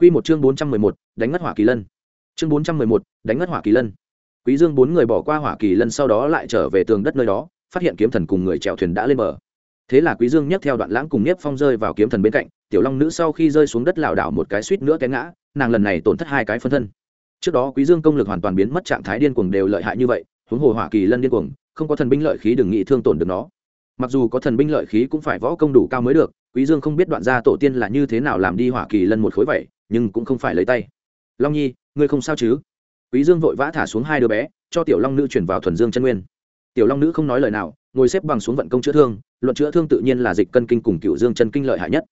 Quy một chương bốn trăm mười một, đánh ngất hỏa kỳ lân. Chương bốn trăm mười một, đánh ngất hỏa kỳ lân. Quý dương bốn người bỏ qua hỏa kỳ lân sau đó lại trở về tường đất nơi đó, phát hiện kiếm thần cùng người chèo thuyền đã lên bờ. Thế là quý dương nhấc theo đoạn lãng cùng Niếp phong rơi vào kiếm thần bên cạnh, tiểu long nữ sau khi rơi xuống đất lảo đảo một cái suýt nữa té ngã, nàng lần này tổn thất hai cái phân thân. Trước đó quý dương công lực hoàn toàn biến mất, trạng thái điên cuồng đều lợi hại như vậy, huống hồ hỏa kỳ lân điên cuồng, không có thần binh lợi khí đừng nghĩ thương tổn được nó mặc dù có thần binh lợi khí cũng phải võ công đủ cao mới được, quý dương không biết đoạn gia tổ tiên là như thế nào làm đi hỏa kỳ lân một khối vậy, nhưng cũng không phải lấy tay. Long nhi, ngươi không sao chứ? Quý dương vội vã thả xuống hai đứa bé, cho tiểu long nữ chuyển vào thuần dương chân nguyên. Tiểu long nữ không nói lời nào, ngồi xếp bằng xuống vận công chữa thương, luận chữa thương tự nhiên là dịch cân kinh cùng cựu dương chân kinh lợi hại nhất.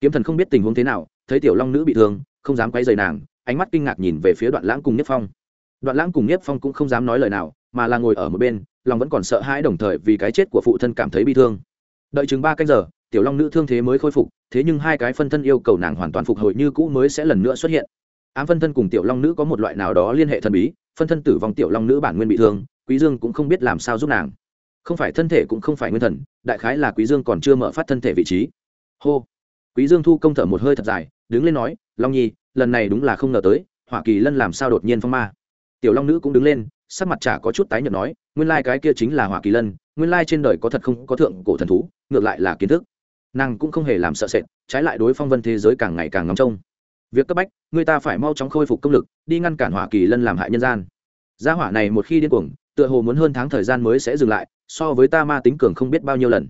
Kiếm thần không biết tình huống thế nào, thấy tiểu long nữ bị thương, không dám quay rời nàng, ánh mắt kinh ngạc nhìn về phía đoạn lãng cùng nhất phong. Đoạn lãng cùng nhất phong cũng không dám nói lời nào, mà là ngồi ở một bên lòng vẫn còn sợ hãi đồng thời vì cái chết của phụ thân cảm thấy bi thương. Đợi chừng ba canh giờ, tiểu long nữ thương thế mới khôi phục, thế nhưng hai cái phân thân yêu cầu nàng hoàn toàn phục hồi như cũ mới sẽ lần nữa xuất hiện. Ám phân thân cùng tiểu long nữ có một loại nào đó liên hệ thần bí, phân thân tử vong tiểu long nữ bản nguyên bị thương, quý dương cũng không biết làm sao giúp nàng. Không phải thân thể cũng không phải nguyên thần, đại khái là quý dương còn chưa mở phát thân thể vị trí. Hô. Quý dương thu công thở một hơi thật dài, đứng lên nói, long nhi, lần này đúng là không ngờ tới, hỏa kỳ lân làm sao đột nhiên phong ma. Tiểu long nữ cũng đứng lên sắc mặt chả có chút tái nhợt nói, nguyên lai cái kia chính là hỏa kỳ lân, nguyên lai trên đời có thật không có thượng cổ thần thú, ngược lại là kiến thức. Nàng cũng không hề làm sợ sệt, trái lại đối phong vân thế giới càng ngày càng ngóng trông. Việc cấp bách, người ta phải mau chóng khôi phục công lực, đi ngăn cản hỏa kỳ lân làm hại nhân gian. Gia hỏa này một khi điên cuồng, tựa hồ muốn hơn tháng thời gian mới sẽ dừng lại, so với ta ma tính cường không biết bao nhiêu lần.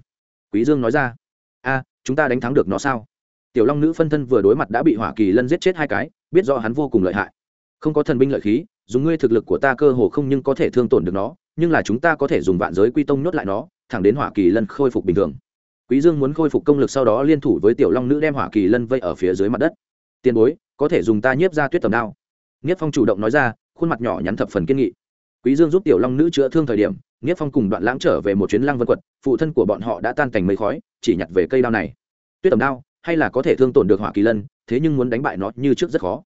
Quý dương nói ra, a, chúng ta đánh thắng được nó sao? Tiểu long nữ phân thân vừa đối mặt đã bị hỏa kỳ lân giết chết hai cái, biết rõ hắn vô cùng lợi hại. Không có thần binh lợi khí dùng ngươi thực lực của ta cơ hồ không nhưng có thể thương tổn được nó, nhưng là chúng ta có thể dùng vạn giới quy tông nhốt lại nó, thẳng đến hỏa kỳ lân khôi phục bình thường. Quý dương muốn khôi phục công lực sau đó liên thủ với tiểu long nữ đem hỏa kỳ lân vây ở phía dưới mặt đất. Tiền bối, có thể dùng ta nhiếp ra tuyết tầm đao. Nhiếp phong chủ động nói ra, khuôn mặt nhỏ nhắn thập phần kiên nghị. Quý dương giúp tiểu long nữ chữa thương thời điểm, nhiếp phong cùng đoạn lãng trở về một chuyến lăng vân quật, phụ thân của bọn họ đã tan cảnh mây khói, chỉ nhặt về cây đao này. Tuyết tầm đao, hay là có thể thương tổn được hỏa kỳ lân, thế nhưng muốn đánh bại nó như trước rất khó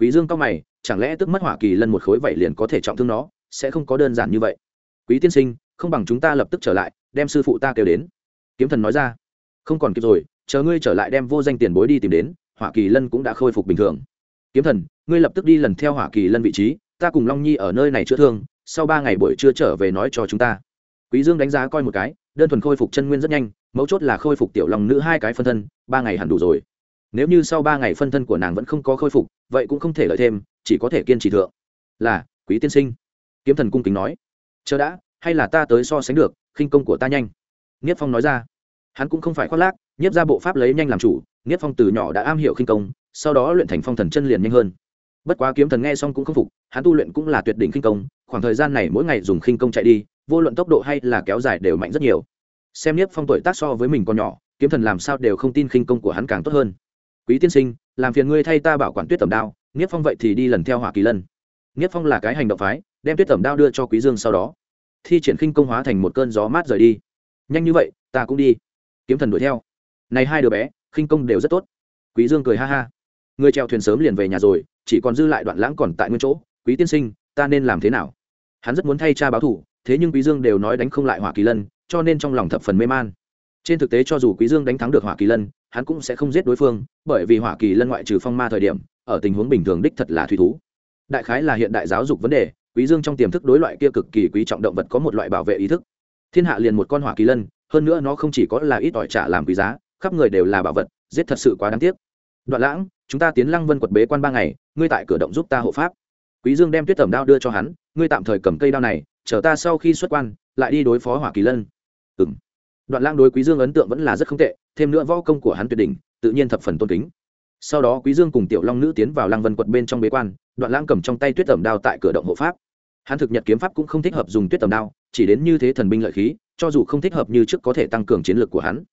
quý dương cao mày, chẳng lẽ tức mất hỏa kỳ lân một khối vậy liền có thể trọng thương nó, sẽ không có đơn giản như vậy. Quý tiên sinh, không bằng chúng ta lập tức trở lại, đem sư phụ ta kêu đến. Kiếm thần nói ra. Không còn kịp rồi, chờ ngươi trở lại đem vô danh tiền bối đi tìm đến, hỏa kỳ lân cũng đã khôi phục bình thường. Kiếm thần, ngươi lập tức đi lần theo hỏa kỳ lân vị trí, ta cùng long nhi ở nơi này chữa thương, sau ba ngày buổi trưa trở về nói cho chúng ta. Quý dương đánh giá coi một cái, đơn thuần khôi phục chân nguyên rất nhanh, mấu chốt là khôi phục tiểu long nữ hai cái phân thân, ba ngày hẳn đủ rồi nếu như sau ba ngày phân thân của nàng vẫn không có khôi phục, vậy cũng không thể lợi thêm, chỉ có thể kiên trì thượng. Là, quý tiên sinh. Kiếm thần cung kính nói. Chờ đã, hay là ta tới so sánh được, khinh công của ta nhanh. Niết phong nói ra. Hắn cũng không phải khoác lác, nhiếp ra bộ pháp lấy nhanh làm chủ niết phong từ nhỏ đã am hiểu khinh công, sau đó luyện thành phong thần chân liền nhanh hơn. Bất quá kiếm thần nghe xong cũng không phục, hắn tu luyện cũng là tuyệt đỉnh khinh công, khoảng thời gian này mỗi ngày dùng khinh công chạy đi, vô luận tốc độ hay là kéo dài đều mạnh rất nhiều. Xem niết phong tuổi tác so với mình còn nhỏ, kiếm thần làm sao đều không tin khinh công của hắn càng tốt hơn quý tiên sinh, làm phiền ngươi thay ta bảo quản tuyết tẩm đao niết phong vậy thì đi lần theo hỏa kỳ lân. Niết phong là cái hành động phái, đem tuyết tẩm đao đưa cho quý dương sau đó. Thi triển khinh công hóa thành một cơn gió mát rời đi. Nhanh như vậy, ta cũng đi. Kiếm thần đuổi theo. Này hai đứa bé, khinh công đều rất tốt. Quý dương cười ha ha. Người trèo thuyền sớm liền về nhà rồi, chỉ còn dư lại đoạn lãng còn tại nguyên chỗ. Quý tiên sinh, ta nên làm thế nào? Hắn rất muốn thay cha báo thủ, thế nhưng quý dương đều nói đánh không lại hỏa kỳ lân, cho nên trong lòng thập phần mê man trên thực tế cho dù quý dương đánh thắng được hỏa kỳ lân, hắn cũng sẽ không giết đối phương, bởi vì hỏa kỳ lân ngoại trừ phong ma thời điểm, ở tình huống bình thường đích thật là thủy thú. Đại khái là hiện đại giáo dục vấn đề, quý dương trong tiềm thức đối loại kia cực kỳ quý trọng động vật có một loại bảo vệ ý thức. Thiên hạ liền một con hỏa kỳ lân, hơn nữa nó không chỉ có là ít ỏi trả làm quý giá, khắp người đều là bảo vật, giết thật sự quá đáng tiếc. Đoạn lãng, chúng ta tiến lăng vân quật bế quan ba ngày, ngươi tại cửa động giúp ta hộ pháp. Quý dương đem tuyết tẩm đao đưa cho hắn, ngươi tạm thời cầm cây đao này, chờ ta sau khi xuất quan, lại đi đối phó hỏa kỳ lân. Ừm đoạn lãng đối quý dương ấn tượng vẫn là rất không tệ, thêm nữa võ công của hắn tuyệt đỉnh, tự nhiên thập phần tôn kính. Sau đó quý dương cùng tiểu long nữ tiến vào lang vân quật bên trong bế quan, đoạn lãng cầm trong tay tuyết tẩm đao tại cửa động hộ pháp. Hắn thực nhật kiếm pháp cũng không thích hợp dùng tuyết tẩm đao, chỉ đến như thế thần binh lợi khí, cho dù không thích hợp như trước có thể tăng cường chiến lược của hắn.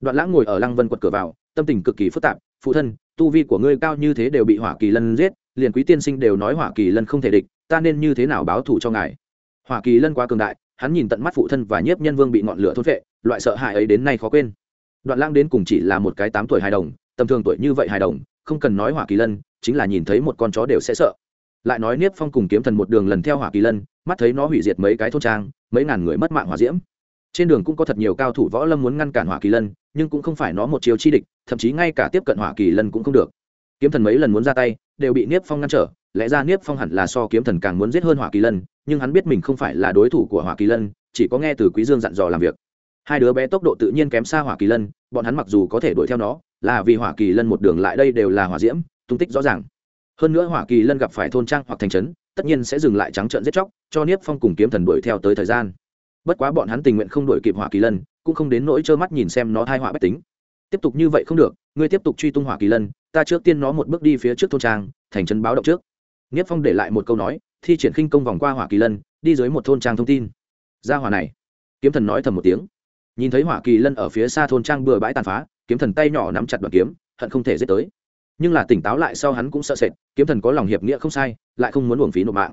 Đoạn lãng ngồi ở lăng vân quật cửa vào, tâm tình cực kỳ phức tạp, phụ thân, tu vi của ngươi cao như thế đều bị hỏa kỳ lân giết, liền quý tiên sinh đều nói hỏa kỳ lân không thể địch, ta nên như thế nào báo thù cho ngài? Hỏa kỳ lân quá cường đại, hắn nhìn tận mắt phụ thân và nhiếp nhân vương bị ngọn lửa thốt vệ loại sợ hãi ấy đến nay khó quên. Đoạn lãng đến cùng chỉ là một cái tám tuổi hài đồng, tầm thường tuổi như vậy hài đồng, không cần nói hỏa kỳ lân, chính là nhìn thấy một con chó đều sẽ sợ. Lại nói niếp phong cùng kiếm thần một đường lần theo hỏa kỳ lân, mắt thấy nó hủy diệt mấy cái thôn trang, mấy ngàn người mất mạng hỏa diễm. Trên đường cũng có thật nhiều cao thủ võ lâm muốn ngăn cản hỏa kỳ lân, nhưng cũng không phải nó một chiều chi địch, thậm chí ngay cả tiếp cận hỏa kỳ lân cũng không được. Kiếm thần mấy lần muốn ra tay, đều bị niếp phong ngăn trở, lẽ ra niếp phong hẳn là so kiếm thần càng muốn giết hơn hỏa kỳ lân, nhưng hắn biết mình không phải là đối thủ của hỏa kỳ lân, chỉ có nghe từ quý dương dặn dò làm việc hai đứa bé tốc độ tự nhiên kém xa hỏa kỳ lân, bọn hắn mặc dù có thể đuổi theo nó, là vì hỏa kỳ lân một đường lại đây đều là hỏa diễm, tung tích rõ ràng. Hơn nữa hỏa kỳ lân gặp phải thôn trang hoặc thành trấn, tất nhiên sẽ dừng lại trắng trợn giết chóc, cho niếp phong cùng kiếm thần đuổi theo tới thời gian. Bất quá bọn hắn tình nguyện không đuổi kịp hỏa kỳ lân, cũng không đến nỗi trơ mắt nhìn xem nó thai hỏa bách tính. Tiếp tục như vậy không được, ngươi tiếp tục truy tung hỏa kỳ lân, ta trước tiên nó một bước đi phía trước thôn trang, thành trấn báo động trước. Niếp phong để lại một câu nói, thi triển khinh công vòng qua hỏa kỳ lân, đi dưới một thôn trang thông tin. Ra hỏa này, kiếm thần nói thầm một tiếng nhìn thấy hỏa kỳ lân ở phía xa thôn trang bừa bãi tàn phá, kiếm thần tay nhỏ nắm chặt đoạn kiếm, hận không thể giết tới. Nhưng là tỉnh táo lại sau hắn cũng sợ sệt, kiếm thần có lòng hiệp nghĩa không sai, lại không muốn uổng phí nộp mạng.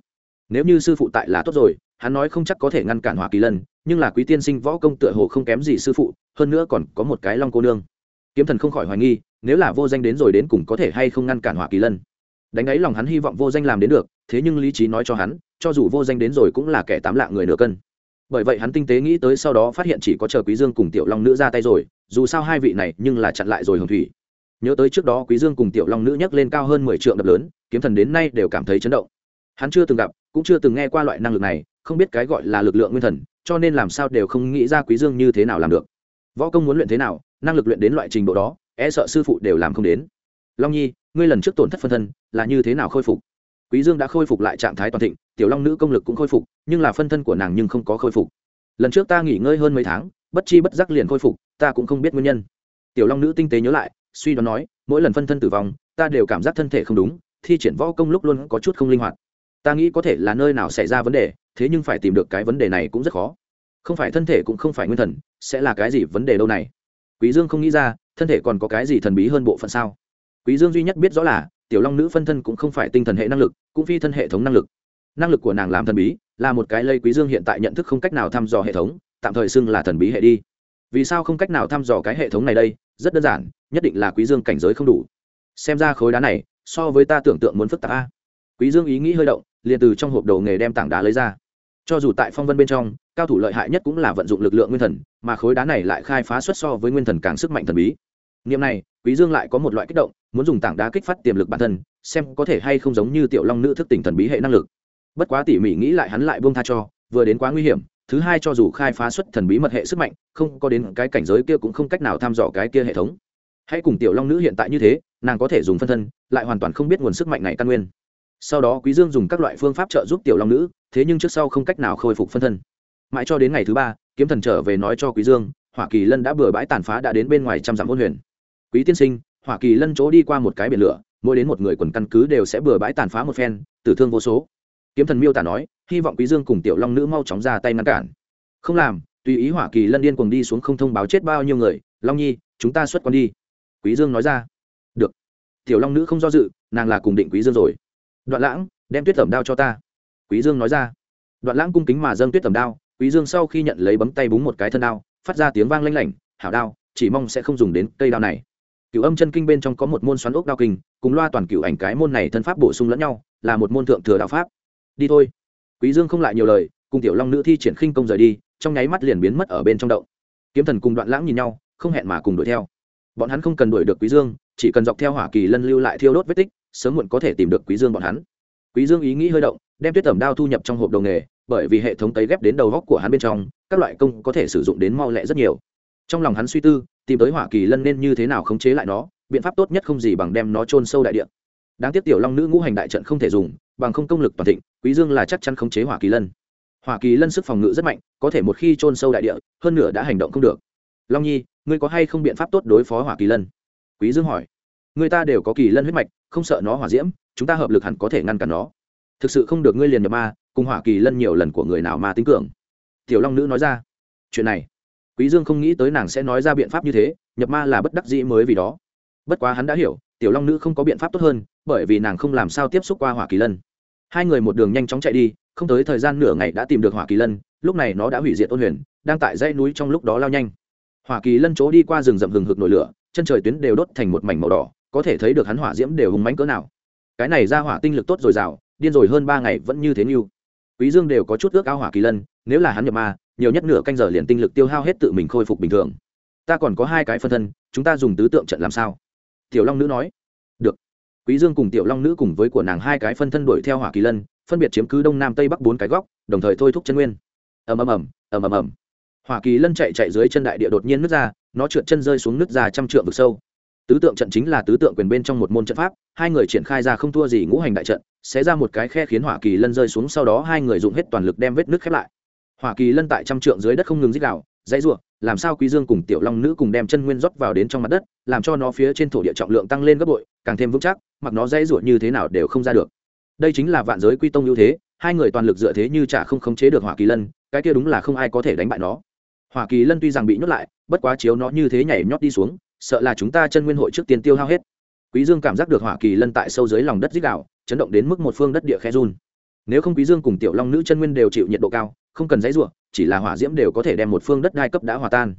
Nếu như sư phụ tại là tốt rồi, hắn nói không chắc có thể ngăn cản hỏa kỳ lân, nhưng là quý tiên sinh võ công tựa hồ không kém gì sư phụ, hơn nữa còn có một cái long cô nương. Kiếm thần không khỏi hoài nghi, nếu là vô danh đến rồi đến cùng có thể hay không ngăn cản hỏa kỳ lân. Đánh ấy lòng hắn hy vọng vô danh làm đến được, thế nhưng lý trí nói cho hắn, cho dù vô danh đến rồi cũng là kẻ tám lạng người nửa cân bởi vậy hắn tinh tế nghĩ tới sau đó phát hiện chỉ có chờ quý dương cùng tiểu long nữ ra tay rồi, dù sao hai vị này nhưng là chặn lại rồi hồng thủy. Nhớ tới trước đó quý dương cùng tiểu long nữ nhấc lên cao hơn mười trượng đập lớn, kiếm thần đến nay đều cảm thấy chấn động. Hắn chưa từng gặp, cũng chưa từng nghe qua loại năng lực này, không biết cái gọi là lực lượng nguyên thần, cho nên làm sao đều không nghĩ ra quý dương như thế nào làm được. Võ công muốn luyện thế nào, năng lực luyện đến loại trình độ đó e sợ sư phụ đều làm không đến. Long nhi, ngươi lần trước tổn thất phân thân, là như thế nào khôi phục? Quý dương đã khôi phục lại trạng thái toàn thịnh, tiểu long nữ công lực cũng khôi phục, nhưng là phân thân của nàng nhưng không có khôi phục. Lần trước ta nghỉ ngơi hơn mấy tháng, bất chi bất giác liền khôi phục, ta cũng không biết nguyên nhân. Tiểu long nữ tinh tế nhớ lại, suy đoán nói, mỗi lần phân thân tử vong, ta đều cảm giác thân thể không đúng, thi triển võ công lúc luôn có chút không linh hoạt. Ta nghĩ có thể là nơi nào xảy ra vấn đề, thế nhưng phải tìm được cái vấn đề này cũng rất khó. Không phải thân thể cũng không phải nguyên thần, sẽ là cái gì vấn đề đâu này? Quý dương không nghĩ ra, thân thể còn có cái gì thần bí hơn bộ phận sao? Quý dương duy nhất biết rõ là tiểu long nữ phân thân cũng không phải tinh thần hệ năng lực, cũng phi thân hệ thống năng lực. Năng lực của nàng làm thần bí, là một cái lây quý dương hiện tại nhận thức không cách nào thăm dò hệ thống, tạm thời xưng là thần bí hệ đi. Vì sao không cách nào thăm dò cái hệ thống này đây? Rất đơn giản, nhất định là quý dương cảnh giới không đủ. Xem ra khối đá này, so với ta tưởng tượng muốn phức tạp a. Quý dương ý nghĩ hơi động, liền từ trong hộp đồ nghề đem tảng đá lấy ra. Cho dù tại phong vân bên trong, cao thủ lợi hại nhất cũng là vận dụng lực lượng nguyên thần, mà khối đá này lại khai phá xuất so với nguyên thần càng sức mạnh thần bí niệm này, quý dương lại có một loại kích động, muốn dùng tảng đá kích phát tiềm lực bản thân, xem có thể hay không giống như tiểu long nữ thức tỉnh thần bí hệ năng lực. Bất quá tỉ mỉ nghĩ lại hắn lại buông tha cho, vừa đến quá nguy hiểm, thứ hai cho dù khai phá xuất thần bí mật hệ sức mạnh, không có đến cái cảnh giới kia cũng không cách nào thăm dò cái kia hệ thống. Hãy cùng tiểu long nữ hiện tại như thế, nàng có thể dùng phân thân, lại hoàn toàn không biết nguồn sức mạnh này căn nguyên. Sau đó quý dương dùng các loại phương pháp trợ giúp tiểu long nữ, thế nhưng trước sau không cách nào khôi phục phân thân. Mãi cho đến ngày thứ ba, kiếm thần trở về nói cho quý dương, hỏa kỳ lân đã bừa bãi tàn phá đã đến bên ngoài trăm dặm ôn huyền quý tiên sinh, hỏa kỳ lân chỗ đi qua một cái biển lửa, mỗi đến một người quần căn cứ đều sẽ bừa bãi tàn phá một phen, tử thương vô số. Kiếm thần miêu tả nói, hy vọng quý dương cùng tiểu long nữ mau chóng ra tay ngăn cản. Không làm, tùy ý hỏa kỳ lân điên cuồng đi xuống không thông báo chết bao nhiêu người, long nhi, chúng ta xuất quân đi. Quý dương nói ra. Được. Tiểu long nữ không do dự, nàng là cùng định quý dương rồi. Đoạn lãng, đem tuyết tẩm đao cho ta. Quý dương nói ra. Đoạn lãng cung kính mà dâng tuyết tẩm đao, quý dương sau khi nhận lấy bấm tay búng một cái thân đao, phát ra tiếng vang lanh lảnh, hảo đao, chỉ mong sẽ không dùng đến cây đao này cửu âm chân kinh bên trong có một môn xoắn ốc đao kinh, cùng loa toàn cửu ảnh cái môn này thân pháp bổ sung lẫn nhau, là một môn thượng thừa đạo pháp. Đi thôi. Quý dương không lại nhiều lời, cùng tiểu long nữ thi triển khinh công rời đi, trong nháy mắt liền biến mất ở bên trong động. Kiếm thần cùng đoạn lãng nhìn nhau, không hẹn mà cùng đuổi theo. Bọn hắn không cần đuổi được quý dương, chỉ cần dọc theo hỏa kỳ lân lưu lại thiêu đốt vết tích, sớm muộn có thể tìm được quý dương bọn hắn. Quý dương ý nghĩ hơi động, đem tuyết tẩm đao thu nhập trong hộp đầu nghề, bởi vì hệ thống tấy ghép đến đầu góc của hắn bên trong, các loại công có thể sử dụng đến mau lẹ rất nhiều. Trong lòng hắn suy tư tìm tới hỏa kỳ lân nên như thế nào khống chế lại nó, biện pháp tốt nhất không gì bằng đem nó chôn sâu đại địa. Đáng tiếc tiểu long nữ ngũ hành đại trận không thể dùng, bằng không công lực toàn thịnh, quý dương là chắc chắn khống chế hỏa kỳ lân. Hỏa kỳ lân sức phòng ngự rất mạnh, có thể một khi chôn sâu đại địa, hơn nửa đã hành động không được. Long nhi, ngươi có hay không biện pháp tốt đối phó hỏa kỳ lân? Quý dương hỏi. Người ta đều có kỳ lân huyết mạch, không sợ nó hỏa diễm, chúng ta hợp lực hẳn có thể ngăn cản nó. Thực sự không được ngươi liền nhập ma, cùng hỏa kỳ lân nhiều lần của người nào mà tính cường. Tiểu long nữ nói ra. Chuyện này quý dương không nghĩ tới nàng sẽ nói ra biện pháp như thế, nhập ma là bất đắc dĩ mới vì đó. Bất quá hắn đã hiểu, tiểu long nữ không có biện pháp tốt hơn, bởi vì nàng không làm sao tiếp xúc qua hỏa kỳ lân. Hai người một đường nhanh chóng chạy đi, không tới thời gian nửa ngày đã tìm được hỏa kỳ lân, lúc này nó đã hủy diệt ôn huyền, đang tại dãy núi trong lúc đó lao nhanh. Hỏa kỳ lân chỗ đi qua rừng rậm hừng hực nổi lửa, chân trời tuyến đều đốt thành một mảnh màu đỏ, có thể thấy được hắn hỏa diễm đều hùng mánh cỡ nào. Cái này ra hỏa tinh lực tốt dồi dào, điên rồi hơn ba ngày vẫn như thế như quý dương đều có chút ước ao hỏa kỳ lân, nếu là hắn nhập ma nhiều nhất nửa canh giờ liền tinh lực tiêu hao hết tự mình khôi phục bình thường. Ta còn có hai cái phân thân, chúng ta dùng tứ tượng trận làm sao? Tiểu long nữ nói. Được. Quý dương cùng tiểu long nữ cùng với của nàng hai cái phân thân đuổi theo hỏa kỳ lân, phân biệt chiếm cứ đông nam tây bắc bốn cái góc, đồng thời thôi thúc chân nguyên. Ầm ầm ầm ầm ầm ầm. Hỏa kỳ lân chạy chạy dưới chân đại địa đột nhiên nứt ra, nó trượt chân rơi xuống nứt ra trăm trượng vực sâu. Tứ tượng trận chính là tứ tượng quyền bên trong một môn trận pháp, hai người triển khai ra không thua gì ngũ hành đại trận sẽ ra một cái khe khiến hỏa kỳ lân rơi xuống, sau đó hai người dùng hết toàn lực đem vết nước khép lại hỏa kỳ lân tại trăm trượng dưới đất không ngừng dích đạo dãy ruộng làm sao quý dương cùng tiểu long nữ cùng đem chân nguyên rót vào đến trong mặt đất, làm cho nó phía trên thổ địa trọng lượng tăng lên gấp bội, càng thêm vững chắc, mặc nó dãy ruộng như thế nào đều không ra được. Đây chính là vạn giới quy tông ưu thế, hai người toàn lực dựa thế như chả không khống chế được hỏa kỳ lân, cái kia đúng là không ai có thể đánh bại nó. Hỏa kỳ lân tuy rằng bị nhốt lại, bất quá chiếu nó như thế nhảy nhót đi xuống, sợ là chúng ta chân nguyên hội trước tiên tiêu hao hết. Quý dương cảm giác được hỏa kỳ lân tại sâu dưới lòng đất dích đạo chấn động đến mức một phương đất địa khe run nếu không quý dương cùng tiểu long nữ chân nguyên đều chịu nhiệt độ cao không cần dãy rủa chỉ là hỏa diễm đều có thể đem một phương đất đai cấp đã hòa tan.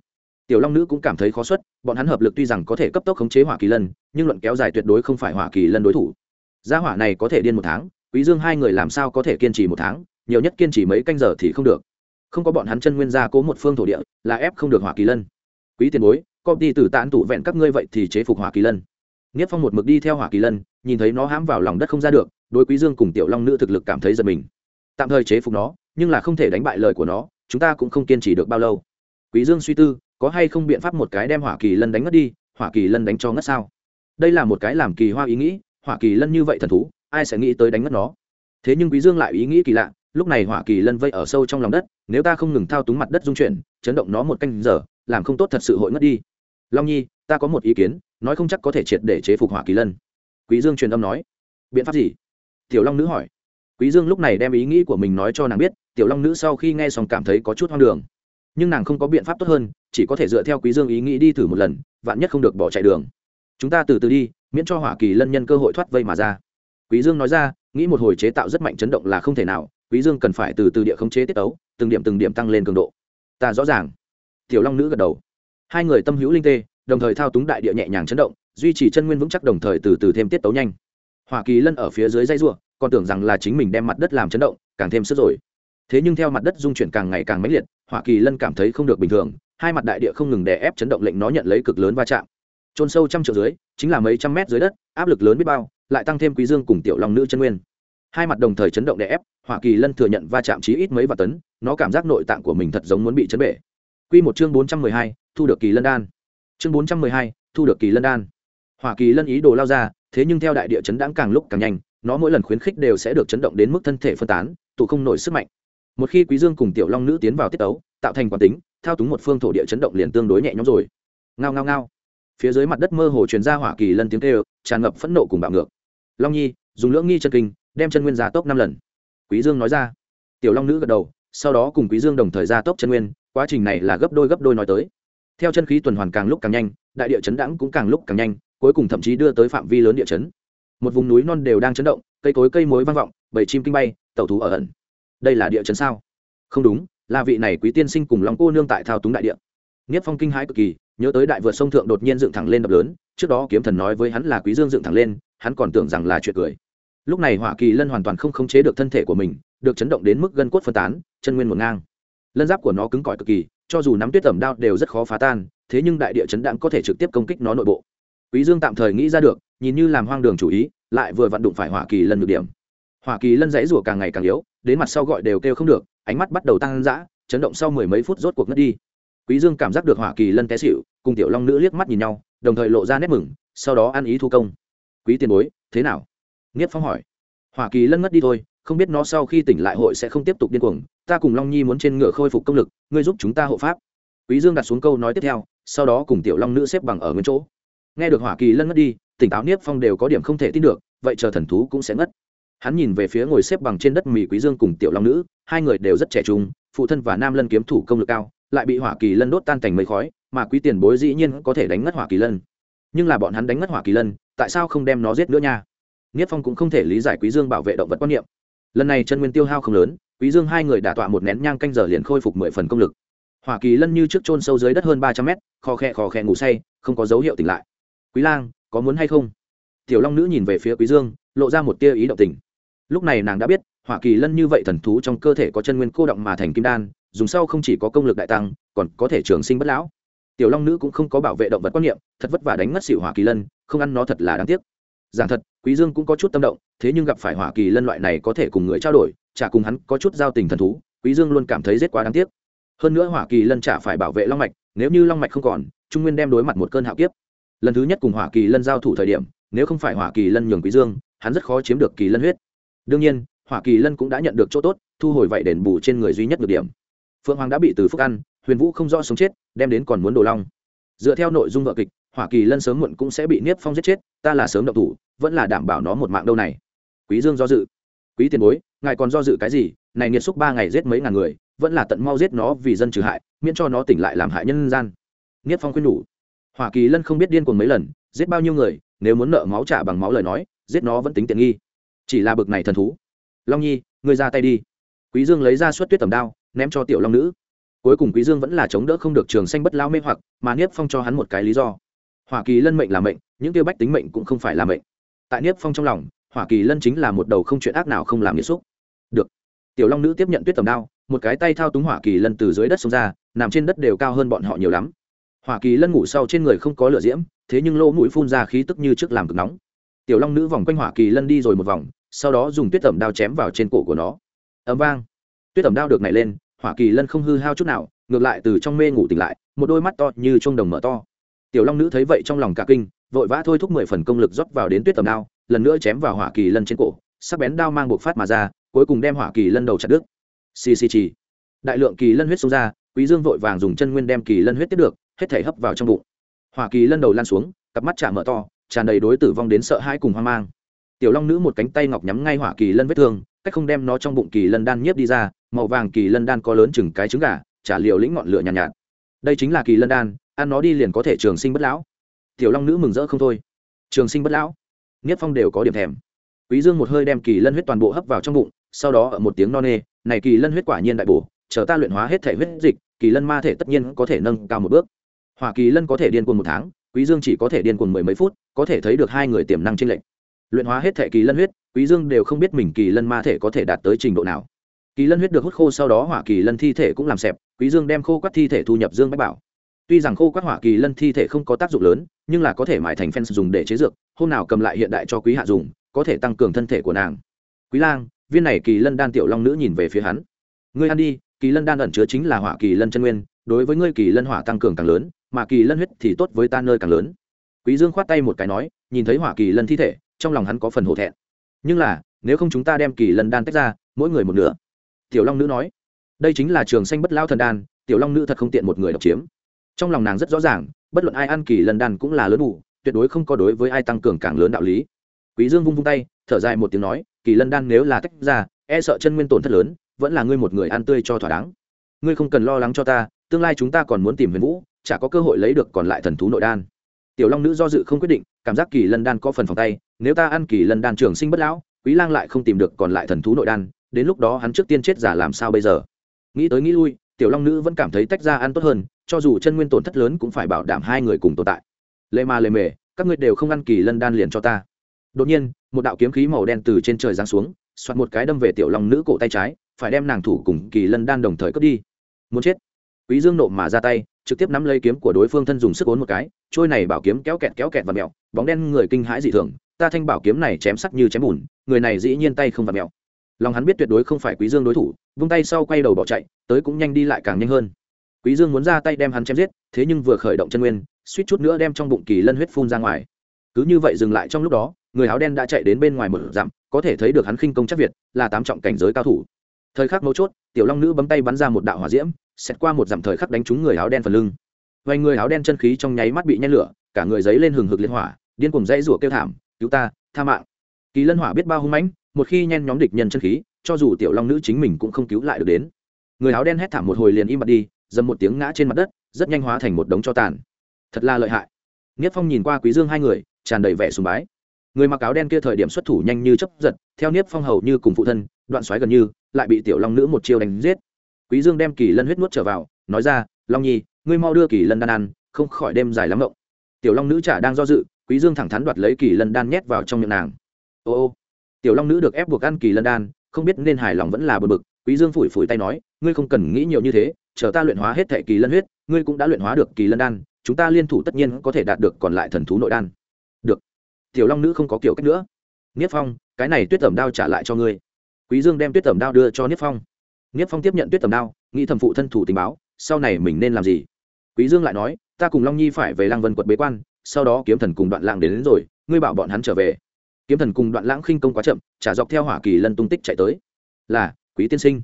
Tiểu long nữ cũng cảm thấy khó xuất bọn hắn hợp lực tuy rằng có thể cấp tốc khống chế hỏa kỳ lân nhưng luận kéo dài tuyệt đối không phải hỏa kỳ lân đối thủ. Gia hỏa này có thể điên một tháng quý dương hai người làm sao có thể kiên trì một tháng nhiều nhất kiên trì mấy canh giờ thì không được. Không có bọn hắn chân nguyên gia cố một phương thổ địa là ép không được hỏa kỳ lân. Quý tiền bối công ty tử tán tụ vẹn các ngươi vậy thì chế phục hỏa kỳ lân. Niếp Phong một mực đi theo Hỏa Kỳ Lân, nhìn thấy nó hãm vào lòng đất không ra được, đối Quý Dương cùng Tiểu Long nữ thực lực cảm thấy giật mình. Tạm thời chế phục nó, nhưng là không thể đánh bại lời của nó, chúng ta cũng không kiên trì được bao lâu. Quý Dương suy tư, có hay không biện pháp một cái đem Hỏa Kỳ Lân đánh ngất đi, Hỏa Kỳ Lân đánh cho ngất sao? Đây là một cái làm kỳ hoa ý nghĩ, Hỏa Kỳ Lân như vậy thần thú, ai sẽ nghĩ tới đánh ngất nó? Thế nhưng Quý Dương lại ý nghĩ kỳ lạ, lúc này Hỏa Kỳ Lân vây ở sâu trong lòng đất, nếu ta không ngừng thao túng mặt đất dung chuyển, chấn động nó một canh giờ, làm không tốt thật sự hội ngất đi. Long Nhi, ta có một ý kiến, nói không chắc có thể triệt để chế phục hỏa kỳ lân quý dương truyền âm nói biện pháp gì tiểu long nữ hỏi. Quý dương lúc này đem ý nghĩ của mình nói cho nàng biết, tiểu long nữ sau khi nghe xong cảm thấy có chút hoang đường. Nhưng nàng không có biện pháp tốt hơn, chỉ có thể dựa theo quý dương ý nghĩ đi thử một lần, vạn nhất không được bỏ chạy đường. Chúng ta từ từ đi, miễn cho hỏa kỳ lân nhân cơ hội thoát vây mà ra. Quý dương nói ra, nghĩ một hồi chế tạo rất mạnh chấn động là không thể nào, quý dương cần phải từ từ địa không chế tiết tấu từng điểm từng điểm tăng lên cường độ. Ta rõ ràng. Tiểu long nữ gật đầu. Hai người tâm hữu linh tê, đồng thời thao túng đại địa nhẹ nhàng chấn động, duy trì chân nguyên vững chắc đồng thời từ từ thêm tiết tấu nhanh hoa kỳ lân ở phía dưới dây ruộng còn tưởng rằng là chính mình đem mặt đất làm chấn động càng thêm sức rồi thế nhưng theo mặt đất dung chuyển càng ngày càng mãnh liệt hoa kỳ lân cảm thấy không được bình thường hai mặt đại địa không ngừng đè ép chấn động lệnh nó nhận lấy cực lớn va chạm. Trôn sâu trăm triệu dưới chính là mấy trăm mét dưới đất áp lực lớn biết bao lại tăng thêm quý dương cùng tiểu long nữ chân nguyên. Hai mặt đồng thời chấn động đè ép hoa kỳ lân thừa nhận va chạm chí ít mấy vạn tấn nó cảm giác nội tạng của mình thật giống muốn bị chấn bể. Quy một chương bốn trăm mười hai, thu được kỳ lân đan. Chương bốn trăm mười hai thu được kỳ lân đan. Hoa kỳ lân ý đồ lao ra thế nhưng theo đại địa chấn đãng càng lúc càng nhanh, nó mỗi lần khuyến khích đều sẽ được chấn động đến mức thân thể phân tán, tụ không nổi sức mạnh. Một khi quý dương cùng tiểu long nữ tiến vào tiết tấu, tạo thành quán tính, thao túng một phương thổ địa chấn động liền tương đối nhẹ nhõm rồi. Ngao ngao ngao. Phía dưới mặt đất mơ hồ truyền ra hỏa kỳ lân tiếng kêu, tràn ngập phẫn nộ cùng bạo ngược. Long nhi, dùng lưỡng nghi chân kinh, đem chân nguyên ra tốc năm lần. Quý dương nói ra. Tiểu long nữ gật đầu, sau đó cùng quý dương đồng thời ra tốc chân nguyên, quá trình này là gấp đôi gấp đôi nói tới. Theo chân khí tuần hoàn càng lúc càng nhanh, đại địa chấn đãng cũng càng lúc càng nhanh cuối cùng thậm chí đưa tới phạm vi lớn địa chấn. Một vùng núi non đều đang chấn động, cây cối cây mối vang vọng bầy chim kinh bay, tàu thú ở ẩn. Đây là địa chấn sao? Không đúng, là vị này quý tiên sinh cùng lòng cô nương tại thao túng đại địa. Nghiếp phong kinh hãi cực kỳ, nhớ tới đại vượt sông thượng đột nhiên dựng thẳng lên đập lớn, trước đó kiếm thần nói với hắn là quý dương dựng thẳng lên, hắn còn tưởng rằng là chuyện cười. Lúc này hỏa kỳ lân hoàn toàn không khống chế được thân thể của mình, được chấn động đến mức gân cốt phân tán, chân nguyên một ngang. Lân giáp của nó cứng cỏi cực kỳ, cho dù nắm tuyết tẩm đao đều rất khó phá tan, thế nhưng đại địa chấn đạn có thể trực tiếp công kích nó nội bộ quý dương tạm thời nghĩ ra được, nhìn như làm hoang đường chủ ý, lại vừa vặn đụng phải hỏa kỳ lân được điểm. Hỏa kỳ lân dãy rủa càng ngày càng yếu, đến mặt sau gọi đều kêu không được, ánh mắt bắt đầu tăng dã, chấn động sau mười mấy phút rốt cuộc ngất đi. Quý dương cảm giác được hỏa kỳ lân té xỉu, cùng tiểu long nữ liếc mắt nhìn nhau, đồng thời lộ ra nét mừng, sau đó ăn ý thu công. Quý tiền bối, thế nào? Nghiếp phong hỏi. Hỏa kỳ lân ngất đi thôi, không biết nó sau khi tỉnh lại hội sẽ không tiếp tục điên cuồng, ta cùng long nhi muốn trên ngựa khôi phục công lực, ngươi giúp chúng ta hộ pháp. Quý dương đặt xuống câu nói tiếp theo, sau đó cùng tiểu long nữ xếp bằng ở nguyên chỗ nghe được hỏa kỳ lân ngất đi, tỉnh táo niếp phong đều có điểm không thể tin được, vậy chờ thần thú cũng sẽ ngất. Hắn nhìn về phía ngồi xếp bằng trên đất mì quý dương cùng tiểu long nữ, hai người đều rất trẻ trung, phụ thân và nam lân kiếm thủ công lực cao, lại bị hỏa kỳ lân đốt tan thành mấy khói, mà quý tiền bối dĩ nhiên có thể đánh ngất hỏa kỳ lân. Nhưng là bọn hắn đánh ngất hỏa kỳ lân, tại sao không đem nó giết nữa nha? Niếp phong cũng không thể lý giải quý dương bảo vệ động vật quan niệm. Lần này chân nguyên tiêu hao không lớn, quý dương hai người đả tọa một nén nhang canh giờ liền khôi phục mười phần công lực. Hỏa kỳ lân như trước chôn sâu dưới đất hơn ba trăm mét, kho khe kho khe ngủ say, không có dấu hiệu tỉnh lại quý lang, có muốn hay không? Tiểu long nữ nhìn về phía quý dương, lộ ra một tia ý động tình. Lúc này nàng đã biết, hỏa kỳ lân như vậy thần thú trong cơ thể có chân nguyên cô động mà thành kim đan, dùng sau không chỉ có công lực đại tăng, còn có thể trường sinh bất lão. Tiểu long nữ cũng không có bảo vệ động vật quan niệm, thật vất vả đánh ngất xỉu hỏa kỳ lân, không ăn nó thật là đáng tiếc. Giảng thật, quý dương cũng có chút tâm động, thế nhưng gặp phải hỏa kỳ lân loại này có thể cùng người trao đổi, chả cùng hắn có chút giao tình thần thú, quý dương luôn cảm thấy rất quá đáng tiếc. Hơn nữa hỏa kỳ lân chả phải bảo vệ long mạch, nếu như long mạch không còn, trung nguyên đem đối mặt một cơn hạo kiếp lần thứ nhất cùng hỏa kỳ lân giao thủ thời điểm, nếu không phải hỏa kỳ lân nhường quý dương, hắn rất khó chiếm được kỳ lân huyết. Đương nhiên, hỏa kỳ lân cũng đã nhận được chỗ tốt, thu hồi vậy đền bù trên người duy nhất được điểm. Phượng hoàng đã bị từ phúc ăn, huyền vũ không rõ sống chết, đem đến còn muốn đồ long. Dựa theo nội dung vợ kịch, hỏa kỳ lân sớm muộn cũng sẽ bị niếp phong giết chết, ta là sớm động thủ, vẫn là đảm bảo nó một mạng đâu này. Quý dương do dự. Quý tiền bối, ngài còn do dự cái gì? Này nghiệt xúc ba ngày giết mấy ngàn người, vẫn là tận mau giết nó vì dân trừ hại, miễn cho nó tỉnh lại làm hại nhân gian. Niếp phong khuyên nhủ hỏa kỳ lân không biết điên cuồng mấy lần, giết bao nhiêu người, nếu muốn nợ máu trả bằng máu lời nói, giết nó vẫn tính tiện nghi. Chỉ là bực này thần thú. Long nhi, ngươi ra tay đi. Quý dương lấy ra suất tuyết tầm đao, ném cho tiểu long nữ. Cuối cùng quý dương vẫn là chống đỡ không được trường xanh bất lao mê hoặc, mà niếp phong cho hắn một cái lý do. Hỏa kỳ lân mệnh là mệnh, những tiêu bách tính mệnh cũng không phải là mệnh. Tại niếp phong trong lòng, hỏa kỳ lân chính là một đầu không chuyện ác nào không làm nghĩa xúc được. Tiểu long nữ tiếp nhận tuyết tầm đao, một cái tay thao túng hỏa kỳ lân từ dưới đất xuống ra, nằm trên đất đều cao hơn bọn họ nhiều lắm hỏa kỳ lân ngủ sau trên người không có lửa diễm thế nhưng lỗ mũi phun ra khí tức như trước làm cực nóng. Tiểu long nữ vòng quanh hỏa kỳ lân đi rồi một vòng sau đó dùng tuyết tẩm đao chém vào trên cổ của nó. Ấm vang. Tuyết tẩm đao được nảy lên hỏa kỳ lân không hư hao chút nào ngược lại từ trong mê ngủ tỉnh lại một đôi mắt to như chuông đồng mở to. Tiểu long nữ thấy vậy trong lòng cả kinh vội vã thôi thúc mười phần công lực rót vào đến tuyết tẩm đao lần nữa chém vào hỏa kỳ lân trên cổ sắc bén đao mang buộc phát mà ra cuối cùng đem hỏa kỳ lân đầu chặt đứt. Xì xì trì, đại lượng kỳ lân huyết xông ra quý dương vội vàng dùng chân nguyên đem kỳ lân huyết tiếp được hết thể hấp vào trong bụng. Hỏa kỳ lân đầu lan xuống cặp mắt chả mở to tràn đầy đối tử vong đến sợ hãi cùng hoang mang. Tiểu long nữ một cánh tay ngọc nhắm ngay hỏa kỳ lân vết thương cách không đem nó trong bụng kỳ lân đan nhiếp đi ra màu vàng kỳ lân đan có lớn chừng cái trứng gà trả liệu lĩnh ngọn lửa nhàn nhạt, nhạt. Đây chính là kỳ lân đan ăn nó đi liền có thể trường sinh bất lão. Tiểu long nữ mừng rỡ không thôi. Trường sinh bất lão? Niết phong đều có điểm thèm. Quý dương một hơi đem kỳ lân huyết toàn bộ hấp vào trong bụng sau đó ở một tiếng no nê này kỳ lân huyết quả nhiên đại bổ chờ ta luyện hóa hết thể huyết dịch kỳ lân ma thể tất nhiên có thể nâng cao một bước hỏa kỳ lân có thể điên cuồng một tháng quý dương chỉ có thể điên cuồng mười mấy phút có thể thấy được hai người tiềm năng trên lệnh luyện hóa hết thể kỳ lân huyết quý dương đều không biết mình kỳ lân ma thể có thể đạt tới trình độ nào kỳ lân huyết được hút khô sau đó hỏa kỳ lân thi thể cũng làm sẹp, quý dương đem khô quắt thi thể thu nhập dương bách bảo tuy rằng khô quắt hỏa kỳ lân thi thể không có tác dụng lớn nhưng là có thể mài thành phen dùng để chế dược hôm nào cầm lại hiện đại cho quý hạ dùng có thể tăng cường thân thể của nàng quý lang viên này kỳ lân đan tiểu long nữ nhìn về phía hắn ngươi ăn đi kỳ lân đan ẩn chứa chính là hỏa kỳ lân chân nguyên đối với ngươi kỳ lân hỏa tăng cường càng lớn mà kỳ lân huyết thì tốt với ta nơi càng lớn. Quý dương khoát tay một cái nói, nhìn thấy hỏa kỳ lân thi thể, trong lòng hắn có phần hổ thẹn. Nhưng là, nếu không chúng ta đem kỳ lân đan tách ra, mỗi người một nửa. Tiểu long nữ nói, đây chính là trường xanh bất lao thần đan, tiểu long nữ thật không tiện một người độc chiếm. Trong lòng nàng rất rõ ràng, bất luận ai ăn kỳ lân đan cũng là lớn đủ, tuyệt đối không có đối với ai tăng cường càng lớn đạo lý. Quý dương vung vung tay, thở dài một tiếng nói, kỳ lân đan nếu là tách ra e sợ chân nguyên tổn thất lớn, vẫn là ngươi một người ăn tươi cho thỏa đáng. Ngươi không cần lo lắng cho ta, tương lai chúng ta còn muốn tìm huyền vũ chả có cơ hội lấy được còn lại thần thú nội đan. Tiểu long nữ do dự không quyết định, cảm giác kỳ lân đan có phần phòng tay, nếu ta ăn kỳ lân đan trường sinh bất lão, quý lang lại không tìm được còn lại thần thú nội đan, đến lúc đó hắn trước tiên chết giả làm sao bây giờ? Nghĩ tới nghĩ lui, tiểu long nữ vẫn cảm thấy tách ra ăn tốt hơn, cho dù chân nguyên tổn thất lớn cũng phải bảo đảm hai người cùng tồn tại. Lê ma lê mề, các ngươi đều không ăn kỳ lân đan liền cho ta. Đột nhiên, một đạo kiếm khí màu đen từ trên trời giáng xuống xoặt một cái đâm về tiểu long nữ cổ tay trái, phải đem nàng thủ cùng kỳ lân đan đồng thời cướp đi. Muốn chết. Quý dương nộ mà ra tay trực tiếp nắm lấy kiếm của đối phương thân dùng sức ốn một cái, trôi này bảo kiếm kéo kẹt kéo kẹt và mèo bóng đen người kinh hãi dị thường, ta thanh bảo kiếm này chém sắc như chém bùn, người này dĩ nhiên tay không và mèo lòng hắn biết tuyệt đối không phải quý dương đối thủ, vung tay sau quay đầu bỏ chạy, tới cũng nhanh đi lại càng nhanh hơn. Quý dương muốn ra tay đem hắn chém giết, thế nhưng vừa khởi động chân nguyên, suýt chút nữa đem trong bụng kỳ lân huyết phun ra ngoài. Cứ như vậy dừng lại trong lúc đó, người áo đen đã chạy đến bên ngoài một dặm, có thể thấy được hắn khinh công chắc việt, là tám trọng cảnh giới cao thủ thời khắc mấu chốt, tiểu long nữ bấm tay bắn ra một đạo hỏa diễm xét qua một dặm thời khắc đánh trúng người áo đen phần lưng. Vài người áo đen chân khí trong nháy mắt bị nhen lửa, cả người giấy lên hừng hực liên hỏa, điên cùng dãy rủa kêu thảm, cứu ta, tha mạng. Kỳ lân hỏa biết bao hung mãnh, một khi nhen nhóm địch nhân chân khí, cho dù tiểu long nữ chính mình cũng không cứu lại được đến. Người áo đen hét thảm một hồi liền im bặt đi, dầm một tiếng ngã trên mặt đất, rất nhanh hóa thành một đống cho tàn. Thật là lợi hại. Nghiết phong nhìn qua quý dương hai người, tràn đầy vẻ sùng bái. Người mặc áo đen kia thời điểm xuất thủ nhanh như chấp giật, theo niếp phong hầu như cùng phụ thân, đoạn xoáy gần như lại bị tiểu long nữ một chiêu đánh giết. Quý dương đem kỳ lân huyết nuốt trở vào, nói ra, long nhi, ngươi mau đưa kỳ lân đan ăn, không khỏi đêm dài lắm ngộng. Tiểu long nữ chả đang do dự, quý dương thẳng thắn đoạt lấy kỳ lân đan nhét vào trong miệng nàng. Ô ô. Tiểu long nữ được ép buộc ăn kỳ lân đan, không biết nên hài lòng vẫn là bực bực, quý dương phủi phủi tay nói, ngươi không cần nghĩ nhiều như thế, chờ ta luyện hóa hết thể kỳ lân huyết, ngươi cũng đã luyện hóa được kỳ lân đan, chúng ta liên thủ tất nhiên có thể đạt được còn lại thần thú nội đan. Được. Tiểu long nữ không có kiểu cách nữa. Niết phong, cái này tuyết tẩm đao trả lại cho ngươi quý dương đem tuyết tẩm đao đưa cho niết phong. Niết phong tiếp nhận tuyết tẩm đao nghĩ thẩm phụ thân thủ tình báo sau này mình nên làm gì? Quý dương lại nói ta cùng long nhi phải về Lang vân quật bế quan sau đó kiếm thần cùng đoạn lãng đến, đến rồi ngươi bảo bọn hắn trở về. Kiếm thần cùng đoạn lãng khinh công quá chậm trả dọc theo hỏa kỳ lân tung tích chạy tới. Là quý tiên sinh.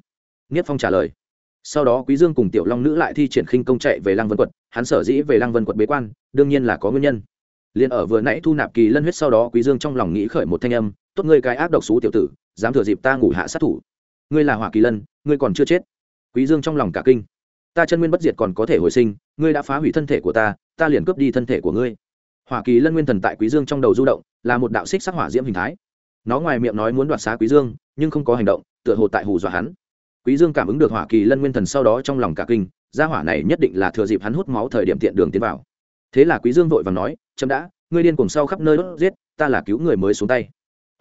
Niết phong trả lời. Sau đó quý dương cùng tiểu long nữ lại thi triển khinh công chạy về Lang vân quật hắn sở dĩ về Lang vân quật bế quan đương nhiên là có nguyên nhân. Liền ở vừa nãy thu nạp kỳ lân huyết sau đó quý dương trong lòng nghĩ khởi một thanh âm tốt ngươi cái ác độc xú tiểu tử, dám thừa dịp ta ngủ hạ sát thủ. Ngươi là hỏa kỳ lân, ngươi còn chưa chết. Quý dương trong lòng cả kinh. Ta chân nguyên bất diệt còn có thể hồi sinh, ngươi đã phá hủy thân thể của ta ta liền cướp đi thân thể của ngươi. Hỏa kỳ lân nguyên thần tại quý dương trong đầu du động, là một đạo xích sắc hỏa diễm hình thái. Nó ngoài miệng nói muốn đoạt xá quý dương, nhưng không có hành động, tựa hồ tại hù dọa hắn. Quý dương cảm ứng được hỏa kỳ lân nguyên thần sau đó trong lòng cả kinh, gia hỏa này nhất định là thừa dịp hắn hút máu thời điểm tiện đường tiến vào. Thế là quý dương vội vàng nói, chấm đã, ngươi điên cuồng sau khắp nơi đốt giết, ta là cứu người mới xuống tay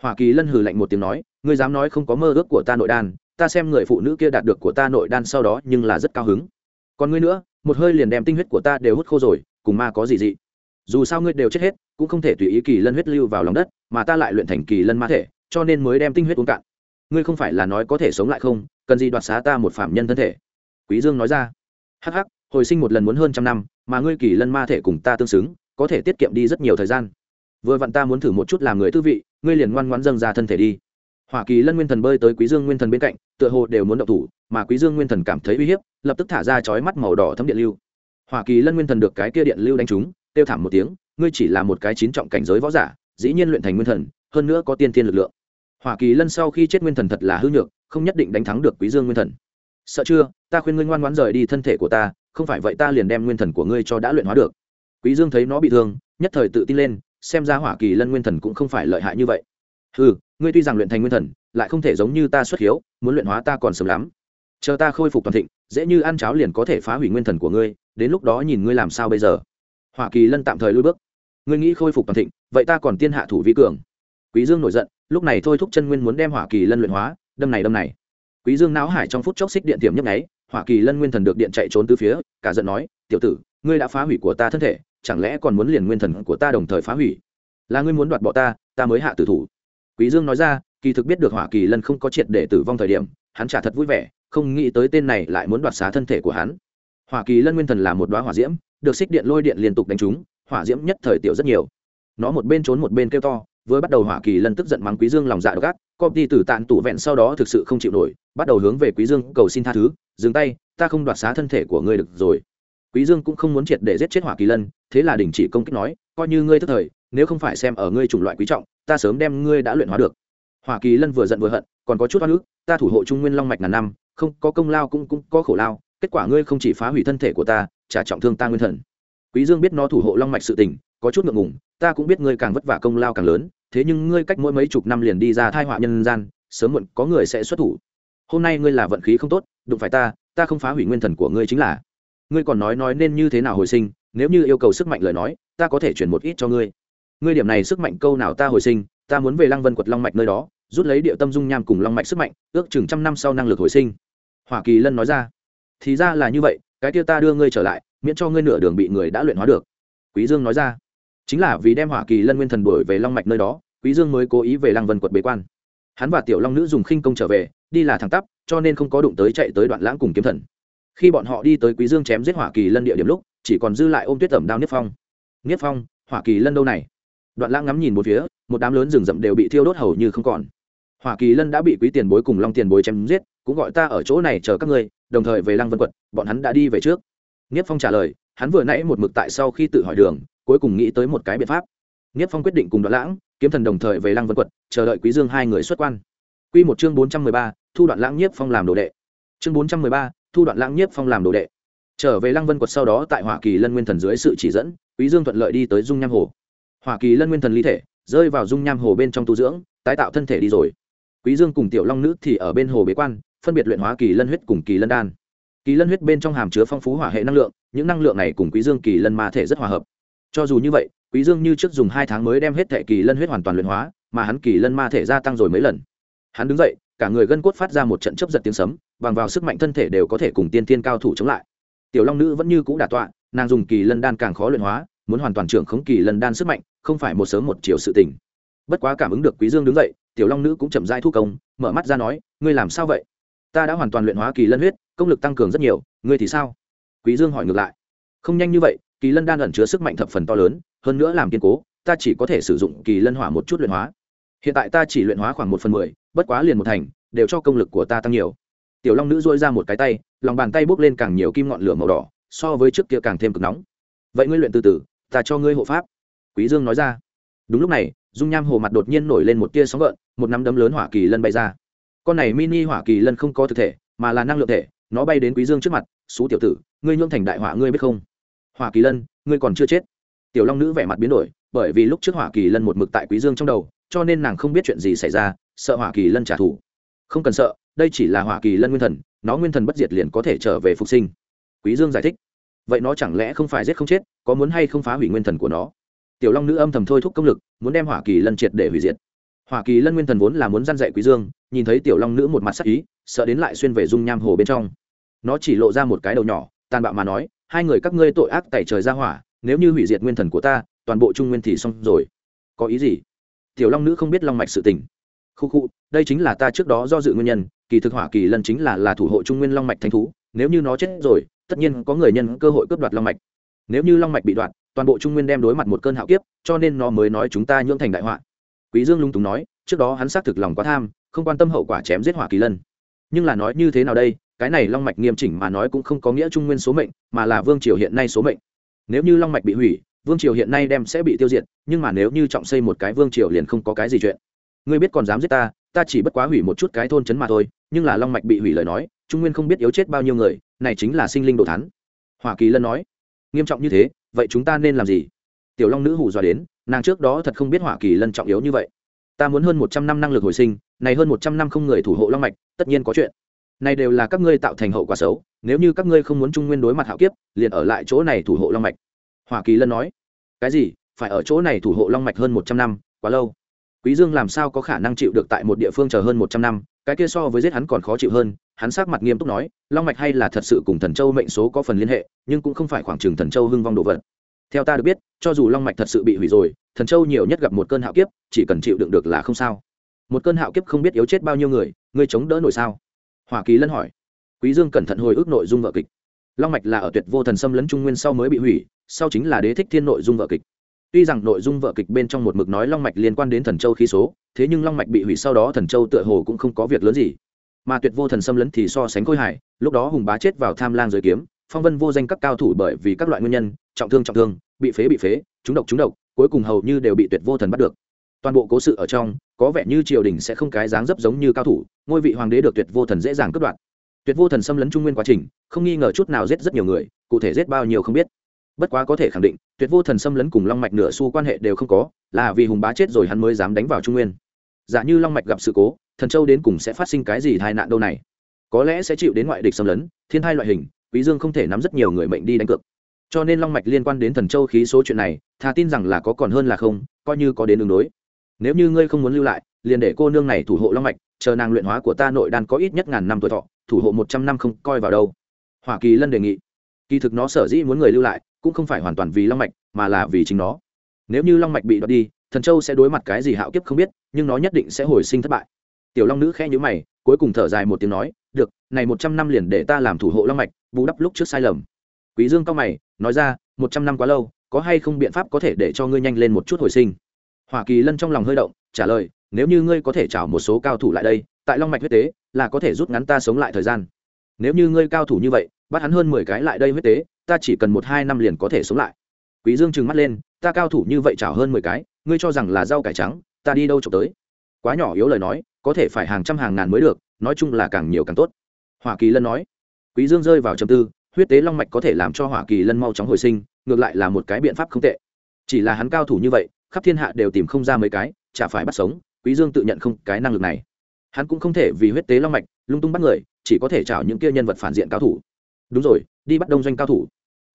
hỏa kỳ lân hừ lạnh một tiếng nói, ngươi dám nói không có mơ ước của ta nội đan, ta xem người phụ nữ kia đạt được của ta nội đan sau đó nhưng là rất cao hứng. Còn ngươi nữa, một hơi liền đem tinh huyết của ta đều hút khô rồi, cùng ma có gì dị. Dù sao ngươi đều chết hết, cũng không thể tùy ý kỳ lân huyết lưu vào lòng đất, mà ta lại luyện thành kỳ lân ma thể, cho nên mới đem tinh huyết uống cạn. Ngươi không phải là nói có thể sống lại không? Cần gì đoạt xá ta một phạm nhân thân thể? Quý dương nói ra. Hắc hắc, hồi sinh một lần muốn hơn trăm năm, mà ngươi kỳ lân ma thể cùng ta tương xứng, có thể tiết kiệm đi rất nhiều thời gian. Vừa vặn ta muốn thử một chút làm người tư vị ngươi liền ngoan ngoãn dâng ra thân thể đi. Hoa kỳ lân nguyên thần bơi tới quý dương nguyên thần bên cạnh, tựa hồ đều muốn động thủ, mà quý dương nguyên thần cảm thấy uy hiếp, lập tức thả ra chói mắt màu đỏ thấm điện lưu. Hoa kỳ lân nguyên thần được cái kia điện lưu đánh trúng tiêu thảm một tiếng, ngươi chỉ là một cái chín trọng cảnh giới võ giả, dĩ nhiên luyện thành nguyên thần, hơn nữa có tiên thiên lực lượng. Hoa kỳ lân sau khi chết nguyên thần thật là hư nhược, không nhất định đánh thắng được quý dương nguyên thần. Sợ chưa, ta khuyên ngươi ngoan ngoãn rời đi thân thể của ta, không phải vậy ta liền đem nguyên thần của ngươi cho đã luyện hóa được. Quý dương thấy nó bị thương, nhất thời tự tin lên xem ra hỏa kỳ lân nguyên thần cũng không phải lợi hại như vậy. Ừ ngươi tuy rằng luyện thành nguyên thần, lại không thể giống như ta xuất hiếu, muốn luyện hóa ta còn sớm lắm. Chờ ta khôi phục toàn thịnh, dễ như ăn cháo liền có thể phá hủy nguyên thần của ngươi, đến lúc đó nhìn ngươi làm sao bây giờ. Hỏa kỳ lân tạm thời lui bước. Ngươi nghĩ khôi phục toàn thịnh, vậy ta còn tiên hạ thủ vi cường. Quý dương nổi giận, lúc này thôi thúc chân nguyên muốn đem hỏa kỳ lân luyện hóa, đâm này đâm này. Quý dương não hải trong phút chốc xích điện tiềm nhấp nháy, hỏa kỳ lân nguyên thần được điện chạy trốn từ phía, cả giận nói, tiểu tử, ngươi đã phá hủy của ta thân thể chẳng lẽ còn muốn liền nguyên thần của ta đồng thời phá hủy? Là ngươi muốn đoạt bỏ ta ta mới hạ tử thủ. Quý dương nói ra, kỳ thực biết được hỏa kỳ lân không có triệt để tử vong thời điểm, hắn trả thật vui vẻ, không nghĩ tới tên này lại muốn đoạt xá thân thể của hắn. Hỏa kỳ lân nguyên thần là một đóa hỏa diễm, được xích điện lôi điện liên tục đánh trúng, hỏa diễm nhất thời tiểu rất nhiều. Nó một bên trốn một bên kêu to, vừa bắt đầu hỏa kỳ lân tức giận mắng quý dương lòng dạ độc ác công ty tử tạn tủ vẹn sau đó thực sự không chịu nổi, bắt đầu hướng về quý dương cầu xin tha thứ, dừng tay, ta không đoạt xá thân thể của ngươi được rồi quý dương cũng không muốn triệt để giết chết hỏa kỳ lân, thế là đình chỉ công kích nói, coi như ngươi thất thời, nếu không phải xem ở ngươi chủng loại quý trọng, ta sớm đem ngươi đã luyện hóa được. Hỏa kỳ lân vừa giận vừa hận, còn có chút oan ức, ta thủ hộ trung nguyên long mạch ngàn năm, không có công lao cũng cũng có khổ lao, kết quả ngươi không chỉ phá hủy thân thể của ta, trả trọng thương ta nguyên thần. Quý dương biết nó thủ hộ long mạch sự tình, có chút ngượng ngùng, ta cũng biết ngươi càng vất vả công lao càng lớn, thế nhưng ngươi cách mỗi mấy chục năm liền đi ra thai họa nhân gian, sớm muộn có người sẽ xuất thủ. Hôm nay ngươi là vận khí không tốt, đụng phải ta ta không phá hủy nguyên thần của ngươi chính là ngươi còn nói nói nên như thế nào hồi sinh, nếu như yêu cầu sức mạnh lời nói, ta có thể chuyển một ít cho ngươi. Ngươi điểm này sức mạnh câu nào ta hồi sinh, ta muốn về lăng vân quật long mạch nơi đó, rút lấy địa tâm dung nham cùng long mạch sức mạnh, ước chừng trăm năm sau năng lực hồi sinh. Hoa kỳ lân nói ra. Thì ra là như vậy, cái kia ta đưa ngươi trở lại, miễn cho ngươi nửa đường bị người đã luyện hóa được. Quý dương nói ra. Chính là vì đem Hoa kỳ lân nguyên thần đổi về long mạch nơi đó, quý dương mới cố ý về lăng vân quật bế quan. Hắn và tiểu long nữ dùng khinh công trở về, đi là thẳng tắp, cho nên không có đụng tới chạy tới đoạn lãng cùng kiếm thần khi bọn họ đi tới quý dương chém giết hỏa kỳ lân địa điểm lúc chỉ còn dư lại ôm tuyết tẩm đao niết phong. Niết phong hỏa kỳ lân đâu này? Đoạn lãng ngắm nhìn một phía một đám lớn rừng rậm đều bị thiêu đốt hầu như không còn. Hỏa kỳ lân đã bị quý tiền bối cùng long tiền bối chém giết cũng gọi ta ở chỗ này chờ các ngươi đồng thời về lăng vân quật bọn hắn đã đi về trước. Niết phong trả lời hắn vừa nãy một mực tại sau khi tự hỏi đường cuối cùng nghĩ tới một cái biện pháp. Niết phong quyết định cùng đoạn lãng kiếm thần đồng thời về lăng vân quật chờ đợi quý dương hai người xuất quan. Quy một chương bốn trăm mười ba, thu đoạn lãng Niết phong làm đồ đệ. Chương bốn trăm mười ba, thu đoạn lãng nhiếp phong làm đồ đệ. Trở về lăng vân quật sau đó tại hỏa kỳ lân nguyên thần dưới sự chỉ dẫn, quý dương thuận lợi đi tới dung nham hồ. Hỏa kỳ lân nguyên thần ly thể, rơi vào dung nham hồ bên trong tu dưỡng, tái tạo thân thể đi rồi. Quý dương cùng tiểu long nữ thì ở bên hồ bế quan, phân biệt luyện hóa kỳ lân huyết cùng kỳ lân đan. Kỳ lân huyết bên trong hàm chứa phong phú hỏa hệ năng lượng, những năng lượng này cùng quý dương kỳ lân ma thể rất hòa hợp. Cho dù như vậy, quý dương như trước dùng hai tháng mới đem hết thể kỳ lân huyết hoàn toàn luyện hóa, mà hắn kỳ lân ma thể gia tăng rồi mấy lần. Hắn đứng dậy cả người gân cốt phát ra một trận chớp giật tiếng sấm, bằng vào sức mạnh thân thể đều có thể cùng tiên tiên cao thủ chống lại. Tiểu long nữ vẫn như cũ đả tọa, nàng dùng kỳ lân đan càng khó luyện hóa, muốn hoàn toàn trưởng khống kỳ lân đan sức mạnh, không phải một sớm một chiều sự tình. Bất quá cảm ứng được quý dương đứng dậy, tiểu long nữ cũng chậm rãi thu công, mở mắt ra nói, ngươi làm sao vậy? Ta đã hoàn toàn luyện hóa kỳ lân huyết, công lực tăng cường rất nhiều, ngươi thì sao? Quý dương hỏi ngược lại, không nhanh như vậy, kỳ lân đan ẩn chứa sức mạnh thập phần to lớn, hơn nữa làm kiên cố, ta chỉ có thể sử dụng kỳ lân hỏa một chút luyện hóa. Hiện tại ta chỉ luyện hóa khoảng một phần mười bất quá liền một thành, đều cho công lực của ta tăng nhiều. Tiểu long nữ dôi ra một cái tay, lòng bàn tay bốc lên càng nhiều kim ngọn lửa màu đỏ, so với trước kia càng thêm cực nóng. Vậy ngươi luyện từ từ, ta cho ngươi hộ pháp. Quý dương nói ra. Đúng lúc này, dung nham hồ mặt đột nhiên nổi lên một tia sóng gợn, một nắm đấm lớn hỏa kỳ lân bay ra. Con này mini hỏa kỳ lân không có thực thể, mà là năng lượng thể, nó bay đến quý dương trước mặt xú tiểu tử, ngươi nhượng thành đại hỏa ngươi biết không? Hỏa kỳ lân, ngươi còn chưa chết. Tiểu long nữ vẻ mặt biến đổi, bởi vì lúc trước hỏa kỳ lân một mực tại quý dương trong đầu, cho nên nàng không biết chuyện gì xảy ra sợ hỏa kỳ lân trả thù. Không cần sợ, đây chỉ là hỏa kỳ lân nguyên thần, nó nguyên thần bất diệt liền có thể trở về phục sinh. Quý dương giải thích. Vậy nó chẳng lẽ không phải giết không chết, có muốn hay không phá hủy nguyên thần của nó? Tiểu long nữ âm thầm thôi thúc công lực, muốn đem hỏa kỳ lân triệt để hủy diệt. Hỏa kỳ lân nguyên thần vốn là muốn gian dạy quý dương, nhìn thấy tiểu long nữ một mặt sắc ý, sợ đến lại xuyên về dung nham hồ bên trong. Nó chỉ lộ ra một cái đầu nhỏ, tàn bạo mà nói, hai người các ngươi tội ác tẩy trời ra hỏa, nếu như hủy diệt nguyên thần của ta, toàn bộ trung nguyên thì xong rồi. Có ý gì? Tiểu long nữ không biết long mạch sự tình khu khu, đây chính là ta trước đó do dự nguyên nhân, kỳ thực hỏa kỳ lân chính là là thủ hộ trung nguyên long mạch thánh thú, nếu như nó chết rồi, tất nhiên có người nhân cơ hội cướp đoạt long mạch. Nếu như long mạch bị đoạt, toàn bộ trung nguyên đem đối mặt một cơn hạo kiếp, cho nên nó mới nói chúng ta nhưỡng thành đại họa. Quý dương lung túng nói, trước đó hắn xác thực lòng quá tham, không quan tâm hậu quả chém giết hỏa kỳ lân. Nhưng là nói như thế nào đây, cái này long mạch nghiêm chỉnh mà nói cũng không có nghĩa trung nguyên số mệnh, mà là vương triều hiện nay số mệnh. Nếu như long mạch bị hủy, vương triều hiện nay đem sẽ bị tiêu diệt, nhưng mà nếu như trọng xây một cái vương triều liền không có cái gì chuyện ngươi biết còn dám giết ta ta chỉ bất quá hủy một chút cái thôn trấn mà thôi, nhưng là long mạch bị hủy lời nói, trung nguyên không biết yếu chết bao nhiêu người, này chính là sinh linh đồ thắn hoa kỳ lân nói. Nghiêm trọng như thế, vậy chúng ta nên làm gì? Tiểu long nữ hù dọa đến, nàng trước đó thật không biết hoa kỳ lân trọng yếu như vậy. Ta muốn hơn một trăm năm năng lực hồi sinh, này hơn một trăm năm không người thủ hộ long mạch, tất nhiên có chuyện. Này đều là các ngươi tạo thành hậu quả xấu, nếu như các ngươi không muốn trung nguyên đối mặt hạo kiếp, liền ở lại chỗ này thủ hộ long mạch. Hoa kỳ lân nói. Cái gì? Phải ở chỗ này thủ hộ long mạch hơn một trăm năm, quá lâu quý dương làm sao có khả năng chịu được tại một địa phương chờ hơn một trăm năm? Cái kia so với giết hắn còn khó chịu hơn, hắn sắc mặt nghiêm túc nói, long mạch hay là thật sự cùng thần châu mệnh số có phần liên hệ, nhưng cũng không phải khoảng trường thần châu hưng vong đồ vật. Theo ta được biết, cho dù long mạch thật sự bị hủy rồi, thần châu nhiều nhất gặp một cơn hạo kiếp, chỉ cần chịu đựng được là không sao. Một cơn hạo kiếp không biết yếu chết bao nhiêu người, ngươi chống đỡ nổi sao? Hoa kỳ lân hỏi. Quý dương cẩn thận hồi ức nội dung vở kịch. Long mạch là ở tuyệt vô thần xâm lấn trung nguyên sau mới bị hủy, sau chính là đế thích thiên nội dung vở kịch tuy rằng nội dung vở kịch bên trong một mực nói long mạch liên quan đến thần châu khí số, thế nhưng long mạch bị hủy sau đó thần châu tựa hồ cũng không có việc lớn gì. Mà tuyệt vô thần xâm lấn thì so sánh khôi hài, lúc đó hùng bá chết vào tham lang dưới kiếm, phong vân vô danh các cao thủ bởi vì các loại nguyên nhân, trọng thương trọng thương, bị phế bị phế trúng độc trúng độc, cuối cùng hầu như đều bị tuyệt vô thần bắt được. Toàn bộ cố sự ở trong, có vẻ như triều đình sẽ không cái dáng dấp giống như cao thủ, ngôi vị hoàng đế được tuyệt vô thần dễ dàng cướp đoạt. Tuyệt vô thần xâm lấn trung nguyên quá trình, không nghi ngờ chút nào giết rất nhiều người, cụ thể giết bao nhiêu không biết bất quá có thể khẳng định, tuyệt vô thần xâm lấn cùng long mạch nửa xu quan hệ đều không có, là vì hùng bá chết rồi hắn mới dám đánh vào trung nguyên. Giả như long mạch gặp sự cố, thần châu đến cùng sẽ phát sinh cái gì tai nạn đâu này? Có lẽ sẽ chịu đến ngoại địch xâm lấn, thiên thai loại hình, quý dương không thể nắm rất nhiều người mệnh đi đánh cược. Cho nên long mạch liên quan đến thần châu khí số chuyện này thà tin rằng là có còn hơn là không, coi như có đến đường đối. Nếu như ngươi không muốn lưu lại, liền để cô nương này thủ hộ long mạch, chờ nàng luyện hóa của ta nội đan có ít nhất ngàn năm tuổi thọ, thủ hộ một trăm năm không coi vào đâu. Hoa kỳ lân đề nghị. Kỳ thực nó sở dĩ muốn người lưu lại cũng không phải hoàn toàn vì long mạch, mà là vì chính nó. Nếu như long mạch bị đoạt đi, thần châu sẽ đối mặt cái gì hạo kiếp không biết, nhưng nó nhất định sẽ hồi sinh thất bại. Tiểu long nữ khẽ nhữ mày, cuối cùng thở dài một tiếng nói, được, này một trăm năm liền để ta làm thủ hộ long mạch, bù đắp lúc trước sai lầm. Quý dương cao mày, nói ra, một trăm năm quá lâu, có hay không biện pháp có thể để cho ngươi nhanh lên một chút hồi sinh? Hoa kỳ lân trong lòng hơi động, trả lời, nếu như ngươi có thể trảo một số cao thủ lại đây, tại long mạch huyết tế, là có thể rút ngắn ta sống lại thời gian. Nếu như ngươi cao thủ như vậy, bắt hắn hơn mười cái lại đây huyết tế ta chỉ cần một hai năm liền có thể sống lại. Quý dương trừng mắt lên, ta cao thủ như vậy chảo hơn mười cái, ngươi cho rằng là rau cải trắng, ta đi đâu trộm tới? Quá nhỏ yếu lời nói, có thể phải hàng trăm hàng ngàn mới được, nói chung là càng nhiều càng tốt. Hoa kỳ lân nói. Quý dương rơi vào trầm tư, huyết tế long mạch có thể làm cho hoa kỳ lân mau chóng hồi sinh, ngược lại là một cái biện pháp không tệ. Chỉ là hắn cao thủ như vậy, khắp thiên hạ đều tìm không ra mấy cái, chả phải bắt sống, quý dương tự nhận không cái năng lực này. Hắn cũng không thể vì huyết tế long mạch lung tung bắt người, chỉ có thể chào những kia nhân vật phản diện cao thủ. Đúng rồi, đi bắt đông doanh cao thủ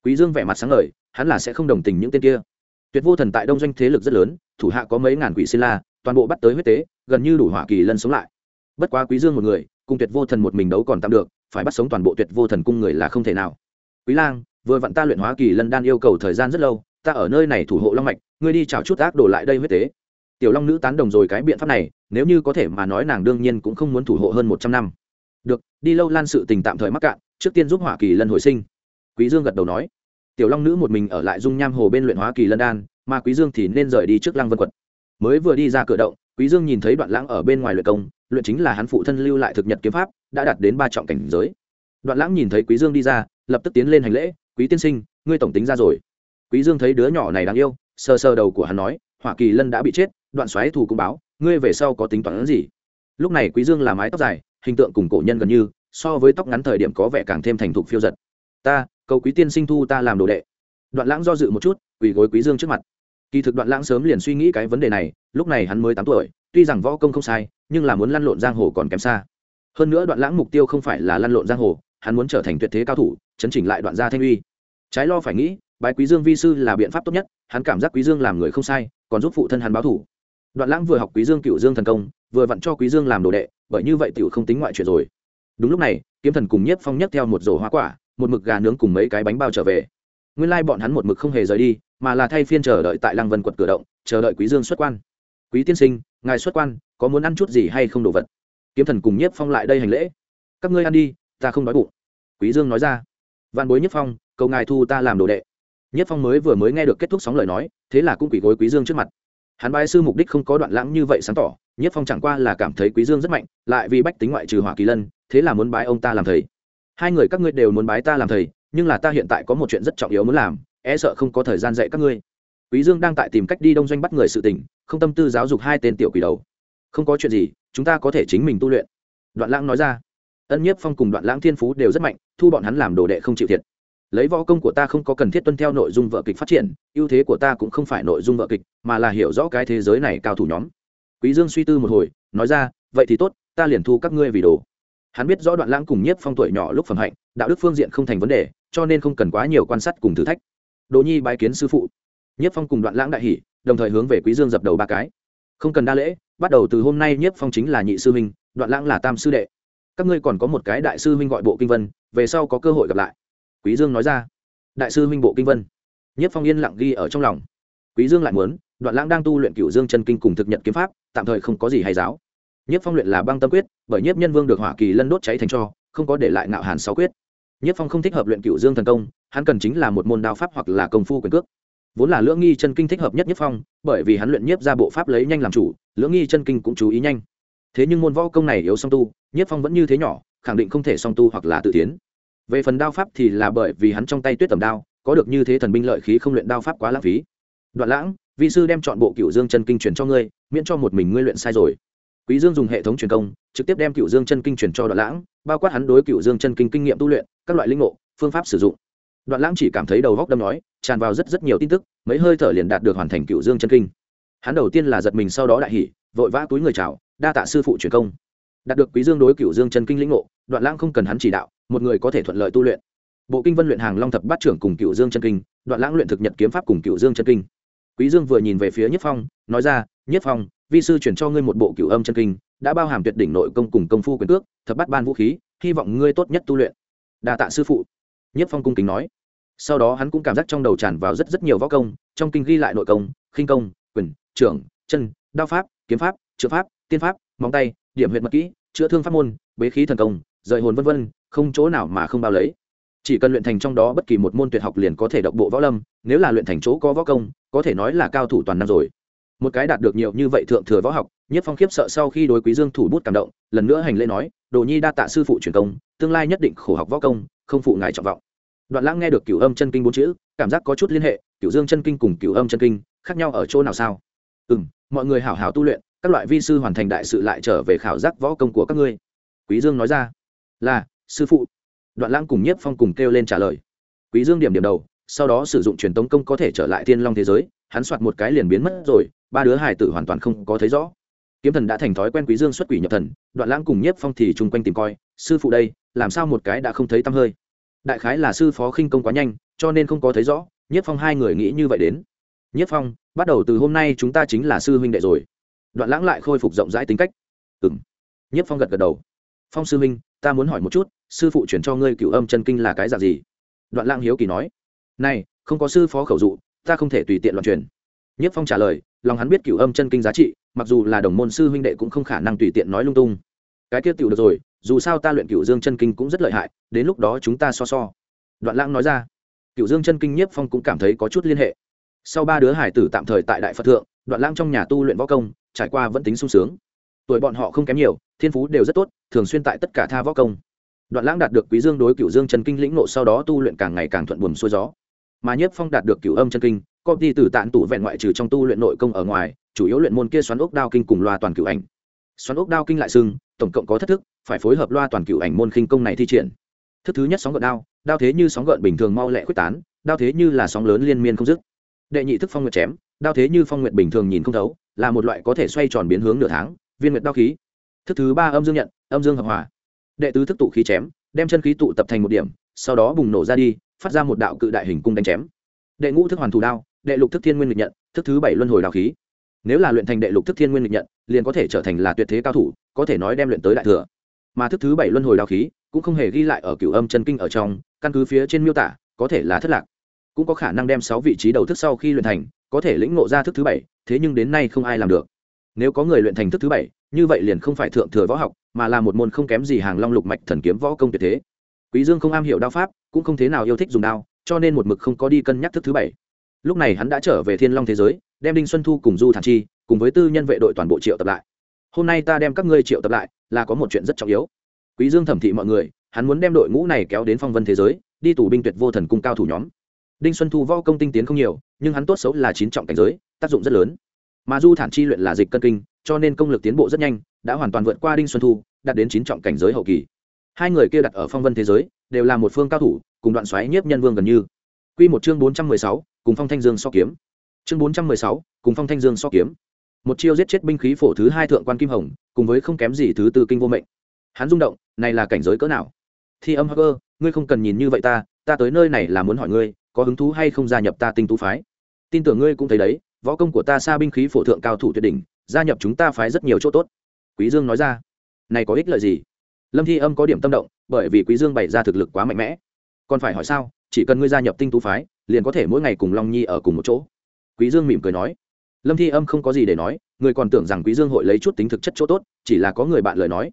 quý dương vẻ mặt sáng ngời, hắn là sẽ không đồng tình những tên kia. Tuyệt vô thần tại đông doanh thế lực rất lớn, thủ hạ có mấy ngàn quỷ xin la, toàn bộ bắt tới huyết tế, gần như đủ hỏa kỳ lân sống lại. Bất quá quý dương một người, cùng tuyệt vô thần một mình đấu còn tạm được, phải bắt sống toàn bộ tuyệt vô thần cung người là không thể nào. Quý lang, vừa vặn ta luyện hóa kỳ lân đan yêu cầu thời gian rất lâu, ta ở nơi này thủ hộ long mạch, ngươi đi chào chút ác đồ lại đây huyết tế. Tiểu long nữ tán đồng rồi cái biện pháp này, nếu như có thể mà nói nàng đương nhiên cũng không muốn thủ hộ hơn một trăm năm. Được, đi lâu lan sự tình tạm thời mắc cạn, trước tiên giúp hỏa kỳ lân hồi sinh quý dương gật đầu nói, tiểu long nữ một mình ở lại dung nham hồ bên luyện hóa kỳ lân đan, mà quý dương thì nên rời đi trước lăng vân quật mới vừa đi ra cửa động, quý dương nhìn thấy đoạn lãng ở bên ngoài luyện công, luyện chính là hắn phụ thân lưu lại thực nhật kiếm pháp, đã đạt đến ba trọng cảnh giới. Đoạn lãng nhìn thấy quý dương đi ra, lập tức tiến lên hành lễ, quý tiên sinh, ngươi tổng tính ra rồi. Quý dương thấy đứa nhỏ này đáng yêu, sờ sờ đầu của hắn nói, hỏa kỳ lân đã bị chết, đoạn xoáy thủ cũng báo, ngươi về sau có tính toán gì? Lúc này quý dương là mái tóc dài, hình tượng cùng cổ nhân gần như, so với tóc ngắn thời điểm có vẻ càng thêm thành thục phiêu giật. Ta cầu quý tiên sinh thu ta làm đồ đệ. Đoạn lãng do dự một chút, quỳ gối quý dương trước mặt. Kỳ thực đoạn lãng sớm liền suy nghĩ cái vấn đề này, lúc này hắn mới tám tuổi, tuy rằng võ công không sai, nhưng là muốn lăn lộn giang hồ còn kém xa. Hơn nữa đoạn lãng mục tiêu không phải là lăn lộn giang hồ, hắn muốn trở thành tuyệt thế cao thủ, chấn chỉnh lại đoạn gia thanh uy. Trái lo phải nghĩ bài quý dương vi sư là biện pháp tốt nhất, hắn cảm giác quý dương làm người không sai, còn giúp phụ thân hắn báo thủ. Đoạn lãng vừa học quý dương cựu dương thần công, vừa vặn cho quý dương làm đồ đệ, bởi như vậy tiểu không tính ngoại chuyện rồi. Đúng lúc này, kiếm thần cùng nhiếp phong nhất theo một rổ hoa quả một mực gà nướng cùng mấy cái bánh bao trở về. Nguyên lai bọn hắn một mực không hề rời đi, mà là thay phiên chờ đợi tại lăng vân quật cửa động, chờ đợi quý dương xuất quan. Quý tiên sinh, ngài xuất quan, có muốn ăn chút gì hay không đồ vật? Kiếm thần cùng nhiếp phong lại đây hành lễ. Các ngươi ăn đi, ta không đói bụng. Quý dương nói ra. Văn bối nhiếp phong, cầu ngài thu ta làm đồ đệ. Nhiếp phong mới vừa mới nghe được kết thúc sóng lời nói, thế là cũng quỷ gối quý dương trước mặt. Hắn bái sư mục đích không có đoạn lãng như vậy sáng tỏ, nhiếp phong chẳng qua là cảm thấy quý dương rất mạnh, lại vì bách tính ngoại trừ hỏa kỳ lân, thế là muốn bái ông ta làm thầy hai người các ngươi đều muốn bái ta làm thầy, nhưng là ta hiện tại có một chuyện rất trọng yếu muốn làm e sợ không có thời gian dạy các ngươi. Quý dương đang tại tìm cách đi đông doanh bắt người sự tình, không tâm tư giáo dục hai tên tiểu quỷ đầu. Không có chuyện gì, chúng ta có thể chính mình tu luyện. Đoạn lãng nói ra. Ân nhiếp phong cùng đoạn lãng thiên phú đều rất mạnh, thu bọn hắn làm đồ đệ không chịu thiệt. Lấy võ công của ta không có cần thiết tuân theo nội dung vợ kịch phát triển, ưu thế của ta cũng không phải nội dung vợ kịch, mà là hiểu rõ cái thế giới này cao thủ nhóm. Quý dương suy tư một hồi, nói ra, vậy thì tốt, ta liền thu các ngươi vì đồ hắn biết rõ đoạn lãng cùng nhiếp phong tuổi nhỏ lúc phẩm hạnh, đạo đức phương diện không thành vấn đề, cho nên không cần quá nhiều quan sát cùng thử thách. Đỗ nhi bái kiến sư phụ. Nhiếp phong cùng đoạn lãng đại hỷ đồng thời hướng về quý dương dập đầu ba cái. Không cần đa lễ, bắt đầu từ hôm nay nhiếp phong chính là nhị sư huynh, đoạn lãng là tam sư đệ. Các ngươi còn có một cái đại sư huynh gọi bộ kinh vân, về sau có cơ hội gặp lại. Quý dương nói ra. Đại sư huynh bộ kinh vân. Nhiếp phong yên lặng ghi ở trong lòng. Quý dương lại muốn, đoạn lãng đang tu luyện cửu dương chân kinh cùng thực nhật kiếm pháp, tạm thời không có gì hay giáo nhiếp phong luyện là băng tâm quyết, bởi nhiếp nhân vương được hỏa kỳ lân đốt cháy thành cho, không có để lại ngạo hàn sáu quyết. Nhiếp phong không thích hợp luyện cửu dương thần công, hắn cần chính là một môn đao pháp hoặc là công phu quyền cước. Vốn là lưỡng nghi chân kinh thích hợp nhất nhiếp phong, bởi vì hắn luyện nhiếp ra bộ pháp lấy nhanh làm chủ, lưỡng nghi chân kinh cũng chú ý nhanh. Thế nhưng môn võ công này yếu song tu, nhiếp phong vẫn như thế nhỏ, khẳng định không thể song tu hoặc là tự tiến. Về phần đao pháp thì là bởi vì hắn trong tay tuyết tầm đao, có được như thế thần binh lợi khí không luyện đao pháp quá lãng phí. Đoạn lãng vị sư đem chọn bộ cựu dương chân kinh truyền cho ngươi, miễn cho một mình ngươi luyện sai rồi quý dương dùng hệ thống truyền công, trực tiếp đem cựu dương chân kinh truyền cho đoạn lãng, bao quát hắn đối cựu dương chân kinh kinh nghiệm tu luyện, các loại linh ngộ, phương pháp sử dụng. Đoạn lãng chỉ cảm thấy đầu óc đâm nói, tràn vào rất rất nhiều tin tức, mấy hơi thở liền đạt được hoàn thành cựu dương chân kinh. Hắn đầu tiên là giật mình sau đó đại hỉ, vội vã túi người chào, đa tạ sư phụ truyền công. Đạt được quý dương đối cựu dương chân kinh lĩnh ngộ, đoạn lãng không cần hắn chỉ đạo, một người có thể thuận lợi tu luyện. Bộ kinh vân luyện hàng long thập bát trưởng cùng cựu dương chân kinh, đoạn lãng luyện thực nhật kiếm pháp cùng cựu dương chân kinh. Quý dương vừa nhìn về phía nhất phong, nói ra, nhất phong vi sư chuyển cho ngươi một bộ cửu âm chân kinh, đã bao hàm tuyệt đỉnh nội công cùng công phu quyền cước, thập bát ban vũ khí, hy vọng ngươi tốt nhất tu luyện. Đa tạ sư phụ. Nhất phong cung kính nói. Sau đó hắn cũng cảm giác trong đầu tràn vào rất rất nhiều võ công, trong kinh ghi lại nội công, khinh công, quyền, trưởng, chân, đao pháp, kiếm pháp chữ pháp, tiên pháp, móng tay, điểm huyện mật kỹ, chữa thương pháp môn, bế khí thần công, rời hồn vân vân, không chỗ nào mà không bao lấy. Chỉ cần luyện thành trong đó bất kỳ một môn tuyệt học liền có thể độc bộ võ lâm, nếu là luyện thành chỗ có võ công, có thể nói là cao thủ toàn năng rồi một cái đạt được nhiều như vậy thượng thừa võ học, nhất phong khiếp sợ sau khi đối quý dương thủ bút cảm động, lần nữa hành lễ nói, đồ nhi đa tạ sư phụ truyền công, tương lai nhất định khổ học võ công, không phụ ngài trọng vọng. Đoạn lãng nghe được cửu âm chân kinh bốn chữ, cảm giác có chút liên hệ, cửu dương chân kinh cùng cửu âm chân kinh khác nhau ở chỗ nào sao? Ừ mọi người hảo hảo tu luyện, các loại vi sư hoàn thành đại sự lại trở về khảo giác võ công của các ngươi. Quý dương nói ra, là, sư phụ. Đoạn lãng cùng nhiếp phong cùng kêu lên trả lời. Quý dương điểm điểm đầu, sau đó sử dụng truyền tống công có thể trở lại thiên long thế giới, hắn soạt một cái liền biến mất rồi ba đứa hài tử hoàn toàn không có thấy rõ. Kiếm thần đã thành thói quen quý dương xuất quỷ nhập thần, đoạn lãng cùng nhiếp phong thì chung quanh tìm coi, sư phụ đây, làm sao một cái đã không thấy tăm hơi? Đại khái là sư phó khinh công quá nhanh, cho nên không có thấy rõ, nhiếp phong hai người nghĩ như vậy đến. Nhiếp phong, bắt đầu từ hôm nay chúng ta chính là sư huynh đệ rồi. Đoạn lãng lại khôi phục rộng rãi tính cách. Ừng nhiếp phong gật gật đầu. Phong sư huynh, ta muốn hỏi một chút, sư phụ chuyển cho ngươi cựu âm chân kinh là cái giả gì? Đoạn lãng hiếu kỳ nói. Này, không có sư phó khẩu dụ, ta không thể tùy tiện loạn truyền nhất phong trả lời, lòng hắn biết cửu âm chân kinh giá trị, mặc dù là đồng môn sư huynh đệ cũng không khả năng tùy tiện nói lung tung. Cái kia tiểu được rồi, dù sao ta luyện cửu dương chân kinh cũng rất lợi hại, đến lúc đó chúng ta so so. Đoạn lãng nói ra. Cửu dương chân kinh nhiếp phong cũng cảm thấy có chút liên hệ. Sau ba đứa hải tử tạm thời tại đại phật thượng, đoạn lãng trong nhà tu luyện võ công, trải qua vẫn tính sung sướng. Tuổi bọn họ không kém nhiều, thiên phú đều rất tốt, thường xuyên tại tất cả tha võ công. Đoạn lãng đạt được quý dương đối cửu dương chân kinh lĩnh nộ sau đó tu luyện càng ngày càng thuận buồm xuôi gió. Mà nhiếp phong đạt được cửu âm chân kinh công ty từ tạn tủ vẹn ngoại trừ trong tu luyện nội công ở ngoài, chủ yếu luyện môn kia xoắn ốc đao kinh cùng loa toàn cửu ảnh. Xoắn ốc đao kinh lại xưng tổng cộng có thất thức, phải phối hợp loa toàn cửu ảnh môn khinh công này thi triển. Thức thứ nhất sóng gợn đao đao thế như sóng gợn bình thường mau lẹ quyết tán, đao thế như là sóng lớn liên miên không dứt. Đệ nhị thức phong nguyệt chém, đao thế như phong nguyệt bình thường nhìn không thấu, là một loại có thể xoay tròn biến hướng nửa tháng, viên nguyệt đao khí. Thức thứ ba âm dương nhận, âm dương hợp hòa. Đệ tứ thức tụ khí chém, đem chân khí tụ tập thành một điểm, sau đó bùng nổ ra đi, phát ra một đạo cự đại hình cung đánh chém. Đệ ngũ thức hoàn thủ đao đệ lục thức thiên nguyên lịch nhận, thức thứ bảy luân hồi đao khí. Nếu là luyện thành đệ lục thức thiên nguyên lịch nhận, liền có thể trở thành là tuyệt thế cao thủ, có thể nói đem luyện tới đại thừa. Mà thức thứ bảy luân hồi đao khí cũng không hề ghi lại ở cửu âm chân kinh ở trong, căn cứ phía trên miêu tả, có thể là thất lạc. Cũng có khả năng đem sáu vị trí đầu thức sau khi luyện thành, có thể lĩnh ngộ ra thức thứ bảy, thế nhưng đến nay không ai làm được. Nếu có người luyện thành thức thứ bảy, như vậy liền không phải thượng thừa võ học, mà là một môn không kém gì hàng long lục mạch thần kiếm võ công tuyệt thế. Quý dương không am hiểu đao pháp, cũng không thế nào yêu thích dùng đao, cho nên một mực không có đi cân nhắc thức thứ bảy lúc này hắn đã trở về thiên long thế giới, đem đinh xuân thu cùng du thản chi cùng với tư nhân vệ đội toàn bộ triệu tập lại. Hôm nay ta đem các ngươi triệu tập lại là có một chuyện rất trọng yếu. Quý dương thẩm thị mọi người, hắn muốn đem đội ngũ này kéo đến phong vân thế giới, đi tù binh tuyệt vô thần cung cao thủ nhóm. Đinh xuân thu võ công tinh tiến không nhiều, nhưng hắn tốt xấu là chín trọng cảnh giới, tác dụng rất lớn. Mà du thản chi luyện là dịch cân kinh, cho nên công lực tiến bộ rất nhanh, đã hoàn toàn vượt qua đinh xuân thu, đạt đến chín trọng cảnh giới hậu kỳ. Hai người kia đặt ở phong vân thế giới, đều là một phương cao thủ, cùng đoạn xoáy nhiếp nhân vương gần như. Quy một chương bốn trăm mười sáu, cùng phong thanh dương so kiếm. Chương bốn trăm mười sáu, cùng phong thanh dương so kiếm. Một chiêu giết chết binh khí phổ thứ hai thượng quan kim hồng, cùng với không kém gì thứ tư kinh vô mệnh. Hắn rung động, này là cảnh giới cỡ nào? Thi âm hacker, ngươi không cần nhìn như vậy ta ta tới nơi này là muốn hỏi ngươi, có hứng thú hay không gia nhập ta tinh tú phái? Tin tưởng ngươi cũng thấy đấy, võ công của ta xa binh khí phổ thượng cao thủ tuyệt đỉnh, gia nhập chúng ta phái rất nhiều chỗ tốt. Quý dương nói ra. Này có ích lợi gì? Lâm thi âm có điểm tâm động, bởi vì quý dương bày ra thực lực quá mạnh mẽ. Còn phải hỏi sao? Chỉ cần ngươi gia nhập tinh tú phái, liền có thể mỗi ngày cùng long nhi ở cùng một chỗ. Quý dương mỉm cười nói. Lâm thi âm không có gì để nói, người còn tưởng rằng quý dương hội lấy chút tính thực chất chỗ tốt, chỉ là có người bạn lời nói.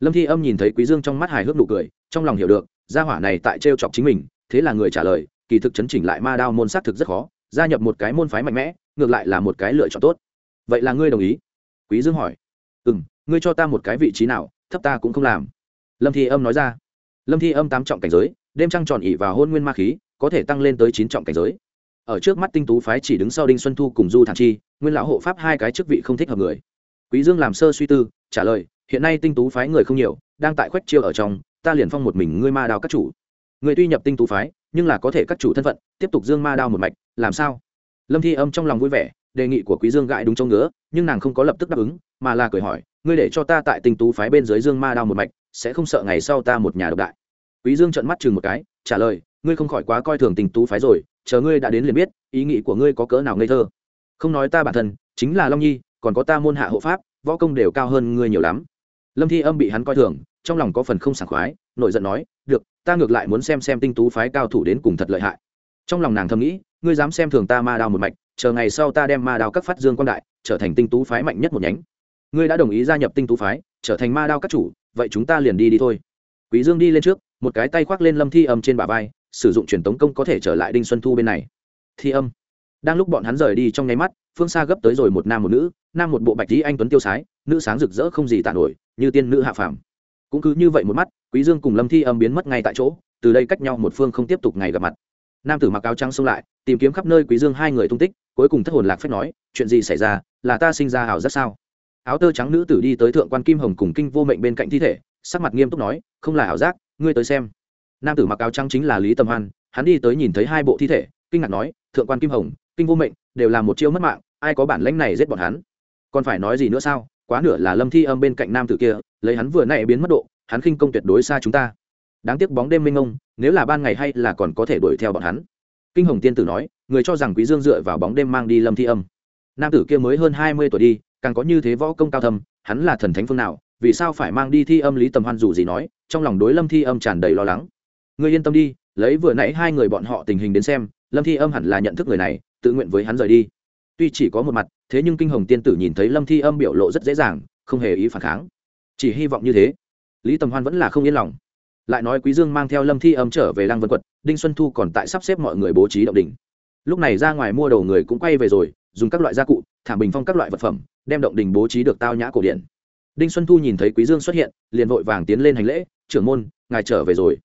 Lâm thi âm nhìn thấy quý dương trong mắt hài hước nụ cười, trong lòng hiểu được, gia hỏa này tại treo chọc chính mình, thế là người trả lời, kỳ thực chấn chỉnh lại ma đao môn sát thực rất khó, gia nhập một cái môn phái mạnh mẽ, ngược lại là một cái lựa chọn tốt. Vậy là ngươi đồng ý? Quý dương hỏi. Ừm, ngươi cho ta một cái vị trí nào, thấp ta cũng không làm. Lâm thi âm nói ra. Lâm thi âm tám trọng cảnh giới đêm trăng tròn ỉ và hôn nguyên ma khí, có thể tăng lên tới chín trọng cảnh giới. Ở trước mắt tinh tú phái chỉ đứng sau đinh xuân thu cùng du thản chi, nguyên lão hộ pháp hai cái chức vị không thích hợp người. Quý dương làm sơ suy tư, trả lời, hiện nay tinh tú phái người không nhiều, đang tại khoách chiêu ở trong, ta liền phong một mình ngươi ma đao các chủ. Người tuy nhập tinh tú phái, nhưng là có thể các chủ thân phận, tiếp tục dương ma đao một mạch, làm sao? Lâm thi âm trong lòng vui vẻ, đề nghị của quý dương gãi đúng trong ngứa, nhưng nàng không có lập tức đáp ứng, mà là cười hỏi, ngươi để cho ta tại tinh tú phái bên dưới dương ma đao một mạch, sẽ không sợ ngày sau ta một nhà độc đại quý dương trợn mắt chừng một cái, trả lời, ngươi không khỏi quá coi thường tinh tú phái rồi, chờ ngươi đã đến liền biết, ý nghĩ của ngươi có cỡ nào ngây thơ. Không nói ta bản thân, chính là long nhi, còn có ta môn hạ hộ pháp, võ công đều cao hơn ngươi nhiều lắm. Lâm thi âm bị hắn coi thường, trong lòng có phần không sảng khoái nội giận nói, được, ta ngược lại muốn xem xem tinh tú phái cao thủ đến cùng thật lợi hại. Trong lòng nàng thầm nghĩ, ngươi dám xem thường ta ma đao một mạch, chờ ngày sau ta đem ma đao các phát dương quan đại, trở thành tinh tú phái mạnh nhất một nhánh. Ngươi đã đồng ý gia nhập tinh tú phái, trở thành ma đao các chủ, vậy chúng ta liền đi đi thôi. Quý dương đi lên trước một cái tay khoác lên lâm thi âm trên bả vai, sử dụng truyền tống công có thể trở lại đinh xuân thu bên này. Thi âm. Đang lúc bọn hắn rời đi trong nháy mắt, phương xa gấp tới rồi một nam một nữ, nam một bộ bạch tí anh tuấn tiêu sái, nữ sáng rực rỡ không gì tàn nổi, như tiên nữ hạ phàm. Cũng cứ như vậy một mắt, quý dương cùng lâm thi âm biến mất ngay tại chỗ, từ đây cách nhau một phương không tiếp tục ngày gặp mặt. Nam tử mặc áo trắng xông lại, tìm kiếm khắp nơi quý dương hai người tung tích, cuối cùng thất hồn lạc phép nói, chuyện gì xảy ra? Là ta sinh ra hảo rất sao? Áo tơ trắng nữ tử đi tới thượng quan kim hồng cùng kinh vô mệnh bên cạnh thi thể, sắc mặt nghiêm túc nói, không là ảo giác ngươi tới xem. Nam tử mặc áo trắng chính là lý tầm hoan, hắn đi tới nhìn thấy hai bộ thi thể, kinh ngạc nói, thượng quan kim hồng, kinh vô mệnh, đều là một chiêu mất mạng, ai có bản lãnh này giết bọn hắn? Còn phải nói gì nữa sao? Quá nửa là lâm thi âm bên cạnh nam tử kia, lấy hắn vừa nãy biến mất độ, hắn khinh công tuyệt đối xa chúng ta. Đáng tiếc bóng đêm minh mông, nếu là ban ngày hay là còn có thể đuổi theo bọn hắn. Kinh hồng tiên tử nói, người cho rằng quý dương dựa vào bóng đêm mang đi lâm thi âm. Nam tử kia mới hơn hai mươi tuổi đi, càng có như thế võ công cao thâm, hắn là thần thánh phương nào vì sao phải mang đi thi âm lý tầm hoan dù gì nói, trong lòng đối lâm thi âm tràn đầy lo lắng. Người yên tâm đi, lấy vừa nãy hai người bọn họ tình hình đến xem, lâm thi âm hẳn là nhận thức người này, tự nguyện với hắn rời đi. Tuy chỉ có một mặt, thế nhưng kinh hồng tiên tử nhìn thấy lâm thi âm biểu lộ rất dễ dàng, không hề ý phản kháng. Chỉ hy vọng như thế. Lý tầm hoan vẫn là không yên lòng. Lại nói quý dương mang theo lâm thi âm trở về lăng vân quật đinh xuân thu còn tại sắp xếp mọi người bố trí động đỉnh. Lúc này ra ngoài mua đầu người cũng quay về rồi, dùng các loại gia cụ thảm bình phong các loại vật phẩm, đem động đỉnh bố trí được tao nhã cổ điển đinh xuân thu nhìn thấy quý dương xuất hiện, liền vội vàng tiến lên hành lễ, trưởng môn, ngài trở về rồi.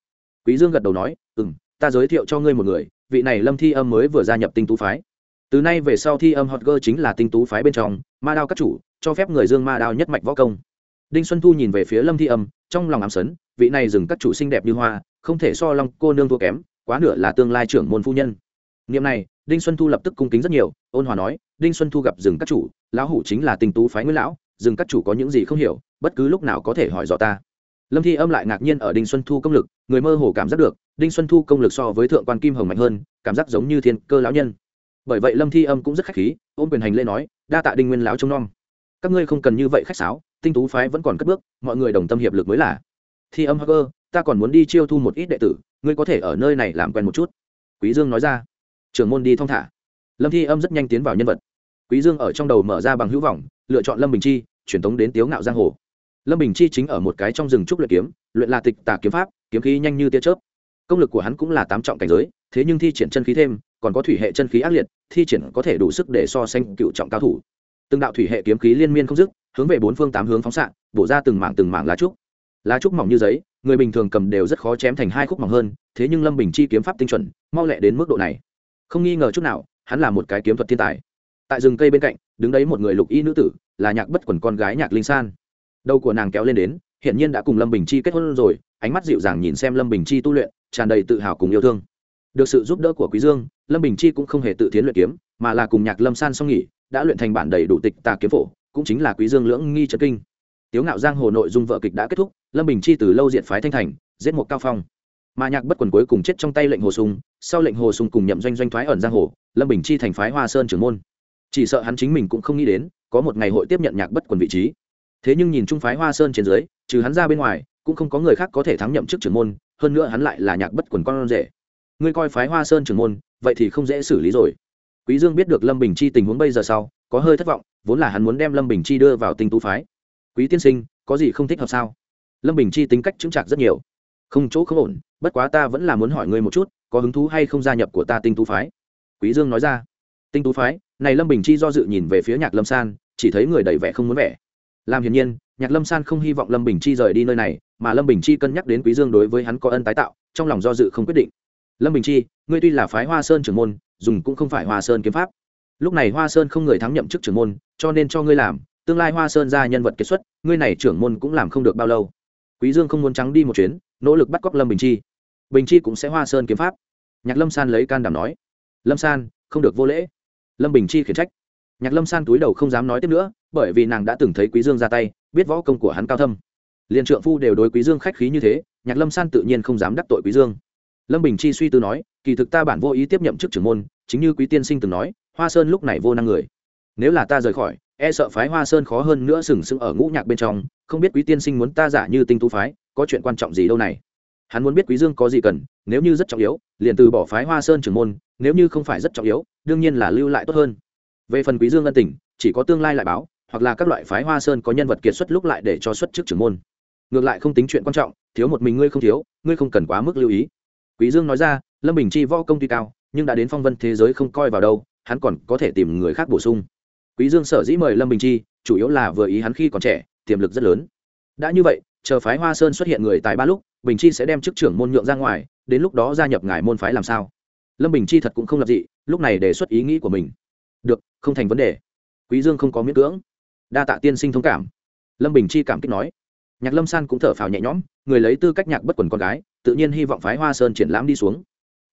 Quý dương gật đầu nói ừ ta giới thiệu cho ngươi một người, vị này lâm thi âm mới vừa gia nhập tinh tú phái. Từ nay về sau thi âm hot girl chính là tinh tú phái bên trong, ma đao các chủ, cho phép người dương ma đao nhất mạch võ công. Đinh xuân thu nhìn về phía lâm thi âm, trong lòng ám sấn, vị này dừng các chủ xinh đẹp như hoa, không thể so long cô nương thua kém, quá nửa là tương lai trưởng môn phu nhân. Niệm này, đinh xuân thu lập tức cung kính rất nhiều, ôn hòa nói, đinh xuân thu gặp rừng các chủ, lão hủ chính là tinh tú phái nguyễn lão rừng các chủ có những gì không hiểu, bất cứ lúc nào có thể hỏi dò ta. Lâm thi âm lại ngạc nhiên ở đinh xuân thu công lực, người mơ hồ cảm giác được, đinh xuân thu công lực so với thượng quan kim hồng mạnh hơn, cảm giác giống như thiên cơ lão nhân. Bởi vậy lâm thi âm cũng rất khách khí, ôm quyền hành lễ nói, đa tạ đinh nguyên lão trông nom. Các ngươi không cần như vậy khách sáo, tinh tú phái vẫn còn cất bước, mọi người đồng tâm hiệp lực mới là. Thi âm hacker ta còn muốn đi chiêu thu một ít đệ tử, ngươi có thể ở nơi này làm quen một chút. Quý dương nói ra. Trưởng môn đi thong thả. Lâm thi âm rất nhanh tiến vào nhân vật. Quý dương ở trong đầu mở ra bằng hữu vọng, lựa chọn lâm bình chi truyền tống đến tiếu ngạo giang hồ. Lâm bình chi chính ở một cái trong rừng trúc luyện kiếm, luyện là tịch tà kiếm pháp, kiếm khí nhanh như tia chớp. Công lực của hắn cũng là tám trọng cảnh giới, thế nhưng thi triển chân khí thêm, còn có thủy hệ chân khí ác liệt, thi triển có thể đủ sức để so sánh cựu trọng cao thủ. Từng đạo thủy hệ kiếm khí liên miên không dứt, hướng về bốn phương tám hướng phóng xạ, bổ ra từng mảng từng mảng lá trúc. Lá trúc mỏng như giấy, người bình thường cầm đều rất khó chém thành hai khúc mỏng hơn, thế nhưng lâm bình chi kiếm pháp tinh chuẩn, mau lẹ đến mức độ này. Không nghi ngờ chút nào, hắn là một cái kiếm thuật thiên tài tại rừng cây bên cạnh, đứng đấy một người lục y nữ tử, là nhạc bất quần con gái nhạc linh san. Đầu của nàng kéo lên đến hiện nhiên đã cùng lâm bình chi kết hôn rồi, ánh mắt dịu dàng nhìn xem lâm bình chi tu luyện, tràn đầy tự hào cùng yêu thương. Được sự giúp đỡ của quý dương, lâm bình chi cũng không hề tự tiến luyện kiếm, mà là cùng nhạc lâm san song nghỉ, đã luyện thành bản đầy đủ tịch tà kiếm phổ, cũng chính là quý dương lưỡng nghi trật kinh. Tiếu ngạo giang hồ nội dung vợ kịch đã kết thúc, lâm bình chi từ lâu diện phái thanh thành, giết một cao phong. Mà nhạc bất quần cuối cùng chết trong tay lệnh hồ sung, sau lệnh hồ sung cùng nhậm doanh doanh thoái ẩn giang hồ, lâm bình chi thành phái hoa sơn trưởng môn chỉ sợ hắn chính mình cũng không nghĩ đến, có một ngày hội tiếp nhận nhạc bất quần vị trí. Thế nhưng nhìn trung phái hoa sơn trên dưới, trừ hắn ra bên ngoài, cũng không có người khác có thể thắng nhậm chức trưởng môn, hơn nữa hắn lại là nhạc bất quần con rể. Ngươi coi phái hoa sơn trưởng môn, vậy thì không dễ xử lý rồi. Quý dương biết được lâm bình chi tình huống bây giờ sau, có hơi thất vọng, vốn là hắn muốn đem lâm bình chi đưa vào tinh tú phái. Quý tiên sinh, có gì không thích hợp sao? Lâm bình chi tính cách chứng chạc rất nhiều. Không chỗ không ổn, bất quá ta vẫn là muốn hỏi ngươi một chút, có hứng thú hay không gia nhập của ta tinh tú phái? Quý dương nói ra. Tinh tú phái này lâm bình chi do dự nhìn về phía nhạc lâm san, chỉ thấy người đầy vẻ không muốn vẻ. Làm hiển nhiên, nhạc lâm san không hy vọng lâm bình chi rời đi nơi này, mà lâm bình chi cân nhắc đến quý dương đối với hắn có ân tái tạo, trong lòng do dự không quyết định. Lâm bình chi, ngươi tuy là phái hoa sơn trưởng môn, dùng cũng không phải hoa sơn kiếm pháp. Lúc này hoa sơn không người thắng nhậm chức trưởng môn, cho nên cho ngươi làm, tương lai hoa sơn ra nhân vật kết xuất, ngươi này trưởng môn cũng làm không được bao lâu. Quý dương không muốn trắng đi một chuyến, nỗ lực bắt cóc lâm bình chi. Bình chi cũng sẽ hoa sơn kiếm pháp. Nhạc lâm san lấy can đảm nói. Lâm san, không được vô lễ lâm bình chi khiển trách. Nhạc lâm san túi đầu không dám nói tiếp nữa, bởi vì nàng đã từng thấy quý dương ra tay, biết võ công của hắn cao thâm. Liền trượng phu đều đối quý dương khách khí như thế, nhạc lâm san tự nhiên không dám đắc tội quý dương. Lâm bình chi suy tư nói, kỳ thực ta bản vô ý tiếp nhậm chức trưởng môn, chính như quý tiên sinh từng nói, hoa sơn lúc này vô năng người. Nếu là ta rời khỏi e sợ phái hoa sơn khó hơn nữa sừng sững ở ngũ nhạc bên trong, không biết quý tiên sinh muốn ta giả như tinh tú phái, có chuyện quan trọng gì đâu này? Hắn muốn biết quý dương có gì cần, nếu như rất trọng yếu, liền từ bỏ phái hoa sơn trưởng môn, nếu như không phải rất trọng yếu đương nhiên là lưu lại tốt hơn. Về phần quý dương ân tình, chỉ có tương lai lại báo, hoặc là các loại phái hoa sơn có nhân vật kiệt xuất lúc lại để cho xuất chức trưởng môn. Ngược lại không tính chuyện quan trọng, thiếu một mình ngươi không thiếu, ngươi không cần quá mức lưu ý. Quý dương nói ra, lâm bình chi võ công tuy cao, nhưng đã đến phong vân thế giới không coi vào đâu, hắn còn có thể tìm người khác bổ sung. Quý dương sở dĩ mời lâm bình chi, chủ yếu là vừa ý hắn khi còn trẻ, tiềm lực rất lớn. Đã như vậy, chờ phái hoa sơn xuất hiện người tại ba lúc, bình chi sẽ đem chức trưởng môn nhượng ra ngoài, đến lúc đó gia nhập ngài môn phái làm sao? Lâm bình chi thật cũng không lập dị, lúc này đề xuất ý nghĩ của mình. Được, không thành vấn đề. Quý dương không có miễn cưỡng. Đa tạ tiên sinh thông cảm. Lâm bình chi cảm kích nói. Nhạc lâm san cũng thở phào nhẹ nhõm, người lấy tư cách nhạc bất quần con gái, tự nhiên hy vọng phái hoa sơn triển lãm đi xuống.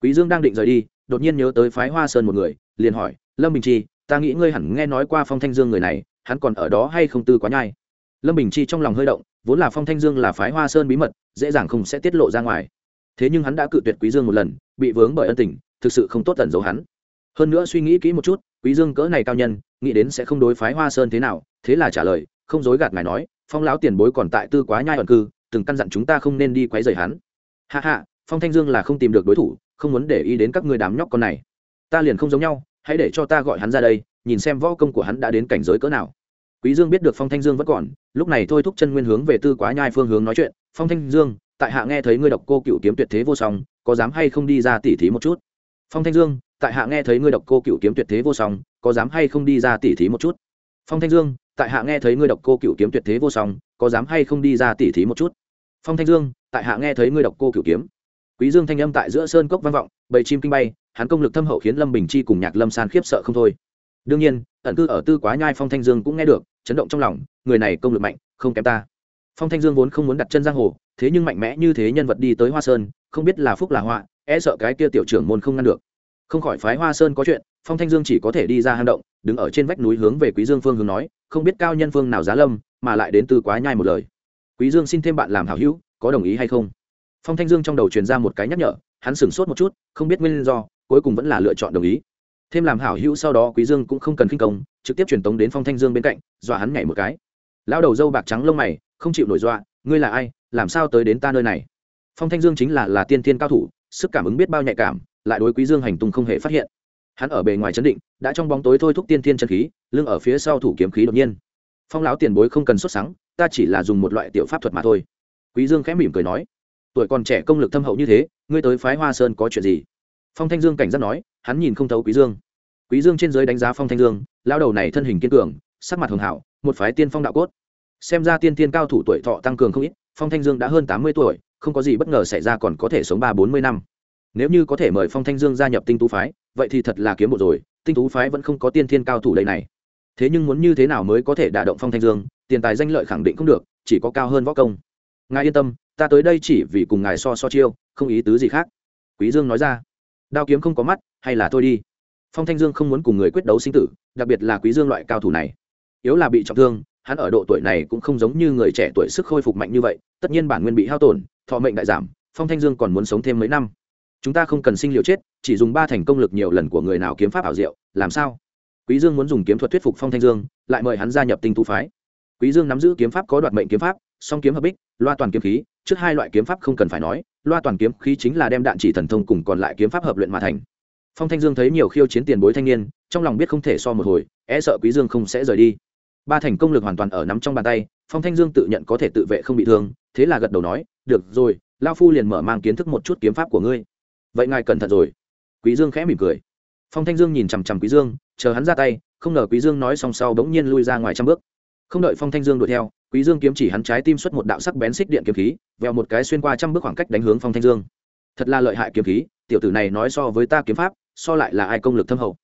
Quý dương đang định rời đi, đột nhiên nhớ tới phái hoa sơn một người, liền hỏi, lâm bình chi, ta nghĩ ngươi hẳn nghe nói qua phong thanh dương người này, hắn còn ở đó hay không tư quá nhai? Lâm bình chi trong lòng hơi động, vốn là phong thanh dương là phái hoa sơn bí mật, dễ dàng không sẽ tiết lộ ra ngoài. Thế nhưng hắn đã cự tuyệt quý dương một lần, bị vướng bởi ân tình thực sự không tốt tận giấu hắn. Hơn nữa suy nghĩ kỹ một chút, quý dương cỡ này cao nhân, nghĩ đến sẽ không đối phái hoa sơn thế nào, thế là trả lời, không dối gạt ngài nói, phong lão tiền bối còn tại tư quá nhai ẩn cư, từng căn dặn chúng ta không nên đi quấy rầy hắn. Hạ hạ phong thanh dương là không tìm được đối thủ, không muốn để ý đến các ngươi đám nhóc con này. Ta liền không giống nhau, hãy để cho ta gọi hắn ra đây, nhìn xem võ công của hắn đã đến cảnh giới cỡ nào. Quý dương biết được phong thanh dương vẫn còn, lúc này thôi thúc chân nguyên hướng về tư quá nhai phương hướng nói chuyện, phong thanh dương, tại hạ nghe thấy ngươi đọc cô cựu kiếm tuyệt thế vô song, có dám hay không đi ra tỉ thí một chút? Phong thanh dương, tại hạ nghe thấy ngươi độc cô cựu kiếm tuyệt thế vô song, có dám hay không đi ra tỉ thí một chút? Phong thanh dương, tại hạ nghe thấy ngươi độc cô cựu kiếm tuyệt thế vô song, có dám hay không đi ra tỉ thí một chút? Phong thanh dương, tại hạ nghe thấy ngươi độc cô cựu kiếm. Quý dương thanh âm tại giữa sơn cốc vang vọng, bầy chim kinh bay, hắn công lực thâm hậu khiến lâm bình chi cùng nhạc lâm san khiếp sợ không thôi. Đương nhiên, ẩn cư ở tư quá nhai phong thanh dương cũng nghe được, chấn động trong lòng, người này công lực mạnh, không kém ta. Phong thanh dương vốn không muốn đặt chân giang hồ, thế nhưng mạnh mẽ như thế nhân vật đi tới hoa sơn, không biết là phúc là họa e sợ cái kia tiểu trưởng môn không ngăn được. Không khỏi phái hoa sơn có chuyện, phong thanh dương chỉ có thể đi ra hang động, đứng ở trên vách núi hướng về quý dương phương hướng nói, không biết cao nhân phương nào giá lâm, mà lại đến từ quá nhai một lời. Quý dương xin thêm bạn làm hảo hữu, có đồng ý hay không? Phong thanh dương trong đầu truyền ra một cái nhắc nhở, hắn sửng sốt một chút, không biết nguyên do, cuối cùng vẫn là lựa chọn đồng ý. Thêm làm hảo hữu sau đó quý dương cũng không cần kinh công, trực tiếp truyền tống đến phong thanh dương bên cạnh, dọa hắn nhảy một cái. Lão đầu dâu bạc trắng lông mày, không chịu nổi dọa, ngươi là ai? Làm sao tới đến ta nơi này? Phong thanh dương chính là là tiên thiên cao thủ sức cảm ứng biết bao nhạy cảm, lại đối quý dương hành tung không hề phát hiện. Hắn ở bề ngoài chấn định, đã trong bóng tối thôi thúc tiên thiên chân khí, lưng ở phía sau thủ kiếm khí đột nhiên. Phong lão tiền bối không cần xuất sáng ta chỉ là dùng một loại tiểu pháp thuật mà thôi. Quý dương khẽ mỉm cười nói, tuổi còn trẻ công lực thâm hậu như thế, ngươi tới phái hoa sơn có chuyện gì? Phong thanh dương cảnh giác nói, hắn nhìn không thấu quý dương. Quý dương trên dưới đánh giá phong thanh dương, lão đầu này thân hình kiên cường, sắc mặt hường hảo một phái tiên phong đạo cốt. Xem ra tiên tiên cao thủ tuổi thọ tăng cường không ít, phong thanh dương đã hơn tám mươi tuổi không có gì bất ngờ xảy ra còn có thể sống ba bốn mươi năm. Nếu như có thể mời phong thanh dương gia nhập tinh tú phái, vậy thì thật là kiếm bộ rồi, tinh tú phái vẫn không có tiên thiên cao thủ đây này. Thế nhưng muốn như thế nào mới có thể đả động phong thanh dương, tiền tài danh lợi khẳng định không được, chỉ có cao hơn võ công. Ngài yên tâm, ta tới đây chỉ vì cùng ngài so so chiêu, không ý tứ gì khác. Quý dương nói ra. Đao kiếm không có mắt, hay là thôi đi. Phong thanh dương không muốn cùng người quyết đấu sinh tử, đặc biệt là quý dương loại cao thủ này. Yếu là bị trọng thương, hắn ở độ tuổi này cũng không giống như người trẻ tuổi sức khôi phục mạnh như vậy, tất nhiên bản nguyên bị hao tổn thọ mệnh đại giảm, phong thanh dương còn muốn sống thêm mấy năm. Chúng ta không cần sinh liệu chết, chỉ dùng ba thành công lực nhiều lần của người nào kiếm pháp ảo diệu, làm sao? Quý dương muốn dùng kiếm thuật thuyết phục phong thanh dương, lại mời hắn gia nhập tinh tu phái. Quý dương nắm giữ kiếm pháp có đoạt mệnh kiếm pháp, song kiếm hợp bích, loa toàn kiếm khí, trước hai loại kiếm pháp không cần phải nói, loa toàn kiếm khí chính là đem đạn chỉ thần thông cùng còn lại kiếm pháp hợp luyện mà thành. Phong thanh dương thấy nhiều khiêu chiến tiền bối thanh niên, trong lòng biết không thể so một hồi e sợ quý dương không sẽ rời đi. Ba thành công lực hoàn toàn ở nắm trong bàn tay, phong thanh dương tự nhận có thể tự vệ không bị thương, thế là gật đầu nói được rồi lao phu liền mở mang kiến thức một chút kiếm pháp của ngươi. Vậy ngài cẩn thận rồi. Quý dương khẽ mỉm cười. Phong thanh dương nhìn chằm chằm quý dương, chờ hắn ra tay, không ngờ quý dương nói xong sau bỗng nhiên lui ra ngoài trăm bước. Không đợi phong thanh dương đuổi theo, quý dương kiếm chỉ hắn trái tim xuất một đạo sắc bén xích điện kiếm khí, vèo một cái xuyên qua trăm bước khoảng cách đánh hướng phong thanh dương. Thật là lợi hại kiếm khí, tiểu tử này nói so với ta kiếm pháp, so lại là ai công lực thâm hậu.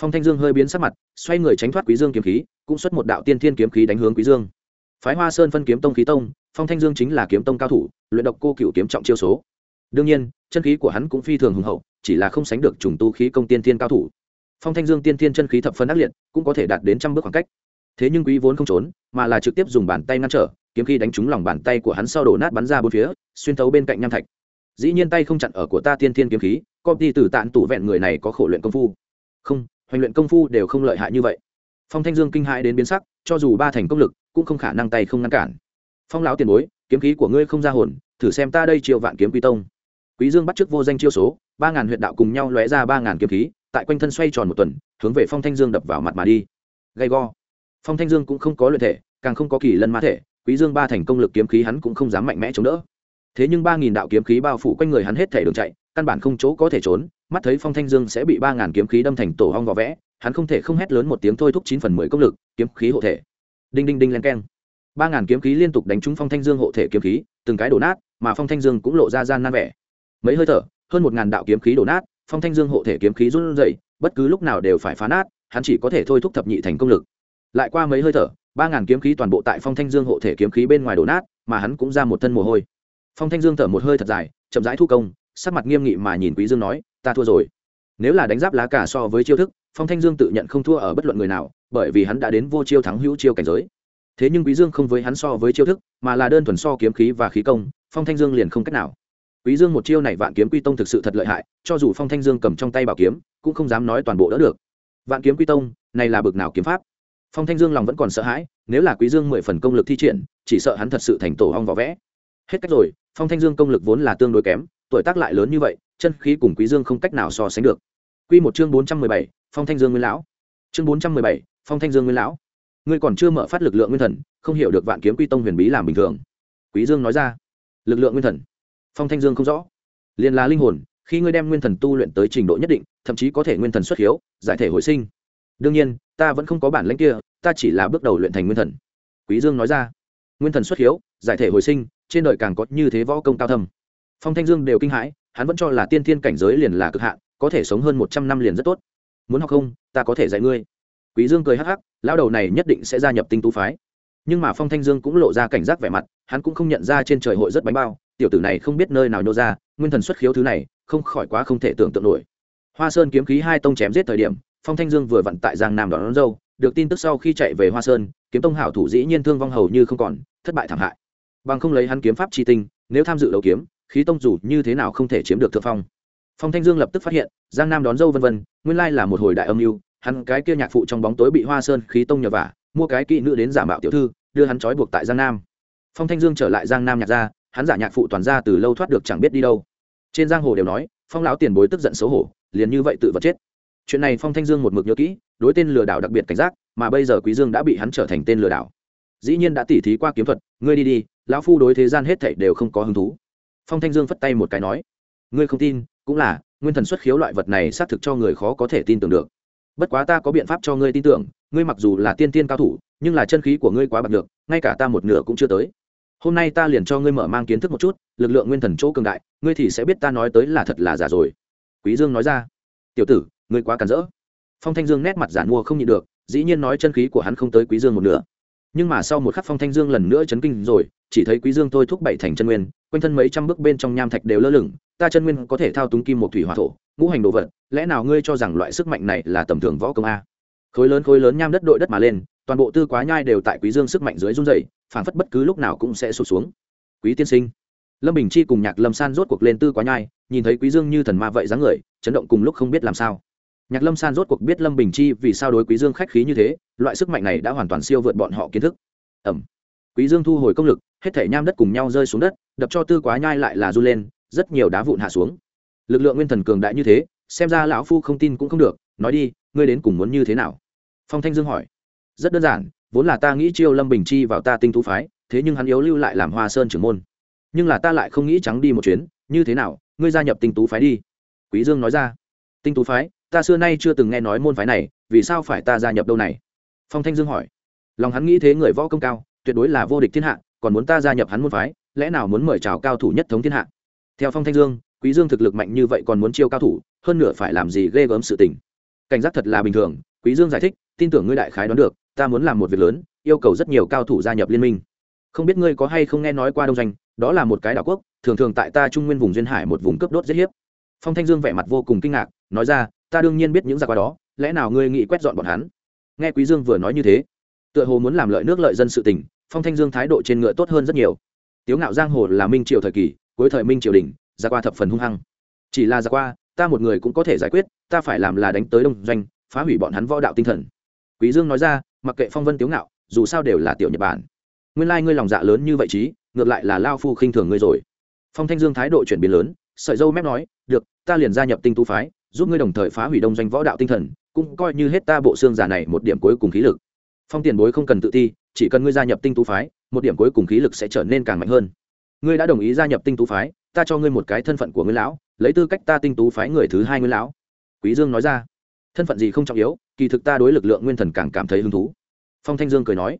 Phong thanh dương hơi biến sắc mặt, xoay người tránh thoát quý dương kiếm khí, cũng xuất một đạo tiên thiên kiếm khí đánh hướng quý dương phái hoa sơn phân kiếm tông khí tông, phong thanh dương chính là kiếm tông cao thủ, luyện độc cô cựu kiếm trọng chiêu số. Đương nhiên, chân khí của hắn cũng phi thường hùng hậu, chỉ là không sánh được trùng tu khí công tiên thiên cao thủ. Phong thanh dương tiên thiên chân khí thập phân ác liệt, cũng có thể đạt đến trăm bước khoảng cách. Thế nhưng quý vốn không trốn, mà là trực tiếp dùng bàn tay ngăn trở, kiếm khí đánh trúng lòng bàn tay của hắn sau đổ nát bắn ra bốn phía, xuyên thấu bên cạnh nham thạch. Dĩ nhiên tay không chặn ở của ta tiên thiên kiếm khí công ty từ tạn tủ vẹn người này có khổ luyện công phu. Không, hoành luyện công phu đều không lợi hại như vậy. Phong thanh dương kinh hãi đến biến sắc cho dù ba thành công lực, cũng không khả năng tay không ngăn cản. Phong lão tiền bối, kiếm khí của ngươi không ra hồn, thử xem ta đây triệu vạn kiếm quy tông. Quý dương bắt trước vô danh chiêu số, ba ngàn huyện đạo cùng nhau lóe ra ba ngàn kiếm khí, tại quanh thân xoay tròn một tuần, hướng về phong thanh dương đập vào mặt mà đi. Gay go. Phong thanh dương cũng không có luyện thể, càng không có kỳ lân ma thể, quý dương ba thành công lực kiếm khí hắn cũng không dám mạnh mẽ chống đỡ. Thế nhưng ba nghìn đạo kiếm khí bao phủ quanh người hắn hết thể đường chạy, căn bản không chỗ có thể trốn, mắt thấy phong thanh dương sẽ bị ba ngàn kiếm khí đâm thành tổ hong vỏ vẽ hắn không thể không hét lớn một tiếng thôi thúc chín phần mười công lực, kiếm khí hộ thể. Đinh đinh đinh len keng. Ba ngàn kiếm khí liên tục đánh trúng phong thanh dương hộ thể kiếm khí, từng cái đổ nát, mà phong thanh dương cũng lộ ra gian nan vẻ. Mấy hơi thở, hơn một ngàn đạo kiếm khí đổ nát, phong thanh dương hộ thể kiếm khí run rẩy, bất cứ lúc nào đều phải phá nát, hắn chỉ có thể thôi thúc thập nhị thành công lực. Lại qua mấy hơi thở, ba ngàn kiếm khí toàn bộ tại phong thanh dương hộ thể kiếm khí bên ngoài đổ nát, mà hắn cũng ra một thân mồ hôi. Phong thanh dương thở một hơi thật dài, chậm rãi thu công, sắc mặt nghiêm nghị mà nhìn quý dương nói, ta thua rồi nếu là đánh giáp lá cả so với chiêu thức, phong thanh dương tự nhận không thua ở bất luận người nào, bởi vì hắn đã đến vô chiêu thắng hữu chiêu cảnh giới. Thế nhưng quý dương không với hắn so với chiêu thức, mà là đơn thuần so kiếm khí và khí công, phong thanh dương liền không cách nào. Quý dương một chiêu này vạn kiếm quy tông thực sự thật lợi hại, cho dù phong thanh dương cầm trong tay bảo kiếm, cũng không dám nói toàn bộ đỡ được. Vạn kiếm quy tông, này là bực nào kiếm pháp? Phong thanh dương lòng vẫn còn sợ hãi, nếu là quý dương mười phần công lực thi triển, chỉ sợ hắn thật sự thành tổ hong vỏ vẽ. Hết cách rồi, phong thanh dương công lực vốn là tương đối kém, tuổi tác lại lớn như vậy chân khí cùng quý dương không cách nào so sánh được. Quy một chương bốn trăm mười bảy, phong thanh dương nguyên lão. Chương bốn trăm mười bảy, phong thanh dương nguyên lão. Ngươi còn chưa mở phát lực lượng nguyên thần, không hiểu được vạn kiếm quy tông huyền bí làm bình thường. Quý dương nói ra. Lực lượng nguyên thần. Phong thanh dương không rõ. Liền là linh hồn, khi ngươi đem nguyên thần tu luyện tới trình độ nhất định, thậm chí có thể nguyên thần xuất hiếu, giải thể hồi sinh. Đương nhiên, ta vẫn không có bản lãnh kia, ta chỉ là bước đầu luyện thành nguyên thần. Quý dương nói ra. Nguyên thần xuất hiếu, giải thể hồi sinh, trên đời càng có như thế võ công cao thâm. Phong thanh dương đều kinh hãi hắn vẫn cho là tiên thiên cảnh giới liền là cực hạn có thể sống hơn một trăm năm liền rất tốt. Muốn học không ta có thể dạy ngươi. Quý dương cười hắc hắc lão đầu này nhất định sẽ gia nhập tinh tú phái. Nhưng mà phong thanh dương cũng lộ ra cảnh giác vẻ mặt hắn cũng không nhận ra trên trời hội rất bánh bao tiểu tử này không biết nơi nào nhô ra nguyên thần xuất khiếu thứ này không khỏi quá không thể tưởng tượng nổi. Hoa sơn kiếm khí hai tông chém giết thời điểm phong thanh dương vừa vặn tại giang nam đón, đón dâu được tin tức sau khi chạy về hoa sơn kiếm tông hảo thủ dĩ nhiên thương vong hầu như không còn thất bại thảm hại. Bằng không lấy hắn kiếm pháp chi tinh nếu tham dự đấu kiếm khí tông dù như thế nào không thể chiếm được thượng phong. Phong thanh dương lập tức phát hiện giang nam đón dâu vân vân nguyên lai là một hồi đại âm mưu hắn cái kia nhạc phụ trong bóng tối bị hoa sơn khí tông nhờ vả mua cái kỹ nữ đến giả mạo tiểu thư đưa hắn trói buộc tại giang nam. Phong thanh dương trở lại giang nam nhạc ra, hắn giả nhạc phụ toàn ra từ lâu thoát được chẳng biết đi đâu. Trên giang hồ đều nói phong lão tiền bối tức giận xấu hổ liền như vậy tự vật chết. Chuyện này phong thanh dương một mực nhớ kỹ đối tên lừa đảo đặc biệt cảnh giác mà bây giờ quý dương đã bị hắn trở thành tên lừa đảo. Dĩ nhiên đã tỉ thí qua kiếm thuật ngươi đi đi lão phu đối thế gian hết thảy đều không có hứng thú phong thanh dương phất tay một cái nói, ngươi không tin, cũng là, nguyên thần xuất khiếu loại vật này xác thực cho người khó có thể tin tưởng được. Bất quá ta có biện pháp cho ngươi tin tưởng, ngươi mặc dù là tiên tiên cao thủ, nhưng là chân khí của ngươi quá bạc được ngay cả ta một nửa cũng chưa tới. Hôm nay ta liền cho ngươi mở mang kiến thức một chút, lực lượng nguyên thần chỗ cường đại, ngươi thì sẽ biết ta nói tới là thật là giả rồi. Quý dương nói ra, tiểu tử, ngươi quá cản rỡ. Phong thanh dương nét mặt giản mua không nhịn được, dĩ nhiên nói chân khí của hắn không tới quý dương một nửa nhưng mà sau một khắc phong thanh dương lần nữa chấn kinh rồi, chỉ thấy quý dương tôi thúc bảy thành chân nguyên, quanh thân mấy trăm bước bên trong nham thạch đều lơ lửng, ta chân nguyên có thể thao túng kim một thủy hỏa thổ, ngũ hành đồ vật, lẽ nào ngươi cho rằng loại sức mạnh này là tầm thường võ công a? Khối lớn khối lớn nham đất đội đất mà lên, toàn bộ tư quá nhai đều tại quý dương sức mạnh dưới run rẩy phản phất bất cứ lúc nào cũng sẽ sụp xuống. Quý tiên sinh, lâm bình chi cùng nhạc lâm san rốt cuộc lên tư quá nhai, nhìn thấy quý dương như thần ma vậy dáng người, chấn động cùng lúc không biết làm sao nhạc lâm san rốt cuộc biết lâm bình chi vì sao đối quý dương khách khí như thế, loại sức mạnh này đã hoàn toàn siêu vượt bọn họ kiến thức. Ẩm. Quý dương thu hồi công lực, hết thể nham đất cùng nhau rơi xuống đất, đập cho tư quá nhai lại là du lên, rất nhiều đá vụn hạ xuống. Lực lượng nguyên thần cường đại như thế, xem ra lão phu không tin cũng không được, nói đi, ngươi đến cùng muốn như thế nào? Phong thanh dương hỏi. Rất đơn giản, vốn là ta nghĩ chiêu lâm bình chi vào ta tinh tú phái, thế nhưng hắn yếu lưu lại làm hoa sơn trưởng môn. Nhưng là ta lại không nghĩ trắng đi một chuyến, như thế nào, ngươi gia nhập tinh tú phái đi. Quý dương nói ra. Tinh tú phái? Ta xưa nay chưa từng nghe nói môn phái này, vì sao phải ta gia nhập đâu này? Phong thanh dương hỏi. Lòng hắn nghĩ thế người võ công cao, tuyệt đối là vô địch thiên hạ, còn muốn ta gia nhập hắn môn phái, lẽ nào muốn mời chào cao thủ nhất thống thiên hạ? Theo phong thanh dương, quý dương thực lực mạnh như vậy còn muốn chiêu cao thủ, hơn nữa phải làm gì ghê gớm sự tình. Cảnh giác thật là bình thường, quý dương giải thích, tin tưởng ngươi đại khái đoán được, ta muốn làm một việc lớn, yêu cầu rất nhiều cao thủ gia nhập liên minh. Không biết ngươi có hay không nghe nói qua đông doanh, đó là một cái đảo quốc, thường thường tại ta trung nguyên vùng duyên hải một vùng cướp đốt giết hiếp phong thanh dương vẻ mặt vô cùng kinh ngạc, nói ra, ta đương nhiên biết những giặc qua đó, lẽ nào ngươi nghĩ quét dọn bọn hắn? Nghe quý dương vừa nói như thế, tựa hồ muốn làm lợi nước lợi dân sự tình, phong thanh dương thái độ trên ngựa tốt hơn rất nhiều. Tiếu ngạo giang hồ là minh triều thời kỳ, cuối thời minh triều đình giặc qua thập phần hung hăng. Chỉ là giặc qua, ta một người cũng có thể giải quyết, ta phải làm là đánh tới đông doanh, phá hủy bọn hắn võ đạo tinh thần. Quý dương nói ra, mặc kệ phong vân tiếu ngạo, dù sao đều là tiểu nhật bản. Nguyên lai like ngươi lòng dạ lớn như vậy chí, ngược lại là lao phu khinh thường ngươi rồi. Phong thanh dương thái độ chuyển biến lớn sợi dâu mép nói, được, ta liền gia nhập tinh tú phái, giúp ngươi đồng thời phá hủy đông doanh võ đạo tinh thần, cũng coi như hết ta bộ xương giả này một điểm cuối cùng khí lực. Phong tiền bối không cần tự ti, chỉ cần ngươi gia nhập tinh tú phái, một điểm cuối cùng khí lực sẽ trở nên càng mạnh hơn. Ngươi đã đồng ý gia nhập tinh tú phái, ta cho ngươi một cái thân phận của ngươi lão, lấy tư cách ta tinh tú phái người thứ hai ngươi lão. Quý dương nói ra. Thân phận gì không trọng yếu, kỳ thực ta đối lực lượng nguyên thần càng cảm thấy hứng thú. Phong thanh dương cười nói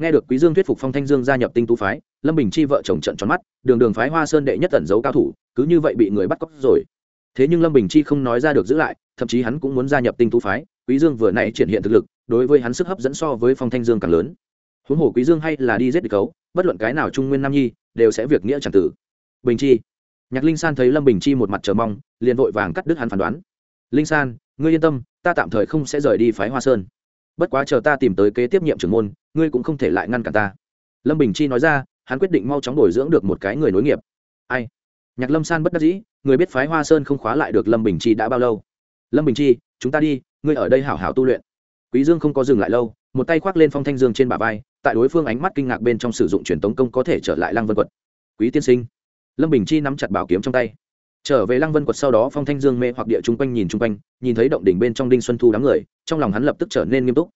nghe được quý dương thuyết phục phong thanh dương gia nhập tinh tú phái, lâm bình chi vợ chồng trận tròn mắt, đường đường phái hoa sơn đệ nhất tẩn giấu cao thủ, cứ như vậy bị người bắt cóc rồi. Thế nhưng lâm bình chi không nói ra được giữ lại, thậm chí hắn cũng muốn gia nhập tinh tú phái, quý dương vừa nãy triển hiện thực lực, đối với hắn sức hấp dẫn so với phong thanh dương càng lớn. Huống hồ quý dương hay là đi giết địch cấu, bất luận cái nào trung nguyên nam nhi, đều sẽ việc nghĩa chẳng tử. Bình chi. Nhạc linh san thấy lâm bình chi một mặt chờ mong, liền vội vàng cắt đứt hắn phán đoán. Linh san, ngươi yên tâm, ta tạm thời không sẽ rời đi phái hoa sơn. Bất quá chờ ta tìm tới kế tiếp nhiệm trưởng môn ngươi cũng không thể lại ngăn cản ta. Lâm bình chi nói ra, hắn quyết định mau chóng bồi dưỡng được một cái người nối nghiệp. Ai? Nhạc lâm san bất đắc dĩ, người biết phái hoa sơn không khóa lại được lâm bình chi đã bao lâu? Lâm bình chi, chúng ta đi, ngươi ở đây hảo hảo tu luyện. Quý dương không có dừng lại lâu, một tay khoác lên phong thanh dương trên bả vai, tại đối phương ánh mắt kinh ngạc bên trong sử dụng truyền tống công có thể trở lại lăng vân quật. Quý tiên sinh. Lâm bình chi nắm chặt bảo kiếm trong tay. Trở về lăng vân quật sau đó phong thanh dương mê hoặc địa chung quanh nhìn chung quanh, nhìn thấy động đỉnh bên trong đinh xuân thu đám người, trong lòng hắn lập tức trở nên nghiêm túc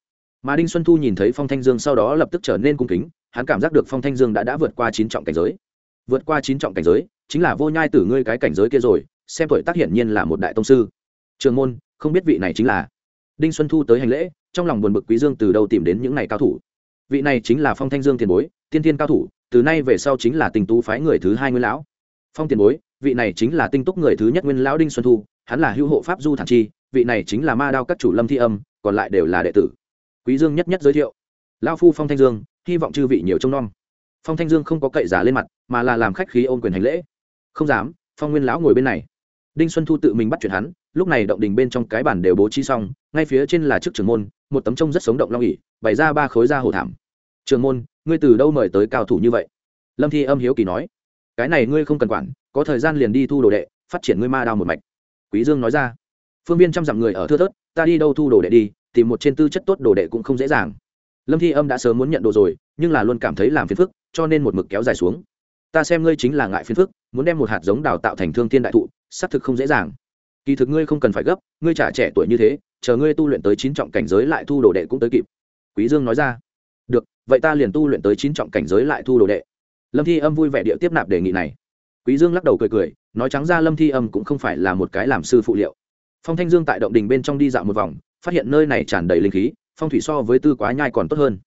mà đinh xuân thu nhìn thấy phong thanh dương sau đó lập tức trở nên cung kính, hắn cảm giác được phong thanh dương đã đã vượt qua chín trọng cảnh giới. Vượt qua chín trọng cảnh giới, chính là vô nhai tử ngươi cái cảnh giới kia rồi, xem tuổi tác hiển nhiên là một đại tông sư. Trường môn, không biết vị này chính là. Đinh xuân thu tới hành lễ, trong lòng buồn bực quý dương từ đâu tìm đến những này cao thủ. Vị này chính là phong thanh dương tiền bối, tiên thiên cao thủ, từ nay về sau chính là tình tú phái người thứ hai nguyên lão. Phong tiền bối, vị này chính là tinh túc người thứ nhất nguyên lão đinh xuân thu, hắn là hữu hộ pháp du thản chi, vị này chính là ma đao các chủ lâm thi âm, còn lại đều là đệ tử quý dương nhất nhất giới thiệu. Lão phu phong thanh dương, hy vọng chư vị nhiều trông nom. Phong thanh dương không có cậy giả lên mặt, mà là làm khách khí ôn quyền hành lễ. Không dám, phong nguyên lão ngồi bên này. Đinh xuân thu tự mình bắt chuyện hắn, lúc này động đình bên trong cái bản đều bố trí xong, ngay phía trên là trước trường môn, một tấm trông rất sống động long ỉ bày ra ba khối da hồ thảm. Trường môn, ngươi từ đâu mời tới cao thủ như vậy? Lâm thi âm hiếu kỳ nói. Cái này ngươi không cần quản, có thời gian liền đi thu đồ đệ, phát triển ngươi ma đao một mạch. Quý dương nói ra. Phương viên trăm dặm người ở thưa thớt, ta đi đâu thu đồ đệ đi tìm một trên tư chất tốt đồ đệ cũng không dễ dàng. Lâm thi âm đã sớm muốn nhận đồ rồi, nhưng là luôn cảm thấy làm phiền phức, cho nên một mực kéo dài xuống. Ta xem ngươi chính là ngại phiền phức, muốn đem một hạt giống đào tạo thành thương thiên đại thụ, xác thực không dễ dàng. Kỳ thực ngươi không cần phải gấp, ngươi trả trẻ tuổi như thế, chờ ngươi tu luyện tới chín trọng cảnh giới lại thu đồ đệ cũng tới kịp. Quý dương nói ra. Được, vậy ta liền tu luyện tới chín trọng cảnh giới lại thu đồ đệ. Lâm thi âm vui vẻ địa tiếp nạp đề nghị này. Quý dương lắc đầu cười cười, nói trắng ra lâm thi âm cũng không phải là một cái làm sư phụ liệu. Phong thanh dương tại động đình bên trong đi dạo một vòng phát hiện nơi này tràn đầy linh khí, phong thủy so với tư quá nhai còn tốt hơn.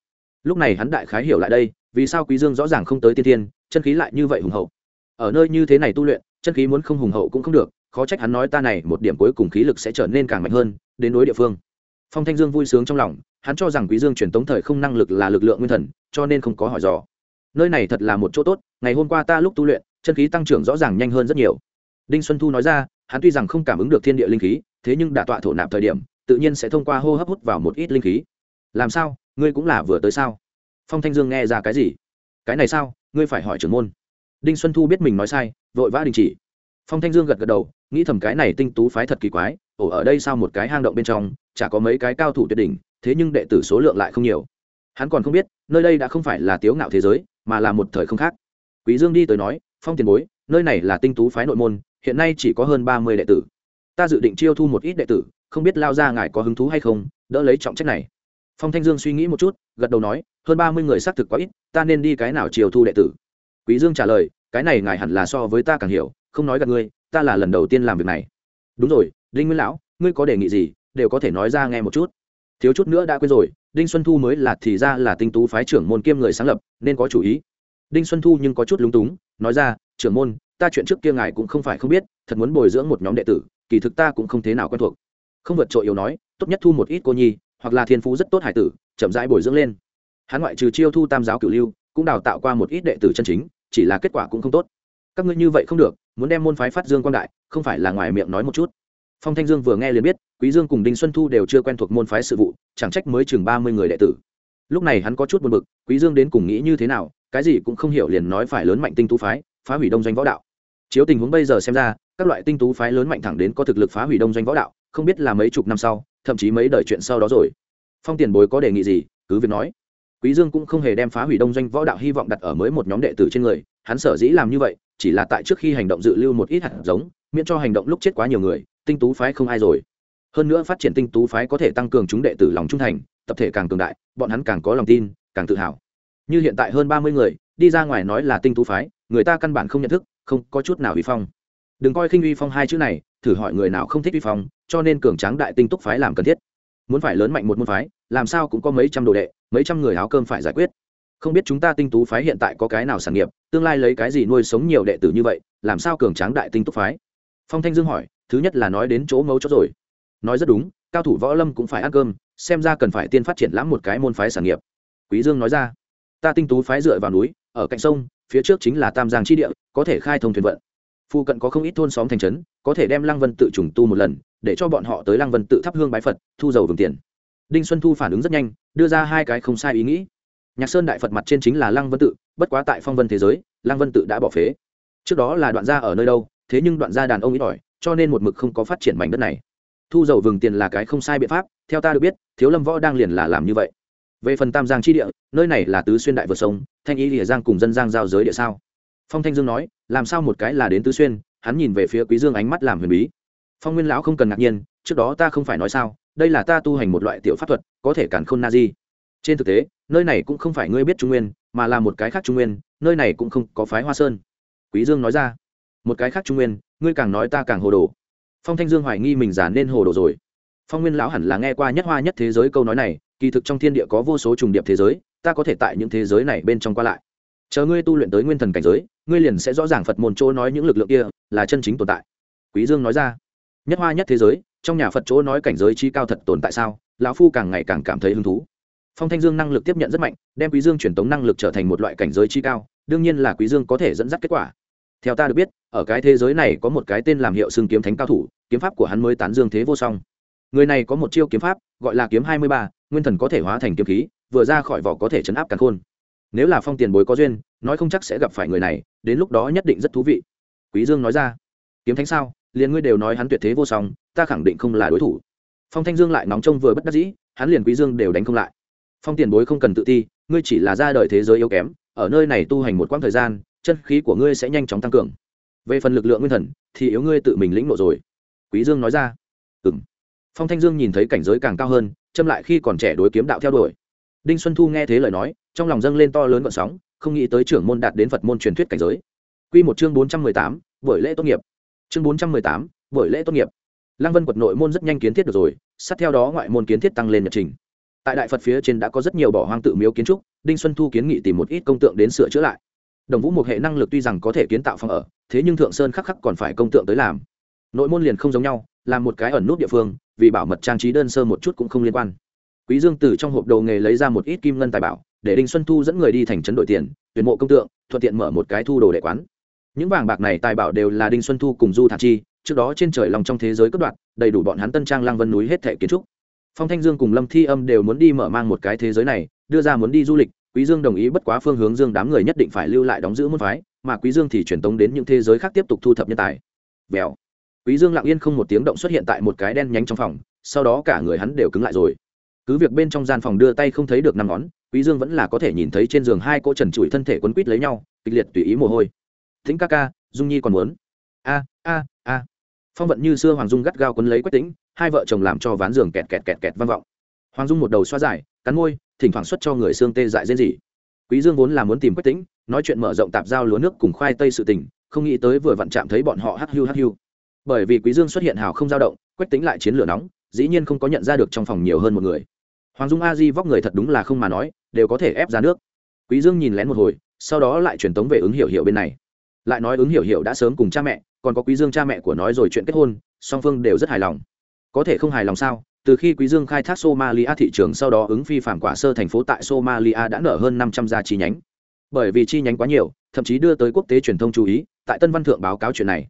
Lúc này hắn đại khái hiểu lại đây, vì sao quý dương rõ ràng không tới tiên thiên, chân khí lại như vậy hùng hậu. Ở nơi như thế này tu luyện, chân khí muốn không hùng hậu cũng không được, khó trách hắn nói ta này một điểm cuối cùng khí lực sẽ trở nên càng mạnh hơn, đến đối địa phương. Phong thanh dương vui sướng trong lòng, hắn cho rằng quý dương truyền tống thời không năng lực là lực lượng nguyên thần, cho nên không có hỏi dò. Nơi này thật là một chỗ tốt, ngày hôm qua ta lúc tu luyện, chân khí tăng trưởng rõ ràng nhanh hơn rất nhiều. Đinh xuân thu nói ra, hắn tuy rằng không cảm ứng được thiên địa linh khí, thế nhưng đả tọa thổ nạp thời điểm tự nhiên sẽ thông qua hô hấp hút vào một ít linh khí. Làm sao? Ngươi cũng là vừa tới sao? Phong thanh dương nghe ra cái gì? Cái này sao? Ngươi phải hỏi trưởng môn. Đinh xuân thu biết mình nói sai, vội vã đình chỉ. Phong thanh dương gật gật đầu, nghĩ thầm cái này tinh tú phái thật kỳ quái ổ ở đây sao một cái hang động bên trong, chả có mấy cái cao thủ tuyệt đỉnh, thế nhưng đệ tử số lượng lại không nhiều. Hắn còn không biết, nơi đây đã không phải là tiếu ngạo thế giới, mà là một thời không khác. Quý dương đi tới nói, phong tiền bối, nơi này là tinh tú phái nội môn, hiện nay chỉ có hơn ba mươi đệ tử ta dự định chiêu thu một ít đệ tử, không biết lao ra ngài có hứng thú hay không, đỡ lấy trọng trách này. Phong thanh dương suy nghĩ một chút, gật đầu nói, hơn ba mươi người xác thực quá ít, ta nên đi cái nào chiều thu đệ tử? Quý dương trả lời, cái này ngài hẳn là so với ta càng hiểu, không nói gặp ngươi, ta là lần đầu tiên làm việc này. Đúng rồi, đinh nguyên lão, ngươi có đề nghị gì, đều có thể nói ra nghe một chút. Thiếu chút nữa đã quên rồi, đinh xuân thu mới là thì ra là tinh tú phái trưởng môn kiêm người sáng lập, nên có chủ ý. Đinh xuân thu nhưng có chút lúng túng, nói ra, trưởng môn, ta chuyện trước kia ngài cũng không phải không biết, thật muốn bồi dưỡng một nhóm đệ tử kỳ thực ta cũng không thế nào quen thuộc. Không vượt trội yếu nói, tốt nhất thu một ít cô nhi, hoặc là thiên phú rất tốt hải tử, chậm rãi bồi dưỡng lên. Hắn ngoại trừ chiêu thu tam giáo cửu lưu, cũng đào tạo qua một ít đệ tử chân chính, chỉ là kết quả cũng không tốt. Các ngươi như vậy không được, muốn đem môn phái phát dương quan đại, không phải là ngoài miệng nói một chút. Phong thanh dương vừa nghe liền biết, quý dương cùng đinh xuân thu đều chưa quen thuộc môn phái sự vụ, chẳng trách mới chừng ba mươi người đệ tử. Lúc này hắn có chút buồn bực, quý dương đến cùng nghĩ như thế nào, cái gì cũng không hiểu liền nói phải lớn mạnh tinh tú phái, phá hủy đông doanh võ đạo chiếu tình huống bây giờ xem ra, các loại tinh tú phái lớn mạnh thẳng đến có thực lực phá hủy đông doanh võ đạo, không biết là mấy chục năm sau, thậm chí mấy đời chuyện sau đó rồi. Phong tiền bối có đề nghị gì, cứ việc nói. Quý dương cũng không hề đem phá hủy đông doanh võ đạo hy vọng đặt ở mới một nhóm đệ tử trên người, hắn sở dĩ làm như vậy, chỉ là tại trước khi hành động dự lưu một ít hạt giống, miễn cho hành động lúc chết quá nhiều người, tinh tú phái không ai rồi. Hơn nữa phát triển tinh tú phái có thể tăng cường chúng đệ tử lòng trung thành, tập thể càng cường đại, bọn hắn càng có lòng tin, càng tự hào. Như hiện tại hơn ba mươi người, đi ra ngoài nói là tinh tú phái người ta căn bản không nhận thức, không có chút nào uy phong. Đừng coi khinh uy phong hai chữ này, thử hỏi người nào không thích uy phong, cho nên cường tráng đại tinh túc phái làm cần thiết. Muốn phải lớn mạnh một môn phái, làm sao cũng có mấy trăm đồ đệ, mấy trăm người áo cơm phải giải quyết. Không biết chúng ta tinh tú phái hiện tại có cái nào sản nghiệp, tương lai lấy cái gì nuôi sống nhiều đệ tử như vậy, làm sao cường tráng đại tinh túc phái? Phong thanh dương hỏi, thứ nhất là nói đến chỗ mấu chốt rồi. Nói rất đúng, cao thủ võ lâm cũng phải ăn cơm, xem ra cần phải tiên phát triển lãm một cái môn phái sản nghiệp. Quý dương nói ra, ta tinh tú phái dựa vào núi, ở cạnh sông phía trước chính là tam giang chi địa, có thể khai thông thuyền vận. Phu cận có không ít thôn xóm thành trấn, có thể đem lăng vân tự trùng tu một lần, để cho bọn họ tới lăng vân tự thắp hương bái phật, thu dầu vườn tiền. Đinh xuân thu phản ứng rất nhanh, đưa ra hai cái không sai ý nghĩ. Nhạc sơn đại phật mặt trên chính là lăng vân tự, bất quá tại phong vân thế giới, lăng vân tự đã bỏ phế. Trước đó là đoạn gia ở nơi đâu, thế nhưng đoạn gia đàn ông ít ỏi, cho nên một mực không có phát triển mảnh đất này. Thu dầu vừng tiền là cái không sai biện pháp, theo ta được biết, thiếu lâm võ đang liền là làm như vậy về phần tam giang chi địa, nơi này là tứ xuyên đại vượt sông, thanh ý lìa giang cùng dân giang giao giới địa sao? Phong thanh dương nói, làm sao một cái là đến tứ xuyên, hắn nhìn về phía quý dương ánh mắt làm huyền bí. Phong nguyên lão không cần ngạc nhiên, trước đó ta không phải nói sao, đây là ta tu hành một loại tiểu pháp thuật, có thể cản khôn na di. Trên thực tế, nơi này cũng không phải ngươi biết trung nguyên, mà là một cái khác trung nguyên, nơi này cũng không có phái hoa sơn. Quý dương nói ra, một cái khác trung nguyên, ngươi càng nói ta càng hồ đồ. Phong thanh dương hoài nghi mình giả nên hồ đồ rồi. Phong nguyên lão hẳn là nghe qua nhất hoa nhất thế giới câu nói này kỳ thực trong thiên địa có vô số trùng điệp thế giới, ta có thể tại những thế giới này bên trong qua lại. Chờ ngươi tu luyện tới nguyên thần cảnh giới, ngươi liền sẽ rõ ràng phật môn chỗ nói những lực lượng kia là chân chính tồn tại. Quý dương nói ra, nhất hoa nhất thế giới, trong nhà phật chỗ nói cảnh giới chi cao thật tồn tại sao? Lão phu càng ngày càng cảm thấy hứng thú. Phong thanh dương năng lực tiếp nhận rất mạnh, đem quý dương truyền tống năng lực trở thành một loại cảnh giới chi cao, đương nhiên là quý dương có thể dẫn dắt kết quả. Theo ta được biết, ở cái thế giới này có một cái tên làm hiệu xương kiếm thánh cao thủ, kiếm pháp của hắn mới tán dương thế vô song. Người này có một chiêu kiếm pháp, gọi là kiếm hai mươi ba nguyên thần có thể hóa thành kiếm khí, vừa ra khỏi vỏ có thể chấn áp càn khôn. Nếu là phong tiền bối có duyên, nói không chắc sẽ gặp phải người này, đến lúc đó nhất định rất thú vị. Quý dương nói ra. Kiếm thánh sao? Liền ngươi đều nói hắn tuyệt thế vô song, ta khẳng định không là đối thủ. Phong thanh dương lại nóng trông vừa bất đắc dĩ, hắn liền quý dương đều đánh không lại. Phong tiền bối không cần tự ti, ngươi chỉ là ra đời thế giới yếu kém, ở nơi này tu hành một quãng thời gian, chân khí của ngươi sẽ nhanh chóng tăng cường. Về phần lực lượng nguyên thần, thì yếu ngươi tự mình lĩnh nộ rồi. Quý dương nói ra. Ừm. Phong thanh dương nhìn thấy cảnh giới càng cao hơn châm lại khi còn trẻ đối kiếm đạo theo đuổi. Đinh xuân thu nghe thế lời nói trong lòng dâng lên to lớn vận sóng không nghĩ tới trưởng môn đạt đến phật môn truyền thuyết cảnh giới. Quy một chương bốn trăm mười tám, buổi lễ tốt nghiệp. Chương bốn trăm mười tám, buổi lễ tốt nghiệp. Lăng vân quật nội môn rất nhanh kiến thiết được rồi sát theo đó ngoại môn kiến thiết tăng lên nhật trình. Tại đại phật phía trên đã có rất nhiều bỏ hoang tự miếu kiến trúc đinh xuân thu kiến nghị tìm một ít công tượng đến sửa chữa lại. Đồng vũ một hệ năng lực tuy rằng có thể kiến tạo phòng ở thế nhưng thượng sơn khắc khắc còn phải công tượng tới làm. Nội môn liền không giống nhau là một cái ẩn nút địa phương vì bảo mật trang trí đơn sơ một chút cũng không liên quan. Quý dương từ trong hộp đồ nghề lấy ra một ít kim ngân tài bảo, để đinh xuân thu dẫn người đi thành trấn đổi tiền, tuyển mộ công tượng, thuận tiện mở một cái thu đồ đệ quán. Những vàng bạc này tài bảo đều là đinh xuân thu cùng du thản chi, trước đó trên trời lòng trong thế giới cất đoạn đầy đủ bọn hắn tân trang lang vân núi hết thể kiến trúc. Phong thanh dương cùng lâm thi âm đều muốn đi mở mang một cái thế giới này, đưa ra muốn đi du lịch, quý dương đồng ý bất quá phương hướng dương đám người nhất định phải lưu lại đóng giữ môn phái, mà quý dương thì truyền tống đến những thế giới khác tiếp tục thu thập nhân tài. Vèo quý dương lặng yên không một tiếng động xuất hiện tại một cái đen nhánh trong phòng, sau đó cả người hắn đều cứng lại rồi. Cứ việc bên trong gian phòng đưa tay không thấy được năm ngón, quý dương vẫn là có thể nhìn thấy trên giường hai cô trần trụi thân thể quấn quít lấy nhau, kịch liệt tùy ý mồ hôi. Thính ca ca, dung nhi còn muốn? A a a. Phong vận như xưa hoàng dung gắt gao quấn lấy quách tĩnh, hai vợ chồng làm cho ván giường kẹt kẹt kẹt kẹt vang vọng. Hoàng dung một đầu xoa dài, cắn môi, thỉnh thoảng xuất cho người xương tê dại rên rỉ. Quý dương vốn là muốn tìm quách tĩnh, nói chuyện mở rộng tạp giao lúa nước cùng khoai tây sự tình, không nghĩ tới vừa vặn chạm thấy bọn họ hắc hưu hắc hưu bởi vì quý dương xuất hiện hào không dao động, quách tĩnh lại chiến lửa nóng, dĩ nhiên không có nhận ra được trong phòng nhiều hơn một người. Hoàng dung a di vóc người thật đúng là không mà nói, đều có thể ép ra nước. Quý dương nhìn lén một hồi, sau đó lại truyền tống về ứng hiểu hiểu bên này. Lại nói ứng hiểu hiểu đã sớm cùng cha mẹ, còn có quý dương cha mẹ của nói rồi chuyện kết hôn, song phương đều rất hài lòng. Có thể không hài lòng sao? Từ khi quý dương khai thác somalia thị trường sau đó ứng phi phạm quả sơ thành phố tại somalia đã nở hơn năm trăm gia chi nhánh. Bởi vì chi nhánh quá nhiều, thậm chí đưa tới quốc tế truyền thông chú ý, tại tân văn thượng báo cáo chuyện này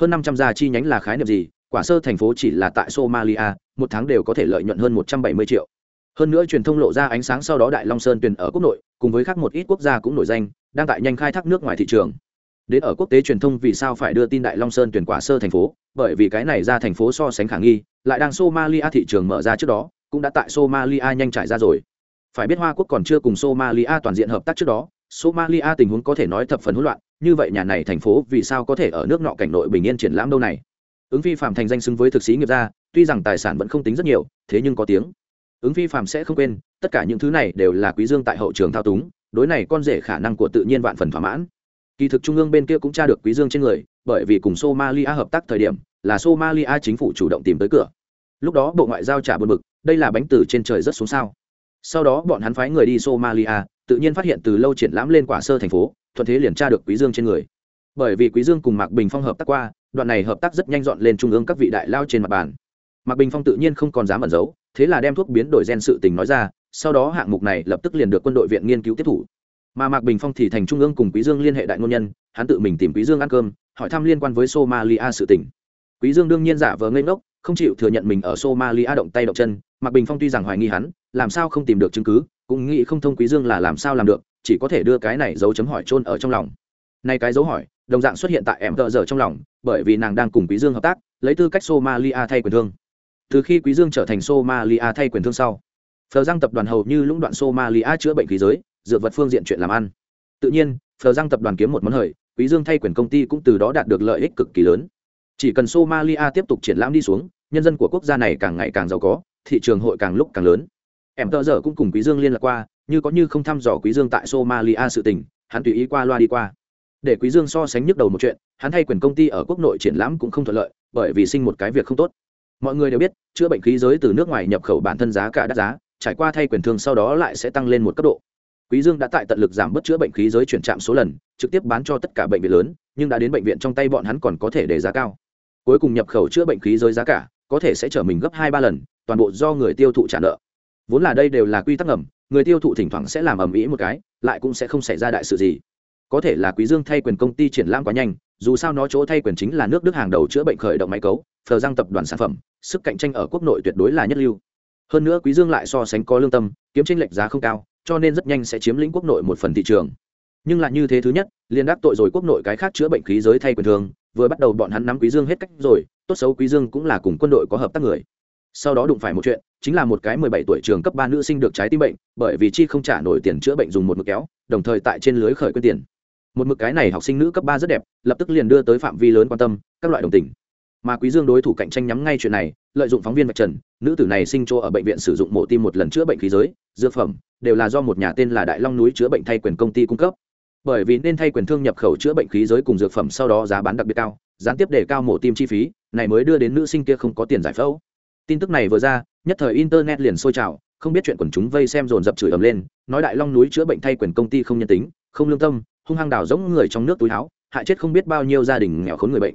hơn năm trăm gia chi nhánh là khái niệm gì? Quả sơ thành phố chỉ là tại somalia, một tháng đều có thể lợi nhuận hơn một trăm bảy mươi triệu. Hơn nữa truyền thông lộ ra ánh sáng sau đó đại long sơn tuyển ở quốc nội, cùng với khác một ít quốc gia cũng nổi danh, đang tại nhanh khai thác nước ngoài thị trường. Đến ở quốc tế truyền thông vì sao phải đưa tin đại long sơn tuyển quả sơ thành phố? Bởi vì cái này ra thành phố so sánh khả nghi, lại đang somalia thị trường mở ra trước đó, cũng đã tại somalia nhanh trải ra rồi. Phải biết hoa quốc còn chưa cùng somalia toàn diện hợp tác trước đó, somalia tình huống có thể nói thập phần hỗn loạn như vậy nhà này thành phố vì sao có thể ở nước nọ cảnh nội bình yên triển lãm đâu này? Ứng phi phạm thành danh xứng với thực sĩ nghiệp gia, tuy rằng tài sản vẫn không tính rất nhiều, thế nhưng có tiếng. Ứng phi phạm sẽ không quên, tất cả những thứ này đều là quý dương tại hậu trường thao túng, đối này con rể khả năng của tự nhiên vạn phần thỏa mãn. Kỳ thực trung ương bên kia cũng tra được quý dương trên người, bởi vì cùng somalia hợp tác thời điểm, là somalia chính phủ chủ động tìm tới cửa. Lúc đó bộ ngoại giao trả buồn bực, đây là bánh từ trên trời rất xuống sao. Sau đó bọn hắn phái người đi somalia, tự nhiên phát hiện từ lâu triển lãm lên quả sơ thành phố thuận thế liền tra được quý dương trên người. Bởi vì quý dương cùng mạc bình phong hợp tác qua, đoạn này hợp tác rất nhanh dọn lên trung ương các vị đại lao trên mặt bàn. Mạc bình phong tự nhiên không còn dám ẩn giấu, thế là đem thuốc biến đổi gen sự tình nói ra, sau đó hạng mục này lập tức liền được quân đội viện nghiên cứu tiếp thủ. Mà mạc bình phong thì thành trung ương cùng quý dương liên hệ đại ngôn nhân, hắn tự mình tìm quý dương ăn cơm, hỏi thăm liên quan với somalia sự tình. Quý dương đương nhiên giả vờ ngây ngốc, không chịu thừa nhận mình ở somalia động tay động chân, mạc bình phong tuy rằng hoài nghi hắn, làm sao không tìm được chứng cứ, cũng nghĩ không thông quý dương là làm sao làm được chỉ có thể đưa cái này dấu chấm hỏi chôn ở trong lòng. Nay cái dấu hỏi, đồng dạng xuất hiện tại em tợ giờ trong lòng, bởi vì nàng đang cùng quý dương hợp tác, lấy tư cách somalia thay quyền thương. Từ khi quý dương trở thành somalia thay quyền thương sau, phờ giang tập đoàn hầu như lũng đoạn somalia chữa bệnh khí giới dựa vật phương diện chuyện làm ăn. Tự nhiên, phờ giang tập đoàn kiếm một món hời, quý dương thay quyền công ty cũng từ đó đạt được lợi ích cực kỳ lớn. Chỉ cần somalia tiếp tục triển lãm đi xuống, nhân dân của quốc gia này càng ngày càng giàu có, thị trường hội càng lúc càng lớn. Em tợ giờ cũng cùng quý dương liên lạc qua như có như không thăm dò quý dương tại somalia sự tình, hắn tùy ý qua loa đi qua. Để quý dương so sánh nhức đầu một chuyện, hắn thay quyền công ty ở quốc nội triển lãm cũng không thuận lợi, bởi vì sinh một cái việc không tốt. Mọi người đều biết, chữa bệnh khí giới từ nước ngoài nhập khẩu bản thân giá cả đắt giá, trải qua thay quyền thương sau đó lại sẽ tăng lên một cấp độ. Quý dương đã tại tận lực giảm bớt chữa bệnh khí giới chuyển chạm số lần, trực tiếp bán cho tất cả bệnh viện lớn, nhưng đã đến bệnh viện trong tay bọn hắn còn có thể để giá cao. Cuối cùng nhập khẩu chữa bệnh khí giới giá cả, có thể sẽ trở mình gấp hai ba lần, toàn bộ do người tiêu thụ trả nợ vốn là đây đều là quy tắc ngầm, người tiêu thụ thỉnh thoảng sẽ làm ầm ĩ một cái, lại cũng sẽ không xảy ra đại sự gì. Có thể là quý dương thay quyền công ty triển lãm quá nhanh, dù sao nó chỗ thay quyền chính là nước đức hàng đầu chữa bệnh khởi động máy cấu, phờ giang tập đoàn sản phẩm, sức cạnh tranh ở quốc nội tuyệt đối là nhất lưu. Hơn nữa quý dương lại so sánh có lương tâm, kiếm tranh lệch giá không cao, cho nên rất nhanh sẽ chiếm lĩnh quốc nội một phần thị trường. Nhưng là như thế thứ nhất, liên đắc tội rồi quốc nội cái khác chữa bệnh khí giới thay quyền thường, vừa bắt đầu bọn hắn nắm quý dương hết cách rồi, tốt xấu quý dương cũng là cùng quân đội có hợp tác người sau đó đụng phải một chuyện, chính là một cái mười bảy tuổi trường cấp ba nữ sinh được trái tim bệnh, bởi vì chi không trả nổi tiền chữa bệnh dùng một mực kéo, đồng thời tại trên lưới khởi quyên tiền. Một mực cái này học sinh nữ cấp ba rất đẹp, lập tức liền đưa tới phạm vi lớn quan tâm, các loại đồng tình. Mà quý dương đối thủ cạnh tranh nhắm ngay chuyện này, lợi dụng phóng viên vạch trần, nữ tử này sinh chỗ ở bệnh viện sử dụng mổ tim một lần chữa bệnh khí giới, dược phẩm, đều là do một nhà tên là đại long núi chữa bệnh thay quyền công ty cung cấp. Bởi vì nên thay quyền thương nhập khẩu chữa bệnh khí giới cùng dược phẩm sau đó giá bán đặc biệt cao, gián tiếp đề cao mổ tim chi phí, này mới đưa đến nữ sinh kia không có tiền giải phẫu tin tức này vừa ra, nhất thời internet liền sôi trào, không biết chuyện quần chúng vây xem dồn dập chửi ầm lên, nói đại long núi chữa bệnh thay quyền công ty không nhân tính, không lương tâm, hung hăng đào giống người trong nước túi áo, hại chết không biết bao nhiêu gia đình nghèo khốn người bệnh.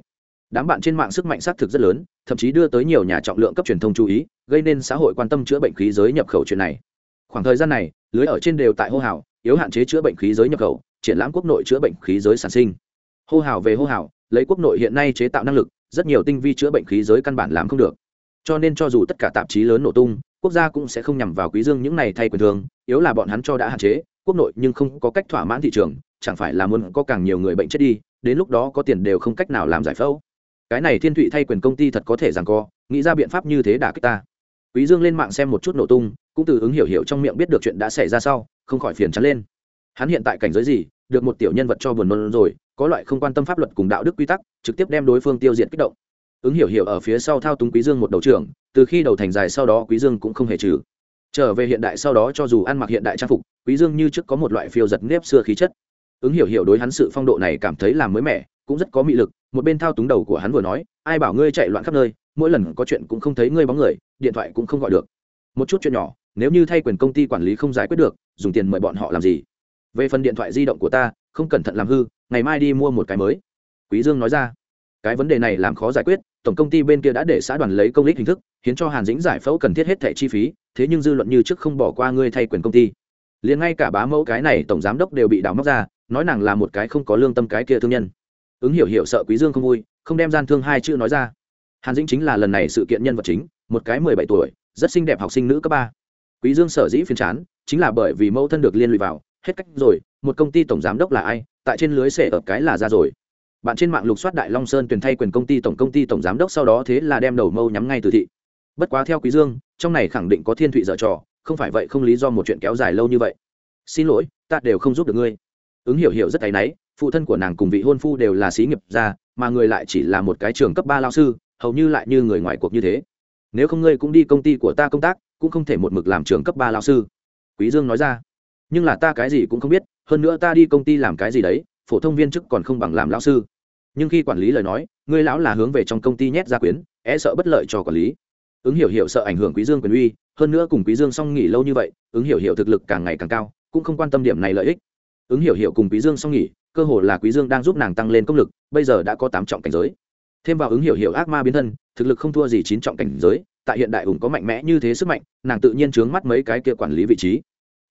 Đám bạn trên mạng sức mạnh xác thực rất lớn, thậm chí đưa tới nhiều nhà trọng lượng cấp truyền thông chú ý, gây nên xã hội quan tâm chữa bệnh khí giới nhập khẩu chuyện này. Khoảng thời gian này, lưới ở trên đều tại hô hào, yếu hạn chế chữa bệnh khí giới nhập khẩu, triển lãm quốc nội chữa bệnh khí giới sản sinh. Hô hào về hô hào, lấy quốc nội hiện nay chế tạo năng lực, rất nhiều tinh vi chữa bệnh khí giới căn bản làm không được cho nên cho dù tất cả tạp chí lớn nổ tung, quốc gia cũng sẽ không nhằm vào quý dương những này thay quyền thường yếu là bọn hắn cho đã hạn chế, quốc nội nhưng không có cách thỏa mãn thị trường, chẳng phải là muốn có càng nhiều người bệnh chết đi, đến lúc đó có tiền đều không cách nào làm giải phẫu. Cái này thiên thụy thay quyền công ty thật có thể rằng co, nghĩ ra biện pháp như thế đả kích ta. Quý dương lên mạng xem một chút nổ tung, cũng từ ứng hiểu hiểu trong miệng biết được chuyện đã xảy ra sau, không khỏi phiền chán lên. Hắn hiện tại cảnh giới gì, được một tiểu nhân vật cho buồn nôn rồi, có loại không quan tâm pháp luật cùng đạo đức quy tắc, trực tiếp đem đối phương tiêu diệt kích động ứng hiểu hiểu ở phía sau thao túng quý dương một đầu trưởng, từ khi đầu thành dài sau đó quý dương cũng không hề trừ. Trở về hiện đại sau đó cho dù ăn mặc hiện đại trang phục, quý dương như trước có một loại phiêu giật nếp xưa khí chất. Ứng hiểu hiểu đối hắn sự phong độ này cảm thấy làm mới mẻ, cũng rất có mị lực, một bên thao túng đầu của hắn vừa nói, ai bảo ngươi chạy loạn khắp nơi, mỗi lần có chuyện cũng không thấy ngươi bóng người, điện thoại cũng không gọi được. Một chút chuyện nhỏ, nếu như thay quyền công ty quản lý không giải quyết được, dùng tiền mời bọn họ làm gì? Về phần điện thoại di động của ta, không cẩn thận làm hư, ngày mai đi mua một cái mới. Quý dương nói ra cái vấn đề này làm khó giải quyết, tổng công ty bên kia đã để xã đoàn lấy công lý hình thức, khiến cho hàn dĩnh giải phẫu cần thiết hết thẻ chi phí, thế nhưng dư luận như trước không bỏ qua ngươi thay quyền công ty. Liền ngay cả bá mẫu cái này tổng giám đốc đều bị đào móc ra, nói nàng là một cái không có lương tâm cái kia thương nhân. Ứng hiểu hiểu sợ quý dương không vui, không đem gian thương hai chữ nói ra. Hàn dĩnh chính là lần này sự kiện nhân vật chính, một cái mười bảy tuổi, rất xinh đẹp học sinh nữ cấp ba. Quý dương sở dĩ phiền chán, chính là bởi vì mẫu thân được liên lụy vào, hết cách rồi, một công ty tổng giám đốc là ai, tại trên lưới xẻ ở cái là ra rồi bạn trên mạng lục soát đại long sơn tuyển thay quyền công ty tổng công ty tổng giám đốc sau đó thế là đem đầu mâu nhắm ngay từ thị. Bất quá theo quý dương, trong này khẳng định có thiên thụy dở trò, không phải vậy không lý do một chuyện kéo dài lâu như vậy. Xin lỗi, ta đều không giúp được ngươi. Ứng hiểu hiểu rất áy náy, phụ thân của nàng cùng vị hôn phu đều là sĩ nghiệp gia, mà người lại chỉ là một cái trường cấp ba lao sư, hầu như lại như người ngoài cuộc như thế. Nếu không ngươi cũng đi công ty của ta công tác, cũng không thể một mực làm trường cấp ba lao sư. Quý dương nói ra. Nhưng là ta cái gì cũng không biết, hơn nữa ta đi công ty làm cái gì đấy, phổ thông viên chức còn không bằng làm lao sư nhưng khi quản lý lời nói, ngươi lão là hướng về trong công ty nhét ra quyến e sợ bất lợi cho quản lý. Ứng hiểu hiểu sợ ảnh hưởng quý dương quyền uy, hơn nữa cùng quý dương song nghỉ lâu như vậy, ứng hiểu hiểu thực lực càng ngày càng cao, cũng không quan tâm điểm này lợi ích. Ứng hiểu hiểu cùng quý dương song nghỉ, cơ hồ là quý dương đang giúp nàng tăng lên công lực, bây giờ đã có tám trọng cảnh giới. Thêm vào ứng hiểu hiểu ác ma biến thân, thực lực không thua gì chín trọng cảnh giới, tại hiện đại hùng có mạnh mẽ như thế sức mạnh, nàng tự nhiên trướng mắt mấy cái kia quản lý vị trí.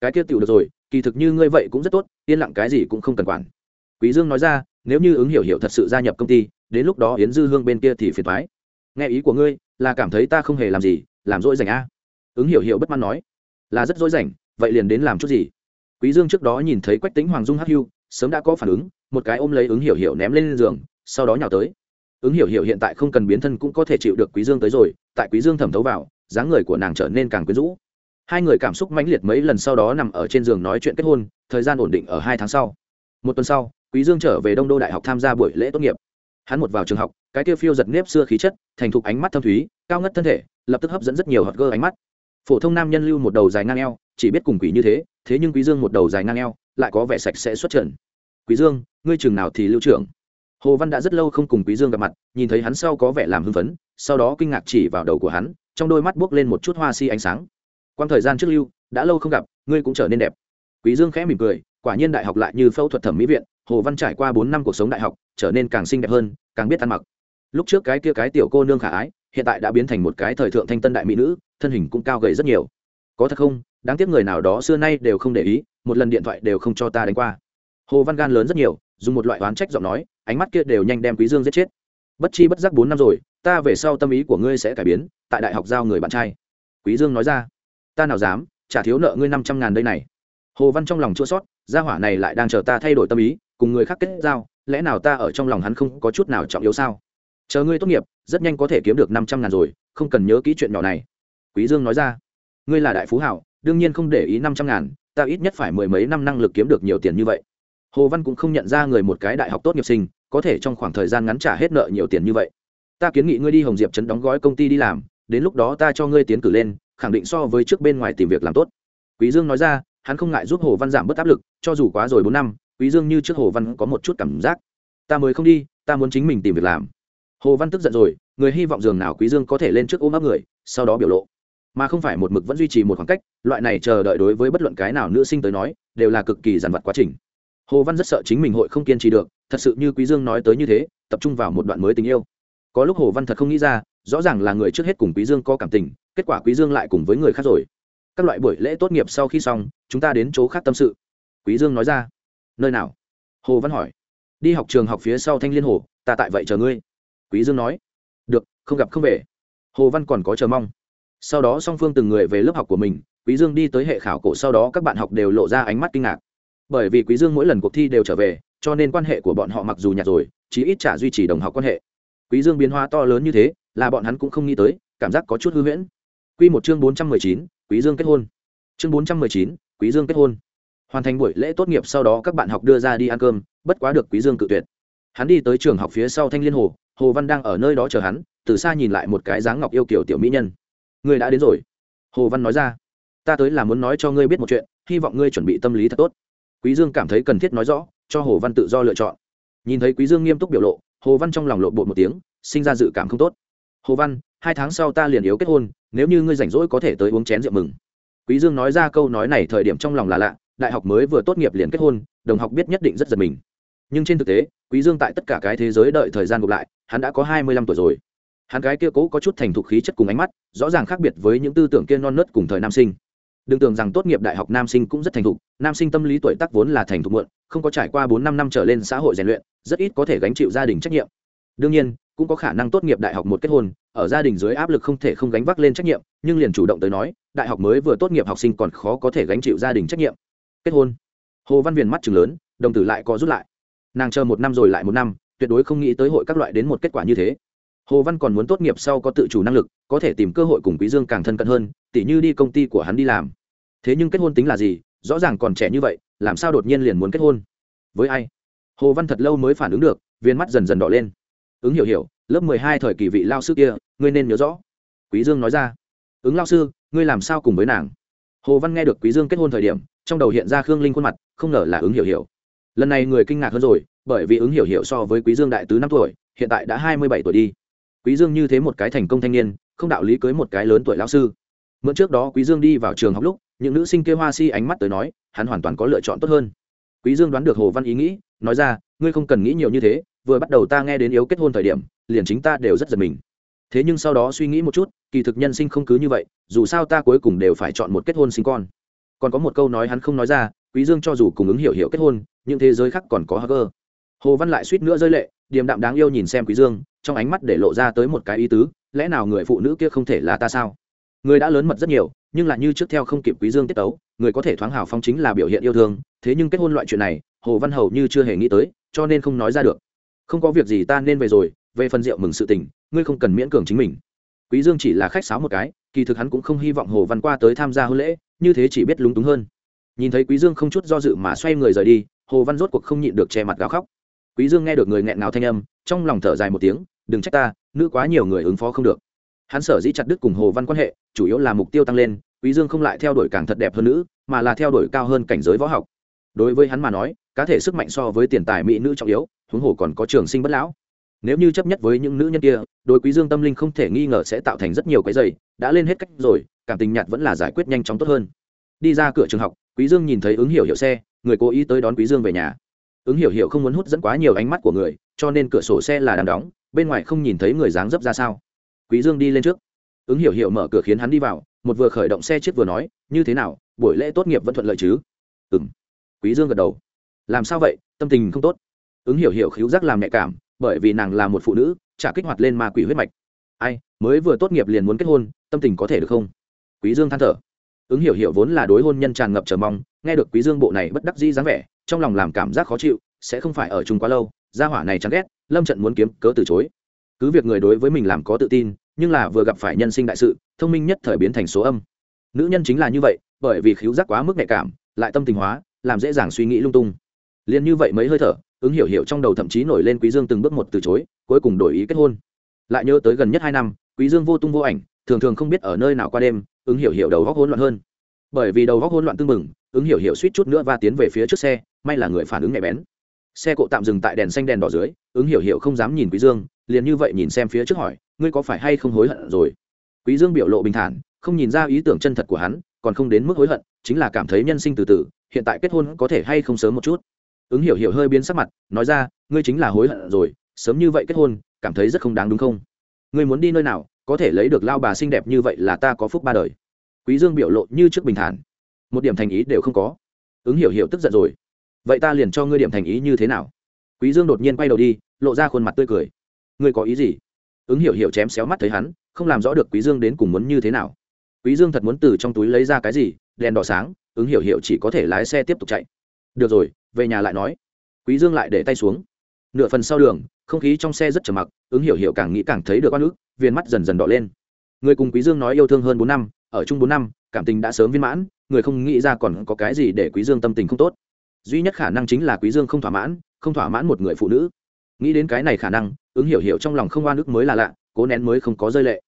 Cái kia tiểu được rồi, kỳ thực như ngươi vậy cũng rất tốt, yên lặng cái gì cũng không cần quản. Quý dương nói ra nếu như ứng hiểu hiểu thật sự gia nhập công ty, đến lúc đó yến dư hương bên kia thì phiền thoái nghe ý của ngươi, là cảm thấy ta không hề làm gì, làm dỗi dành a? Ứng hiểu hiểu bất mãn nói. Là rất dỗi dành vậy liền đến làm chút gì? Quý dương trước đó nhìn thấy quách tính hoàng dung hắc hưu, sớm đã có phản ứng, một cái ôm lấy ứng hiểu hiểu ném lên giường, sau đó nhào tới. Ứng hiểu hiểu hiện tại không cần biến thân cũng có thể chịu được quý dương tới rồi, tại quý dương thẩm thấu vào, dáng người của nàng trở nên càng quyến rũ. Hai người cảm xúc mãnh liệt mấy lần sau đó nằm ở trên giường nói chuyện kết hôn, thời gian ổn định ở hai tháng sau. Một tuần sau quý dương trở về đông đô đại học tham gia buổi lễ tốt nghiệp. Hắn một vào trường học, cái kia phiêu giật nếp xưa khí chất, thành thục ánh mắt thâm thúy, cao ngất thân thể, lập tức hấp dẫn rất nhiều hot girl ánh mắt. Phổ thông nam nhân lưu một đầu dài ngang eo, chỉ biết cùng quỷ như thế thế nhưng quý dương một đầu dài ngang eo, lại có vẻ sạch sẽ xuất trần. Quý dương, ngươi trường nào thì lưu trưởng? Hồ văn đã rất lâu không cùng quý dương gặp mặt, nhìn thấy hắn sau có vẻ làm hưng phấn, sau đó kinh ngạc chỉ vào đầu của hắn, trong đôi mắt buốc lên một chút hoa si ánh sáng. Quang thời gian trước lưu, đã lâu không gặp, ngươi cũng trở nên đẹp. Quý dương khẽ mỉm cười quả nhiên đại học lại như phẫu thuật thẩm mỹ viện, hồ văn trải qua bốn năm cuộc sống đại học, trở nên càng xinh đẹp hơn, càng biết ăn mặc. Lúc trước cái kia cái tiểu cô nương khả ái, hiện tại đã biến thành một cái thời thượng thanh tân đại mỹ nữ, thân hình cũng cao gầy rất nhiều. Có thật không? Đáng tiếc người nào đó xưa nay đều không để ý, một lần điện thoại đều không cho ta đánh qua. Hồ văn gan lớn rất nhiều, dùng một loại oán trách giọng nói, ánh mắt kia đều nhanh đem quý dương giết chết. Bất chi bất giác bốn năm rồi, ta về sau tâm ý của ngươi sẽ cải biến, tại đại học giao người bạn trai. Quý dương nói ra, ta nào dám trả thiếu nợ ngươi năm trăm ngàn đây này hồ văn trong lòng chua sót, gia hỏa này lại đang chờ ta thay đổi tâm ý, cùng người khác kết giao, lẽ nào ta ở trong lòng hắn không có chút nào trọng yếu sao? Chờ ngươi tốt nghiệp, rất nhanh có thể kiếm được năm trăm ngàn rồi, không cần nhớ kỹ chuyện nhỏ này. Quý dương nói ra. Ngươi là đại phú hảo, đương nhiên không để ý năm trăm ngàn, ta ít nhất phải mười mấy năm năng lực kiếm được nhiều tiền như vậy. Hồ văn cũng không nhận ra người một cái đại học tốt nghiệp sinh, có thể trong khoảng thời gian ngắn trả hết nợ nhiều tiền như vậy. Ta kiến nghị ngươi đi hồng diệp trấn đóng gói công ty đi làm, đến lúc đó ta cho ngươi tiến cử lên, khẳng định so với trước bên ngoài tìm việc làm tốt. Quý dương nói ra hắn không ngại giúp hồ văn giảm bớt áp lực, cho dù quá rồi bốn năm, quý dương như trước hồ văn có một chút cảm giác. Ta mới không đi, ta muốn chính mình tìm việc làm. Hồ văn tức giận rồi, người hy vọng dường nào quý dương có thể lên trước ôm ấp người, sau đó biểu lộ. Mà không phải một mực vẫn duy trì một khoảng cách, loại này chờ đợi đối với bất luận cái nào nữ sinh tới nói, đều là cực kỳ giàn vật quá trình. Hồ văn rất sợ chính mình hội không kiên trì được, thật sự như quý dương nói tới như thế, tập trung vào một đoạn mới tình yêu. Có lúc hồ văn thật không nghĩ ra, rõ ràng là người trước hết cùng quý dương có cảm tình, kết quả quý dương lại cùng với người khác rồi các loại buổi lễ tốt nghiệp sau khi xong chúng ta đến chỗ khác tâm sự. Quý dương nói ra. Nơi nào? Hồ văn hỏi. Đi học trường học phía sau thanh liên hồ ta tại vậy chờ ngươi. Quý dương nói. Được không gặp không về. Hồ văn còn có chờ mong. Sau đó song phương từng người về lớp học của mình quý dương đi tới hệ khảo cổ sau đó các bạn học đều lộ ra ánh mắt kinh ngạc. Bởi vì quý dương mỗi lần cuộc thi đều trở về cho nên quan hệ của bọn họ mặc dù nhạt rồi chí ít trả duy trì đồng học quan hệ. Quý dương biến hóa to lớn như thế là bọn hắn cũng không nghĩ tới cảm giác có chút hư huyễn. Quy một chương bốn trăm mười chín, quý dương kết hôn. Chương bốn trăm mười chín, quý dương kết hôn. Hoàn thành buổi lễ tốt nghiệp sau đó các bạn học đưa ra đi ăn cơm bất quá được quý dương cự tuyệt. Hắn đi tới trường học phía sau thanh liên hồ hồ văn đang ở nơi đó chờ hắn từ xa nhìn lại một cái dáng ngọc yêu kiểu tiểu mỹ nhân. Ngươi đã đến rồi. Hồ văn nói ra. Ta tới là muốn nói cho ngươi biết một chuyện hy vọng ngươi chuẩn bị tâm lý thật tốt. Quý dương cảm thấy cần thiết nói rõ cho hồ văn tự do lựa chọn. Nhìn thấy quý dương nghiêm túc biểu lộ hồ văn trong lòng lộ bột một tiếng sinh ra dự cảm không tốt. Hồ văn hai tháng sau ta liền yếu kết hôn, nếu như ngươi rảnh rỗi có thể tới uống chén rượu mừng. Quý dương nói ra câu nói này thời điểm trong lòng là lạ, đại học mới vừa tốt nghiệp liền kết hôn, đồng học biết nhất định rất giật mình. Nhưng trên thực tế, quý dương tại tất cả cái thế giới đợi thời gian ngược lại, hắn đã có hai mươi lăm tuổi rồi. Hắn cái kia cố có chút thành thục khí chất cùng ánh mắt, rõ ràng khác biệt với những tư tưởng kia non nớt cùng thời nam sinh. Đừng tưởng rằng tốt nghiệp đại học nam sinh cũng rất thành thục, nam sinh tâm lý tuổi tác vốn là thành thục muộn, không có trải qua bốn năm năm trở lên xã hội rèn luyện, rất ít có thể gánh chịu gia đình trách nhiệm. Đương nhiên cũng có khả năng tốt nghiệp đại học một kết hôn, ở gia đình dưới áp lực không thể không gánh vác lên trách nhiệm, nhưng liền chủ động tới nói, đại học mới vừa tốt nghiệp học sinh còn khó có thể gánh chịu gia đình trách nhiệm. Kết hôn. Hồ văn viền mắt chừng lớn, đồng tử lại có rút lại. Nàng chờ một năm rồi lại một năm, tuyệt đối không nghĩ tới hội các loại đến một kết quả như thế. Hồ văn còn muốn tốt nghiệp sau có tự chủ năng lực, có thể tìm cơ hội cùng quý dương càng thân cận hơn, tỉ như đi công ty của hắn đi làm. Thế nhưng kết hôn tính là gì? Rõ ràng còn trẻ như vậy, làm sao đột nhiên liền muốn kết hôn? Với ai? Hồ văn thật lâu mới phản ứng được, viên mắt dần dần đỏ lên ứng hiểu hiểu, lớp mười hai thời kỳ vị lao sư kia, ngươi nên nhớ rõ. Quý dương nói ra. Ứng lao sư, ngươi làm sao cùng với nàng? Hồ văn nghe được quý dương kết hôn thời điểm, trong đầu hiện ra khương linh khuôn mặt, không ngờ là ứng hiểu hiểu. Lần này người kinh ngạc hơn rồi, bởi vì ứng hiểu hiểu so với quý dương đại tứ năm tuổi, hiện tại đã hai mươi bảy tuổi đi. Quý dương như thế một cái thành công thanh niên, không đạo lý cưới một cái lớn tuổi lão sư. Mượn trước đó quý dương đi vào trường học lúc, những nữ sinh kia hoa si ánh mắt tới nói, hắn hoàn toàn có lựa chọn tốt hơn. Quý dương đoán được hồ văn ý nghĩ, nói ra, ngươi không cần nghĩ nhiều như thế vừa bắt đầu ta nghe đến yếu kết hôn thời điểm, liền chính ta đều rất giật mình. Thế nhưng sau đó suy nghĩ một chút, kỳ thực nhân sinh không cứ như vậy, dù sao ta cuối cùng đều phải chọn một kết hôn sinh con. Còn có một câu nói hắn không nói ra, quý dương cho dù cùng ứng hiểu hiểu kết hôn nhưng thế giới khác còn có hacker hồ văn lại suýt nữa rơi lệ, điềm đạm đáng yêu nhìn xem quý dương, trong ánh mắt để lộ ra tới một cái ý tứ, lẽ nào người phụ nữ kia không thể là ta sao? Người đã lớn mật rất nhiều, nhưng lại như trước theo không kịp quý dương tiết tấu, người có thể thoáng hào phong chính là biểu hiện yêu thương, thế nhưng kết hôn loại chuyện này, hồ văn hầu như chưa hề nghĩ tới, cho nên không nói ra được không có việc gì ta nên về rồi, về phần rượu mừng sự tình, ngươi không cần miễn cường chính mình. Quý dương chỉ là khách sáo một cái, kỳ thực hắn cũng không hy vọng hồ văn qua tới tham gia hôn lễ, như thế chỉ biết lúng túng hơn. Nhìn thấy quý dương không chút do dự mà xoay người rời đi, hồ văn rốt cuộc không nhịn được che mặt gào khóc. Quý dương nghe được người nghẹn ngào thanh âm, trong lòng thở dài một tiếng, đừng trách ta, nữ quá nhiều người ứng phó không được. Hắn sở dĩ chặt đứt cùng hồ văn quan hệ, chủ yếu là mục tiêu tăng lên, quý dương không lại theo đuổi càng thật đẹp hơn nữ, mà là theo đuổi cao hơn cảnh giới võ học đối với hắn mà nói, cá thể sức mạnh so với tiền tài mỹ nữ trọng yếu, huống hồ còn có trường sinh bất lão. Nếu như chấp nhất với những nữ nhân kia, đối quý dương tâm linh không thể nghi ngờ sẽ tạo thành rất nhiều cái dày đã lên hết cách rồi, cảm tình nhạt vẫn là giải quyết nhanh chóng tốt hơn. Đi ra cửa trường học, quý dương nhìn thấy ứng hiểu hiểu xe, người cố ý tới đón quý dương về nhà. Ứng hiểu hiểu không muốn hút dẫn quá nhiều ánh mắt của người, cho nên cửa sổ xe là đang đóng, bên ngoài không nhìn thấy người dáng dấp ra sao. Quý dương đi lên trước. Ứng hiểu hiểu mở cửa khiến hắn đi vào, một vừa khởi động xe chiếc vừa nói, như thế nào, buổi lễ tốt nghiệp vẫn thuận lợi chứ? Ừm quý dương gật đầu. Làm sao vậy? Tâm tình không tốt. Ứng hiểu hiểu khiếu giác làm nhạy cảm, bởi vì nàng là một phụ nữ trả kích hoạt lên ma quỷ huyết mạch. Ai, mới vừa tốt nghiệp liền muốn kết hôn, tâm tình có thể được không? Quý dương than thở. Ứng hiểu hiểu vốn là đối hôn nhân tràn ngập chờ mong, nghe được quý dương bộ này bất đắc dĩ dáng vẻ, trong lòng làm cảm giác khó chịu, sẽ không phải ở chung quá lâu, gia hỏa này chán ghét, lâm trận muốn kiếm cớ từ chối. Cứ việc người đối với mình làm có tự tin, nhưng là vừa gặp phải nhân sinh đại sự, thông minh nhất thời biến thành số âm. Nữ nhân chính là như vậy, bởi vì khiếu giác quá mức nhạy cảm, lại tâm tình hóa làm dễ dàng suy nghĩ lung tung. Liền như vậy mấy hơi thở, ứng hiểu hiểu trong đầu thậm chí nổi lên quý dương từng bước một từ chối, cuối cùng đổi ý kết hôn. Lại nhớ tới gần nhất hai năm, quý dương vô tung vô ảnh, thường thường không biết ở nơi nào qua đêm, ứng hiểu hiểu đầu góc hỗn loạn hơn. Bởi vì đầu góc hỗn loạn tương mừng ứng hiểu hiểu suýt chút nữa va tiến về phía trước xe, may là người phản ứng nhạy bén. Xe cộ tạm dừng tại đèn xanh đèn đỏ dưới, ứng hiểu hiểu không dám nhìn quý dương, liền như vậy nhìn xem phía trước hỏi, ngươi có phải hay không hối hận rồi? Quý dương biểu lộ bình thản, không nhìn ra ý tưởng chân thật của hắn, còn không đến mức hối hận, chính là cảm thấy nhân sinh từ từ hiện tại kết hôn có thể hay không sớm một chút? Ứng hiểu hiểu hơi biến sắc mặt, nói ra, ngươi chính là hối hận rồi, sớm như vậy kết hôn, cảm thấy rất không đáng đúng không? Ngươi muốn đi nơi nào, có thể lấy được lao bà xinh đẹp như vậy là ta có phúc ba đời. Quý dương biểu lộ như trước bình thản. Một điểm thành ý đều không có. Ứng hiểu hiểu tức giận rồi. Vậy ta liền cho ngươi điểm thành ý như thế nào? Quý dương đột nhiên quay đầu đi, lộ ra khuôn mặt tươi cười. Ngươi có ý gì? Ứng hiểu hiểu chém xéo mắt thấy hắn, không làm rõ được quý dương đến cùng muốn như thế nào. Quý dương thật muốn từ trong túi lấy ra cái gì đèn đỏ sáng, ứng hiểu hiểu chỉ có thể lái xe tiếp tục chạy. Được rồi, về nhà lại nói. Quý dương lại để tay xuống. Nửa phần sau đường, không khí trong xe rất trầm mặc, ứng hiểu hiểu càng nghĩ càng thấy được oan ức, viên mắt dần dần đỏ lên. Người cùng quý dương nói yêu thương hơn bốn năm, ở chung bốn năm, cảm tình đã sớm viên mãn, người không nghĩ ra còn có cái gì để quý dương tâm tình không tốt. Duy nhất khả năng chính là quý dương không thỏa mãn, không thỏa mãn một người phụ nữ. Nghĩ đến cái này khả năng, ứng hiểu hiểu trong lòng không oan ức mới là lạ, cố nén mới không có rơi lệ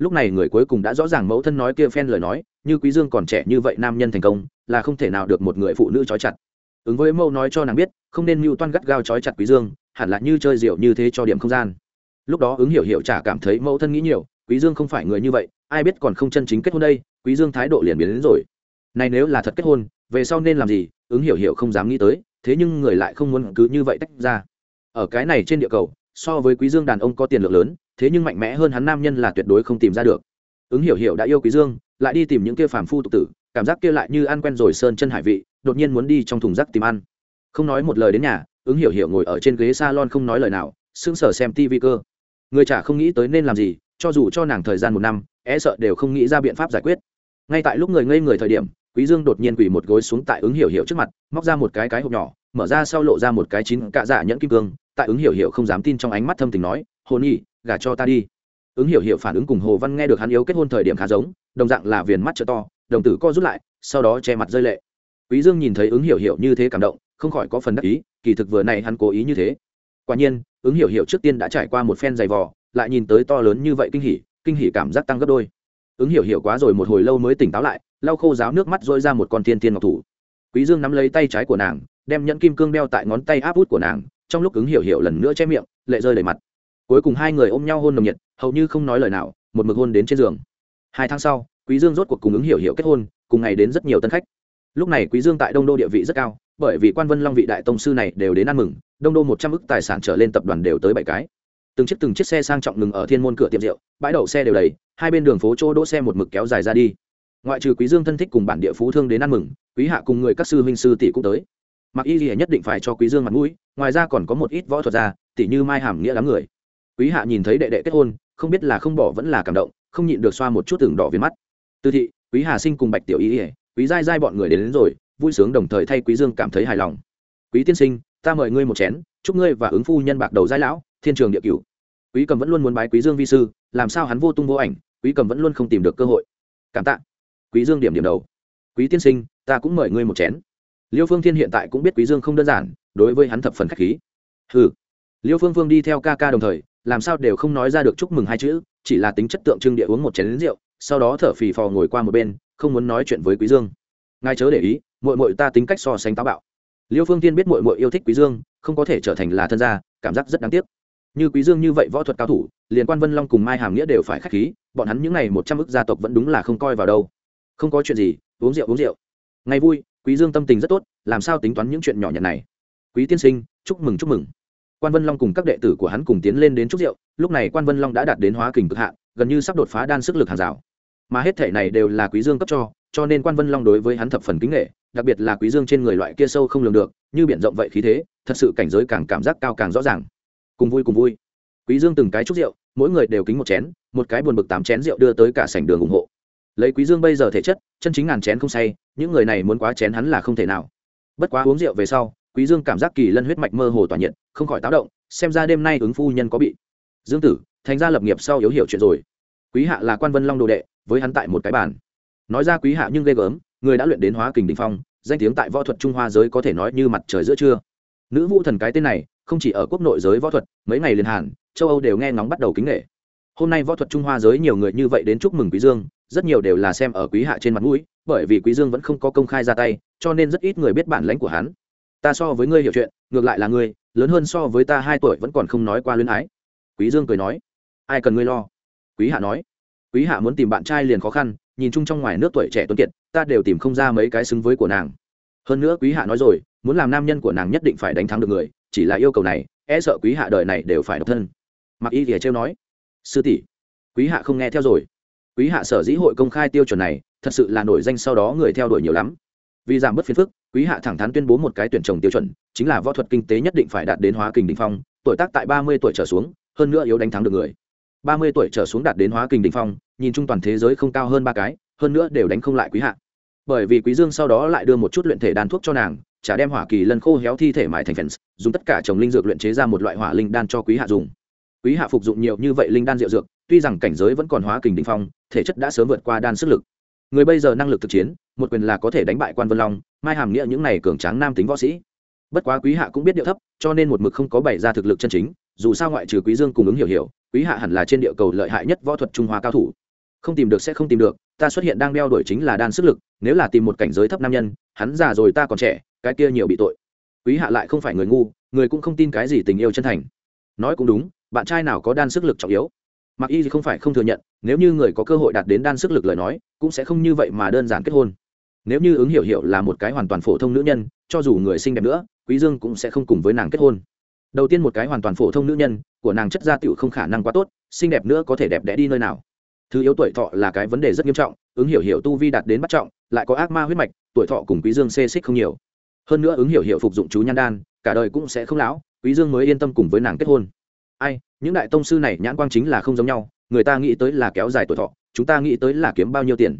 lúc này người cuối cùng đã rõ ràng mẫu thân nói kia phen lời nói, như quý dương còn trẻ như vậy nam nhân thành công, là không thể nào được một người phụ nữ trói chặt. Ứng với mẫu nói cho nàng biết, không nên mưu toan gắt gao trói chặt quý dương, hẳn là như chơi rượu như thế cho điểm không gian. Lúc đó ứng hiểu hiểu chả cảm thấy mẫu thân nghĩ nhiều, quý dương không phải người như vậy, ai biết còn không chân chính kết hôn đây, quý dương thái độ liền biến đến rồi. Này nếu là thật kết hôn, về sau nên làm gì, ứng hiểu hiểu không dám nghĩ tới, thế nhưng người lại không muốn cứ như vậy tách ra. Ở cái này trên địa cầu, so với quý dương đàn ông có tiền lượng lớn thế nhưng mạnh mẽ hơn hắn nam nhân là tuyệt đối không tìm ra được. Ứng hiểu hiểu đã yêu quý dương, lại đi tìm những kia phàm phu tục tử, cảm giác kia lại như ăn quen rồi sơn chân hải vị, đột nhiên muốn đi trong thùng rác tìm ăn. Không nói một lời đến nhà, ứng hiểu hiểu ngồi ở trên ghế salon không nói lời nào, sững sờ xem tivi cơ. Người chả không nghĩ tới nên làm gì, cho dù cho nàng thời gian một năm e sợ đều không nghĩ ra biện pháp giải quyết. Ngay tại lúc người ngây người thời điểm, quý dương đột nhiên quỳ một gối xuống tại ứng hiểu hiểu trước mặt, móc ra một cái cái hộp nhỏ, mở ra sau lộ ra một cái chín cạ dạ nhẫn kim cương, tại ứng hiểu hiểu không dám tin trong ánh mắt thâm tình nói hồn nhi gả cho ta đi. Ứng hiểu hiểu phản ứng cùng hồ văn nghe được hắn yếu kết hôn thời điểm khá giống, đồng dạng là viền mắt trợ to, đồng tử co rút lại, sau đó che mặt rơi lệ. Quý dương nhìn thấy ứng hiểu hiểu như thế cảm động, không khỏi có phần đắc ý, kỳ thực vừa này hắn cố ý như thế. Quả nhiên, ứng hiểu hiểu trước tiên đã trải qua một phen dày vò, lại nhìn tới to lớn như vậy kinh hỉ kinh hỉ cảm giác tăng gấp đôi. Ứng hiểu hiểu quá rồi một hồi lâu mới tỉnh táo lại, lau khô ráo nước mắt dỗi ra một con thiên thiên ngọc thủ. Quý dương nắm lấy tay trái của nàng, đem nhẫn kim cương đeo tại ngón tay áp út của nàng, trong lúc ứng hiểu hiểu lần nữa che miệng, lệ rơi đầy mặt cuối cùng hai người ôm nhau hôn nồng nhiệt, hầu như không nói lời nào, một mực hôn đến trên giường. Hai tháng sau, quý dương rốt cuộc cùng ứng hiểu hiểu kết hôn, cùng ngày đến rất nhiều tân khách. Lúc này quý dương tại đông đô địa vị rất cao, bởi vì quan vân long vị đại tông sư này đều đến ăn mừng, đông đô một trăm ức tài sản trở lên tập đoàn đều tới bảy cái. Từng chiếc từng chiếc xe sang trọng ngừng ở thiên môn cửa tiệm rượu, bãi đậu xe đều đầy, hai bên đường phố chỗ đỗ xe một mực kéo dài ra đi. Ngoại trừ quý dương thân thích cùng bản địa phú thương đến ăn mừng, quý hạ cùng người các sư huynh sư tỷ cũng tới. Mặc y lìa nhất định phải cho quý dương mặt mũi, ngoài ra còn có một ít võ thuật gia, tỷ như mai hàm nghĩa đám người quý hạ nhìn thấy đệ đệ kết hôn không biết là không bỏ vẫn là cảm động không nhịn được xoa một chút tường đỏ viên mắt. Tư thị quý hà sinh cùng bạch tiểu y ỉa quý giai giai bọn người đến, đến rồi vui sướng đồng thời thay quý dương cảm thấy hài lòng. Quý tiên sinh ta mời ngươi một chén chúc ngươi và ứng phu nhân bạc đầu giai lão thiên trường địa cửu. Quý cầm vẫn luôn muốn bái quý dương vi sư làm sao hắn vô tung vô ảnh quý cầm vẫn luôn không tìm được cơ hội. Cảm tạ. Quý dương điểm điểm đầu. Quý tiên sinh ta cũng mời ngươi một chén. Liêu phương thiên hiện tại cũng biết quý dương không đơn giản đối với hắn thập phần khách khí. Hừ. Liêu phương phương đi theo ca ca đồng thời làm sao đều không nói ra được chúc mừng hai chữ, chỉ là tính chất tượng trưng địa uống một chén rượu, sau đó thở phì phò ngồi qua một bên, không muốn nói chuyện với quý dương. Ngài chớ để ý, muội muội ta tính cách so sánh táo bạo. Liêu phương tiên biết muội muội yêu thích quý dương, không có thể trở thành là thân gia, cảm giác rất đáng tiếc. Như quý dương như vậy võ thuật cao thủ, liền quan vân long cùng mai hàm nghĩa đều phải khách khí, bọn hắn những này một trăm ức gia tộc vẫn đúng là không coi vào đâu. Không có chuyện gì, uống rượu uống rượu. Ngày vui, quý dương tâm tình rất tốt, làm sao tính toán những chuyện nhỏ nhặt này? Quý tiên sinh, chúc mừng chúc mừng quan vân long cùng các đệ tử của hắn cùng tiến lên đến chúc rượu, lúc này quan vân long đã đạt đến hóa kình cực hạn, gần như sắp đột phá đan sức lực hàng rào. Mà hết thể này đều là quý dương cấp cho cho nên quan vân long đối với hắn thập phần kính nghệ đặc biệt là quý dương trên người loại kia sâu không lường được, như biển rộng vậy khí thế, thật sự cảnh giới càng cảm giác cao càng rõ ràng. Cùng vui cùng vui. Quý dương từng cái chúc rượu, mỗi người đều kính một chén, một cái buồn bực tám chén rượu đưa tới cả sảnh đường ủng hộ. Lấy quý dương bây giờ thể chất, chân chính ngàn chén không say, những người này muốn quá chén hắn là không thể nào. Bất quá uống rượu về sau quý dương cảm giác kỳ lân huyết mạch mơ hồ tỏa nhiệt, không khỏi táo động, xem ra đêm nay ứng phu nhân có bị. Dương tử, thành ra lập nghiệp sau yếu hiểu chuyện rồi. Quý hạ là quan vân long đồ đệ, với hắn tại một cái bàn. Nói ra quý hạ nhưng ghê gớm, người đã luyện đến hóa kình đỉnh phong, danh tiếng tại võ thuật trung hoa giới có thể nói như mặt trời giữa trưa. Nữ vũ thần cái tên này, không chỉ ở quốc nội giới võ thuật, mấy ngày liền hàn, châu âu đều nghe ngóng bắt đầu kính nghệ. Hôm nay võ thuật trung hoa giới nhiều người như vậy đến chúc mừng quý dương, rất nhiều đều là xem ở quý hạ trên mặt mũi, bởi vì quý dương vẫn không có công khai ra tay, cho nên rất ít người biết bản lãnh của hắn ta so với ngươi hiểu chuyện, ngược lại là ngươi, lớn hơn so với ta hai tuổi vẫn còn không nói qua luyến ái. Quý dương cười nói, ai cần ngươi lo? Quý hạ nói, quý hạ muốn tìm bạn trai liền khó khăn, nhìn chung trong ngoài nước tuổi trẻ tuấn kiệt, ta đều tìm không ra mấy cái xứng với của nàng. Hơn nữa quý hạ nói rồi, muốn làm nam nhân của nàng nhất định phải đánh thắng được người, chỉ là yêu cầu này e sợ quý hạ đời này đều phải độc thân. Mặc y thì trêu nói, sư tỷ, quý hạ không nghe theo rồi. Quý hạ sở dĩ hội công khai tiêu chuẩn này, thật sự là nổi danh sau đó người theo đuổi nhiều lắm vì giảm bớt phiền phức, quý hạ thẳng thắn tuyên bố một cái tuyển trồng tiêu chuẩn, chính là võ thuật kinh tế nhất định phải đạt đến hóa kình đ phong, tuổi tác tại ba mươi tuổi trở xuống, hơn nữa yếu đánh thắng được người. ba mươi tuổi trở xuống đạt đến hóa kình đ phong, nhìn chung toàn thế giới không cao hơn ba cái, hơn nữa đều đánh không lại quý hạ. Bởi vì quý dương sau đó lại đưa một chút luyện thể đan thuốc cho nàng, chả đem hỏa kỳ lân khô héo thi thể mài thành phèn, dùng tất cả trồng linh dược luyện chế ra một loại hỏa linh đan cho quý hạ dùng. Quý hạ phục dụng nhiều như vậy linh đan diệu dược, tuy rằng cảnh giới vẫn còn hóa kình đỉnh phong, thể chất đã sớm vượt qua đan sức lực người bây giờ năng lực thực chiến, một quyền là có thể đánh bại quan vân long, mai hàm nghĩa những này cường tráng nam tính võ sĩ. Bất quá quý hạ cũng biết điệu thấp, cho nên một mực không có bày ra thực lực chân chính, dù sao ngoại trừ quý dương cùng ứng hiểu hiểu, quý hạ hẳn là trên địa cầu lợi hại nhất võ thuật trung hoa cao thủ. Không tìm được sẽ không tìm được, ta xuất hiện đang đeo đuổi chính là đan sức lực, nếu là tìm một cảnh giới thấp nam nhân, hắn già rồi ta còn trẻ, cái kia nhiều bị tội. Quý hạ lại không phải người ngu, người cũng không tin cái gì tình yêu chân thành. Nói cũng đúng, bạn trai nào có đan sức lực trọng yếu mặc y thì không phải không thừa nhận, nếu như người có cơ hội đạt đến đan sức lực lời nói, cũng sẽ không như vậy mà đơn giản kết hôn. Nếu như ứng hiểu hiểu là một cái hoàn toàn phổ thông nữ nhân, cho dù người xinh đẹp nữa, quý dương cũng sẽ không cùng với nàng kết hôn. Đầu tiên một cái hoàn toàn phổ thông nữ nhân, của nàng chất gia tiểu không khả năng quá tốt, xinh đẹp nữa có thể đẹp đẽ đi nơi nào. Thứ yếu tuổi thọ là cái vấn đề rất nghiêm trọng, ứng hiểu hiểu tu vi đạt đến bắt trọng, lại có ác ma huyết mạch, tuổi thọ cùng quý dương xê xích không nhiều. Hơn nữa ứng hiểu hiểu phục dụng chú nhan đan, cả đời cũng sẽ không lão, quý dương mới yên tâm cùng với nàng kết hôn ai, những đại tông sư này nhãn quang chính là không giống nhau, người ta nghĩ tới là kéo dài tuổi thọ, chúng ta nghĩ tới là kiếm bao nhiêu tiền.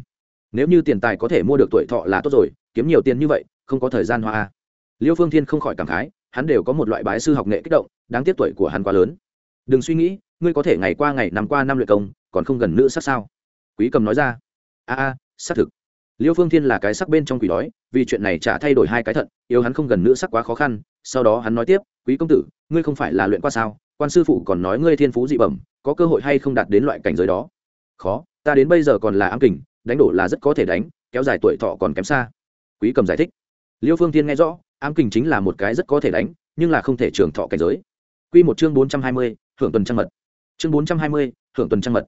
Nếu như tiền tài có thể mua được tuổi thọ là tốt rồi, kiếm nhiều tiền như vậy, không có thời gian hoa liêu phương thiên không khỏi cảm khái, hắn đều có một loại bái sư học nghệ kích động, đáng tiếc tuổi của hắn quá lớn. Đừng suy nghĩ, ngươi có thể ngày qua ngày năm qua năm luyện công, còn không gần nữ sắc sao? Quý cầm nói ra. A a, xác thực. Liêu phương thiên là cái sắc bên trong quỷ đói, vì chuyện này chả thay đổi hai cái thận yêu hắn không gần nữ sắc quá khó khăn, sau đó hắn nói tiếp, quý công tử, ngươi không phải là luyện qua sao? Quan sư phụ còn nói ngươi thiên phú dị bẩm, có cơ hội hay không đạt đến loại cảnh giới đó? Khó, ta đến bây giờ còn là ám kình, đánh đổ là rất có thể đánh, kéo dài tuổi thọ còn kém xa. Quý cầm giải thích. Liêu phương thiên nghe rõ, ám kình chính là một cái rất có thể đánh, nhưng là không thể trường thọ cảnh giới. Q một chương bốn trăm hai mươi, hưởng tuần trăng mật. Chương bốn trăm hai mươi, hưởng tuần trăng mật.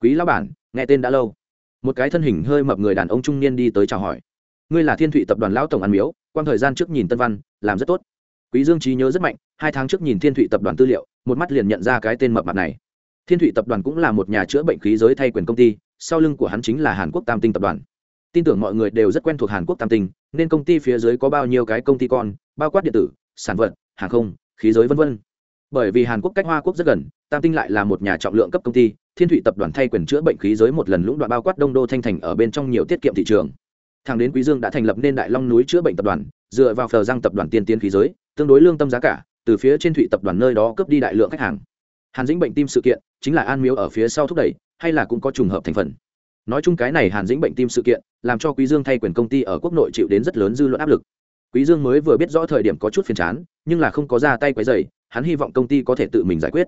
Quý lão bản, nghe tên đã lâu. Một cái thân hình hơi mập người đàn ông trung niên đi tới chào hỏi. Ngươi là thiên thụy tập đoàn lão tổng ăn miếu quan thời gian trước nhìn tân văn, làm rất tốt. Quý dương trí nhớ rất mạnh, hai tháng trước nhìn thiên thụy tập đoàn tư liệu một mắt liền nhận ra cái tên mập mặt này. Thiên thụy tập đoàn cũng là một nhà chữa bệnh khí giới thay quyền công ty, sau lưng của hắn chính là hàn quốc tam tinh tập đoàn. Tin tưởng mọi người đều rất quen thuộc hàn quốc tam tinh, nên công ty phía dưới có bao nhiêu cái công ty con, bao quát điện tử, sản vật, hàng không, khí giới v v bởi vì hàn quốc cách hoa quốc rất gần, tam tinh lại là một nhà trọng lượng cấp công ty, thiên thụy tập đoàn thay quyền chữa bệnh khí giới một lần lũng đoạn bao quát đông đô thanh thành ở bên trong nhiều tiết kiệm thị trường. Thằng đến quý dương đã thành lập nên đại long núi chữa bệnh tập đoàn, dựa vào phờ giang tập đoàn tiên tiến khí giới, tương đối lương tâm giá cả từ phía trên thụy tập đoàn nơi đó cướp đi đại lượng khách hàng. Hàn dĩnh bệnh tim sự kiện chính là an miếu ở phía sau thúc đẩy, hay là cũng có trùng hợp thành phần? Nói chung cái này hàn dĩnh bệnh tim sự kiện làm cho quý dương thay quyền công ty ở quốc nội chịu đến rất lớn dư luận áp lực. Quý dương mới vừa biết rõ thời điểm có chút phiền chán, nhưng là không có ra tay quấy rầy, hắn hy vọng công ty có thể tự mình giải quyết.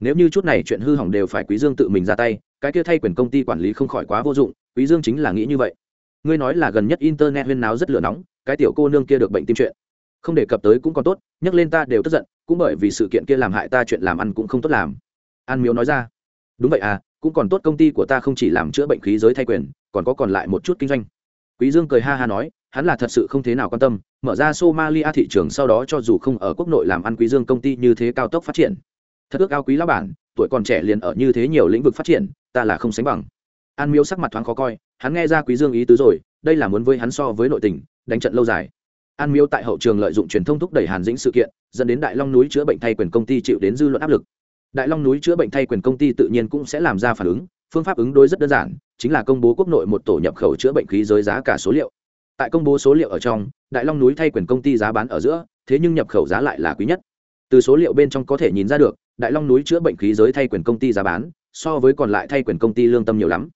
Nếu như chút này chuyện hư hỏng đều phải quý dương tự mình ra tay, cái kia thay quyền công ty quản lý không khỏi quá vô dụng, quý dương chính là nghĩ như vậy. Ngươi nói là gần nhất internet huyên náo rất lửa nóng, cái tiểu cô nương kia được bệnh tim chuyện không đề cập tới cũng còn tốt, nhắc lên ta đều tức giận, cũng bởi vì sự kiện kia làm hại ta chuyện làm ăn cũng không tốt làm. An miếu nói ra. Đúng vậy à cũng còn tốt công ty của ta không chỉ làm chữa bệnh khí giới thay quyền, còn có còn lại một chút kinh doanh. Quý dương cười ha ha nói, hắn là thật sự không thế nào quan tâm, mở ra somalia thị trường sau đó cho dù không ở quốc nội làm ăn quý dương công ty như thế cao tốc phát triển. Thật ước ao quý lão bản, tuổi còn trẻ liền ở như thế nhiều lĩnh vực phát triển, ta là không sánh bằng. An miếu sắc mặt thoáng khó coi, hắn nghe ra quý dương ý tứ rồi, đây là muốn với hắn so với nội tình, đánh trận lâu dài an Miêu tại hậu trường lợi dụng truyền thông thúc đẩy hàn dĩnh sự kiện, dẫn đến đại long núi chữa bệnh thay quyền công ty chịu đến dư luận áp lực. Đại long núi chữa bệnh thay quyền công ty tự nhiên cũng sẽ làm ra phản ứng, phương pháp ứng đối rất đơn giản, chính là công bố quốc nội một tổ nhập khẩu chữa bệnh khí giới giá cả số liệu. Tại công bố số liệu ở trong, đại long núi thay quyền công ty giá bán ở giữa, thế nhưng nhập khẩu giá lại là quý nhất. Từ số liệu bên trong có thể nhìn ra được, đại long núi chữa bệnh khí giới thay quyền công ty giá bán, so với còn lại thay quyền công ty lương tâm nhiều lắm.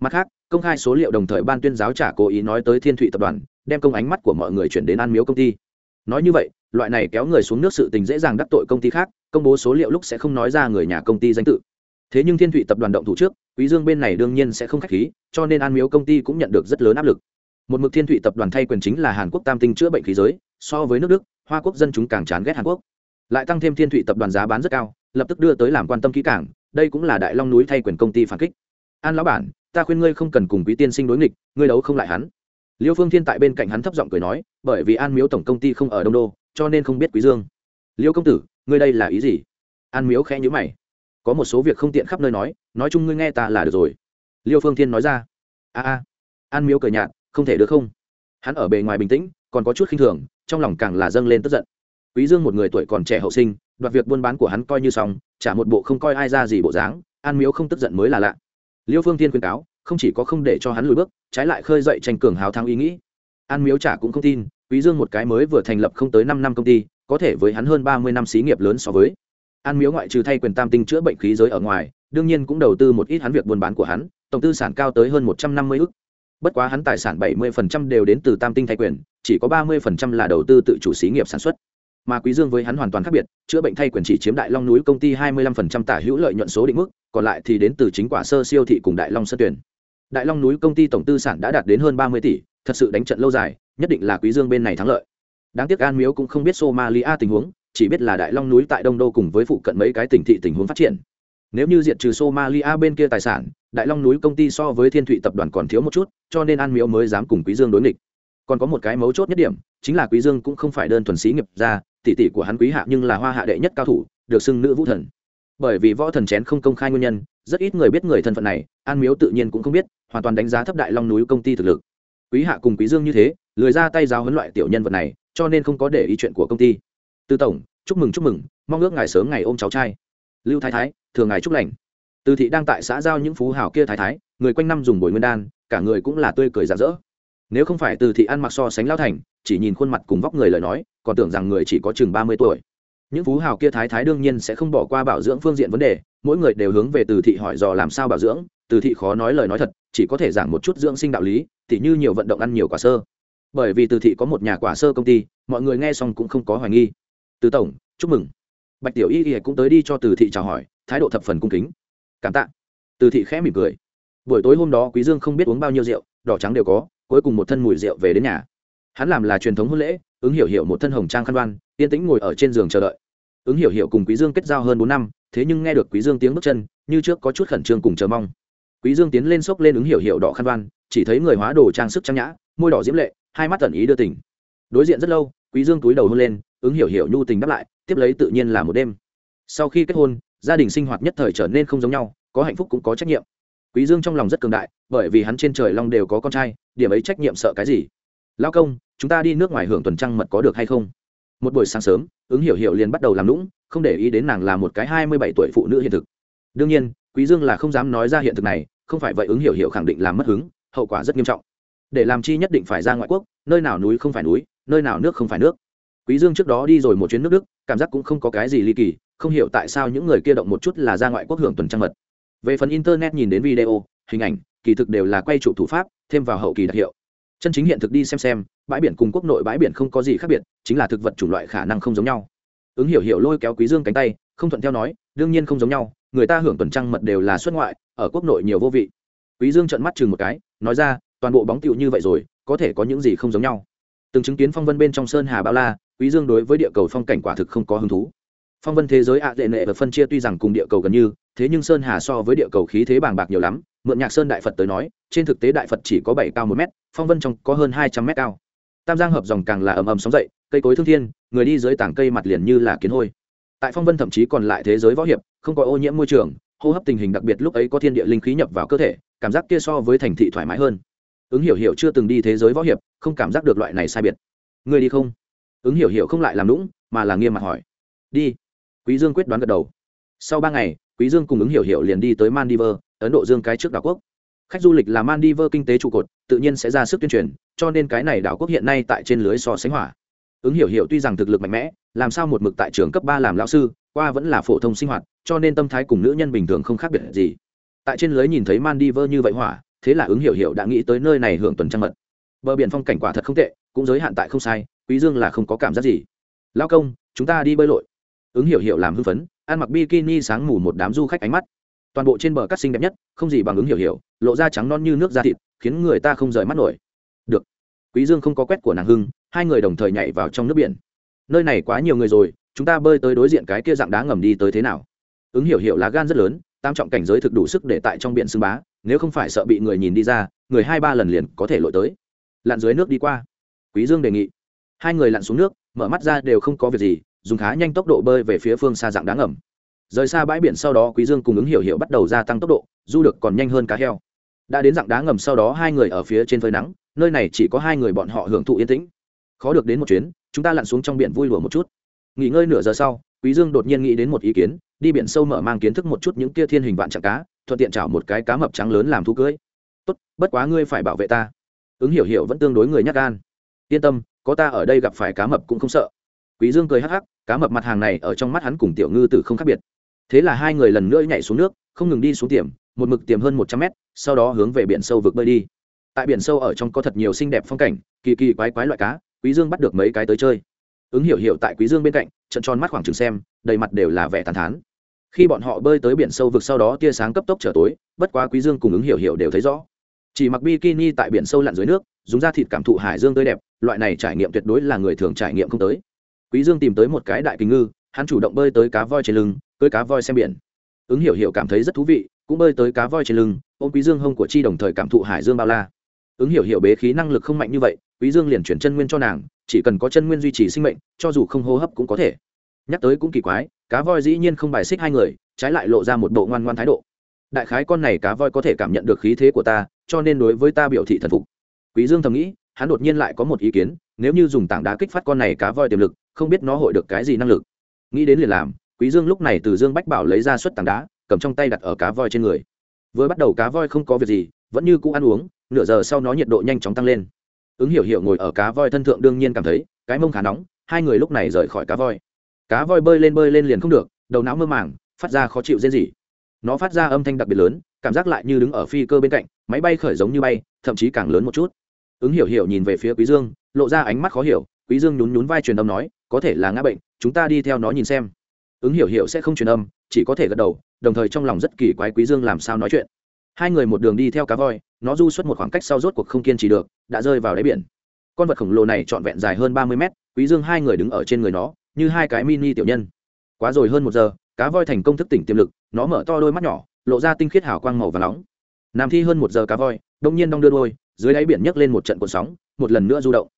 Mặt khác, công khai số liệu đồng thời ban tuyên giáo trả cố ý nói tới thiên thụy tập đoàn đem công ánh mắt của mọi người chuyển đến an miếu công ty. Nói như vậy, loại này kéo người xuống nước sự tình dễ dàng đắc tội công ty khác, công bố số liệu lúc sẽ không nói ra người nhà công ty danh tự. Thế nhưng thiên thụy tập đoàn động thủ trước, quý dương bên này đương nhiên sẽ không khách khí, cho nên an miếu công ty cũng nhận được rất lớn áp lực. Một mực thiên thụy tập đoàn thay quyền chính là hàn quốc tam tinh chữa bệnh khí giới, so với nước đức, hoa quốc dân chúng càng chán ghét hàn quốc. Lại tăng thêm thiên thụy tập đoàn giá bán rất cao, lập tức đưa tới làm quan tâm kỹ cảng. đây cũng là đại long núi thay quyền công ty phản kích. An lão bản, ta khuyên ngươi không cần cùng quý tiên sinh đối nghịch, ngươi đấu không lại hắn liêu phương thiên tại bên cạnh hắn thấp giọng cười nói, bởi vì an miếu tổng công ty không ở đông đô, cho nên không biết quý dương. Liêu công tử, ngươi đây là ý gì? An miếu khẽ nhíu mày. Có một số việc không tiện khắp nơi nói nói chung ngươi nghe ta là được rồi. Liêu phương thiên nói ra. A a. An miếu cười nhạt, không thể được không? Hắn ở bề ngoài bình tĩnh, còn có chút khinh thường, trong lòng càng là dâng lên tức giận. Quý dương một người tuổi còn trẻ hậu sinh, đoạt việc buôn bán của hắn coi như xong trả một bộ không coi ai ra gì bộ dáng, an miếu không tức giận mới là lạ. Liêu phương thiên khuyên cáo không chỉ có không để cho hắn lùi bước, trái lại khơi dậy tranh cường hào thắng ý nghĩ. An miếu trả cũng không tin, quý dương một cái mới vừa thành lập không tới năm năm công ty, có thể với hắn hơn ba mươi năm xí nghiệp lớn so với. An miếu ngoại trừ thay quyền tam tinh chữa bệnh khí giới ở ngoài, đương nhiên cũng đầu tư một ít hắn việc buôn bán của hắn, tổng tư sản cao tới hơn một trăm năm mươi ức. Bất quá hắn tài sản bảy mươi đều đến từ tam tinh thay quyền, chỉ có ba mươi là đầu tư tự chủ xí nghiệp sản xuất. Mà quý dương với hắn hoàn toàn khác biệt, chữa bệnh thay quyền chỉ chiếm đại long núi công ty hai mươi 25% tả hữu lợi nhuận số định mức, còn lại thì đến từ chính quả sơ siêu thị cùng đại long sơn tuyển đại long núi công ty tổng tư sản đã đạt đến hơn ba mươi tỷ thật sự đánh trận lâu dài nhất định là quý dương bên này thắng lợi. Đáng tiếc an miếu cũng không biết somalia tình huống chỉ biết là đại long núi tại đông đô cùng với phụ cận mấy cái tỉnh thị tình huống phát triển. Nếu như diện trừ somalia bên kia tài sản đại long núi công ty so với thiên thụy tập đoàn còn thiếu một chút cho nên an miếu mới dám cùng quý dương đối nghịch. Còn có một cái mấu chốt nhất điểm chính là quý dương cũng không phải đơn thuần sĩ nghiệp gia, tỷ tỷ của hắn quý hạ nhưng là hoa hạ đệ nhất cao thủ được xưng nữ vũ thần. Bởi vì võ thần chén không công khai nguyên nhân rất ít người biết người thân phận này, an miếu tự nhiên cũng không biết, hoàn toàn đánh giá thấp đại long núi công ty thực lực. Quý hạ cùng quý dương như thế, lười ra tay giáo huấn loại tiểu nhân vật này, cho nên không có để ý chuyện của công ty. Tư tổng, chúc mừng chúc mừng, mong ước ngài sớm ngày ôm cháu trai. Lưu thái thái, thường ngài chúc lành. Từ thị đang tại xã giao những phú hào kia thái thái, người quanh năm dùng bồi nguyên đan, cả người cũng là tươi cười rạng rỡ. Nếu không phải từ thị ăn mặc so sánh lao thành, chỉ nhìn khuôn mặt cùng vóc người lời nói, còn tưởng rằng người chỉ có chừng ba mươi tuổi những phú hào kia thái thái đương nhiên sẽ không bỏ qua bảo dưỡng phương diện vấn đề, mỗi người đều hướng về từ thị hỏi dò làm sao bảo dưỡng, từ thị khó nói lời nói thật, chỉ có thể giảng một chút dưỡng sinh đạo lý, tỉ như nhiều vận động ăn nhiều quả sơ. Bởi vì từ thị có một nhà quả sơ công ty, mọi người nghe xong cũng không có hoài nghi. Từ tổng, chúc mừng. Bạch tiểu y y cũng tới đi cho từ thị chào hỏi, thái độ thập phần cung kính. Cảm tạ. Từ thị khẽ mỉm cười. Buổi tối hôm đó quý dương không biết uống bao nhiêu rượu, đỏ trắng đều có, cuối cùng một thân mùi rượu về đến nhà hắn làm là truyền thống hôn lễ, ứng hiểu hiểu một thân hồng trang khăn đoan, yên tĩnh ngồi ở trên giường chờ đợi. Ứng hiểu hiểu cùng quý dương kết giao hơn bốn năm, thế nhưng nghe được quý dương tiếng bước chân, như trước có chút khẩn trương cùng chờ mong. Quý dương tiến lên xốc lên ứng hiểu hiểu đỏ khăn đoan, chỉ thấy người hóa đồ trang sức trang nhã, môi đỏ diễm lệ, hai mắt tẩn ý đưa tình. Đối diện rất lâu, quý dương túi đầu hôn lên, ứng hiểu hiểu nhu tình đáp lại, tiếp lấy tự nhiên là một đêm. Sau khi kết hôn, gia đình sinh hoạt nhất thời trở nên không giống nhau, có hạnh phúc cũng có trách nhiệm. Quý dương trong lòng rất cường đại, bởi vì hắn trên trời long đều có con trai, điểm ấy trách nhiệm sợ cái gì? Lao công, chúng ta đi nước ngoài hưởng tuần trăng mật có được hay không? Một buổi sáng sớm, ứng hiểu hiểu liền bắt đầu làm lũng không để ý đến nàng là một cái hai mươi bảy tuổi phụ nữ hiện thực. Đương nhiên, quý dương là không dám nói ra hiện thực này, không phải vậy ứng hiểu hiểu khẳng định làm mất hứng, hậu quả rất nghiêm trọng. Để làm chi nhất định phải ra ngoại quốc, nơi nào núi không phải núi, nơi nào nước không phải nước. Quý dương trước đó đi rồi một chuyến nước đức, cảm giác cũng không có cái gì ly kỳ, không hiểu tại sao những người kia động một chút là ra ngoại quốc hưởng tuần trăng mật. Về phần internet nhìn đến video, hình ảnh, kỳ thực đều là quay trụ thủ pháp, thêm vào hậu kỳ đặc hiệu chân chính hiện thực đi xem xem, bãi biển cùng quốc nội bãi biển không có gì khác biệt, chính là thực vật chủng loại khả năng không giống nhau. Ứng hiểu hiểu lôi kéo quý dương cánh tay, không thuận theo nói, đương nhiên không giống nhau, người ta hưởng tuần trăng mật đều là xuất ngoại, ở quốc nội nhiều vô vị. Quý dương trợn mắt chừng một cái, nói ra, toàn bộ bóng tiệu như vậy rồi, có thể có những gì không giống nhau. Từng chứng kiến phong vân bên trong sơn hà bao la, quý dương đối với địa cầu phong cảnh quả thực không có hứng thú. Phong vân thế giới ạ à nệ và phân chia tuy rằng cùng địa cầu gần như, thế nhưng sơn hà so với địa cầu khí thế bàng bạc nhiều lắm mượn nhạc sơn đại phật tới nói trên thực tế đại phật chỉ có bảy cao một mét phong vân trong có hơn hai trăm mét cao tam giang hợp dòng càng là ầm ầm sóng dậy cây cối thương thiên người đi dưới tảng cây mặt liền như là kiến hôi tại phong vân thậm chí còn lại thế giới võ hiệp không có ô nhiễm môi trường hô hấp tình hình đặc biệt lúc ấy có thiên địa linh khí nhập vào cơ thể cảm giác kia so với thành thị thoải mái hơn ứng hiểu hiểu chưa từng đi thế giới võ hiệp không cảm giác được loại này sai biệt người đi không ứng hiểu hiểu không lại làm lũng mà là nghiêm mặt hỏi đi quý dương quyết đoán gật đầu sau ba ngày quý dương cùng ứng hiểu hiểu liền đi tới mandiver ấn độ dương cái trước đảo quốc. Khách du lịch là mandiver kinh tế trụ cột, tự nhiên sẽ ra sức tuyên truyền, cho nên cái này đảo quốc hiện nay tại trên lưới so sánh hỏa. Ứng hiểu hiểu tuy rằng thực lực mạnh mẽ, làm sao một mực tại trường cấp ba làm lão sư, qua vẫn là phổ thông sinh hoạt, cho nên tâm thái cùng nữ nhân bình thường không khác biệt gì. Tại trên lưới nhìn thấy mandiver như vậy hỏa, thế là ứng hiểu hiểu đã nghĩ tới nơi này hưởng tuần trăng mật. Bờ biển phong cảnh quả thật không tệ, cũng giới hạn tại không sai, quý dương là không có cảm giác gì. Lao công, chúng ta đi bơi lội. Ứng hiểu hiểu làm hưng phấn, ăn mặc bikini sáng mù một đám du khách ánh mắt toàn bộ trên bờ cát xinh đẹp nhất, không gì bằng ứng hiểu hiểu, lộ ra trắng non như nước da thịt, khiến người ta không rời mắt nổi. Được. Quý dương không có quét của nàng hưng, hai người đồng thời nhảy vào trong nước biển. Nơi này quá nhiều người rồi, chúng ta bơi tới đối diện cái kia dạng đá ngầm đi tới thế nào? Ứng hiểu hiểu là gan rất lớn, tam trọng cảnh giới thực đủ sức để tại trong biển sưng bá, nếu không phải sợ bị người nhìn đi ra, người hai ba lần liền có thể lội tới. Lặn dưới nước đi qua. Quý dương đề nghị. Hai người lặn xuống nước, mở mắt ra đều không có việc gì, dùng khá nhanh tốc độ bơi về phía phương xa dạng đá ngầm rời xa bãi biển sau đó quý dương cùng ứng hiểu hiểu bắt đầu gia tăng tốc độ, du được còn nhanh hơn cá heo. Đã đến dạng đá ngầm sau đó hai người ở phía trên phơi nắng, nơi này chỉ có hai người bọn họ hưởng thụ yên tĩnh. Khó được đến một chuyến, chúng ta lặn xuống trong biển vui lùa một chút. Nghỉ ngơi nửa giờ sau, quý dương đột nhiên nghĩ đến một ý kiến, đi biển sâu mở mang kiến thức một chút những kia thiên hình vạn trạng cá, thuận tiện chảo một cái cá mập trắng lớn làm thú cưới. Tốt, bất quá ngươi phải bảo vệ ta. Ứng hiểu hiểu vẫn tương đối người nhát gan. Yên tâm, có ta ở đây gặp phải cá mập cũng không sợ. Quý dương cười hắc hắc, cá mập mặt hàng này ở trong mắt hắn cùng tiểu ngư tử không khác biệt thế là hai người lần nữa nhảy xuống nước, không ngừng đi xuống tiềm một mực tiềm hơn một trăm mét, sau đó hướng về biển sâu vực bơi đi. Tại biển sâu ở trong có thật nhiều xinh đẹp phong cảnh, kỳ kỳ quái quái loại cá, quý dương bắt được mấy cái tới chơi. Ứng hiểu hiểu tại quý dương bên cạnh trận tròn mắt khoảng chừng xem, đầy mặt đều là vẻ tàn thán. Khi bọn họ bơi tới biển sâu vực sau đó tia sáng cấp tốc trở tối, bất quá quý dương cùng ứng hiểu hiểu đều thấy rõ. Chỉ mặc bikini tại biển sâu lặn dưới nước, dùng da thịt cảm thụ hải dương tươi đẹp, loại này trải nghiệm tuyệt đối là người thường trải nghiệm không tới. Quý dương tìm tới một cái đại kính ngư hắn chủ động bơi tới cá voi trên lưng, cưới cá voi xem biển. Ứng hiểu hiểu cảm thấy rất thú vị, cũng bơi tới cá voi trên lưng, ôm quý dương hông của chi đồng thời cảm thụ hải dương bao la. Ứng hiểu hiểu bế khí năng lực không mạnh như vậy, quý dương liền chuyển chân nguyên cho nàng, chỉ cần có chân nguyên duy trì sinh mệnh, cho dù không hô hấp cũng có thể. Nhắc tới cũng kỳ quái, cá voi dĩ nhiên không bài xích hai người, trái lại lộ ra một bộ ngoan ngoan thái độ. Đại khái con này cá voi có thể cảm nhận được khí thế của ta, cho nên đối với ta biểu thị thần phục. Quý dương thầm nghĩ, hắn đột nhiên lại có một ý kiến, nếu như dùng tảng đá kích phát con này cá voi tiềm lực, không biết nó hội được cái gì năng lực nghĩ đến liền làm, quý dương lúc này từ dương bách bảo lấy ra suất tảng đá, cầm trong tay đặt ở cá voi trên người. Vừa bắt đầu cá voi không có việc gì, vẫn như cũ ăn uống, nửa giờ sau nó nhiệt độ nhanh chóng tăng lên. Ứng hiểu hiểu ngồi ở cá voi thân thượng đương nhiên cảm thấy, cái mông khá nóng, hai người lúc này rời khỏi cá voi. Cá voi bơi lên bơi lên liền không được, đầu não mơ màng, phát ra khó chịu dễ gì nó phát ra âm thanh đặc biệt lớn, cảm giác lại như đứng ở phi cơ bên cạnh, máy bay khởi giống như bay, thậm chí càng lớn một chút. Ứng hiểu hiểu nhìn về phía quý dương, lộ ra ánh mắt khó hiểu quý dương nhún nhún vai truyền âm nói, có thể là ngã bệnh, chúng ta đi theo nó nhìn xem. Ứng hiểu hiểu sẽ không truyền âm, chỉ có thể gật đầu, đồng thời trong lòng rất kỳ quái quý dương làm sao nói chuyện. Hai người một đường đi theo cá voi, nó du xuất một khoảng cách sau rốt cuộc không kiên trì được, đã rơi vào đáy biển. Con vật khổng lồ này trọn vẹn dài hơn ba mươi mét, quý dương hai người đứng ở trên người nó, như hai cái mini tiểu nhân. Quá rồi hơn một giờ, cá voi thành công thức tỉnh tiềm lực, nó mở to đôi mắt nhỏ, lộ ra tinh khiết hào quang màu và nóng. Nam thi hơn một giờ cá voi, đông nhiên đong đưa đôi, dưới đáy biển nhấc lên một trận cuộn sóng, một lần nữa du động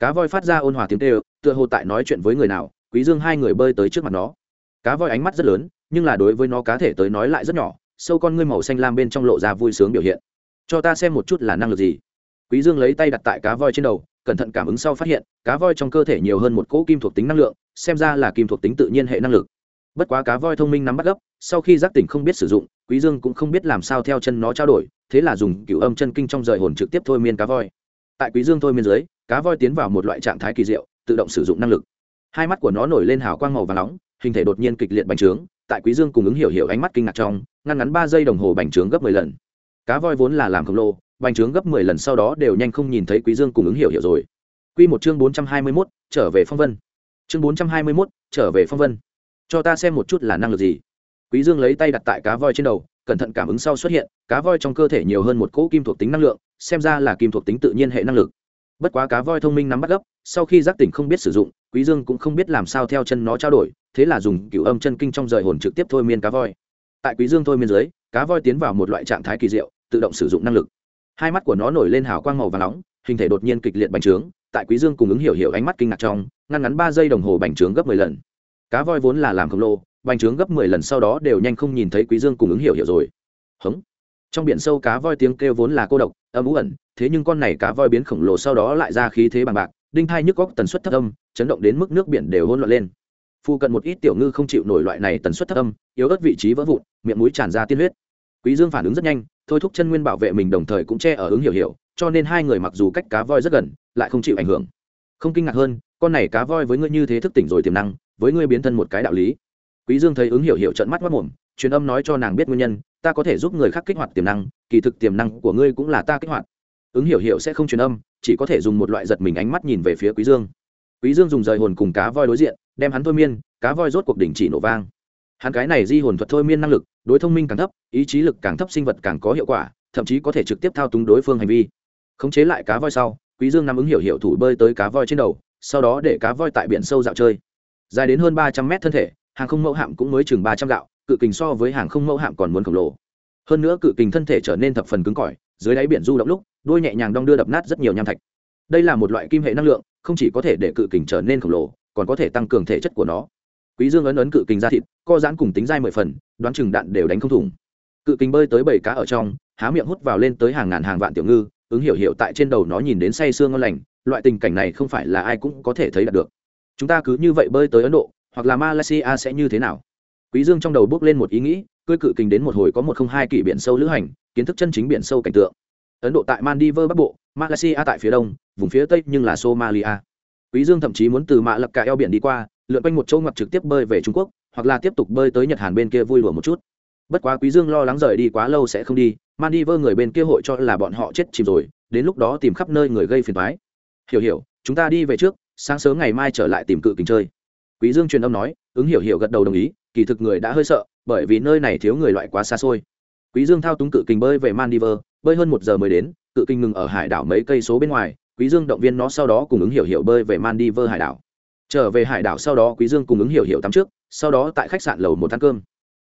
cá voi phát ra ôn hòa tiếng tê tựa hồ tại nói chuyện với người nào, quý dương hai người bơi tới trước mặt nó. Cá voi ánh mắt rất lớn, nhưng là đối với nó cá thể tới nói lại rất nhỏ, sâu con ngươi màu xanh lam bên trong lộ ra vui sướng biểu hiện. Cho ta xem một chút là năng lực gì. Quý dương lấy tay đặt tại cá voi trên đầu, cẩn thận cảm ứng sau phát hiện, cá voi trong cơ thể nhiều hơn một cỗ kim thuộc tính năng lượng, xem ra là kim thuộc tính tự nhiên hệ năng lực. Bất quá cá voi thông minh nắm bắt gấp, sau khi giác tỉnh không biết sử dụng, quý dương cũng không biết làm sao theo chân nó trao đổi, thế là dùng cửu âm chân kinh trong rời hồn trực tiếp thôi miên cá voi. Tại quý dương thôi miên dưới cá voi tiến vào một loại trạng thái kỳ diệu tự động sử dụng năng lực. Hai mắt của nó nổi lên hào quang màu và nóng hình thể đột nhiên kịch liệt bành trướng tại quý dương cùng ứng hiểu hiểu ánh mắt kinh ngạc trong ngăn ngắn ba giây đồng hồ bành trướng gấp mười lần. Cá voi vốn là làm khổng lồ bành trướng gấp mười lần sau đó đều nhanh không nhìn thấy quý dương cùng ứng hiểu hiểu rồi. Quy một chương bốn trăm hai mươi 421, trở về phong vân. Chương bốn trăm hai mươi 421, trở về phong vân. Cho ta xem một chút là năng lực gì. Quý dương lấy tay đặt tại cá voi trên đầu cẩn thận cảm ứng sau xuất hiện cá voi trong cơ thể nhiều hơn một cỗ kim thuộc tính năng lượng xem ra là kim thuộc tính tự nhiên hệ năng lực bất quá cá voi thông minh nắm bắt gấp, sau khi giác tỉnh không biết sử dụng, quý dương cũng không biết làm sao theo chân nó trao đổi, thế là dùng cửu âm chân kinh trong rời hồn trực tiếp thôi miên cá voi. Tại quý dương thôi miên dưới, cá voi tiến vào một loại trạng thái kỳ diệu, tự động sử dụng năng lực. Hai mắt của nó nổi lên hào quang màu và nóng, hình thể đột nhiên kịch liệt bành trướng, tại quý dương cùng ứng hiểu hiểu ánh mắt kinh ngạc trong, ngăn ngắn ba giây đồng hồ bành trướng gấp mười lần. Cá voi vốn là làm khổng lồ, bành trướng gấp mười lần sau đó đều nhanh không nhìn thấy quý dương cùng ứng hiểu hiểu rồi. Hứng trong biển sâu cá voi tiếng kêu vốn là cô độc, âm ú ẩn, thế nhưng con này cá voi biến khổng lồ sau đó lại ra khí thế bằng bạc, đinh thai nhức góc tần suất thấp âm, chấn động đến mức nước biển đều hỗn loạn lên. Phu cận một ít tiểu ngư không chịu nổi loại này tần suất thấp âm, yếu ớt vị trí vỡ vụn, miệng mũi tràn ra tiên huyết. Quý dương phản ứng rất nhanh, thôi thúc chân nguyên bảo vệ mình đồng thời cũng che ở ứng hiểu hiểu, cho nên hai người mặc dù cách cá voi rất gần, lại không chịu ảnh hưởng. Không kinh ngạc hơn, con này cá voi với ngươi như thế thức tỉnh rồi tiềm năng, với ngươi biến thân một cái đạo lý. Quý dương thấy ứng hiểu hiểu trợn mắt mắt mồm truyền âm nói cho nàng biết nguyên nhân, ta có thể giúp người khác kích hoạt tiềm năng, kỳ thực tiềm năng của ngươi cũng là ta kích hoạt. Ứng hiểu hiểu sẽ không truyền âm, chỉ có thể dùng một loại giật mình ánh mắt nhìn về phía quý dương. Quý dương dùng rời hồn cùng cá voi đối diện, đem hắn thôi miên, cá voi rốt cuộc đỉnh chỉ nổ vang. Hắn cái này di hồn thuật thôi miên năng lực, đối thông minh càng thấp, ý chí lực càng thấp, sinh vật càng có hiệu quả, thậm chí có thể trực tiếp thao túng đối phương hành vi. Khống chế lại cá voi sau, quý dương nắm ứng hiểu hiểu thủ bơi tới cá voi trên đầu, sau đó để cá voi tại biển sâu dạo chơi. Dài đến hơn ba trăm mét thân thể, hàng không mẫu hạm cũng mới chừng ba trăm gạo cự kình so với hàng không mẫu hạm còn muốn khổng lồ. Hơn nữa cự kình thân thể trở nên thập phần cứng cỏi, dưới đáy biển du động lúc, đuôi nhẹ nhàng đong đưa đập nát rất nhiều nham thạch. Đây là một loại kim hệ năng lượng, không chỉ có thể để cự kình trở nên khổng lồ, còn có thể tăng cường thể chất của nó. Quý dương ấn ấn cự kình ra thịt, co giãn cùng tính dai mười phần, đoán chừng đạn đều đánh không thủng. Cự kình bơi tới bảy cá ở trong, há miệng hút vào lên tới hàng ngàn hàng vạn tiểu ngư, ứng hiểu hiểu tại trên đầu nó nhìn đến say sương ngon lành, loại tình cảnh này không phải là ai cũng có thể thấy đạt được. Chúng ta cứ như vậy bơi tới ấn độ, hoặc là malaysia sẽ như thế nào? Quý dương trong đầu bước lên một ý nghĩ cưỡi cự kình đến một hồi có một không hai kỷ biển sâu lữ hành, kiến thức chân chính biển sâu cảnh tượng. Ấn độ tại maldives bắc bộ, malaysia tại phía đông, vùng phía tây nhưng là somalia. Quý dương thậm chí muốn từ mạ lập cả eo biển đi qua, lượn quanh một châu ngoặt trực tiếp bơi về trung quốc, hoặc là tiếp tục bơi tới nhật hàn bên kia vui đùa một chút. Bất quá quý dương lo lắng rời đi quá lâu sẽ không đi, maldives người bên kia hội cho là bọn họ chết chìm rồi, đến lúc đó tìm khắp nơi người gây phiền toái. Hiểu hiểu, chúng ta đi về trước, sáng sớm ngày mai trở lại tìm cự kình chơi quý dương truyền âm nói, ứng hiểu hiểu gật đầu đồng ý, kỳ thực người đã hơi sợ, bởi vì nơi này thiếu người loại quá xa xôi. Quý dương thao túng cự kình bơi về maldives, bơi hơn một giờ mới đến, cự kình ngừng ở hải đảo mấy cây số bên ngoài, quý dương động viên nó sau đó cùng ứng hiểu hiểu bơi về maldives hải đảo. Trở về hải đảo sau đó, quý dương cùng ứng hiểu hiểu tắm trước, sau đó tại khách sạn lầu một ăn cơm.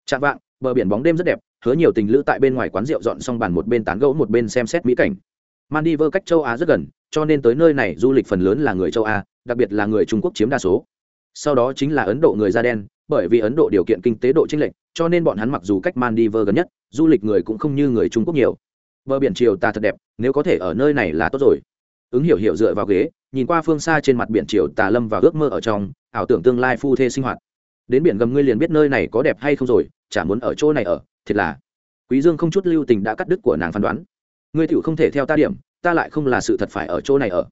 Chạm vạng, bờ biển bóng đêm rất đẹp, hứa nhiều tình lữ tại bên ngoài quán rượu dọn xong bàn một bên tán gẫu một bên xem xét mỹ cảnh. Maldives cách châu á rất gần, cho nên tới nơi này du lịch phần lớn là người châu á, đặc biệt là người trung quốc chiếm đa số sau đó chính là ấn độ người da đen, bởi vì ấn độ điều kiện kinh tế độ chênh lệch, cho nên bọn hắn mặc dù cách maldives gần nhất, du lịch người cũng không như người trung quốc nhiều. Bờ biển chiều ta thật đẹp, nếu có thể ở nơi này là tốt rồi. Ứng hiểu hiểu dựa vào ghế, nhìn qua phương xa trên mặt biển chiều tà lâm và ước mơ ở trong, ảo tưởng tương lai phu thê sinh hoạt. Đến biển gầm ngươi liền biết nơi này có đẹp hay không rồi, chả muốn ở chỗ này ở, thiệt là. Quý dương không chút lưu tình đã cắt đứt của nàng phán đoán. Ngươi tiểu không thể theo ta điểm, ta lại không là sự thật phải ở chỗ này ở.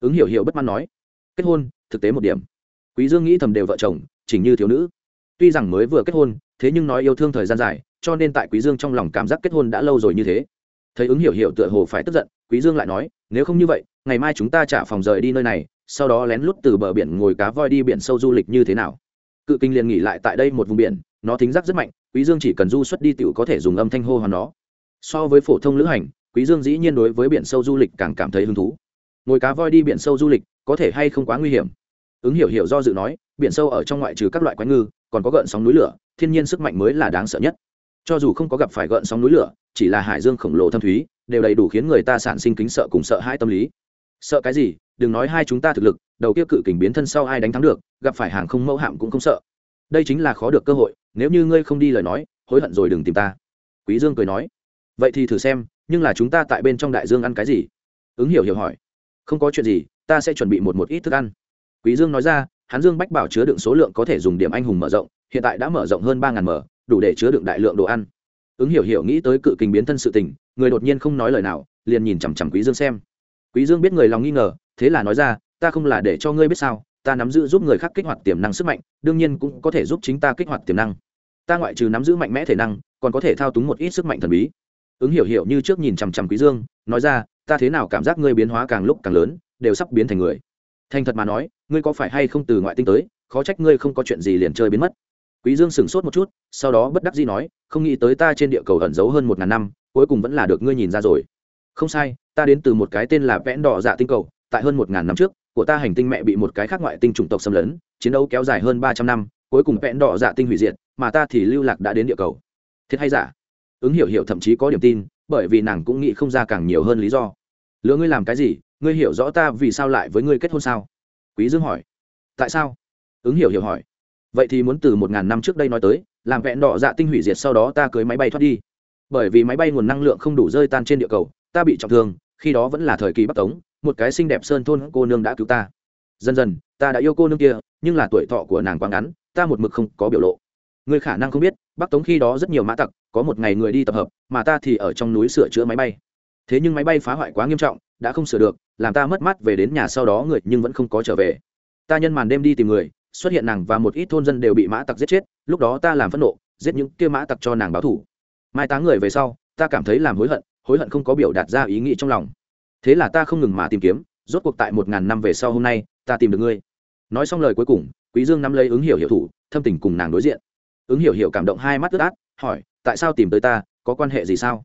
Ứng hiểu hiểu bất mãn nói. Kết hôn, thực tế một điểm quý dương nghĩ thầm đều vợ chồng, chỉnh như thiếu nữ. Tuy rằng mới vừa kết hôn, thế nhưng nói yêu thương thời gian dài, cho nên tại quý dương trong lòng cảm giác kết hôn đã lâu rồi như thế. Thấy ứng hiểu hiểu tựa hồ phải tức giận, quý dương lại nói, nếu không như vậy, ngày mai chúng ta trả phòng rời đi nơi này, sau đó lén lút từ bờ biển ngồi cá voi đi biển sâu du lịch như thế nào? Cự kinh liền nghỉ lại tại đây một vùng biển, nó thính giác rất mạnh, quý dương chỉ cần du xuất đi tiểu có thể dùng âm thanh hô hoán nó. So với phổ thông lữ hành, quý dương dĩ nhiên đối với biển sâu du lịch càng cảm thấy hứng thú. Ngồi cá voi đi biển sâu du lịch có thể hay không quá nguy hiểm? Ứng hiểu hiểu do dự nói, biển sâu ở trong ngoại trừ các loại quái ngư, còn có gợn sóng núi lửa, thiên nhiên sức mạnh mới là đáng sợ nhất. Cho dù không có gặp phải gợn sóng núi lửa, chỉ là hải dương khổng lồ thâm thúy, đều đầy đủ khiến người ta sản sinh kính sợ cùng sợ hãi tâm lý. Sợ cái gì? Đừng nói hai chúng ta thực lực, đầu kia cự kình biến thân sau ai đánh thắng được, gặp phải hàng không mẫu hạm cũng không sợ. Đây chính là khó được cơ hội, nếu như ngươi không đi lời nói, hối hận rồi đừng tìm ta. Quý dương cười nói. Vậy thì thử xem, nhưng là chúng ta tại bên trong đại dương ăn cái gì? Ứng hiểu hiểu hỏi. Không có chuyện gì, ta sẽ chuẩn bị một một ít thức ăn quý dương nói ra, hắn dương bách bảo chứa đựng số lượng có thể dùng điểm anh hùng mở rộng, hiện tại đã mở rộng hơn ba ngàn mở, đủ để chứa đựng đại lượng đồ ăn. Ứng hiểu hiểu nghĩ tới cự kình biến thân sự tình, người đột nhiên không nói lời nào, liền nhìn chằm chằm quý dương xem. Quý dương biết người lòng nghi ngờ, thế là nói ra, ta không là để cho ngươi biết sao, ta nắm giữ giúp người khác kích hoạt tiềm năng sức mạnh, đương nhiên cũng có thể giúp chính ta kích hoạt tiềm năng. Ta ngoại trừ nắm giữ mạnh mẽ thể năng, còn có thể thao túng một ít sức mạnh thần bí. Ứng hiểu hiểu như trước nhìn chằm chằm quý dương, nói ra, ta thế nào cảm giác ngươi biến hóa càng lúc càng lớn, đều sắp biến thành người thành thật mà nói, ngươi có phải hay không từ ngoại tinh tới, khó trách ngươi không có chuyện gì liền chơi biến mất. Quý dương sửng sốt một chút, sau đó bất đắc dĩ nói, không nghĩ tới ta trên địa cầu ẩn giấu hơn một ngàn năm, cuối cùng vẫn là được ngươi nhìn ra rồi. Không sai, ta đến từ một cái tên là vẽn đỏ dạ tinh cầu, tại hơn một ngàn năm trước, của ta hành tinh mẹ bị một cái khác ngoại tinh chủng tộc xâm lấn, chiến đấu kéo dài hơn ba trăm năm, cuối cùng vẽn đỏ dạ tinh hủy diệt, mà ta thì lưu lạc đã đến địa cầu. Thiệt hay giả? Ứng hiểu hiểu thậm chí có điểm tin, bởi vì nàng cũng nghĩ không ra càng nhiều hơn lý do. Lứa ngươi làm cái gì ngươi hiểu rõ ta vì sao lại với ngươi kết hôn sao? Quý dương hỏi. Tại sao? Ứng hiểu hiểu hỏi. Vậy thì muốn từ một ngàn năm trước đây nói tới, làm vẹn đỏ dạ tinh hủy diệt sau đó ta cưới máy bay thoát đi. Bởi vì máy bay nguồn năng lượng không đủ rơi tan trên địa cầu, ta bị trọng thương, khi đó vẫn là thời kỳ bắc tống, một cái xinh đẹp sơn thôn cô nương đã cứu ta. Dần dần, ta đã yêu cô nương kia, nhưng là tuổi thọ của nàng quá ngắn, ta một mực không có biểu lộ. Người khả năng không biết, bắc tống khi đó rất nhiều mã tặc, có một ngày người đi tập hợp, mà ta thì ở trong núi sửa chữa máy bay. Thế nhưng máy bay phá hoại quá nghiêm trọng đã không sửa được, làm ta mất mát về đến nhà sau đó người nhưng vẫn không có trở về. Ta nhân màn đêm đi tìm người, xuất hiện nàng và một ít thôn dân đều bị mã tặc giết chết, lúc đó ta làm phẫn nộ, giết những kia mã tặc cho nàng báo thủ. Mai táng người về sau, ta cảm thấy làm hối hận hối hận không có biểu đạt ra ý nghĩ trong lòng. Thế là ta không ngừng mà tìm kiếm, rốt cuộc tại một ngàn năm về sau hôm nay, ta tìm được ngươi. Nói xong lời cuối cùng, quý dương nắm lấy ứng hiểu hiểu thủ, thâm tình cùng nàng đối diện. Ứng hiểu hiểu cảm động hai mắt ướt át, hỏi, tại sao tìm tới ta, có quan hệ gì sao?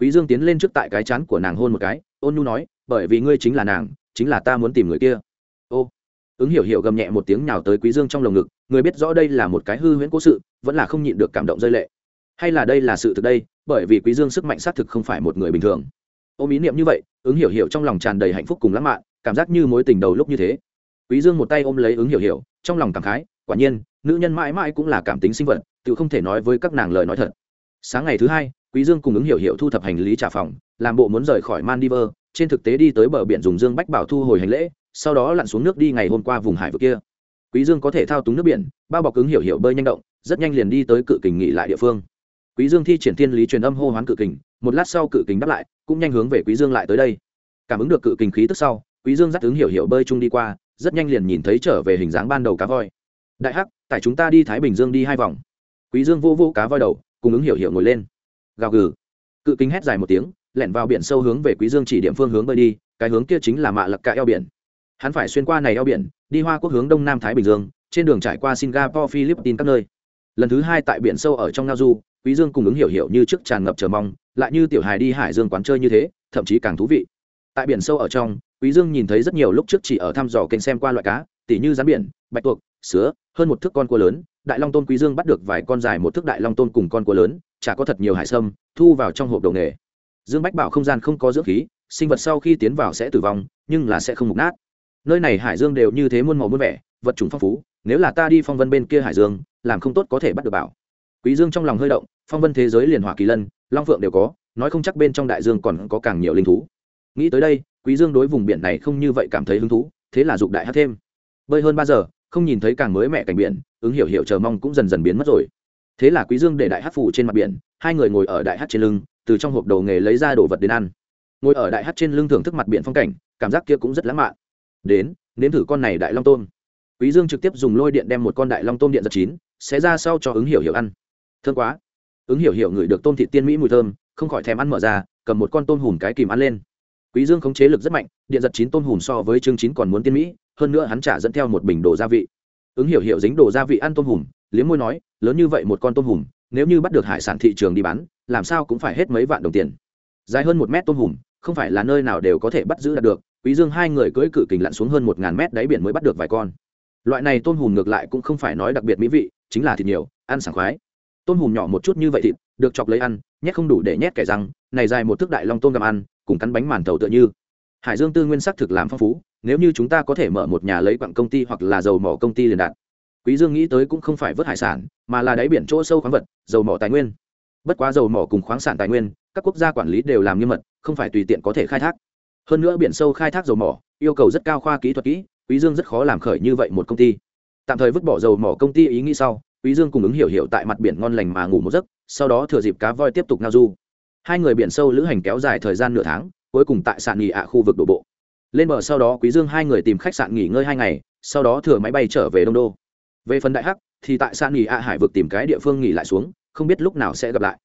Quý dương tiến lên trước tại cái chán của nàng hôn một cái, ôn nhu nói bởi vì ngươi chính là nàng, chính là ta muốn tìm người kia. Ô, ứng hiểu hiểu gầm nhẹ một tiếng nhào tới quý dương trong lồng ngực, người biết rõ đây là một cái hư huyễn cố sự, vẫn là không nhịn được cảm động rơi lệ. Hay là đây là sự thực đây, bởi vì quý dương sức mạnh xác thực không phải một người bình thường. Ôm ý niệm như vậy, ứng hiểu hiểu trong lòng tràn đầy hạnh phúc cùng lãng mạn, cảm giác như mối tình đầu lúc như thế. Quý dương một tay ôm lấy ứng hiểu hiểu, trong lòng cảm khái, quả nhiên, nữ nhân mãi mãi cũng là cảm tính sinh vật, tự không thể nói với các nàng lời nói thật. Sáng ngày thứ hai, quý dương cùng ứng hiểu hiểu thu thập hành lý trả phòng, làm bộ muốn rời khỏi maldives trên thực tế đi tới bờ biển dùng dương bách bảo thu hồi hành lễ, sau đó lặn xuống nước đi ngày hôm qua vùng hải vực kia. Quý dương có thể thao túng nước biển, bao bọc ứng hiểu hiểu bơi nhanh động, rất nhanh liền đi tới cự kình nghỉ lại địa phương. Quý dương thi triển thiên lý truyền âm hô hoán cự kình, một lát sau cự kình đáp lại, cũng nhanh hướng về quý dương lại tới đây. Cảm ứng được cự kình khí tức sau, quý dương dắt ứng hiểu hiểu bơi chung đi qua, rất nhanh liền nhìn thấy trở về hình dáng ban đầu cá voi. Đại hắc, tại chúng ta đi thái bình dương đi hai vòng. Quý dương vô vô cá voi đầu, cùng ứng hiểu hiểu ngồi lên. Gào gừ. Cự kính hét dài một tiếng lẻn vào biển sâu hướng về quý dương chỉ điểm phương hướng bơi đi, cái hướng kia chính là mạ lặc cả eo biển. Hắn phải xuyên qua này eo biển, đi hoa quốc hướng đông nam thái bình dương, trên đường trải qua singapore, philippines các nơi. Lần thứ hai tại biển sâu ở trong ngao du, quý dương cùng ứng hiểu hiểu như trước tràn ngập chờ mong, lại như tiểu hài đi hải dương quán chơi như thế, thậm chí càng thú vị. Tại biển sâu ở trong, quý dương nhìn thấy rất nhiều lúc trước chỉ ở thăm dò kênh xem qua loại cá, tỉ như rắn biển, bạch tuộc, sứa, hơn một thước con cua lớn, đại long tôn quý dương bắt được vài con dài một thước đại long tôn cùng con cua lớn, chả có thật nhiều hải sâm, thu vào trong hộp đầu nghề dương bách bảo không gian không có dưỡng khí, sinh vật sau khi tiến vào sẽ tử vong, nhưng là sẽ không mục nát. Nơi này hải dương đều như thế muôn màu muôn vẻ, vật chủng phong phú, nếu là ta đi phong vân bên kia hải dương, làm không tốt có thể bắt được bảo. Quý dương trong lòng hơi động, phong vân thế giới liền hỏa kỳ lân, long phượng đều có, nói không chắc bên trong đại dương còn có càng nhiều linh thú. Nghĩ tới đây, quý dương đối vùng biển này không như vậy cảm thấy hứng thú, thế là dục đại hát thêm. Bơi hơn ba giờ, không nhìn thấy càng mới mẹ cảnh biển, ứng hiểu hiểu chờ mong cũng dần dần biến mất rồi. Thế là quý dương để đại hát phủ trên mặt biển, hai người ngồi ở đại hát trên lưng từ trong hộp đầu nghề lấy ra đồ vật đến ăn. Ngồi ở đại hát trên lưng thưởng thức mặt biển phong cảnh, cảm giác kia cũng rất lãng mạn. Đến, nếm thử con này đại long tôm. Quý dương trực tiếp dùng lôi điện đem một con đại long tôm điện giật chín, xé ra sau cho ứng hiểu hiểu ăn. Thương quá. Ứng hiểu hiểu ngửi được tôm thịt tiên mỹ mùi thơm, không khỏi thèm ăn mở ra, cầm một con tôm hùm cái kìm ăn lên. Quý dương khống chế lực rất mạnh, điện giật chín tôm hùm so với chương chín còn muốn tiên mỹ, hơn nữa hắn trả dẫn theo một bình đồ gia vị. Ứng hiểu hiểu dính đồ gia vị ăn tôm hùm, liếm môi nói, lớn như vậy một con tôm hùm, nếu như bắt được hải sản thị trường đi bán làm sao cũng phải hết mấy vạn đồng tiền. Dài hơn một mét tôm hùm, không phải là nơi nào đều có thể bắt giữ được, quý dương hai người cưỡi cự kình lặn xuống hơn một ngàn mét đáy biển mới bắt được vài con. Loại này tôm hùm ngược lại cũng không phải nói đặc biệt mỹ vị, chính là thịt nhiều, ăn sảng khoái. Tôm hùm nhỏ một chút như vậy thịt, được chọc lấy ăn, nhét không đủ để nhét kẻ răng, này dài một thước đại long tôm gặm ăn, cùng cắn bánh màn tàu tựa như. Hải dương tư nguyên sắc thực làm phong phú, nếu như chúng ta có thể mở một nhà lấy quặng công ty hoặc là dầu mỏ công ty liền đạt. Quý dương nghĩ tới cũng không phải vớt hải sản, mà là đáy biển chỗ sâu khoáng vật, dầu mỏ tài nguyên bất quá dầu mỏ cùng khoáng sản tài nguyên, các quốc gia quản lý đều làm nghiêm mật, không phải tùy tiện có thể khai thác. Hơn nữa biển sâu khai thác dầu mỏ, yêu cầu rất cao khoa kỹ thuật kỹ, quý dương rất khó làm khởi như vậy một công ty. Tạm thời vứt bỏ dầu mỏ công ty ý nghĩ sau, quý dương cùng ứng hiểu hiểu tại mặt biển ngon lành mà ngủ một giấc, sau đó thừa dịp cá voi tiếp tục ngao du. Hai người biển sâu lữ hành kéo dài thời gian nửa tháng, cuối cùng tại sạn nghỉ ạ khu vực đổ bộ. Lên bờ sau đó, quý dương hai người tìm khách sạn nghỉ ngơi hai ngày, sau đó thừa máy bay trở về đông đô. Về phần đại hắc, thì tại sạn nghỉ ạ hải vực tìm cái địa phương nghỉ lại xuống không biết lúc nào sẽ gặp lại.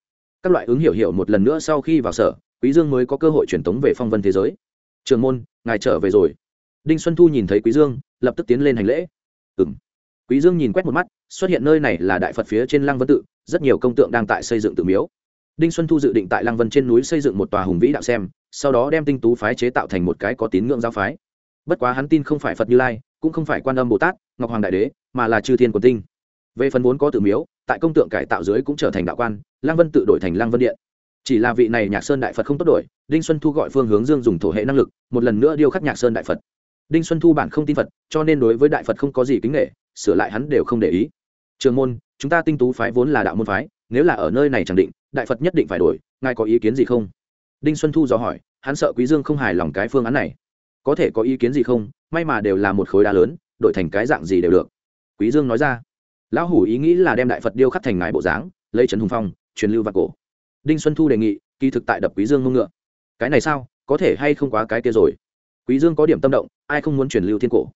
Các loại ứng hiểu hiểu một lần nữa sau khi vào sở, quý dương mới có cơ hội truyền tống về phong vân thế giới. Trường môn, ngài trở về rồi. Đinh xuân thu nhìn thấy quý dương, lập tức tiến lên hành lễ. Ừm. Quý dương nhìn quét một mắt, xuất hiện nơi này là đại phật phía trên lăng vân tự, rất nhiều công tượng đang tại xây dựng tự miếu. Đinh xuân thu dự định tại lăng vân trên núi xây dựng một tòa hùng vĩ đạo xem, sau đó đem tinh tú phái chế tạo thành một cái có tín ngưỡng giáo phái. Bất quá hắn tin không phải phật như lai, cũng không phải quan âm bồ tát, ngọc hoàng đại đế, mà là chư thiên quần tinh. Về phần vốn có tự miếu tại công tượng cải tạo dưới cũng trở thành đạo quan Lang vân tự đổi thành Lang vân điện. Chỉ là vị này nhạc sơn đại phật không tốt đổi, đinh xuân thu gọi phương hướng dương dùng thổ hệ năng lực, một lần nữa điêu khắc nhạc sơn đại phật. Đinh xuân thu bản không tin phật, cho nên đối với đại phật không có gì kính nghệ sửa lại hắn đều không để ý. Trường môn, chúng ta tinh tú phái vốn là đạo môn phái, nếu là ở nơi này chẳng định, đại phật nhất định phải đổi, ngài có ý kiến gì không? Đinh xuân thu dò hỏi, hắn sợ quý dương không hài lòng cái phương án này. Có thể có ý kiến gì không? May mà đều là một khối đá lớn, đổi thành cái dạng gì đều được. Quý dương nói ra lão hủ ý nghĩ là đem đại phật điêu khắc thành ngài bộ dáng lấy trần hùng phong truyền lưu và cổ. Đinh xuân thu đề nghị kỳ thực tại đập quý dương mông ngựa. Cái này sao có thể hay không quá cái kia rồi? Quý dương có điểm tâm động ai không muốn truyền lưu thiên cổ?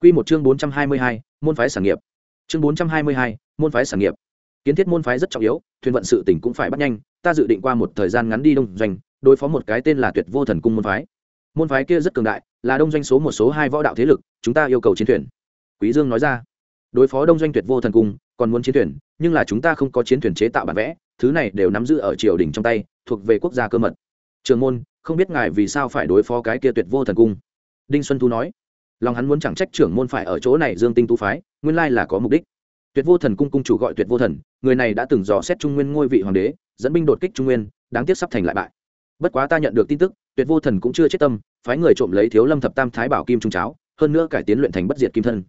Quy một chương bốn trăm hai mươi hai, môn phái sản nghiệp. Chương bốn trăm hai mươi hai, môn phái sản nghiệp. Kiến thiết môn phái rất trọng yếu thuyền vận sự tỉnh cũng phải bắt nhanh ta dự định qua một thời gian ngắn đi đông doanh đối phó một cái tên là tuyệt vô thần cung môn phái. Môn phái kia rất cường đại là đông doanh số một số hai võ đạo thế lực chúng ta yêu cầu chiến thuyền. Quý dương nói ra đối phó đông doanh tuyệt vô thần cung, còn muốn chiến thuyền nhưng là chúng ta không có chiến thuyền chế tạo bản vẽ, thứ này đều nắm giữ ở triều đình trong tay, thuộc về quốc gia cơ mật. Trường môn, không biết ngài vì sao phải đối phó cái kia tuyệt vô thần cung? Đinh xuân thu nói. Lòng hắn muốn chẳng trách trưởng môn phải ở chỗ này dương tinh tu phái, nguyên lai là có mục đích. Tuyệt vô thần cung cung chủ gọi tuyệt vô thần, người này đã từng dò xét trung nguyên ngôi vị hoàng đế, dẫn binh đột kích trung nguyên, đáng tiếc sắp thành lại bại. Bất quá ta nhận được tin tức, tuyệt vô thần cũng chưa chết tâm, phái người trộm lấy thiếu lâm thập tam thái bảo kim trung cháo, hơn nữa cải tiến luyện thành bất diệt kim thân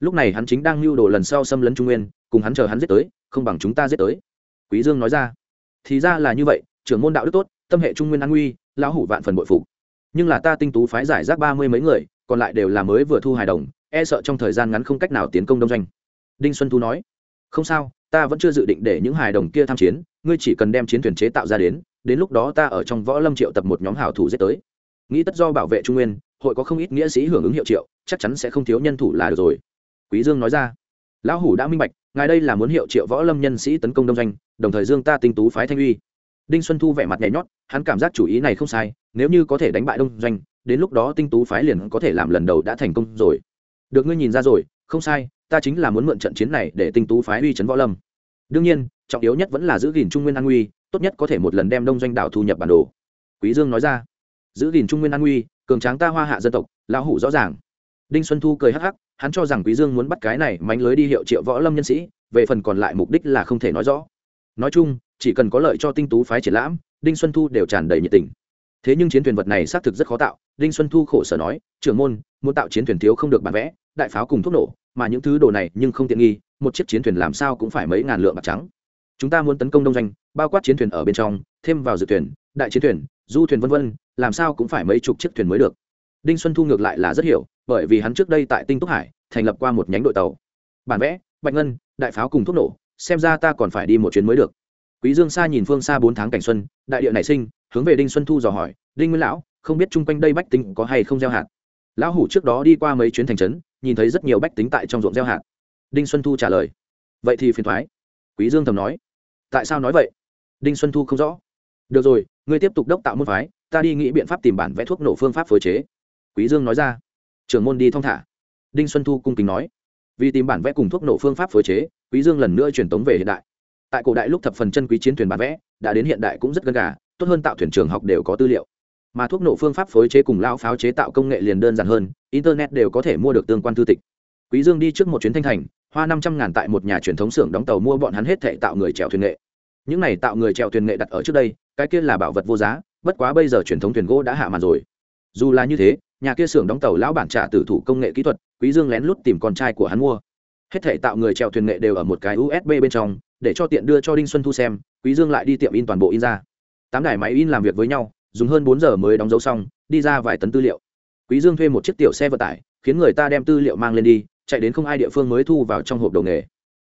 lúc này hắn chính đang lưu đồ lần sau xâm lấn trung nguyên, cùng hắn chờ hắn giết tới, không bằng chúng ta giết tới. Quý dương nói ra. Thì ra là như vậy, trưởng môn đạo đức tốt, tâm hệ trung nguyên an nguy, lão hủ vạn phần bội phục. Nhưng là ta tinh tú phái giải rác ba mươi mấy người, còn lại đều là mới vừa thu hài đồng e sợ trong thời gian ngắn không cách nào tiến công đông doanh. Đinh xuân thu nói. Không sao, ta vẫn chưa dự định để những hài đồng kia tham chiến, ngươi chỉ cần đem chiến thuyền chế tạo ra đến đến lúc đó ta ở trong võ lâm triệu tập một nhóm hảo thủ giết tới. Nghĩ tất do bảo vệ trung nguyên, hội có không ít nghĩa sĩ hưởng ứng hiệu triệu, chắc chắn sẽ không thiếu nhân thủ là được rồi quý dương nói ra. Lão hủ đã minh bạch, ngài đây là muốn hiệu triệu võ lâm nhân sĩ tấn công đông doanh, đồng thời dương ta tinh tú phái thanh uy. Đinh xuân thu vẻ mặt nhảy nhót, hắn cảm giác chủ ý này không sai, nếu như có thể đánh bại đông doanh, đến lúc đó tinh tú phái liền có thể làm lần đầu đã thành công rồi. Được ngươi nhìn ra rồi, không sai, ta chính là muốn mượn trận chiến này để tinh tú phái uy chấn võ lâm. Đương nhiên, trọng yếu nhất vẫn là giữ gìn trung nguyên an nguy, tốt nhất có thể một lần đem đông doanh đảo thu nhập bản đồ. Quý dương nói ra. Giữ gìn trung nguyên an nguy, cường tráng ta hoa hạ dân tộc, lão hủ rõ ràng đinh xuân thu cười hắc hắc, hắn cho rằng quý dương muốn bắt cái này mánh lưới đi hiệu triệu võ lâm nhân sĩ, về phần còn lại mục đích là không thể nói rõ. Nói chung, chỉ cần có lợi cho tinh tú phái triển lãm, đinh xuân thu đều tràn đầy nhiệt tình. Thế nhưng chiến thuyền vật này xác thực rất khó tạo, đinh xuân thu khổ sở nói, trưởng môn, muốn tạo chiến thuyền thiếu không được bản vẽ, đại pháo cùng thuốc nổ, mà những thứ đồ này nhưng không tiện nghi, một chiếc chiến thuyền làm sao cũng phải mấy ngàn lượng bạc trắng. Chúng ta muốn tấn công đông doanh, bao quát chiến thuyền ở bên trong, thêm vào dự thuyền, đại chiến thuyền, du thuyền vân vân, làm sao cũng phải mấy chục chiếc thuyền mới được đinh xuân thu ngược lại là rất hiểu, bởi vì hắn trước đây tại tinh túc hải, thành lập qua một nhánh đội tàu. Bản vẽ, bạch ngân, đại pháo cùng thuốc nổ, xem ra ta còn phải đi một chuyến mới được. Quý dương xa nhìn phương xa bốn tháng cảnh xuân, đại địa nảy sinh, hướng về đinh xuân thu dò hỏi, đinh nguyên lão, không biết chung quanh đây bách tính có hay không gieo hạt? Lão hủ trước đó đi qua mấy chuyến thành trấn, nhìn thấy rất nhiều bách tính tại trong ruộng gieo hạt. Đinh xuân thu trả lời, vậy thì phiền thoái. Quý dương thầm nói, tại sao nói vậy? Đinh xuân thu không rõ. Được rồi, ngươi tiếp tục đốc tạo môn phái, ta đi nghĩ biện pháp tìm bản vẽ thuốc nổ phương pháp phối chế quý dương nói ra. Trưởng môn đi thong thả. Đinh xuân thu cung kính nói. Vì tìm bản vẽ cùng thuốc nổ phương pháp phối chế, quý dương lần nữa truyền tống về hiện đại. Tại cổ đại lúc thập phần chân quý chiến thuyền bản vẽ, đã đến hiện đại cũng rất gần gà, tốt hơn tạo thuyền trường học đều có tư liệu. Mà thuốc nổ phương pháp phối chế cùng lao pháo chế tạo công nghệ liền đơn giản hơn, internet đều có thể mua được tương quan thư tịch. Quý dương đi trước một chuyến thanh thành, hoa năm trăm ngàn tại một nhà truyền thống xưởng đóng tàu mua bọn hắn hết thệ tạo người chèo thuyền nghệ. Những này tạo người chèo thuyền nghệ đặt ở trước đây, cái kia là bảo vật vô giá, bất quá bây giờ truyền thống thuyền gỗ đã hạ màn rồi. Dù là như thế nhà kia xưởng đóng tàu lão bản trả tử thủ công nghệ kỹ thuật, quý dương lén lút tìm con trai của hắn mua. Hết thảy tạo người chèo thuyền nghệ đều ở một cái usb bên trong, để cho tiện đưa cho đinh xuân thu xem, quý dương lại đi tiệm in toàn bộ in ra. Tám đài máy in làm việc với nhau, dùng hơn bốn giờ mới đóng dấu xong, đi ra vài tấn tư liệu. Quý dương thuê một chiếc tiểu xe vận tải, khiến người ta đem tư liệu mang lên đi, chạy đến không ai địa phương mới thu vào trong hộp đầu nghề.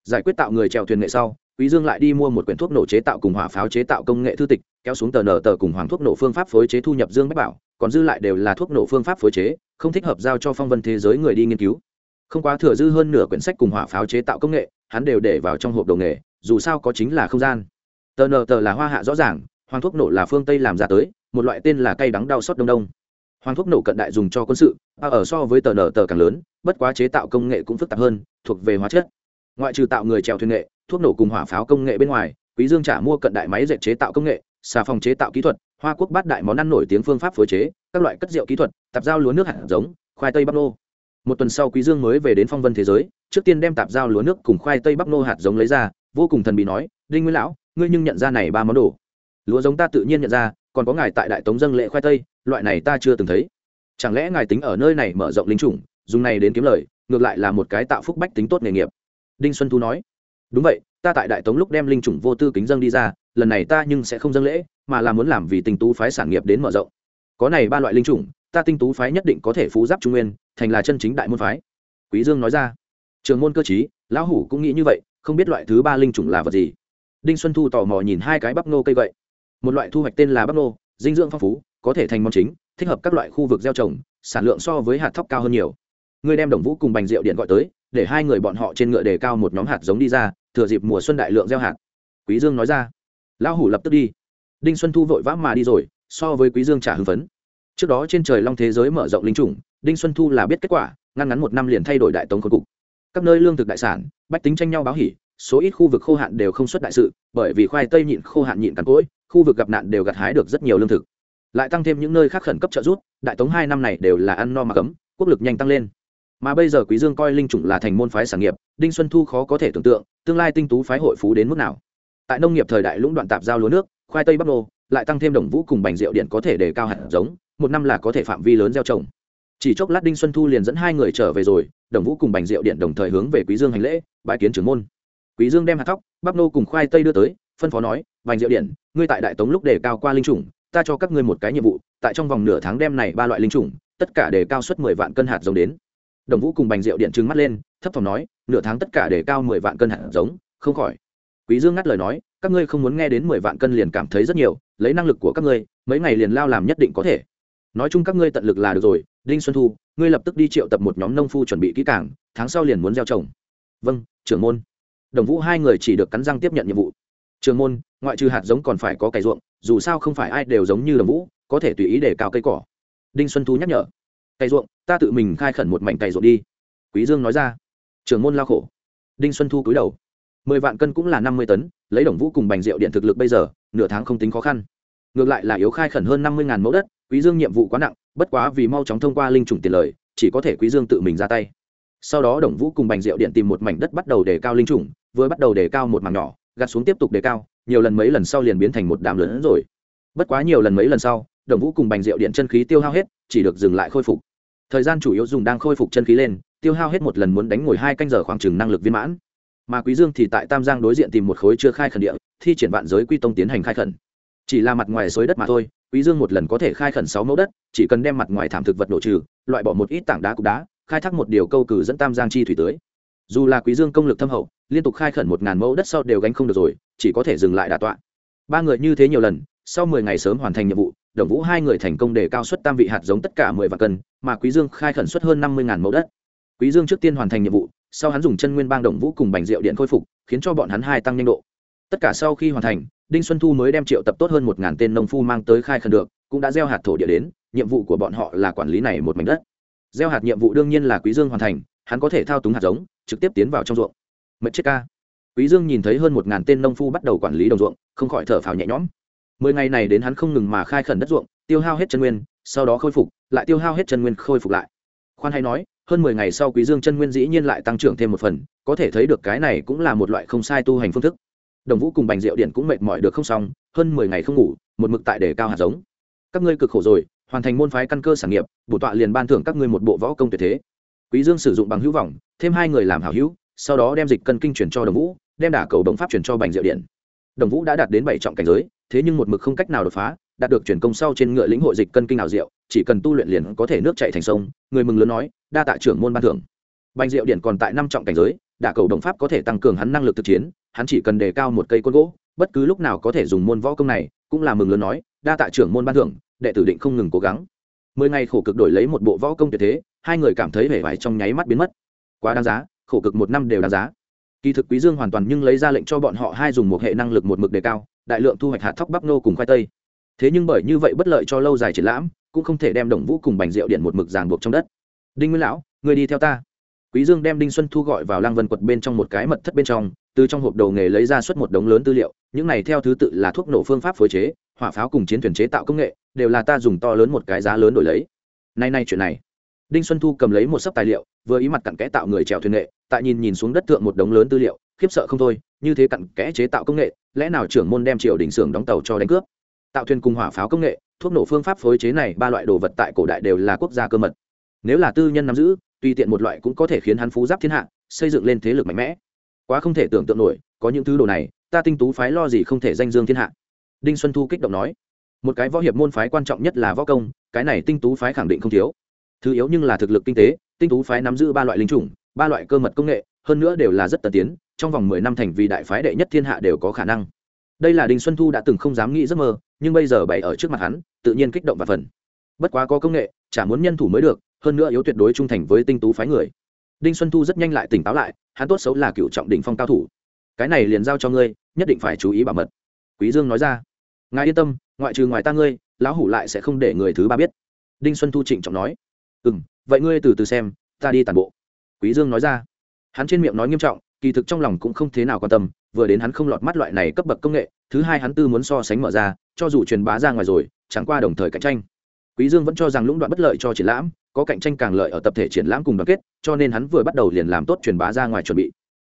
Giải quyết tạo người chèo thuyền nghệ sau, quý dương lại đi mua một quyển thuốc nổ chế tạo cùng hỏa pháo chế tạo công nghệ thư tịch, kéo xuống tờ nở tờ cùng hoàng thuốc nổ phương pháp phối chế thu nhập dương bách bảo còn dư lại đều là thuốc nổ phương pháp phối chế, không thích hợp giao cho phong vân thế giới người đi nghiên cứu. Không quá thừa dư hơn nửa quyển sách cùng hỏa pháo chế tạo công nghệ, hắn đều để vào trong hộp đồ nghề, dù sao có chính là không gian. Tờ nờ tờ là hoa hạ rõ ràng, hoàng thuốc nổ là phương tây làm ra tới, một loại tên là cây đắng đau xót đông đông. Hoàng thuốc nổ cận đại dùng cho quân sự và ở so với tờ nờ tờ càng lớn, bất quá chế tạo công nghệ cũng phức tạp hơn, thuộc về hóa chất. Ngoại trừ tạo người trèo thuyền nghệ, thuốc nổ cùng hỏa pháo công nghệ bên ngoài, quý dương trả mua cận đại máy dệt chế tạo công nghệ, xà phòng chế tạo kỹ thuật hoa quốc bát đại món ăn nổi tiếng phương pháp phối chế, các loại cất rượu kỹ thuật, tạp giao lúa nước hạt giống, khoai tây bắp nô. Một tuần sau quý dương mới về đến phong vân thế giới, trước tiên đem tạp giao lúa nước cùng khoai tây bắp nô hạt giống lấy ra, vô cùng thần bí nói, đinh nguyên lão, ngươi nhưng nhận ra này ba món đồ. Lúa giống ta tự nhiên nhận ra, còn có ngài tại đại tống dâng lễ khoai tây, loại này ta chưa từng thấy. Chẳng lẽ ngài tính ở nơi này mở rộng linh chủng, dùng này đến kiếm lời, ngược lại là một cái tạo phúc bách tính tốt nghề nghiệp? Đinh xuân thu nói. Đúng vậy, ta tại đại tống lúc đem linh chủng vô tư kính dâng đi ra lần này ta nhưng sẽ không dâng lễ, mà là muốn làm vì tinh tú phái sản nghiệp đến mở rộng. Có này ba loại linh chủng, ta tinh tú phái nhất định có thể phú giáp trung nguyên, thành là chân chính đại môn phái. Quý dương nói ra. Trường môn cơ chí lão hủ cũng nghĩ như vậy, không biết loại thứ ba linh chủng là vật gì. Đinh xuân thu tò mò nhìn hai cái bắp nô cây vậy một loại thu hoạch tên là bắp nô, dinh dưỡng phong phú, có thể thành món chính, thích hợp các loại khu vực gieo trồng, sản lượng so với hạt thóc cao hơn nhiều. Ngươi đem đồng vũ cùng bành rượu điện gọi tới, để hai người bọn họ trên ngựa đề cao một nhóm hạt giống đi ra, thừa dịp mùa xuân đại lượng gieo hạt. Quý dương nói ra lão hủ lập tức đi. Đinh xuân thu vội vã mà đi rồi, so với quý dương trả hưng phấn. Trước đó trên trời long thế giới mở rộng linh chủng đinh xuân thu là biết kết quả, ngăn ngắn một năm liền thay đổi đại tống khôi cục. Các nơi lương thực đại sản, bách tính tranh nhau báo hỉ, số ít khu vực khô hạn đều không xuất đại sự, bởi vì khoai tây nhịn khô hạn nhịn cắn cỗi, khu vực gặp nạn đều gặt hái được rất nhiều lương thực. Lại tăng thêm những nơi khác khẩn cấp trợ giúp, đại tống hai năm này đều là ăn no mà cấm, quốc lực nhanh tăng lên. Mà bây giờ quý dương coi linh chủng là thành môn phái sản nghiệp, đinh xuân thu khó có thể tưởng tượng, tương lai tinh tú phái hội phú đến mức nào tại nông nghiệp thời đại lũng đoạn tạp giao lúa nước, khoai tây bắp nô, lại tăng thêm đồng vũ cùng bành rượu điện có thể đề cao hạt giống, một năm là có thể phạm vi lớn gieo trồng. Chỉ chốc lát đinh xuân thu liền dẫn hai người trở về rồi, đồng vũ cùng bành rượu điện đồng thời hướng về quý dương hành lễ bãi kiến trưởng môn. Quý dương đem hạt thóc, bắp nô cùng khoai tây đưa tới, phân phó nói, bành rượu điện, ngươi tại đại tống lúc đề cao qua linh chủng, ta cho các ngươi một cái nhiệm vụ, tại trong vòng nửa tháng đem này ba loại linh chủng, tất cả đề cao suất mười vạn cân hạt giống đến. Đồng vũ cùng bành rượu điện trừng mắt lên, thấp thỏm nói, nửa tháng tất cả đề cao mười vạn cân hạt giống, không khỏi quý dương ngắt lời nói, các ngươi không muốn nghe đến mười vạn cân liền cảm thấy rất nhiều, lấy năng lực của các ngươi, mấy ngày liền lao làm nhất định có thể. Nói chung các ngươi tận lực là được rồi, đinh xuân thu, ngươi lập tức đi triệu tập một nhóm nông phu chuẩn bị kỹ càng, tháng sau liền muốn gieo trồng. Vâng trưởng môn. Đồng vũ hai người chỉ được cắn răng tiếp nhận nhiệm vụ. Trường môn, ngoại trừ hạt giống còn phải có cày ruộng, dù sao không phải ai đều giống như đồng vũ, có thể tùy ý để cao cây cỏ. Đinh xuân thu nhắc nhở. Cày ruộng, ta tự mình khai khẩn một mảnh cày ruộng đi. Quý dương nói ra. Trường môn lao khổ. Đinh xuân thu cúi đầu mười vạn cân cũng là năm mươi tấn, lấy đồng vũ cùng bành rượu điện thực lực bây giờ, nửa tháng không tính khó khăn. Ngược lại là yếu khai khẩn hơn năm mươi mẫu đất, quý dương nhiệm vụ quá nặng, bất quá vì mau chóng thông qua linh trùng tiền lời, chỉ có thể quý dương tự mình ra tay. Sau đó đồng vũ cùng bành rượu điện tìm một mảnh đất bắt đầu đề cao linh trùng, vừa bắt đầu đề cao một mảng nhỏ, gạt xuống tiếp tục đề cao, nhiều lần mấy lần sau liền biến thành một đám lớn rồi. Bất quá nhiều lần mấy lần sau, đồng vũ cùng bành rượu điện chân khí tiêu hao hết, chỉ được dừng lại khôi phục. Thời gian chủ yếu dùng đang khôi phục chân khí lên, tiêu hao hết một lần muốn đánh ngồi hai canh giờ khoảng chừng năng lực viên mãn mà quý dương thì tại tam giang đối diện tìm một khối chưa khai khẩn địa, thi triển vạn giới quy tông tiến hành khai khẩn. Chỉ là mặt ngoài xới đất mà thôi, quý dương một lần có thể khai khẩn sáu mẫu đất, chỉ cần đem mặt ngoài thảm thực vật nổ trừ, loại bỏ một ít tảng đá cục đá, khai thác một điều câu cử dẫn tam giang chi thủy tưới. Dù là quý dương công lực thâm hậu, liên tục khai khẩn một ngàn mẫu đất sau đều gánh không được rồi, chỉ có thể dừng lại đả tọa. Ba người như thế nhiều lần, sau mười ngày sớm hoàn thành nhiệm vụ, đồng vũ hai người thành công để cao suất tam vị hạt giống tất cả mười vạn cân, mà quý dương khai khẩn suất hơn năm mươi ngàn mẫu đất quý dương trước tiên hoàn thành nhiệm vụ, sau hắn dùng chân nguyên bang động vũ cùng bành rượu điện khôi phục, khiến cho bọn hắn hai tăng nhanh độ. Tất cả sau khi hoàn thành, đinh xuân thu mới đem triệu tập tốt hơn một ngàn tên nông phu mang tới khai khẩn được, cũng đã gieo hạt thổ địa đến, nhiệm vụ của bọn họ là quản lý này một mảnh đất. Gieo hạt nhiệm vụ đương nhiên là quý dương hoàn thành, hắn có thể thao túng hạt giống, trực tiếp tiến vào trong ruộng. Mệt chết ca. Quý dương nhìn thấy hơn một ngàn tên nông phu bắt đầu quản lý đồng ruộng, không khỏi thở phào nhẹ nhõm. Mười ngày này đến hắn không ngừng mà khai khẩn đất ruộng, tiêu hao hết chân nguyên, sau đó khôi phục, lại tiêu hao hết chân nguyên khôi phục lại. Khoan hay nói hơn mười ngày sau quý dương chân nguyên dĩ nhiên lại tăng trưởng thêm một phần, có thể thấy được cái này cũng là một loại không sai tu hành phương thức. Đồng vũ cùng bành diệu điện cũng mệt mỏi được không xong, hơn mười ngày không ngủ, một mực tại để cao hạt giống. Các ngươi cực khổ rồi, hoàn thành môn phái căn cơ sản nghiệp, bổ tọa liền ban thưởng các ngươi một bộ võ công tuyệt thế. Quý dương sử dụng bằng hữu vọng, thêm hai người làm hảo hữu, sau đó đem dịch cân kinh chuyển cho đồng vũ, đem đả cầu đồng pháp chuyển cho bành diệu điện đồng vũ đã đạt đến bảy trọng cảnh giới, thế nhưng một mực không cách nào đột phá, đạt được chuyển công sau trên ngựa lĩnh hội dịch cân kinh ảo diệu chỉ cần tu luyện liền có thể nước chạy thành sông, người mừng lớn nói, đa tạ trưởng môn ban thưởng. Bành diệu điển còn tại năm trọng cảnh giới, đả cầu đồng pháp có thể tăng cường hắn năng lực thực chiến, hắn chỉ cần đề cao một cây côn gỗ, bất cứ lúc nào có thể dùng môn võ công này, cũng là mừng lớn nói, đa tạ trưởng môn ban thưởng, đệ tử định không ngừng cố gắng. Mười ngày khổ cực đổi lấy một bộ võ công tuyệt thế, hai người cảm thấy vẻ vải trong nháy mắt biến mất. Quá đáng giá, khổ cực một năm đều đáng giá. Kỳ thực quý dương hoàn toàn nhưng lấy ra lệnh cho bọn họ hai dùng một hệ năng lực một mực đề cao, đại lượng thu hoạch hạt thóc bắp nô cùng khoai tây. Thế nhưng bởi như vậy bất lợi cho lâu dài triển lãm cũng không thể đem đồng vũ cùng bành rượu điện một mực ràng buộc trong đất. Đinh nguyên lão, người đi theo ta. Quý dương đem đinh xuân thu gọi vào lăng vân quật bên trong một cái mật thất bên trong, từ trong hộp đầu nghề lấy ra suất một đống lớn tư liệu, những này theo thứ tự là thuốc nổ phương pháp phối chế, hỏa pháo cùng chiến thuyền chế tạo công nghệ, đều là ta dùng to lớn một cái giá lớn đổi lấy. Nay nay chuyện này. Đinh xuân thu cầm lấy một sấp tài liệu, vừa ý mặt cặn kẽ tạo người trèo thuyền nghệ, tại nhìn nhìn xuống đất thượng một đống lớn tư liệu, khiếp sợ không thôi, như thế cặn kẽ chế tạo công nghệ, lẽ nào trưởng môn đem triều đình xưởng đóng tàu cho đánh cướp? Tạo thuyền cùng hỏa pháo công nghệ thuốc nổ phương pháp phối chế này, ba loại đồ vật tại cổ đại đều là quốc gia cơ mật. Nếu là tư nhân nắm giữ, tùy tiện một loại cũng có thể khiến hắn phú giáp thiên hạ, xây dựng lên thế lực mạnh mẽ. Quá không thể tưởng tượng nổi, có những thứ đồ này, ta tinh tú phái lo gì không thể danh dương thiên hạ. Đinh xuân thu kích động nói, một cái võ hiệp môn phái quan trọng nhất là võ công, cái này tinh tú phái khẳng định không thiếu. Thứ yếu nhưng là thực lực kinh tế, tinh tú phái nắm giữ ba loại linh chủng, ba loại cơ mật công nghệ, hơn nữa đều là rất tân tiến, trong vòng mười năm thành vì đại phái đệ nhất thiên hạ đều có khả năng. Đây là đinh xuân thu đã từng không dám nghĩ giấc mơ nhưng bây giờ bày ở trước mặt hắn, tự nhiên kích động và phần. Bất quá có công nghệ, chả muốn nhân thủ mới được, hơn nữa yếu tuyệt đối trung thành với tinh tú phái người. Đinh xuân thu rất nhanh lại tỉnh táo lại, hắn tốt xấu là cựu trọng đỉnh phong cao thủ. Cái này liền giao cho ngươi, nhất định phải chú ý bảo mật. Quý dương nói ra. Ngài yên tâm, ngoại trừ ngoài ta ngươi, lão hủ lại sẽ không để người thứ ba biết. Đinh xuân thu trịnh trọng nói. Ừ vậy ngươi từ từ xem, ta đi tàn bộ. Quý dương nói ra. Hắn trên miệng nói nghiêm trọng kỳ thực trong lòng cũng không thế nào quan tâm, vừa đến hắn không lọt mắt loại này cấp bậc công nghệ, thứ hai hắn tư muốn so sánh mở ra, cho dù truyền bá ra ngoài rồi, chẳng qua đồng thời cạnh tranh. Quý dương vẫn cho rằng lũng đoạn bất lợi cho triển lãm, có cạnh tranh càng lợi ở tập thể triển lãm cùng đoàn kết, cho nên hắn vừa bắt đầu liền làm tốt truyền bá ra ngoài chuẩn bị.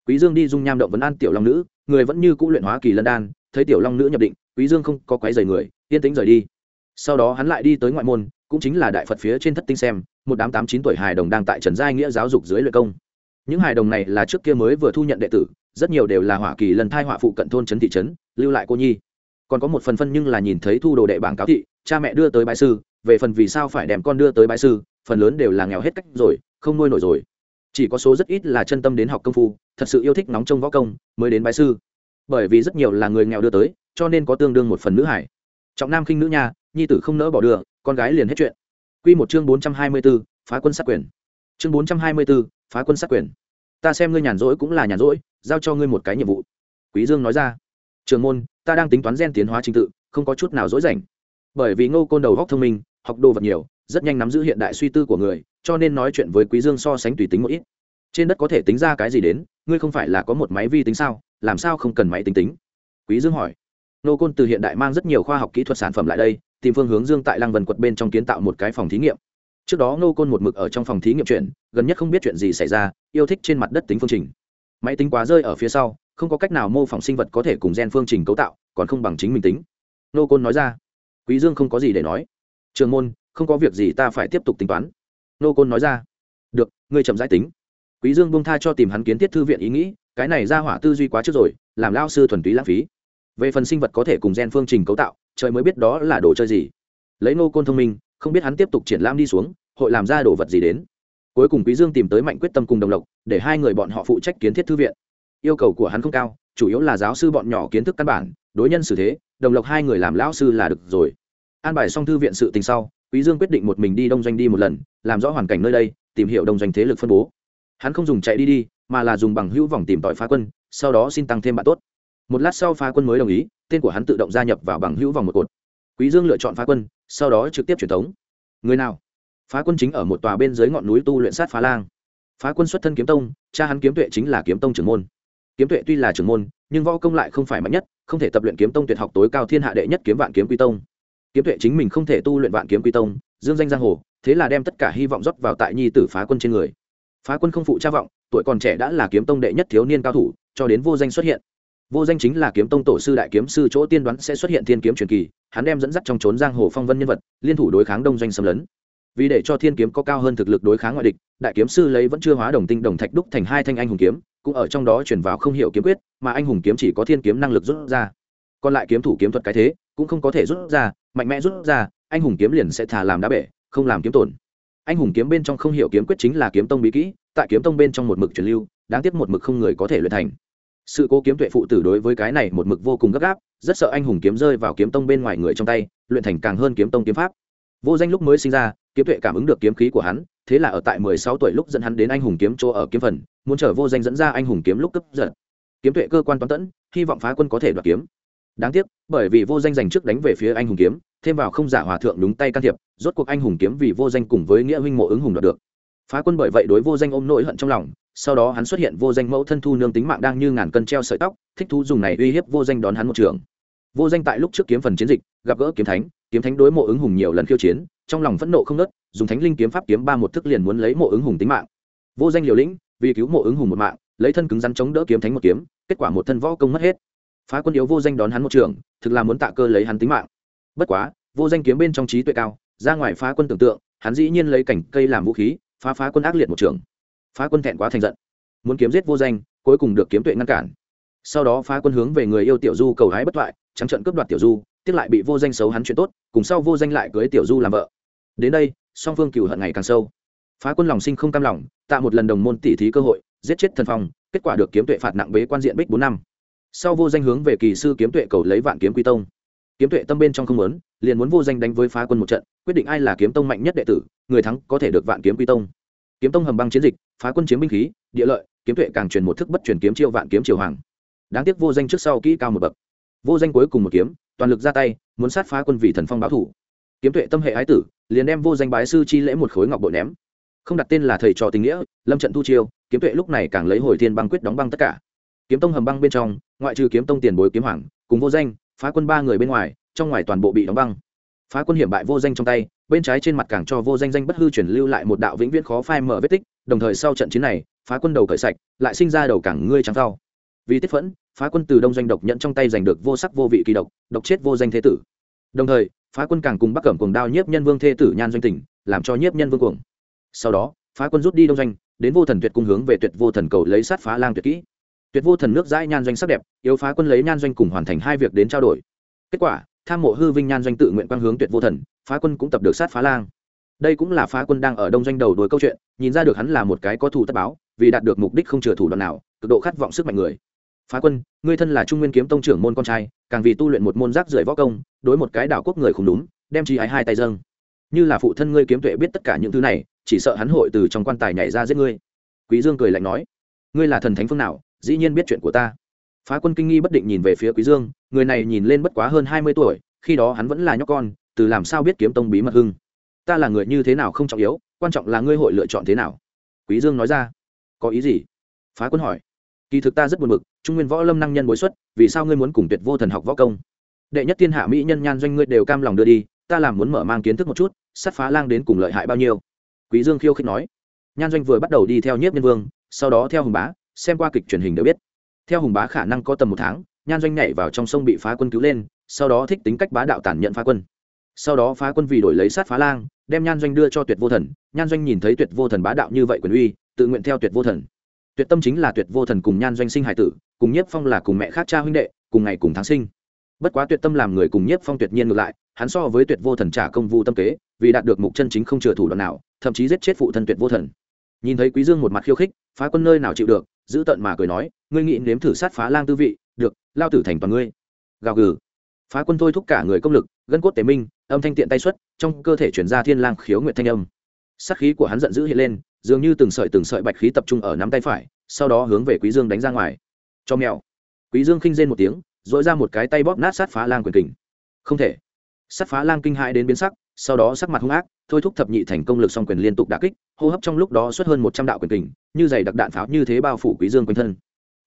Quý dương đi dung nham động vấn an tiểu long nữ, người vẫn như cũ luyện hóa kỳ lân đan, thấy tiểu long nữ nhập định, quý dương không có quấy rầy người, yên tĩnh rời đi. Sau đó hắn lại đi tới ngoại môn, cũng chính là đại phật phía trên thất tinh xem, một đám tám chín tuổi hài đồng đang tại trần giai nghĩa giáo dục dưới luyện công những hài đồng này là trước kia mới vừa thu nhận đệ tử rất nhiều đều là hỏa kỳ lần thai hỏa phụ cận thôn trấn thị trấn lưu lại cô nhi. Còn có một phần phân nhưng là nhìn thấy thu đồ đệ bảng cáo thị cha mẹ đưa tới bãi sư về phần vì sao phải đem con đưa tới bãi sư phần lớn đều là nghèo hết cách rồi không nuôi nổi rồi. Chỉ có số rất ít là chân tâm đến học công phu thật sự yêu thích nóng trong võ công mới đến bãi sư. Bởi vì rất nhiều là người nghèo đưa tới cho nên có tương đương một phần nữ hải trọng nam khinh nữ nha nhi tử không nỡ bỏ đưa con gái liền hết chuyện. Quy một chương bốn trăm hai mươi 424, phá quân sát quyền. Chương bốn trăm hai mươi 424, phá quân sát quyền. Ta xem ngươi nhàn rỗi cũng là nhàn rỗi, giao cho ngươi một cái nhiệm vụ. Quý Dương nói ra. Trường môn, ta đang tính toán gen tiến hóa trình tự, không có chút nào rỗi rảnh. Bởi vì Ngô Côn đầu óc thông minh, học đồ vật nhiều, rất nhanh nắm giữ hiện đại suy tư của người, cho nên nói chuyện với Quý Dương so sánh tùy tính một ít. Trên đất có thể tính ra cái gì đến, ngươi không phải là có một máy vi tính sao, làm sao không cần máy tính tính? Quý Dương hỏi. Ngô Côn từ hiện đại mang rất nhiều khoa học kỹ thuật sản phẩm lại đây, tìm phương hướng dương tại lăng vân quật bên trong kiến tạo một cái phòng thí nghiệm trước đó nô côn một mực ở trong phòng thí nghiệm chuyện, gần nhất không biết chuyện gì xảy ra, yêu thích trên mặt đất tính phương trình. Máy tính quá rơi ở phía sau, không có cách nào mô phỏng sinh vật có thể cùng gen phương trình cấu tạo, còn không bằng chính mình tính. Nô côn nói ra. Quý dương không có gì để nói. Trường môn, không có việc gì ta phải tiếp tục tính toán. Nô côn nói ra. Được, ngươi chậm giải tính. Quý dương buông tha cho tìm hắn kiến thiết thư viện ý nghĩ, cái này ra hỏa tư duy quá trước rồi, làm lao sư thuần túy lãng phí. Về phần sinh vật có thể cùng gen phương trình cấu tạo, trời mới biết đó là đồ chơi gì. Lấy nô côn thông minh không biết hắn tiếp tục triển lãm đi xuống, hội làm ra đồ vật gì đến. Cuối cùng quý dương tìm tới mạnh quyết tâm cùng đồng lộc, để hai người bọn họ phụ trách kiến thiết thư viện. Yêu cầu của hắn không cao, chủ yếu là giáo sư bọn nhỏ kiến thức căn bản, đối nhân xử thế, đồng lộc hai người làm lão sư là được rồi. An bài xong thư viện sự tình sau, quý dương quyết định một mình đi đông doanh đi một lần, làm rõ hoàn cảnh nơi đây, tìm hiểu đông doanh thế lực phân bố. Hắn không dùng chạy đi đi, mà là dùng bằng hữu vòng tìm tỏi phá quân, sau đó xin tăng thêm bạn tốt. Một lát sau phá quân mới đồng ý, tên của hắn tự động gia nhập vào bằng hữu vòng một cột quý dương lựa chọn phá quân, sau đó trực tiếp truyền thống. Người nào? Phá quân chính ở một tòa bên dưới ngọn núi tu luyện sát phá lang. Phá quân xuất thân kiếm tông, cha hắn kiếm tuệ chính là kiếm tông trưởng môn. Kiếm tuệ tuy là trưởng môn, nhưng võ công lại không phải mạnh nhất, không thể tập luyện kiếm tông tuyệt học tối cao thiên hạ đệ nhất kiếm vạn kiếm quy tông. Kiếm tuệ chính mình không thể tu luyện vạn kiếm quy tông, dương danh giang hồ, thế là đem tất cả hy vọng dốc vào tại nhi tử phá quân trên người. Phá quân không phụ cha vọng, tuổi còn trẻ đã là kiếm tông đệ nhất thiếu niên cao thủ, cho đến vô danh xuất hiện vô danh chính là kiếm tông tổ sư đại kiếm sư, chỗ tiên đoán sẽ xuất hiện thiên kiếm truyền kỳ, hắn đem dẫn dắt trong trốn giang hồ phong vân nhân vật, liên thủ đối kháng đông doanh xâm lấn. Vì để cho thiên kiếm có cao hơn thực lực đối kháng ngoại địch, đại kiếm sư lấy vẫn chưa hóa đồng tinh đồng thạch đúc thành hai thanh anh hùng kiếm, cũng ở trong đó chuyển vào không hiểu kiếm quyết, mà anh hùng kiếm chỉ có thiên kiếm năng lực rút ra. Còn lại kiếm thủ kiếm thuật cái thế, cũng không có thể rút ra, mạnh mẽ rút ra, anh hùng kiếm liền sẽ thả làm đá bể, không làm kiếm tổn. Anh hùng kiếm bên trong không hiểu kiếm quyết chính là kiếm tông bí kỹ, tại kiếm tông bên trong một mực truyền lưu, đáng tiếc một mực không người có thể luyện thành sự cố kiếm tuệ phụ tử đối với cái này một mực vô cùng gấp gáp, rất sợ anh hùng kiếm rơi vào kiếm tông bên ngoài người trong tay, luyện thành càng hơn kiếm tông kiếm pháp. Vô danh lúc mới sinh ra, kiếm tuệ cảm ứng được kiếm khí của hắn, thế là ở tại mười sáu tuổi lúc dẫn hắn đến anh hùng kiếm chỗ ở kiếm phần, muốn chở vô danh dẫn ra anh hùng kiếm lúc cấp giật. Kiếm tuệ cơ quan toán tẫn, hy vọng phá quân có thể đoạt kiếm. Đáng tiếc, bởi vì vô danh giành trước đánh về phía anh hùng kiếm, thêm vào không giả hòa thượng đúng tay can thiệp, rốt cuộc anh hùng kiếm vì vô danh cùng với nghĩa huynh mộ ứng hùng đoạt được. Phá quân bởi vậy đối vô danh ôm nỗi hận trong lòng sau đó hắn xuất hiện vô danh mẫu thân thu nương tính mạng đang như ngàn cân treo sợi tóc, thích thú dùng này uy hiếp vô danh đón hắn một trường. Vô danh tại lúc trước kiếm phần chiến dịch, gặp gỡ kiếm thánh kiếm thánh đối mộ ứng hùng nhiều lần khiêu chiến, trong lòng phẫn nộ không nớt dùng thánh linh kiếm pháp kiếm ba một thức liền muốn lấy mộ ứng hùng tính mạng. Vô danh liều lĩnh, vì cứu mộ ứng hùng một mạng, lấy thân cứng rắn chống đỡ kiếm thánh một kiếm, kết quả một thân võ công mất hết. Phá quân yếu vô danh đón hắn một trường, thực là muốn tạ cơ lấy hắn tính mạng. Bất quá, vô danh kiếm bên trong trí tuệ cao, ra ngoài phá quân tưởng tượng, hắn dĩ nhiên lấy cảnh cây làm vũ khí, phá phá quân ác liệt một trường phá quân thẹn quá thành giận. Muốn kiếm giết vô danh, cuối cùng được kiếm tuệ ngăn cản. Sau đó phá quân hướng về người yêu tiểu du cầu hái bất thoại, trắng trận cướp đoạt tiểu du, tiếc lại bị vô danh xấu hắn chuyện tốt, cùng sau vô danh lại cưới tiểu du làm vợ. Đến đây, song phương cựu hận ngày càng sâu. Phá quân lòng sinh không cam lòng, tạ một lần đồng môn tỷ thí cơ hội, giết chết thần phong, kết quả được kiếm tuệ phạt nặng bế quan diện bích bốn năm. Sau vô danh hướng về kỳ sư kiếm tuệ cầu lấy vạn kiếm quy tông. Kiếm tuệ tâm bên trong không muốn, liền muốn vô danh đánh với phá quân một trận, quyết định ai là kiếm tông mạnh nhất đệ tử, người thắng có thể được vạn kiếm quy tông kiếm tông hầm băng chiến dịch, phá quân chiếm binh khí, địa lợi, kiếm tuệ càng truyền một thức bất truyền kiếm chiêu vạn kiếm triều hoàng. Đáng tiếc vô danh trước sau kỹ cao một bậc. Vô danh cuối cùng một kiếm, toàn lực ra tay, muốn sát phá quân vì thần phong báo thủ. Kiếm tuệ tâm hệ ái tử, liền đem vô danh bái sư chi lễ một khối ngọc bội ném. Không đặt tên là thầy trò tình nghĩa, lâm trận thu chiêu, kiếm tuệ lúc này càng lấy hồi thiên băng quyết đóng băng tất cả. Kiếm tông hầm băng bên trong, ngoại trừ kiếm tông tiền bối kiếm hoàng, cùng vô danh, phá quân ba người bên ngoài, trong ngoài toàn bộ bị đóng băng phá quân hiểm bại vô danh trong tay, bên trái trên mặt càng cho vô danh danh bất hư chuyển lưu lại một đạo vĩnh viễn khó phai mở vết tích, đồng thời sau trận chiến này, phá quân đầu cởi sạch, lại sinh ra đầu cảng ngươi trắng rau vì tiết phẫn, phá quân từ đông doanh độc nhận trong tay giành được vô sắc vô vị kỳ độc độc chết vô danh thế tử. Đồng thời, phá quân càng cùng bắc cẩm cùng đao nhiếp nhân vương thế tử nhan doanh tỉnh, làm cho nhiếp nhân vương cuồng. Sau đó, phá quân rút đi đông doanh, đến vô thần tuyệt cung hướng về tuyệt vô thần cầu lấy sát phá lang tuyệt kỹ. Tuyệt vô thần nước dãi nhan doanh sắc đẹp, yếu phá quân lấy nhan doanh cùng hoàn thành hai việc đến trao đổi. Kết quả tham mộ hư vinh nhan doanh tự nguyện quang hướng tuyệt vô thần, phá quân cũng tập được sát phá lang. Đây cũng là phá quân đang ở đông doanh đầu đuổi câu chuyện, nhìn ra được hắn là một cái có thủ tất báo, vì đạt được mục đích không chừa thủ đoạn nào, cực độ khát vọng sức mạnh người. Phá quân, ngươi thân là trung nguyên kiếm tông trưởng môn con trai, càng vì tu luyện một môn rác rưởi võ công, đối một cái đảo quốc người không đúng đem chi ái hai tay dâng. Như là phụ thân ngươi kiếm tuệ biết tất cả những thứ này, chỉ sợ hắn hội từ trong quan tài nhảy ra giết ngươi. Quý dương cười lạnh nói, ngươi là thần thánh phương nào, dĩ nhiên biết chuyện của ta phá quân kinh nghi bất định nhìn về phía quý dương, người này nhìn lên bất quá hơn hai mươi tuổi, khi đó hắn vẫn là nhóc con, từ làm sao biết kiếm tông bí mật hưng? Ta là người như thế nào không trọng yếu, quan trọng là ngươi hội lựa chọn thế nào. Quý dương nói ra. Có ý gì? Phá quân hỏi. Kỳ thực ta rất buồn bực, trung nguyên võ lâm năng nhân bối xuất, vì sao ngươi muốn cùng tuyệt vô thần học võ công? Đệ nhất thiên hạ mỹ nhân nhan doanh ngươi đều cam lòng đưa đi, ta làm muốn mở mang kiến thức một chút, sát phá lang đến cùng lợi hại bao nhiêu? Quý dương khiêu khích nói. Nhan doanh vừa bắt đầu đi theo nhiếp nhân vương, sau đó theo hùng bá, xem qua kịch truyền hình đều biết theo hùng bá khả năng có tầm một tháng, nhan doanh nhảy vào trong sông bị phá quân cứu lên, sau đó thích tính cách bá đạo tản nhận phá quân. Sau đó phá quân vì đổi lấy sát phá lang, đem nhan doanh đưa cho tuyệt vô thần. Nhan doanh nhìn thấy tuyệt vô thần bá đạo như vậy quyền uy, tự nguyện theo tuyệt vô thần. Tuyệt tâm chính là tuyệt vô thần cùng nhan doanh sinh hải tử, cùng nhiếp phong là cùng mẹ khác cha huynh đệ, cùng ngày cùng tháng sinh. Bất quá tuyệt tâm làm người cùng nhiếp phong tuyệt nhiên ngược lại, hắn so với tuyệt vô thần trả công vu tâm kế, vì đạt được mục chân chính không chừa thủ đoạn nào, thậm chí giết chết phụ thân tuyệt vô thần. Nhìn thấy quý dương một mặt khiêu khích, phá quân nơi nào chịu được giữ tận mà cười nói, ngươi nghĩ nếm thử sát phá lang tư vị, được, lao tử thành toàn ngươi. Gào gừ. Phá quân thôi thúc cả người công lực, gân cốt tế minh, âm thanh tiện tay xuất, trong cơ thể chuyển ra thiên lang khiếu nguyện thanh âm. Sát khí của hắn giận dữ hiện lên, dường như từng sợi từng sợi bạch khí tập trung ở nắm tay phải, sau đó hướng về quý dương đánh ra ngoài. Cho mèo. Quý dương khinh rên một tiếng dội ra một cái tay bóp nát sát phá lang quyền kình. Không thể. Sát phá lang kinh hãi đến biến sắc sau đó sắc mặt hung ác, thôi thúc thập nhị thành công lực song quyền liên tục đả kích, hô hấp trong lúc đó xuất hơn một trăm đạo quyền kình, như giày đặc đạn pháo như thế bao phủ quý dương quanh thân.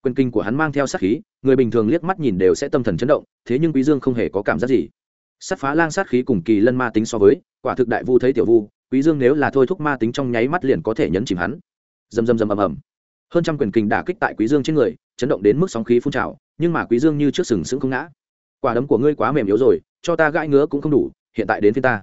Quyền kinh của hắn mang theo sát khí, người bình thường liếc mắt nhìn đều sẽ tâm thần chấn động, thế nhưng quý dương không hề có cảm giác gì. Sát phá lang sát khí cùng kỳ lân ma tính so với, quả thực đại vu thấy tiểu vu, quý dương nếu là thôi thúc ma tính trong nháy mắt liền có thể nhấn chìm hắn. Dầm dầm dầm ầm ầm. Hơn trăm quyền kình đả kích tại quý dương trên người, chấn động đến mức sóng khí phun trào, nhưng mà quý dương như trước sừng sững không ngã. Quả đấm của ngươi quá mềm yếu rồi, cho ta gãi ngứa cũng không đủ, hiện tại đến phía ta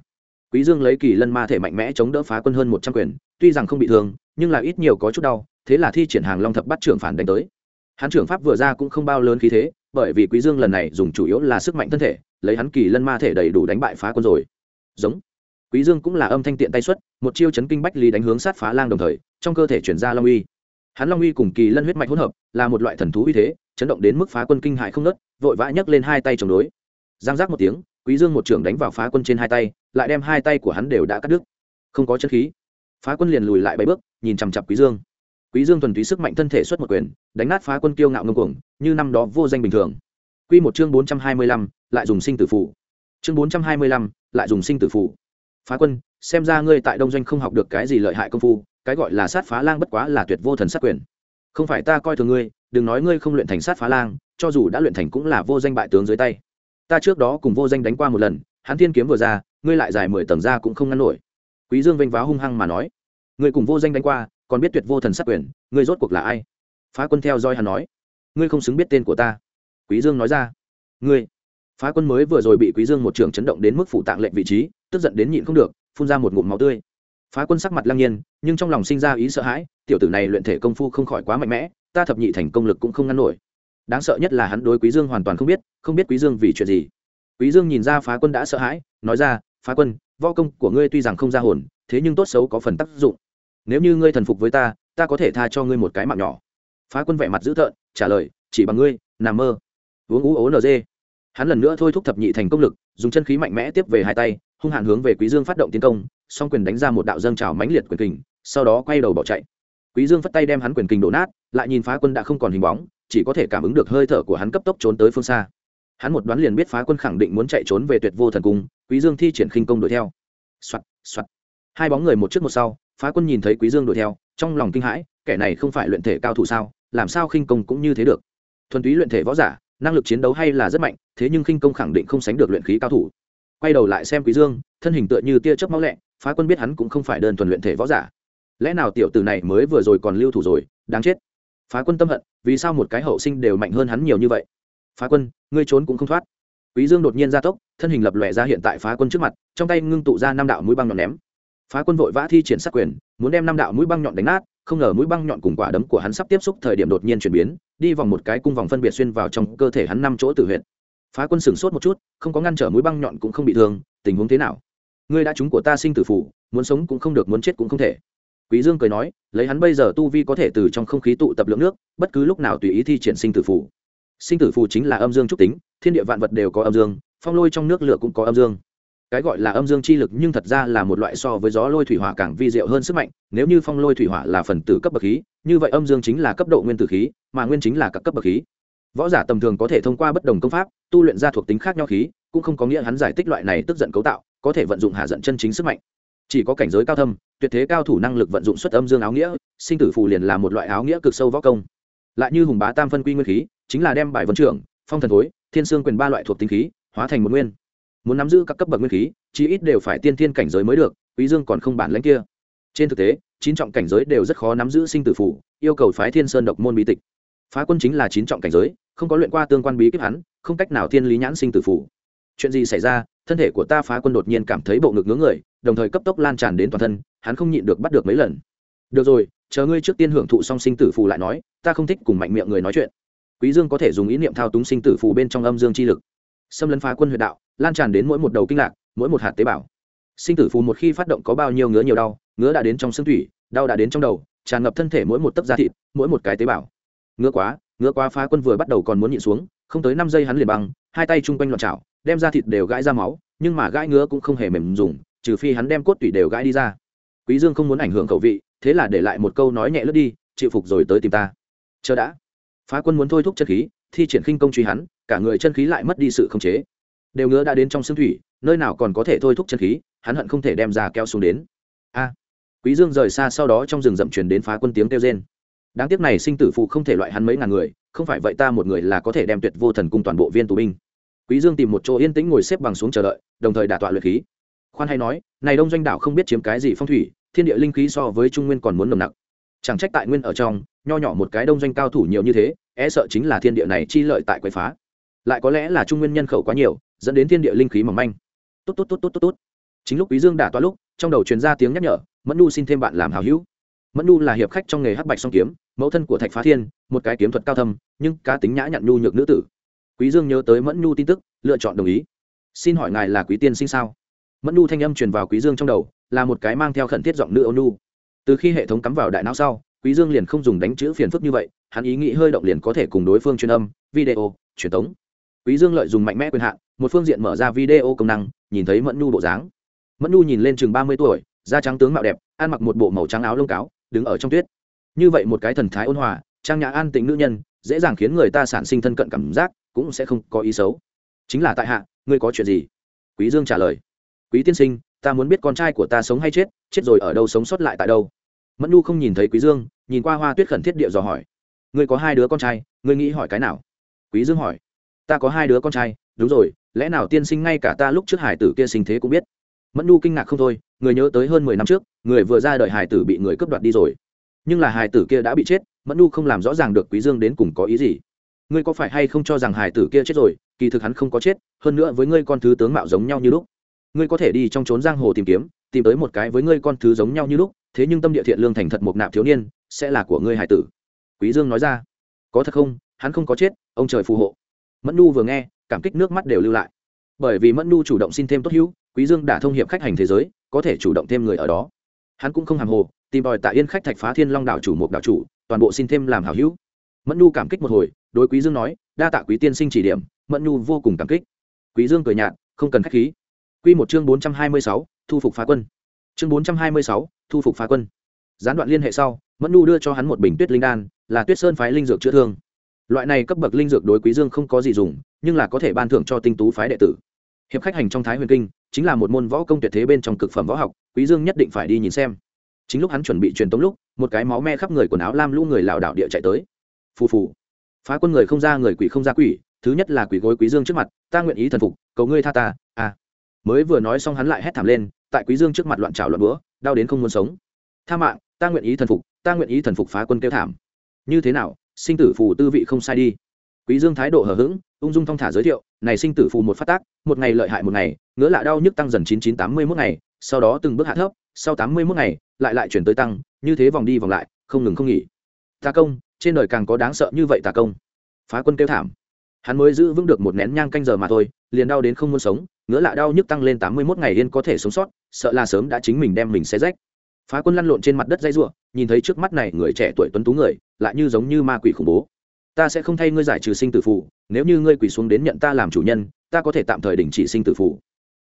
quý dương lấy kỳ lân ma thể mạnh mẽ chống đỡ phá quân hơn một trăm quyền tuy rằng không bị thương nhưng là ít nhiều có chút đau thế là thi triển hàng long thập bắt trưởng phản đánh tới. Hắn trưởng pháp vừa ra cũng không bao lớn khí thế bởi vì quý dương lần này dùng chủ yếu là sức mạnh thân thể lấy hắn kỳ lân ma thể đầy đủ đánh bại phá quân rồi. Giống. Quý dương cũng là âm thanh tiện tay xuất một chiêu chấn kinh bách lý đánh hướng sát phá lang đồng thời trong cơ thể chuyển ra long uy. Hắn long uy cùng kỳ lân huyết mạch hỗn hợp là một loại thần thú uy thế chấn động đến mức phá quân kinh hại không nứt, vội vã nhấc lên hai tay chống đối. Giang giác một tiếng quý dương một trưởng đánh vào phá quân trên hai tay lại đem hai tay của hắn đều đã cắt đứt không có chân khí phá quân liền lùi lại bảy bước nhìn chằm chặp quý dương quý dương thuần túy sức mạnh thân thể xuất một quyền đánh nát phá quân kiêu ngạo ngông cuồng như năm đó vô danh bình thường Quy một chương 425, lại dùng sinh tử phụ. Chương 425, lại dùng sinh tử phụ. Phá quân, xem ra ngươi tại Đông doanh không học được cái gì lợi hại công phu, cái gọi là sát phá lang bất quá là tuyệt vô thần sát quyền. Không phải ta coi thường ngươi, đừng nói ngươi không luyện thành sát phá lang, cho dù đã luyện thành cũng là vô danh bại tướng dưới tay. Ta trước đó cùng vô danh đánh qua một lần, hắn thiên kiếm vừa ra, ngươi lại dài 10 tầng ra cũng không ngăn nổi. Quý Dương vênh váo hung hăng mà nói, ngươi cùng vô danh đánh qua, còn biết tuyệt vô thần sát quyền, ngươi rốt cuộc là ai? Phá quân theo dõi hắn nói, ngươi không xứng biết tên của ta quý dương nói ra ngươi phá quân mới vừa rồi bị quý dương một trường chấn động đến mức phụ tạng lệnh vị trí tức giận đến nhịn không được phun ra một ngụm máu tươi phá quân sắc mặt lăng nhiên nhưng trong lòng sinh ra ý sợ hãi tiểu tử này luyện thể công phu không khỏi quá mạnh mẽ ta thập nhị thành công lực cũng không ngăn nổi đáng sợ nhất là hắn đối quý dương hoàn toàn không biết không biết quý dương vì chuyện gì quý dương nhìn ra phá quân đã sợ hãi nói ra phá quân, võ công của ngươi tuy rằng không ra hồn, thế nhưng tốt xấu có phần tác dụng. Nếu như ngươi thần phục với ta ta có thể tha cho ngươi một cái mạng nhỏ. Phá quân vẻ mặt dữ tợn, trả lời, chỉ bằng ngươi, nằm mơ. Uống ú ố nd hắn lần nữa thôi thúc thập nhị thành công lực, dùng chân khí mạnh mẽ tiếp về hai tay, hung hạn hướng về quý dương phát động tiến công, song quyền đánh ra một đạo dâng trào mãnh liệt quyền kình, sau đó quay đầu bỏ chạy. Quý dương phất tay đem hắn quyền kình đổ nát, lại nhìn phá quân đã không còn hình bóng, chỉ có thể cảm ứng được hơi thở của hắn cấp tốc trốn tới phương xa. Hắn một đoán liền biết phá quân khẳng định muốn chạy trốn về tuyệt vô thần cung quý dương thi triển khinh công đuổi theo. Soạt soạt. Hai bóng người một trước một sau, phá quân nhìn thấy quý dương đuổi theo, trong lòng kinh hãi, kẻ này không phải luyện thể cao thủ sao, làm sao khinh công cũng như thế được. Thuần túy luyện thể võ giả, năng lực chiến đấu hay là rất mạnh, thế nhưng khinh công khẳng định không sánh được luyện khí cao thủ. Quay đầu lại xem quý dương, thân hình tựa như tia chớp máu lẹ, phá quân biết hắn cũng không phải đơn thuần luyện thể võ giả. Lẽ nào tiểu tử này mới vừa rồi còn lưu thủ rồi, đáng chết. Phá quân tâm hận, vì sao một cái hậu sinh đều mạnh hơn hắn nhiều như vậy? Phá quân, ngươi trốn cũng không thoát. Quý dương đột nhiên ra tốc thân hình lập lòe ra hiện tại phá quân trước mặt, trong tay ngưng tụ ra năm đạo mũi băng nhọn ném. Phá quân vội vã thi triển sát quyền, muốn đem năm đạo mũi băng nhọn đánh nát, không ngờ mũi băng nhọn cùng quả đấm của hắn sắp tiếp xúc thời điểm đột nhiên chuyển biến, đi vòng một cái cung vòng phân biệt xuyên vào trong cơ thể hắn năm chỗ tử huyệt. Phá quân sửng sốt một chút, không có ngăn trở mũi băng nhọn cũng không bị thương, tình huống thế nào? Ngươi đã trúng của ta sinh tử phủ, muốn sống cũng không được, muốn chết cũng không thể. Quý dương cười nói, lấy hắn bây giờ tu vi có thể từ trong không khí tụ tập lượng nước, bất cứ lúc nào tùy ý thi triển sinh tử phủ. Sinh tử phù chính là âm dương trúc tính, thiên địa vạn vật đều có âm dương phong lôi trong nước lửa cũng có âm dương. Cái gọi là âm dương chi lực nhưng thật ra là một loại so với gió lôi thủy hỏa càng vi diệu hơn sức mạnh, nếu như phong lôi thủy hỏa là phần tử cấp bậc khí, như vậy âm dương chính là cấp độ nguyên tử khí, mà nguyên chính là các cấp bậc khí. Võ giả tầm thường có thể thông qua bất đồng công pháp, tu luyện ra thuộc tính khác nhau khí, cũng không có nghĩa hắn giải tích loại này tức giận cấu tạo, có thể vận dụng hạ giận chân chính sức mạnh. Chỉ có cảnh giới cao thâm, tuyệt thế cao thủ năng lực vận dụng xuất âm dương áo nghĩa, sinh tử phù liền là một loại áo nghĩa cực sâu võ công. Lại như hùng bá tam phân quy nguyên khí, chính là đem bài vấn trưởng, phong thần thối, thiên sương quyền ba loại thuộc tính khí hóa thành một nguyên. Muốn nắm giữ các cấp bậc nguyên khí, chí ít đều phải tiên thiên cảnh giới mới được, quý dương còn không bản lãnh kia. Trên thực tế, chín trọng cảnh giới đều rất khó nắm giữ sinh tử phủ yêu cầu phái thiên sơn độc môn bí tịch. Phá quân chính là chín trọng cảnh giới, không có luyện qua tương quan bí kíp hắn, không cách nào thiên lý nhãn sinh tử phủ chuyện gì xảy ra, thân thể của ta phá quân đột nhiên cảm thấy bộ ngực ngứa người, đồng thời cấp tốc lan tràn đến toàn thân, hắn không nhịn được bắt được mấy lần. Được rồi, chờ ngươi trước tiên hưởng thụ xong sinh tử phù lại nói, ta không thích cùng mạnh miệng người nói chuyện. Quý dương có thể dùng ý niệm thao túng sinh tử phù bên trong âm dương chi lực xâm lấn phá quân huyệt đạo, lan tràn đến mỗi một đầu kinh lạc, mỗi một hạt tế bào. Sinh tử phù một khi phát động có bao nhiêu ngứa nhiều đau, ngứa đã đến trong xương thủy, đau đã đến trong đầu, tràn ngập thân thể mỗi một tấc da thịt, mỗi một cái tế bào. Ngứa quá ngứa quá phá quân vừa bắt đầu còn muốn nhịn xuống, không tới năm giây hắn liền băng, hai tay chung quanh loạn chảo đem da thịt đều gãi ra máu, nhưng mà gãi ngứa cũng không hề mềm dùng, trừ phi hắn đem cốt tủy đều gãi đi ra. Quý dương không muốn ảnh hưởng khẩu vị, thế là để lại một câu nói nhẹ lướt đi, chịu phục rồi tới tìm ta. Chờ đã. Phá quân muốn thôi thúc chất khí thi triển khinh công truy hắn, cả người chân khí lại mất đi sự khống chế. Đều ngứa đã đến trong xương thủy, nơi nào còn có thể thôi thúc chân khí, hắn hận không thể đem ra keo xuống đến. A! À, Quý dương rời xa sau đó trong rừng rậm truyền đến phá quân tiếng kêu rên. Đáng tiếc này sinh tử phụ không thể loại hắn mấy ngàn người, không phải vậy ta một người là có thể đem tuyệt vô thần cung toàn bộ viên tù binh. Quý dương tìm một chỗ yên tĩnh ngồi xếp bằng xuống chờ đợi, đồng thời đả tọa luyện khí. Khoan hay nói, này đông doanh đảo không biết chiếm cái gì phong thủy, thiên địa linh khí so với trung nguyên còn muốn nồng nặc chẳng trách tại nguyên ở trong, nho nhỏ một cái đông doanh cao thủ nhiều như thế e sợ chính là thiên địa này chi lợi tại quậy phá. Lại có lẽ là trung nguyên nhân khẩu quá nhiều, dẫn đến thiên địa linh khí mỏng manh. Tốt tốt tốt tốt tốt tốt. Chính lúc quý dương đả toa lúc, trong đầu truyền ra tiếng nhắc nhở, mẫn nu xin thêm bạn làm hảo hữu. Mẫn nu là hiệp khách trong nghề hắc bạch song kiếm, mẫu thân của thạch phá thiên, một cái kiếm thuật cao thâm, nhưng cá tính nhã nhặn nhu nhược nữ tử. Quý dương nhớ tới mẫn nu tin tức, lựa chọn đồng ý. Xin hỏi ngài là quý tiên sinh sao? Mẫn nu thanh âm truyền vào quý dương trong đầu, là một cái mang theo khẩn thiết giọng nữ ôn nu từ khi hệ thống cắm vào đại não sau, quý dương liền không dùng đánh chữ phiền phức như vậy, hắn ý nghĩ hơi động liền có thể cùng đối phương truyền âm, video, truyền tống. Quý dương lợi dùng mạnh mẽ quyền hạn, một phương diện mở ra video công năng, nhìn thấy mẫn nhu bộ dáng. Mẫn nhu nhìn lên chừng ba mươi tuổi, da trắng tướng mạo đẹp, ăn mặc một bộ màu trắng áo lông cáo, đứng ở trong tuyết. Như vậy một cái thần thái ôn hòa, trang nhã an tĩnh nữ nhân, dễ dàng khiến người ta sản sinh thân cận cảm giác, cũng sẽ không có ý xấu. Chính là tại hạ, ngươi có chuyện gì? Quý dương trả lời. Quý tiên sinh ta muốn biết con trai của ta sống hay chết chết rồi ở đâu sống sót lại tại đâu. Mẫn nhu không nhìn thấy quý dương, nhìn qua hoa tuyết khẩn thiết địa dò hỏi. Ngươi có hai đứa con trai, ngươi nghĩ hỏi cái nào? Quý dương hỏi. Ta có hai đứa con trai, đúng rồi, lẽ nào tiên sinh ngay cả ta lúc trước hải tử kia sinh thế cũng biết? Mẫn nhu kinh ngạc không thôi, người nhớ tới hơn mười năm trước, người vừa ra đời hải tử bị người cướp đoạt đi rồi. Nhưng là hải tử kia đã bị chết, mẫn nhu không làm rõ ràng được quý dương đến cùng có ý gì. Ngươi có phải hay không cho rằng hải tử kia chết rồi, kỳ thực hắn không có chết, hơn nữa với ngươi con thứ tướng mạo giống nhau như lúc ngươi có thể đi trong trốn giang hồ tìm kiếm, tìm tới một cái với ngươi con thứ giống nhau như lúc, thế nhưng tâm địa thiện lương thành thật một nạp thiếu niên, sẽ là của ngươi hải tử. Quý dương nói ra. Có thật không? Hắn không có chết, ông trời phù hộ. Mẫn nu vừa nghe, cảm kích nước mắt đều lưu lại. Bởi vì mẫn nu chủ động xin thêm tốt hữu, quý dương đã thông hiệp khách hành thế giới, có thể chủ động thêm người ở đó. Hắn cũng không hàm hồ, tìm đòi tại yên khách thạch phá thiên long đảo chủ một đảo chủ, toàn bộ xin thêm làm hảo hữu. Mẫn nu cảm kích một hồi, đối quý dương nói, đa tạ quý tiên sinh chỉ điểm. Mẫn nu vô cùng cảm kích. Quý dương cười nhạt, không cần khách khí quy một chương bốn trăm hai mươi sáu, thu phục phá quân. Chương bốn trăm hai mươi sáu, thu phục phá quân. Gián đoạn liên hệ sau mẫn nu đưa cho hắn một bình tuyết linh đan là tuyết sơn phái linh dược chữa thương. Loại này cấp bậc linh dược đối quý dương không có gì dùng nhưng là có thể ban thưởng cho tinh tú phái đệ tử. Hiệp khách hành trong thái huyền kinh chính là một môn võ công tuyệt thế bên trong cực phẩm võ học quý dương nhất định phải đi nhìn xem. Chính lúc hắn chuẩn bị truyền tống lúc một cái máu me khắp người quần áo lam lũ người lảo đảo địa chạy tới. Phù phù. Phá quân người không ra người quỷ không ra quỷ thứ nhất là quỷ gối quý dương trước mặt ta nguyện ý thần phục cầu ngươi tha ta à mới vừa nói xong hắn lại hét thảm lên, tại quý dương trước mặt loạn trào loạn bữa đau đến không muốn sống. Tha mạng, ta nguyện ý thần phục, ta nguyện ý thần phục phá quân kêu thảm. Như thế nào, sinh tử phù tư vị không sai đi. Quý dương thái độ hờ hững, ung dung thong thả giới thiệu, này sinh tử phù một phát tác, một ngày lợi hại một ngày, ngứa lạ đau nhức tăng dần chín chín tám mươi mốt ngày, sau đó từng bước hạ thấp, sau tám mươi mốt ngày, lại lại chuyển tới tăng, như thế vòng đi vòng lại, không ngừng không nghỉ. Tà công, trên đời càng có đáng sợ như vậy tà công. Phá quân kêu thảm. Hắn mới giữ vững được một nén nhang canh giờ mà thôi, liền đau đến không muốn sống ngứa lạ đau nhức tăng lên tám mươi mốt ngày yên có thể sống sót, sợ là sớm đã chính mình đem mình xé rách. Phá quân lăn lộn trên mặt đất dây ruộng nhìn thấy trước mắt này người trẻ tuổi tuấn tú người, lại như giống như ma quỷ khủng bố. Ta sẽ không thay ngươi giải trừ sinh tử phụ nếu như ngươi quỳ xuống đến nhận ta làm chủ nhân, ta có thể tạm thời đình chỉ sinh tử phụ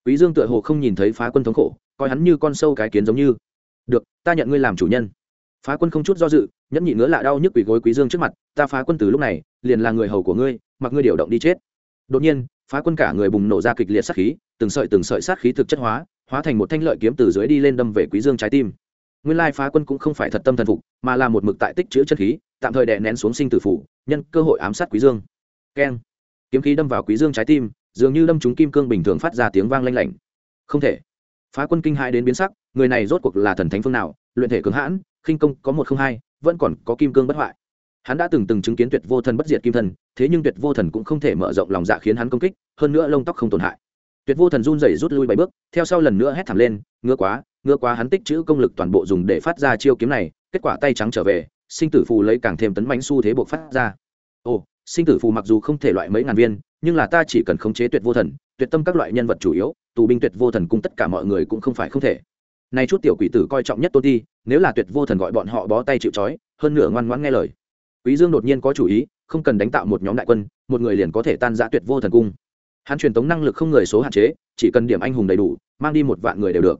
quý dương tựa hồ không nhìn thấy phá quân thống khổ, coi hắn như con sâu cái kiến giống như. Được, ta nhận ngươi làm chủ nhân. Phá quân không chút do dự, nhẫn nhị ngứa lạ đau nhức quỳ gối quý dương trước mặt, ta phá quân từ lúc này, liền là người hầu của ngươi, mặc ngươi điều động đi chết. Đột nhiên phá quân cả người bùng nổ ra kịch liệt sát khí, từng sợi từng sợi sát khí thực chất hóa hóa thành một thanh lợi kiếm từ dưới đi lên đâm về quý dương trái tim. Nguyên lai phá quân cũng không phải thật tâm thần phục, mà là một mực tại tích chữ chất khí, tạm thời đè nén xuống sinh tử phủ, nhân cơ hội ám sát quý dương. Keng. Kiếm khí đâm vào quý dương trái tim, dường như đâm trúng kim cương bình thường phát ra tiếng vang lanh lảnh. Không thể. Phá quân kinh hãi đến biến sắc, người này rốt cuộc là thần thánh phương nào, luyện thể cứng hãn, khinh công có một không hai, vẫn còn có kim cương bất hoại hắn đã từng từng chứng kiến tuyệt vô thần bất diệt kim thần thế nhưng tuyệt vô thần cũng không thể mở rộng lòng dạ khiến hắn công kích, hơn nữa lông tóc không tổn hại. Tuyệt vô thần run rẩy rút lui bảy bước, theo sau lần nữa hét thảm lên ngứa quá ngứa quá! Hắn tích chữ công lực toàn bộ dùng để phát ra chiêu kiếm này, kết quả tay trắng trở về, sinh tử phù lấy càng thêm tấn mãnh xu thế buộc phát ra. Ồ, sinh tử phù mặc dù không thể loại mấy ngàn viên, nhưng là ta chỉ cần khống chế tuyệt vô thần, tuyệt tâm các loại nhân vật chủ yếu, tù binh tuyệt vô thần cung tất cả mọi người cũng không phải không thể. Nay chút tiểu quỷ tử coi trọng nhất tôn ti, nếu là tuyệt vô thần gọi bọn họ bó tay chịu trói, hơn nửa ngoan ngoãn nghe lời quý dương đột nhiên có chủ ý, không cần đánh tạo một nhóm đại quân, một người liền có thể tan rã tuyệt vô thần cung. Hắn truyền tống năng lực không người số hạn chế, chỉ cần điểm anh hùng đầy đủ, mang đi một vạn người đều được.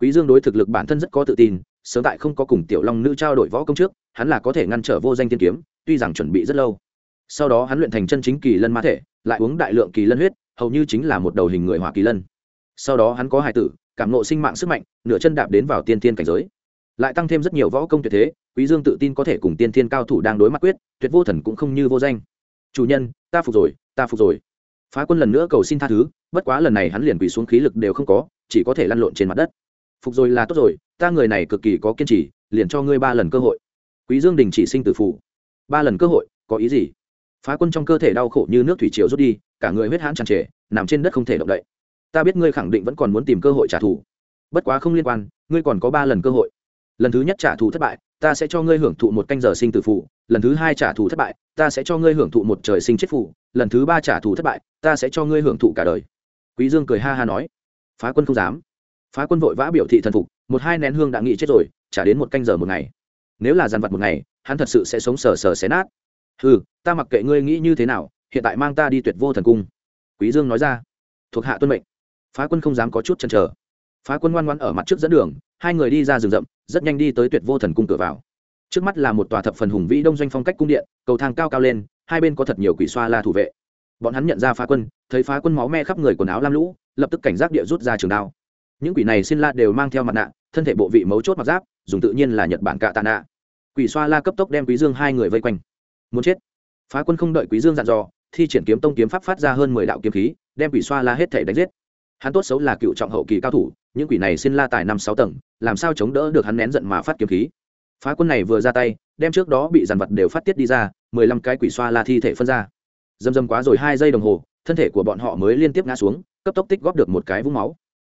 Quý dương đối thực lực bản thân rất có tự tin, sớm tại không có cùng tiểu long nữ trao đổi võ công trước, hắn là có thể ngăn trở vô danh tiên kiếm, tuy rằng chuẩn bị rất lâu. Sau đó hắn luyện thành chân chính kỳ lân ma thể, lại uống đại lượng kỳ lân huyết, hầu như chính là một đầu hình người hỏa kỳ lân. Sau đó hắn có hài tử, cảm nộ sinh mạng sức mạnh, nửa chân đạp đến vào tiên thiên cảnh giới. Lại tăng thêm rất nhiều võ công tuyệt thế quý dương tự tin có thể cùng tiên thiên cao thủ đang đối mặt quyết, tuyệt vô thần cũng không như vô danh. Chủ nhân, ta phục rồi, ta phục rồi. Phá quân lần nữa cầu xin tha thứ, bất quá lần này hắn liền quỳ xuống khí lực đều không có, chỉ có thể lăn lộn trên mặt đất. Phục rồi là tốt rồi, ta người này cực kỳ có kiên trì, liền cho ngươi ba lần cơ hội. Quý dương đình chỉ sinh tử phụ. ba lần cơ hội, có ý gì? Phá quân trong cơ thể đau khổ như nước thủy triều rút đi, cả người huyết hãn tràn trề, nằm trên đất không thể động đậy. Ta biết ngươi khẳng định vẫn còn muốn tìm cơ hội trả thù. Bất quá không liên quan, ngươi còn có ba lần cơ hội. Lần thứ nhất trả thù thất bại ta sẽ cho ngươi hưởng thụ một canh giờ sinh tử phụ lần thứ hai trả thù thất bại, ta sẽ cho ngươi hưởng thụ một trời sinh chết phụ lần thứ ba trả thù thất bại, ta sẽ cho ngươi hưởng thụ cả đời. Quý dương cười ha ha nói. Phá quân không dám. Phá quân vội vã biểu thị thần phục, một hai nén hương đã nghĩ chết rồi, trả đến một canh giờ một ngày. Nếu là dàn vật một ngày, hắn thật sự sẽ sống sờ sờ xé nát. Ừ ta mặc kệ ngươi nghĩ như thế nào, hiện tại mang ta đi tuyệt vô thần cung. Quý dương nói ra. Thuộc hạ tuân mệnh. Phá quân không dám có chút chần chờ. Phá quân ngoan ngoan ở mặt trước dẫn đường, hai người đi ra rừng rậm rất nhanh đi tới tuyệt vô thần cung cửa vào. Trước mắt là một tòa thập phần hùng vĩ đông doanh phong cách cung điện, cầu thang cao cao lên, hai bên có thật nhiều quỷ xoa la thủ vệ. Bọn hắn nhận ra phá quân, thấy phá quân máu me khắp người quần áo lam lũ, lập tức cảnh giác địa rút ra trường đao. Những quỷ này xin la đều mang theo mặt nạ, thân thể bộ vị mấu chốt mặt giáp, dùng tự nhiên là nhật bản cạ tạ nạ. Quỷ xoa la cấp tốc đem quý dương hai người vây quanh. Muốn chết? Phá quân không đợi quý dương dặn dò, thi triển kiếm tông kiếm pháp phát ra hơn mười đạo kiếm khí, đem quỷ xoa la hết thể đánh giết. Hắn tốt xấu là cựu trọng hậu kỳ cao thủ những quỷ này xin la tài năm sáu tầng, làm sao chống đỡ được hắn nén giận mà phát kiếm khí? Phá quân này vừa ra tay, đem trước đó bị dàn vật đều phát tiết đi ra, mười lăm cái quỷ xoa la thi thể phân ra. Dầm dầm quá rồi hai giây đồng hồ, thân thể của bọn họ mới liên tiếp ngã xuống, cấp tốc tích góp được một cái vũng máu.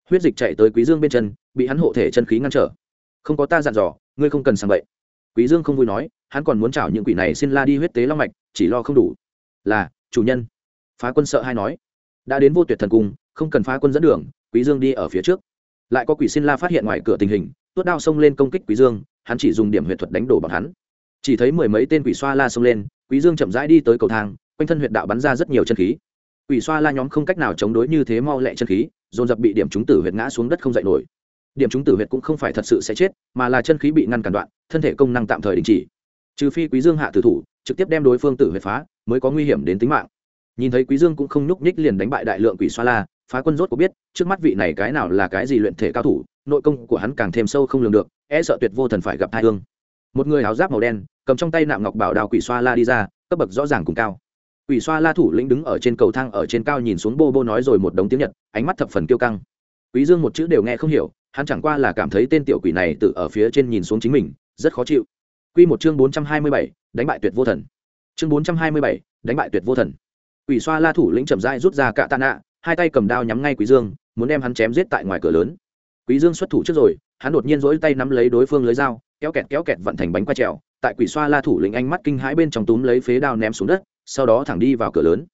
Huyết dịch chạy tới quý dương bên chân, bị hắn hộ thể chân khí ngăn trở. Không có ta dặn dò, ngươi không cần sang vậy quý dương không vui nói, hắn còn muốn chảo những quỷ này xin la đi huyết tế long mạch, chỉ lo không đủ. Là, chủ nhân. Phá quân sợ hay nói, đã đến vô tuyệt thần cung, không cần phá quân dẫn đường, quý dương đi ở phía trước lại có quỷ xin la phát hiện ngoài cửa tình hình, tuốt đao xông lên công kích quý dương, hắn chỉ dùng điểm huyệt thuật đánh đổ bọn hắn. Chỉ thấy mười mấy tên quỷ xoa la xông lên, quý dương chậm rãi đi tới cầu thang, quanh thân huyệt đạo bắn ra rất nhiều chân khí. Quỷ xoa la nhóm không cách nào chống đối như thế mau lẹ chân khí, dồn dập bị điểm chúng tử huyệt ngã xuống đất không dậy nổi. Điểm chúng tử huyệt cũng không phải thật sự sẽ chết, mà là chân khí bị ngăn cản đoạn, thân thể công năng tạm thời đình chỉ. Trừ phi quý dương hạ tử thủ, trực tiếp đem đối phương tử huyệt phá, mới có nguy hiểm đến tính mạng. Nhìn thấy quý dương cũng không nhúc nhích liền đánh bại đại lượng quỷ xoa la phá quân rốt có biết trước mắt vị này cái nào là cái gì luyện thể cao thủ nội công của hắn càng thêm sâu không lường được e sợ tuyệt vô thần phải gặp tai thương một người áo giáp màu đen cầm trong tay nạm ngọc bảo đào quỷ xoa la đi ra cấp bậc rõ ràng cùng cao. Quỷ xoa la thủ lĩnh đứng ở trên cầu thang ở trên cao nhìn xuống bô bô nói rồi một đống tiếng nhật ánh mắt thập phần kiêu căng. Quý dương một chữ đều nghe không hiểu hắn chẳng qua là cảm thấy tên tiểu quỷ này tự ở phía trên nhìn xuống chính mình rất khó chịu. Quy một chương bốn trăm hai mươi bảy, đánh bại tuyệt vô thần. Chương bốn trăm hai mươi bảy, đánh bại tuyệt vô thần. Quỷ xoa la thủ lĩnh chậm rãi rút ra cạ tạ nạ hai tay cầm đao nhắm ngay quý dương, muốn đem hắn chém giết tại ngoài cửa lớn. Quý dương xuất thủ trước rồi, hắn đột nhiên rỗi tay nắm lấy đối phương lưới dao, kéo kẹt kéo kẹt vận thành bánh qua trèo, tại quỷ xoa la thủ lĩnh ánh mắt kinh hãi bên trong túm lấy phế đao ném xuống đất, sau đó thẳng đi vào cửa lớn.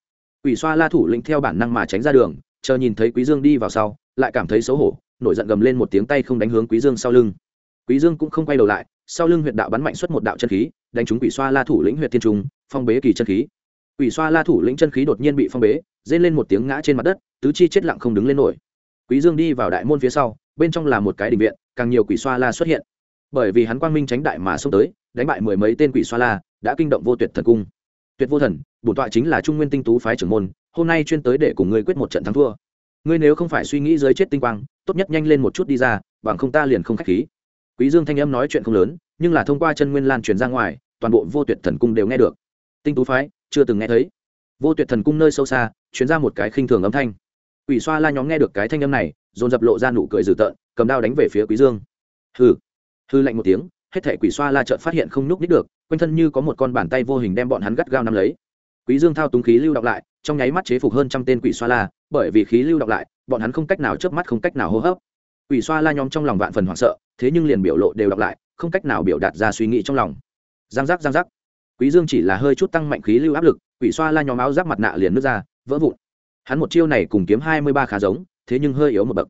Quỷ xoa la thủ lĩnh theo bản năng mà tránh ra đường, chờ nhìn thấy quý dương đi vào sau, lại cảm thấy xấu hổ, nổi giận gầm lên một tiếng tay không đánh hướng quý dương sau lưng. Quý dương cũng không quay đầu lại, sau lưng huyệt đạo bắn mạnh xuất một đạo chân khí, đánh trúng quỷ xoa la thủ lĩnh huyệt thiên trung, phong bế kỳ chân khí quỷ xoa la thủ lĩnh chân khí đột nhiên bị phong bế dên lên một tiếng ngã trên mặt đất, tứ chi chết lặng không đứng lên nổi. Quý dương đi vào đại môn phía sau, bên trong là một cái đình viện, càng nhiều quỷ xoa la xuất hiện. Bởi vì hắn quang minh tránh đại mà xông tới, đánh bại mười mấy tên quỷ xoa la, đã kinh động vô tuyệt thần cung. Tuyệt vô thần bổn tọa chính là trung nguyên tinh tú phái trưởng môn, hôm nay chuyên tới để cùng ngươi quyết một trận thắng thua. Ngươi nếu không phải suy nghĩ giới chết tinh quang, tốt nhất nhanh lên một chút đi ra, bằng không ta liền không khách khí. Quý dương thanh âm nói chuyện không lớn, nhưng là thông qua chân nguyên lan truyền ra ngoài, toàn bộ vô tuyệt thần cung đều nghe được. Tinh tú phái chưa từng nghe thấy. Vô tuyệt thần cung nơi sâu xa, truyền ra một cái khinh thường âm thanh. Quỷ xoa la nhóm nghe được cái thanh âm này, dồn dập lộ ra nụ cười dữ tợn, cầm đao đánh về phía quý dương. Hừ. Hư lạnh một tiếng, hết thể quỷ xoa la chợt phát hiện không nhúc nhích được, quanh thân như có một con bàn tay vô hình đem bọn hắn gắt gao nắm lấy. Quý dương thao túng khí lưu đọc lại, trong nháy mắt chế phục hơn trăm tên quỷ xoa la, bởi vì khí lưu đọc lại, bọn hắn không cách nào chớp mắt, không cách nào hô hấp. Quỷ xoa la nhóm trong lòng vạn phần hoảng sợ, thế nhưng liền biểu lộ đều đọc lại, không cách nào biểu đạt ra suy nghĩ trong lòng. Giang giác giang giác quý dương chỉ là hơi chút tăng mạnh khí lưu áp lực, quỷ xoa la nhóm áo giáp mặt nạ liền nứt ra, vỡ vụn. Hắn một chiêu này cùng kiếm hai mươi ba khá giống, thế nhưng hơi yếu một bậc.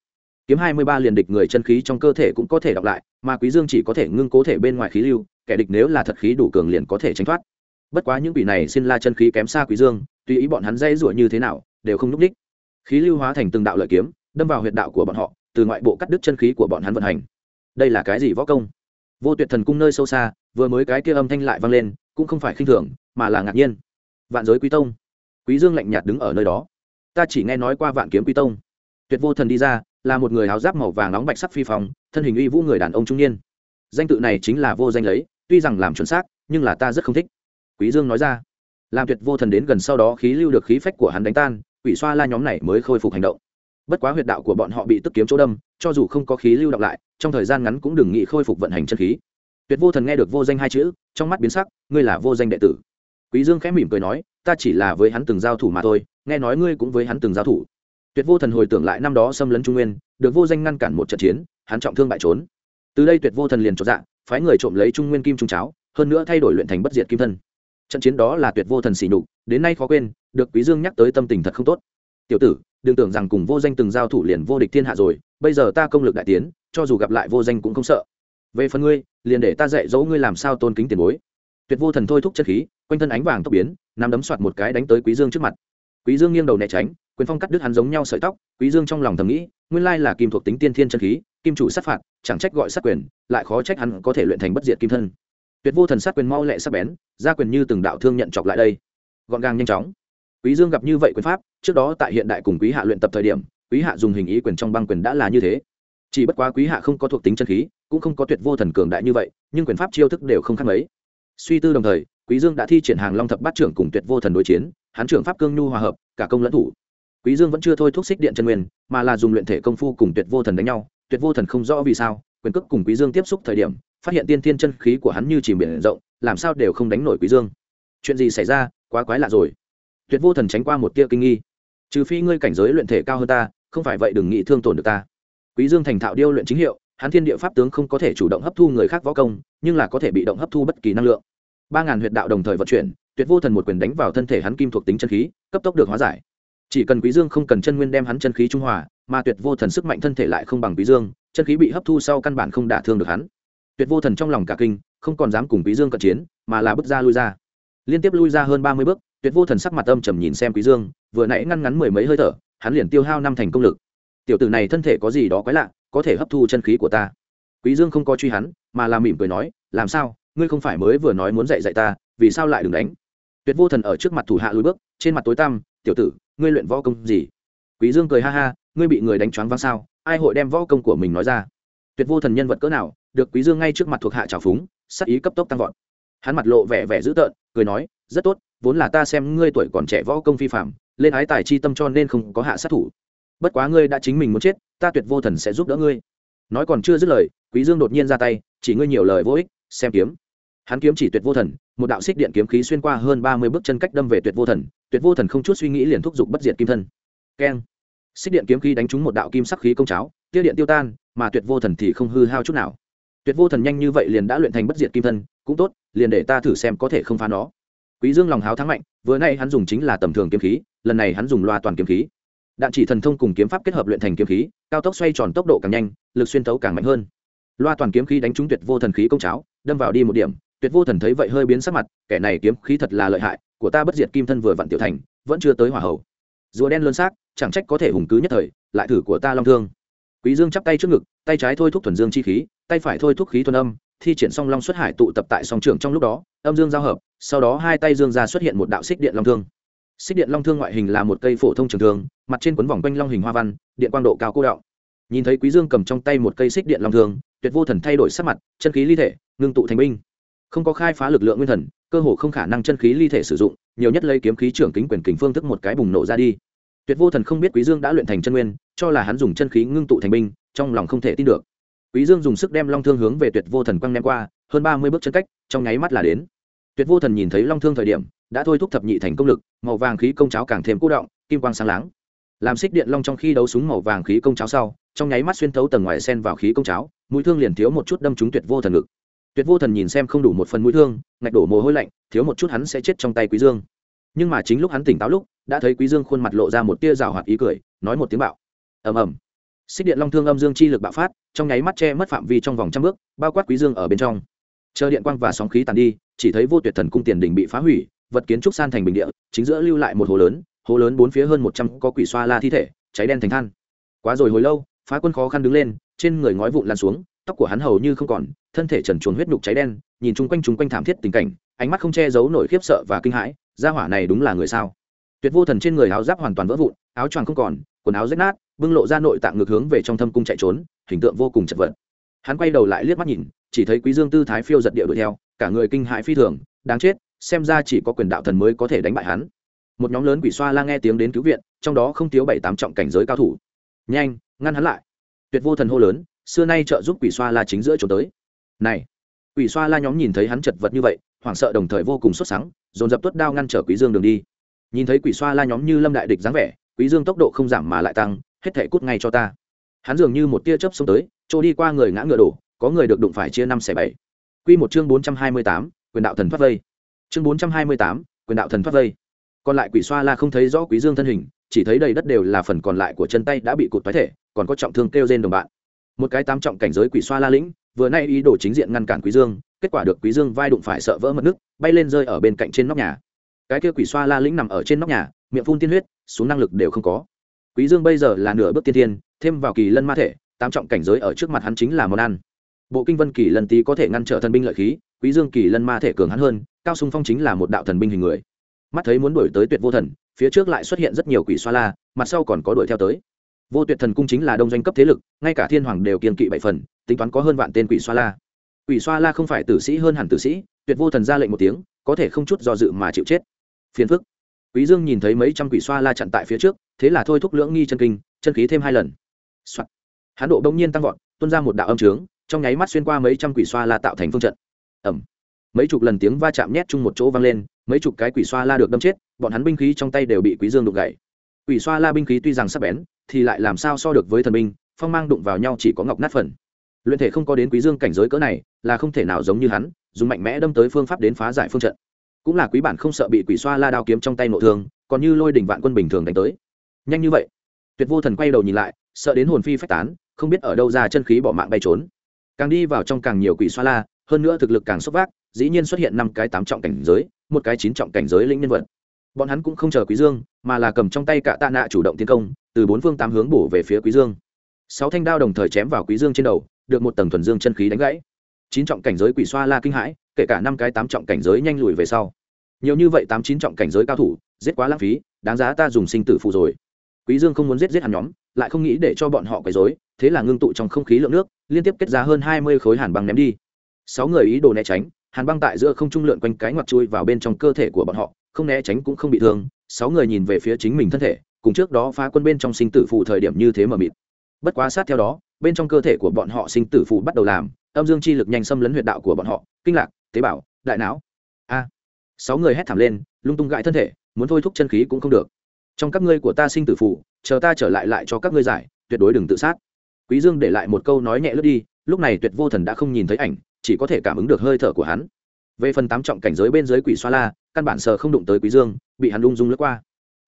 Kiếm hai mươi ba liền địch người chân khí trong cơ thể cũng có thể đọc lại, mà quý dương chỉ có thể ngưng cố thể bên ngoài khí lưu, kẻ địch nếu là thật khí đủ cường liền có thể tránh thoát. Bất quá những quỷ này xin la chân khí kém xa quý dương, tùy ý bọn hắn dây rủa như thế nào, đều không núp đích khí lưu hóa thành từng đạo lợi kiếm, đâm vào huyệt đạo của bọn họ, từ ngoại bộ cắt đứt chân khí của bọn hắn vận hành. Đây là cái gì võ công? Vô tuyệt thần cung nơi sâu xa, vừa mới cái kia âm thanh lại vang lên cũng không phải khinh thường, mà là ngạc nhiên. Vạn giới quý tông. Quý dương lạnh nhạt đứng ở nơi đó. Ta chỉ nghe nói qua vạn kiếm quý tông. Tuyệt vô thần đi ra, là một người áo giáp màu vàng nóng bạch sắc phi phòng thân hình uy vũ người đàn ông trung niên. Danh tự này chính là vô danh lấy, tuy rằng làm chuẩn xác, nhưng là ta rất không thích. Quý dương nói ra. Làm tuyệt vô thần đến gần sau đó khí lưu được khí phách của hắn đánh tan, quỷ xoa la nhóm này mới khôi phục hành động. Bất quá huyệt đạo của bọn họ bị tức kiếm chỗ đâm, cho dù không có khí lưu đọc lại, trong thời gian ngắn cũng đừng nghĩ khôi phục vận hành chân khí tuyệt vô thần nghe được vô danh hai chữ, trong mắt biến sắc, ngươi là vô danh đệ tử. Quý dương khẽ mỉm cười nói, ta chỉ là với hắn từng giao thủ mà thôi, nghe nói ngươi cũng với hắn từng giao thủ. Tuyệt vô thần hồi tưởng lại năm đó xâm lấn trung nguyên, được vô danh ngăn cản một trận chiến, hắn trọng thương bại trốn. Từ đây tuyệt vô thần liền trọn dạng phái người trộm lấy trung nguyên kim trung cháo, hơn nữa thay đổi luyện thành bất diệt kim thân. Trận chiến đó là tuyệt vô thần xỉ nhục, đến nay khó quên, được quý dương nhắc tới tâm tình thật không tốt. Tiểu tử, đừng tưởng rằng cùng vô danh từng giao thủ liền vô địch thiên hạ rồi, bây giờ ta công lực đại tiến, cho dù gặp lại vô danh cũng không sợ về phần ngươi, liền để ta dạy dỗ ngươi làm sao tôn kính tiền bối. Tuyệt vô thần thôi thúc chất khí, quanh thân ánh vàng tốc biến nằm đấm soạt một cái đánh tới quý dương trước mặt. Quý dương nghiêng đầu né tránh, quyền phong cắt đứt hắn giống nhau sợi tóc, quý dương trong lòng thầm nghĩ, nguyên lai là kim thuộc tính tiên thiên chân khí, kim chủ sát phạt, chẳng trách gọi sát quyền, lại khó trách hắn có thể luyện thành bất diệt kim thân. Tuyệt vô thần sát quyền mau lẹ sắc bén, ra quyền như từng đạo thương nhận chọc lại đây. Gọn gàng nhanh chóng. Quý dương gặp như vậy quyền pháp, trước đó tại hiện đại cùng quý hạ luyện tập thời điểm, quý hạ dùng hình ý quyền trong băng quyền đã là như thế. Chỉ bất quá quý hạ không có thuộc tính chân khí cũng không có tuyệt vô thần cường đại như vậy, nhưng quyền pháp chiêu thức đều không khác mấy. Suy tư đồng thời, quý dương đã thi triển hàng long thập bát trưởng cùng tuyệt vô thần đối chiến, hắn trưởng pháp cương nhu hòa hợp, cả công lẫn thủ. Quý dương vẫn chưa thôi thúc xích điện chân nguyên, mà là dùng luyện thể công phu cùng tuyệt vô thần đánh nhau, tuyệt vô thần không rõ vì sao, quyền cước cùng quý dương tiếp xúc thời điểm, phát hiện tiên thiên chân khí của hắn như chìm biển rộng, làm sao đều không đánh nổi quý dương. Chuyện gì xảy ra, quá quái lạ rồi. Tuyệt vô thần tránh qua một tia kinh nghi. Trừ phi ngươi cảnh giới luyện thể cao hơn ta, không phải vậy đừng nghĩ thương tổn được ta. Quý dương thành thạo điêu luyện chính hiệu hắn thiên địa pháp tướng không có thể chủ động hấp thu người khác võ công, nhưng là có thể bị động hấp thu bất kỳ năng lượng. Ba ngàn huyệt đạo đồng thời vận chuyển, tuyệt vô thần một quyền đánh vào thân thể hắn kim thuộc tính chân khí, cấp tốc được hóa giải. Chỉ cần quý dương không cần chân nguyên đem hắn chân khí trung hòa, mà tuyệt vô thần sức mạnh thân thể lại không bằng quý dương, chân khí bị hấp thu sau căn bản không đả thương được hắn. Tuyệt vô thần trong lòng cả kinh, không còn dám cùng quý dương cận chiến, mà là bước ra lui ra. Liên tiếp lui ra hơn ba mươi bước, tuyệt vô thần sắc mặt âm trầm nhìn xem quý dương, vừa nãy ngăn ngắn mười mấy hơi thở, hắn liền tiêu hao năm thành công lực. Tiểu tử này thân thể có gì đó quái lạ có thể hấp thu chân khí của ta. Quý dương không có truy hắn, mà là mỉm cười nói, làm sao? Ngươi không phải mới vừa nói muốn dạy dạy ta, vì sao lại đừng đánh? Tuyệt vô thần ở trước mặt thủ hạ lùi bước, trên mặt tối tăm, tiểu tử, ngươi luyện võ công gì? Quý dương cười ha ha, ngươi bị người đánh choáng váng sao? Ai hội đem võ công của mình nói ra? Tuyệt vô thần nhân vật cỡ nào, được quý dương ngay trước mặt thuộc hạ trào phúng, sắc ý cấp tốc tăng vọt. Hắn mặt lộ vẻ vẻ dữ tợn, cười nói, rất tốt, vốn là ta xem ngươi tuổi còn trẻ võ công phi phạm lên ái tài chi tâm cho nên không có hạ sát thủ bất quá ngươi đã chính mình muốn chết, ta tuyệt vô thần sẽ giúp đỡ ngươi. Nói còn chưa dứt lời, quý dương đột nhiên ra tay, chỉ ngươi nhiều lời vô ích, xem kiếm. Hắn kiếm chỉ tuyệt vô thần, một đạo xích điện kiếm khí xuyên qua hơn ba mươi bước chân cách đâm về tuyệt vô thần, tuyệt vô thần không chút suy nghĩ liền thúc giục bất diệt kim thân. Keng. Xích điện kiếm khí đánh trúng một đạo kim sắc khí công cháo tiêu điện tiêu tan, mà tuyệt vô thần thì không hư hao chút nào. Tuyệt vô thần nhanh như vậy liền đã luyện thành bất diệt kim thân, cũng tốt, liền để ta thử xem có thể không phá nó. Quý dương lòng háo thắng mạnh, vừa nay hắn dùng chính là tầm thường kiếm khí, lần này hắn dùng loa toàn kiếm khí đạn chỉ thần thông cùng kiếm pháp kết hợp luyện thành kiếm khí, cao tốc xoay tròn tốc độ càng nhanh, lực xuyên thấu càng mạnh hơn. Loa toàn kiếm khí đánh trúng tuyệt vô thần khí công cháo, đâm vào đi một điểm, tuyệt vô thần thấy vậy hơi biến sắc mặt, kẻ này kiếm khí thật là lợi hại, của ta bất diệt kim thân vừa vặn tiểu thành, vẫn chưa tới hỏa hầu. Rùa đen lớn xác, chẳng trách có thể hùng cứ nhất thời, lại thử của ta long thương. Quý dương chắp tay trước ngực, tay trái thôi thúc thuần dương chi khí, tay phải thôi thúc khí thuần âm, thi triển song long xuất hải tụ tập tại song trường trong lúc đó, âm dương giao hợp, sau đó hai tay dương ra xuất hiện một đạo xích điện long thương xích điện long thương ngoại hình là một cây phổ thông trường thương, mặt trên quấn vòng quanh long hình hoa văn, điện quang độ cao cô đạo nhìn thấy quý dương cầm trong tay một cây xích điện long thương, tuyệt vô thần thay đổi sắc mặt, chân khí ly thể, ngưng tụ thành binh. Không có khai phá lực lượng nguyên thần, cơ hồ không khả năng chân khí ly thể sử dụng, nhiều nhất lấy kiếm khí trưởng kính quyền kình phương thức một cái bùng nổ ra đi. Tuyệt vô thần không biết quý dương đã luyện thành chân nguyên, cho là hắn dùng chân khí ngưng tụ thành binh, trong lòng không thể tin được. Quý dương dùng sức đem long thương hướng về tuyệt vô thần quăng ném qua, hơn ba mươi bước chân cách, trong nháy mắt là đến. Tuyệt vô thần nhìn thấy long thương thời điểm đã thôi thúc thập nhị thành công lực, màu vàng khí công cháo càng thêm cố động, kim quang sáng láng. Làm xích điện long trong khi đấu súng màu vàng khí công cháo sau, trong nháy mắt xuyên thấu tầng ngoài sen vào khí công cháo, mũi thương liền thiếu một chút đâm trúng tuyệt vô thần ngực. Tuyệt vô thần nhìn xem không đủ một phần mũi thương, ngạch đổ mồ hôi lạnh, thiếu một chút hắn sẽ chết trong tay quý dương. Nhưng mà chính lúc hắn tỉnh táo lúc, đã thấy quý dương khuôn mặt lộ ra một tia rào hoạt ý cười, nói một tiếng bạo. Ầm ầm. Xích điện long thương âm dương chi lực bạo phát, trong nháy mắt che mất phạm vi trong vòng trăm bước, bao quát quý dương ở bên trong. Chờ điện quang và sóng khí tàn đi, chỉ thấy vô tuyệt thần cung tiền đỉnh bị phá hủy vật kiến trúc san thành bình địa, chính giữa lưu lại một hồ lớn hồ lớn bốn phía hơn một trăm có quỷ xoa la thi thể, cháy đen thành than. Quá rồi hồi lâu, phá quân khó khăn đứng lên, trên người ngói vụn lan xuống, tóc của hắn hầu như không còn, thân thể trần truồng huyết nhục cháy đen, nhìn chung quanh chung quanh thảm thiết tình cảnh, ánh mắt không che giấu nổi khiếp sợ và kinh hãi, gia hỏa này đúng là người sao? Tuyệt vô thần trên người áo giáp hoàn toàn vỡ vụn, áo choàng không còn, quần áo rách nát, bưng lộ ra nội tạng ngược hướng về trong thâm cung chạy trốn, hình tượng vô cùng chật vật. Hắn quay đầu lại liếc mắt nhìn, chỉ thấy quý dương tư thái phiêu giật địa đuổi theo, cả người kinh hãi phi thường, đáng chết xem ra chỉ có quyền đạo thần mới có thể đánh bại hắn. Một nhóm lớn quỷ xoa la nghe tiếng đến cứu viện trong đó không thiếu bảy tám trọng cảnh giới cao thủ. Nhanh ngăn hắn lại. Tuyệt vô thần hô lớn xưa nay trợ giúp quỷ xoa la chính giữa chỗ tới. Này quỷ xoa la nhóm nhìn thấy hắn chật vật như vậy hoảng sợ đồng thời vô cùng xuất sắng dồn dập tuất đao ngăn trở quý dương đường đi. Nhìn thấy quỷ xoa la nhóm như lâm đại địch dáng vẻ quý dương tốc độ không giảm mà lại tăng hết thể cút ngay cho ta. Hắn dường như một tia chớp xông tới trôi đi qua người ngã ngựa đổ có người được đụng phải chia năm xẻ bảy. Quy một chương bốn trăm hai mươi tám, quyền đạo thần thoát vây chương bốn trăm hai mươi tám, quyền đạo thần thoát vây. Còn lại quỷ xoa la không thấy rõ quý dương thân hình chỉ thấy đầy đất đều là phần còn lại của chân tay đã bị cụt toái thể còn có trọng thương kêu trên đồng bạn. Một cái tám trọng cảnh giới quỷ xoa la lĩnh vừa nay ý đồ chính diện ngăn cản quý dương kết quả được quý dương vai đụng phải sợ vỡ mất nước bay lên rơi ở bên cạnh trên nóc nhà. Cái kia quỷ xoa la lĩnh nằm ở trên nóc nhà miệng phun tiên huyết xuống năng lực đều không có. Quý dương bây giờ là nửa bước tiên thiên thêm vào kỳ lân ma thể tám trọng cảnh giới ở trước mặt hắn chính là món ăn. Bộ kinh vân kỳ lần tí có thể ngăn trở thần binh lợi khí quý dương kỳ lân ma thể cường hắn hơn, cao sung phong chính là một đạo thần binh hình người. Mắt thấy muốn đuổi tới tuyệt vô thần, phía trước lại xuất hiện rất nhiều quỷ xoa la, mặt sau còn có đuổi theo tới. Vô tuyệt thần cung chính là đông doanh cấp thế lực, ngay cả thiên hoàng đều kiên kỵ bảy phần, tính toán có hơn vạn tên quỷ xoa la. Quỷ xoa la không phải tử sĩ hơn hẳn tử sĩ, tuyệt vô thần ra lệnh một tiếng, có thể không chút do dự mà chịu chết. Phiền phức. Quý dương nhìn thấy mấy trăm quỷ xoa la chặn tại phía trước, thế là thôi thúc lưỡng nghi chân kinh, chân khí thêm hai lần、Soạn. hán độ đông nhiên tăng vọt, tuôn ra một đạo âm trướng, trong nháy mắt xuyên qua mấy trăm quỷ xoa la tạo thành phương trận ẩm. Mấy chục lần tiếng va chạm nhét chung một chỗ vang lên, mấy chục cái quỷ xoa la được đâm chết, bọn hắn binh khí trong tay đều bị quý dương đụng gãy. Quỷ xoa la binh khí tuy rằng sắc bén, thì lại làm sao so được với thần binh, phong mang đụng vào nhau chỉ có ngọc nát phần. Luyện thể không có đến quý dương cảnh giới cỡ này, là không thể nào giống như hắn, dùng mạnh mẽ đâm tới phương pháp đến phá giải phương trận. Cũng là quý bản không sợ bị quỷ xoa la đao kiếm trong tay nội thương, còn như lôi đỉnh vạn quân bình thường đánh tới. Nhanh như vậy, tuyệt vô thần quay đầu nhìn lại, sợ đến hồn phi phách tán, không biết ở đâu ra chân khí bỏ mạng bay trốn. Càng đi vào trong càng nhiều quỷ xoa la hơn nữa thực lực càng sốc vác, dĩ nhiên xuất hiện năm cái tám trọng cảnh giới, một cái chín trọng cảnh giới lĩnh nhân vật. Bọn hắn cũng không chờ quý dương, mà là cầm trong tay cả tạ nạ chủ động tiến công, từ bốn phương tám hướng bổ về phía quý dương. Sáu thanh đao đồng thời chém vào quý dương trên đầu, được một tầng thuần dương chân khí đánh gãy. Chín trọng cảnh giới quỷ xoa la kinh hãi, kể cả năm cái tám trọng cảnh giới nhanh lùi về sau. Nhiều như vậy tám chín trọng cảnh giới cao thủ, giết quá lãng phí, đáng giá ta dùng sinh tử phụ rồi. Quý dương không muốn giết giết hàn nhóm, lại không nghĩ để cho bọn họ quấy rối, thế là ngưng tụ trong không khí lượng nước, liên tiếp kết ra hơn hai mươi khối hàn băng ném đi sáu người ý đồ né tránh, hàn băng tại giữa không trung lượn quanh cái ngoặt chui vào bên trong cơ thể của bọn họ, không né tránh cũng không bị thương. Sáu người nhìn về phía chính mình thân thể, cùng trước đó phá quân bên trong sinh tử phụ thời điểm như thế mà mịt. Bất quá sát theo đó, bên trong cơ thể của bọn họ sinh tử phụ bắt đầu làm, âm dương chi lực nhanh xâm lấn huyệt đạo của bọn họ, kinh lạc, tế bào, đại não. A. Sáu người hét thảm lên, lung tung gãi thân thể, muốn thôi thúc chân khí cũng không được. Trong các ngươi của ta sinh tử phụ chờ ta trở lại lại cho các ngươi giải, tuyệt đối đừng tự sát. Quý dương để lại một câu nói nhẹ lướt đi, lúc này tuyệt vô thần đã không nhìn thấy ảnh chỉ có thể cảm ứng được hơi thở của hắn. Về phần tám trọng cảnh giới bên dưới quỷ xoa la, căn bản sờ không đụng tới quý dương, bị hắn lung dung lướt qua.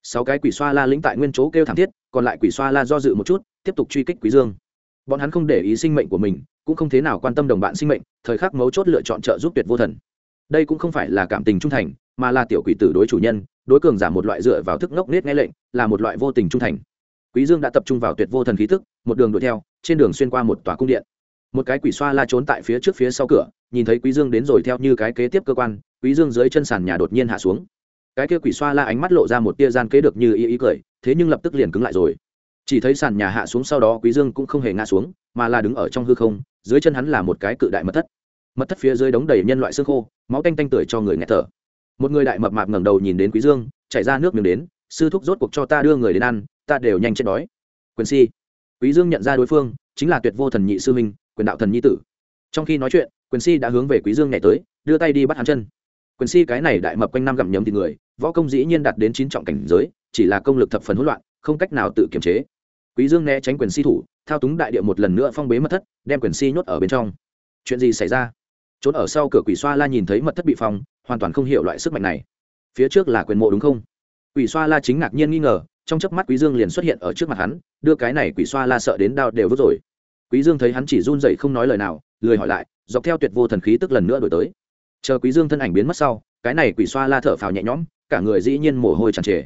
Sáu cái quỷ xoa la lĩnh tại nguyên chỗ kêu thảm thiết, còn lại quỷ xoa la do dự một chút, tiếp tục truy kích quý dương. Bọn hắn không để ý sinh mệnh của mình, cũng không thế nào quan tâm đồng bạn sinh mệnh, thời khắc mấu chốt lựa chọn trợ giúp tuyệt vô thần. Đây cũng không phải là cảm tình trung thành, mà là tiểu quỷ tử đối chủ nhân, đối cường giả một loại dựa vào thức ngốc nết nghe lệnh, là một loại vô tình trung thành. Quý dương đã tập trung vào tuyệt vô thần khí tức một đường đuổi theo, trên đường xuyên qua một tòa cung điện một cái quỷ xoa la trốn tại phía trước phía sau cửa, nhìn thấy quý dương đến rồi theo như cái kế tiếp cơ quan, quý dương dưới chân sàn nhà đột nhiên hạ xuống. Cái kia quỷ xoa la ánh mắt lộ ra một tia gian kế được như ý ý cười, thế nhưng lập tức liền cứng lại rồi. Chỉ thấy sàn nhà hạ xuống sau đó quý dương cũng không hề ngã xuống, mà là đứng ở trong hư không, dưới chân hắn là một cái cự đại mật thất. Mật thất phía dưới đống đầy nhân loại xương khô, máu tanh tanh tưởi cho người nghẹt thở. Một người đại mập mạp ngẩng đầu nhìn đến quý dương, chảy ra nước miếng đến, sư thúc rốt cuộc cho ta đưa người đến ăn, ta đều nhanh chết đói. Quyền si. Quý dương nhận ra đối phương, chính là tuyệt vô thần nhị sư minh quyền đạo thần nhi tử. Trong khi nói chuyện, quyền si đã hướng về quý dương nhảy tới, đưa tay đi bắt hắn chân. Quyền si cái này đại mập quanh năm gặm nhấm thì người, võ công dĩ nhiên đạt đến chín trọng cảnh giới, chỉ là công lực thập phần hỗn loạn, không cách nào tự kiềm chế. Quý dương né tránh quyền si thủ, thao túng đại địa một lần nữa phong bế mật thất, đem quyền si nhốt ở bên trong. Chuyện gì xảy ra? Trốn ở sau cửa quỷ xoa la nhìn thấy mật thất bị phong, hoàn toàn không hiểu loại sức mạnh này. Phía trước là quyền mộ đúng không? Quỷ xoa la chính ngạc nhiên nghi ngờ, trong chớp mắt quý dương liền xuất hiện ở trước mặt hắn, đưa cái này quỷ xoa la sợ đến đau đều vứt rồi quý dương thấy hắn chỉ run rẩy không nói lời nào, lười hỏi lại, dọc theo tuyệt vô thần khí tức lần nữa đổi tới. Chờ quý dương thân ảnh biến mất sau, cái này quỷ xoa la thở phào nhẹ nhõm, cả người dĩ nhiên mồ hôi tràn trề.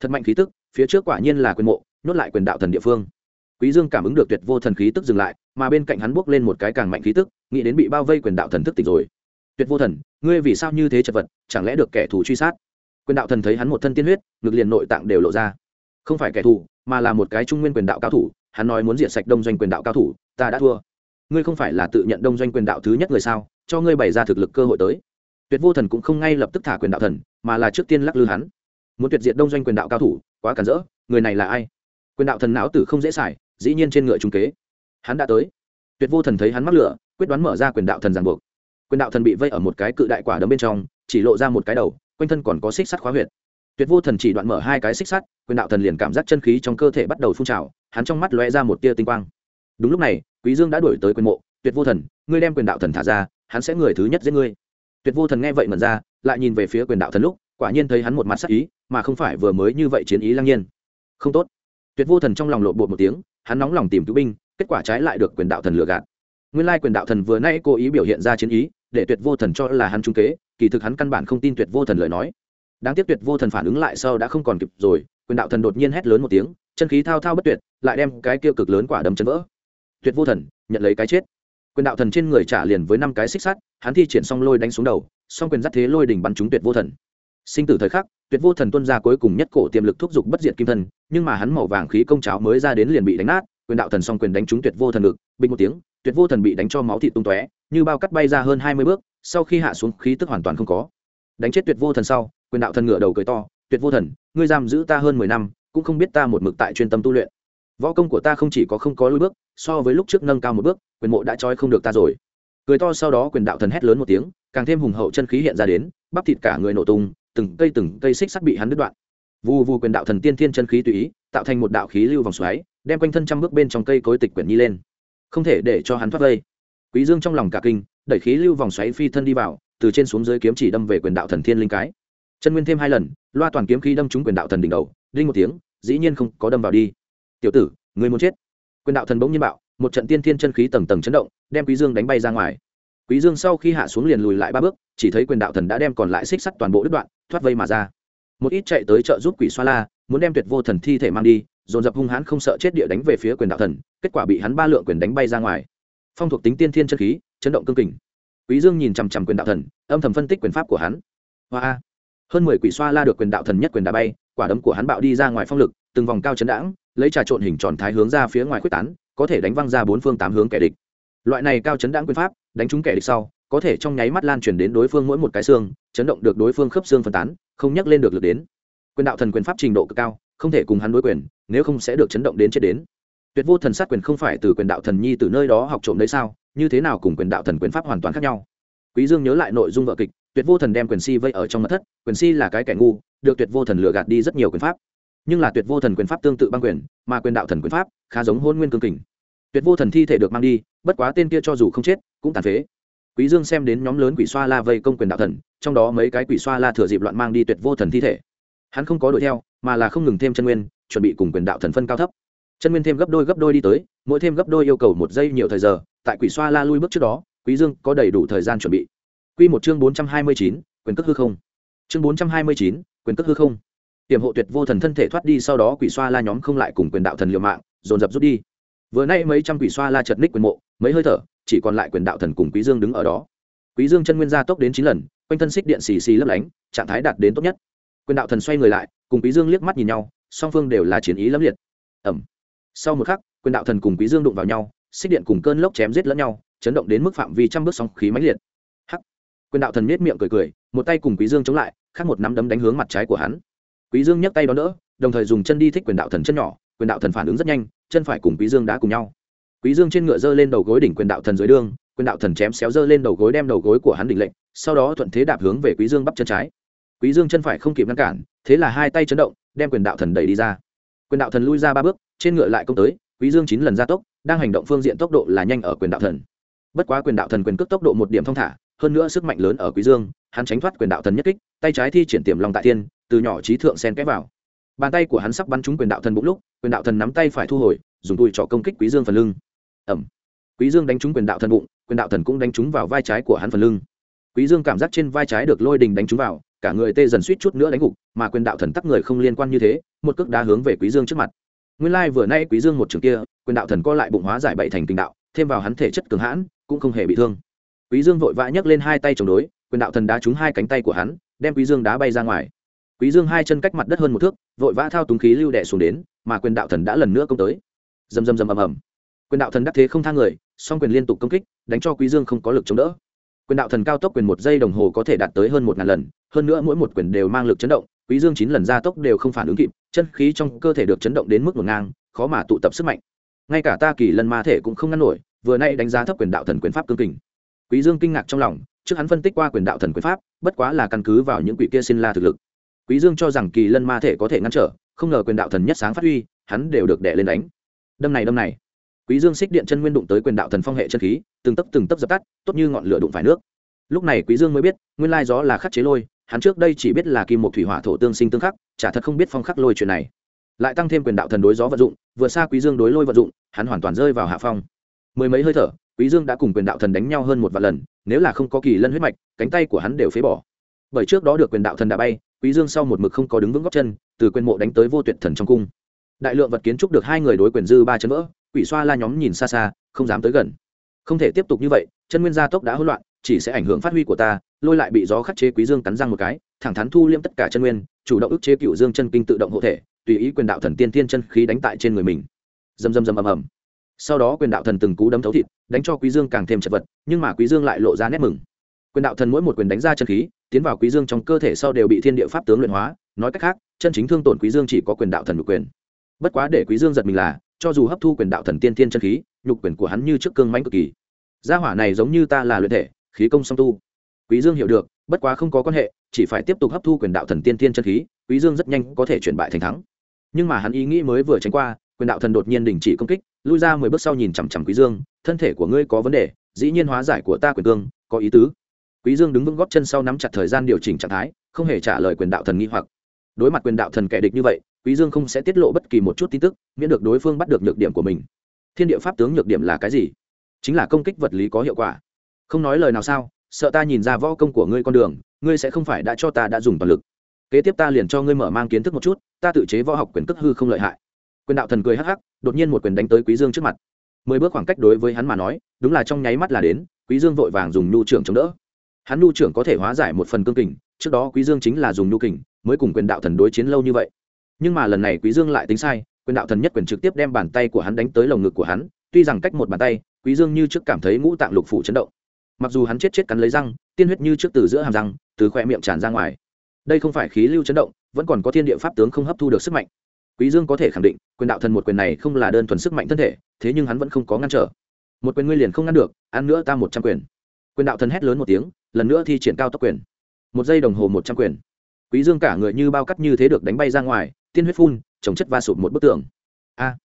Thật mạnh khí tức, phía trước quả nhiên là quyền mộ, nhốt lại quyền đạo thần địa phương. Quý dương cảm ứng được tuyệt vô thần khí tức dừng lại, mà bên cạnh hắn bước lên một cái càng mạnh khí tức, nghĩ đến bị bao vây quyền đạo thần thức tỉnh rồi. Tuyệt vô thần, ngươi vì sao như thế chật vật, chẳng lẽ được kẻ thù truy sát? Quyền đạo thần thấy hắn một thân tiên huyết, ngực liền nội tạng đều lộ ra. Không phải kẻ thù, mà là một cái trung nguyên quyền đạo cao thủ hắn nói muốn diệt sạch đông doanh quyền đạo cao thủ, ta đã thua. Ngươi không phải là tự nhận đông doanh quyền đạo thứ nhất người sao, cho ngươi bày ra thực lực cơ hội tới. Tuyệt vô thần cũng không ngay lập tức thả quyền đạo thần, mà là trước tiên lắc lư hắn. Muốn tuyệt diệt đông doanh quyền đạo cao thủ, quá cản rỡ, người này là ai? Quyền đạo thần não tử không dễ xài, dĩ nhiên trên ngựa trung kế. Hắn đã tới. Tuyệt vô thần thấy hắn mắc lửa, quyết đoán mở ra quyền đạo thần giàn buộc. Quyền đạo thần bị vây ở một cái cự đại quả đấm bên trong, chỉ lộ ra một cái đầu, quanh thân còn có xích sắt khóa huyệt. Tuyệt vô thần chỉ đoạn mở hai cái xích sắt, quyền đạo thần liền cảm giác chân khí trong cơ thể bắt đầu phun trào hắn trong mắt lóe ra một tia tinh quang. Đúng lúc này, quý dương đã đuổi tới quyền mộ, tuyệt vô thần, ngươi đem quyền đạo thần thả ra, hắn sẽ người thứ nhất giết ngươi. Tuyệt vô thần nghe vậy mẩn ra, lại nhìn về phía quyền đạo thần lúc, quả nhiên thấy hắn một mặt sắc ý, mà không phải vừa mới như vậy chiến ý lăng nhiên. Không tốt. Tuyệt vô thần trong lòng lộ bột một tiếng, hắn nóng lòng tìm cứu binh, kết quả trái lại được quyền đạo thần lừa gạt. Nguyên lai quyền đạo thần vừa nay cố ý biểu hiện ra chiến ý, để tuyệt vô thần cho là hắn trung kế, kỳ thực hắn căn bản không tin tuyệt vô thần lời nói. Đáng tiếc tuyệt vô thần phản ứng lại sau đã không còn kịp rồi, quyền đạo thần đột nhiên hét lớn một tiếng chân khí thao thao bất tuyệt, lại đem cái kia cực lớn quả đấm chân vỡ. Tuyệt vô thần, nhận lấy cái chết. Quyền đạo thần trên người trả liền với năm cái xích sắt, hắn thi triển xong lôi đánh xuống đầu, song quyền dắt thế lôi đỉnh bắn trúng tuyệt vô thần. Sinh tử thời khắc, tuyệt vô thần tuân ra cuối cùng nhất cổ tiềm lực thúc giục bất diệt kim thân, nhưng mà hắn màu vàng khí công cháo mới ra đến liền bị đánh nát, quyền đạo thần song quyền đánh trúng tuyệt vô thần ngực, bình một tiếng, tuyệt vô thần bị đánh cho máu thịt tung tóe, như bao cắt bay ra hơn hai mươi bước, sau khi hạ xuống khí tức hoàn toàn không có. Đánh chết tuyệt vô thần sau, quyền đạo thần ngựa đầu cười to, tuyệt vô thần, ngươi giam giữ ta hơn mười năm cũng không biết ta một mực tại chuyên tâm tu luyện. Võ công của ta không chỉ có không có lối bước, so với lúc trước nâng cao một bước, quyền mộ đã trói không được ta rồi. Cười to sau đó quyền đạo thần hét lớn một tiếng, càng thêm hùng hậu chân khí hiện ra đến, bắp thịt cả người nổ tung, từng cây từng cây xích sắt bị hắn đứt đoạn. Vu vu quyền đạo thần tiên thiên chân khí tùy ý, tạo thành một đạo khí lưu vòng xoáy, đem quanh thân trăm bước bên trong cây cối tịch quyển nhi lên. Không thể để cho hắn thoát vây. Quý dương trong lòng cả kinh, đẩy khí lưu vòng xoáy phi thân đi vào, từ trên xuống dưới kiếm chỉ đâm về quyền đạo thần thiên linh cái. Chân nguyên thêm hai lần, loa toàn kiếm khí đâm trúng quyền đạo thần đỉnh đầu đinh một tiếng, dĩ nhiên không có đâm vào đi. Tiểu tử người muốn chết. Quyền đạo thần bỗng nhiên bạo, một trận tiên thiên chân khí tầng tầng chấn động, đem quý dương đánh bay ra ngoài. Quý dương sau khi hạ xuống liền lùi lại ba bước, chỉ thấy quyền đạo thần đã đem còn lại xích sắt toàn bộ đứt đoạn, thoát vây mà ra. Một ít chạy tới trợ giúp quỷ xoa la, muốn đem tuyệt vô thần thi thể mang đi, dồn dập hung hãn không sợ chết địa đánh về phía quyền đạo thần, kết quả bị hắn ba lượng quyền đánh bay ra ngoài. Phong thuộc tính tiên thiên chân khí, chấn động cương kình. Quý dương nhìn chằm chằm quyền đạo thần, âm thầm phân tích quyền pháp của hắn. Hoa! Hơn mười quỷ xoa la được quyền đạo thần nhất quyền đá bay quả đấm của hắn bạo đi ra ngoài phong lực, từng vòng cao chấn đãng, lấy trà trộn hình tròn thái hướng ra phía ngoài quyết tán, có thể đánh văng ra bốn phương tám hướng kẻ địch. Loại này cao chấn đãng quyền pháp, đánh trúng kẻ địch sau, có thể trong nháy mắt lan truyền đến đối phương mỗi một cái xương, chấn động được đối phương khớp xương phân tán, không nhắc lên được lực đến. Quyền đạo thần quyền pháp trình độ cực cao, không thể cùng hắn đối quyền, nếu không sẽ được chấn động đến chết đến. Tuyệt vô thần sát quyền không phải từ quyền đạo thần nhi từ nơi đó học trộm đấy sao? Như thế nào cùng quyền đạo thần quyền pháp hoàn toàn khác nhau? Quý dương nhớ lại nội dung vở kịch tuyệt vô thần đem quyền si vây ở trong mật thất, quyền si là cái kẻ ngu, được tuyệt vô thần lừa gạt đi rất nhiều quyền pháp. Nhưng là tuyệt vô thần quyền pháp tương tự băng quyền, mà quyền đạo thần quyền pháp, khá giống hôn nguyên cương kình. Tuyệt vô thần thi thể được mang đi, bất quá tên kia cho dù không chết, cũng tàn phế. Quý dương xem đến nhóm lớn quỷ xoa la vây công quyền đạo thần, trong đó mấy cái quỷ xoa la thừa dịp loạn mang đi tuyệt vô thần thi thể. Hắn không có đuổi theo, mà là không ngừng thêm chân nguyên, chuẩn bị cùng quyền đạo thần phân cao thấp. Chân nguyên thêm gấp đôi gấp đôi đi tới, mỗi thêm gấp đôi yêu cầu một giây nhiều thời giờ, tại quỷ xoa la lui bước trước đó, quý dương có đầy đủ thời gian chuẩn bị quy một chương bốn trăm hai mươi chín, quyền cước hư không. Chương bốn trăm hai mươi chín, quyền cước hư không. Tiềm hộ tuyệt vô thần thân thể thoát đi sau đó quỷ xoa la nhóm không lại cùng quyền đạo thần liều mạng dồn dập rút đi. Vừa nay mấy trăm quỷ xoa la chật ních quyền mộ mấy hơi thở chỉ còn lại quyền đạo thần cùng quý dương đứng ở đó. Quý dương chân nguyên gia tốc đến chín lần quanh thân xích điện xì xì lấp lánh trạng thái đạt đến tốt nhất. Quyền đạo thần xoay người lại cùng quý dương liếc mắt nhìn nhau song phương đều là chiến ý lẫm liệt. Ầm. Sau một khắc quyền đạo thần cùng quý dương đụng vào nhau xích điện cùng cơn lốc chém giết lẫn nhau chấn động đến mức phạm vi trăm bước sóng khí mãnh liệt quyền đạo thần nết miệng cười cười, một tay cùng quý dương chống lại, khác một nắm đấm đánh hướng mặt trái của hắn. Quý dương nhấc tay đón đỡ, đồng thời dùng chân đi thích quyền đạo thần chân nhỏ, quyền đạo thần phản ứng rất nhanh, chân phải cùng quý dương đã cùng nhau. Quý dương trên ngựa giơ lên đầu gối đỉnh quyền đạo thần dưới đường, quyền đạo thần chém xéo giơ lên đầu gối đem đầu gối của hắn đỉnh lệnh, sau đó thuận thế đạp hướng về quý dương bắp chân trái. Quý dương chân phải không kịp ngăn cản, thế là hai tay chấn động, đem quyền đạo thần đẩy đi ra. Quyền đạo thần lui ra ba bước, trên ngựa lại công tới, quý dương chín lần gia tốc, đang hành động phương diện tốc độ là nhanh ở quyền đạo thần. Bất quá quyền đạo thần quyền cước tốc độ một điểm thông thả hơn nữa sức mạnh lớn ở quý dương, hắn tránh thoát quyền đạo thần nhất kích, tay trái thi triển tiềm long tại thiên, từ nhỏ trí thượng sen kẽ vào. Bàn tay của hắn sắp bắn trúng quyền đạo thần bụng lúc, quyền đạo thần nắm tay phải thu hồi, dùng tùi trọ công kích quý dương phần lưng. Ẩm. Quý dương đánh trúng quyền đạo thần bụng, quyền đạo thần cũng đánh trúng vào vai trái của hắn phần lưng. Quý dương cảm giác trên vai trái được lôi đình đánh trúng vào, cả người tê dần suýt chút nữa đánh gục, mà quyền đạo thần tắc người không liên quan như thế, một cước đá hướng về quý dương trước mặt. Nguyên lai like vừa nay quý dương một trường kia, quyền đạo thần co lại bụng hóa giải bảy thành tình đạo, thêm vào hắn thể chất cường hãn, cũng không hề bị thương quý dương vội vã nhấc lên hai tay chống đối, quyền đạo thần đá trúng hai cánh tay của hắn, đem quý dương đá bay ra ngoài. Quý dương hai chân cách mặt đất hơn một thước, vội vã thao túng khí lưu đè xuống đến, mà quyền đạo thần đã lần nữa công tới. Rầm rầm rầm ầm ầm. Quyền đạo thần đắc thế không thang người, song quyền liên tục công kích, đánh cho quý dương không có lực chống đỡ. Quyền đạo thần cao tốc quyền một giây đồng hồ có thể đạt tới hơn một ngàn lần, hơn nữa mỗi một quyền đều mang lực chấn động, quý dương chín lần gia tốc đều không phản ứng kịp, chân khí trong cơ thể được chấn động đến mức ngổn ngang, khó mà tụ tập sức mạnh. Ngay cả ta kỳ lần ma thể cũng không ngăn nổi, vừa nay đánh giá thấp quyền đạo thần quyền pháp cương kình quý dương kinh ngạc trong lòng, trước hắn phân tích qua quyền đạo thần quyền pháp, bất quá là căn cứ vào những quỷ kia xin la thực lực. Quý dương cho rằng kỳ lân ma thể có thể ngăn trở, không ngờ quyền đạo thần nhất sáng phát huy, hắn đều được đè lên đánh. Đâm này đâm này. Quý dương xích điện chân nguyên đụng tới quyền đạo thần phong hệ chân khí, từng tấc từng tấc dập tắt, tốt như ngọn lửa đụng phải nước. Lúc này quý dương mới biết, nguyên lai gió là khắc chế lôi, hắn trước đây chỉ biết là kim một thủy hỏa thổ tương sinh tương khắc, chả thật không biết phong khắc lôi chuyện này. Lại tăng thêm quyền đạo thần đối gió vận dụng, vừa xa quý dương đối lôi vận dụng, hắn hoàn toàn rơi vào hạ phong. Mười mấy hơi thở quý dương đã cùng quyền đạo thần đánh nhau hơn một vạn lần, nếu là không có kỳ lân huyết mạch, cánh tay của hắn đều phế bỏ. Bởi trước đó được quyền đạo thần đã bay, quý dương sau một mực không có đứng vững góc chân, từ quyền mộ đánh tới vô tuyệt thần trong cung. Đại lượng vật kiến trúc được hai người đối quyền dư ba chân vỡ, quỷ xoa la nhóm nhìn xa xa, không dám tới gần. Không thể tiếp tục như vậy, chân nguyên gia tốc đã hỗn loạn, chỉ sẽ ảnh hưởng phát huy của ta, lôi lại bị gió khắc chế quý dương cắn răng một cái, thẳng thắn thu liêm tất cả chân nguyên, chủ động ức chế cựu dương chân kinh tự động hộ thể, tùy ý quyền đạo thần tiên tiên chân khí đánh tại trên người mình. Dầm dầm dầm ầm ầm sau đó quyền đạo thần từng cú đấm thấu thịt, đánh cho quý dương càng thêm chật vật, nhưng mà quý dương lại lộ ra nét mừng. Quyền đạo thần mỗi một quyền đánh ra chân khí, tiến vào quý dương trong cơ thể sau đều bị thiên địa pháp tướng luyện hóa, nói cách khác, chân chính thương tổn quý dương chỉ có quyền đạo thần nhục quyền. Bất quá để quý dương giật mình là, cho dù hấp thu quyền đạo thần tiên thiên chân khí, nhục quyền của hắn như trước cương mãnh cực kỳ. Gia hỏa này giống như ta là luyện thể, khí công song tu. Quý dương hiểu được, bất quá không có quan hệ, chỉ phải tiếp tục hấp thu quyền đạo thần tiên thiên chân khí, quý dương rất nhanh có thể chuyển bại thành thắng. Nhưng mà hắn ý nghĩ mới vừa tránh qua, quyền đạo thần đột nhiên đình chỉ công kích lui ra mười bước sau nhìn chằm chằm quý dương, thân thể của ngươi có vấn đề, dĩ nhiên hóa giải của ta quyền cương, có ý tứ. Quý dương đứng vững gót chân sau nắm chặt thời gian điều chỉnh trạng thái, không hề trả lời quyền đạo thần nghi hoặc. Đối mặt quyền đạo thần kẻ địch như vậy, quý dương không sẽ tiết lộ bất kỳ một chút tin tức, miễn được đối phương bắt được nhược điểm của mình. Thiên địa pháp tướng nhược điểm là cái gì? Chính là công kích vật lý có hiệu quả. Không nói lời nào sao, sợ ta nhìn ra võ công của ngươi con đường, ngươi sẽ không phải đã cho ta đã dùng toàn lực. Kế tiếp ta liền cho ngươi mở mang kiến thức một chút, ta tự chế võ học quyền cước hư không lợi hại quyền đạo thần cười hắc hắc, đột nhiên một quyền đánh tới quý dương trước mặt. Mười bước khoảng cách đối với hắn mà nói, đúng là trong nháy mắt là đến, quý dương vội vàng dùng nhu trưởng chống đỡ. Hắn nhu trưởng có thể hóa giải một phần cương kình, trước đó quý dương chính là dùng nhu kình, mới cùng quyền đạo thần đối chiến lâu như vậy. Nhưng mà lần này quý dương lại tính sai, quyền đạo thần nhất quyền trực tiếp đem bàn tay của hắn đánh tới lồng ngực của hắn, tuy rằng cách một bàn tay, quý dương như trước cảm thấy ngũ tạng lục phủ chấn động. Mặc dù hắn chết chết cắn lấy răng, tiên huyết như trước từ giữa hàm răng, từ khoe miệng tràn ra ngoài. Đây không phải khí lưu chấn động, vẫn còn có thiên địa pháp tướng không hấp thu được sức mạnh quý dương có thể khẳng định, quyền đạo thần một quyền này không là đơn thuần sức mạnh thân thể, thế nhưng hắn vẫn không có ngăn trở. Một quyền ngươi liền không ngăn được, ăn nữa ta một trăm quyền. Quyền đạo thần hét lớn một tiếng, lần nữa thi triển cao tốc quyền. Một giây đồng hồ một trăm quyền. Quý dương cả người như bao cắt như thế được đánh bay ra ngoài, tiên huyết phun, chồng chất va sụp một bức tường. A!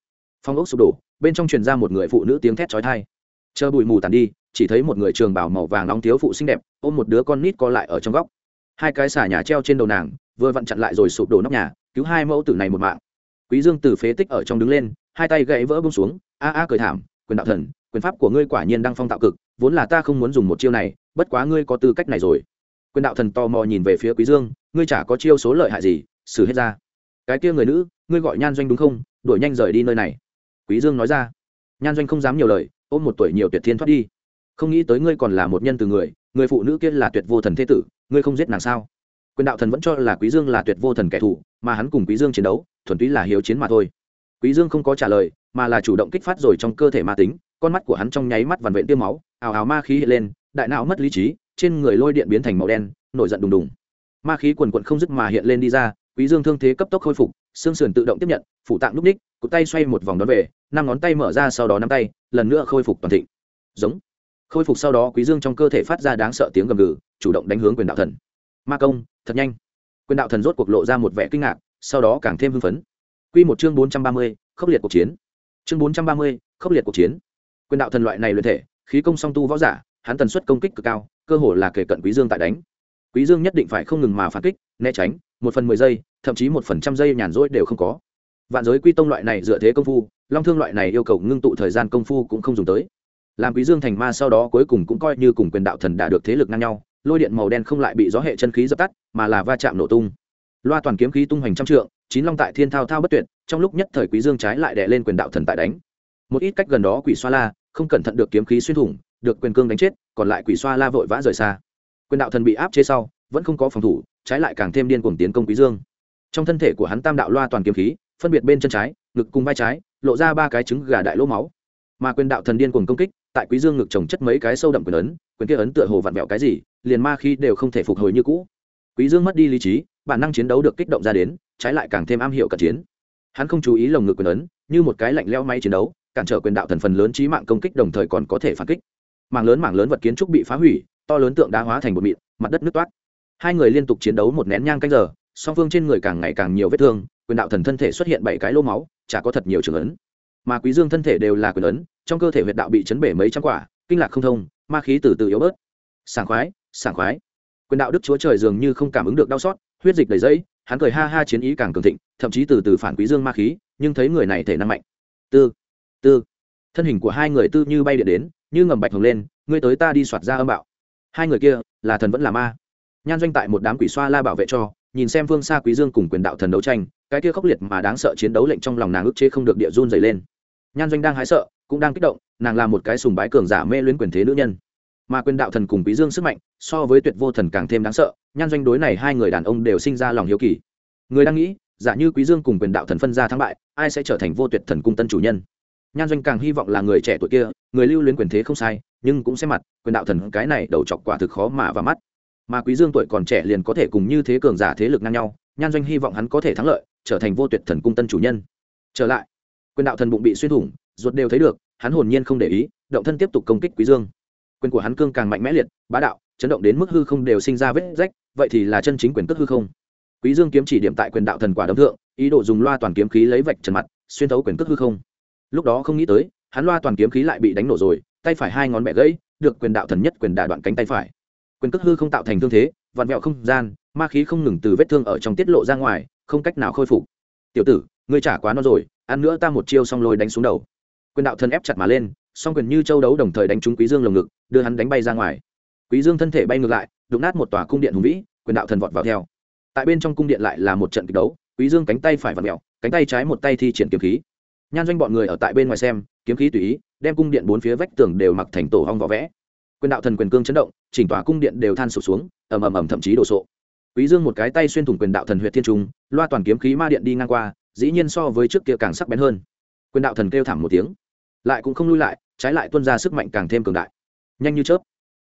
Phong ốc sụp đổ, bên trong truyền ra một người phụ nữ tiếng thét chói tai. Chờ bụi mù tàn đi, chỉ thấy một người trường bảo màu vàng nóng thiếu phụ xinh đẹp, ôm một đứa con nít co lại ở trong góc. Hai cái xà nhà treo trên đầu nàng, vừa vặn chặn lại rồi sụp đổ nóc nhà, cứu hai mẫu tử này một mạng quý dương từ phế tích ở trong đứng lên, hai tay gãy vỡ bông xuống, a a cười thảm, quyền đạo thần, quyền pháp của ngươi quả nhiên đang phong tạo cực, vốn là ta không muốn dùng một chiêu này, bất quá ngươi có tư cách này rồi. Quyền đạo thần tò mò nhìn về phía quý dương, ngươi chả có chiêu số lợi hại gì, xử hết ra. Cái kia người nữ, ngươi gọi nhan doanh đúng không? Đuổi nhanh rời đi nơi này. Quý dương nói ra. Nhan doanh không dám nhiều lời, ôm một tuổi nhiều tuyệt thiên thoát đi. Không nghĩ tới ngươi còn là một nhân từ người người phụ nữ kia là tuyệt vô thần thế tử, ngươi không giết nàng sao? Quyền đạo thần vẫn cho là quý dương là tuyệt vô thần kẻ thù, mà hắn cùng quý dương chiến đấu thuần túy là hiếu chiến mà thôi. Quý dương không có trả lời, mà là chủ động kích phát rồi trong cơ thể ma tính, con mắt của hắn trong nháy mắt vằn vện tiêm máu, ào ào ma khí hiện lên, đại não mất lý trí, trên người lôi điện biến thành màu đen, nổi giận đùng đùng. Ma khí quần quận không dứt mà hiện lên đi ra, quý dương thương thế cấp tốc khôi phục, xương sườn tự động tiếp nhận, phủ tạng lúc ních cụt tay xoay một vòng đón về, năm ngón tay mở ra sau đó nắm tay, lần nữa khôi phục toàn thịnh. Giống. Khôi phục sau đó quý dương trong cơ thể phát ra đáng sợ tiếng gầm gừ, chủ động đánh hướng quyền đạo thần. Ma công, thật nhanh. Quyền đạo thần rốt cuộc lộ ra một vẻ kinh ngạc sau đó càng thêm hưng phấn. Quy một chương bốn trăm ba mươi, khốc liệt cuộc chiến. Chương bốn trăm ba mươi, khốc liệt cuộc chiến. Quyền đạo thần loại này luyện thể khí công song tu võ giả hắn tần suất công kích cực cao cơ hồ là kể cận quý dương tại đánh. Quý dương nhất định phải không ngừng mà phản kích né tránh một phần mười giây thậm chí một phần trăm giây nhàn rỗi đều không có. Vạn giới quy tông loại này dựa thế công phu long thương loại này yêu cầu ngưng tụ thời gian công phu cũng không dùng tới. Làm quý dương thành ma sau đó cuối cùng cũng coi như cùng quyền đạo thần đã được thế lực ngang nhau lôi điện màu đen không lại bị gió hệ chân khí dập tắt mà là va chạm nổ tung loa toàn kiếm khí tung hoành trăm trượng, chín long tại thiên thao thao bất tuyệt, trong lúc nhất thời quý dương trái lại đè lên quyền đạo thần tại đánh. Một ít cách gần đó quỷ xoa la, không cẩn thận được kiếm khí xuyên thủng, được quyền cương đánh chết, còn lại quỷ xoa la vội vã rời xa. Quyền đạo thần bị áp chế sau, vẫn không có phòng thủ, trái lại càng thêm điên cuồng tiến công quý dương. Trong thân thể của hắn tam đạo loa toàn kiếm khí, phân biệt bên chân trái, ngực cùng vai trái, lộ ra ba cái trứng gà đại lỗ máu. Mà quyền đạo thần điên cuồng công kích, tại quý dương ngực trồng chất mấy cái sâu đậm quyền ấn, quyền kia ấn tựa hồ vặn vẹo cái gì, liền ma khi đều không thể phục hồi như cũ. Quý dương mất đi lý trí bản năng chiến đấu được kích động ra đến, trái lại càng thêm am hiểu cận chiến. Hắn không chú ý lồng ngực quyền ấn, như một cái lạnh lẽo máy chiến đấu, cản trở quyền đạo thần phần lớn trí mạng công kích đồng thời còn có thể phản kích. Mảng lớn mảng lớn vật kiến trúc bị phá hủy, to lớn tượng đá hóa thành một mịn, mặt đất nứt toát. Hai người liên tục chiến đấu một nén nhang canh giờ, song phương trên người càng ngày càng nhiều vết thương, quyền đạo thần thân thể xuất hiện bảy cái lô máu, chả có thật nhiều trường ấn. Mà quý dương thân thể đều là quyền ấn, trong cơ thể huyệt đạo bị chấn bể mấy trăm quả, kinh lạc không thông, ma khí từ từ yếu bớt. Sảng khoái sảng khoái. Quyền đạo đức chúa trời dường như không cảm ứng được đau xót huyết dịch đầy dẫy, hắn cười ha ha chiến ý càng cường thịnh, thậm chí từ từ phản quý dương ma khí, nhưng thấy người này thể năng mạnh. Tư tư. Thân hình của hai người tư như bay điện đến, như ngầm bạch hồng lên, ngươi tới ta đi soạt ra âm bạo. Hai người kia, là thần vẫn là ma. Nhan doanh tại một đám quỷ xoa la bảo vệ cho, nhìn xem phương xa quý dương cùng quyền đạo thần đấu tranh, cái kia khốc liệt mà đáng sợ chiến đấu lệnh trong lòng nàng ức chế không được địa run dày lên. Nhan doanh đang hái sợ, cũng đang kích động, nàng là một cái sùng bái cường giả mê luyến quyền thế nữ nhân mà quyền đạo thần cùng quý dương sức mạnh, so với tuyệt vô thần càng thêm đáng sợ, nhan doanh đối này hai người đàn ông đều sinh ra lòng hiếu kỳ. Người đang nghĩ, giả như quý dương cùng quyền đạo thần phân ra thắng bại, ai sẽ trở thành vô tuyệt thần cung tân chủ nhân? Nhan doanh càng hy vọng là người trẻ tuổi kia, người lưu luyến quyền thế không sai, nhưng cũng xem mặt, quyền đạo thần cái này đầu chọc quả thực khó mà và mắt. Mà quý dương tuổi còn trẻ liền có thể cùng như thế cường giả thế lực ngang nhau, nhan doanh hy vọng hắn có thể thắng lợi, trở thành vô tuyệt thần cung tân chủ nhân. Trở lại, quyền đạo thần bụng bị xuyên thủng, ruột đều thấy được, hắn hồn nhiên không để ý, động thân tiếp tục công kích quý dương quyền của hắn cương càng mạnh mẽ liệt, bá đạo, chấn động đến mức hư không đều sinh ra vết rách, vậy thì là chân chính quyền cước hư không. Quý dương kiếm chỉ điểm tại quyền đạo thần quả đấm thượng, ý đồ dùng loa toàn kiếm khí lấy vạch trần mặt, xuyên thấu quyền cước hư không. Lúc đó không nghĩ tới, hắn loa toàn kiếm khí lại bị đánh nổ rồi, tay phải hai ngón bẻ gãy, được quyền đạo thần nhất quyền đả đoạn cánh tay phải. Quyền cước hư không tạo thành thương thế, vặn vẹo không gian, ma khí không ngừng từ vết thương ở trong tiết lộ ra ngoài, không cách nào khôi phục. Tiểu tử, ngươi trả quá nó rồi, ăn nữa ta một chiêu xong lôi đánh xuống đầu. Quyền đạo thần ép chặt mà lên song quyền như châu đấu đồng thời đánh trúng quý dương lồng ngực, đưa hắn đánh bay ra ngoài. Quý dương thân thể bay ngược lại, đụng nát một tòa cung điện hùng vĩ, quyền đạo thần vọt vào theo. Tại bên trong cung điện lại là một trận kịch đấu, quý dương cánh tay phải vặn mèo cánh tay trái một tay thi triển kiếm khí. Nhan doanh bọn người ở tại bên ngoài xem, kiếm khí tùy ý, đem cung điện bốn phía vách tường đều mặc thành tổ hong vỏ vẽ. Quyền đạo thần quyền cương chấn động, chỉnh tòa cung điện đều than sụp xuống, ầm ầm ầm thậm chí đổ sộ. Quý dương một cái tay xuyên thủng quyền đạo thần huyệt thiên trung, loa toàn kiếm khí ma điện đi ngang qua, dĩ nhiên so với trước kia càng sắc bén hơn. Quyền đạo thần kêu thảm một tiếng, lại cũng không lui lại trái lại tuôn ra sức mạnh càng thêm cường đại. Nhanh như chớp,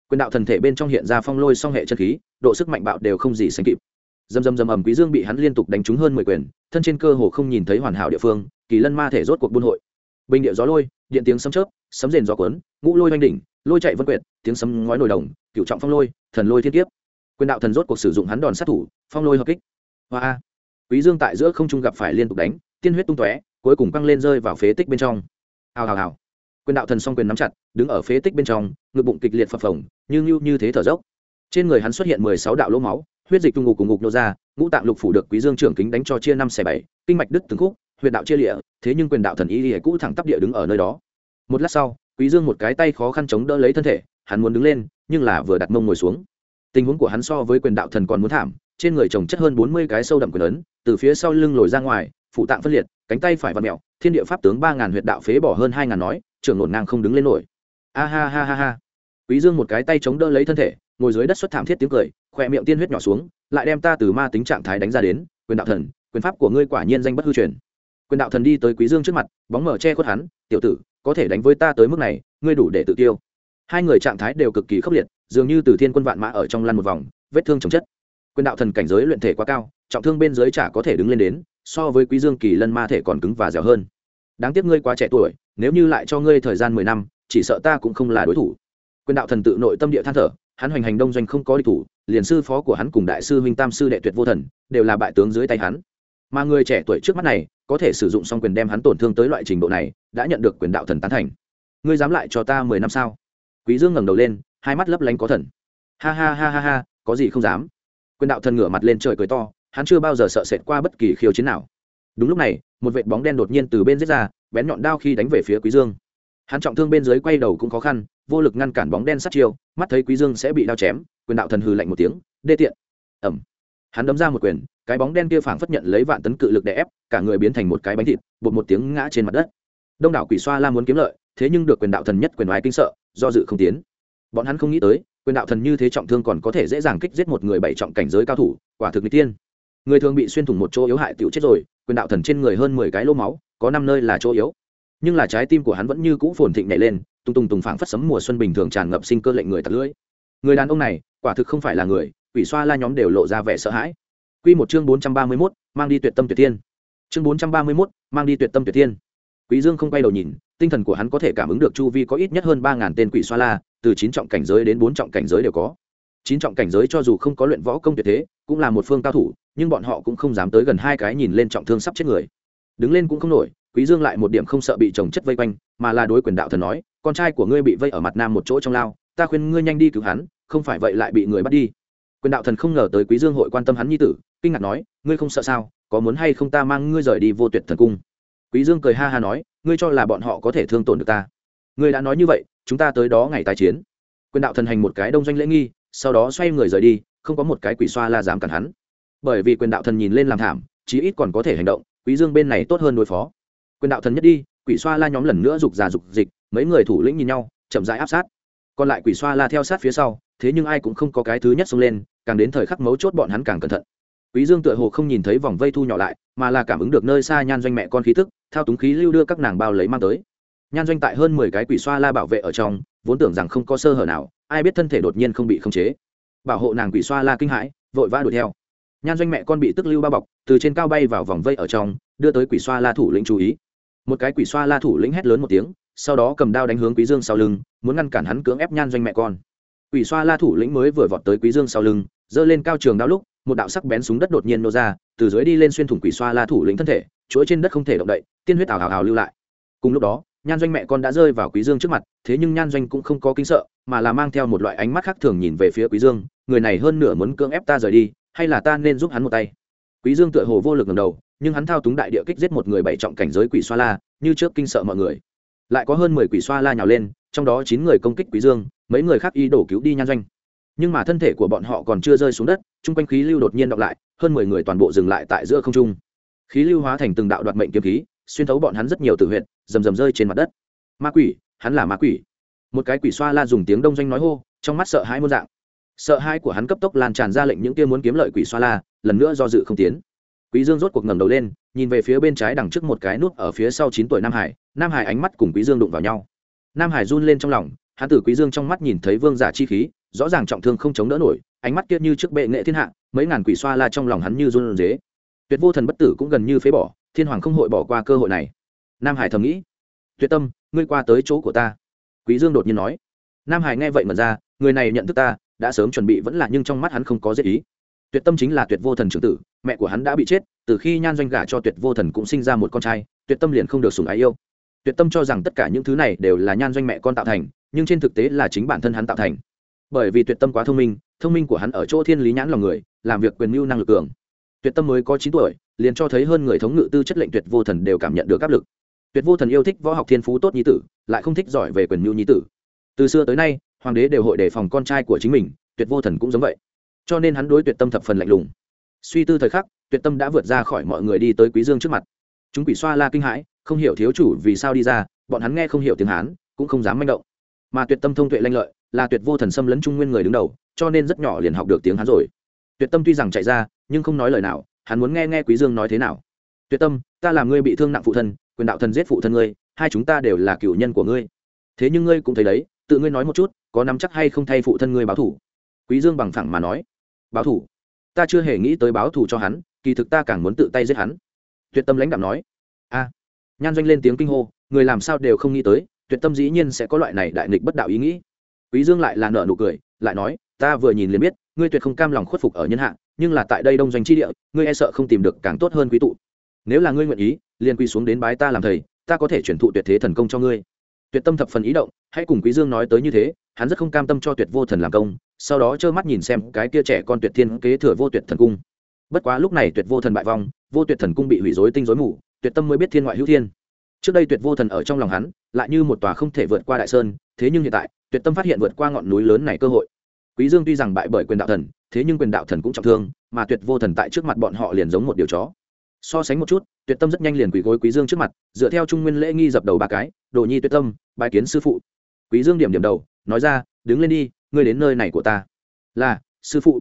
quyền đạo thần thể bên trong hiện ra phong lôi song hệ chân khí, độ sức mạnh bạo đều không gì sánh kịp. Dầm dầm dầm ầm, quý dương bị hắn liên tục đánh trúng hơn mười quyền, thân trên cơ hồ không nhìn thấy hoàn hảo địa phương, kỳ lân ma thể rốt cuộc buôn hội. Bình địa gió lôi, điện tiếng sấm chớp, sấm rền gió cuốn, ngũ lôi oanh đỉnh, lôi chạy vân quyệt, tiếng sấm ngói nổi đồng, cựu trọng phong lôi, thần lôi thiên kiếp. Quyền đạo thần rốt cuộc sử dụng hắn đòn sát thủ, phong lôi hợp kích. Hoa quý dương tại giữa không trung gặp phải liên tục đánh, tiên huyết tung tóe, cuối cùng quăng lên rơi vào phế tích bên trong. Hào hào hào quyền đạo thần song quyền nắm chặt, đứng ở phế tích bên trong, ngực bụng kịch liệt phập phồng, như ngưu như thế thở dốc. Trên người hắn xuất hiện mười sáu đạo lỗ máu, huyết dịch tung ngục cùng ngục nô ra, ngũ tạng lục phủ được quý dương trưởng kính đánh cho chia năm xẻ bảy, kinh mạch đứt từng khúc, huyệt đạo chia lịa thế nhưng quyền đạo thần y lìa cũ thẳng tắp địa đứng ở nơi đó. Một lát sau, quý dương một cái tay khó khăn chống đỡ lấy thân thể, hắn muốn đứng lên, nhưng là vừa đặt mông ngồi xuống. Tình huống của hắn so với quyền đạo thần còn muốn thảm, trên người chồng chất hơn bốn mươi cái sâu đậm quyền ấn, từ phía sau lưng lồi ra ngoài phụ tạng phân liệt, cánh tay phải vặn mẹo, thiên địa pháp tướng ba ngàn huyệt đạo phế bỏ hơn hai ngàn nói trưởng nổn ngang không đứng lên nổi. A ha ha ha ha. Quý dương một cái tay chống đỡ lấy thân thể, ngồi dưới đất xuất thảm thiết tiếng cười, khỏe miệng tiên huyết nhỏ xuống, lại đem ta từ ma tính trạng thái đánh ra đến, quyền đạo thần, quyền pháp của ngươi quả nhiên danh bất hư truyền. Quyền đạo thần đi tới quý dương trước mặt, bóng mở che khuất hắn, tiểu tử, có thể đánh với ta tới mức này, ngươi đủ để tự tiêu. Hai người trạng thái đều cực kỳ khốc liệt, dường như từ thiên quân vạn mã ở trong lăn một vòng, vết thương chồng chất. Quyền đạo thần cảnh giới luyện thể quá cao, trọng thương bên dưới chả có thể đứng lên đến, so với quý dương kỳ lân ma thể còn cứng và dẻo hơn. Đáng tiếc ngươi quá trẻ tuổi nếu như lại cho ngươi thời gian mười năm, chỉ sợ ta cũng không là đối thủ. Quyền đạo thần tự nội tâm địa than thở, hắn hoành hành đông doanh không có địch thủ, liền sư phó của hắn cùng đại sư huynh tam sư đệ tuyệt vô thần, đều là bại tướng dưới tay hắn. Mà người trẻ tuổi trước mắt này, có thể sử dụng xong quyền đem hắn tổn thương tới loại trình độ này, đã nhận được quyền đạo thần tán thành. Ngươi dám lại cho ta mười năm sao? Quý dương ngẩng đầu lên, hai mắt lấp lánh có thần. Ha ha ha ha ha, có gì không dám? Quyền đạo thần ngửa mặt lên trời cười to, hắn chưa bao giờ sợ sệt qua bất kỳ khiêu chiến nào. Đúng lúc này, một vệt bóng đen đột nhiên từ bên giết ra bén nhọn đao khi đánh về phía quý dương. Hắn trọng thương bên dưới quay đầu cũng khó khăn, vô lực ngăn cản bóng đen sát chiêu, mắt thấy quý dương sẽ bị đao chém, quyền đạo thần hừ lạnh một tiếng, đê tiện. Ẩm hắn đấm ra một quyền, cái bóng đen kia phảng phất nhận lấy vạn tấn cự lực đè ép, cả người biến thành một cái bánh thịt, bột một tiếng ngã trên mặt đất. Đông đảo quỷ xoa la muốn kiếm lợi, thế nhưng được quyền đạo thần nhất quyền oai kinh sợ, do dự không tiến. Bọn hắn không nghĩ tới, quyền đạo thần như thế trọng thương còn có thể dễ dàng kích giết một người bảy trọng cảnh giới cao thủ, quả thực n tiên người thường bị xuyên thủng một chỗ yếu hại tiểu chết rồi, quyền đạo thần trên người hơn mười cái lô máu có năm nơi là chỗ yếu nhưng là trái tim của hắn vẫn như cũ phồn thịnh nhảy lên tung tung tùng phảng phất sấm mùa xuân bình thường tràn ngập sinh cơ lệnh người tật lưỡi người đàn ông này quả thực không phải là người quỷ xoa la nhóm đều lộ ra vẻ sợ hãi Quy một chương bốn trăm ba mươi 431, mang đi tuyệt tâm tuyệt tiên. Chương bốn trăm ba mươi 431, mang đi tuyệt tâm tuyệt tiên. Quý Dương không quay đầu nhìn, tinh thần của hắn có thể cảm ứng được chu vi có ít nhất hơn ba ngàn tên quỷ xoa la, từ chín trọng cảnh giới đến bốn trọng cảnh giới đều có. Chín trọng cảnh giới cho dù không có luyện võ công tuyệt thế, cũng là một phương cao thủ, nhưng bọn họ cũng không dám tới gần hai cái nhìn lên trọng thương sắp chết người. Đứng lên cũng không nổi, Quý Dương lại một điểm không sợ bị chồng chất vây quanh, mà là đối quyền đạo thần nói, con trai của ngươi bị vây ở mặt nam một chỗ trong lao, ta khuyên ngươi nhanh đi cứu hắn, không phải vậy lại bị người bắt đi. Quyền đạo thần không ngờ tới Quý Dương hội quan tâm hắn nhi tử, kinh ngạc nói, ngươi không sợ sao, có muốn hay không ta mang ngươi rời đi vô tuyệt thần cung. Quý Dương cười ha ha nói, ngươi cho là bọn họ có thể thương tổn được ta? Ngươi đã nói như vậy, chúng ta tới đó ngày tái chiến. Quyền đạo thần hành một cái đông doanh lễ nghi, sau đó xoay người rời đi, không có một cái quỷ xoa la dám cản hắn. Bởi vì quyền đạo thần nhìn lên làm thảm, chí ít còn có thể hành động, Quý Dương bên này tốt hơn đối phó. Quyền đạo thần nhất đi, quỷ xoa la nhóm lần nữa rục già rục dịch, mấy người thủ lĩnh nhìn nhau, chậm rãi áp sát. Còn lại quỷ xoa la theo sát phía sau, thế nhưng ai cũng không có cái thứ nhất xông lên, càng đến thời khắc mấu chốt bọn hắn càng cẩn thận. Quý dương tựa hồ không nhìn thấy vòng vây thu nhỏ lại, mà là cảm ứng được nơi xa nhan doanh mẹ con khí tức, thao túng khí lưu đưa các nàng bao lấy mang tới. Nhan doanh tại hơn mười cái quỷ xoa la bảo vệ ở trong, vốn tưởng rằng không có sơ hở nào, ai biết thân thể đột nhiên không bị khống chế. Bảo hộ nàng quỷ xoa la kinh hãi, vội vã đuổi theo nhan doanh mẹ con bị tức lưu bao bọc, từ trên cao bay vào vòng vây ở trong, đưa tới quỷ xoa la thủ lĩnh chú ý. Một cái quỷ xoa la thủ lĩnh hét lớn một tiếng, sau đó cầm đao đánh hướng quý dương sau lưng, muốn ngăn cản hắn cưỡng ép nhan doanh mẹ con. Quỷ xoa la thủ lĩnh mới vừa vọt tới quý dương sau lưng, giơ lên cao trường đao lúc, một đạo sắc bén súng đất đột nhiên nô ra, từ dưới đi lên xuyên thủng quỷ xoa la thủ lĩnh thân thể, chuỗi trên đất không thể động đậy, tiên huyết ảo hào hào lưu lại. Cùng lúc đó, nhan doanh mẹ con đã rơi vào quý dương trước mặt, thế nhưng nhan doanh cũng không có kinh sợ, mà là mang theo một loại ánh mắt khác thường nhìn về phía quý dương, người này hơn nửa muốn cưỡng ép ta rời đi hay là ta nên giúp hắn một tay? Quý dương tựa hồ vô lực ngẩng đầu, nhưng hắn thao túng đại địa kích giết một người bảy trọng cảnh giới quỷ xoa la, như trước kinh sợ mọi người. Lại có hơn mười quỷ xoa la nhào lên, trong đó chín người công kích quý dương, mấy người khác y đổ cứu đi nhan doanh. Nhưng mà thân thể của bọn họ còn chưa rơi xuống đất trung quanh khí lưu đột nhiên đọc lại, hơn mười người toàn bộ dừng lại tại giữa không trung. Khí lưu hóa thành từng đạo đoạt mệnh kiếm khí, xuyên thấu bọn hắn rất nhiều tự huyện rầm rầm rơi trên mặt đất. Ma quỷ, hắn là ma quỷ. Một cái quỷ xoa la dùng tiếng đông doanh nói hô, trong mắt sợ hãi muôn dạng sợ hãi của hắn cấp tốc lan tràn ra lệnh những kia muốn kiếm lợi quỷ xoa la, lần nữa do dự không tiến. Quý dương rốt cuộc ngẩng đầu lên, nhìn về phía bên trái đằng trước một cái nút ở phía sau chín tuổi nam hải nam hải ánh mắt cùng quý dương đụng vào nhau. Nam hải run lên trong lòng, hắn tử quý dương trong mắt nhìn thấy vương giả chi khí, rõ ràng trọng thương không chống đỡ nổi, ánh mắt kia như trước bệ nghệ thiên hạ, mấy ngàn quỷ xoa la trong lòng hắn như run rế tuyệt vô thần bất tử cũng gần như phế bỏ, thiên hoàng không hội bỏ qua cơ hội này. Nam hải thầm nghĩ, tuyệt tâm, ngươi qua tới chỗ của ta. Quý dương đột nhiên nói. Nam hải nghe vậy mà ra, người này nhận thức ta đã sớm chuẩn bị vẫn là nhưng trong mắt hắn không có dễ ý. Tuyệt tâm chính là tuyệt vô thần trưởng tử, mẹ của hắn đã bị chết, từ khi nhan doanh gả cho tuyệt vô thần cũng sinh ra một con trai, tuyệt tâm liền không được sủng ái yêu. Tuyệt tâm cho rằng tất cả những thứ này đều là nhan doanh mẹ con tạo thành, nhưng trên thực tế là chính bản thân hắn tạo thành. Bởi vì tuyệt tâm quá thông minh thông minh của hắn ở chỗ thiên lý nhãn lòng người, làm việc quyền mưu năng lực cường. Tuyệt tâm mới có chín tuổi, liền cho thấy hơn người thống ngự tư chất lệnh tuyệt vô thần đều cảm nhận được áp lực. Tuyệt vô thần yêu thích võ học thiên phú tốt nhi tử, lại không thích giỏi về quyền mưu nhi tử. Từ xưa tới nay hoàng đế đều hội đề phòng con trai của chính mình, tuyệt vô thần cũng giống vậy. Cho nên hắn đối tuyệt tâm thập phần lạnh lùng. Suy tư thời khắc, tuyệt tâm đã vượt ra khỏi mọi người đi tới quý dương trước mặt. Chúng quỷ xoa la kinh hãi, không hiểu thiếu chủ vì sao đi ra, bọn hắn nghe không hiểu tiếng hán, cũng không dám manh động. Mà tuyệt tâm thông tuệ lanh lợi, là tuyệt vô thần xâm lấn trung nguyên người đứng đầu, cho nên rất nhỏ liền học được tiếng hán rồi. Tuyệt tâm tuy rằng chạy ra, nhưng không nói lời nào, hắn muốn nghe nghe quý dương nói thế nào. Tuyệt tâm, ta làm ngươi bị thương nặng phụ thân, quyền đạo thần giết phụ thân ngươi, hai chúng ta đều là cựu nhân của ngươi. Thế nhưng ngươi cũng thấy đấy, tự ngươi nói một chút có nắm chắc hay không thay phụ thân ngươi báo thủ? Quý dương bằng phẳng mà nói. Báo thủ? Ta chưa hề nghĩ tới báo thù cho hắn, kỳ thực ta càng muốn tự tay giết hắn. Tuyệt tâm lãnh đạo nói. A. Nhan doanh lên tiếng kinh hô, người làm sao đều không nghĩ tới, tuyệt tâm dĩ nhiên sẽ có loại này đại nghịch bất đạo ý nghĩ. Quý dương lại là nợ nụ cười, lại nói, ta vừa nhìn liền biết, ngươi tuyệt không cam lòng khuất phục ở nhân hạ, nhưng là tại đây đông doanh chi địa, ngươi e sợ không tìm được càng tốt hơn quý tụ. Nếu là ngươi nguyện ý, liền quy xuống đến bái ta làm thầy, ta có thể chuyển thụ tuyệt thế thần công cho ngươi. Tuyệt tâm thập phần ý động, hãy cùng quý dương nói tới như thế hắn rất không cam tâm cho tuyệt vô thần làm công, sau đó trơ mắt nhìn xem cái kia trẻ con tuyệt thiên kế thừa vô tuyệt thần cung. Bất quá lúc này tuyệt vô thần bại vong, vô tuyệt thần cung bị hủy rối tinh rối mù, tuyệt tâm mới biết thiên ngoại hữu thiên. Trước đây tuyệt vô thần ở trong lòng hắn, lại như một tòa không thể vượt qua đại sơn, thế nhưng hiện tại, tuyệt tâm phát hiện vượt qua ngọn núi lớn này cơ hội. Quý dương tuy rằng bại bởi quyền đạo thần, thế nhưng quyền đạo thần cũng trọng thương, mà tuyệt vô thần tại trước mặt bọn họ liền giống một điều chó. So sánh một chút, tuyệt tâm rất nhanh liền quỳ gối quý dương trước mặt, dựa theo trung nguyên lễ nghi dập đầu ba cái, đồ nhi tuyệt tâm bài kiến sư phụ. Quý dương điểm điểm đầu nói ra, đứng lên đi, ngươi đến nơi này của ta. Là, sư phụ.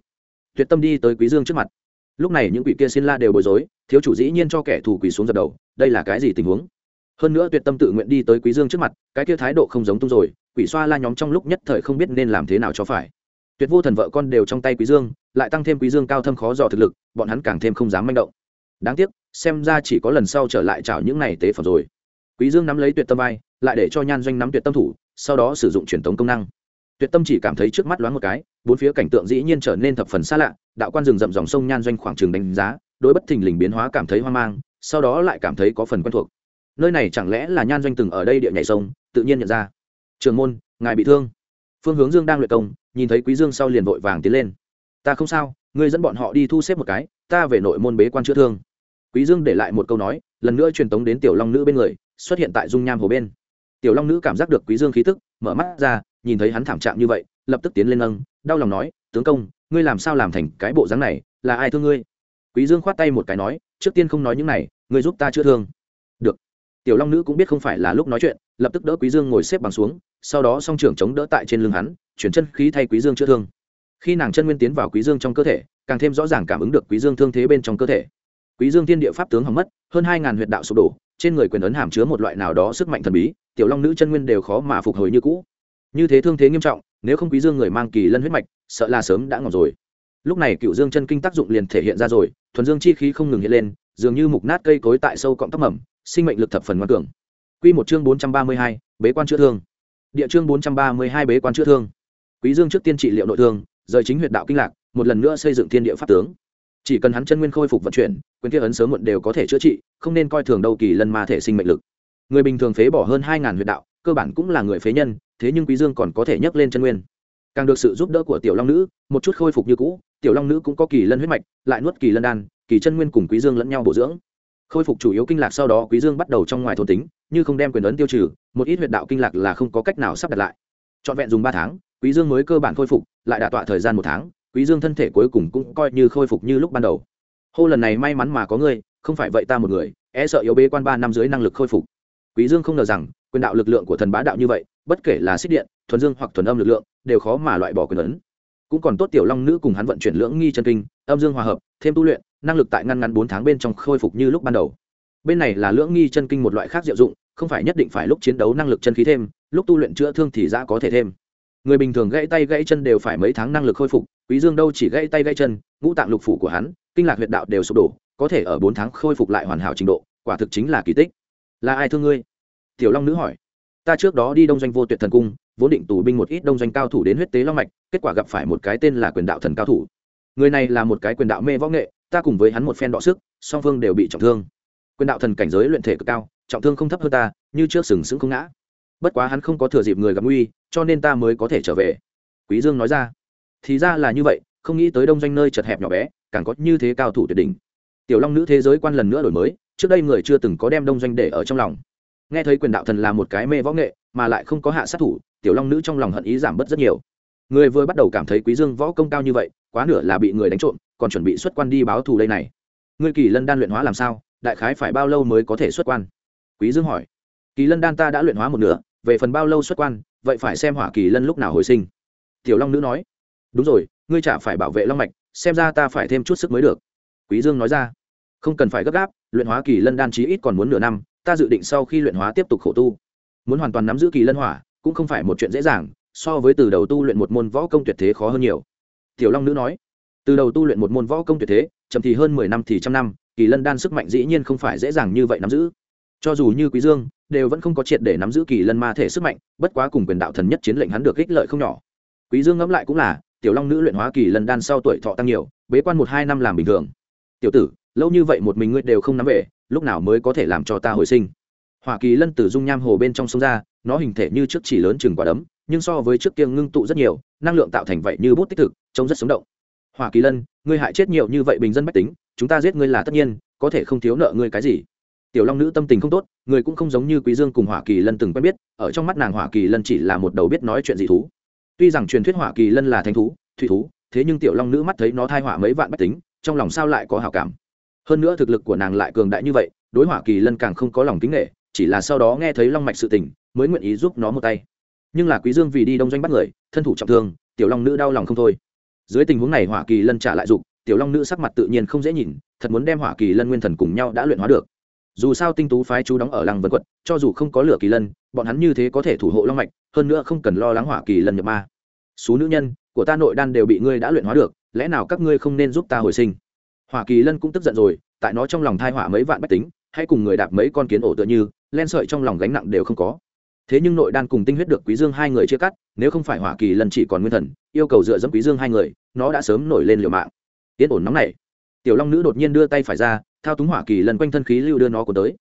Tuyệt tâm đi tới quý dương trước mặt. Lúc này những quỷ kia xin la đều bối rối, thiếu chủ dĩ nhiên cho kẻ thù quỷ xuống dập đầu, đây là cái gì tình huống? Hơn nữa tuyệt tâm tự nguyện đi tới quý dương trước mặt, cái kia thái độ không giống tung rồi, quỷ xoa la nhóm trong lúc nhất thời không biết nên làm thế nào cho phải. Tuyệt vô thần vợ con đều trong tay quý dương, lại tăng thêm quý dương cao thâm khó dò thực lực, bọn hắn càng thêm không dám manh động. Đáng tiếc, xem ra chỉ có lần sau trở lại chào những này tế phẩm rồi. Quý dương nắm lấy tuyệt tâm vai, lại để cho nhan doanh nắm tuyệt tâm thủ sau đó sử dụng truyền tống công năng. Tuyệt tâm chỉ cảm thấy trước mắt loáng một cái, bốn phía cảnh tượng dĩ nhiên trở nên thập phần xa lạ, đạo quan rừng rậm dòng sông nhan doanh khoảng trường đánh giá, đối bất thình lình biến hóa cảm thấy hoang mang, sau đó lại cảm thấy có phần quen thuộc. Nơi này chẳng lẽ là nhan doanh từng ở đây địa nhảy sông, tự nhiên nhận ra. Trường môn, ngài bị thương. Phương hướng dương đang luyện công, nhìn thấy quý dương sau liền vội vàng tiến lên. Ta không sao, ngươi dẫn bọn họ đi thu xếp một cái, ta về nội môn bế quan chữa thương. Quý dương để lại một câu nói, lần nữa truyền tống đến tiểu long nữ bên người, xuất hiện tại dung nham hồ bên tiểu long nữ cảm giác được quý dương khí tức, mở mắt ra, nhìn thấy hắn thảm trạng như vậy, lập tức tiến lên nâng, đau lòng nói, tướng công, ngươi làm sao làm thành cái bộ dáng này, là ai thương ngươi? Quý dương khoát tay một cái nói, trước tiên không nói những này, ngươi giúp ta chữa thương. Được. Tiểu long nữ cũng biết không phải là lúc nói chuyện, lập tức đỡ quý dương ngồi xếp bằng xuống, sau đó song trưởng chống đỡ tại trên lưng hắn, chuyển chân khí thay quý dương chữa thương. Khi nàng chân nguyên tiến vào quý dương trong cơ thể, càng thêm rõ ràng cảm ứng được quý dương thương thế bên trong cơ thể. Quý dương thiên địa pháp tướng hỏng mất, hơn hai ngàn huyệt đạo sụp đổ trên người quyền ấn hàm chứa một loại nào đó sức mạnh thần bí tiểu long nữ chân nguyên đều khó mà phục hồi như cũ. Như thế thương thế nghiêm trọng nếu không quý dương người mang kỳ lân huyết mạch sợ là sớm đã ngỏm rồi. Lúc này cựu dương chân kinh tác dụng liền thể hiện ra rồi thuần dương chi khí không ngừng hiện lên dường như mục nát cây cối tại sâu cọng tóc mầm sinh mệnh lực thập phần ngoan cường. Quy một chương bốn trăm ba mươi hai, bế quan chữa thương. Địa chương bốn trăm ba mươi hai bế quan chữa thương. Quý dương trước tiên trị liệu nội thương rời chính huyệt đạo kinh lạc một lần nữa xây dựng thiên địa pháp tướng chỉ cần hắn chân nguyên khôi phục vận chuyển, quyền kia ấn sớm muộn đều có thể chữa trị, không nên coi thường đâu kỳ lân ma thể sinh mệnh lực. Người bình thường phế bỏ hơn hai ngàn huyệt đạo, cơ bản cũng là người phế nhân, thế nhưng quý dương còn có thể nhấc lên chân nguyên. Càng được sự giúp đỡ của tiểu long nữ, một chút khôi phục như cũ, tiểu long nữ cũng có kỳ lân huyết mạch, lại nuốt kỳ lân đan, kỳ chân nguyên cùng quý dương lẫn nhau bổ dưỡng. Khôi phục chủ yếu kinh lạc sau đó quý dương bắt đầu trong ngoài thôn tính, như không đem quyền ấn tiêu trừ, một ít huyệt đạo kinh lạc là không có cách nào sắp đặt lại. Trọn vẹn dùng ba tháng, quý dương mới cơ bản khôi phục, lại đả tọa thời gian một tháng quý dương thân thể cuối cùng cũng coi như khôi phục như lúc ban đầu. Hô, lần này may mắn mà có ngươi, không phải vậy ta một người e sợ yếu bê quan ba năm dưới năng lực khôi phục. Quý dương không ngờ rằng, quyền đạo lực lượng của thần bá đạo như vậy, bất kể là xích điện, thuần dương hoặc thuần âm lực lượng, đều khó mà loại bỏ quyền ấn. Cũng còn tốt tiểu long nữ cùng hắn vận chuyển lưỡng nghi chân kinh, âm dương hòa hợp, thêm tu luyện, năng lực tại ngăn ngắn bốn tháng bên trong khôi phục như lúc ban đầu. Bên này là lưỡng nghi chân kinh một loại khác diệu dụng, không phải nhất định phải lúc chiến đấu năng lực chân khí thêm, lúc tu luyện chữa thương thì ra có thể thêm. Người bình thường gãy tay gãy chân đều phải mấy tháng năng lực khôi phục quý dương đâu chỉ gãy tay gãy chân, ngũ tạng lục phủ của hắn, kinh lạc huyệt đạo đều sụp đổ, có thể ở bốn tháng khôi phục lại hoàn hảo trình độ, quả thực chính là kỳ tích. Là ai thương ngươi? Tiểu long nữ hỏi. Ta trước đó đi đông doanh vô tuyệt thần cung, vốn định tù binh một ít đông doanh cao thủ đến huyết tế long mạch, kết quả gặp phải một cái tên là quyền đạo thần cao thủ. Người này là một cái quyền đạo mê võ nghệ, ta cùng với hắn một phen đọ sức, song phương đều bị trọng thương. Quyền đạo thần cảnh giới luyện thể cực cao, trọng thương không thấp hơn ta, như trước sừng sững không ngã. Bất quá hắn không có thừa dịp người gặp nguy, cho nên ta mới có thể trở về. Quý dương nói ra thì ra là như vậy, không nghĩ tới đông doanh nơi chật hẹp nhỏ bé, càng có như thế cao thủ tuyệt đỉnh. Tiểu long nữ thế giới quan lần nữa đổi mới, trước đây người chưa từng có đem đông doanh để ở trong lòng. Nghe thấy quyền đạo thần là một cái mê võ nghệ, mà lại không có hạ sát thủ, tiểu long nữ trong lòng hận ý giảm bớt rất nhiều. Người vừa bắt đầu cảm thấy quý dương võ công cao như vậy, quá nửa là bị người đánh trộm, còn chuẩn bị xuất quan đi báo thù đây này. Ngươi kỳ lân đan luyện hóa làm sao? Đại khái phải bao lâu mới có thể xuất quan? Quý dương hỏi. Kỳ lân đan ta đã luyện hóa một nửa, về phần bao lâu xuất quan, vậy phải xem hỏa kỳ lân lúc nào hồi sinh. Tiểu long nữ nói đúng rồi, ngươi chả phải bảo vệ long mạch, xem ra ta phải thêm chút sức mới được. Quý dương nói ra. Không cần phải gấp gáp, luyện hóa kỳ lân đan chí ít còn muốn nửa năm, ta dự định sau khi luyện hóa tiếp tục khổ tu. Muốn hoàn toàn nắm giữ kỳ lân hỏa, cũng không phải một chuyện dễ dàng, so với từ đầu tu luyện một môn võ công tuyệt thế khó hơn nhiều. Tiểu long nữ nói. Từ đầu tu luyện một môn võ công tuyệt thế, chậm thì hơn mười năm thì trăm năm, kỳ lân đan sức mạnh dĩ nhiên không phải dễ dàng như vậy nắm giữ. Cho dù như quý dương, đều vẫn không có triệt để nắm giữ kỳ lân ma thể sức mạnh, bất quá cùng quyền đạo thần nhất chiến lệnh hắn được ích lợi không nhỏ. Quý dương ngẫm lại cũng là tiểu long nữ luyện hóa kỳ lân đan sau tuổi thọ tăng nhiều, bế quan một hai năm làm bình thường. Tiểu tử, lâu như vậy một mình ngươi đều không nắm về, lúc nào mới có thể làm cho ta hồi sinh? Hoa kỳ lân từ dung nham hồ bên trong sông ra, nó hình thể như trước chỉ lớn chừng quả đấm, nhưng so với trước kia ngưng tụ rất nhiều, năng lượng tạo thành vậy như bút tích thực, trông rất sống động. Hoa kỳ lân, ngươi hại chết nhiều như vậy bình dân bách tính, chúng ta giết ngươi là tất nhiên, có thể không thiếu nợ ngươi cái gì? Tiểu long nữ tâm tình không tốt, người cũng không giống như quý dương cùng hỏa kỳ lân từng quen biết, ở trong mắt nàng hỏa kỳ lân chỉ là một đầu biết nói chuyện dị thú tuy rằng truyền thuyết hỏa kỳ lân là thánh thú, thủy thú, thế nhưng tiểu long nữ mắt thấy nó thai hỏa mấy vạn bách tính, trong lòng sao lại có hảo cảm? Hơn nữa thực lực của nàng lại cường đại như vậy, đối hỏa kỳ lân càng không có lòng kính nghệ chỉ là sau đó nghe thấy long mạch sự tình, mới nguyện ý giúp nó một tay. Nhưng là quý dương vì đi đông doanh bắt người, thân thủ trọng thương, tiểu long nữ đau lòng không thôi. Dưới tình huống này hỏa kỳ lân trả lại dục, tiểu long nữ sắc mặt tự nhiên không dễ nhìn, thật muốn đem hỏa kỳ lân nguyên thần cùng nhau đã luyện hóa được. Dù sao tinh tú phái chú đóng ở lăng vân quật cho dù không có lửa kỳ lân, bọn hắn như thế có thể thủ hộ long mạch, hơn nữa không cần lo lắng hỏa kỳ lân nhập ma số nữ nhân, của ta nội đan đều bị ngươi đã luyện hóa được, lẽ nào các ngươi không nên giúp ta hồi sinh? Hoa kỳ lân cũng tức giận rồi, tại nó trong lòng thai hỏa mấy vạn bách tính, hay cùng người đạp mấy con kiến ổ tựa như, len sợi trong lòng gánh nặng đều không có. Thế nhưng nội đan cùng tinh huyết được quý dương hai người chia cắt, nếu không phải Hoa kỳ lân chỉ còn nguyên thần, yêu cầu dựa dẫm quý dương hai người, nó đã sớm nổi lên liều mạng. Tiến ổn nóng này. Tiểu long nữ đột nhiên đưa tay phải ra, thao túng Hoa kỳ lân quanh thân khí lưu đưa nó của tới.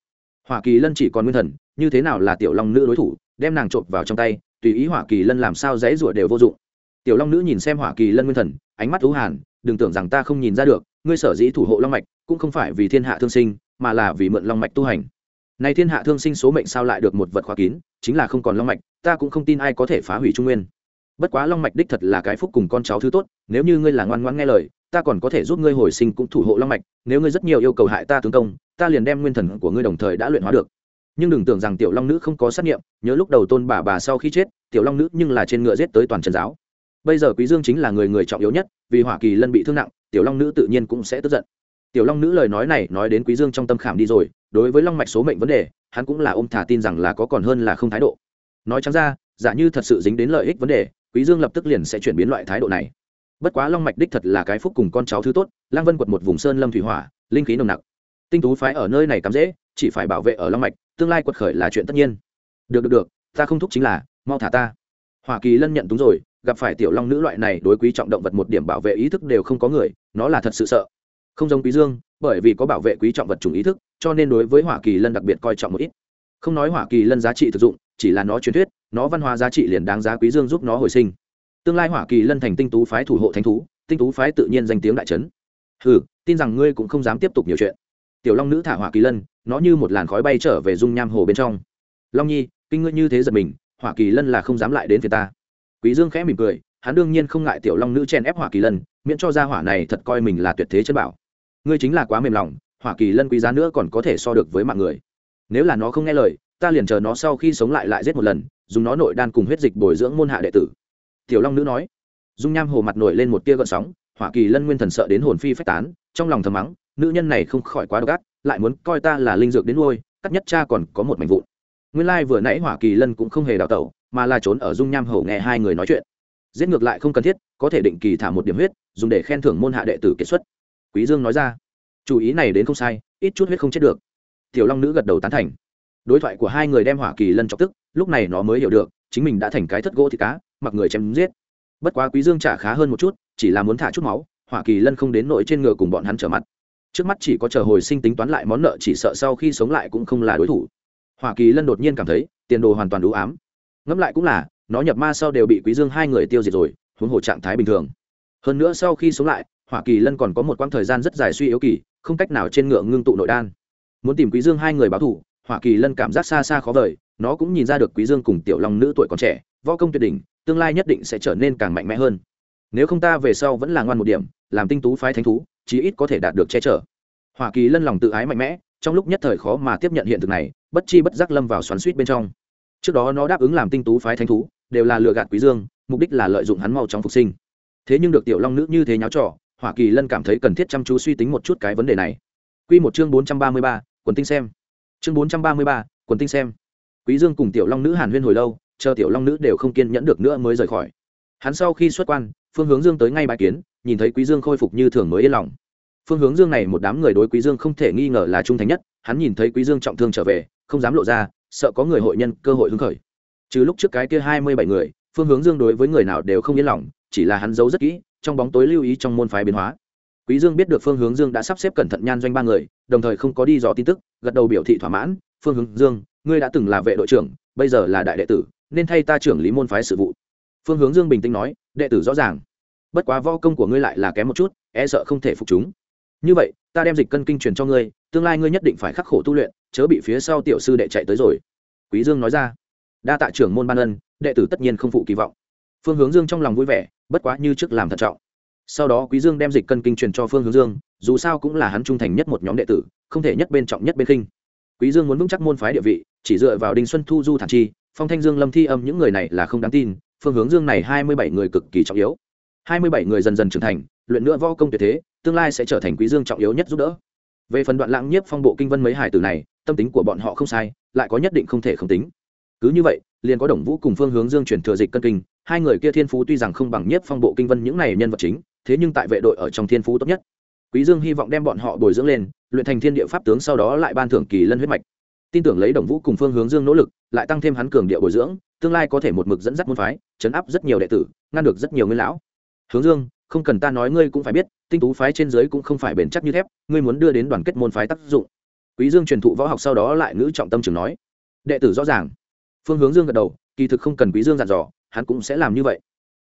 Hoa kỳ lân chỉ còn nguyên thần, như thế nào là tiểu long nữ đối thủ, đem nàng trộm vào trong tay, tùy ý Hoa kỳ lân làm sao dãy rủa đều vô dụng tiểu long nữ nhìn xem hỏa kỳ lân nguyên thần, ánh mắt thú hàn, đừng tưởng rằng ta không nhìn ra được, ngươi sở dĩ thủ hộ long mạch, cũng không phải vì thiên hạ thương sinh, mà là vì mượn long mạch tu hành. Nay thiên hạ thương sinh số mệnh sao lại được một vật khóa kín, chính là không còn long mạch, ta cũng không tin ai có thể phá hủy trung nguyên. Bất quá long mạch đích thật là cái phúc cùng con cháu thứ tốt, nếu như ngươi là ngoan ngoãn nghe lời, ta còn có thể giúp ngươi hồi sinh cũng thủ hộ long mạch, nếu ngươi rất nhiều yêu cầu hại ta tướng công, ta liền đem nguyên thần của ngươi đồng thời đã luyện hóa được. Nhưng đừng tưởng rằng tiểu long nữ không có sát nghiệm nhớ lúc đầu tôn bà bà sau khi chết, tiểu long nữ nhưng là trên ngựa giết tới toàn trần giáo bây giờ quý dương chính là người người trọng yếu nhất, vì hỏa kỳ lân bị thương nặng, tiểu long nữ tự nhiên cũng sẽ tức giận. Tiểu long nữ lời nói này nói đến quý dương trong tâm khảm đi rồi, đối với long mạch số mệnh vấn đề, hắn cũng là ôm thả tin rằng là có còn hơn là không thái độ. Nói chẳng ra, giả như thật sự dính đến lợi ích vấn đề, quý dương lập tức liền sẽ chuyển biến loại thái độ này. Bất quá long mạch đích thật là cái phúc cùng con cháu thứ tốt lang vân quật một vùng sơn lâm thủy hỏa, linh khí nồng nặc. Tinh tú phái ở nơi này cắm dễ, chỉ phải bảo vệ ở long mạch, tương lai quật khởi là chuyện tất nhiên. Được được được, ta không thúc chính là, mau thả ta. Hoa kỳ lân nhận túng rồi gặp phải tiểu long nữ loại này đối quý trọng động vật một điểm bảo vệ ý thức đều không có người, nó là thật sự sợ. Không giống quý dương, bởi vì có bảo vệ quý trọng vật chủng ý thức, cho nên đối với hoa kỳ lân đặc biệt coi trọng một ít. Không nói hoa kỳ lân giá trị thực dụng, chỉ là nó truyền thuyết, nó văn hóa giá trị liền đáng giá quý dương giúp nó hồi sinh. Tương lai hoa kỳ lân thành tinh tú phái thủ hộ thánh thú, tinh tú phái tự nhiên danh tiếng đại chấn hừ, tin rằng ngươi cũng không dám tiếp tục nhiều chuyện. Tiểu long nữ thả hỏa kỳ lân, nó như một làn khói bay trở về dung nham hồ bên trong. Long nhi, kinh ngươi như thế giật mình, hỏa kỳ lân là không dám lại đến phía ta quý dương khẽ mỉm cười, hắn đương nhiên không ngại tiểu long nữ chen ép hỏa kỳ lân, miễn cho gia hỏa này thật coi mình là tuyệt thế chân bảo. Ngươi chính là quá mềm lòng, hỏa kỳ lân quý giá nữa còn có thể so được với mạng người. Nếu là nó không nghe lời, ta liền chờ nó sau khi sống lại lại giết một lần, dùng nó nội đan cùng huyết dịch bồi dưỡng môn hạ đệ tử. Tiểu long nữ nói. Dung nham hồ mặt nổi lên một tia gợn sóng, hỏa kỳ lân nguyên thần sợ đến hồn phi phách tán, trong lòng thầm mắng, nữ nhân này không khỏi quá độc ác, lại muốn coi ta là linh dược đến nuôi, cắt nhất cha còn có một mảnh vụn. Nguyên lai vừa nãy hỏa kỳ lân cũng không hề đào tẩu mà là trốn ở dung nham hầu nghe hai người nói chuyện. Giết ngược lại không cần thiết, có thể định kỳ thả một điểm huyết, dùng để khen thưởng môn hạ đệ tử kiệt xuất. Quý dương nói ra. Chủ ý này đến không sai, ít chút huyết không chết được. Tiểu long nữ gật đầu tán thành. Đối thoại của hai người đem hỏa kỳ lân chọc tức, lúc này nó mới hiểu được, chính mình đã thành cái thất gỗ thịt cá, mặc người chém giết. Bất quá quý dương trả khá hơn một chút, chỉ là muốn thả chút máu, hỏa kỳ lân không đến nỗi trên ngựa cùng bọn hắn trở mặt. Trước mắt chỉ có chờ hồi sinh tính toán lại món nợ, chỉ sợ sau khi sống lại cũng không là đối thủ. Hỏa kỳ lân đột nhiên cảm thấy, tiền đồ hoàn toàn đủ ám ngẫm lại cũng là, nó nhập ma sau đều bị quý dương hai người tiêu diệt rồi, huống hồ trạng thái bình thường. Hơn nữa sau khi sống lại hoa kỳ lân còn có một quãng thời gian rất dài suy yếu kỳ, không cách nào trên ngựa ngưng tụ nội đan. Muốn tìm quý dương hai người báo thù hoa kỳ lân cảm giác xa xa khó vời, nó cũng nhìn ra được quý dương cùng tiểu long nữ tuổi còn trẻ, võ công tuyệt đỉnh, tương lai nhất định sẽ trở nên càng mạnh mẽ hơn. Nếu không ta về sau vẫn là ngoan một điểm, làm tinh tú phái thánh thú, chí ít có thể đạt được che chở. Hoa kỳ lân lòng tự ái mạnh mẽ, trong lúc nhất thời khó mà tiếp nhận hiện thực này, bất chi bất giác lâm vào xoắn suýt bên trong trước đó nó đáp ứng làm tinh tú phái thánh thú đều là lừa gạt quý dương mục đích là lợi dụng hắn mau chóng phục sinh. Thế nhưng được tiểu long nữ như thế nháo trò hỏa kỳ lân cảm thấy cần thiết chăm chú suy tính một chút cái vấn đề này. Quy một chương bốn trăm ba mươi ba, quần tinh xem. Chương bốn trăm ba mươi ba, quần tinh xem. Quý dương cùng tiểu long nữ hàn huyên hồi lâu chờ tiểu long nữ đều không kiên nhẫn được nữa mới rời khỏi. Hắn sau khi xuất quan phương hướng dương tới ngay bài kiến nhìn thấy quý dương khôi phục như thường mới yên lòng. Phương hướng dương này một đám người đối quý dương không thể nghi ngờ là trung thành nhất hắn nhìn thấy quý dương trọng thương trở về không dám lộ ra sợ có người hội nhân cơ hội hứng khởi. Trừ lúc trước cái kia hai mươi bảy người, phương hướng dương đối với người nào đều không yên lòng, chỉ là hắn giấu rất kỹ, trong bóng tối lưu ý trong môn phái biến hóa. Quý dương biết được phương hướng dương đã sắp xếp cẩn thận nhan doanh ba người, đồng thời không có đi dò tin tức, gật đầu biểu thị thỏa mãn, phương hướng dương, ngươi đã từng là vệ đội trưởng, bây giờ là đại đệ tử, nên thay ta trưởng lý môn phái sự vụ. Phương hướng dương bình tĩnh nói, đệ tử rõ ràng. Bất quá võ công của ngươi lại là kém một chút e sợ không thể phục chúng. Như vậy, ta đem dịch cân kinh truyền cho ngươi, tương lai ngươi nhất định phải khắc khổ tu luyện chớ bị phía sau tiểu sư đệ chạy tới rồi. Quý dương nói ra. Đa tạ trưởng môn ban ân, đệ tử tất nhiên không phụ kỳ vọng. Phương hướng dương trong lòng vui vẻ, bất quá như trước làm thận trọng. Sau đó quý dương đem dịch cân kinh truyền cho phương hướng dương, dù sao cũng là hắn trung thành nhất một nhóm đệ tử, không thể nhất bên trọng nhất bên kinh. quý dương muốn vững chắc môn phái địa vị, chỉ dựa vào đinh xuân thu du thản chi, phong thanh dương lâm thi âm những người này là không đáng tin, phương hướng dương này hai mươi bảy người cực kỳ trọng yếu. hai mươi bảy người dần dần trưởng thành, luyện nữa võ công tuyệt thế, tương lai sẽ trở thành quý dương trọng yếu nhất giúp đỡ về phần đoạn lãng nhiếp phong bộ kinh vân mấy hải tử này, tâm tính của bọn họ không sai, lại có nhất định không thể không tính. Cứ như vậy, liền có đồng vũ cùng phương hướng dương chuyển thừa dịch cân kinh, hai người kia thiên phú tuy rằng không bằng nhiếp phong bộ kinh vân những này nhân vật chính, thế nhưng tại vệ đội ở trong thiên phú tốt nhất. Quý dương hy vọng đem bọn họ bồi dưỡng lên, luyện thành thiên địa pháp tướng sau đó lại ban thưởng kỳ lân huyết mạch. Tin tưởng lấy đồng vũ cùng phương hướng dương nỗ lực, lại tăng thêm hắn cường địa bồi dưỡng, tương lai có thể một mực dẫn dắt môn phái, chấn áp rất nhiều đệ tử, ngăn được rất nhiều nguyên lão. Hướng dương không cần ta nói ngươi cũng phải biết, tinh tú phái trên dưới cũng không phải bền chắc như thép, ngươi muốn đưa đến đoàn kết môn phái tác dụng. Quý dương truyền thụ võ học sau đó lại ngữ trọng tâm trường nói. Đệ tử rõ ràng. Phương hướng dương gật đầu, kỳ thực không cần quý dương dặn dò, hắn cũng sẽ làm như vậy.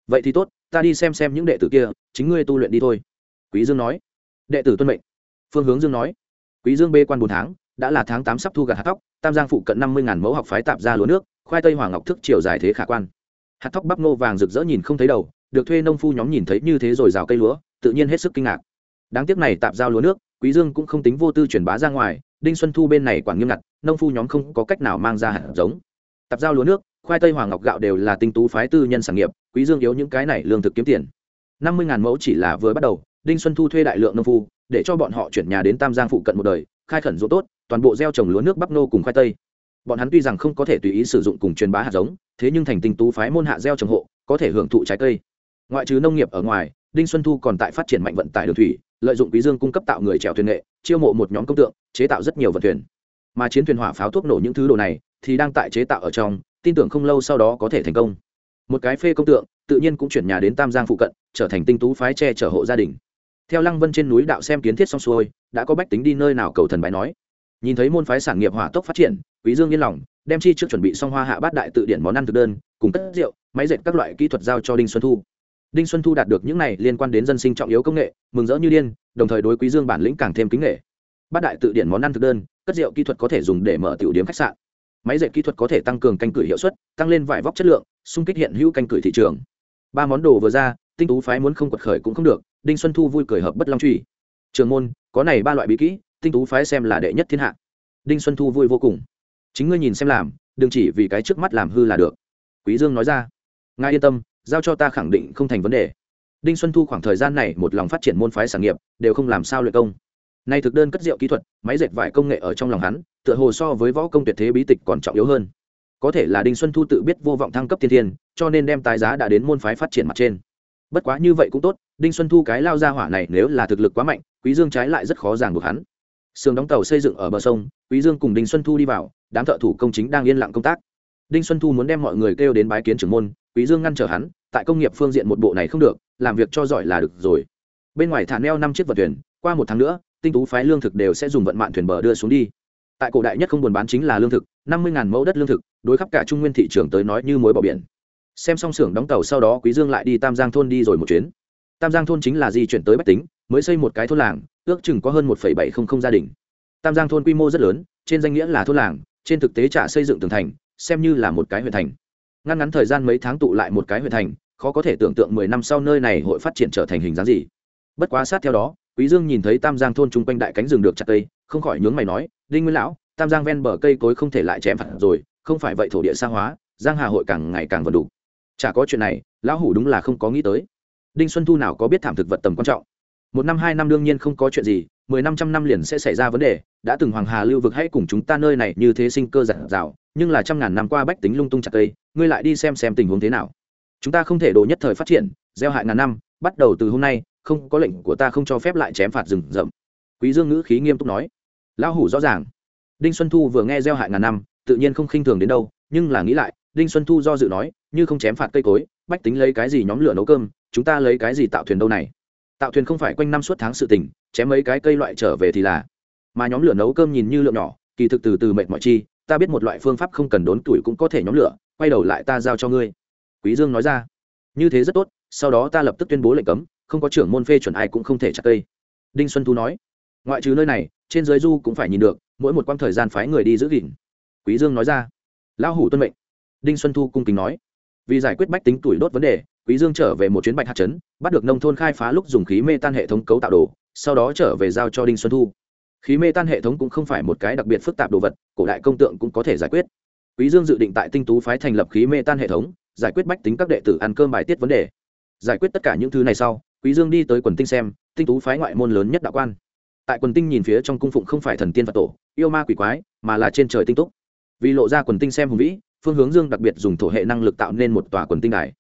Vậy thì tốt, ta đi xem xem những đệ tử kia, chính ngươi tu luyện đi thôi. Quý dương nói. Đệ tử tuân mệnh. Phương hướng dương nói. Quý dương bê quan bốn tháng, đã là tháng tám sắp thu gặt hạt tóc tam giang phụ cận năm mươi mẫu học phái tạp ra lúa nước, khoai tây hoàng ngọc, thức chiều dài thế khả quan. Hạt tóc bắp nô vàng rực rỡ nhìn không thấy đầu được thuê nông phu nhóm nhìn thấy như thế rồi rào cây lúa, tự nhiên hết sức kinh ngạc. Đáng tiếc này tạp giao lúa nước, quý dương cũng không tính vô tư truyền bá ra ngoài, đinh xuân thu bên này quản nghiêm ngặt, nông phu nhóm không có cách nào mang ra hạt giống. Tạp giao lúa nước, khoai tây hoàng ngọc gạo đều là tinh tú phái tư nhân sản nghiệp, quý dương yếu những cái này lương thực kiếm tiền. Năm mươi mẫu chỉ là vừa bắt đầu, đinh xuân thu thuê đại lượng nông phu, để cho bọn họ chuyển nhà đến tam giang phụ cận một đời, khai khẩn ruộng tốt, toàn bộ gieo trồng lúa nước bắp nô cùng khoai tây. Bọn hắn tuy rằng không có thể tùy ý sử dụng cùng truyền bá hạt giống, thế nhưng thành tinh tú phái môn hạ gieo trồng hộ, có thể hưởng thụ trái cây ngoại trừ nông nghiệp ở ngoài, đinh xuân thu còn tại phát triển mạnh vận tải đường thủy, lợi dụng quý dương cung cấp tạo người chèo thuyền nghệ, chiêu mộ một nhóm công tượng, chế tạo rất nhiều vận thuyền. Mà chiến thuyền hỏa pháo thuốc nổ những thứ đồ này thì đang tại chế tạo ở trong, tin tưởng không lâu sau đó có thể thành công. Một cái phê công tượng, tự nhiên cũng chuyển nhà đến tam giang phụ cận, trở thành tinh tú phái che chở hộ gia đình. Theo lăng vân trên núi đạo xem kiến thiết xong xuôi, đã có bách tính đi nơi nào cầu thần bái nói. Nhìn thấy môn phái sản nghiệp hỏa tốc phát triển, quý dương yên lòng, đem chi trước chuẩn bị xong hoa hạ bát đại tự điển món ăn thực đơn, cùng cất rượu, máy dệt các loại kỹ thuật giao cho đinh xuân thu đinh xuân thu đạt được những này liên quan đến dân sinh trọng yếu công nghệ, mừng rỡ như điên, đồng thời đối quý dương bản lĩnh càng thêm kính nghệ bát đại tự điển món ăn thực đơn, cất rượu kỹ thuật có thể dùng để mở tiểu điểm khách sạn. Máy dệt kỹ thuật có thể tăng cường canh cửi hiệu suất, tăng lên vải vóc chất lượng, xung kích hiện hữu canh cửi thị trường. Ba món đồ vừa ra, tinh tú phái muốn không quật khởi cũng không được, đinh xuân thu vui cười hợp bất long truy. Trường môn, có này ba loại bí kỹ, tinh tú phái xem là đệ nhất thiên hạ. Đinh xuân thu vui vô cùng. Chính ngươi nhìn xem làm, đừng chỉ vì cái trước mắt làm hư là được. Quý dương nói ra. Ngài yên tâm giao cho ta khẳng định không thành vấn đề. Đinh xuân thu khoảng thời gian này một lòng phát triển môn phái sản nghiệp, đều không làm sao luyện công. Nay thực đơn cất rượu kỹ thuật, máy dệt vải công nghệ ở trong lòng hắn, tựa hồ so với võ công tuyệt thế bí tịch còn trọng yếu hơn. Có thể là đinh xuân thu tự biết vô vọng thăng cấp thiên thiên, cho nên đem tái giá đã đến môn phái phát triển mặt trên. Bất quá như vậy cũng tốt, đinh xuân thu cái lao ra hỏa này nếu là thực lực quá mạnh, quý dương trái lại rất khó giảng buộc hắn. Sườn đóng tàu xây dựng ở bờ sông, quý dương cùng đinh xuân thu đi vào, đám thợ thủ công chính đang yên lặng công tác. Đinh xuân thu muốn đem mọi người kêu đến bái kiến trưởng môn, quý dương ngăn trở hắn tại công nghiệp phương diện một bộ này không được, làm việc cho giỏi là được rồi. Bên ngoài thả neo năm chiếc vận thuyền, qua một tháng nữa, tinh tú phái lương thực đều sẽ dùng vận mạn thuyền bờ đưa xuống đi. Tại cổ đại nhất không buồn bán chính là lương thực, năm mươi mẫu đất lương thực, đối khắp cả trung nguyên thị trường tới nói như mối bỏ biển. Xem xong xưởng đóng tàu sau đó quý dương lại đi tam giang thôn đi rồi một chuyến. Tam giang thôn chính là di chuyển tới bách tính, mới xây một cái thôn làng, ước chừng có hơn một bảy không không gia đình. Tam giang thôn quy mô rất lớn, trên danh nghĩa là thôn làng, trên thực tế trả xây dựng tường thành, xem như là một cái huyện thành ngăn ngắn thời gian mấy tháng tụ lại một cái huyện thành, khó có thể tưởng tượng mười năm sau nơi này hội phát triển trở thành hình dáng gì. Bất quá sát theo đó, quý dương nhìn thấy tam giang thôn chung quanh đại cánh rừng được chặt cây, không khỏi nhướng mày nói, đinh nguyên lão, tam giang ven bờ cây cối không thể lại chém phạt rồi, không phải vậy thổ địa xa hóa, giang hà hội càng ngày càng vần đủ. Chả có chuyện này, lão hủ đúng là không có nghĩ tới. Đinh xuân thu nào có biết thảm thực vật tầm quan trọng? Một năm, hai năm đương nhiên không có chuyện gì, mười năm, trăm năm liền sẽ xảy ra vấn đề, đã từng hoàng hà lưu vực hãy cùng chúng ta nơi này như thế sinh cơ giản dào, nhưng là trăm ngàn năm qua bách tính lung tung chặt cây ngươi lại đi xem xem tình huống thế nào. Chúng ta không thể đồ nhất thời phát triển, gieo hại ngàn năm, bắt đầu từ hôm nay, không có lệnh của ta không cho phép lại chém phạt rừng rậm. Quý dương ngữ khí nghiêm túc nói. Lão hủ rõ ràng. Đinh xuân thu vừa nghe gieo hại ngàn năm, tự nhiên không khinh thường đến đâu, nhưng là nghĩ lại, đinh xuân thu do dự nói, như không chém phạt cây cối, bách tính lấy cái gì nhóm lửa nấu cơm, chúng ta lấy cái gì tạo thuyền đâu này? Tạo thuyền không phải quanh năm suốt tháng sự tình, chém mấy cái cây loại trở về thì là. Mà nhóm lửa nấu cơm nhìn như lượng nhỏ, kỳ thực từ từ mệt mỏi chi, ta biết một loại phương pháp không cần đốn tuổi cũng có thể nhóm lửa quay đầu lại ta giao cho ngươi. Quý dương nói ra. Như thế rất tốt, sau đó ta lập tức tuyên bố lệnh cấm, không có trưởng môn phê chuẩn ai cũng không thể chặt cây. Đinh xuân thu nói. Ngoại trừ nơi này, trên dưới du cũng phải nhìn được, mỗi một quãng thời gian phái người đi giữ gìn. Quý dương nói ra. Lão hủ tuân mệnh. Đinh xuân thu cung kính nói. Vì giải quyết bách tính tuổi đốt vấn đề, quý dương trở về một chuyến bạch hạt chấn bắt được nông thôn khai phá lúc dùng khí mê tan hệ thống cấu tạo đồ, sau đó trở về giao cho đinh xuân thu. Khí mê tan hệ thống cũng không phải một cái đặc biệt phức tạp đồ vật, cổ đại công tượng cũng có thể giải quyết quý dương dự định tại tinh tú phái thành lập khí mê tan hệ thống, giải quyết bách tính các đệ tử ăn cơm bài tiết vấn đề. Giải quyết tất cả những thứ này sau, quý dương đi tới quần tinh xem, tinh tú phái ngoại môn lớn nhất đạo quan. Tại quần tinh nhìn phía trong cung phụng không phải thần tiên phật tổ, yêu ma quỷ quái, mà là trên trời tinh túc. Vì lộ ra quần tinh xem hùng vĩ, phương hướng dương đặc biệt dùng thổ hệ năng lực tạo nên một tòa quần tinh đài.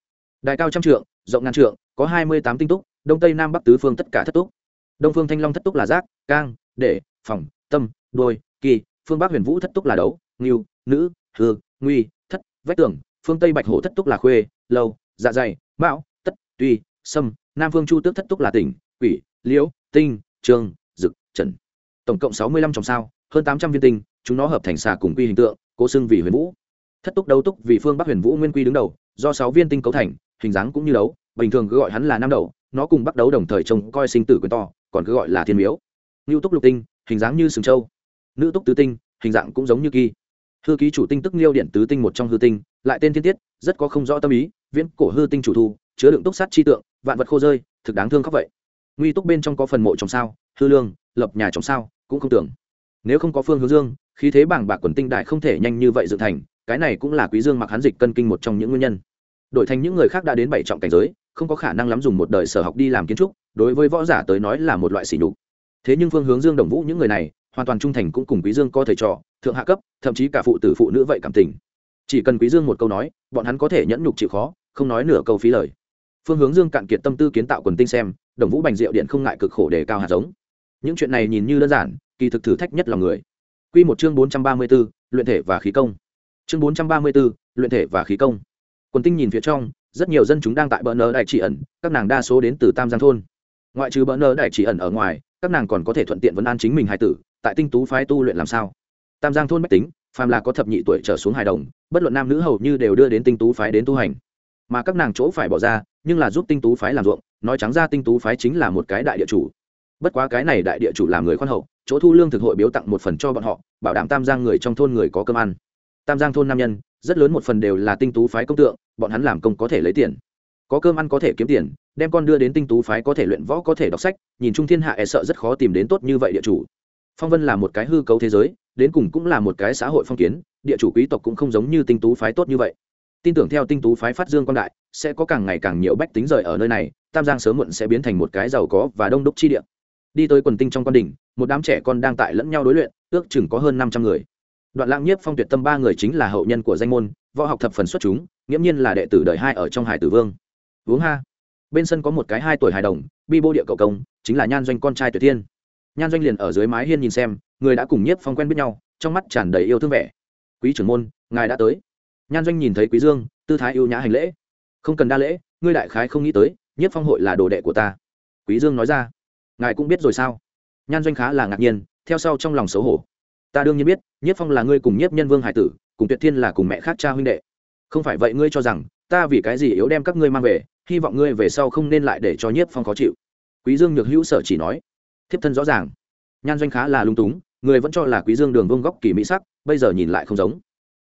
Đài cao trăm trượng, rộng ngàn trượng, có hai mươi tám tinh túc, đông tây nam bắc tứ phương tất cả thất túc. Đông phương thanh long thất túc là giác, cang đệ phòng tâm đôi kỳ, phương bắc huyền vũ thất túc là đấu nghiêu nữ hư, nguy, thất, vách tường, phương tây bạch hổ thất túc là khuê, lâu dạ dày, mão, tất, tuy, sâm, nam phương chu tước thất túc là tỉnh, quỷ, liễu, tinh trương dực, trần. Tổng cộng sáu mươi lăm trong sao, hơn tám trăm viên tinh, chúng nó hợp thành xà cùng quy hình tượng, cố xưng vì huyền vũ. Thất túc đấu túc vì phương bắc huyền vũ nguyên quy đứng đầu, do sáu viên tinh cấu thành, hình dáng cũng như đấu, bình thường cứ gọi hắn là nam đầu, nó cùng bắt đấu đồng thời trông coi sinh tử quyền to, còn cứ gọi là thiên miếu. Ngưu túc lục tinh, hình dáng như sừng châu nữ túc tứ tinh, hình dạng cũng giống như kỳ hư ký chủ tinh tức liêu điện tứ tinh một trong hư tinh, lại tên thiên tiết, rất có không rõ tâm ý, viễn cổ hư tinh chủ thu, chứa đựng túc sát chi tượng, vạn vật khô rơi, thực đáng thương khóc vậy. Nguy túc bên trong có phần mộ trồng sao, hư lương, lập nhà trồng sao, cũng không tưởng. Nếu không có phương hướng dương, khí thế bảng bạc quần tinh đại không thể nhanh như vậy dựng thành, cái này cũng là quý dương mặc hắn dịch cân kinh một trong những nguyên nhân. Đổi thành những người khác đã đến bảy trọng cảnh giới, không có khả năng lắm dùng một đời sở học đi làm kiến trúc, đối với võ giả tới nói là một loại sỉ nhục. Thế nhưng phương hướng dương đồng vũ những người này hoàn toàn trung thành cũng cùng quý dương có thầy trò thượng hạ cấp thậm chí cả phụ tử phụ nữ vậy cảm tình. Chỉ cần quý dương một câu nói bọn hắn có thể nhẫn nhục chịu khó không nói nửa câu phí lời. Phương hướng dương cạn kiệt tâm tư kiến tạo quần tinh xem đồng vũ bành diệu điện không ngại cực khổ để cao hạt giống. Những chuyện này nhìn như đơn giản kỳ thực thử thách nhất lòng người. Quy một chương bốn trăm ba mươi 434, luyện thể và khí công. Chương bốn trăm ba mươi 434, luyện thể và khí công. Quần tinh nhìn phía trong rất nhiều dân chúng đang tại bờ nơ đại chỉ ẩn các nàng đa số đến từ tam giang thôn. Ngoại trừ bờ nơ đại chỉ ẩn ở ngoài các nàng còn có thể thuận tiện vấn an chính mình hài tử tại tinh tú phái tu luyện làm sao? Tam giang thôn bách tính, phàm là có thập nhị tuổi trở xuống hài đồng, bất luận nam nữ hầu như đều đưa đến tinh tú phái đến tu hành. Mà các nàng chỗ phải bỏ ra, nhưng là giúp tinh tú phái làm ruộng, nói trắng ra tinh tú phái chính là một cái đại địa chủ. Bất quá cái này đại địa chủ làm người khoan hậu, chỗ thu lương thực hội biếu tặng một phần cho bọn họ, bảo đảm tam giang người trong thôn người có cơm ăn. Tam giang thôn nam nhân, rất lớn một phần đều là tinh tú phái công tượng, bọn hắn làm công có thể lấy tiền. Có cơm ăn có thể kiếm tiền, đem con đưa đến tinh tú phái có thể luyện võ có thể đọc sách, nhìn trung thiên hạ e sợ rất khó tìm đến tốt như vậy địa chủ phong vân là một cái hư cấu thế giới, đến cùng cũng là một cái xã hội phong kiến, địa chủ quý tộc cũng không giống như tinh tú phái tốt như vậy. Tin tưởng theo tinh tú phái phát dương quan đại, sẽ có càng ngày càng nhiều bách tính rời ở nơi này, tam giang sớm muộn sẽ biến thành một cái giàu có và đông đúc chi địa. Đi tới quần tinh trong con đỉnh, một đám trẻ con đang tại lẫn nhau đối luyện, ước chừng có hơn năm trăm người. Đoạn lãng nhiếp phong tuyệt tâm ba người chính là hậu nhân của danh môn, võ học thập phần xuất chúng, nghiễm nhiên là đệ tử đời hai ở trong hải tử vương. Uống ha. Bên sân có một cái hai tuổi hài đồng, bi bô địa cậu công, chính là nhan doanh con trai tuyệt thiên nhan doanh liền ở dưới mái hiên nhìn xem, người đã cùng nhiếp phong quen biết nhau, trong mắt tràn đầy yêu thương vẻ. Quý trưởng môn, ngài đã tới. Nhan doanh nhìn thấy quý dương, tư thái yêu nhã hành lễ. Không cần đa lễ, ngươi đại khái không nghĩ tới, nhiếp phong hội là đồ đệ của ta. Quý dương nói ra. Ngài cũng biết rồi sao? Nhan doanh khá là ngạc nhiên, theo sau trong lòng xấu hổ. Ta đương nhiên biết, nhiếp phong là ngươi cùng nhiếp nhân vương hải tử, cùng tuyệt thiên là cùng mẹ khác cha huynh đệ. Không phải vậy ngươi cho rằng, ta vì cái gì yếu đem các ngươi mang về, hy vọng ngươi về sau không nên lại để cho nhiếp phong khó chịu. Quý dương nhược hữu sở chỉ nói thiếp thân rõ ràng. Nhan doanh khá là lung túng, người vẫn cho là quý dương đường vương góc kỳ mỹ sắc, bây giờ nhìn lại không giống.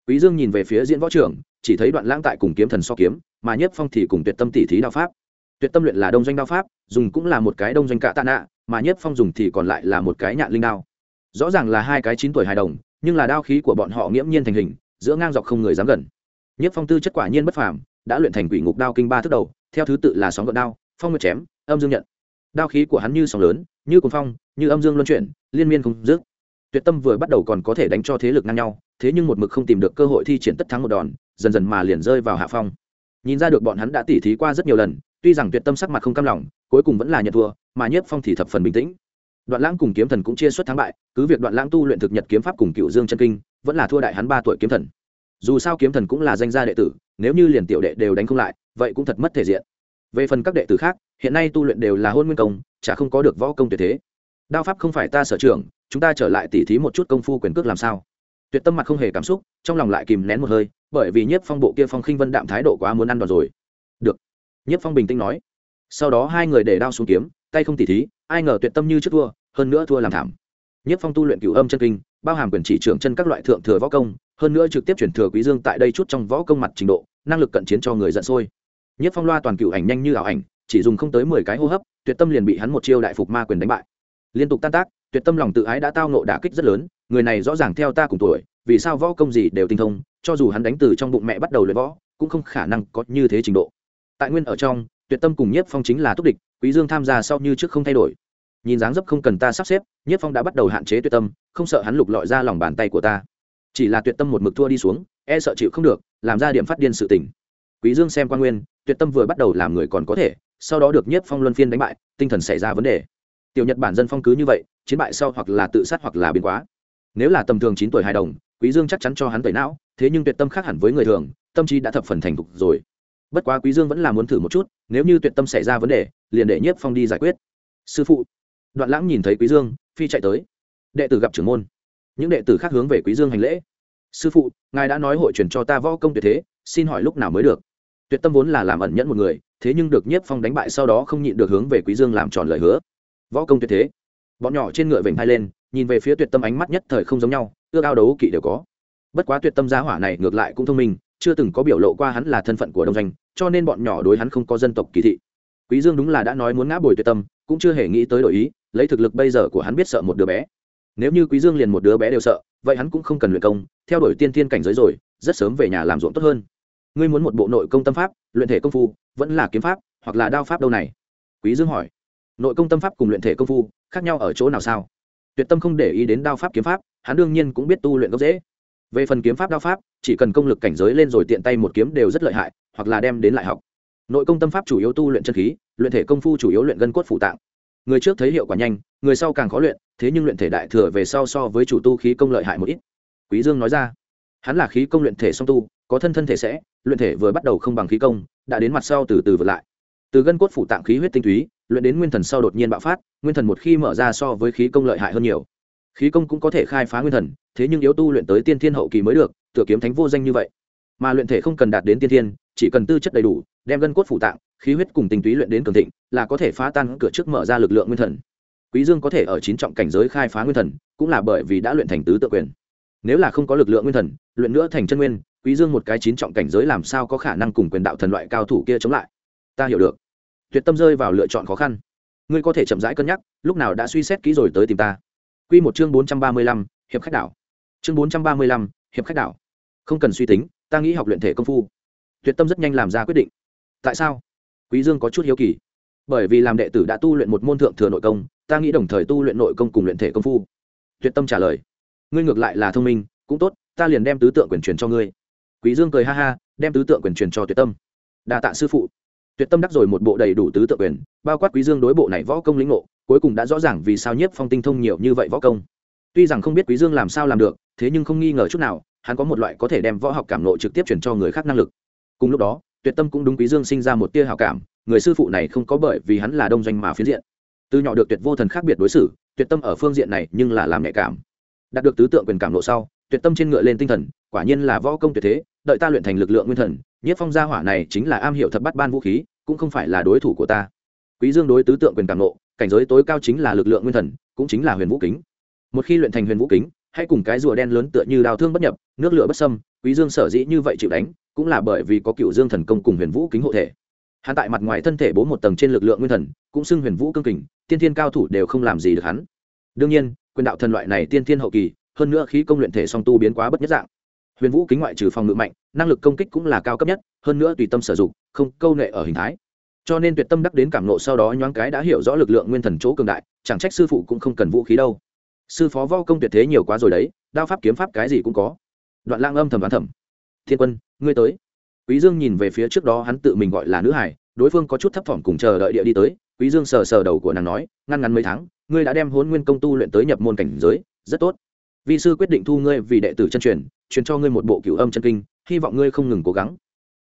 Quý dương nhìn về phía diễn võ trưởng, chỉ thấy đoạn lãng tại cùng kiếm thần so kiếm, mà Nhất phong thì cùng tuyệt tâm tỷ thí đao pháp. Tuyệt tâm luyện là đông doanh đao pháp, dùng cũng là một cái đông doanh cạ tạ nạ, mà Nhất phong dùng thì còn lại là một cái nhạn linh đao. Rõ ràng là hai cái chín tuổi hài đồng, nhưng là đao khí của bọn họ nghiễm nhiên thành hình, giữa ngang dọc không người dám gần. Nhất phong tư chất quả nhiên bất phàm, đã luyện thành quỷ ngục đao kinh ba thước đầu, theo thứ tự là sóng gợn đao, phong nguyệt chém, âm dương nhận. Đao khí của hắn như sóng lớn như cuồng phong, như âm dương luân chuyển, liên miên không dứt. Tuyệt tâm vừa bắt đầu còn có thể đánh cho thế lực ngang nhau, thế nhưng một mực không tìm được cơ hội thi triển tất thắng một đòn, dần dần mà liền rơi vào hạ phong. Nhìn ra được bọn hắn đã tỉ thí qua rất nhiều lần, tuy rằng tuyệt tâm sắc mặt không cam lòng, cuối cùng vẫn là nhận thua, mà nhiếp phong thì thập phần bình tĩnh. Đoạn lãng cùng kiếm thần cũng chia suất thắng bại, cứ việc đoạn lãng tu luyện thực nhật kiếm pháp cùng cựu dương chân kinh, vẫn là thua đại hắn ba tuổi kiếm thần. Dù sao kiếm thần cũng là danh gia đệ tử, nếu như liền tiểu đệ đều đánh không lại, vậy cũng thật mất thể diện. Về phần các đệ tử khác hiện nay tu luyện đều là hôn nguyên công, chả không có được võ công tuyệt thế. Đao pháp không phải ta sở trường, chúng ta trở lại tỉ thí một chút công phu quyền cước làm sao? Tuyệt tâm mặt không hề cảm xúc, trong lòng lại kìm nén một hơi, bởi vì nhiếp phong bộ kia phong khinh vân đạm thái độ quá muốn ăn đòn rồi. Được. Nhiếp phong bình tĩnh nói. Sau đó hai người để đao xuống kiếm, tay không tỉ thí, ai ngờ tuyệt tâm như trước thua, hơn nữa thua làm thảm. Nhiếp phong tu luyện cửu âm chân kinh, bao hàm quyền chỉ trưởng chân các loại thượng thừa võ công, hơn nữa trực tiếp chuyển thừa quý dương tại đây chút trong võ công mặt trình độ, năng lực cận chiến cho người giận sôi. Nhiếp phong loa toàn cửu ảnh nhanh như ảo ảnh chỉ dùng không tới mười cái hô hấp, tuyệt tâm liền bị hắn một chiêu đại phục ma quyền đánh bại. Liên tục tan tác, tuyệt tâm lòng tự ái đã tao nộ đả kích rất lớn, người này rõ ràng theo ta cùng tuổi, vì sao võ công gì đều tinh thông, cho dù hắn đánh từ trong bụng mẹ bắt đầu luyện võ, cũng không khả năng có như thế trình độ. Tại nguyên ở trong, tuyệt tâm cùng nhiếp phong chính là túc địch, quý dương tham gia sau như trước không thay đổi. Nhìn dáng dấp không cần ta sắp xếp, nhiếp phong đã bắt đầu hạn chế tuyệt tâm, không sợ hắn lục lọi ra lòng bàn tay của ta. Chỉ là tuyệt tâm một mực thua đi xuống e sợ chịu không được, làm ra điểm phát điên sự tình. Quý dương xem quan nguyên, tuyệt tâm vừa bắt đầu làm người còn có thể sau đó được nhiếp phong luân phiên đánh bại, tinh thần xảy ra vấn đề. Tiểu nhật bản dân phong cứ như vậy, chiến bại sau hoặc là tự sát hoặc là biến quá. Nếu là tầm thường chín tuổi hài đồng, quý dương chắc chắn cho hắn tẩy não, thế nhưng tuyệt tâm khác hẳn với người thường, tâm trí đã thập phần thành thục rồi. Bất quá quý dương vẫn là muốn thử một chút, nếu như tuyệt tâm xảy ra vấn đề, liền để nhiếp phong đi giải quyết. Sư phụ. Đoạn lãng nhìn thấy quý dương, phi chạy tới. Đệ tử gặp trưởng môn. Những đệ tử khác hướng về quý dương hành lễ. Sư phụ, ngài đã nói hội truyền cho ta võ công tuyệt thế, xin hỏi lúc nào mới được? Tuyệt tâm vốn là làm ẩn nhẫn một người thế nhưng được nhiếp phong đánh bại sau đó không nhịn được hướng về quý dương làm tròn lời hứa. Võ công tuyệt thế. Bọn nhỏ trên ngựa vểnh hai lên, nhìn về phía tuyệt tâm ánh mắt nhất thời không giống nhau, ước ao đấu kỵ đều có. Bất quá tuyệt tâm gia hỏa này ngược lại cũng thông minh, chưa từng có biểu lộ qua hắn là thân phận của đông doanh, cho nên bọn nhỏ đối hắn không có dân tộc kỳ thị. Quý dương đúng là đã nói muốn ngã bồi tuyệt tâm, cũng chưa hề nghĩ tới đổi ý, lấy thực lực bây giờ của hắn biết sợ một đứa bé. Nếu như quý dương liền một đứa bé đều sợ, vậy hắn cũng không cần luyện công, theo đuổi tiên thiên cảnh giới rồi, rất sớm về nhà làm ruộng tốt hơn ngươi muốn một bộ nội công tâm pháp, luyện thể công phu, vẫn là kiếm pháp, hoặc là đao pháp đâu này? Quý dương hỏi. Nội công tâm pháp cùng luyện thể công phu, khác nhau ở chỗ nào sao? Tuyệt tâm không để ý đến đao pháp kiếm pháp, hắn đương nhiên cũng biết tu luyện gốc dễ về phần kiếm pháp đao pháp, chỉ cần công lực cảnh giới lên rồi tiện tay một kiếm đều rất lợi hại, hoặc là đem đến lại học. Nội công tâm pháp chủ yếu tu luyện chân khí, luyện thể công phu chủ yếu luyện gân cốt phủ tạng. Người trước thấy hiệu quả nhanh, người sau càng khó luyện, thế nhưng luyện thể đại thừa về sau so với chủ tu khí công lợi hại một ít. Quý dương nói ra. Hắn là khí công luyện thể song tu có thân thân thể sẽ, luyện thể vừa bắt đầu không bằng khí công, đã đến mặt sau từ từ vượt lại. Từ gân cốt phủ tạng khí huyết tinh túy, luyện đến nguyên thần sau đột nhiên bạo phát, nguyên thần một khi mở ra so với khí công lợi hại hơn nhiều. Khí công cũng có thể khai phá nguyên thần, thế nhưng yếu tu luyện tới tiên thiên hậu kỳ mới được, tựa kiếm thánh vô danh như vậy. Mà luyện thể không cần đạt đến tiên thiên, chỉ cần tư chất đầy đủ, đem gân cốt phủ tạng, khí huyết cùng tinh túy luyện đến cường thịnh, là có thể phá tan cửa trước mở ra lực lượng nguyên thần. Quý dương có thể ở chín trọng cảnh giới khai phá nguyên thần, cũng là bởi vì đã luyện thành tứ tự quyền. Nếu là không có lực lượng nguyên thần, luyện nữa thành chân nguyên quý dương một cái chín trọng cảnh giới làm sao có khả năng cùng quyền đạo thần loại cao thủ kia chống lại? Ta hiểu được. Tuyệt tâm rơi vào lựa chọn khó khăn. Ngươi có thể chậm rãi cân nhắc lúc nào đã suy xét kỹ rồi tới tìm ta. Quy một chương bốn trăm ba mươi lăm, hiệp khách đảo. Chương bốn trăm ba mươi lăm, hiệp khách đảo. Không cần suy tính ta nghĩ học luyện thể công phu. Tuyệt tâm rất nhanh làm ra quyết định. Tại sao? Quý dương có chút hiếu kỳ. Bởi vì làm đệ tử đã tu luyện một môn thượng thừa nội công ta nghĩ đồng thời tu luyện nội công cùng luyện thể công phu. Tuyệt tâm trả lời. Ngươi ngược lại là thông minh cũng tốt ta liền đem tứ tượng quyền truyền cho ngươi quý dương cười ha ha, đem tứ tượng quyền truyền cho tuyệt tâm. Đa tạ sư phụ. Tuyệt tâm đắc rồi một bộ đầy đủ tứ tượng quyền, bao quát quý dương đối bộ này võ công lĩnh ngộ, cuối cùng đã rõ ràng vì sao nhiếp phong tinh thông nhiều như vậy võ công. Tuy rằng không biết quý dương làm sao làm được, thế nhưng không nghi ngờ chút nào, hắn có một loại có thể đem võ học cảm nộ trực tiếp truyền cho người khác năng lực. Cùng lúc đó, tuyệt tâm cũng đúng quý dương sinh ra một tia hảo cảm, người sư phụ này không có bởi vì hắn là đông doanh mà phiến diện. Từ nhỏ được tuyệt vô thần khác biệt đối xử, tuyệt tâm ở phương diện này nhưng là làm nhạy cảm. Đạt được tứ tượng quyền cảm nộ sau, tuyệt tâm trên ngựa lên tinh thần, quả nhiên là võ công tuyệt thế đợi ta luyện thành lực lượng nguyên thần, nhất phong gia hỏa này chính là am hiểu thập bắt ban vũ khí, cũng không phải là đối thủ của ta. Quý dương đối tứ tượng quyền cảm nộ, cảnh giới tối cao chính là lực lượng nguyên thần, cũng chính là huyền vũ kính. Một khi luyện thành huyền vũ kính, hãy cùng cái rùa đen lớn tựa như đào thương bất nhập, nước lửa bất sâm quý dương sở dĩ như vậy chịu đánh, cũng là bởi vì có cựu dương thần công cùng huyền vũ kính hộ thể. Hắn tại mặt ngoài thân thể bố một tầng trên lực lượng nguyên thần, cũng xưng huyền vũ cương kình, tiên thiên cao thủ đều không làm gì được hắn. Đương nhiên, quyền đạo thần loại này tiên thiên hậu kỳ, hơn nữa khí công luyện thể song tu biến quá bất nhất dạng huyền vũ kính ngoại trừ phòng ngự mạnh, năng lực công kích cũng là cao cấp nhất, hơn nữa tùy tâm sử dụng, không câu nệ ở hình thái. Cho nên tuyệt tâm đắc đến cảm nộ sau đó nhoáng cái đã hiểu rõ lực lượng nguyên thần chỗ cường đại, chẳng trách sư phụ cũng không cần vũ khí đâu. Sư phó vo công tuyệt thế nhiều quá rồi đấy, đao pháp kiếm pháp cái gì cũng có. Đoạn lang âm thầm đoán thầm. Thiên quân, ngươi tới. Quý dương nhìn về phía trước đó hắn tự mình gọi là nữ hải, đối phương có chút thấp thỏm cùng chờ đợi địa đi tới, quý dương sờ sờ đầu của nàng nói, ngăn ngắn mấy tháng, ngươi đã đem hôn nguyên công tu luyện tới nhập môn cảnh giới, rất tốt. Vi sư quyết định thu ngươi vì đệ tử chân truyền truyền cho ngươi một bộ cửu âm chân kinh, hy vọng ngươi không ngừng cố gắng.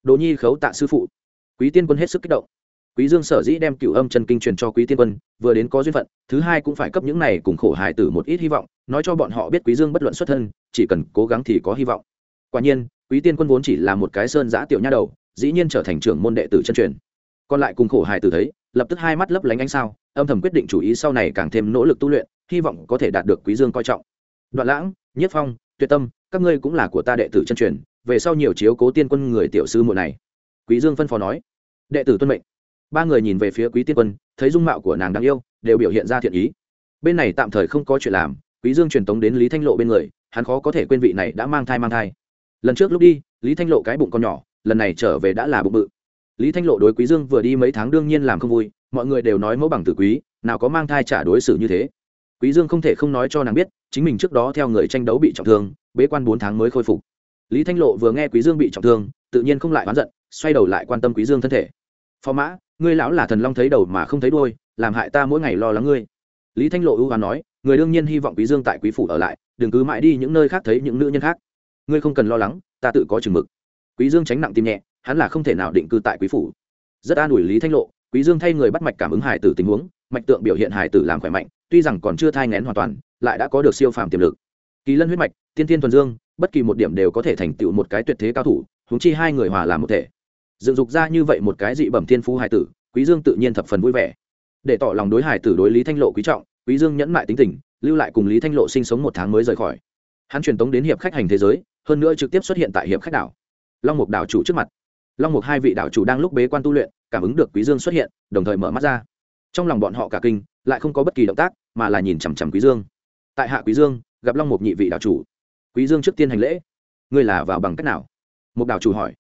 Đỗ nhi khấu tạ sư phụ. Quý tiên quân hết sức kích động. Quý dương sở dĩ đem cửu âm chân kinh truyền cho quý tiên quân, vừa đến có duyên phận, thứ hai cũng phải cấp những này cùng khổ hài tử một ít hy vọng, nói cho bọn họ biết quý dương bất luận xuất thân, chỉ cần cố gắng thì có hy vọng. Quả nhiên, quý tiên quân vốn chỉ là một cái sơn giã tiểu nha đầu, dĩ nhiên trở thành trưởng môn đệ tử chân truyền. Còn lại cùng khổ hài tử thấy, lập tức hai mắt lấp lánh ánh sao, âm thầm quyết định chủ ý sau này càng thêm nỗ lực tu luyện, hy vọng có thể đạt được quý dương coi trọng. Đoạn lãng, nhất phong tuyệt tâm, các ngươi cũng là của ta đệ tử chân truyền, về sau nhiều chiếu cố tiên quân người tiểu sư muội này. Quý dương phân phó nói. Đệ tử tuân mệnh. Ba người nhìn về phía quý tiên quân, thấy dung mạo của nàng đáng yêu, đều biểu hiện ra thiện ý. Bên này tạm thời không có chuyện làm, quý dương truyền tống đến lý thanh lộ bên người, hắn khó có thể quên vị này đã mang thai mang thai. Lần trước lúc đi, lý thanh lộ cái bụng con nhỏ, lần này trở về đã là bụng bự. Lý thanh lộ đối quý dương vừa đi mấy tháng đương nhiên làm không vui, mọi người đều nói mẫu bằng tử quý, nào có mang thai trả đối xử như thế quý dương không thể không nói cho nàng biết, chính mình trước đó theo người tranh đấu bị trọng thương, bế quan bốn tháng mới khôi phục. Lý thanh lộ vừa nghe quý dương bị trọng thương, tự nhiên không lại oán giận, xoay đầu lại quan tâm quý dương thân thể. Phó mã, ngươi lão là thần long thấy đầu mà không thấy đuôi, làm hại ta mỗi ngày lo lắng ngươi. Lý thanh lộ ưu hoán nói, người đương nhiên hy vọng quý dương tại quý phủ ở lại, đừng cứ mãi đi những nơi khác thấy những nữ nhân khác. Ngươi không cần lo lắng, ta tự có chừng mực. Quý dương tránh nặng tim nhẹ, hắn là không thể nào định cư tại quý phủ. Rất an ủi lý thanh lộ, quý dương thay người bắt mạch cảm ứng hải tử tình huống, mạch tượng biểu hiện hải tử làm khỏe mạnh tuy rằng còn chưa thai ngén hoàn toàn, lại đã có được siêu phàm tiềm lực. Kỳ lân huyết mạch, tiên thiên thuần dương, bất kỳ một điểm đều có thể thành tựu một cái tuyệt thế cao thủ húng chi hai người hòa làm một thể. Dựng dục ra như vậy một cái dị bẩm thiên phú hải tử, quý dương tự nhiên thập phần vui vẻ. Để tỏ lòng đối hải tử đối lý thanh lộ quý trọng, quý dương nhẫn mại tính tình, lưu lại cùng lý thanh lộ sinh sống một tháng mới rời khỏi. Hắn truyền tống đến hiệp khách hành thế giới, hơn nữa trực tiếp xuất hiện tại hiệp khách đảo. Long mục đảo chủ trước mặt. Long mục hai vị đảo chủ đang lúc bế quan tu luyện, cảm ứng được quý dương xuất hiện, đồng thời mở mắt ra. Trong lòng bọn họ cả kinh lại không có bất kỳ động tác, mà là nhìn chằm chằm quý dương. Tại hạ quý dương, gặp long một nhị vị đạo chủ. Quý dương trước tiên hành lễ. Ngươi là vào bằng cách nào? Một đạo chủ hỏi.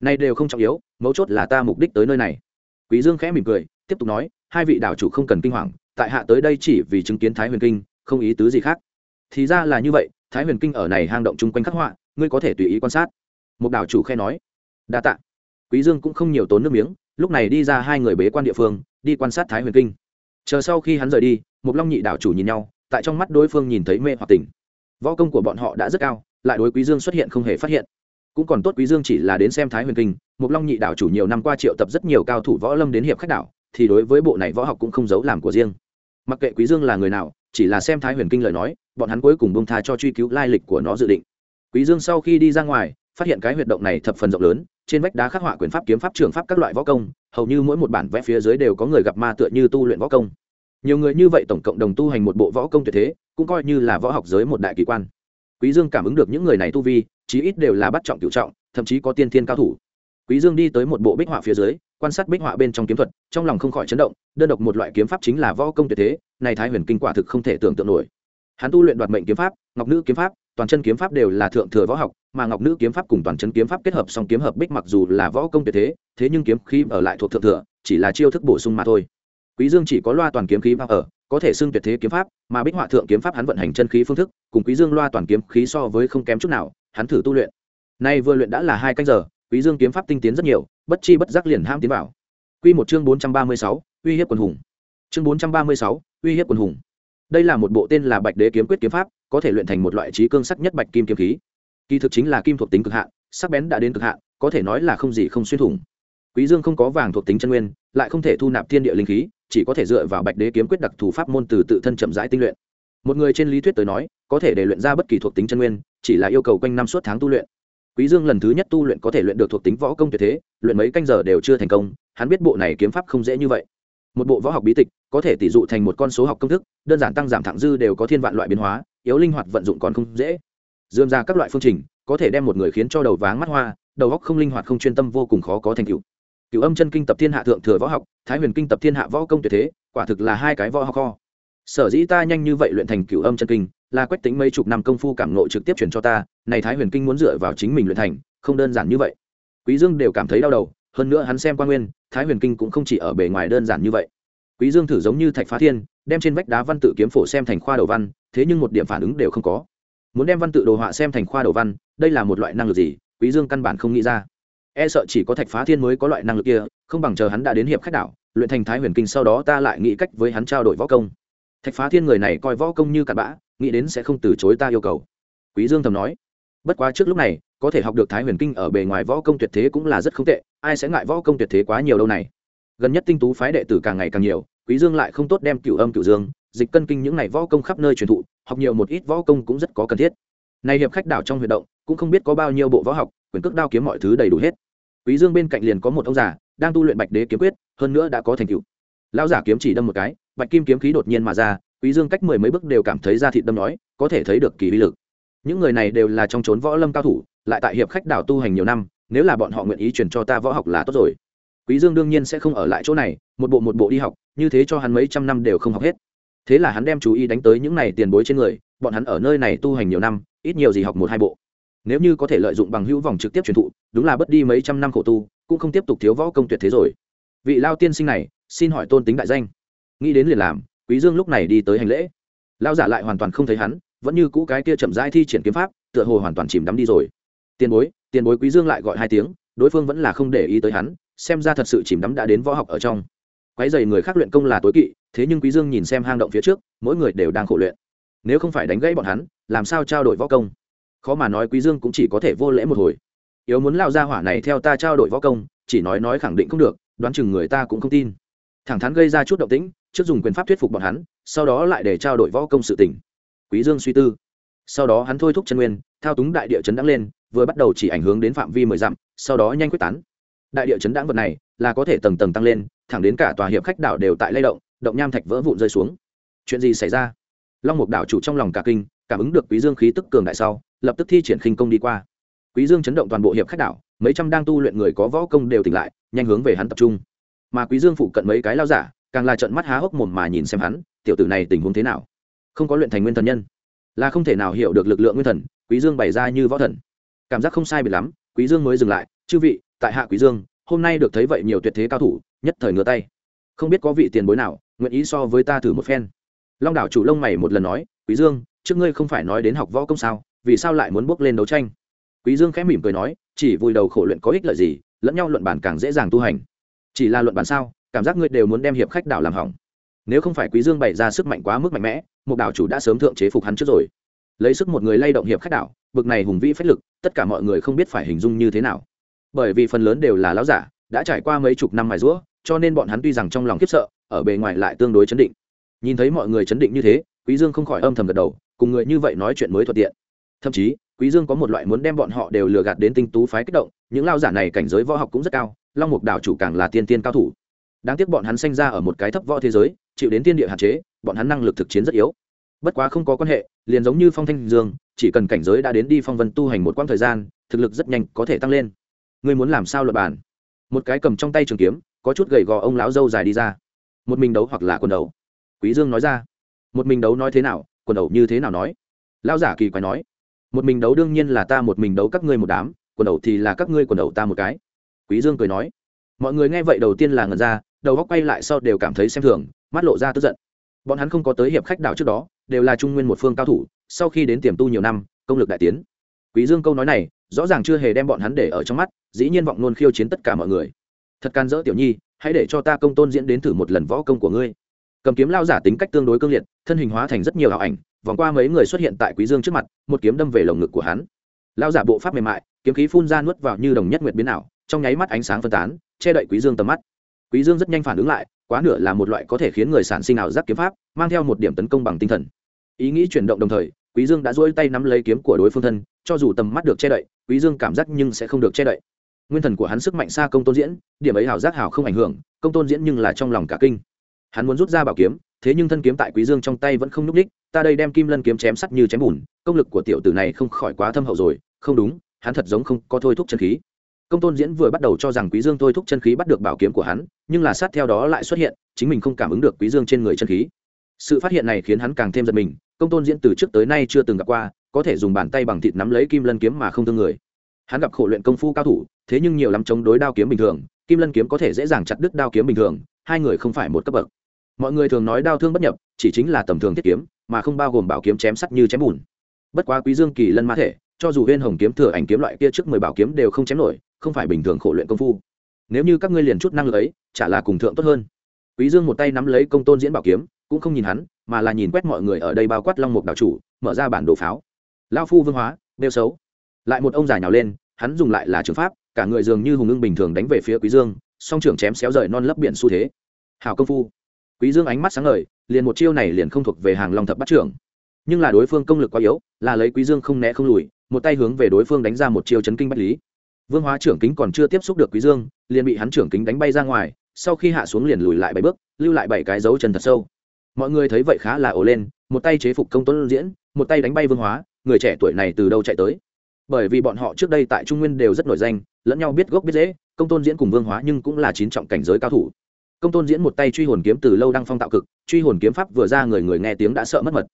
Nay đều không trọng yếu, mấu chốt là ta mục đích tới nơi này. Quý dương khẽ mỉm cười, tiếp tục nói, hai vị đạo chủ không cần kinh hoàng, tại hạ tới đây chỉ vì chứng kiến thái huyền kinh, không ý tứ gì khác. Thì ra là như vậy, thái huyền kinh ở này hang động chung quanh khắc họa, ngươi có thể tùy ý quan sát. Một đạo chủ khe nói. Đa tạ. Quý dương cũng không nhiều tốn nước miếng, lúc này đi ra hai người bế quan địa phương, đi quan sát thái huyền kinh chờ sau khi hắn rời đi một long nhị Đảo chủ nhìn nhau, tại trong mắt đối phương nhìn thấy mê hoặc tỉnh võ công của bọn họ đã rất cao, lại đối quý dương xuất hiện không hề phát hiện. Cũng còn tốt quý dương chỉ là đến xem thái huyền kinh một long nhị Đảo chủ nhiều năm qua triệu tập rất nhiều cao thủ võ lâm đến hiệp khách đảo, thì đối với bộ này võ học cũng không giấu làm của riêng. Mặc kệ quý dương là người nào, chỉ là xem thái huyền kinh lời nói, bọn hắn cuối cùng bông tha cho truy cứu lai lịch của nó dự định. Quý dương sau khi đi ra ngoài phát hiện cái huyệt động này thập phần rộng lớn, trên vách đá khắc họa quyền pháp, kiếm pháp, trường pháp các loại võ công, hầu như mỗi một bản vẽ phía dưới đều có người gặp ma tựa như tu luyện võ công. Nhiều người như vậy tổng cộng đồng tu hành một bộ võ công tuyệt thế, cũng coi như là võ học giới một đại kỳ quan. Quý dương cảm ứng được những người này tu vi, chí ít đều là bắt trọng cửu trọng, thậm chí có tiên thiên cao thủ. Quý dương đi tới một bộ bích họa phía dưới, quan sát bích họa bên trong kiếm thuật, trong lòng không khỏi chấn động, đơn độc một loại kiếm pháp chính là võ công tuyệt thế, này thái huyền kinh quả thực không thể tưởng tượng nổi. Hắn tu luyện đoạt mệnh kiếm pháp, ngọc nữ kiếm pháp toàn chân kiếm pháp đều là thượng thừa võ học mà ngọc nữ kiếm pháp cùng toàn chân kiếm pháp kết hợp song kiếm hợp bích mặc dù là võ công tuyệt thế thế nhưng kiếm khí ở lại thuộc thượng thừa chỉ là chiêu thức bổ sung mà thôi. Quý dương chỉ có loa toàn kiếm khí pháp ở có thể xưng tuyệt thế kiếm pháp mà bích họa thượng kiếm pháp hắn vận hành chân khí phương thức cùng quý dương loa toàn kiếm khí so với không kém chút nào hắn thử tu luyện. Nay vừa luyện đã là hai canh giờ quý dương kiếm pháp tinh tiến rất nhiều bất chi bất giác liền ham tiến vào. Quy một chương bốn trăm ba mươi sáu, uy hiếp quần hùng. Chương bốn trăm ba mươi sáu, uy hiếp quần hùng. Đây là một bộ tên là bạch đế kiếm quyết kiếm pháp có thể luyện thành một loại trí cương sắc nhất bạch kim kiếm khí. Kỳ thực chính là kim thuộc tính cực hạn, sắc bén đã đến cực hạn, có thể nói là không gì không xuyên thủng. Quý dương không có vàng thuộc tính chân nguyên, lại không thể thu nạp thiên địa linh khí, chỉ có thể dựa vào bạch đế kiếm quyết đặc thù pháp môn từ tự thân chậm rãi tinh luyện. Một người trên lý thuyết tới nói, có thể để luyện ra bất kỳ thuộc tính chân nguyên, chỉ là yêu cầu quanh năm suốt tháng tu luyện. Quý dương lần thứ nhất tu luyện có thể luyện được thuộc tính võ công tuyệt thế, luyện mấy canh giờ đều chưa thành công, hắn biết bộ này kiếm pháp không dễ như vậy. Một bộ võ học bí tịch, có thể tỷ dụ thành một con số học công thức, đơn giản tăng giảm thẳng dư đều có thiên vạn loại biến hóa yếu linh hoạt vận dụng còn không dễ. Dườm ra các loại phương trình, có thể đem một người khiến cho đầu váng mắt hoa, đầu góc không linh hoạt không chuyên tâm vô cùng khó có thành tựu. Cửu âm chân kinh tập thiên hạ thượng thừa võ học, thái huyền kinh tập thiên hạ võ công tuyệt thế, quả thực là hai cái võ học kho. Sở dĩ ta nhanh như vậy luyện thành cửu âm chân kinh, là quách tính mấy chục năm công phu cảm nộ trực tiếp truyền cho ta, này thái huyền kinh muốn dựa vào chính mình luyện thành, không đơn giản như vậy. Quý dương đều cảm thấy đau đầu, hơn nữa hắn xem quan nguyên, thái huyền kinh cũng không chỉ ở bề ngoài đơn giản như vậy. Quý dương thử giống như thạch phá thiên đem trên vách đá văn tự kiếm phổ xem thành khoa đầu văn, thế nhưng một điểm phản ứng đều không có. Muốn đem văn tự đồ họa xem thành khoa đầu văn, đây là một loại năng lực gì? Quý dương căn bản không nghĩ ra. E sợ chỉ có thạch phá thiên mới có loại năng lực kia, không bằng chờ hắn đã đến hiệp khách đảo, luyện thành thái huyền kinh sau đó ta lại nghĩ cách với hắn trao đổi võ công. Thạch phá thiên người này coi võ công như cặn bã, nghĩ đến sẽ không từ chối ta yêu cầu. Quý dương thầm nói. Bất quá trước lúc này, có thể học được thái huyền kinh ở bề ngoài võ công tuyệt thế cũng là rất không tệ, ai sẽ ngại võ công tuyệt thế quá nhiều đâu này? Gần nhất tinh tú phái đệ tử càng ngày càng nhiều quý dương lại không tốt đem cửu âm, cửu dương, dịch cân kinh những này võ công khắp nơi truyền thụ, học nhiều một ít võ công cũng rất có cần thiết. Này hiệp khách đảo trong huy động, cũng không biết có bao nhiêu bộ võ học, quyền cước đao kiếm mọi thứ đầy đủ hết. Quý dương bên cạnh liền có một ông già, đang tu luyện bạch đế kiếm quyết, hơn nữa đã có thành tựu. Lão giả kiếm chỉ đâm một cái, bạch kim kiếm khí đột nhiên mà ra, quý dương cách mười mấy bước đều cảm thấy ra thịt đâm nói, có thể thấy được kỳ uy lực. Những người này đều là trong chốn võ lâm cao thủ, lại tại hiệp khách đảo tu hành nhiều năm, nếu là bọn họ nguyện ý truyền cho ta võ học là tốt rồi quý dương đương nhiên sẽ không ở lại chỗ này, một bộ một bộ đi học, như thế cho hắn mấy trăm năm đều không học hết. Thế là hắn đem chú ý đánh tới những này tiền bối trên người, bọn hắn ở nơi này tu hành nhiều năm, ít nhiều gì học một hai bộ. Nếu như có thể lợi dụng bằng hữu vòng trực tiếp truyền thụ, đúng là bất đi mấy trăm năm khổ tu, cũng không tiếp tục thiếu võ công tuyệt thế rồi. Vị lao tiên sinh này, xin hỏi tôn tính đại danh. Nghĩ đến liền làm, quý dương lúc này đi tới hành lễ. Lao giả lại hoàn toàn không thấy hắn, vẫn như cũ cái kia chậm rãi thi triển kiếm pháp, tựa hồ hoàn toàn chìm đắm đi rồi. Tiền bối tiền bối quý dương lại gọi hai tiếng, đối phương vẫn là không để ý tới hắn xem ra thật sự chìm đắm đã đến võ học ở trong. Quái dày người khác luyện công là tối kỵ, thế nhưng quý dương nhìn xem hang động phía trước, mỗi người đều đang khổ luyện. Nếu không phải đánh gãy bọn hắn, làm sao trao đổi võ công? Khó mà nói quý dương cũng chỉ có thể vô lễ một hồi. Yếu muốn lao ra hỏa này theo ta trao đổi võ công, chỉ nói nói khẳng định không được, đoán chừng người ta cũng không tin. Thẳng thắn gây ra chút động tĩnh, trước dùng quyền pháp thuyết phục bọn hắn, sau đó lại để trao đổi võ công sự tình. Quý dương suy tư. Sau đó hắn thôi thúc chân nguyên, thao túng đại địa chấn đắng lên, vừa bắt đầu chỉ ảnh hưởng đến phạm vi mười dặm, sau đó nhanh quyết tán đại địa chấn đãng vật này là có thể tầng tầng tăng lên, thẳng đến cả tòa hiệp khách đảo đều tại lay động động nham thạch vỡ vụn rơi xuống. Chuyện gì xảy ra? Long mục đảo chủ trong lòng cả kinh, cảm ứng được quý dương khí tức cường đại sau, lập tức thi triển khinh công đi qua. Quý dương chấn động toàn bộ hiệp khách đảo, mấy trăm đang tu luyện người có võ công đều tỉnh lại, nhanh hướng về hắn tập trung. Mà quý dương phụ cận mấy cái lao giả, càng là trận mắt há hốc mồm mà nhìn xem hắn, tiểu tử này tình huống thế nào? Không có luyện thành nguyên thần nhân, là không thể nào hiểu được lực lượng nguyên thần, quý dương bày ra như võ thần. Cảm giác không sai biệt lắm, quý dương mới dừng lại, chư vị tại hạ quý dương, hôm nay được thấy vậy nhiều tuyệt thế cao thủ, nhất thời ngửa tay. Không biết có vị tiền bối nào, nguyện ý so với ta thử một phen. Long đảo chủ lông mày một lần nói, quý dương, trước ngươi không phải nói đến học võ công sao, vì sao lại muốn bước lên đấu tranh? Quý dương khẽ mỉm cười nói, chỉ vùi đầu khổ luyện có ích lợi gì, lẫn nhau luận bản càng dễ dàng tu hành. Chỉ là luận bản sao, cảm giác ngươi đều muốn đem hiệp khách đảo làm hỏng. Nếu không phải quý dương bày ra sức mạnh quá mức mạnh mẽ, một đảo chủ đã sớm thượng chế phục hắn trước rồi. Lấy sức một người lay động hiệp khách đảo, bực này hùng vĩ phách lực, tất cả mọi người không biết phải hình dung như thế nào bởi vì phần lớn đều là lão giả, đã trải qua mấy chục năm mài rũa, cho nên bọn hắn tuy rằng trong lòng khiếp sợ, ở bề ngoài lại tương đối chấn định. Nhìn thấy mọi người chấn định như thế, quý dương không khỏi âm thầm gật đầu, cùng người như vậy nói chuyện mới thuận tiện. Thậm chí, quý dương có một loại muốn đem bọn họ đều lừa gạt đến tinh tú phái kích động, những lao giả này cảnh giới võ học cũng rất cao, long mục đảo chủ càng là tiên tiên cao thủ. Đáng tiếc bọn hắn sinh ra ở một cái thấp võ thế giới, chịu đến tiên địa hạn chế, bọn hắn năng lực thực chiến rất yếu. Bất quá không có quan hệ, liền giống như phong thanh dương, chỉ cần cảnh giới đã đến đi phong vân tu hành một quãng thời gian, thực lực rất nhanh có thể tăng lên ngươi muốn làm sao luật bàn? một cái cầm trong tay trường kiếm, có chút gầy gò ông lão dâu dài đi ra. Một mình đấu hoặc là quần đầu? Quý dương nói ra. Một mình đấu nói thế nào, quần đầu như thế nào nói? Lão giả kỳ quái nói. Một mình đấu đương nhiên là ta một mình đấu các ngươi một đám, quần đầu thì là các ngươi quần đầu ta một cái. Quý dương cười nói. Mọi người nghe vậy đầu tiên là ngẩn ra, đầu góc quay lại sau đều cảm thấy xem thường, mắt lộ ra tức giận. Bọn hắn không có tới hiệp khách đảo trước đó, đều là trung nguyên một phương cao thủ, sau khi đến tiềm tu nhiều năm, công lực đại tiến. Quý dương câu nói này, rõ ràng chưa hề đem bọn hắn để ở trong mắt dĩ nhiên vọng nôn khiêu chiến tất cả mọi người. Thật can dỡ tiểu nhi, hãy để cho ta công tôn diễn đến thử một lần võ công của ngươi. Cầm kiếm lao giả tính cách tương đối cương liệt, thân hình hóa thành rất nhiều ảo ảnh, vòng qua mấy người xuất hiện tại quý dương trước mặt, một kiếm đâm về lồng ngực của hắn. Lao giả bộ pháp mềm mại, kiếm khí phun ra nuốt vào như đồng nhất nguyệt biến ảo, trong nháy mắt ánh sáng phân tán, che đậy quý dương tầm mắt. Quý dương rất nhanh phản ứng lại, quá nửa là một loại có thể khiến người sản sinh ảo giác kiếm pháp, mang theo một điểm tấn công bằng tinh thần. Ý nghĩ chuyển động đồng thời, quý dương đã duỗi tay nắm lấy kiếm của đối phương thân, cho dù tầm mắt được che đậy, quý dương cảm giác nhưng sẽ không được che đậy nguyên thần của hắn sức mạnh xa công tôn diễn, điểm ấy hảo giác hảo không ảnh hưởng, công tôn diễn nhưng là trong lòng cả kinh. Hắn muốn rút ra bảo kiếm, thế nhưng thân kiếm tại quý dương trong tay vẫn không núc đích ta đây đem kim lân kiếm chém sắt như chém bùn, công lực của tiểu tử này không khỏi quá thâm hậu rồi, không đúng, hắn thật giống không có thôi thúc chân khí. Công tôn diễn vừa bắt đầu cho rằng quý dương thôi thúc chân khí bắt được bảo kiếm của hắn, nhưng là sát theo đó lại xuất hiện, chính mình không cảm ứng được quý dương trên người chân khí. Sự phát hiện này khiến hắn càng thêm giật mình, công tôn diễn từ trước tới nay chưa từng gặp qua, có thể dùng bàn tay bằng thịt nắm lấy kim lân kiếm mà không thương người. Hắn gặp khổ luyện công phu cao thủ thế nhưng nhiều lắm chống đối đao kiếm bình thường, kim lân kiếm có thể dễ dàng chặt đứt đao kiếm bình thường, hai người không phải một cấp bậc. Mọi người thường nói đao thương bất nhập, chỉ chính là tầm thường thiết kiếm, mà không bao gồm bảo kiếm chém sắt như chém bùn. Bất quá quý dương kỳ lân mã thể, cho dù huyên hồng kiếm thừa ảnh kiếm loại kia trước mười bảo kiếm đều không chém nổi, không phải bình thường khổ luyện công phu. Nếu như các ngươi liền chút năng lực ấy, chả là cùng thượng tốt hơn. Quý dương một tay nắm lấy công tôn diễn bảo kiếm, cũng không nhìn hắn, mà là nhìn quét mọi người ở đây bao quát long mục đảo chủ, mở ra bản đồ pháo. Lao phu vương hóa đeo xấu. Lại một ông già nhào lên, hắn dùng lại là trường pháp cả người dường như hùng ưng bình thường đánh về phía quý dương, song trưởng chém xéo rời non lấp biển xu thế. Hảo công phu. Quý dương ánh mắt sáng ngời, liền một chiêu này liền không thuộc về hàng long thập bắt trưởng. Nhưng là đối phương công lực quá yếu, là lấy quý dương không né không lùi, một tay hướng về đối phương đánh ra một chiêu chấn kinh bách lý. Vương hóa trưởng kính còn chưa tiếp xúc được quý dương, liền bị hắn trưởng kính đánh bay ra ngoài, sau khi hạ xuống liền lùi lại bảy bước, lưu lại bảy cái dấu chân thật sâu. Mọi người thấy vậy khá là ồ lên, một tay chế phục công tuấn diễn, một tay đánh bay vương hóa, người trẻ tuổi này từ đâu chạy tới? Bởi vì bọn họ trước đây tại trung nguyên đều rất nổi danh lẫn nhau biết gốc biết dễ, công tôn diễn cùng vương hóa nhưng cũng là chín trọng cảnh giới cao thủ. Công tôn diễn một tay truy hồn kiếm từ lâu đăng phong tạo cực, truy hồn kiếm pháp vừa ra người người nghe tiếng đã sợ mất mật.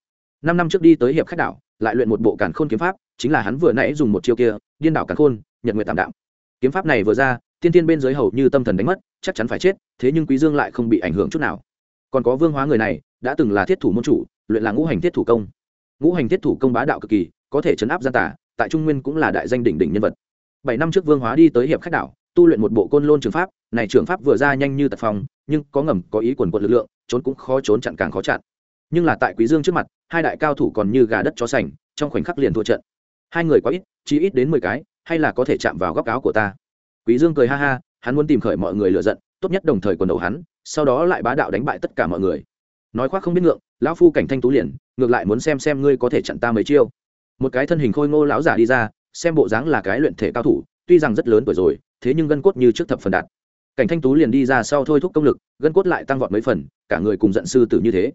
Năm năm trước đi tới hiệp khách đảo, lại luyện một bộ cản khôn kiếm pháp, chính là hắn vừa nãy dùng một chiêu kia, điên đảo cản khôn, nhật nguyện tạm đạo. Kiếm pháp này vừa ra, tiên tiên bên dưới hầu như tâm thần đánh mất, chắc chắn phải chết, thế nhưng quý dương lại không bị ảnh hưởng chút nào. Còn có vương hóa người này, đã từng là thiết thủ môn chủ, luyện là ngũ hành thiết thủ công. Ngũ hành thiết thủ công bá đạo cực kỳ, có thể chấn áp gian tả tại trung nguyên cũng là đại danh đỉnh đỉnh nhân vật bảy năm trước vương hóa đi tới hiệp khách đảo, tu luyện một bộ côn lôn trường pháp, này trường pháp vừa ra nhanh như tật phong, nhưng có ngầm, có ý quần quật lực lượng, trốn cũng khó trốn chặn càng khó chặn. Nhưng là tại quý dương trước mặt, hai đại cao thủ còn như gà đất chó sành, trong khoảnh khắc liền thua trận. Hai người quá ít, chỉ ít đến mười cái, hay là có thể chạm vào góc áo của ta. Quý dương cười ha ha, hắn muốn tìm khởi mọi người lựa giận, tốt nhất đồng thời quần đầu hắn, sau đó lại bá đạo đánh bại tất cả mọi người. Nói khoác không biết ngượng, lão phu cảnh thanh tú liền, ngược lại muốn xem xem ngươi có thể chặn ta mấy chiêu. Một cái thân hình khôi ngô lão giả đi ra xem bộ dáng là cái luyện thể cao thủ, tuy rằng rất lớn tuổi rồi, thế nhưng gân cốt như trước thập phần đạt. Cảnh thanh tú liền đi ra sau thôi thúc công lực, gân cốt lại tăng vọt mấy phần, cả người cùng giận sư tử như thế.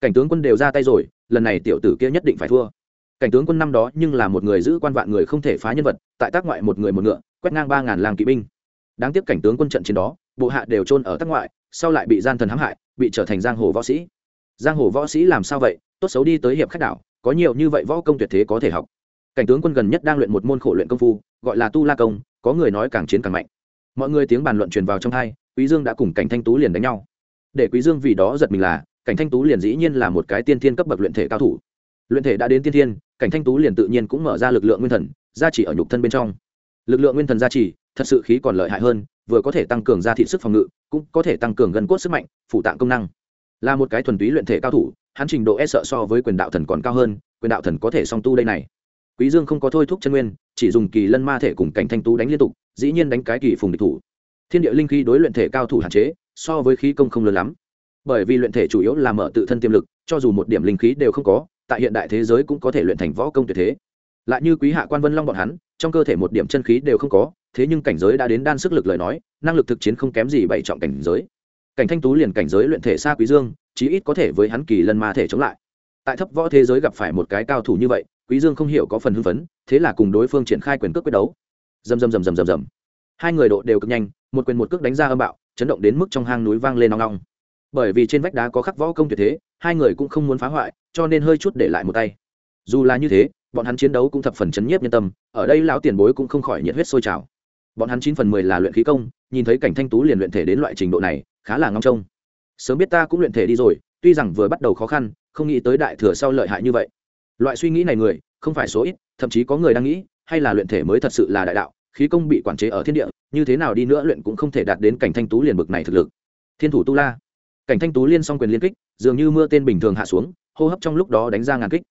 Cảnh tướng quân đều ra tay rồi, lần này tiểu tử kia nhất định phải thua. Cảnh tướng quân năm đó nhưng là một người giữ quan vạn người không thể phá nhân vật, tại tác ngoại một người một ngựa, quét ngang ba ngàn làng kỵ binh. Đáng tiếc cảnh tướng quân trận chiến đó, bộ hạ đều trôn ở tác ngoại, sau lại bị gian thần hãm hại, bị trở thành giang hồ võ sĩ. Giang hồ võ sĩ làm sao vậy? Tốt xấu đi tới hiệp khách đảo, có nhiều như vậy võ công tuyệt thế có thể học cảnh tướng quân gần nhất đang luyện một môn khổ luyện công phu, gọi là tu la công, có người nói càng chiến càng mạnh. Mọi người tiếng bàn luận truyền vào trong hai, quý dương đã cùng cảnh thanh tú liền đánh nhau. Để quý dương vì đó giật mình là, cảnh thanh tú liền dĩ nhiên là một cái tiên thiên cấp bậc luyện thể cao thủ. Luyện thể đã đến tiên thiên, cảnh thanh tú liền tự nhiên cũng mở ra lực lượng nguyên thần, gia trì ở nhục thân bên trong. Lực lượng nguyên thần gia trì, thật sự khí còn lợi hại hơn, vừa có thể tăng cường gia thị sức phòng ngự, cũng có thể tăng cường gần cốt sức mạnh phụ tạng công năng. Là một cái thuần túy luyện thể cao thủ, hắn trình độ e sợ so với quyền đạo thần còn cao hơn, quyền đạo thần có thể song tu đây này quý dương không có thôi thúc chân nguyên, chỉ dùng kỳ lân ma thể cùng cảnh thanh tú đánh liên tục, dĩ nhiên đánh cái kỳ phùng địch thủ. Thiên địa linh khí đối luyện thể cao thủ hạn chế, so với khí công không lớn lắm. Bởi vì luyện thể chủ yếu là mở tự thân tiềm lực, cho dù một điểm linh khí đều không có, tại hiện đại thế giới cũng có thể luyện thành võ công tuyệt thế. Lại như quý hạ quan vân long bọn hắn, trong cơ thể một điểm chân khí đều không có, thế nhưng cảnh giới đã đến đan sức lực lời nói, năng lực thực chiến không kém gì bảy trọng cảnh giới. Cảnh thanh tú liền cảnh giới luyện thể xa quý dương, chí ít có thể với hắn kỳ lân ma thể chống lại. Tại thấp võ thế giới gặp phải một cái cao thủ như vậy quý dương không hiểu có phần hưng phấn, thế là cùng đối phương triển khai quyền cước quyết đấu. Rầm rầm rầm rầm rầm rầm. Hai người độ đều cực nhanh, một quyền một cước đánh ra âm bạo, chấn động đến mức trong hang núi vang lên nong nong bởi vì trên vách đá có khắc võ công tuyệt thế, hai người cũng không muốn phá hoại, cho nên hơi chút để lại một tay. Dù là như thế, bọn hắn chiến đấu cũng thập phần chấn nhiếp nhân tâm, ở đây lão tiền bối cũng không khỏi nhiệt huyết sôi trào. Bọn hắn chín phần mười là luyện khí công, nhìn thấy cảnh thanh tú liền luyện thể đến loại trình độ này, khá là ngong trông. Sớm biết ta cũng luyện thể đi rồi, tuy rằng vừa bắt đầu khó khăn, không nghĩ tới đại thừa sau lợi hại như vậy loại suy nghĩ này người, không phải số ít, thậm chí có người đang nghĩ, hay là luyện thể mới thật sự là đại đạo, khí công bị quản chế ở thiên địa, như thế nào đi nữa luyện cũng không thể đạt đến cảnh thanh tú liền bực này thực lực. Thiên thủ tu la. Cảnh thanh tú liên song quyền liên kích, dường như mưa tên bình thường hạ xuống, hô hấp trong lúc đó đánh ra ngàn kích.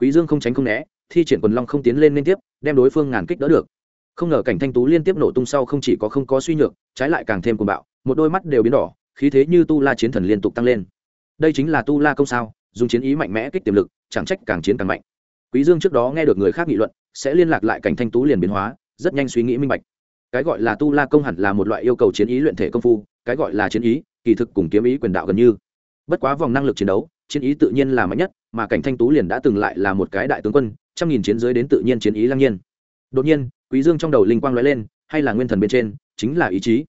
Quý dương không tránh không né, thi triển quần long không tiến lên liên tiếp, đem đối phương ngàn kích đỡ được. Không ngờ cảnh thanh tú liên tiếp nổ tung sau không chỉ có không có suy nhược, trái lại càng thêm cuồng bạo, một đôi mắt đều biến đỏ, khí thế như tu la chiến thần liên tục tăng lên. Đây chính là tu la công sao? Dùng chiến ý mạnh mẽ kích tiềm lực, chẳng trách càng chiến càng mạnh. Quý dương trước đó nghe được người khác nghị luận, sẽ liên lạc lại cảnh thanh tú liền biến hóa, rất nhanh suy nghĩ minh bạch. Cái gọi là tu la công hẳn là một loại yêu cầu chiến ý luyện thể công phu, cái gọi là chiến ý, kỳ thực cùng kiếm ý quyền đạo gần như. Bất quá vòng năng lực chiến đấu, chiến ý tự nhiên là mạnh nhất, mà cảnh thanh tú liền đã từng lại là một cái đại tướng quân, trăm nghìn chiến giới đến tự nhiên chiến ý lăng nhiên. Đột nhiên, quý dương trong đầu linh quang lóe lên, hay là nguyên thần bên trên, chính là ý chí.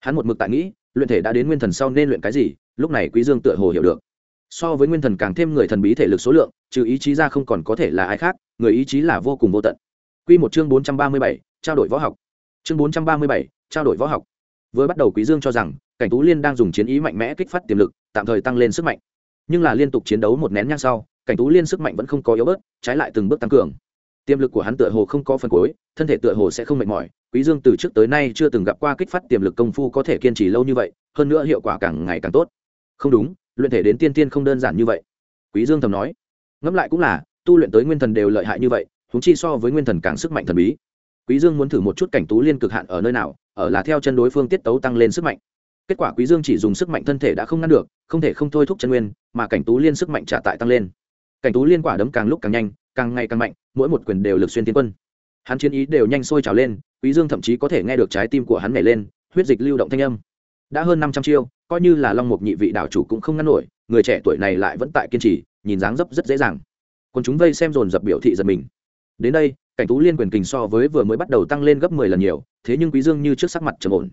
Hắn một mực tại nghĩ, luyện thể đã đến nguyên thần sau nên luyện cái gì, lúc này quý dương tựa hồ hiểu được so với nguyên thần càng thêm người thần bí thể lực số lượng trừ ý chí ra không còn có thể là ai khác người ý chí là vô cùng vô tận. Quy một chương bốn trăm ba mươi bảy, trao đổi võ học. Chương bốn trăm ba mươi bảy, trao đổi võ học. Vừa bắt đầu quý dương cho rằng cảnh tú liên đang dùng chiến ý mạnh mẽ kích phát tiềm lực tạm thời tăng lên sức mạnh. Nhưng là liên tục chiến đấu một nén nhang sau cảnh tú liên sức mạnh vẫn không có yếu bớt trái lại từng bước tăng cường. Tiềm lực của hắn tựa hồ không có phần cuối thân thể tựa hồ sẽ không mệt mỏi. Quý dương từ trước tới nay chưa từng gặp qua kích phát tiềm lực công phu có thể kiên trì lâu như vậy hơn nữa hiệu quả càng ngày càng tốt. Không đúng luyện thể đến tiên tiên không đơn giản như vậy. Quý dương thầm nói. Ngẫm lại cũng là, tu luyện tới nguyên thần đều lợi hại như vậy chúng chi so với nguyên thần càng sức mạnh thần bí. Quý dương muốn thử một chút cảnh tú liên cực hạn ở nơi nào, ở là theo chân đối phương tiết tấu tăng lên sức mạnh. Kết quả quý dương chỉ dùng sức mạnh thân thể đã không ngăn được, không thể không thôi thúc chân nguyên, mà cảnh tú liên sức mạnh trả tại tăng lên. Cảnh tú liên quả đấm càng lúc càng nhanh, càng ngày càng mạnh, mỗi một quyền đều lực xuyên tiến quân. Hắn chiến ý đều nhanh sôi trào lên, quý dương thậm chí có thể nghe được trái tim của hắn nhảy lên, huyết dịch lưu động thanh âm. Đã hơn năm trăm chiêu coi như là long mục nhị vị đảo chủ cũng không ngăn nổi người trẻ tuổi này lại vẫn tại kiên trì nhìn dáng dấp rất dễ dàng. Còn chúng vây xem dồn dập biểu thị giật mình. Đến đây cảnh tú liên quyền kình so với vừa mới bắt đầu tăng lên gấp mười lần nhiều thế nhưng quý dương như trước sắc mặt trầm ổn.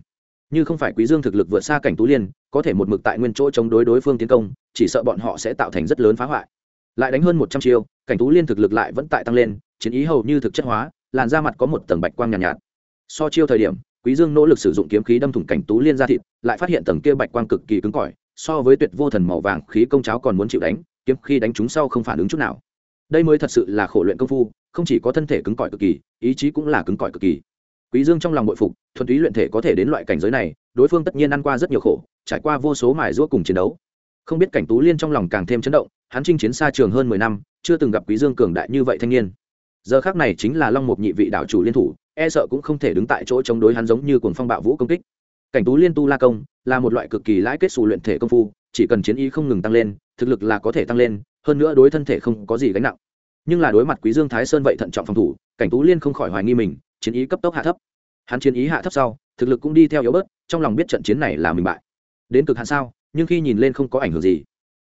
Như không phải quý dương thực lực vượt xa cảnh tú liên có thể một mực tại nguyên chỗ chống đối đối phương tiến công chỉ sợ bọn họ sẽ tạo thành rất lớn phá hoại. Lại đánh hơn một trăm chiêu cảnh tú liên thực lực lại vẫn tại tăng lên chiến ý hầu như thực chất hóa làn da mặt có một tầng bạch quang nhàn nhạt, nhạt. So chiêu thời điểm quý dương nỗ lực sử dụng kiếm khí đâm thủng cảnh tú liên ra thịt, lại phát hiện tầng kia bạch quang cực kỳ cứng cỏi, so với tuyệt vô thần màu vàng khí công cháo còn muốn chịu đánh, kiếm khi đánh chúng sau không phản ứng chút nào. Đây mới thật sự là khổ luyện công phu, không chỉ có thân thể cứng cỏi cực kỳ, ý chí cũng là cứng cỏi cực kỳ. Quý dương trong lòng bội phục, thuần túy luyện thể có thể đến loại cảnh giới này, đối phương tất nhiên ăn qua rất nhiều khổ, trải qua vô số mài giũa cùng chiến đấu. Không biết cảnh tú liên trong lòng càng thêm chấn động, hắn chinh chiến xa trường hơn mười năm, chưa từng gặp quý dương cường đại như vậy thanh niên. Giờ khắc này chính là long mục nhị vị đạo chủ liên thủ e sợ cũng không thể đứng tại chỗ chống đối hắn giống như cuồng phong bạo vũ công kích. Cảnh tú liên tu la công là một loại cực kỳ lãi kết xù luyện thể công phu, chỉ cần chiến ý không ngừng tăng lên, thực lực là có thể tăng lên, hơn nữa đối thân thể không có gì gánh nặng. Nhưng là đối mặt quý dương thái sơn vậy thận trọng phòng thủ, cảnh tú liên không khỏi hoài nghi mình, chiến ý cấp tốc hạ thấp. Hắn chiến ý hạ thấp sau, thực lực cũng đi theo yếu bớt, trong lòng biết trận chiến này là mình bại. Đến cực hạn sao, nhưng khi nhìn lên không có ảnh hưởng gì.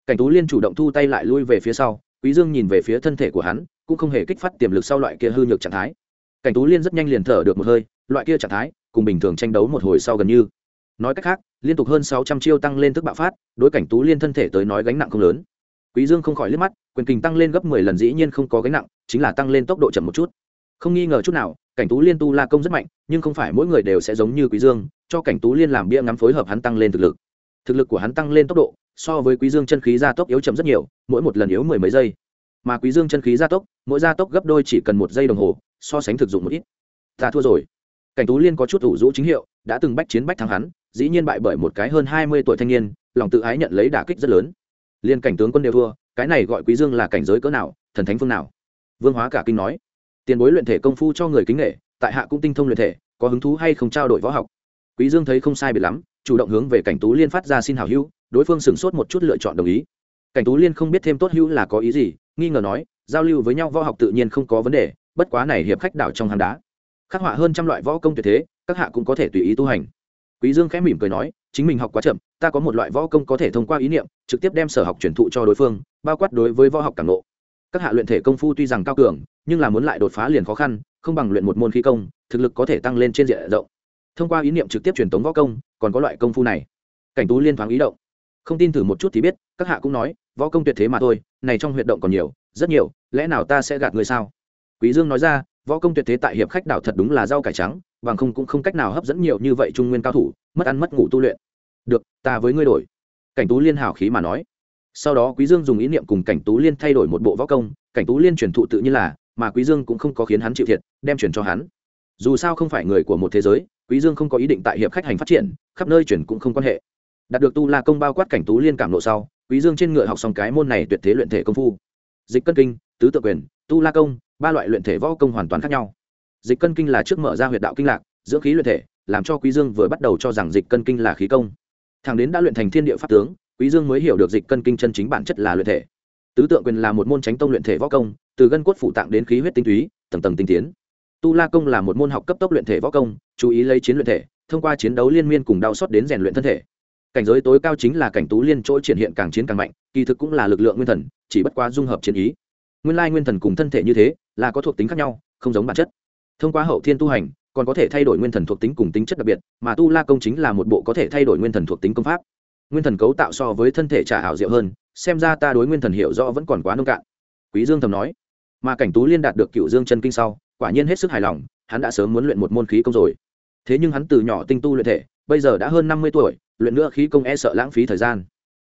Cảnh tú liên chủ động thu tay lại lui về phía sau, quý dương nhìn về phía thân thể của hắn, cũng không hề kích phát tiềm lực sau loại kia hư nhược trạng thái cảnh tú liên rất nhanh liền thở được một hơi, loại kia trạng thái, cùng bình thường tranh đấu một hồi sau gần như. Nói cách khác, liên tục hơn sáu trăm chiêu tăng lên thức bạo phát, đối cảnh tú liên thân thể tới nói gánh nặng không lớn. Quý dương không khỏi liếc mắt, quyền kình tăng lên gấp mười lần dĩ nhiên không có gánh nặng, chính là tăng lên tốc độ chậm một chút. Không nghi ngờ chút nào, cảnh tú liên tu la công rất mạnh, nhưng không phải mỗi người đều sẽ giống như quý dương, cho cảnh tú liên làm bia ngắm phối hợp hắn tăng lên thực lực. Thực lực của hắn tăng lên tốc độ, so với quý dương chân khí gia tốc yếu chậm rất nhiều, mỗi một lần yếu mười mấy giây. Mà quý dương chân khí gia tốc, mỗi gia tốc gấp đôi chỉ cần một giây đồng hồ so sánh thực dụng một ít. Ta thua rồi. Cảnh tú liên có chút ủ rũ chính hiệu, đã từng bách chiến bách thắng hắn, dĩ nhiên bại bởi một cái hơn hai mươi tuổi thanh niên, lòng tự ái nhận lấy đả kích rất lớn. Liên cảnh tướng quân đều thua, cái này gọi quý dương là cảnh giới cỡ nào, thần thánh phương nào? Vương hóa cả kinh nói. Tiền bối luyện thể công phu cho người kính nghệ, tại hạ cũng tinh thông luyện thể, có hứng thú hay không trao đổi võ học? Quý dương thấy không sai biệt lắm, chủ động hướng về cảnh tú liên phát ra xin hảo hữu, đối phương sửng sốt một chút lựa chọn đồng ý. Cảnh tú liên không biết thêm tốt hữu là có ý gì, nghi ngờ nói, giao lưu với nhau võ học tự nhiên không có vấn đề bất quá này hiệp khách đảo trong hang đá. Khắc họa hơn trăm loại võ công tuyệt thế, các hạ cũng có thể tùy ý tu hành. Quý dương khẽ mỉm cười nói, chính mình học quá chậm, ta có một loại võ công có thể thông qua ý niệm, trực tiếp đem sở học truyền thụ cho đối phương, bao quát đối với võ học cảm nộ các hạ luyện thể công phu tuy rằng cao cường, nhưng là muốn lại đột phá liền khó khăn, không bằng luyện một môn khí công, thực lực có thể tăng lên trên diện rộng. Thông qua ý niệm trực tiếp truyền tống võ công, còn có loại công phu này. Cảnh tú liên thoáng ý động. Không tin thử một chút thì biết, các hạ cũng nói, võ công tuyệt thế mà thôi, này trong huyệt động còn nhiều, rất nhiều, lẽ nào ta sẽ gạt người sao? Quý dương nói ra, võ công tuyệt thế tại hiệp khách đảo thật đúng là rau cải trắng, bằng không cũng không cách nào hấp dẫn nhiều như vậy trung nguyên cao thủ, mất ăn mất ngủ tu luyện. Được, ta với ngươi đổi. Cảnh tú liên hào khí mà nói. Sau đó quý dương dùng ý niệm cùng cảnh tú liên thay đổi một bộ võ công, cảnh tú liên truyền thụ tự nhiên là, mà quý dương cũng không có khiến hắn chịu thiệt, đem truyền cho hắn. Dù sao không phải người của một thế giới, quý dương không có ý định tại hiệp khách hành phát triển, khắp nơi truyền cũng không quan hệ. Đạt được tu la công bao quát cảnh tú liên cảm nộ sau, quý dương trên ngựa học xong cái môn này tuyệt thế luyện thể công phu. Dịch cân kinh tứ tự quyền, tu la công, ba loại luyện thể võ công hoàn toàn khác nhau. Dịch cân kinh là trước mở ra huyệt đạo kinh lạc, dưỡng khí luyện thể, làm cho quý dương vừa bắt đầu cho rằng dịch cân kinh là khí công. Thằng đến đã luyện thành thiên địa pháp tướng, quý dương mới hiểu được dịch cân kinh chân chính bản chất là luyện thể. Tứ tượng quyền là một môn tránh tông luyện thể võ công, từ gân cốt phụ tạng đến khí huyết tinh túy, tầng tầng tinh tiến. Tu la công là một môn học cấp tốc luyện thể võ công, chú ý lấy chiến luyện thể, thông qua chiến đấu liên miên cùng đau xót đến rèn luyện thân thể. Cảnh giới tối cao chính là cảnh tú liên chỗ triển hiện càng chiến càng mạnh, kỳ thực cũng là lực lượng nguyên thần, chỉ bất quá dung hợp chiến ý nguyên lai nguyên thần cùng thân thể như thế, là có thuộc tính khác nhau, không giống bản chất. Thông qua hậu thiên tu hành, còn có thể thay đổi nguyên thần thuộc tính cùng tính chất đặc biệt, mà tu la công chính là một bộ có thể thay đổi nguyên thần thuộc tính công pháp. Nguyên thần cấu tạo so với thân thể trả hảo diệu hơn, xem ra ta đối nguyên thần hiểu rõ vẫn còn quá nông cạn. Quý dương thầm nói. Mà cảnh tú liên đạt được cựu dương chân kinh sau, quả nhiên hết sức hài lòng, hắn đã sớm muốn luyện một môn khí công rồi. Thế nhưng hắn từ nhỏ tinh tu luyện thể, bây giờ đã hơn năm mươi tuổi, luyện nữa khí công e sợ lãng phí thời gian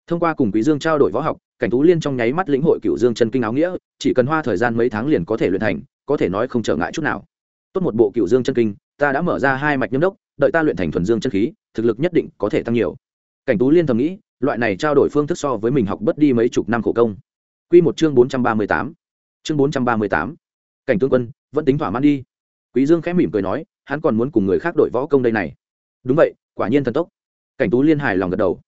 thông qua cùng quý dương trao đổi võ học, cảnh tú liên trong nháy mắt lĩnh hội cựu dương chân kinh áo nghĩa, chỉ cần hoa thời gian mấy tháng liền có thể luyện thành, có thể nói không trở ngại chút nào. Tốt một bộ cựu dương chân kinh, ta đã mở ra hai mạch nhâm đốc, đợi ta luyện thành thuần dương chân khí, thực lực nhất định có thể tăng nhiều. Cảnh tú liên thầm nghĩ, loại này trao đổi phương thức so với mình học bất đi mấy chục năm khổ công. Quy một chương bốn trăm ba mươi tám. Chương bốn trăm ba mươi tám. Cảnh tướng quân, vẫn tính thỏa mãn đi. Quý dương khẽ mỉm cười nói, hắn còn muốn cùng người khác đổi võ công đây này. Đúng vậy, quả nhiên thần tốc. Cảnh tú liên hài lòng gật đầu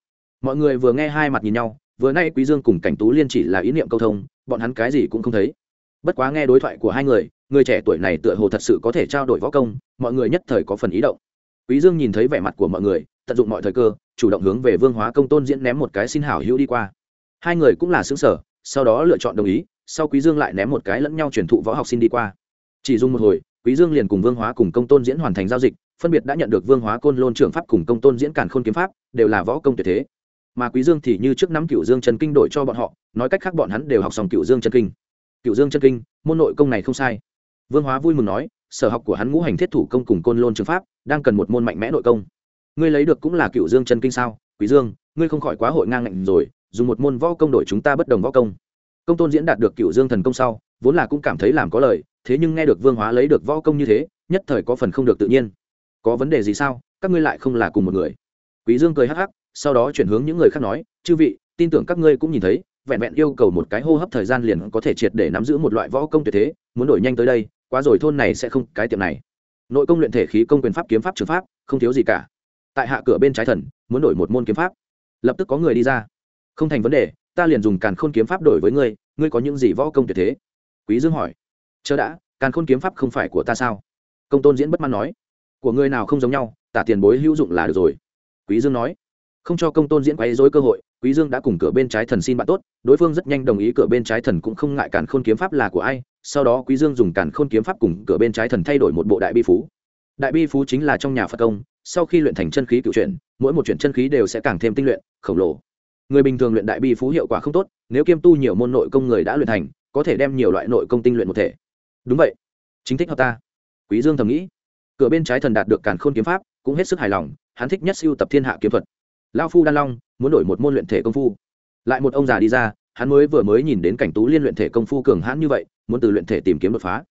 mọi người vừa nghe hai mặt nhìn nhau, vừa nay quý dương cùng cảnh tú liên chỉ là ý niệm câu thông, bọn hắn cái gì cũng không thấy. Bất quá nghe đối thoại của hai người người trẻ tuổi này tựa hồ thật sự có thể trao đổi võ công, mọi người nhất thời có phần ý động. Quý dương nhìn thấy vẻ mặt của mọi người, tận dụng mọi thời cơ, chủ động hướng về vương hóa công tôn diễn ném một cái xin hảo hữu đi qua. Hai người cũng là xứng sở sau đó lựa chọn đồng ý, sau quý dương lại ném một cái lẫn nhau truyền thụ võ học xin đi qua. Chỉ dùng một hồi, quý dương liền cùng vương hóa cùng công tôn diễn hoàn thành giao dịch, phân biệt đã nhận được vương hóa côn lôn trưởng pháp cùng công tôn diễn càn khôn kiếm pháp, đều là võ công tuyệt thế mà quý dương thì như trước nắm cựu dương chân kinh đổi cho bọn họ, nói cách khác bọn hắn đều học xong cựu dương chân kinh. Cựu dương chân kinh, môn nội công này không sai. Vương hóa vui mừng nói, sở học của hắn ngũ hành thiết thủ công cùng côn lôn trường pháp, đang cần một môn mạnh mẽ nội công. Ngươi lấy được cũng là cựu dương chân kinh sao? Quý dương, ngươi không khỏi quá hội ngang ngạnh rồi, dùng một môn võ công đổi chúng ta bất đồng võ công. Công tôn diễn đạt được cựu dương thần công sau, vốn là cũng cảm thấy làm có lời, thế nhưng nghe được vương hóa lấy được võ công như thế, nhất thời có phần không được tự nhiên. Có vấn đề gì sao? Các ngươi lại không là cùng một người. Quý dương cười hắc hắc sau đó chuyển hướng những người khác nói, chư vị, tin tưởng các ngươi cũng nhìn thấy, vẹn vẹn yêu cầu một cái hô hấp thời gian liền có thể triệt để nắm giữ một loại võ công tuyệt thế, muốn đổi nhanh tới đây, quá rồi thôn này sẽ không cái tiệm này. Nội công luyện thể khí công quyền pháp, kiếm pháp, trường pháp, không thiếu gì cả. Tại hạ cửa bên trái thần, muốn đổi một môn kiếm pháp. Lập tức có người đi ra. Không thành vấn đề, ta liền dùng càn khôn kiếm pháp đổi với ngươi ngươi có những gì võ công tuyệt thế? Quý dương hỏi. Chờ đã, càn khôn kiếm pháp không phải của ta sao? Công tôn diễn bất mãn nói. Của ngươi nào không giống nhau, tả tiền bối hữu dụng là được rồi. Quý dương nói không cho công tôn diễn quấy rối cơ hội, quý dương đã cùng cửa bên trái thần xin bạn tốt, đối phương rất nhanh đồng ý cửa bên trái thần cũng không ngại cản khôn kiếm pháp là của ai, sau đó quý dương dùng cản khôn kiếm pháp cùng cửa bên trái thần thay đổi một bộ đại bi phú. Đại bi phú chính là trong nhà phật công, sau khi luyện thành chân khí cựu chuyển, mỗi một chuyển chân khí đều sẽ càng thêm tinh luyện, khổng lồ. Người bình thường luyện đại bi phú hiệu quả không tốt, nếu kiêm tu nhiều môn nội công người đã luyện thành, có thể đem nhiều loại nội công tinh luyện một thể. Đúng vậy. Chính thích hợp ta. Quý dương thầm nghĩ. Cửa bên trái thần đạt được càn khôn kiếm pháp, cũng hết sức hài lòng, hắn thích nhất siêu tập thiên hạ kiếm thuật lao phu đan long, muốn đổi một môn luyện thể công phu. Lại một ông già đi ra, hắn mới vừa mới nhìn đến cảnh tú liên luyện thể công phu cường hãn như vậy, muốn từ luyện thể tìm kiếm đột phá.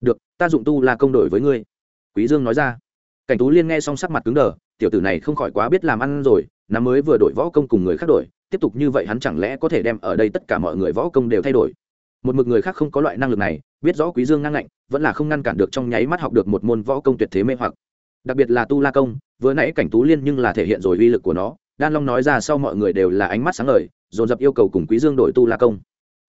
Được, ta dụng tu là công đổi với ngươi. Quý dương nói ra. Cảnh tú liên nghe xong sắc mặt cứng đờ, tiểu tử này không khỏi quá biết làm ăn rồi, năm mới vừa đổi võ công cùng người khác đổi, tiếp tục như vậy hắn chẳng lẽ có thể đem ở đây tất cả mọi người võ công đều thay đổi? Một mực người khác không có loại năng lực này, biết rõ quý dương ngang ngạnh, vẫn là không ngăn cản được trong nháy mắt học được một môn võ công tuyệt thế mê hoặc. Đặc biệt là tu la công, vừa nãy cảnh tú liên nhưng là thể hiện rồi uy lực của nó đan long nói ra sau mọi người đều là ánh mắt sáng lời dồn dập yêu cầu cùng quý dương đổi tu la công.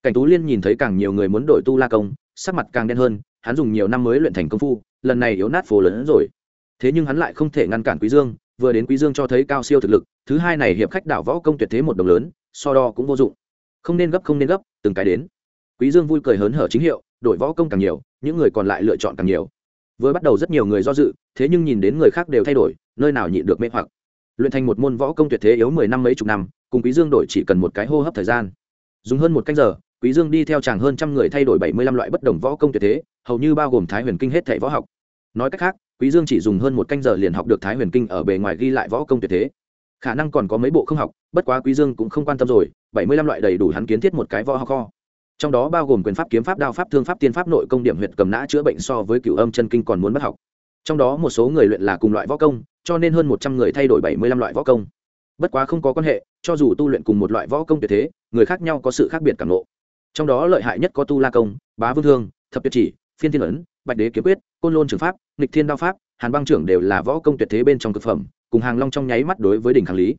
Cảnh tú liên nhìn thấy càng nhiều người muốn đổi tu la công, sắc mặt càng đen hơn, hắn dùng nhiều năm mới luyện thành công phu, lần này yếu nát phố lớn hơn rồi. Thế nhưng hắn lại không thể ngăn cản quý dương, vừa đến quý dương cho thấy cao siêu thực lực, thứ hai này hiệp khách đảo võ công tuyệt thế một đồng lớn, so đo cũng vô dụng. Không nên gấp, không nên gấp, từng cái đến. Quý dương vui cười hớn hở chính hiệu, đổi võ công càng nhiều, những người còn lại lựa chọn càng nhiều. Vừa bắt đầu rất nhiều người do dự, thế nhưng nhìn đến người khác đều thay đổi, nơi nào nhịn được mê hoặc luyện thành một môn võ công tuyệt thế yếu mười năm mấy chục năm, cùng quý dương đổi chỉ cần một cái hô hấp thời gian. Dùng hơn một canh giờ, quý dương đi theo chàng hơn trăm người thay đổi bảy mươi lăm loại bất đồng võ công tuyệt thế, hầu như bao gồm thái huyền kinh hết thảy võ học. Nói cách khác, quý dương chỉ dùng hơn một canh giờ liền học được thái huyền kinh ở bề ngoài ghi lại võ công tuyệt thế. Khả năng còn có mấy bộ không học, bất quá quý dương cũng không quan tâm rồi, bảy mươi lăm loại đầy đủ hắn kiến thiết một cái võ học kho. Trong đó bao gồm quyền pháp kiếm pháp đao pháp thương pháp tiên pháp nội công điểm huyệt cầm nã chữa bệnh so với cửu âm chân kinh còn muốn bắt học trong đó một số người luyện là cùng loại võ công, cho nên hơn một trăm người thay đổi bảy mươi lăm loại võ công. Bất quá không có quan hệ, cho dù tu luyện cùng một loại võ công tuyệt thế, người khác nhau có sự khác biệt cảm lộ trong đó lợi hại nhất có tu la công, bá vương thương, thập tuyệt chỉ, phiên thiên ấn, bạch đế kiếm quyết, côn lôn trường pháp, nghịch thiên đao pháp, hàn băng trưởng đều là võ công tuyệt thế bên trong thực phẩm, cùng hàng long trong nháy mắt đối với đỉnh kháng lý.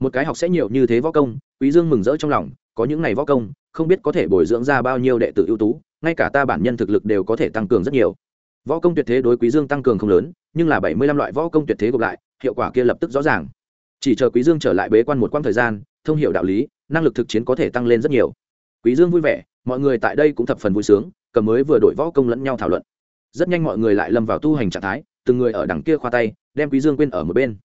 Một cái học sẽ nhiều như thế võ công, quý dương mừng rỡ trong lòng, có những này võ công, không biết có thể bồi dưỡng ra bao nhiêu đệ tử ưu tú, ngay cả ta bản nhân thực lực đều có thể tăng cường rất nhiều võ công tuyệt thế đối quý dương tăng cường không lớn, nhưng là bảy mươi lăm loại võ công tuyệt thế gộp lại, hiệu quả kia lập tức rõ ràng. Chỉ chờ quý dương trở lại bế quan một quãng thời gian, thông hiểu đạo lý, năng lực thực chiến có thể tăng lên rất nhiều. Quý dương vui vẻ, mọi người tại đây cũng thập phần vui sướng, cầm mới vừa đổi võ công lẫn nhau thảo luận. Rất nhanh mọi người lại lâm vào tu hành trạng thái, từng người ở đằng kia khoa tay, đem quý dương quên ở một bên.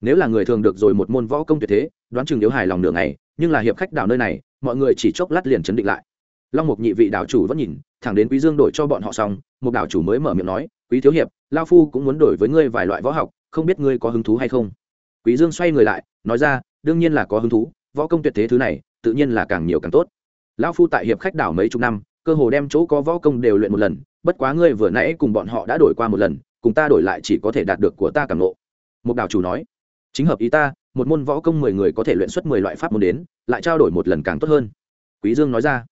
Nếu là người thường được rồi một môn võ công tuyệt thế, đoán chừng nếu hài lòng nửa ngày, nhưng là hiệp khách đảo nơi này, mọi người chỉ chốc lát liền chấn định lại. Long mục nhị vị đảo chủ vẫn nhìn thẳng đến quý dương đổi cho bọn họ xong, một đảo chủ mới mở miệng nói, quý thiếu hiệp, lao phu cũng muốn đổi với ngươi vài loại võ học, không biết ngươi có hứng thú hay không? Quý dương xoay người lại, nói ra, đương nhiên là có hứng thú, võ công tuyệt thế thứ này, tự nhiên là càng nhiều càng tốt. Lão phu tại hiệp khách đảo mấy chục năm, cơ hồ đem chỗ có võ công đều luyện một lần, bất quá ngươi vừa nãy cùng bọn họ đã đổi qua một lần, cùng ta đổi lại chỉ có thể đạt được của ta càng ngộ. Một đảo chủ nói, chính hợp ý ta, một môn võ công mười người có thể luyện xuất mười loại pháp môn đến, lại trao đổi một lần càng tốt hơn. Quý dương nói ra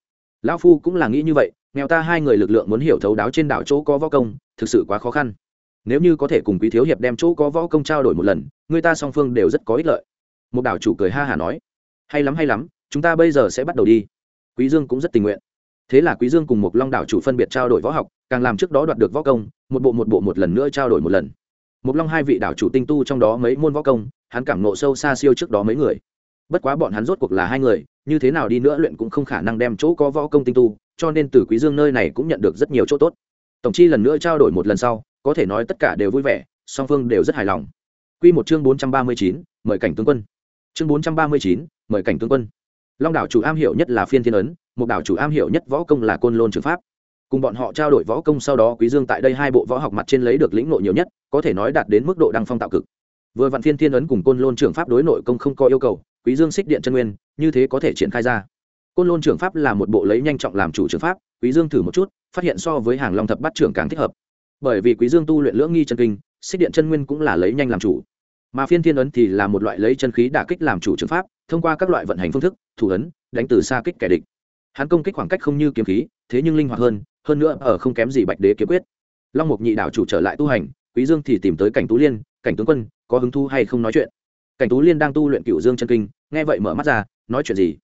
lão phu cũng là nghĩ như vậy nghèo ta hai người lực lượng muốn hiểu thấu đáo trên đảo chỗ có võ công, thực sự quá khó khăn. Nếu như có thể cùng quý thiếu hiệp đem chỗ có võ công trao đổi một lần, người ta song phương đều rất có ích lợi. Một đảo chủ cười ha hả nói, hay lắm hay lắm, chúng ta bây giờ sẽ bắt đầu đi. Quý dương cũng rất tình nguyện. Thế là quý dương cùng một long đảo chủ phân biệt trao đổi võ học, càng làm trước đó đoạt được võ công, một bộ một bộ một lần nữa trao đổi một lần. Một long hai vị đảo chủ tinh tu trong đó mấy môn võ công, hắn cảm nộ sâu xa siêu trước đó mấy người. Bất quá bọn hắn rốt cuộc là hai người, như thế nào đi nữa luyện cũng không khả năng đem chỗ có võ công tinh tu cho nên từ quý dương nơi này cũng nhận được rất nhiều chỗ tốt. Tổng chi lần nữa trao đổi một lần sau có thể nói tất cả đều vui vẻ song phương đều rất hài lòng. Quy một chương bốn trăm ba mươi chín, mời cảnh tướng quân. Chương bốn trăm ba mươi chín, mời cảnh tướng quân. Long đảo chủ am hiểu nhất là phiên thiên ấn một đảo chủ am hiểu nhất võ công là côn lôn trường pháp. Cùng bọn họ trao đổi võ công sau đó quý dương tại đây hai bộ võ học mặt trên lấy được lĩnh nội nhiều nhất có thể nói đạt đến mức độ đăng phong tạo cực. Vừa vạn phiên thiên ấn cùng côn lôn trường pháp đối nội công không có yêu cầu quý dương xích điện chân nguyên như thế có thể triển khai ra côn lôn trường pháp là một bộ lấy nhanh trọng làm chủ trường pháp, quý dương thử một chút, phát hiện so với hàng long thập bát trưởng càng thích hợp. Bởi vì quý dương tu luyện lưỡng nghi chân kinh, xích điện chân nguyên cũng là lấy nhanh làm chủ. Mà phiên thiên ấn thì là một loại lấy chân khí đả kích làm chủ trường pháp, thông qua các loại vận hành phương thức, thủ ấn, đánh từ xa kích kẻ địch. Hắn công kích khoảng cách không như kiếm khí, thế nhưng linh hoạt hơn hơn nữa ở không kém gì bạch đế kiếm quyết. Long mục nhị đảo chủ trở lại tu hành, quý dương thì tìm tới cảnh tú liên, cảnh tướng quân, có hứng thú hay không nói chuyện? Cảnh tú liên đang tu luyện cựu dương chân kinh, nghe vậy mở mắt ra, nói chuyện gì?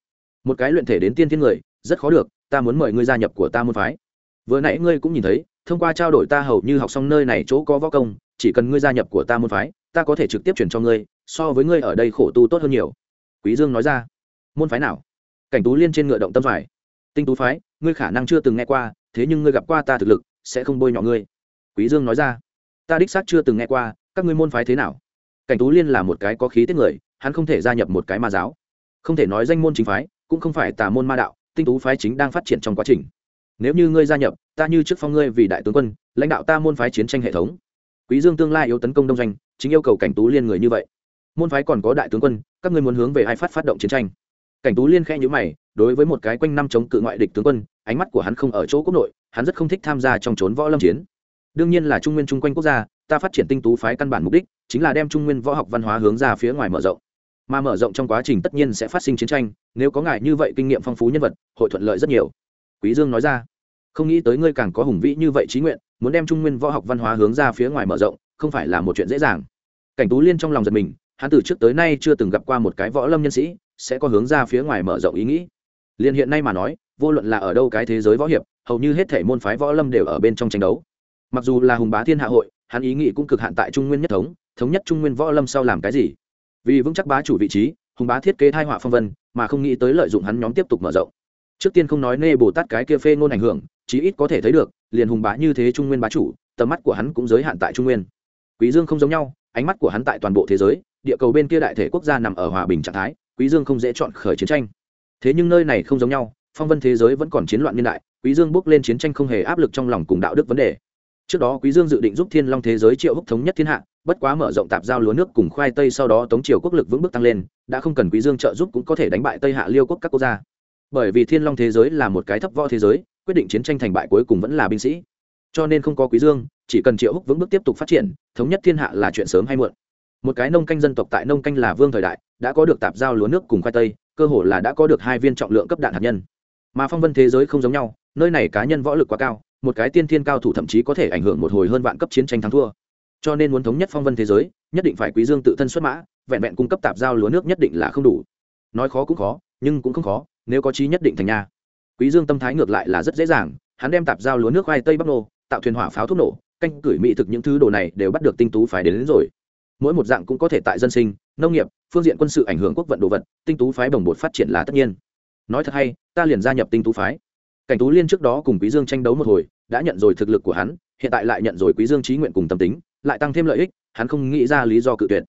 Một cái luyện thể đến tiên thiên người, rất khó được, ta muốn mời ngươi gia nhập của ta môn phái. Vừa nãy ngươi cũng nhìn thấy, thông qua trao đổi ta hầu như học xong nơi này chỗ có võ công, chỉ cần ngươi gia nhập của ta môn phái, ta có thể trực tiếp chuyển cho ngươi, so với ngươi ở đây khổ tu tốt hơn nhiều. Quý dương nói ra. Môn phái nào? Cảnh tú liên trên ngựa động tâm phải. Tinh tú phái, ngươi khả năng chưa từng nghe qua, thế nhưng ngươi gặp qua ta thực lực, sẽ không bôi nhọ ngươi. Quý dương nói ra. Ta đích xác chưa từng nghe qua, các ngươi môn phái thế nào? Cảnh tú liên là một cái có khí tiết người, hắn không thể gia nhập một cái ma giáo. Không thể nói danh môn chính phái cũng không phải tà môn ma đạo, tinh tú phái chính đang phát triển trong quá trình. Nếu như ngươi gia nhập, ta như trước phong ngươi vì đại tướng quân, lãnh đạo ta môn phái chiến tranh hệ thống. Quý dương tương lai yếu tấn công đông doanh, chính yêu cầu cảnh tú liên người như vậy. Môn phái còn có đại tướng quân, các ngươi muốn hướng về ai phát phát động chiến tranh? Cảnh tú liên khẽ nhíu mày, đối với một cái quanh năm chống cự ngoại địch tướng quân, ánh mắt của hắn không ở chỗ quốc nội, hắn rất không thích tham gia trong trốn võ lâm chiến. Đương nhiên là trung nguyên chung quanh quốc gia, ta phát triển tinh tú phái căn bản mục đích, chính là đem trung nguyên võ học văn hóa hướng ra phía ngoài mở rộng mà mở rộng trong quá trình tất nhiên sẽ phát sinh chiến tranh, nếu có ngài như vậy kinh nghiệm phong phú nhân vật, hội thuận lợi rất nhiều. Quý dương nói ra, không nghĩ tới ngươi càng có hùng vĩ như vậy trí nguyện, muốn đem trung nguyên võ học văn hóa hướng ra phía ngoài mở rộng, không phải là một chuyện dễ dàng. Cảnh tú liên trong lòng giật mình, hắn từ trước tới nay chưa từng gặp qua một cái võ lâm nhân sĩ sẽ có hướng ra phía ngoài mở rộng ý nghĩ. Liên hiện nay mà nói, vô luận là ở đâu cái thế giới võ hiệp, hầu như hết thể môn phái võ lâm đều ở bên trong tranh đấu. Mặc dù là hùng bá thiên hạ hội, hắn ý nghĩ cũng cực hạn tại trung nguyên nhất thống thống nhất trung nguyên võ lâm sau làm cái gì? Vì vững chắc bá chủ vị trí, hùng bá thiết kế thai họa phong vân, mà không nghĩ tới lợi dụng hắn nhóm tiếp tục mở rộng. Trước tiên không nói nê bồ tát cái kia phê ngôn ảnh hưởng, chí ít có thể thấy được, liền hùng bá như thế trung nguyên bá chủ, tầm mắt của hắn cũng giới hạn tại trung nguyên. Quý dương không giống nhau, ánh mắt của hắn tại toàn bộ thế giới, địa cầu bên kia đại thể quốc gia nằm ở hòa bình trạng thái, quý dương không dễ chọn khởi chiến tranh. Thế nhưng nơi này không giống nhau, phong vân thế giới vẫn còn chiến loạn niên đại, quý dương bước lên chiến tranh không hề áp lực trong lòng cùng đạo đức vấn đề. Trước đó quý dương dự định giúp thiên long thế giới triệu húc thống nhất thiên hạ bất quá mở rộng tạp giao lúa nước cùng khoai tây sau đó tống triều quốc lực vững bước tăng lên, đã không cần quý dương trợ giúp cũng có thể đánh bại tây hạ liêu quốc các quốc gia. Bởi vì thiên long thế giới là một cái thấp võ thế giới, quyết định chiến tranh thành bại cuối cùng vẫn là binh sĩ. Cho nên không có quý dương, chỉ cần triệu húc vững bước tiếp tục phát triển, thống nhất thiên hạ là chuyện sớm hay muộn. Một cái nông canh dân tộc tại nông canh là vương thời đại, đã có được tạp giao lúa nước cùng khoai tây, cơ hồ là đã có được hai viên trọng lượng cấp đạn hạt nhân. Mà phong vân thế giới không giống nhau, nơi này cá nhân võ lực quá cao, một cái tiên thiên cao thủ thậm chí có thể ảnh hưởng một hồi hơn vạn cấp chiến tranh thắng thua cho nên muốn thống nhất phong vân thế giới nhất định phải quý dương tự thân xuất mã vẹn vẹn cung cấp tạp giao lúa nước nhất định là không đủ. Nói khó cũng khó nhưng cũng không khó nếu có trí nhất định thành nhà quý dương tâm thái ngược lại là rất dễ dàng hắn đem tạp giao lúa nước khoai tây bắc nô tạo thuyền hỏa pháo thuốc nổ canh cửi mỹ thực những thứ đồ này đều bắt được tinh tú phái đến, đến rồi. Mỗi một dạng cũng có thể tại dân sinh nông nghiệp phương diện quân sự ảnh hưởng quốc vận đồ vật tinh tú phái bồng bột phát triển là tất nhiên. Nói thật hay ta liền gia nhập tinh tú phái. Cảnh tú liên trước đó cùng quý dương tranh đấu một hồi đã nhận rồi thực lực của hắn hiện tại lại nhận rồi quý dương trí nguyện cùng tâm tính lại tăng thêm lợi ích, hắn không nghĩ ra lý do cự tuyệt.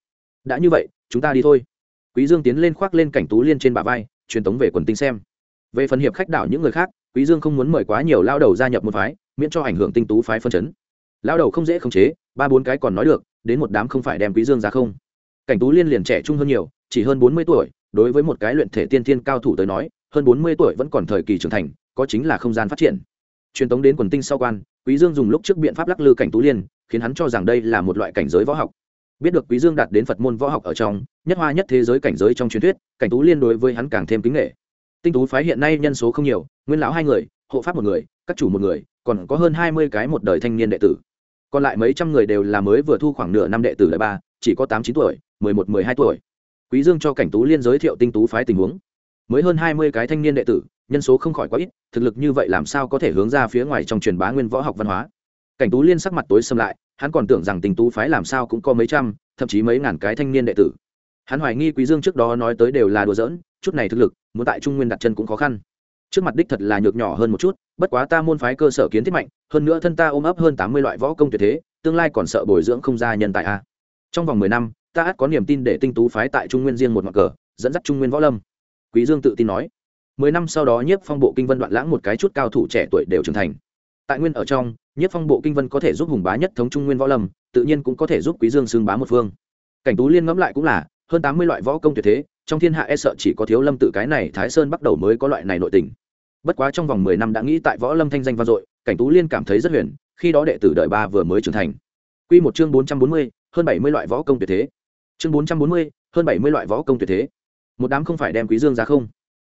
Đã như vậy, chúng ta đi thôi. Quý dương tiến lên khoác lên cảnh tú liên trên bả vai, truyền tống về quần tinh xem. Về phần hiệp khách đảo những người khác, quý dương không muốn mời quá nhiều lao đầu gia nhập một phái, miễn cho ảnh hưởng tinh tú phái phân chấn. Lao đầu không dễ khống chế, ba bốn cái còn nói được, đến một đám không phải đem quý dương ra không. Cảnh tú liên liền trẻ trung hơn nhiều, chỉ hơn bốn mươi tuổi, đối với một cái luyện thể tiên thiên cao thủ tới nói, hơn bốn mươi tuổi vẫn còn thời kỳ trưởng thành, có chính là không gian phát triển. Truyền tống đến quần tinh sau quan, quý dương dùng lúc trước biện pháp lắc lư cảnh tú liên khiến hắn cho rằng đây là một loại cảnh giới võ học. Biết được quý dương đạt đến phật môn võ học ở trong, nhất hoa nhất thế giới cảnh giới trong truyền thuyết, cảnh tú liên đối với hắn càng thêm kính nghệ tinh tú phái hiện nay nhân số không nhiều, nguyên lão hai người, hộ pháp một người, các chủ một người, còn có hơn hai mươi cái một đời thanh niên đệ tử. Còn lại mấy trăm người đều là mới vừa thu khoảng nửa năm đệ tử đại ba, chỉ có tám chín tuổi, mười một, mười hai tuổi. Quý dương cho cảnh tú liên giới thiệu tinh tú phái tình huống. Mới hơn hai mươi cái thanh niên đệ tử, nhân số không khỏi quá ít, thực lực như vậy làm sao có thể hướng ra phía ngoài trong truyền bá nguyên võ học văn hóa? Cảnh tú liên sắc mặt tối xâm lại, hắn còn tưởng rằng tình tú phái làm sao cũng có mấy trăm, thậm chí mấy ngàn cái thanh niên đệ tử. Hắn hoài nghi quý dương trước đó nói tới đều là đùa giỡn, chút này thực lực, muốn tại trung nguyên đặt chân cũng khó khăn. Trước mặt đích thật là nhược nhỏ hơn một chút, bất quá ta môn phái cơ sở kiến thiết mạnh, hơn nữa thân ta ôm ấp hơn tám mươi loại võ công tuyệt thế, tương lai còn sợ bồi dưỡng không ra nhân tài a. Trong vòng mười năm, ta ắt có niềm tin để tinh tú phái tại trung nguyên riêng một ngọn cờ, dẫn dắt trung nguyên võ lâm. Quý dương tự tin nói. Mười năm sau đó nhiếp phong bộ kinh vân đoạn lãng một cái chút cao thủ trẻ tuổi đều trưởng thành tại nguyên ở trong, Nhất phong bộ kinh vân có thể giúp hùng bá nhất thống trung nguyên võ lâm, tự nhiên cũng có thể giúp quý dương xương bá một phương. Cảnh tú liên ngẫm lại cũng là, hơn tám mươi loại võ công tuyệt thế, trong thiên hạ e sợ chỉ có thiếu lâm tự cái này thái sơn bắt đầu mới có loại này nội tình. Bất quá trong vòng mười năm đã nghĩ tại võ lâm thanh danh vang dội, cảnh tú liên cảm thấy rất huyền, khi đó đệ tử đời ba vừa mới trưởng thành. Quy một chương bốn trăm bốn mươi, hơn bảy mươi loại võ công tuyệt thế. Chương bốn trăm bốn mươi, hơn bảy mươi loại võ công tuyệt thế. Một đám không phải đem quý dương ra không.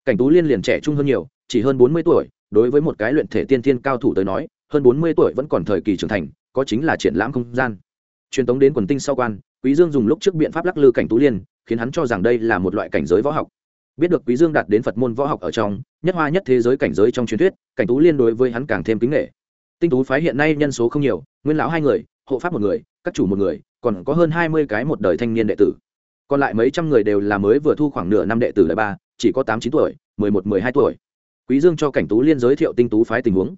Cảnh tú liên liền trẻ trung hơn nhiều, chỉ hơn bốn mươi tuổi đối với một cái luyện thể tiên thiên cao thủ tới nói, hơn bốn mươi tuổi vẫn còn thời kỳ trưởng thành, có chính là triển lãm không gian. Truyền tống đến quần tinh sau quan, quý dương dùng lúc trước biện pháp lắc lư cảnh tú liên, khiến hắn cho rằng đây là một loại cảnh giới võ học. Biết được quý dương đạt đến phật môn võ học ở trong, nhất hoa nhất thế giới cảnh giới trong truyền thuyết, cảnh tú liên đối với hắn càng thêm kính nghệ tinh tú phái hiện nay nhân số không nhiều, nguyên lão hai người, hộ pháp một người, các chủ một người, còn có hơn hai mươi cái một đời thanh niên đệ tử. Còn lại mấy trăm người đều là mới vừa thu khoảng nửa năm đệ tử đại ba, chỉ có tám chín tuổi, mười một, mười hai tuổi quý dương cho cảnh tú liên giới thiệu tinh tú phái tình huống.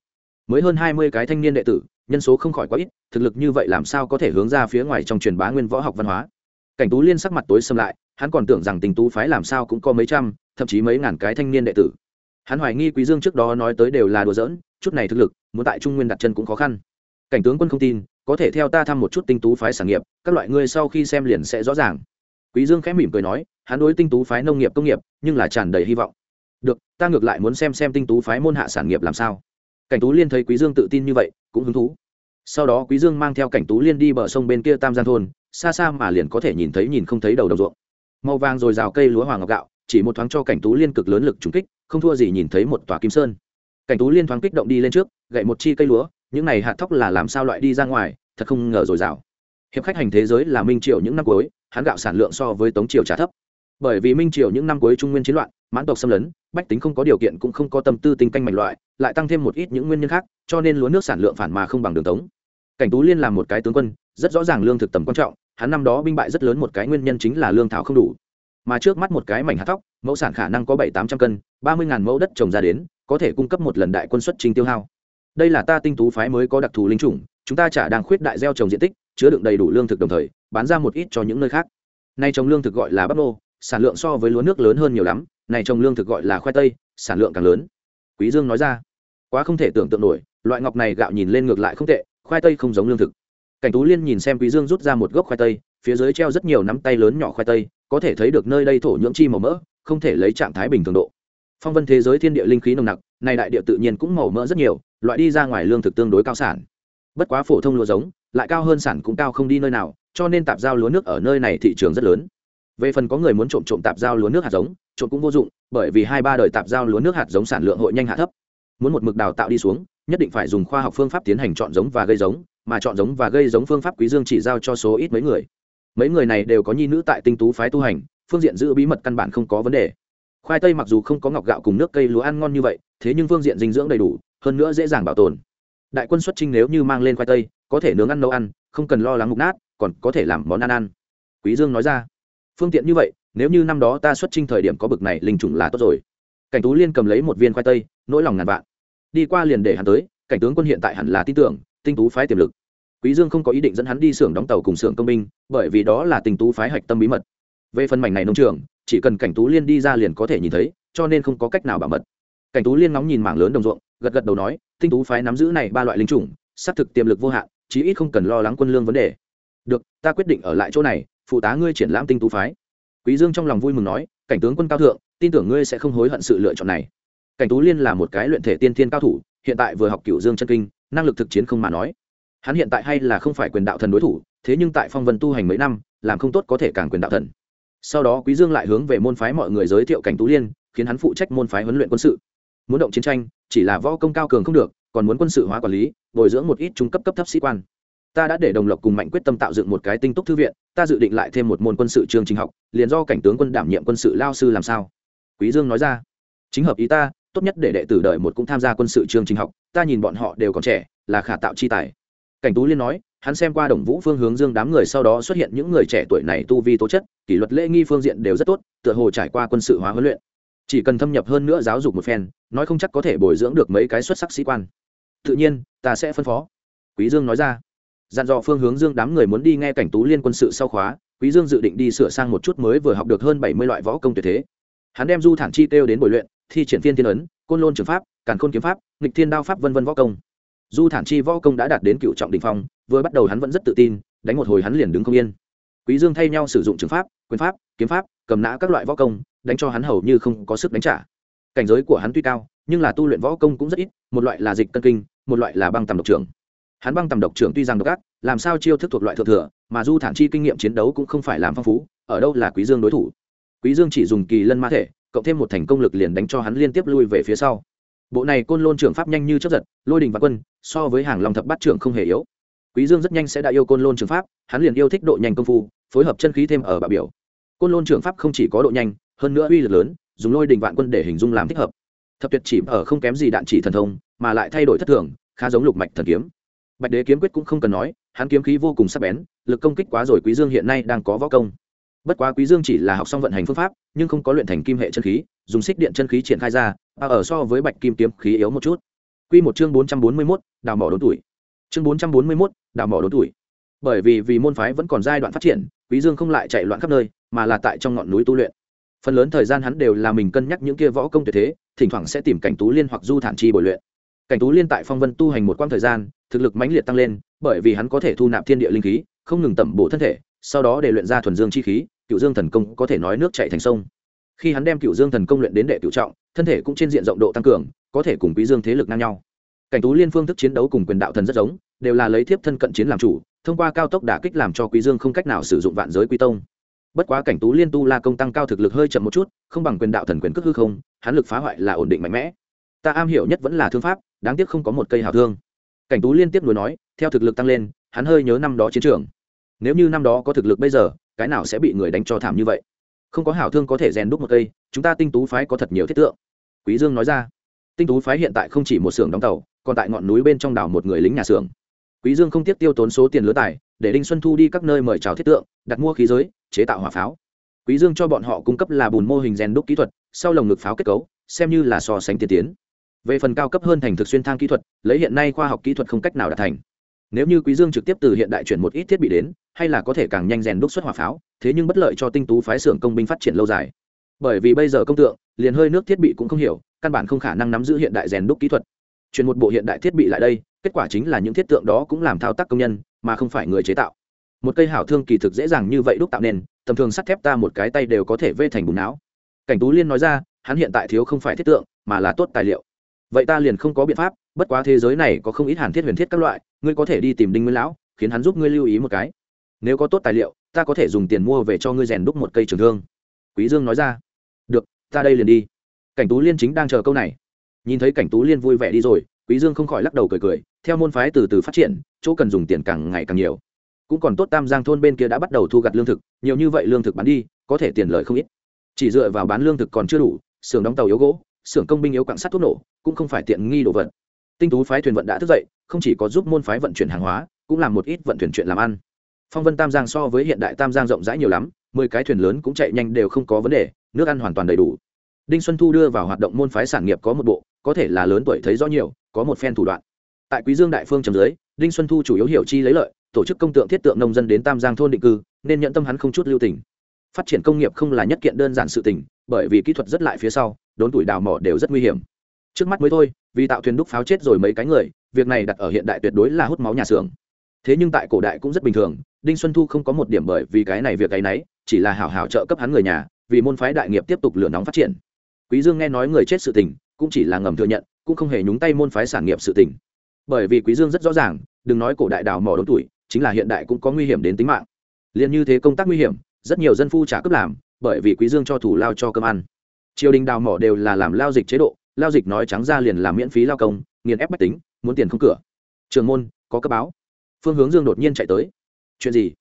Mới hơn hai mươi cái thanh niên đệ tử, nhân số không khỏi quá ít, thực lực như vậy làm sao có thể hướng ra phía ngoài trong truyền bá nguyên võ học văn hóa? Cảnh tú liên sắc mặt tối xâm lại, hắn còn tưởng rằng Tinh tú phái làm sao cũng có mấy trăm, thậm chí mấy ngàn cái thanh niên đệ tử. Hắn hoài nghi quý dương trước đó nói tới đều là đùa giỡn, chút này thực lực, muốn tại trung nguyên đặt chân cũng khó khăn. Cảnh tướng quân không tin, có thể theo ta thăm một chút tinh tú phái sản nghiệp, các loại ngươi sau khi xem liền sẽ rõ ràng. Quý dương khẽ mỉm cười nói, hắn đối tinh tú phái nông nghiệp công nghiệp, nhưng là tràn đầy hy vọng được, ta ngược lại muốn xem xem tinh tú phái môn hạ sản nghiệp làm sao. Cảnh tú liên thấy quý dương tự tin như vậy, cũng hứng thú. Sau đó quý dương mang theo cảnh tú liên đi bờ sông bên kia tam giang thôn, xa xa mà liền có thể nhìn thấy nhìn không thấy đầu đồng ruộng. Màu vàng rồi rào cây lúa hoàng ngọc gạo, chỉ một thoáng cho cảnh tú liên cực lớn lực trúng kích, không thua gì nhìn thấy một tòa kim sơn. Cảnh tú liên thoáng kích động đi lên trước, gậy một chi cây lúa, những này hạt thóc là làm sao loại đi ra ngoài, thật không ngờ rồi rào. Hiệp khách hành thế giới là minh triều những năm cuối hắn gạo sản lượng so với tống triều trả thấp bởi vì minh triều những năm cuối trung nguyên chiến loạn, mãn tộc xâm lấn, bách tính không có điều kiện cũng không có tâm tư tinh canh mạnh loại, lại tăng thêm một ít những nguyên nhân khác, cho nên lúa nước sản lượng phản mà không bằng đường tống. Cảnh tú liên làm một cái tướng quân, rất rõ ràng lương thực tầm quan trọng, hắn năm đó binh bại rất lớn một cái nguyên nhân chính là lương thảo không đủ. Mà trước mắt một cái mảnh hạt thóc, mẫu sản khả năng có bảy tám trăm cân, ba mươi ngàn mẫu đất trồng ra đến, có thể cung cấp một lần đại quân xuất trình tiêu hao. Đây là ta tinh tú phái mới có đặc thù linh chủng, chúng ta chả đang khuyết đại gieo trồng diện tích, chứa đựng đầy đủ lương thực đồng thời, bán ra một ít cho những nơi khác. Nay trồng lương thực gọi là bắp nô sản lượng so với lúa nước lớn hơn nhiều lắm, này trồng lương thực gọi là khoai tây, sản lượng càng lớn. Quý dương nói ra, quá không thể tưởng tượng nổi, loại ngọc này gạo nhìn lên ngược lại không tệ, khoai tây không giống lương thực. Cảnh tú liên nhìn xem quý dương rút ra một gốc khoai tây, phía dưới treo rất nhiều nắm tay lớn nhỏ khoai tây, có thể thấy được nơi đây thổ nhưỡng chi màu mỡ, không thể lấy trạng thái bình thường độ. Phong vân thế giới thiên địa linh khí nồng nặc, này đại địa tự nhiên cũng màu mỡ rất nhiều, loại đi ra ngoài lương thực tương đối cao sản. Bất quá phổ thông lúa giống, lại cao hơn sản cũng cao không đi nơi nào, cho nên tạp giao lúa nước ở nơi này thị trường rất lớn về phần có người muốn trộm trộm tạp giao lúa nước hạt giống, trộm cũng vô dụng, bởi vì hai ba đời tạp giao lúa nước hạt giống sản lượng hội nhanh hạ thấp. Muốn một mực đào tạo đi xuống, nhất định phải dùng khoa học phương pháp tiến hành chọn giống và gây giống, mà chọn giống và gây giống phương pháp quý dương chỉ giao cho số ít mấy người. Mấy người này đều có nhi nữ tại tinh tú phái tu hành, phương diện giữ bí mật căn bản không có vấn đề. Khoai tây mặc dù không có ngọc gạo cùng nước cây lúa ăn ngon như vậy, thế nhưng phương diện dinh dưỡng đầy đủ, hơn nữa dễ dàng bảo tồn. Đại quân xuất trinh nếu như mang lên khoai tây, có thể nướng ăn nấu ăn, không cần lo lắng mục nát, còn có thể làm món ăn ăn. Quý dương nói ra phương tiện như vậy, nếu như năm đó ta xuất trinh thời điểm có bực này, linh trùng là tốt rồi. Cảnh tú liên cầm lấy một viên khoai tây, nỗi lòng ngàn vạn. Đi qua liền để hắn tới, cảnh tướng quân hiện tại hẳn là tin tưởng, tinh tú phái tiềm lực. Quý dương không có ý định dẫn hắn đi xưởng đóng tàu cùng xưởng công binh, bởi vì đó là tinh tú phái hạch tâm bí mật. Về phần mảnh này nông trường, chỉ cần cảnh tú liên đi ra liền có thể nhìn thấy, cho nên không có cách nào bảo mật. Cảnh tú liên ngóng nhìn mảng lớn đồng ruộng, gật gật đầu nói, tinh tú phái nắm giữ này ba loại linh chủng xác thực tiềm lực vô hạn, chí ít không cần lo lắng quân lương vấn đề. Được, ta quyết định ở lại chỗ này phụ tá ngươi triển lãm tinh tú phái. Quý dương trong lòng vui mừng nói, cảnh tướng quân cao thượng, tin tưởng ngươi sẽ không hối hận sự lựa chọn này. Cảnh tú liên là một cái luyện thể tiên thiên cao thủ, hiện tại vừa học cửu dương chân kinh, năng lực thực chiến không mà nói. Hắn hiện tại hay là không phải quyền đạo thần đối thủ, thế nhưng tại phong vân tu hành mấy năm, làm không tốt có thể càng quyền đạo thần. Sau đó quý dương lại hướng về môn phái mọi người giới thiệu cảnh tú liên, khiến hắn phụ trách môn phái huấn luyện quân sự. Muốn động chiến tranh, chỉ là võ công cao cường không được, còn muốn quân sự hóa quản lý, bồi dưỡng một ít trung cấp cấp thấp sĩ quan ta đã để đồng lộc cùng mạnh quyết tâm tạo dựng một cái tinh túc thư viện, ta dự định lại thêm một môn quân sự chương trình học, liền do cảnh tướng quân đảm nhiệm quân sự lao sư làm sao? Quý dương nói ra. Chính hợp ý ta, tốt nhất để đệ tử đợi một cũng tham gia quân sự chương trình học, ta nhìn bọn họ đều còn trẻ, là khả tạo chi tài. Cảnh tú liên nói, hắn xem qua đồng vũ phương hướng dương đám người sau đó xuất hiện những người trẻ tuổi này tu vi tố chất, kỷ luật lễ nghi phương diện đều rất tốt, tựa hồ trải qua quân sự hóa huấn luyện. Chỉ cần thâm nhập hơn nữa giáo dục một phen, nói không chắc có thể bồi dưỡng được mấy cái xuất sắc sĩ quan. Tự nhiên, ta sẽ phân phó. Quý dương nói ra dặn dò phương hướng dương đám người muốn đi nghe cảnh tú liên quân sự sau khóa, quý dương dự định đi sửa sang một chút mới vừa học được hơn bảy mươi loại võ công tuyệt thế. Hắn đem du thản chi tiêu đến bồi luyện, thi triển phiên thiên ấn, côn lôn trường pháp, càn khôn kiếm pháp, nghịch thiên đao pháp vân vân võ công. Du thản chi võ công đã đạt đến cựu trọng đình phong, vừa bắt đầu hắn vẫn rất tự tin, đánh một hồi hắn liền đứng không yên. Quý dương thay nhau sử dụng trường pháp, quyền pháp, kiếm pháp, cầm nã các loại võ công, đánh cho hắn hầu như không có sức đánh trả. Cảnh giới của hắn tuy cao, nhưng là tu luyện võ công cũng rất ít, một loại là dịch cân kinh, một loại là băng tầm độc trưởng hắn băng tầm độc trưởng tuy rằng độc ác, làm sao chiêu thức thuộc loại thượng thừa, mà du thản chi kinh nghiệm chiến đấu cũng không phải làm phong phú, ở đâu là quý dương đối thủ? Quý dương chỉ dùng kỳ lân ma thể, cộng thêm một thành công lực liền đánh cho hắn liên tiếp lui về phía sau. Bộ này côn lôn trưởng pháp nhanh như chấp giật, lôi đình và quân, so với hàng long thập bát trưởng không hề yếu. Quý dương rất nhanh sẽ đã yêu côn lôn trưởng pháp, hắn liền yêu thích độ nhanh công phu, phối hợp chân khí thêm ở bạ biểu. Côn lôn trưởng pháp không chỉ có độ nhanh, hơn nữa uy lực lớn, dùng lôi đình vạn quân để hình dung làm thích hợp. Thập tuyệt chỉ ở không kém gì đạn chỉ thần thông, mà lại thay đổi thất thường, khá giống lục mạch thần kiếm bạch đế kiếm quyết cũng không cần nói hắn kiếm khí vô cùng sắc bén lực công kích quá rồi quý dương hiện nay đang có võ công. Bất quá quý dương chỉ là học xong vận hành phương pháp nhưng không có luyện thành kim hệ chân khí dùng xích điện chân khí triển khai ra và ở so với bạch kim kiếm khí yếu một chút. Quy một chương bốn trăm bốn mươi 441, đào mỏ đốn tuổi. Chương bốn trăm bốn mươi 441, đào mỏ đốn tuổi. Bởi vì vì môn phái vẫn còn giai đoạn phát triển quý dương không lại chạy loạn khắp nơi mà là tại trong ngọn núi tu luyện. Phần lớn thời gian hắn đều là mình cân nhắc những kia võ công tuyệt thế thỉnh thoảng sẽ tìm cảnh tú liên hoặc du thản chi bồi luyện. Cảnh tú liên tại phong vân tu hành một quãng thời gian thực lực mãnh liệt tăng lên, bởi vì hắn có thể thu nạp thiên địa linh khí, không ngừng tẩm bổ thân thể, sau đó để luyện ra thuần dương chi khí, cựu dương thần công có thể nói nước chạy thành sông. Khi hắn đem cựu dương thần công luyện đến đệ cựu trọng, thân thể cũng trên diện rộng độ tăng cường, có thể cùng quý dương thế lực ngang nhau. Cảnh tú liên phương thức chiến đấu cùng quyền đạo thần rất giống, đều là lấy thiếp thân cận chiến làm chủ, thông qua cao tốc đả kích làm cho quý dương không cách nào sử dụng vạn giới quy tông. Bất quá cảnh tú liên tu la công tăng cao thực lực hơi chậm một chút, không bằng quyền đạo thần quyền cước hư không, hắn lực phá hoại là ổn định mạnh mẽ. Ta am hiểu nhất vẫn là thương pháp, đáng tiếc không có một cây hào thương cảnh tú liên tiếp nối nói, theo thực lực tăng lên, hắn hơi nhớ năm đó chiến trường. Nếu như năm đó có thực lực bây giờ, cái nào sẽ bị người đánh cho thảm như vậy? Không có hảo thương có thể rèn đúc một cây, chúng ta tinh tú phái có thật nhiều thiết tượng. Quý dương nói ra, tinh tú phái hiện tại không chỉ một xưởng đóng tàu, còn tại ngọn núi bên trong đảo một người lính nhà xưởng. Quý dương không tiếc tiêu tốn số tiền lứa tài, để đinh xuân thu đi các nơi mời chào thiết tượng, đặt mua khí giới, chế tạo hỏa pháo. Quý dương cho bọn họ cung cấp là bùn mô hình rèn đúc kỹ thuật, sau lồng ngực pháo kết cấu, xem như là so sánh tiên tiến về phần cao cấp hơn thành thực xuyên thang kỹ thuật, lấy hiện nay khoa học kỹ thuật không cách nào đạt thành. Nếu như quý dương trực tiếp từ hiện đại chuyển một ít thiết bị đến, hay là có thể càng nhanh rèn đúc xuất hỏa pháo, thế nhưng bất lợi cho tinh tú phái xưởng công binh phát triển lâu dài. Bởi vì bây giờ công tượng, liền hơi nước thiết bị cũng không hiểu, căn bản không khả năng nắm giữ hiện đại rèn đúc kỹ thuật. Chuyển một bộ hiện đại thiết bị lại đây, kết quả chính là những thiết tượng đó cũng làm thao tác công nhân, mà không phải người chế tạo. Một cây hảo thương kỳ thực dễ dàng như vậy đúc tạo nên tầm thường sắt thép ta một cái tay đều có thể vê thành bùn não. Cảnh tú liên nói ra, hắn hiện tại thiếu không phải thiết tượng, mà là tốt tài liệu vậy ta liền không có biện pháp, bất quá thế giới này có không ít hàn thiết huyền thiết các loại, ngươi có thể đi tìm đinh nguyên lão, khiến hắn giúp ngươi lưu ý một cái. Nếu có tốt tài liệu, ta có thể dùng tiền mua về cho ngươi rèn đúc một cây trường thương. Quý dương nói ra. Được, ta đây liền đi. Cảnh tú liên chính đang chờ câu này. Nhìn thấy cảnh tú liên vui vẻ đi rồi, quý dương không khỏi lắc đầu cười cười, theo môn phái từ từ phát triển, chỗ cần dùng tiền càng ngày càng nhiều. Cũng còn tốt tam giang thôn bên kia đã bắt đầu thu gặt lương thực, nhiều như vậy lương thực bán đi, có thể tiền lợi không ít. Chỉ dựa vào bán lương thực còn chưa đủ, xưởng đóng tàu yếu gỗ xưởng công binh yếu quặng sắt thuốc nổ, cũng không phải tiện nghi đồ vật. Tinh tú phái thuyền vận đã thức dậy, không chỉ có giúp môn phái vận chuyển hàng hóa, cũng làm một ít vận thuyền chuyện làm ăn. Phong vân tam giang so với hiện đại tam giang rộng rãi nhiều lắm, mười cái thuyền lớn cũng chạy nhanh đều không có vấn đề, nước ăn hoàn toàn đầy đủ. Đinh xuân thu đưa vào hoạt động môn phái sản nghiệp có một bộ, có thể là lớn tuổi thấy rõ nhiều, có một phen thủ đoạn. Tại quý dương đại phương trầm dưới, đinh xuân thu chủ yếu hiểu chi lấy lợi, tổ chức công tượng thiết tượng nông dân đến tam giang thôn định cư, nên nhận tâm hắn không chút lưu tình. Phát triển công nghiệp không là nhất kiện đơn giản sự tình bởi vì kỹ thuật rất lại phía sau, đốn tuổi đào mỏ đều rất nguy hiểm. Trước mắt mới thôi, vì tạo thuyền đúc pháo chết rồi mấy cái người, việc này đặt ở hiện đại tuyệt đối là hút máu nhà xưởng. Thế nhưng tại cổ đại cũng rất bình thường, đinh xuân thu không có một điểm bởi vì cái này việc ấy nấy, chỉ là hảo hảo trợ cấp hắn người nhà, vì môn phái đại nghiệp tiếp tục lửa nóng phát triển. Quý dương nghe nói người chết sự tình, cũng chỉ là ngầm thừa nhận, cũng không hề nhúng tay môn phái sản nghiệp sự tình. Bởi vì quý dương rất rõ ràng, đừng nói cổ đại đào mỏ đốn tuổi, chính là hiện đại cũng có nguy hiểm đến tính mạng. Liền như thế công tác nguy hiểm, rất nhiều dân phu trả cấp làm bởi vì quý dương cho thủ lao cho cơm ăn. Triều đình đào mỏ đều là làm lao dịch chế độ, lao dịch nói trắng ra liền là miễn phí lao công, nghiền ép bách tính, muốn tiền không cửa. Trường môn, có cấp báo. Phương hướng dương đột nhiên chạy tới. Chuyện gì?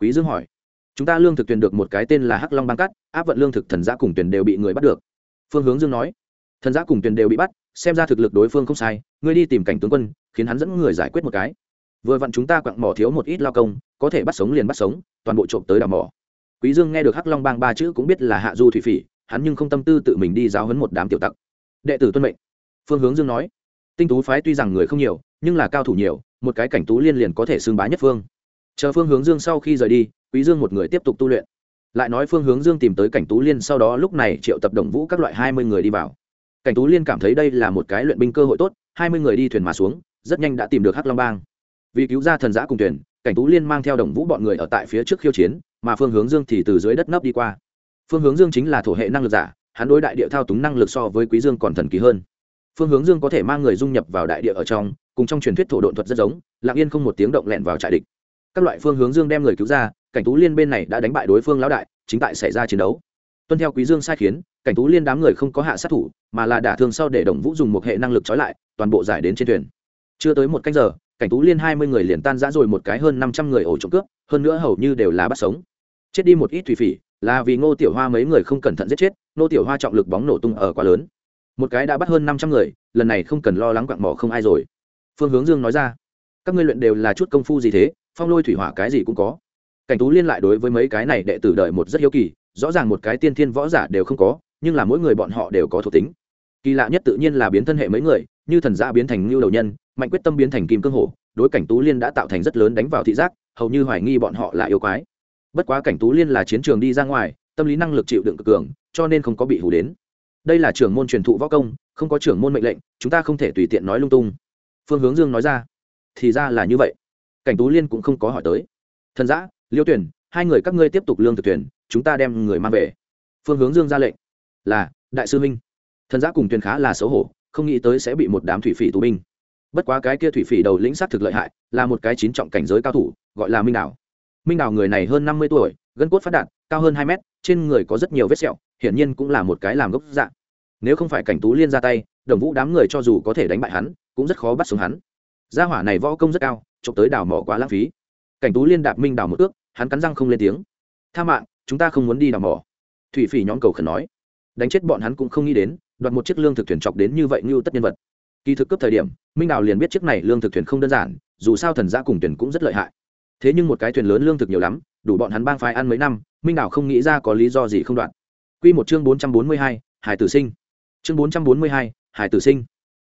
Quý dương hỏi. Chúng ta lương thực tuyển được một cái tên là hắc long băng cắt, áp vận lương thực thần giã cùng tuyển đều bị người bắt được. Phương hướng dương nói. Thần giã cùng tuyển đều bị bắt, xem ra thực lực đối phương không sai, ngươi đi tìm cảnh tướng quân, khiến hắn dẫn người giải quyết một cái. Vừa vặn chúng ta quặng mỏ thiếu một ít lao công, có thể bắt sống liền bắt sống, toàn bộ trộm tới đào mỏ quý dương nghe được hắc long bang ba chữ cũng biết là hạ du thủy phỉ, hắn nhưng không tâm tư tự mình đi giáo huấn một đám tiểu tặc. Đệ tử tuân mệnh. Phương hướng dương nói, tinh tú phái tuy rằng người không nhiều, nhưng là cao thủ nhiều, một cái cảnh tú liên liền có thể xưng bá nhất phương. Chờ phương hướng dương sau khi rời đi, quý dương một người tiếp tục tu luyện. Lại nói phương hướng dương tìm tới cảnh tú liên sau đó lúc này triệu tập đồng vũ các loại hai mươi người đi vào. Cảnh tú liên cảm thấy đây là một cái luyện binh cơ hội tốt, hai mươi người đi thuyền mà xuống, rất nhanh đã tìm được hắc long bang. Vì cứu ra thần giã cùng thuyền, cảnh tú liên mang theo đồng vũ bọn người ở tại phía trước khiêu chiến mà phương hướng dương thì từ dưới đất nấp đi qua. Phương hướng dương chính là thổ hệ năng lực giả, hắn đối đại địa thao túng năng lực so với quý dương còn thần kỳ hơn. Phương hướng dương có thể mang người dung nhập vào đại địa ở trong, cùng trong truyền thuyết thổ độn thuật rất giống, lặng yên không một tiếng động lẹn vào trại địch. Các loại phương hướng dương đem người cứu ra, cảnh tú liên bên này đã đánh bại đối phương lão đại, chính tại xảy ra chiến đấu. Tuân theo quý dương sai khiến, cảnh tú liên đám người không có hạ sát thủ, mà là đả thương sau để đồng vũ dùng một hệ năng lực trói lại, toàn bộ giải đến trên thuyền. Chưa tới một canh giờ, cảnh tú liên hai mươi người liền tan rã rồi một cái hơn năm trăm người ổ trộm cướp, hơn nữa hầu như đều là bắt sống chết đi một ít thủy phỉ, là vì ngô tiểu hoa mấy người không cẩn thận giết chết, ngô tiểu hoa trọng lực bóng nổ tung ở quá lớn. Một cái đã bắt hơn năm trăm người, lần này không cần lo lắng quặng mỏ không ai rồi. Phương hướng dương nói ra, các ngươi luyện đều là chút công phu gì thế, phong lôi thủy hỏa cái gì cũng có. Cảnh tú liên lại đối với mấy cái này đệ tử đợi một rất hiếu kỳ, rõ ràng một cái tiên thiên võ giả đều không có, nhưng là mỗi người bọn họ đều có thuộc tính. Kỳ lạ nhất tự nhiên là biến thân hệ mấy người, như thần gia biến thành ngưu đầu nhân, mạnh quyết tâm biến thành kim cương hổ, đối cảnh tú liên đã tạo thành rất lớn đánh vào thị giác, hầu như hoài nghi bọn họ là yêu quái bất quá cảnh tú liên là chiến trường đi ra ngoài, tâm lý năng lực chịu đựng cực cường, cho nên không có bị hủ đến. Đây là trưởng môn truyền thụ võ công, không có trưởng môn mệnh lệnh, chúng ta không thể tùy tiện nói lung tung. Phương hướng dương nói ra. Thì ra là như vậy. Cảnh tú liên cũng không có hỏi tới. Thần giã, liêu tuyển, hai người các ngươi tiếp tục lương thực tuyển chúng ta đem người mang về. Phương hướng dương ra lệnh. Là, đại sư minh. Thần giã cùng tuyển khá là xấu hổ, không nghĩ tới sẽ bị một đám thủy phỉ tù binh. Bất quá cái kia thủy phỉ đầu lĩnh sát thực lợi hại, là một cái chín trọng cảnh giới cao thủ, gọi là minh đảo minh đào người này hơn năm mươi tuổi, gân cốt phát đạt, cao hơn hai mét, trên người có rất nhiều vết sẹo, hiển nhiên cũng là một cái làm gốc dạng. Nếu không phải cảnh tú liên ra tay, đồng vũ đám người cho dù có thể đánh bại hắn, cũng rất khó bắt xuống hắn. Gia hỏa này võ công rất cao trộm tới đào mỏ quá lãng phí. Cảnh tú liên đạp minh đào một ước, hắn cắn răng không lên tiếng. Tha mạng, chúng ta không muốn đi đào mỏ. Thủy phỉ nhóm cầu khẩn nói. Đánh chết bọn hắn cũng không nghĩ đến, đoạt một chiếc lương thực thuyền chọc đến như vậy như tất nhân vật. Kỳ thực cấp thời điểm, minh đào liền biết chiếc này lương thực thuyền không đơn giản, dù sao thần gia cùng thuyền cũng rất lợi hại thế nhưng một cái thuyền lớn lương thực nhiều lắm, đủ bọn hắn bang phái ăn mấy năm, minh đảo không nghĩ ra có lý do gì không đoạn. Quy một chương bốn trăm bốn mươi hai, hải tử sinh. Chương bốn trăm bốn mươi hai, hải tử sinh.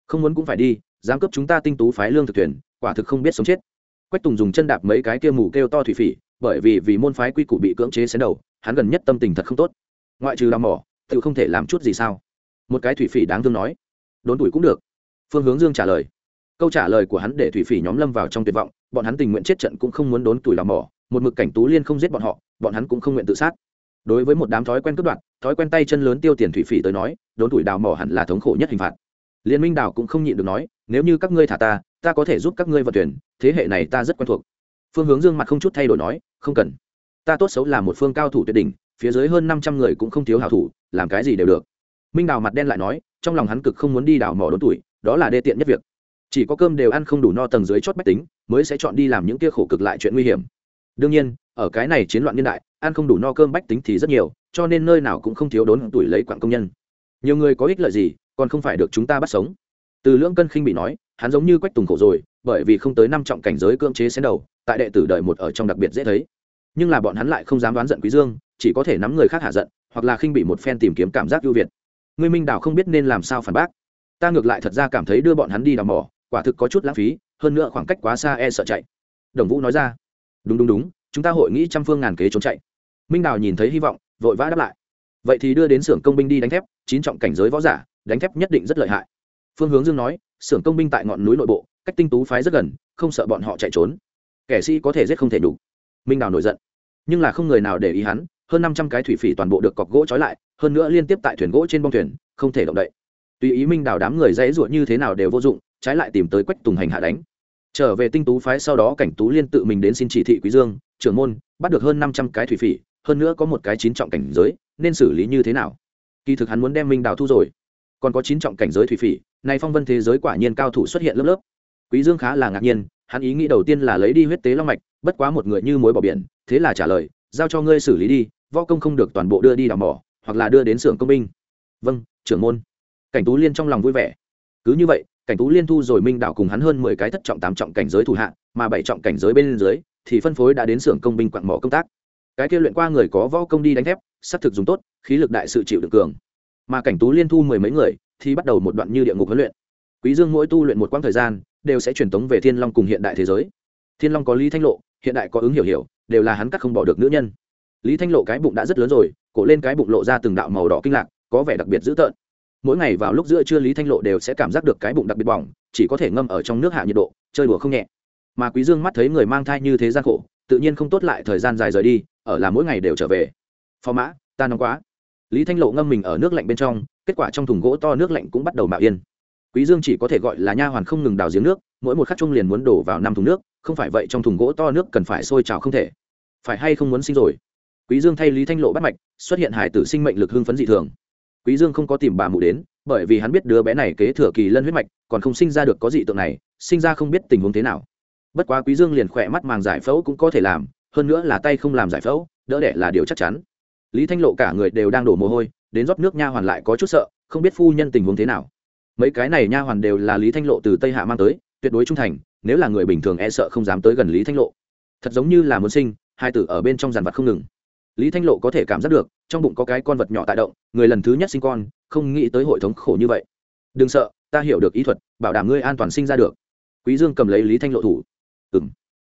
Không muốn cũng phải đi, dám cấp chúng ta tinh tú phái lương thực thuyền, quả thực không biết sống chết. Quách tùng dùng chân đạp mấy cái kia mù kêu to thủy phỉ, bởi vì vì môn phái quy củ bị cưỡng chế xén đầu, hắn gần nhất tâm tình thật không tốt. Ngoại trừ đào mỏ, tự không thể làm chút gì sao? Một cái thủy phỉ đáng thương nói. Đốn tuổi cũng được. Phương hướng dương trả lời. Câu trả lời của hắn để thủy phỉ nhóm lâm vào trong tuyệt vọng bọn hắn tình nguyện chết trận cũng không muốn đốn tuổi đào mỏ, một mực cảnh tú liên không giết bọn họ, bọn hắn cũng không nguyện tự sát. Đối với một đám thói quen cướp đoạt, thói quen tay chân lớn tiêu tiền thủy phỉ tới nói, đốn tuổi đào mỏ hẳn là thống khổ nhất hình phạt. Liên minh đào cũng không nhịn được nói, nếu như các ngươi thả ta ta có thể giúp các ngươi vận tuyển thế hệ này ta rất quen thuộc. Phương hướng dương mặt không chút thay đổi nói, không cần. Ta tốt xấu là một phương cao thủ tuyệt đỉnh, phía dưới hơn năm trăm người cũng không thiếu hảo thủ, làm cái gì đều được. Minh đào mặt đen lại nói, trong lòng hắn cực không muốn đi đào mỏ đốn tuổi, đó là đê tiện nhất việc chỉ có cơm đều ăn không đủ no tầng dưới chót bách tính, mới sẽ chọn đi làm những kia khổ cực lại chuyện nguy hiểm. Đương nhiên, ở cái này chiến loạn niên đại, ăn không đủ no cơm bách tính thì rất nhiều, cho nên nơi nào cũng không thiếu đốn tuổi lấy quặng công nhân. Nhiều người có ích lợi gì, còn không phải được chúng ta bắt sống. Từ lưỡng cân khinh bị nói, hắn giống như quách tùng khổ rồi, bởi vì không tới năm trọng cảnh giới cưỡng chế xén đầu, tại đệ tử đợi một ở trong đặc biệt dễ thấy. Nhưng là bọn hắn lại không dám đoán giận quý dương, chỉ có thể nắm người khác hạ giận, hoặc là khinh bị một phen tìm kiếm cảm giác ưu việt. Ngươi minh đảo không biết nên làm sao phản bác. Ta ngược lại thật ra cảm thấy đưa bọn hắn đi đào mỏ quả thực có chút lãng phí, hơn nữa khoảng cách quá xa e sợ chạy. Đồng vũ nói ra. Đúng đúng đúng, chúng ta hội nghĩ trăm phương ngàn kế trốn chạy. Minh đào nhìn thấy hy vọng, vội vã đáp lại. Vậy thì đưa đến xưởng công binh đi đánh thép, chín trọng cảnh giới võ giả, đánh thép nhất định rất lợi hại. Phương hướng dương nói, xưởng công binh tại ngọn núi nội bộ, cách tinh tú phái rất gần, không sợ bọn họ chạy trốn. Kẻ sĩ có thể giết không thể đủ. Minh đào nổi giận. Nhưng là không người nào để ý hắn, hơn năm trăm cái thủy phỉ toàn bộ được cọc gỗ trói lại, hơn nữa liên tiếp tại thuyền gỗ trên bông thuyền, không thể động đậy. Tùy ý minh đào đám người dãy ruột như thế nào đều vô dụng trái lại tìm tới quách tùng hành hạ đánh. Trở về tinh tú phái sau đó cảnh tú liên tự mình đến xin chỉ thị quý dương, trưởng môn, bắt được hơn năm trăm cái thủy phỉ, hơn nữa có một cái chín trọng cảnh giới, nên xử lý như thế nào? Kỳ thực hắn muốn đem minh đào thu rồi. Còn có chín trọng cảnh giới thủy phỉ nay phong vân thế giới quả nhiên cao thủ xuất hiện lớp lớp. Quý dương khá là ngạc nhiên, hắn ý nghĩ đầu tiên là lấy đi huyết tế long mạch, bất quá một người như mối bỏ biển, thế là trả lời, giao cho ngươi xử lý đi, võ công không được toàn bộ đưa đi đào mỏ, hoặc là đưa đến xưởng công binh. Vâng trưởng môn. Cảnh tú liên trong lòng vui vẻ. Cứ như vậy cảnh tú liên thu rồi minh đảo cùng hắn hơn mười cái thất trọng tám trọng cảnh giới thủ hạ, mà bảy trọng cảnh giới bên dưới, thì phân phối đã đến xưởng công binh quặng mỏ công tác. Cái kia luyện qua người có võ công đi đánh thép, sắp thực dùng tốt, khí lực đại sự chịu được cường. Mà cảnh tú liên thu mười mấy người, thì bắt đầu một đoạn như địa ngục huấn luyện. Quý dương mỗi tu luyện một quãng thời gian, đều sẽ truyền tống về thiên long cùng hiện đại thế giới. Thiên long có lý thanh lộ, hiện đại có ứng hiểu hiểu, đều là hắn cắt không bỏ được nữ nhân. Lý thanh lộ cái bụng đã rất lớn rồi, cổ lên cái bụng lộ ra từng đạo màu đỏ kinh lạc, có vẻ đặc biệt dữ tợn mỗi ngày vào lúc giữa trưa lý thanh lộ đều sẽ cảm giác được cái bụng đặc biệt bỏng, chỉ có thể ngâm ở trong nước hạ nhiệt độ, chơi đùa không nhẹ. Mà quý dương mắt thấy người mang thai như thế gian khổ, tự nhiên không tốt lại thời gian dài rời đi, ở là mỗi ngày đều trở về. Phò mã, ta nóng quá. Lý thanh lộ ngâm mình ở nước lạnh bên trong, kết quả trong thùng gỗ to nước lạnh cũng bắt đầu mạo yên. Quý dương chỉ có thể gọi là nha hoàn không ngừng đào giếng nước, mỗi một khắc chung liền muốn đổ vào năm thùng nước, không phải vậy trong thùng gỗ to nước cần phải sôi trào không thể. Phải hay không muốn sinh rồi? Quý dương thay lý thanh lộ bắt mạch, xuất hiện hải tử sinh mệnh lực hưng phấn dị thường quý dương không có tìm bà mụ đến, bởi vì hắn biết đứa bé này kế thừa kỳ lân huyết mạch, còn không sinh ra được có dị tượng này, sinh ra không biết tình huống thế nào. Bất quá quý dương liền khỏe mắt màng giải phẫu cũng có thể làm, hơn nữa là tay không làm giải phẫu, đỡ đẻ là điều chắc chắn. Lý thanh lộ cả người đều đang đổ mồ hôi, đến rót nước nha hoàn lại có chút sợ, không biết phu nhân tình huống thế nào. Mấy cái này nha hoàn đều là lý thanh lộ từ tây hạ mang tới, tuyệt đối trung thành, nếu là người bình thường e sợ không dám tới gần lý thanh lộ. Thật giống như là muốn sinh, hai tử ở bên trong giàn vật không ngừng lý thanh lộ có thể cảm giác được, trong bụng có cái con vật nhỏ tại động, người lần thứ nhất sinh con, không nghĩ tới hội thống khổ như vậy. Đừng sợ, ta hiểu được ý thuật, bảo đảm ngươi an toàn sinh ra được. Quý dương cầm lấy lý thanh lộ thủ. Ừ m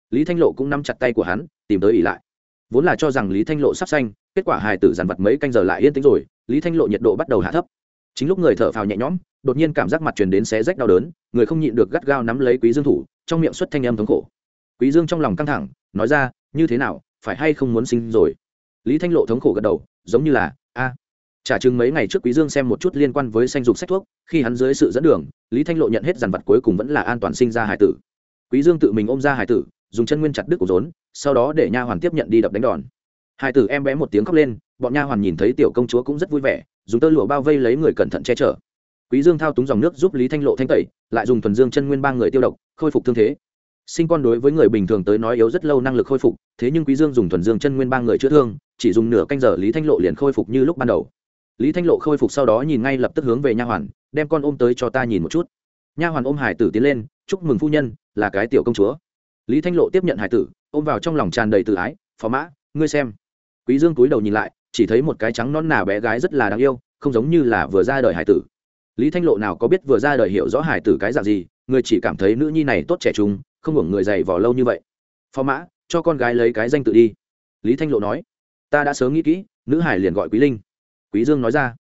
lý thanh lộ cũng nắm chặt tay của hắn, tìm tới ỉ lại. Vốn là cho rằng lý thanh lộ sắp xanh kết quả hài tử dàn vật mấy canh giờ lại yên tĩnh rồi, lý thanh lộ nhiệt độ bắt đầu hạ thấp. Chính lúc người thở phào nhẹ nhõm, đột nhiên cảm giác mặt truyền đến xé rách đau đớn, người không nhịn được gắt gao nắm lấy quý dương thủ, trong miệng xuất thanh âm thống khổ. Quý dương trong lòng căng thẳng, nói ra, như thế nào, phải hay không muốn sinh rồi? Lý thanh lộ thống khổ gật đầu, giống như là, a trả chừng mấy ngày trước quý dương xem một chút liên quan với xanh dục sách thuốc, khi hắn dưới sự dẫn đường, lý thanh lộ nhận hết dàn vật cuối cùng vẫn là an toàn sinh ra hải tử. Quý dương tự mình ôm ra hải tử, dùng chân nguyên chặt đứt cổ rốn, sau đó để nha hoàn tiếp nhận đi đập đánh đòn. Hải tử em bé một tiếng khóc lên, bọn nha hoàn nhìn thấy tiểu công chúa cũng rất vui vẻ, dùng tơ lụa bao vây lấy người cẩn thận che chở. Quý dương thao túng dòng nước giúp lý thanh lộ thanh tẩy, lại dùng thuần dương chân nguyên ba người tiêu độc, khôi phục thương thế. Sinh con đối với người bình thường tới nói yếu rất lâu năng lực khôi phục, thế nhưng quý dương dùng thuần dương chân nguyên ba người chữa thương chỉ dùng nửa canh giờ lý thanh lộ liền khôi phục như lúc ban đầu. Lý thanh lộ khôi phục sau đó nhìn ngay lập tức hướng về nha hoàn, đem con ôm tới cho ta nhìn một chút. Nha hoàn ôm hải tử tiến lên, chúc mừng phu nhân, là cái tiểu công chúa. Lý thanh lộ tiếp nhận hải tử, ôm vào trong lòng tràn đầy tự ái, phó mã, ngươi xem. Quý dương cúi đầu nhìn lại, chỉ thấy một cái trắng non nà bé gái rất là đáng yêu, không giống như là vừa ra đời hải tử. Lý thanh lộ nào có biết vừa ra đời hiểu rõ hải tử cái dạng gì, người chỉ cảm thấy nữ nhi này tốt trẻ trung, không hưởng người dày vò lâu như vậy. Phó mã, cho con gái lấy cái danh tự đi. Lý thanh lộ nói ta đã sớm nghĩ kỹ, nữ hải liền gọi quý linh. Quý dương nói ra.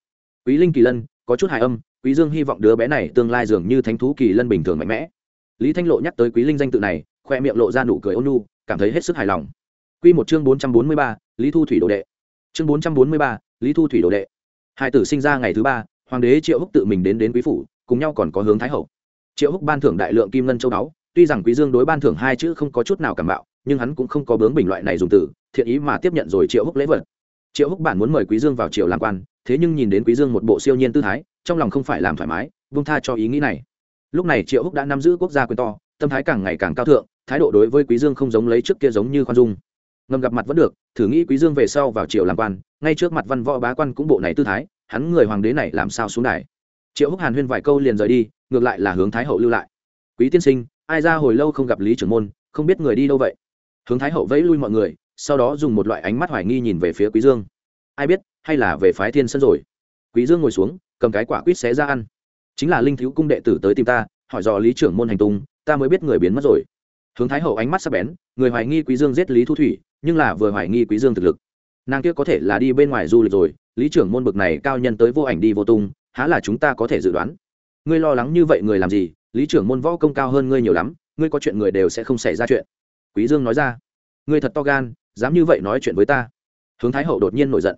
Quý linh kỳ lân, có chút hài âm, quý dương hy vọng đứa bé này tương lai dường như thánh thú kỳ lân bình thường mạnh mẽ. Lý thanh lộ nhắc tới quý linh danh tự này, khoe miệng lộ ra nụ cười ôn nhu, cảm thấy hết sức hài lòng. Quy một chương bốn trăm bốn mươi ba, lý thu thủy đồ đệ. Chương bốn trăm bốn mươi ba, lý thu thủy đồ đệ. Hai tử sinh ra ngày thứ ba, hoàng đế triệu húc tự mình đến đến quý phủ, cùng nhau còn có hướng thái hậu. Triệu húc ban thưởng đại lượng kim ngân châu đáo tuy rằng quý dương đối ban thưởng hai chữ không có chút nào cảm bạo nhưng hắn cũng không có bướng bình loại này dùng từ, thiện ý mà tiếp nhận rồi triệu húc lễ vật. Triệu húc bản muốn mời quý dương vào triều làm quan, thế nhưng nhìn đến quý dương một bộ siêu nhiên tư thái, trong lòng không phải làm thoải mái vung tha cho ý nghĩ này. Lúc này triệu húc đã nắm giữ quốc gia quyền to, tâm thái càng ngày càng cao thượng, thái độ đối với quý dương không giống lấy trước kia giống như khoan dung. Ngầm gặp mặt vẫn được, thử nghĩ quý dương về sau vào triều làm quan, ngay trước mặt văn võ bá quan cũng bộ này tư thái, hắn người hoàng đế này làm sao xuống đài? Triệu húc hàn huyên vài câu liền rời đi, ngược lại là hướng thái hậu lưu lại. Quý tiên sinh ai ra hồi lâu không gặp lý trưởng môn, không biết người đi đâu vậy? Hướng thái hậu vẫy lui mọi người, sau đó dùng một loại ánh mắt hoài nghi nhìn về phía quý dương. Ai biết, hay là về phái thiên sân rồi? Quý dương ngồi xuống, cầm cái quả quýt xé ra ăn. Chính là linh thiếu cung đệ tử tới tìm ta, hỏi dò lý trưởng môn hành tung, ta mới biết người biến mất rồi. Hướng thái hậu ánh mắt sắc bén, người hoài nghi quý dương giết lý thu thủy, nhưng là vừa hoài nghi quý dương thực lực. Nàng kia có thể là đi bên ngoài du lịch rồi, lý trưởng môn bực này cao nhân tới vô ảnh đi vô tung, há là chúng ta có thể dự đoán? Ngươi lo lắng như vậy người làm gì lý trưởng môn võ công cao hơn ngươi nhiều lắm, ngươi có chuyện người đều sẽ không xảy ra chuyện. Quý dương nói ra, ngươi thật to gan, dám như vậy nói chuyện với ta. Hướng thái hậu đột nhiên nổi giận.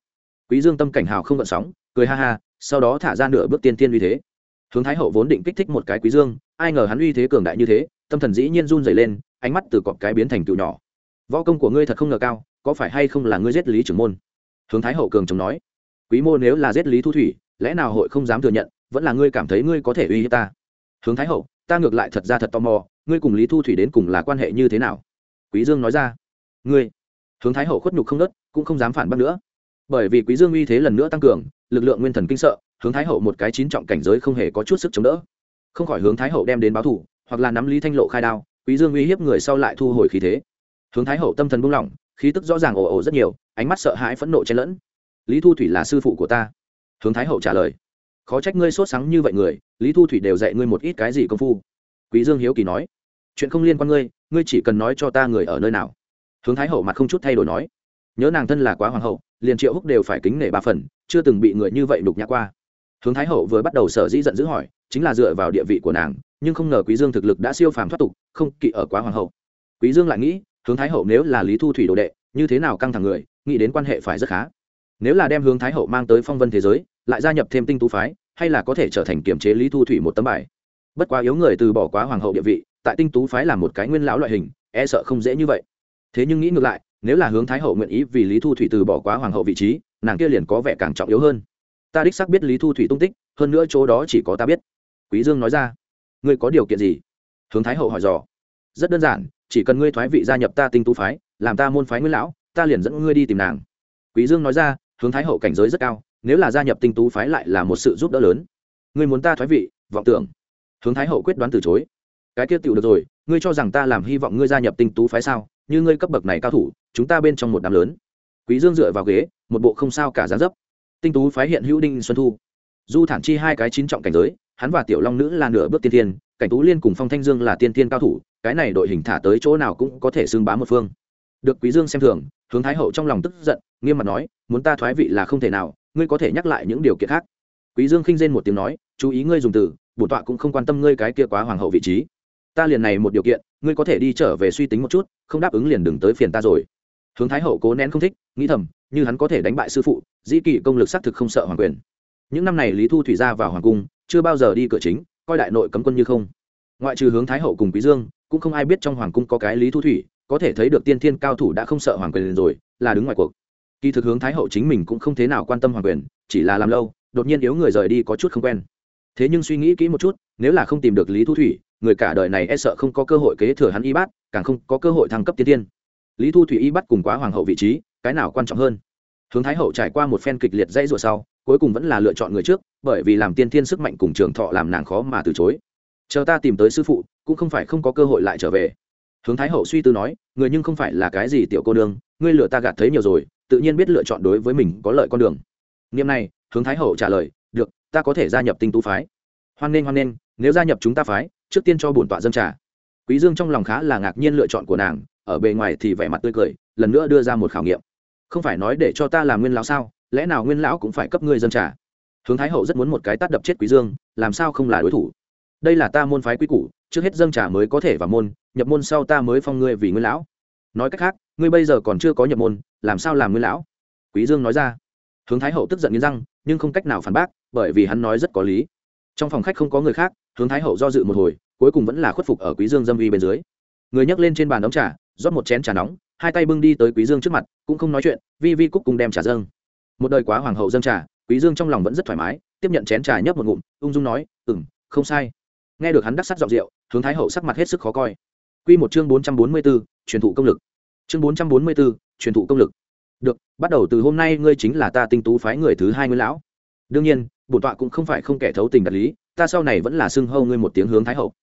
Quý dương tâm cảnh hào không gợn sóng, cười ha ha, sau đó thả ra nửa bước tiên tiên uy thế. Hướng thái hậu vốn định kích thích một cái quý dương, ai ngờ hắn uy thế cường đại như thế, tâm thần dĩ nhiên run rẩy lên, ánh mắt từ cọp cái biến thành cựu nhỏ. Võ công của ngươi thật không ngờ cao, có phải hay không là ngươi giết lý trưởng môn? Hướng thái hậu cường chống nói. Quý mô nếu là giết lý thu thủy, lẽ nào hội không dám thừa nhận, vẫn là ngươi cảm thấy ngươi có thể uy hiếp ta? Hướng thái hậu, ta ngược lại thật ra thật tò mò, ngươi cùng lý thu thủy đến cùng là quan hệ như thế nào? Quý dương nói ra. Ngươi. Hướng thái hậu khuất nhục không nớt, cũng không dám phản bác nữa. Bởi vì quý dương uy thế lần nữa tăng cường, lực lượng nguyên thần kinh sợ, hướng thái hậu một cái chín trọng cảnh giới không hề có chút sức chống đỡ. Không khỏi hướng thái hậu đem đến báo thủ, hoặc là nắm lý thanh lộ khai đao, quý dương uy hiếp người sau lại thu hồi khí thế. Hướng thái hậu tâm thần buông lỏng, khí tức rõ ràng ồ ồ rất nhiều, ánh mắt sợ hãi phẫn nộ chen lẫn. Lý thu thủy là sư phụ của ta. Hướng thái hậu trả lời khó trách ngươi sốt sáng như vậy người, lý thu thủy đều dạy ngươi một ít cái gì công phu. Quý dương hiếu kỳ nói, chuyện không liên quan ngươi ngươi chỉ cần nói cho ta người ở nơi nào. Hướng thái hậu mặt không chút thay đổi nói, nhớ nàng thân là quá hoàng hậu, liền triệu húc đều phải kính nể ba phần, chưa từng bị người như vậy đục nhã qua. Hướng thái hậu vừa bắt đầu sở dĩ giận dữ hỏi, chính là dựa vào địa vị của nàng, nhưng không ngờ quý dương thực lực đã siêu phàm thoát tục, không kỵ ở quá hoàng hậu. Quý dương lại nghĩ, hướng thái hậu nếu là lý thu thủy đồ đệ, như thế nào căng thẳng người, nghĩ đến quan hệ phải rất khá. Nếu là đem hướng thái hậu mang tới phong vân thế giới lại gia nhập thêm tinh tú phái, hay là có thể trở thành kiểm chế lý thu thủy một tấm bài. Bất quá yếu người từ bỏ quá hoàng hậu địa vị, tại tinh tú phái là một cái nguyên lão loại hình e sợ không dễ như vậy. Thế nhưng nghĩ ngược lại, nếu là hướng thái hậu nguyện ý vì lý thu thủy từ bỏ quá hoàng hậu vị trí, nàng kia liền có vẻ càng trọng yếu hơn. Ta đích xác biết lý thu thủy tung tích, hơn nữa chỗ đó chỉ có ta biết. Quý dương nói ra, ngươi có điều kiện gì? Hướng thái hậu hỏi dò. Rất đơn giản, chỉ cần ngươi thoái vị gia nhập ta tinh tú phái, làm ta môn phái nguyên lão, ta liền dẫn ngươi đi tìm nàng. Quý dương nói ra, hướng thái hậu cảnh giới rất cao nếu là gia nhập tinh tú phái lại là một sự giúp đỡ lớn. Ngươi muốn ta thoái vị, vọng tưởng. Hướng thái hậu quyết đoán từ chối. Cái kia tựu được rồi, ngươi cho rằng ta làm hy vọng ngươi gia nhập tinh tú phái sao? Như ngươi cấp bậc này cao thủ, chúng ta bên trong một đám lớn. Quý dương dựa vào ghế, một bộ không sao cả giá dấp. Tinh tú phái hiện hữu đinh xuân thu. Du thản chi hai cái chín trọng cảnh giới, hắn và tiểu long nữ là nửa bước tiên thiên, cảnh tú liên cùng phong thanh dương là tiên thiên cao thủ, cái này đội hình thả tới chỗ nào cũng có thể xưng bá một phương. Được quý dương xem thường, hướng thái hậu trong lòng tức giận, nghiêm mặt nói, muốn ta thoái vị là không thể nào ngươi có thể nhắc lại những điều kiện khác. Quý dương khinh rên một tiếng nói, chú ý ngươi dùng từ, bổn tọa cũng không quan tâm ngươi cái kia quá hoàng hậu vị trí. Ta liền này một điều kiện, ngươi có thể đi trở về suy tính một chút, không đáp ứng liền đừng tới phiền ta rồi. Hướng thái hậu cố nén không thích, nghĩ thầm, như hắn có thể đánh bại sư phụ, dĩ kỳ công lực xác thực không sợ hoàng quyền. Những năm này lý thu thủy ra vào hoàng cung, chưa bao giờ đi cửa chính, coi đại nội cấm quân như không. Ngoại trừ hướng thái hậu cùng quý dương, cũng không ai biết trong hoàng cung có cái lý thu thủy, có thể thấy được tiên thiên cao thủ đã không sợ hoàng quyền rồi, là đứng ngoài cuộc kỳ thực hướng thái hậu chính mình cũng không thế nào quan tâm hoàng quyền, chỉ là làm lâu, đột nhiên yếu người rời đi có chút không quen. Thế nhưng suy nghĩ kỹ một chút, nếu là không tìm được lý thu thủy, người cả đời này e sợ không có cơ hội kế thừa hắn y bát, càng không có cơ hội thăng cấp tiên tiên. Lý thu thủy y bắt cùng quá hoàng hậu vị trí, cái nào quan trọng hơn? Hướng thái hậu trải qua một phen kịch liệt dãy rủa sau, cuối cùng vẫn là lựa chọn người trước, bởi vì làm tiên thiên sức mạnh cùng trường thọ làm nàng khó mà từ chối. Chờ ta tìm tới sư phụ, cũng không phải không có cơ hội lại trở về. Hướng thái hậu suy tư nói, người nhưng không phải là cái gì tiểu cô đương ngươi lựa ta gạt thấy nhiều rồi tự nhiên biết lựa chọn đối với mình có lợi con đường. Niệm này, hướng thái hậu trả lời, được, ta có thể gia nhập tinh tú phái. Hoan nghênh hoan nghênh, nếu gia nhập chúng ta phái, trước tiên cho bổn tọa dân trả quý dương trong lòng khá là ngạc nhiên lựa chọn của nàng, ở bề ngoài thì vẻ mặt tươi cười, lần nữa đưa ra một khảo nghiệm. Không phải nói để cho ta làm nguyên lão sao, lẽ nào nguyên lão cũng phải cấp ngươi dân trả hướng thái hậu rất muốn một cái tát đập chết quý dương, làm sao không là đối thủ? Đây là ta môn phái quý củ, trước hết dâng trả mới có thể vào môn, nhập môn sau ta mới phong ngươi vì nguyên lão. Nói cách khác, ngươi bây giờ còn chưa có nhập môn làm sao làm nguyên lão? Quý dương nói ra. Hướng thái hậu tức giận nghiến răng nhưng không cách nào phản bác bởi vì hắn nói rất có lý. Trong phòng khách không có người khác hướng thái hậu do dự một hồi cuối cùng vẫn là khuất phục ở quý dương dâm uy bên dưới. Người nhấc lên trên bàn đóng trà rót một chén trà nóng hai tay bưng đi tới quý dương trước mặt cũng không nói chuyện vi vi cúc cùng đem trà dâng. Một đời quá hoàng hậu dâng trà quý dương trong lòng vẫn rất thoải mái tiếp nhận chén trà nhấp một ngụm ung dung nói ừm không sai. Nghe được hắn đắc sắc giọng rượu hướng thái hậu sắc mặt hết sức khó coi. Quy một chương bốn trăm bốn mươi 444, truyền thụ công lực chương bốn trăm bốn mươi 444, truyền thụ công lực. Được bắt đầu từ hôm nay ngươi chính là ta tinh tú phái người thứ hai ngươi lão. Đương nhiên bổn tọa cũng không phải không kẻ thấu tình đạt lý ta sau này vẫn là xưng hâu ngươi một tiếng hướng thái hậu.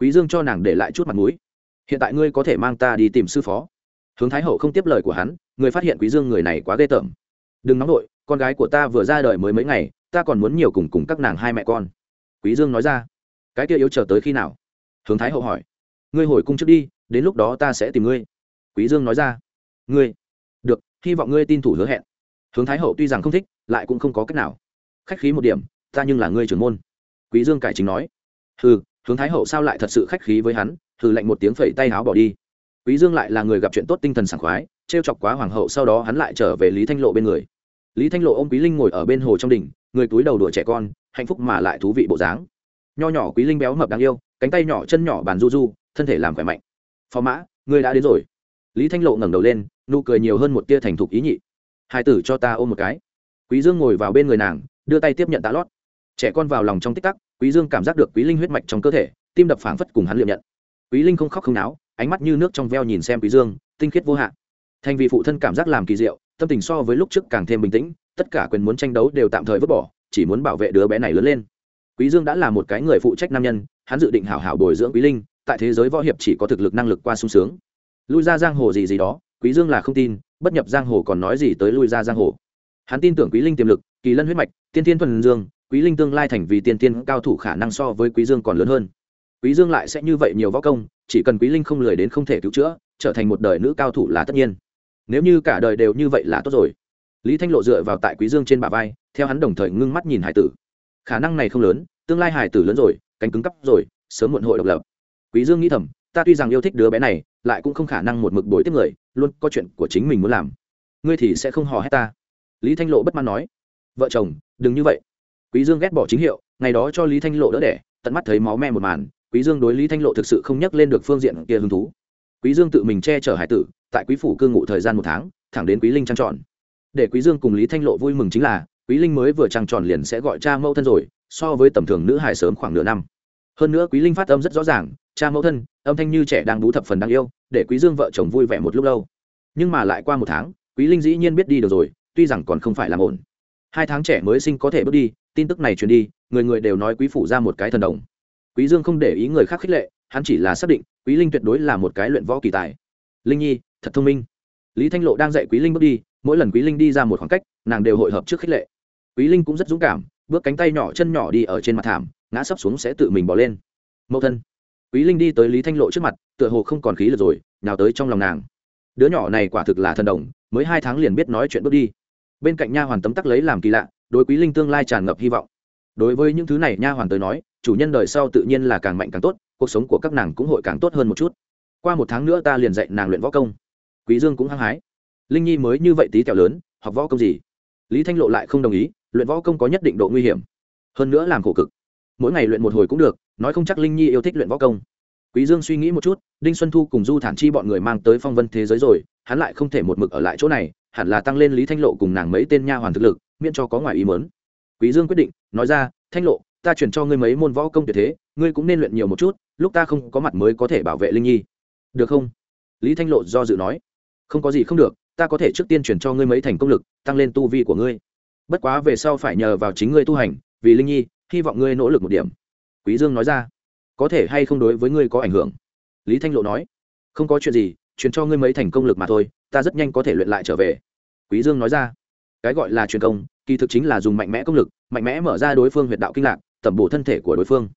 Quý dương cho nàng để lại chút mặt mũi. Hiện tại ngươi có thể mang ta đi tìm sư phó. Hướng thái hậu không tiếp lời của hắn người phát hiện quý dương người này quá ghê tởm. Đừng nóng nổi con gái của ta vừa ra đời mới mấy ngày ta còn muốn nhiều cùng cùng các nàng hai mẹ con. Quý dương nói ra. Cái kia yếu chờ tới khi nào? Hướng thái hậu hỏi. Ngươi hồi cung trước đi đến lúc đó ta sẽ tìm ngươi quý dương nói ra. Ngươi. Được, hy vọng ngươi tin thủ hứa hẹn. Hướng thái hậu tuy rằng không thích, lại cũng không có cách nào. Khách khí một điểm, ta nhưng là ngươi trưởng môn. Quý dương cải chính nói. Hừ, hướng thái hậu sao lại thật sự khách khí với hắn, hừ lạnh một tiếng phẩy tay áo bỏ đi. Quý dương lại là người gặp chuyện tốt tinh thần sảng khoái treo chọc quá hoàng hậu sau đó hắn lại trở về lý thanh lộ bên người. Lý thanh lộ ôm quý linh ngồi ở bên hồ trong đỉnh, người túi đầu đùa trẻ con, hạnh phúc mà lại thú vị bộ dáng. Nho nhỏ quý linh béo mập đáng yêu, cánh tay nhỏ chân nhỏ bàn du du, thân thể làm khỏe mạnh. Phó mã, ngươi đã đến rồi lý thanh lộ ngẩng đầu lên, nụ cười nhiều hơn một tia thành thục ý nhị. Hai tử cho ta ôm một cái. Quý dương ngồi vào bên người nàng, đưa tay tiếp nhận tạ lót. Trẻ con vào lòng trong tích tắc, quý dương cảm giác được quý linh huyết mạch trong cơ thể, tim đập phảng phất cùng hắn liệm nhận. Quý linh không khóc không náo, ánh mắt như nước trong veo nhìn xem quý dương, tinh khiết vô hạn. Thành vì phụ thân cảm giác làm kỳ diệu, tâm tình so với lúc trước càng thêm bình tĩnh, tất cả quyền muốn tranh đấu đều tạm thời vứt bỏ, chỉ muốn bảo vệ đứa bé này lớn lên. Quý dương đã là một cái người phụ trách nam nhân, hắn dự định hảo hảo bồi dưỡng quý linh, tại thế giới võ hiệp chỉ có thực lực năng lực qua sung sướng lui ra giang hồ gì gì đó, quý dương là không tin, bất nhập giang hồ còn nói gì tới lui ra giang hồ. Hắn tin tưởng quý linh tiềm lực, kỳ lân huyết mạch, tiên tiên thuần dương, quý linh tương lai thành vì tiên tiên cao thủ khả năng so với quý dương còn lớn hơn. Quý dương lại sẽ như vậy nhiều võ công, chỉ cần quý linh không lười đến không thể cứu chữa, trở thành một đời nữ cao thủ là tất nhiên. Nếu như cả đời đều như vậy là tốt rồi. Lý thanh lộ dựa vào tại quý dương trên bả vai, theo hắn đồng thời ngưng mắt nhìn hải tử. Khả năng này không lớn, tương lai hải tử lớn rồi, cánh cứng cắp rồi, sớm muộn hội độc lập. Quý dương nghĩ thầm ta tuy rằng yêu thích đứa bé này, lại cũng không khả năng một mực bồi tiếp người, luôn có chuyện của chính mình muốn làm. Ngươi thì sẽ không hò hét ta. Lý thanh lộ bất mãn nói. Vợ chồng, đừng như vậy. Quý dương ghét bỏ chính hiệu, ngày đó cho lý thanh lộ đỡ đẻ, tận mắt thấy máu me một màn, quý dương đối lý thanh lộ thực sự không nhắc lên được phương diện kia hứng thú. Quý dương tự mình che chở hải tử, tại quý phủ cư ngụ thời gian một tháng, thẳng đến quý linh trăng tròn. Để quý dương cùng lý thanh lộ vui mừng chính là, quý linh mới vừa trăng tròn liền sẽ gọi cha mẫu thân rồi, so với tầm thường nữ hài sớm khoảng nửa năm hơn nữa quý linh phát âm rất rõ ràng, cha mẫu thân, âm thanh như trẻ đang bú thập phần đáng yêu, để quý dương vợ chồng vui vẻ một lúc lâu. Nhưng mà lại qua một tháng, quý linh dĩ nhiên biết đi được rồi, tuy rằng còn không phải làm ổn hai tháng trẻ mới sinh có thể bước đi, tin tức này truyền đi, người người đều nói quý phủ ra một cái thần đồng. Quý dương không để ý người khác khích lệ, hắn chỉ là xác định quý linh tuyệt đối là một cái luyện võ kỳ tài. Linh nhi, thật thông minh. Lý thanh lộ đang dạy quý linh bước đi, mỗi lần quý linh đi ra một khoảng cách, nàng đều hội hợp trước khích lệ. Quý linh cũng rất dũng cảm, bước cánh tay nhỏ chân nhỏ đi ở trên mặt thảm ngã sấp xuống sẽ tự mình bỏ lên. Mẫu thân. Quý linh đi tới lý thanh lộ trước mặt, tựa hồ không còn khí lực rồi nào tới trong lòng nàng. Đứa nhỏ này quả thực là thần đồng, mới hai tháng liền biết nói chuyện bước đi. Bên cạnh nha hoàn tấm tắc lấy làm kỳ lạ, đối quý linh tương lai tràn ngập hy vọng. Đối với những thứ này nha hoàn tới nói, chủ nhân đời sau tự nhiên là càng mạnh càng tốt, cuộc sống của các nàng cũng hội càng tốt hơn một chút. Qua một tháng nữa ta liền dạy nàng luyện võ công. Quý dương cũng hăng hái. Linh nhi mới như vậy tí kẹo lớn, học võ công gì? Lý thanh lộ lại không đồng ý, luyện võ công có nhất định độ nguy hiểm, hơn nữa làm khổ cực mỗi ngày luyện một hồi cũng được, nói không chắc linh nhi yêu thích luyện võ công. Quý dương suy nghĩ một chút, đinh xuân thu cùng du thản chi bọn người mang tới phong vân thế giới rồi, hắn lại không thể một mực ở lại chỗ này, hẳn là tăng lên lý thanh lộ cùng nàng mấy tên nha hoàn thực lực, miễn cho có ngoài ý mớn quý dương quyết định, nói ra, thanh lộ, ta chuyển cho ngươi mấy môn võ công tuyệt thế, ngươi cũng nên luyện nhiều một chút, lúc ta không có mặt mới có thể bảo vệ linh nhi. Được không? Lý thanh lộ do dự nói. Không có gì không được, ta có thể trước tiên chuyển cho ngươi mấy thành công lực, tăng lên tu vi của ngươi. Bất quá về sau phải nhờ vào chính ngươi tu hành, vì linh nhi hy vọng ngươi nỗ lực một điểm. Quý dương nói ra. Có thể hay không đối với ngươi có ảnh hưởng? Lý thanh lộ nói. Không có chuyện gì, truyền cho ngươi mấy thành công lực mà thôi, ta rất nhanh có thể luyện lại trở về. Quý dương nói ra. Cái gọi là truyền công, kỳ thực chính là dùng mạnh mẽ công lực, mạnh mẽ mở ra đối phương huyệt đạo kinh lạc, tẩm bổ thân thể của đối phương.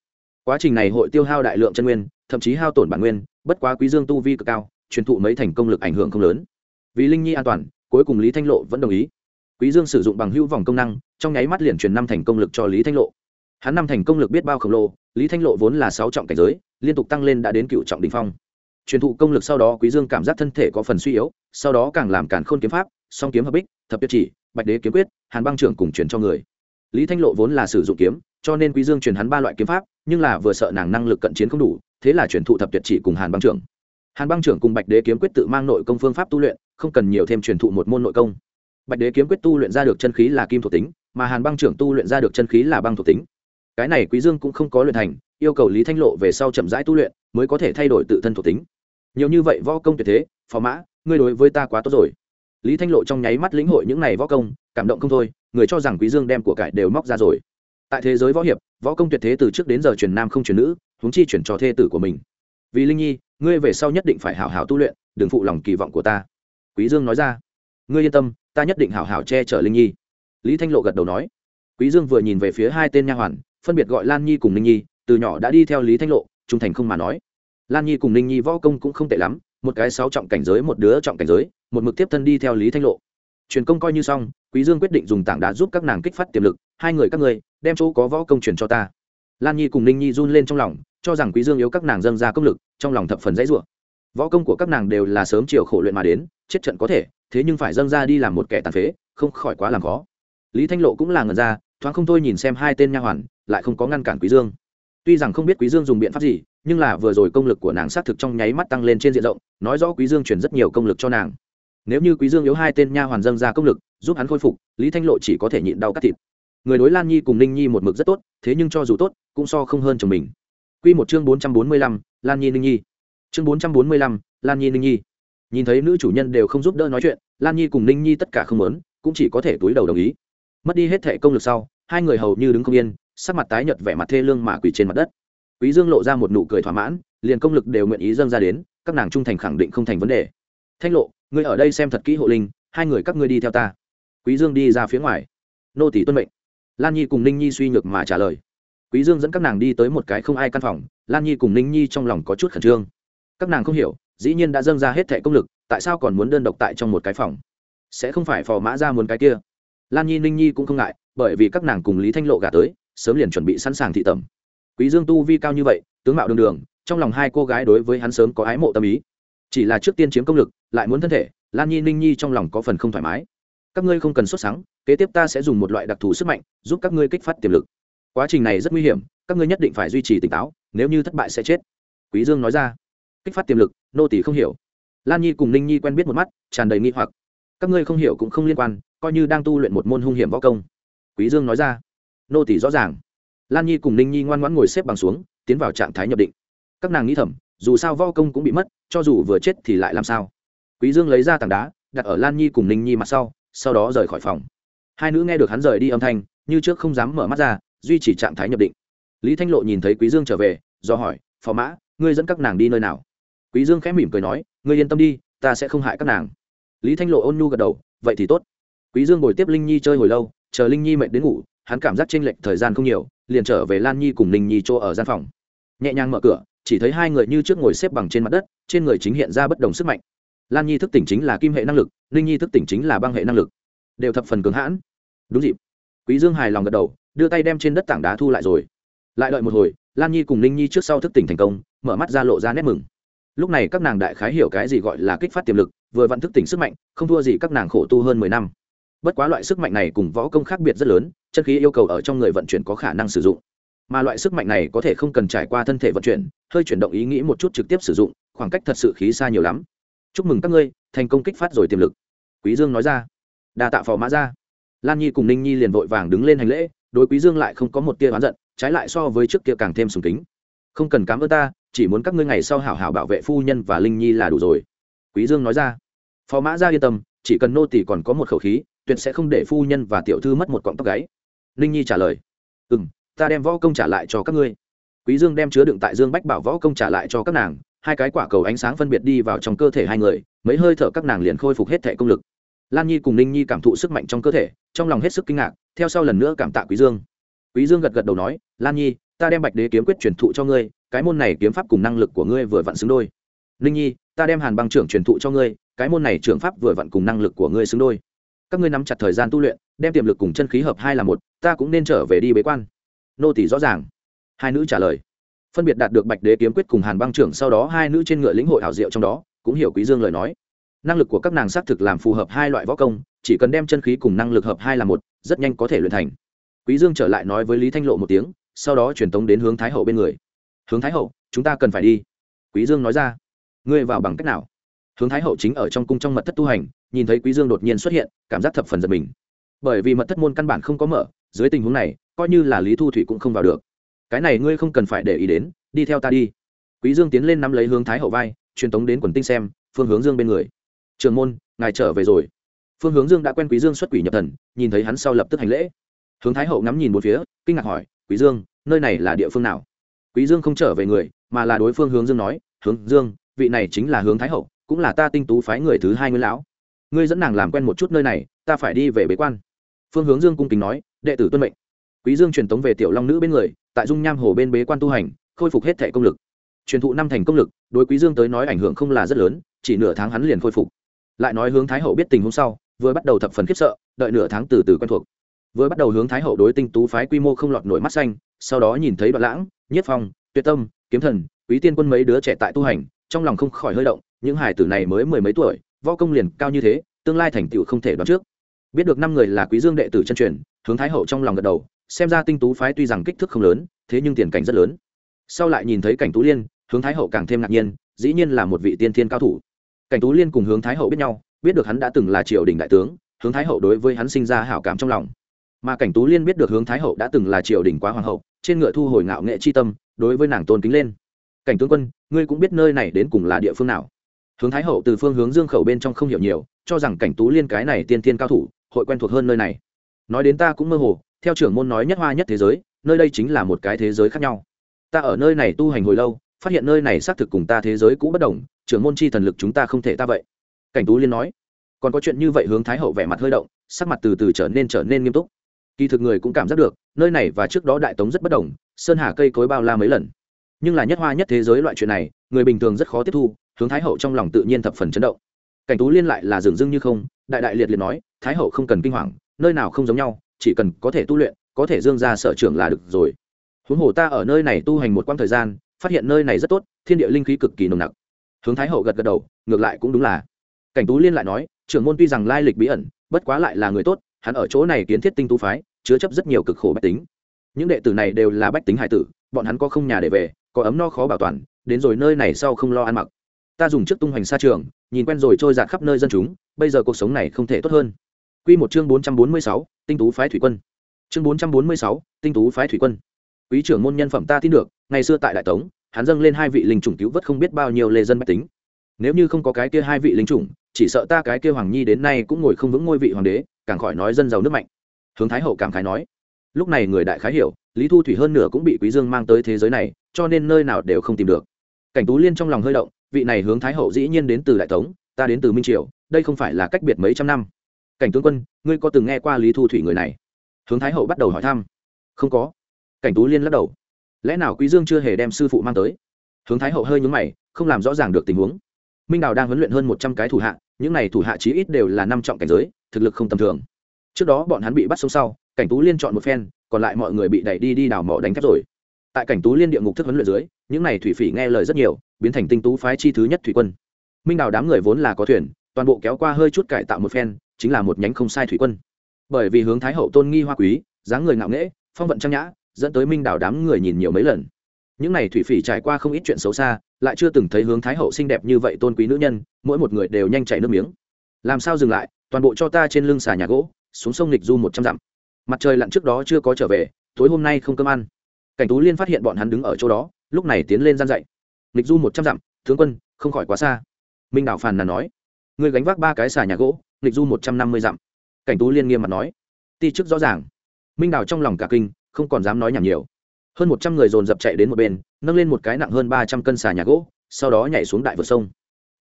Quá trình này hội tiêu hao đại lượng chân nguyên, thậm chí hao tổn bản nguyên, bất quá quý dương tu vi cực cao, truyền thụ mấy thành công lực ảnh hưởng không lớn. Vì linh nhi an toàn, cuối cùng lý thanh lộ vẫn đồng ý. Quý dương sử dụng bằng hữu vòng công năng, trong nháy mắt liền truyền năm thành công lực cho lý thanh lộ hắn năm thành công lực biết bao khổng lồ, lý thanh lộ vốn là sáu trọng cảnh giới, liên tục tăng lên đã đến cựu trọng đỉnh phong. Truyền thụ công lực sau đó quý dương cảm giác thân thể có phần suy yếu, sau đó càng làm càn khôn kiếm pháp, song kiếm hợp bích, thập tuyệt chỉ, bạch đế kiếm quyết, hàn băng trưởng cùng truyền cho người. Lý thanh lộ vốn là sử dụng kiếm, cho nên quý dương truyền hắn ba loại kiếm pháp, nhưng là vừa sợ nàng năng lực cận chiến không đủ, thế là truyền thụ thập tuyệt chỉ cùng hàn băng trưởng. Hàn băng trưởng cùng bạch đế kiếm quyết tự mang nội công phương pháp tu luyện, không cần nhiều thêm truyền thụ một môn nội công. Bạch đế kiếm quyết tu luyện ra được chân khí là kim thuộc tính, mà hàn băng trưởng tu luyện ra được chân khí là băng thuộc tính cái này quý dương cũng không có luyện thành, yêu cầu lý thanh lộ về sau chậm rãi tu luyện mới có thể thay đổi tự thân thuộc tính. Nhiều như vậy võ công tuyệt thế phó mã, ngươi đối với ta quá tốt rồi. Lý thanh lộ trong nháy mắt lĩnh hội những này võ công, cảm động không thôi, người cho rằng quý dương đem của cải đều móc ra rồi. Tại thế giới võ hiệp, võ công tuyệt thế từ trước đến giờ truyền nam không truyền nữ, huống chi chuyển cho thê tử của mình. Vì linh nhi, ngươi về sau nhất định phải hảo hảo tu luyện, đừng phụ lòng kỳ vọng của ta. Quý dương nói ra. Ngươi yên tâm, ta nhất định hảo hảo che chở linh nhi. Lý thanh lộ gật đầu nói. Quý dương vừa nhìn về phía hai tên nha hoàn phân biệt gọi lan nhi cùng ninh nhi, từ nhỏ đã đi theo lý thanh lộ, trung thành không mà nói. Lan nhi cùng ninh nhi võ công cũng không tệ lắm, một cái sáu trọng cảnh giới, một đứa trọng cảnh giới, một mực tiếp thân đi theo lý thanh lộ. Truyền công coi như xong, quý dương quyết định dùng tảng đá giúp các nàng kích phát tiềm lực, hai người các người đem chỗ có võ công truyền cho ta. Lan nhi cùng ninh nhi run lên trong lòng, cho rằng quý dương yếu các nàng dâng ra công lực, trong lòng thập phần dãy rủa. Võ công của các nàng đều là sớm chiều khổ luyện mà đến, chết trận có thể, thế nhưng phải dâng ra đi làm một kẻ tàn phế, không khỏi quá làm khó. Lý thanh lộ cũng là ngần ra thoáng không thôi nhìn xem hai tên nha hoàn lại không có ngăn cản quý dương. Tuy rằng không biết quý dương dùng biện pháp gì nhưng là vừa rồi công lực của nàng sát thực trong nháy mắt tăng lên trên diện rộng nói rõ quý dương chuyển rất nhiều công lực cho nàng. Nếu như quý dương yếu hai tên nha hoàn dâng ra công lực giúp hắn khôi phục lý thanh lộ chỉ có thể nhịn đau cắt thịt. Người đối lan nhi cùng ninh nhi một mực rất tốt thế nhưng cho dù tốt cũng so không hơn chồng mình. Quy một chương bốn trăm bốn mươi lăm, lan nhi ninh nhi. Chương bốn trăm bốn mươi lăm, lan nhi ninh nhi. Nhìn thấy nữ chủ nhân đều không giúp đỡ nói chuyện lan nhi cùng ninh nhi tất cả không muốn cũng chỉ có thể túi đầu đồng ý mất đi hết thệ công lực sau, hai người hầu như đứng không yên, sắc mặt tái nhợt vẻ mặt thê lương mà quỳ trên mặt đất. Quý dương lộ ra một nụ cười thỏa mãn, liền công lực đều nguyện ý dâng ra đến, các nàng trung thành khẳng định không thành vấn đề. Thanh lộ, ngươi ở đây xem thật kỹ hộ linh, hai người các ngươi đi theo ta. Quý dương đi ra phía ngoài. Nô tỷ tuân mệnh. Lan nhi cùng ninh nhi suy nhược mà trả lời. Quý dương dẫn các nàng đi tới một cái không ai căn phòng, lan nhi cùng ninh nhi trong lòng có chút khẩn trương. Các nàng không hiểu, dĩ nhiên đã dâng ra hết thẻ công lực, tại sao còn muốn đơn độc tại trong một cái phòng? Sẽ không phải phò mã ra muốn cái kia lan nhi, ninh nhi cũng không ngại, bởi vì các nàng cùng lý thanh lộ gả tới, sớm liền chuẩn bị sẵn sàng thị tẩm. Quý dương tu vi cao như vậy, tướng mạo đường đường, trong lòng hai cô gái đối với hắn sớm có ái mộ tâm ý. Chỉ là trước tiên chiếm công lực, lại muốn thân thể, lan nhi, ninh nhi trong lòng có phần không thoải mái. Các ngươi không cần xuất sáng kế tiếp ta sẽ dùng một loại đặc thù sức mạnh, giúp các ngươi kích phát tiềm lực. Quá trình này rất nguy hiểm, các ngươi nhất định phải duy trì tỉnh táo, nếu như thất bại sẽ chết. Quý dương nói ra. Kích phát tiềm lực, nô tỳ không hiểu. Lan nhi cùng ninh nhi quen biết một mắt, tràn đầy nghi hoặc. Các ngươi không hiểu cũng không liên quan coi như đang tu luyện một môn hung hiểm võ công. Quý dương nói ra. Nô tỳ rõ ràng. Lan nhi cùng ninh nhi ngoan ngoãn ngồi xếp bằng xuống, tiến vào trạng thái nhập định. Các nàng nghĩ thầm, dù sao võ công cũng bị mất, cho dù vừa chết thì lại làm sao? Quý dương lấy ra tảng đá, đặt ở lan nhi cùng ninh nhi mặt sau sau đó rời khỏi phòng. Hai nữ nghe được hắn rời đi âm thanh, như trước không dám mở mắt ra, duy trì trạng thái nhập định. Lý thanh lộ nhìn thấy quý dương trở về, do hỏi, phò mã, ngươi dẫn các nàng đi nơi nào? Quý dương khẽ mỉm cười nói, ngươi yên tâm đi, ta sẽ không hại các nàng. Lý thanh lộ ôn nhu gật đầu, vậy thì tốt quý dương bồi tiếp linh nhi chơi hồi lâu, chờ linh nhi mệt đến ngủ, hắn cảm giác chênh lệch thời gian không nhiều, liền trở về lan nhi cùng linh nhi chỗ ở gian phòng. Nhẹ nhàng mở cửa, chỉ thấy hai người như trước ngồi xếp bằng trên mặt đất, trên người chính hiện ra bất đồng sức mạnh. Lan nhi thức tỉnh chính là kim hệ năng lực, Linh nhi thức tỉnh chính là băng hệ năng lực. Đều thập phần cứng hãn. Đúng dịp. Quý dương hài lòng gật đầu, đưa tay đem trên đất tảng đá thu lại rồi. Lại đợi một hồi, lan nhi cùng Linh nhi trước sau thức tỉnh thành công, mở mắt ra lộ ra nét mừng. Lúc này các nàng đại khái hiểu cái gì gọi là kích phát tiềm lực, vừa vặn thức tỉnh sức mạnh, không thua gì các nàng khổ tu hơn mười năm bất quá loại sức mạnh này cùng võ công khác biệt rất lớn, chân khí yêu cầu ở trong người vận chuyển có khả năng sử dụng. Mà loại sức mạnh này có thể không cần trải qua thân thể vận chuyển, hơi chuyển động ý nghĩ một chút trực tiếp sử dụng, khoảng cách thật sự khí xa nhiều lắm. Chúc mừng các ngươi, thành công kích phát rồi tiềm lực. Quý dương nói ra. Đa tạ phò mã ra lan nhi cùng ninh nhi liền vội vàng đứng lên hành lễ, đối quý dương lại không có một tia oán giận, trái lại so với trước kia càng thêm sùng kính. Không cần cám ơn ta, chỉ muốn các ngươi ngày sau hảo hảo bảo vệ phu nhân và linh nhi là đủ rồi. Quý dương nói ra. Phò mã ra yên tâm, chỉ cần nô tỳ còn có một khẩu khí tuyệt sẽ không để phu nhân và tiểu thư mất một cọng tóc gáy. Ninh nhi trả lời, ừm, ta đem võ công trả lại cho các ngươi. Quý dương đem chứa đựng tại dương bách bảo võ công trả lại cho các nàng, hai cái quả cầu ánh sáng phân biệt đi vào trong cơ thể hai người, mấy hơi thở các nàng liền khôi phục hết thể công lực. Lan nhi cùng ninh nhi cảm thụ sức mạnh trong cơ thể, trong lòng hết sức kinh ngạc, theo sau lần nữa cảm tạ quý dương. Quý dương gật gật đầu nói, lan nhi, ta đem bạch đế kiếm quyết truyền thụ cho ngươi, cái môn này kiếm pháp cùng năng lực của ngươi vừa vặn xứng đôi. Ninh nhi, ta đem hàn băng trưởng truyền thụ cho ngươi, cái môn này trưởng pháp vừa vặn cùng năng lực của ngươi xứng đôi các ngươi nắm chặt thời gian tu luyện, đem tiềm lực cùng chân khí hợp hai là một, ta cũng nên trở về đi bế quan. Nô tỷ rõ ràng. Hai nữ trả lời. Phân biệt đạt được bạch đế kiếm quyết cùng hàn băng trưởng sau đó, hai nữ trên ngựa lĩnh hội hảo diệu trong đó, cũng hiểu quý dương lời nói. Năng lực của các nàng xác thực làm phù hợp hai loại võ công, chỉ cần đem chân khí cùng năng lực hợp hai là một, rất nhanh có thể luyện thành. Quý dương trở lại nói với lý thanh lộ một tiếng, sau đó truyền tống đến hướng thái hậu bên người. Hướng thái hậu, chúng ta cần phải đi. Quý dương nói ra. Ngươi vào bằng cách nào? Hướng thái hậu chính ở trong cung trong mật thất tu hành nhìn thấy quý dương đột nhiên xuất hiện, cảm giác thập phần giật mình. Bởi vì mật thất môn căn bản không có mở, dưới tình huống này, coi như là lý thu thủy cũng không vào được. Cái này ngươi không cần phải để ý đến, đi theo ta đi. Quý dương tiến lên nắm lấy hướng thái hậu vai, truyền tống đến quần tinh xem, phương hướng dương bên người. Trường môn, ngài trở về rồi. Phương hướng dương đã quen quý dương xuất quỷ nhập thần, nhìn thấy hắn sau lập tức hành lễ. Hướng thái hậu ngắm nhìn một phía, kinh ngạc hỏi, quý dương, nơi này là địa phương nào? Quý dương không trở về người, mà là đối phương hướng dương nói, hướng dương, vị này chính là hướng thái hậu, cũng là ta tinh tú phái người thứ hai nguyên lão ngươi dẫn nàng làm quen một chút nơi này, ta phải đi về bế quan. Phương hướng dương cung kính nói, đệ tử tuân mệnh. Quý dương truyền tống về tiểu long nữ bên người, tại dung nham hồ bên bế quan tu hành, khôi phục hết thể công lực. Truyền thụ năm thành công lực, đối quý dương tới nói ảnh hưởng không là rất lớn, chỉ nửa tháng hắn liền khôi phục. Lại nói hướng thái hậu biết tình hôm sau, vừa bắt đầu thập phần khiếp sợ, đợi nửa tháng từ từ quen thuộc. Vừa bắt đầu hướng thái hậu đối tinh tú phái quy mô không lọt nổi mắt xanh, sau đó nhìn thấy đoạn lãng, nhất phong, tuyệt tâm, kiếm thần, quý tiên quân mấy đứa trẻ tại tu hành, trong lòng không khỏi hơi động, những hải tử này mới mười mấy tuổi võ công liền cao như thế, tương lai thành tựu không thể đoán trước. Biết được năm người là quý dương đệ tử chân truyền, hướng thái hậu trong lòng gật đầu, xem ra tinh tú phái tuy rằng kích thước không lớn, thế nhưng tiền cảnh rất lớn. Sau lại nhìn thấy cảnh tú liên, hướng thái hậu càng thêm ngạc nhiên, dĩ nhiên là một vị tiên thiên cao thủ. Cảnh tú liên cùng hướng thái hậu biết nhau, biết được hắn đã từng là triều đình đại tướng, hướng thái hậu đối với hắn sinh ra hảo cảm trong lòng. Mà cảnh tú liên biết được hướng thái hậu đã từng là triều đình quá hoàng hậu, trên ngựa thu hồi ngạo nghệ chi tâm, đối với nàng tôn kính lên. Cảnh tướng quân, ngươi cũng biết nơi này đến cùng là địa phương nào? Hướng thái hậu từ phương hướng dương khẩu bên trong không hiểu nhiều, cho rằng cảnh tú liên cái này tiên tiên cao thủ, hội quen thuộc hơn nơi này. Nói đến ta cũng mơ hồ, theo trưởng môn nói nhất hoa nhất thế giới, nơi đây chính là một cái thế giới khác nhau. Ta ở nơi này tu hành hồi lâu, phát hiện nơi này xác thực cùng ta thế giới cũ bất đồng, trưởng môn chi thần lực chúng ta không thể ta vậy. Cảnh tú liên nói, còn có chuyện như vậy hướng thái hậu vẻ mặt hơi động, sắc mặt từ từ trở nên trở nên nghiêm túc. Kỳ thực người cũng cảm giác được, nơi này và trước đó đại tống rất bất đồng, sơn hà cây cối bao la mấy lần. Nhưng là nhất hoa nhất thế giới loại chuyện này, người bình thường rất khó tiếp thu hướng thái hậu trong lòng tự nhiên thập phần chấn động. Cảnh tú liên lại là dường dưng như không, đại đại liệt liệt nói, thái hậu không cần kinh hoàng, nơi nào không giống nhau, chỉ cần có thể tu luyện, có thể dương ra sở trường là được rồi. Huống hồ ta ở nơi này tu hành một quãng thời gian, phát hiện nơi này rất tốt, thiên địa linh khí cực kỳ nồng nặc. Hướng thái hậu gật gật đầu, ngược lại cũng đúng là. Cảnh tú liên lại nói, trưởng môn tuy rằng lai lịch bí ẩn, bất quá lại là người tốt, hắn ở chỗ này kiến thiết tinh tu phái, chứa chấp rất nhiều cực khổ bách tính. Những đệ tử này đều là bách tính hải tử, bọn hắn có không nhà để về, có ấm no khó bảo toàn, đến rồi nơi này sau không lo ăn mặc ta dùng trước tung hoành xa trường nhìn quen rồi trôi dạt khắp nơi dân chúng bây giờ cuộc sống này không thể tốt hơn Quy một chương 446, Tinh tú phái thủy quân. Chương 446, Tinh tú phái thủy quân. Quý trưởng môn nhân phẩm ta tin được, ngày xưa tại Đại Tống, hắn dâng lên hai vị linh chủng cứu vớt không biết bao nhiêu lê dân bách tính. Nếu như không có cái kia hai vị linh chủng, chỉ sợ ta cái kia hoàng nhi đến nay cũng ngồi không vững ngôi vị hoàng đế, càng khỏi nói dân giàu nước mạnh. Hướng Thái hậu cảm khái nói. Lúc này người đại khái hiểu, Lý Thu Thủy hơn nửa cũng bị Quý Dương mang tới thế giới này, cho nên nơi nào đều không tìm được. Cảnh Tú Liên trong lòng hơi động, vị này hướng Thái hậu dĩ nhiên đến từ Đại Tống, ta đến từ Minh Triều, đây không phải là cách biệt mấy trăm năm. Cảnh tướng quân ngươi có từng nghe qua lý thu thủy người này? Hướng thái hậu bắt đầu hỏi thăm. Không có. Cảnh tú liên lắc đầu. Lẽ nào quý dương chưa hề đem sư phụ mang tới? Hướng thái hậu hơi nhúng mày không làm rõ ràng được tình huống. Minh đào đang huấn luyện hơn một trăm cái thủ hạ những này thủ hạ chí ít đều là năm trọng cảnh giới thực lực không tầm thường. Trước đó bọn hắn bị bắt sống sau cảnh tú liên chọn một phen còn lại mọi người bị đẩy đi đi đào mỏ đánh thép rồi. Tại cảnh tú liên địa ngục thức huấn luyện dưới những này thủy phỉ nghe lời rất nhiều biến thành tinh tú phái chi thứ nhất thủy quân. Minh đào đám người vốn là có thuyền, toàn bộ kéo qua hơi chút cải tạo một phen, chính là một nhánh không sai thủy quân. Bởi vì hướng thái hậu tôn nghi hoa quý, dáng người ngạo nghễ, phong vận trang nhã, dẫn tới minh đào đám người nhìn nhiều mấy lần. Những n à y thủy phỉ trải qua không ít chuyện xấu xa, lại chưa từng thấy hướng thái hậu xinh đẹp như vậy tôn quý nữ nhân, mỗi một người đều nhanh chảy nước miếng. Làm sao dừng lại, toàn bộ cho ta trên lưng xà nhà gỗ, xuống sông lịch du một trăm dặm. Mặt trời lặn trước đó chưa có trở về, tối hôm nay không cơm ăn. Cảnh tú liên phát hiện bọn hắn đứng ở chỗ đó, lúc này tiến lên gian dậy lịch du một trăm dặm, tướng quân, không khỏi quá xa. Minh đảo phàn là nói người gánh vác ba cái xà nhà gỗ lịch du một trăm năm mươi dặm. Cảnh tú liên nghiêm mặt nói, ti chức rõ ràng. Minh đảo trong lòng cả kinh, không còn dám nói nhảm nhiều. Hơn một trăm người dồn dập chạy đến một bên, nâng lên một cái nặng hơn ba trăm cân xà nhà gỗ, sau đó nhảy xuống đại vượt sông.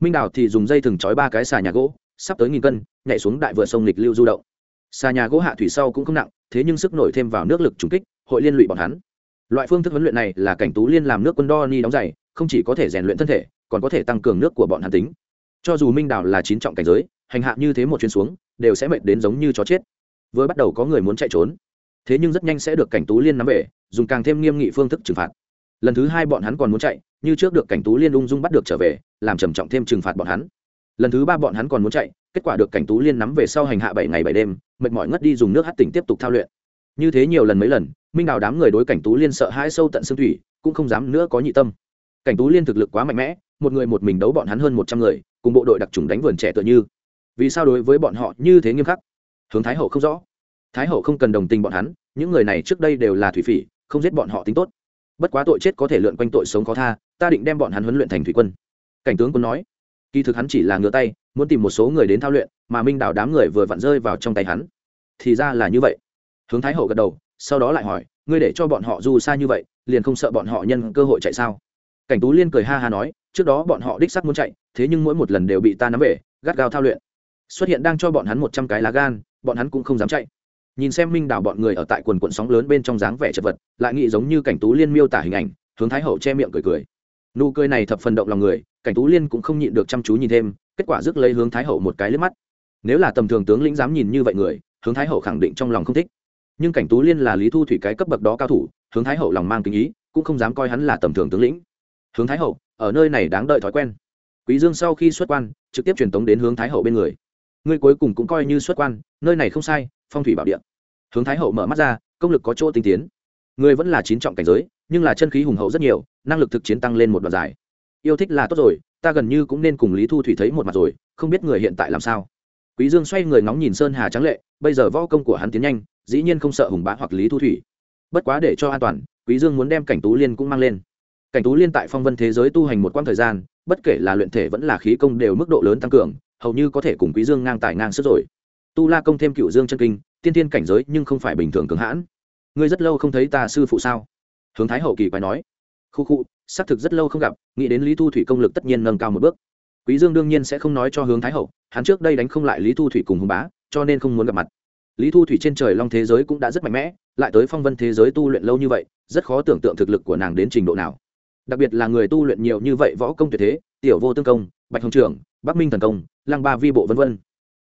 Minh đảo thì dùng dây thừng trói ba cái xà nhà gỗ, sắp tới nghìn cân, nhảy xuống đại vượt sông lịch lưu du động. Xà nhà gỗ hạ thủy sau cũng không nặng, thế nhưng sức nổi thêm vào nước lực trùng kích, hội liên lụy bọn hắn. Loại phương thức huấn luyện này là cảnh tú liên làm nước quân đo ni đóng giày không chỉ có thể rèn luyện thân thể, còn có thể tăng cường nước của bọn hắn tính. Cho dù minh đào là chín trọng cảnh giới, hành hạ như thế một chuyến xuống, đều sẽ mệt đến giống như chó chết. Vừa bắt đầu có người muốn chạy trốn. Thế nhưng rất nhanh sẽ được cảnh tú liên nắm về, dùng càng thêm nghiêm nghị phương thức trừng phạt. Lần thứ hai bọn hắn còn muốn chạy, như trước được cảnh tú liên ung dung bắt được trở về, làm trầm trọng thêm trừng phạt bọn hắn. Lần thứ ba bọn hắn còn muốn chạy, kết quả được cảnh tú liên nắm về sau hành hạ bảy ngày bảy đêm, mệt mỏi ngất đi dùng nước hát tỉnh tiếp tục thao luyện. Như thế nhiều lần mấy lần, minh đào đám người đối cảnh tú liên sợ hãi sâu tận xương thủy, cũng không dám nữa có nhị tâm cảnh tú liên thực lực quá mạnh mẽ, một người một mình đấu bọn hắn hơn một trăm người, cùng bộ đội đặc trùng đánh vườn trẻ tựa như. Vì sao đối với bọn họ như thế nghiêm khắc? Hướng thái hậu không rõ. Thái hậu không cần đồng tình bọn hắn, những người này trước đây đều là thủy phỉ, không giết bọn họ tính tốt. Bất quá tội chết có thể lượn quanh tội sống khó tha, ta định đem bọn hắn huấn luyện thành thủy quân. Cảnh tướng quân nói. Kỳ thực hắn chỉ là ngửa tay, muốn tìm một số người đến thao luyện, mà minh đảo đám người vừa vặn rơi vào trong tay hắn. Thì ra là như vậy. Hướng thái hậu gật đầu, sau đó lại hỏi, ngươi để cho bọn họ du xa như vậy, liền không sợ bọn họ nhân cơ hội chạy sao? Cảnh tú liên cười ha ha nói, trước đó bọn họ đích sắc muốn chạy, thế nhưng mỗi một lần đều bị ta nắm về, gắt gao thao luyện. Xuất hiện đang cho bọn hắn một trăm cái lá gan, bọn hắn cũng không dám chạy. Nhìn xem minh đảo bọn người ở tại quần quận sóng lớn bên trong dáng vẻ chật vật, lại nghĩ giống như cảnh tú liên miêu tả hình ảnh, hướng thái hậu che miệng cười cười. Nụ cười này thập phần động lòng người, cảnh tú liên cũng không nhịn được chăm chú nhìn thêm, kết quả rước lấy hướng thái hậu một cái lướt mắt. Nếu là tầm thường tướng lĩnh dám nhìn như vậy người, hướng thái hậu khẳng định trong lòng không thích. Nhưng cảnh tú liên là lý thu thủy cái cấp bậc đó cao thủ, hướng thái hậu lòng mang tình ý, cũng không dám coi hắn là tầm thường tướng lĩnh hướng thái hậu, ở nơi này đáng đợi thói quen. Quý dương sau khi xuất quan, trực tiếp truyền tống đến hướng thái hậu bên người. Ngươi cuối cùng cũng coi như xuất quan, nơi này không sai, phong thủy bảo địa. Hướng thái hậu mở mắt ra, công lực có chỗ tinh tiến. Ngươi vẫn là chín trọng cảnh giới, nhưng là chân khí hùng hậu rất nhiều, năng lực thực chiến tăng lên một đoạn dài. Yêu thích là tốt rồi, ta gần như cũng nên cùng lý thu thủy thấy một mặt rồi, không biết người hiện tại làm sao. Quý dương xoay người ngóng nhìn sơn hà trắng lệ, bây giờ võ công của hắn tiến nhanh, dĩ nhiên không sợ hùng bá hoặc lý thu thủy. Bất quá để cho an toàn, quý dương muốn đem cảnh tú liên cũng mang lên cảnh tú liên tại phong vân thế giới tu hành một quãng thời gian, bất kể là luyện thể vẫn là khí công đều mức độ lớn tăng cường, hầu như có thể cùng quý dương ngang tài ngang sức rồi. Tu la công thêm cựu dương chân kinh, tiên thiên cảnh giới nhưng không phải bình thường cường hãn. Ngươi rất lâu không thấy ta sư phụ sao? Hướng thái hậu kỳ quay nói. Khu khu, xác thực rất lâu không gặp, nghĩ đến lý thu thủy công lực tất nhiên nâng cao một bước. Quý dương đương nhiên sẽ không nói cho hướng thái hậu, hắn trước đây đánh không lại lý thu thủy cùng hùng bá, cho nên không muốn gặp mặt. Lý thu thủy trên trời long thế giới cũng đã rất mạnh mẽ, lại tới phong vân thế giới tu luyện lâu như vậy, rất khó tưởng tượng thực lực của nàng đến trình độ nào đặc biệt là người tu luyện nhiều như vậy võ công tuyệt thế, tiểu vô tương công, bạch hồng trưởng bắc minh thần công, lăng ba vi bộ v v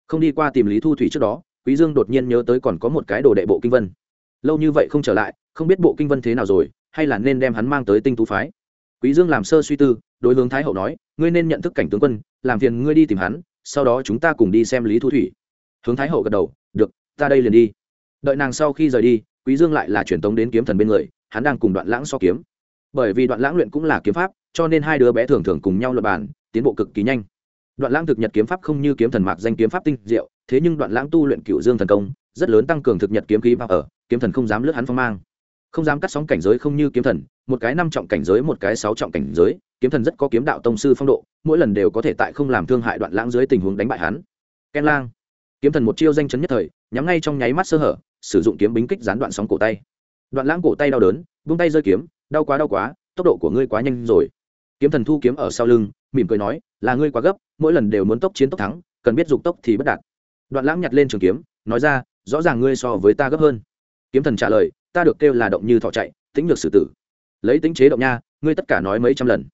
không đi qua tìm lý thu thủy trước đó, quý dương đột nhiên nhớ tới còn có một cái đồ đệ bộ kinh vân. Lâu như vậy không trở lại, không biết bộ kinh vân thế nào rồi, hay là nên đem hắn mang tới tinh tú phái. Quý dương làm sơ suy tư, đối hướng thái hậu nói, ngươi nên nhận thức cảnh tướng quân, làm phiền ngươi đi tìm hắn, sau đó chúng ta cùng đi xem lý thu thủy. Hướng thái hậu gật đầu, được, ta đây liền đi. Đợi nàng sau khi rời đi, quý dương lại là truyền tống đến kiếm thần bên người, hắn đang cùng đoạn lãng so kiếm bởi vì đoạn lãng luyện cũng là kiếm pháp, cho nên hai đứa bé thường thường cùng nhau luật bàn, tiến bộ cực kỳ nhanh. Đoạn lãng thực nhật kiếm pháp không như kiếm thần mạc danh kiếm pháp tinh diệu, thế nhưng đoạn lãng tu luyện cựu dương thần công, rất lớn tăng cường thực nhật kiếm khí vào ở, kiếm thần không dám lướt hắn phong mang. Không dám cắt sóng cảnh giới không như kiếm thần, một cái năm trọng cảnh giới, một cái sáu trọng cảnh giới, kiếm thần rất có kiếm đạo tông sư phong độ, mỗi lần đều có thể tại không làm thương hại đoạn lãng dưới tình huống đánh bại hắn. Ken lang. Kiếm thần một chiêu danh chấn nhất thời, nhắm ngay trong nháy mắt sơ hở, sử dụng kiếm bính kích gián đoạn sóng cổ tay. Đoạn lãng cổ tay đau đớn, vung tay rơi kiếm đau quá đau quá, tốc độ của ngươi quá nhanh rồi. Kiếm thần thu kiếm ở sau lưng, mỉm cười nói, là ngươi quá gấp, mỗi lần đều muốn tốc chiến tốc thắng, cần biết dục tốc thì bất đạt. Đoạn lãng nhặt lên trường kiếm, nói ra, rõ ràng ngươi so với ta gấp hơn. Kiếm thần trả lời, ta được kêu là động như thọ chạy tính được xử tử. Lấy tính chế động nha, ngươi tất cả nói mấy trăm lần.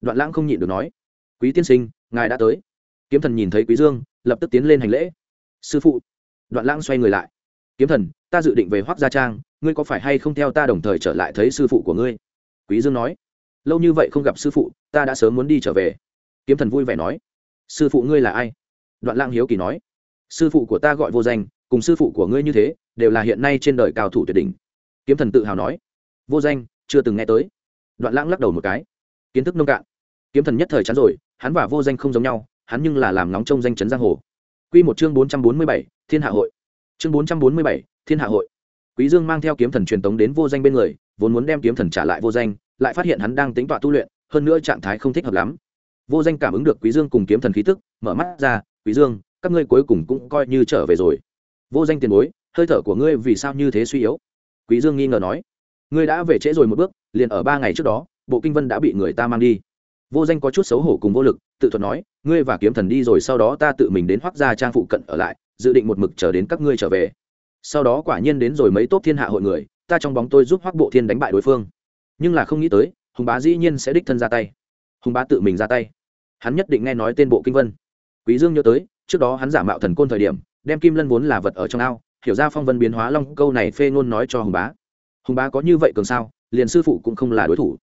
Đoạn lãng không nhịn được nói, quý tiên sinh, ngài đã tới. Kiếm thần nhìn thấy quý dương, lập tức tiến lên hành lễ. Sư phụ. Đoạn lãng xoay người lại. Kiếm thần, ta dự định về hoác gia trang ngươi có phải hay không theo ta đồng thời trở lại thấy sư phụ của ngươi? Quý dương nói. Lâu như vậy không gặp sư phụ, ta đã sớm muốn đi trở về. Kiếm thần vui vẻ nói. Sư phụ ngươi là ai? Đoạn lãng hiếu kỳ nói. Sư phụ của ta gọi vô danh, cùng sư phụ của ngươi như thế, đều là hiện nay trên đời cao thủ tuyệt đỉnh. Kiếm thần tự hào nói. Vô danh, chưa từng nghe tới. Đoạn lãng lắc đầu một cái. Kiến thức nông cạn. Kiếm thần nhất thời chán rồi, hắn và vô danh không giống nhau, hắn nhưng là làm nóng trong danh chấn giang hồ. Quy một chương bốn trăm bốn mươi bảy, thiên hạ hội. Chương bốn trăm bốn mươi bảy, thiên hạ hội quý dương mang theo kiếm thần truyền tống đến vô danh bên người, vốn muốn đem kiếm thần trả lại vô danh, lại phát hiện hắn đang tính tọa tu luyện, hơn nữa trạng thái không thích hợp lắm. Vô danh cảm ứng được quý dương cùng kiếm thần khí tức, mở mắt ra, quý dương, các ngươi cuối cùng cũng coi như trở về rồi. Vô danh tiền bối, hơi thở của ngươi vì sao như thế suy yếu? Quý dương nghi ngờ nói. Ngươi đã về trễ rồi một bước, liền ở ba ngày trước đó, bộ kinh vân đã bị người ta mang đi. Vô danh có chút xấu hổ cùng vô lực, tự thuật nói, ngươi và kiếm thần đi rồi sau đó ta tự mình đến hoác gia trang phụ cận ở lại, dự định một mực chờ đến các ngươi trở về sau đó quả nhiên đến rồi mấy tốt thiên hạ hội người, ta trong bóng tôi giúp hoác bộ thiên đánh bại đối phương. Nhưng là không nghĩ tới, hùng bá dĩ nhiên sẽ đích thân ra tay. Hùng bá tự mình ra tay. Hắn nhất định nghe nói tên bộ kinh vân. Quý dương nhớ tới, trước đó hắn giả mạo thần côn thời điểm, đem kim lân vốn là vật ở trong ao, hiểu ra phong vân biến hóa long câu này phê ngôn nói cho hùng bá. Hùng bá có như vậy cường sao, liền sư phụ cũng không là đối thủ.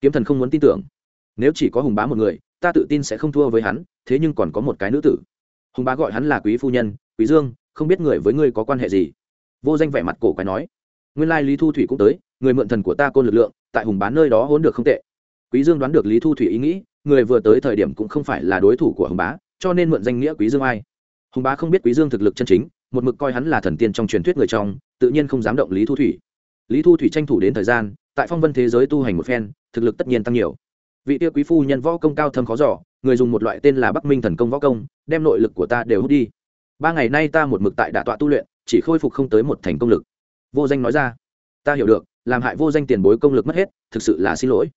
Kiếm thần không muốn tin tưởng. Nếu chỉ có hùng bá một người, ta tự tin sẽ không thua với hắn, thế nhưng còn có một cái nữ tử. Hùng bá gọi hắn là quý phu nhân, quý dương, không biết người với ngươi có quan hệ gì? Vô danh vẻ mặt cổ quái nói, nguyên lai lý thu thủy cũng tới, người mượn thần của ta côn lực lượng, tại hùng bá nơi đó hỗn được không tệ. Quý dương đoán được lý thu thủy ý nghĩ, người vừa tới thời điểm cũng không phải là đối thủ của hùng bá, cho nên mượn danh nghĩa quý dương ai. Hùng bá không biết quý dương thực lực chân chính, một mực coi hắn là thần tiên trong truyền thuyết người trong, tự nhiên không dám động lý thu thủy. Lý thu thủy tranh thủ đến thời gian, tại phong vân thế giới tu hành một phen, thực lực tất nhiên tăng nhiều. Vị tiêu quý phu nhân võ công cao thâm khó giỏ người dùng một loại tên là bắc minh thần công võ công, đem nội lực của ta đều hút đi. Ba ngày nay ta một mực tại đả tọa tu luyện chỉ khôi phục không tới một thành công lực. Vô danh nói ra, ta hiểu được, làm hại vô danh tiền bối công lực mất hết, thực sự là xin lỗi.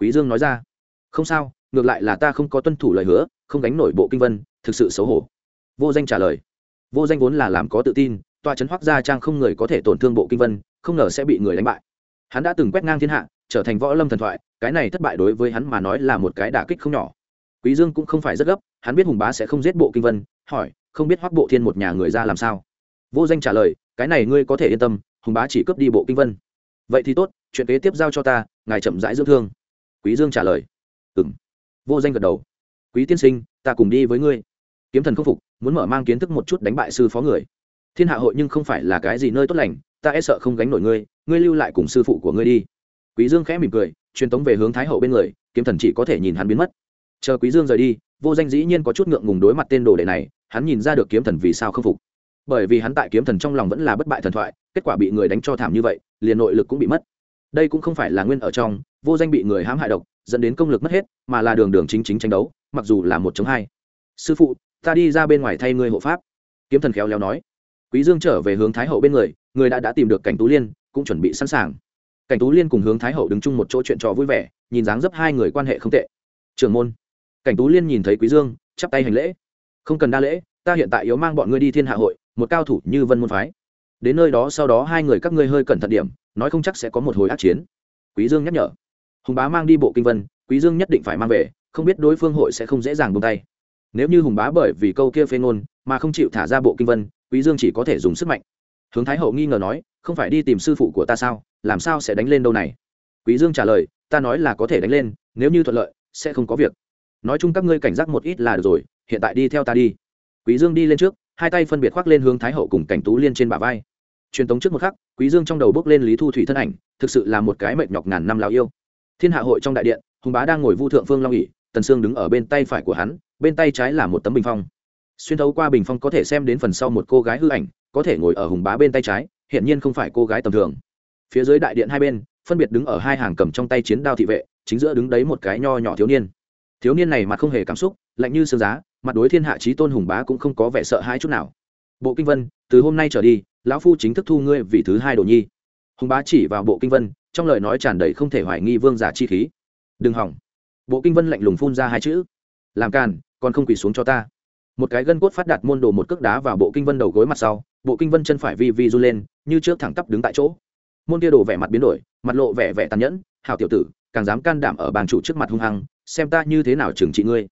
Quý dương nói ra, không sao, ngược lại là ta không có tuân thủ lời hứa, không gánh nổi bộ kinh vân, thực sự xấu hổ. Vô danh trả lời, vô danh vốn là làm có tự tin, tòa trấn hoác gia trang không người có thể tổn thương bộ kinh vân, không ngờ sẽ bị người đánh bại. Hắn đã từng quét ngang thiên hạ, trở thành võ lâm thần thoại, cái này thất bại đối với hắn mà nói là một cái đả kích không nhỏ. Quý dương cũng không phải rất gấp, hắn biết hùng bá sẽ không giết bộ kinh vân, hỏi, không biết hoác bộ thiên một nhà người ra làm sao? Vô danh trả lời, cái này ngươi có thể yên tâm, hùng bá chỉ cướp đi bộ kinh vân. Vậy thì tốt, chuyện kế tiếp giao cho ta, ngài chậm rãi dưỡng thương. Quý dương trả lời, ừm. Vô danh gật đầu, quý tiên sinh, ta cùng đi với ngươi. Kiếm thần không phục, muốn mở mang kiến thức một chút đánh bại sư phó người. Thiên hạ hội nhưng không phải là cái gì nơi tốt lành, ta e sợ không gánh nổi ngươi ngươi lưu lại cùng sư phụ của ngươi đi. Quý dương khẽ mỉm cười, truyền tống về hướng thái hậu bên người, kiếm thần chỉ có thể nhìn hắn biến mất. Chờ quý dương rời đi, vô danh dĩ nhiên có chút ngượng ngùng đối mặt tên đồ đệ này, hắn nhìn ra được kiếm thần vì sao không phục bởi vì hắn tại kiếm thần trong lòng vẫn là bất bại thần thoại, kết quả bị người đánh cho thảm như vậy, liền nội lực cũng bị mất. Đây cũng không phải là nguyên ở trong, vô danh bị người hãm hại độc, dẫn đến công lực mất hết, mà là đường đường chính chính tranh đấu, mặc dù là một chống hai. Sư phụ, ta đi ra bên ngoài thay ngươi hộ pháp. Kiếm thần khéo léo nói. Quý dương trở về hướng thái hậu bên người người đã đã tìm được cảnh tú liên, cũng chuẩn bị sẵn sàng. Cảnh tú liên cùng hướng thái hậu đứng chung một chỗ chuyện trò vui vẻ, nhìn dáng dấp hai người quan hệ không tệ. Trưởng môn. Cảnh tú liên nhìn thấy quý dương, chắp tay hành lễ. Không cần đa lễ, ta hiện tại yếu mang bọn ngươi đi thiên hạ hội một cao thủ như vân môn phái. Đến nơi đó sau đó hai người các ngươi hơi cẩn thận điểm, nói không chắc sẽ có một hồi ác chiến. Quý dương nhắc nhở. Hùng bá mang đi bộ kinh vân, quý dương nhất định phải mang về, không biết đối phương hội sẽ không dễ dàng buông tay. Nếu như hùng bá bởi vì câu kia phê ngôn mà không chịu thả ra bộ kinh vân, quý dương chỉ có thể dùng sức mạnh. Hướng thái hậu nghi ngờ nói, không phải đi tìm sư phụ của ta sao? Làm sao sẽ đánh lên đâu này? Quý dương trả lời, ta nói là có thể đánh lên, nếu như thuận lợi, sẽ không có việc. Nói chung các ngươi cảnh giác một ít là được rồi, hiện tại đi theo ta đi. Quý dương đi lên trước hai tay phân biệt khoác lên hướng thái hậu cùng cảnh tú liên trên bả vai. Truyền tống trước một khắc, quý dương trong đầu bước lên lý thu thủy thân ảnh, thực sự là một cái mệt nhọc ngàn năm lão yêu. Thiên hạ hội trong đại điện, hùng bá đang ngồi vu thượng phương long ỉ tần sương đứng ở bên tay phải của hắn, bên tay trái là một tấm bình phong. Xuyên thấu qua bình phong có thể xem đến phần sau một cô gái hư ảnh, có thể ngồi ở hùng bá bên tay trái hiện nhiên không phải cô gái tầm thường. Phía dưới đại điện hai bên, phân biệt đứng ở hai hàng cầm trong tay chiến đao thị vệ, chính giữa đứng đấy một cái nho nhỏ thiếu niên thiếu niên này mặt không hề cảm xúc, lạnh như sương giá, mặt đối thiên hạ trí tôn hùng bá cũng không có vẻ sợ hãi chút nào. Bộ kinh vân, từ hôm nay trở đi, lão phu chính thức thu ngươi vị thứ hai đồ nhi. Hùng bá chỉ vào bộ kinh vân, trong lời nói tràn đầy không thể hoài nghi vương giả chi khí. Đừng hỏng. Bộ kinh vân lạnh lùng phun ra hai chữ. Làm càn, còn không quỳ xuống cho ta. Một cái gân cốt phát đạt môn đồ một cước đá vào bộ kinh vân đầu gối mặt sau, bộ kinh vân chân phải vi vi run lên, như trước thẳng tắp đứng tại chỗ. Môn kia đồ vẻ mặt biến đổi, mặt lộ vẻ vẻ tàn nhẫn hào tiểu tử, càng dám can đảm ở bàn chủ trước mặt hung hăng xem ta như thế nào trừng trị ngươi.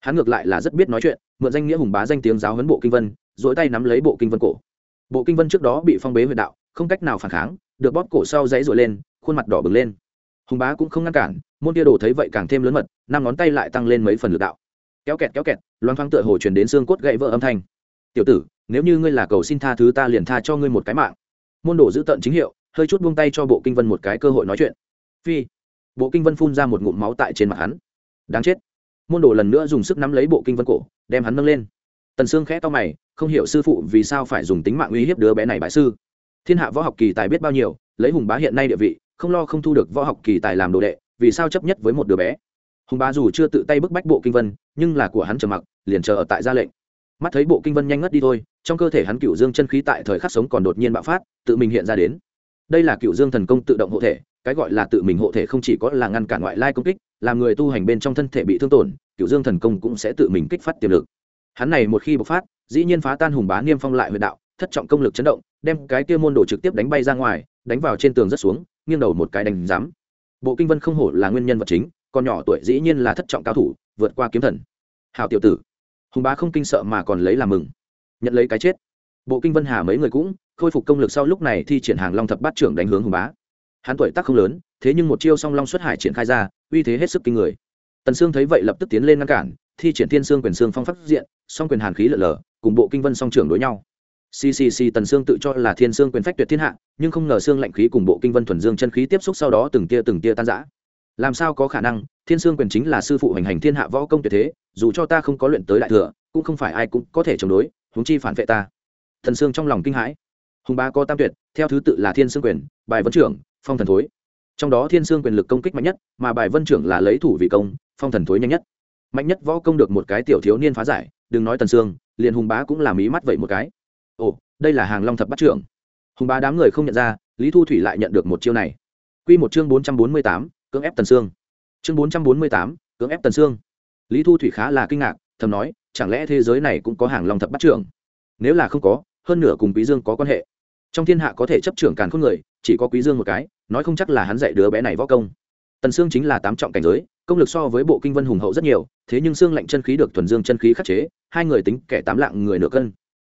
Hắn ngược lại là rất biết nói chuyện, mượn danh nghĩa hùng bá danh tiếng giáo huấn bộ kinh vân, dỗi tay nắm lấy bộ kinh vân cổ. Bộ kinh vân trước đó bị phong bế huyện đạo, không cách nào phản kháng, được bóp cổ sau dãy rồi lên, khuôn mặt đỏ bừng lên. Hùng bá cũng không ngăn cản, môn tia đồ thấy vậy càng thêm lớn mật, năm ngón tay lại tăng lên mấy phần lực đạo. Kéo kẹt kéo kẹt loan thoáng tựa hồ truyền đến xương cốt gậy vỡ âm thanh. Tiểu tử, nếu như ngươi là cầu xin tha thứ ta liền tha cho ngươi một cái mạng. Môn đồ giữ tận chính hiệu, hơi chút buông tay cho bộ kinh vân một cái cơ hội nói chuyện. Phi, bộ kinh vân phun ra một ngụm máu tại trên mặt hắn đáng chết. Môn đồ lần nữa dùng sức nắm lấy bộ kinh vân cổ, đem hắn nâng lên. Tần sương khẽ to mày, không hiểu sư phụ vì sao phải dùng tính mạng uy hiếp đứa bé này bại sư. Thiên hạ võ học kỳ tài biết bao nhiêu, lấy hùng bá hiện nay địa vị, không lo không thu được võ học kỳ tài làm đồ đệ, vì sao chấp nhất với một đứa bé? Hùng bá dù chưa tự tay bức bách bộ kinh vân, nhưng là của hắn trầm mặc, liền chờ ở tại gia lệnh. Mắt thấy bộ kinh vân nhanh ngất đi thôi, trong cơ thể hắn cựu dương chân khí tại thời khắc sống còn đột nhiên bạo phát, tự mình hiện ra đến. Đây là cựu dương thần công tự động hộ thể, cái gọi là tự mình hộ thể không chỉ có là ngăn cản ngoại lai công kích làm người tu hành bên trong thân thể bị thương tổn cựu dương thần công cũng sẽ tự mình kích phát tiềm lực. Hắn này một khi bộc phát, dĩ nhiên phá tan hùng bá niêm phong lại huyện đạo, thất trọng công lực chấn động, đem cái kia môn đồ trực tiếp đánh bay ra ngoài, đánh vào trên tường rất xuống, nghiêng đầu một cái đánh giám bộ kinh vân không hổ là nguyên nhân vật chính còn nhỏ tuổi dĩ nhiên là thất trọng cao thủ, vượt qua kiếm thần. Hào tiểu tử, hùng bá không kinh sợ mà còn lấy làm mừng. Nhận lấy cái chết. Bộ kinh vân hà mấy người cũng khôi phục công lực sau lúc này thi triển hàng long thập bát trưởng đánh hướng hùng bá. Hắn tuổi tác không lớn thế nhưng một chiêu song long xuất hải triển khai ra, uy thế hết sức kinh người. Tần sương thấy vậy lập tức tiến lên ngăn cản, thi triển thiên sương quyền sương phong phát diện, song quyền hàn khí lở lở, cùng bộ kinh vân song trưởng đối nhau. Ccc tần sương tự cho là thiên sương quyền phách tuyệt thiên hạ, nhưng không ngờ sương lạnh khí cùng bộ kinh vân thuần dương chân khí tiếp xúc sau đó từng tia từng tia tan giã làm sao có khả năng, thiên sương quyền chính là sư phụ hành hành thiên hạ võ công tuyệt thế, dù cho ta không có luyện tới đại thừa, cũng không phải ai cũng có thể chống đối, huống chi phản vệ ta. Thần sương trong lòng kinh hãi. Hùng ba có tam tuyệt, theo thứ tự là thiên sương quyền, bài vấn trưởng, phong thần thối trong đó thiên sương quyền lực công kích mạnh nhất, mà bài vân trưởng là lấy thủ vị công, phong thần thối nhanh nhất. Mạnh nhất võ công được một cái tiểu thiếu niên phá giải, đừng nói tần sương, liền hùng bá cũng làm ý mắt vậy một cái. Ồ, đây là hàng long thập bắt trưởng. Hùng bá đám người không nhận ra, lý thu thủy lại nhận được một chiêu này. Q một chương bốn trăm bốn mươi tám, cưỡng ép tần sương. Chương bốn trăm bốn mươi tám, cưỡng ép tần sương. Lý thu thủy khá là kinh ngạc, thầm nói, chẳng lẽ thế giới này cũng có hàng long thập bắt trưởng? Nếu là không có, hơn nửa cùng quý dương có quan hệ. Trong thiên hạ có thể chấp trưởng càn khôn người, chỉ có quý dương một cái nói không chắc là hắn dạy đứa bé này võ công. Tần sương chính là tám trọng cảnh giới, công lực so với bộ kinh vân hùng hậu rất nhiều, thế nhưng xương lạnh chân khí được thuần dương chân khí khắc chế, hai người tính kẻ tám lạng người nửa cân.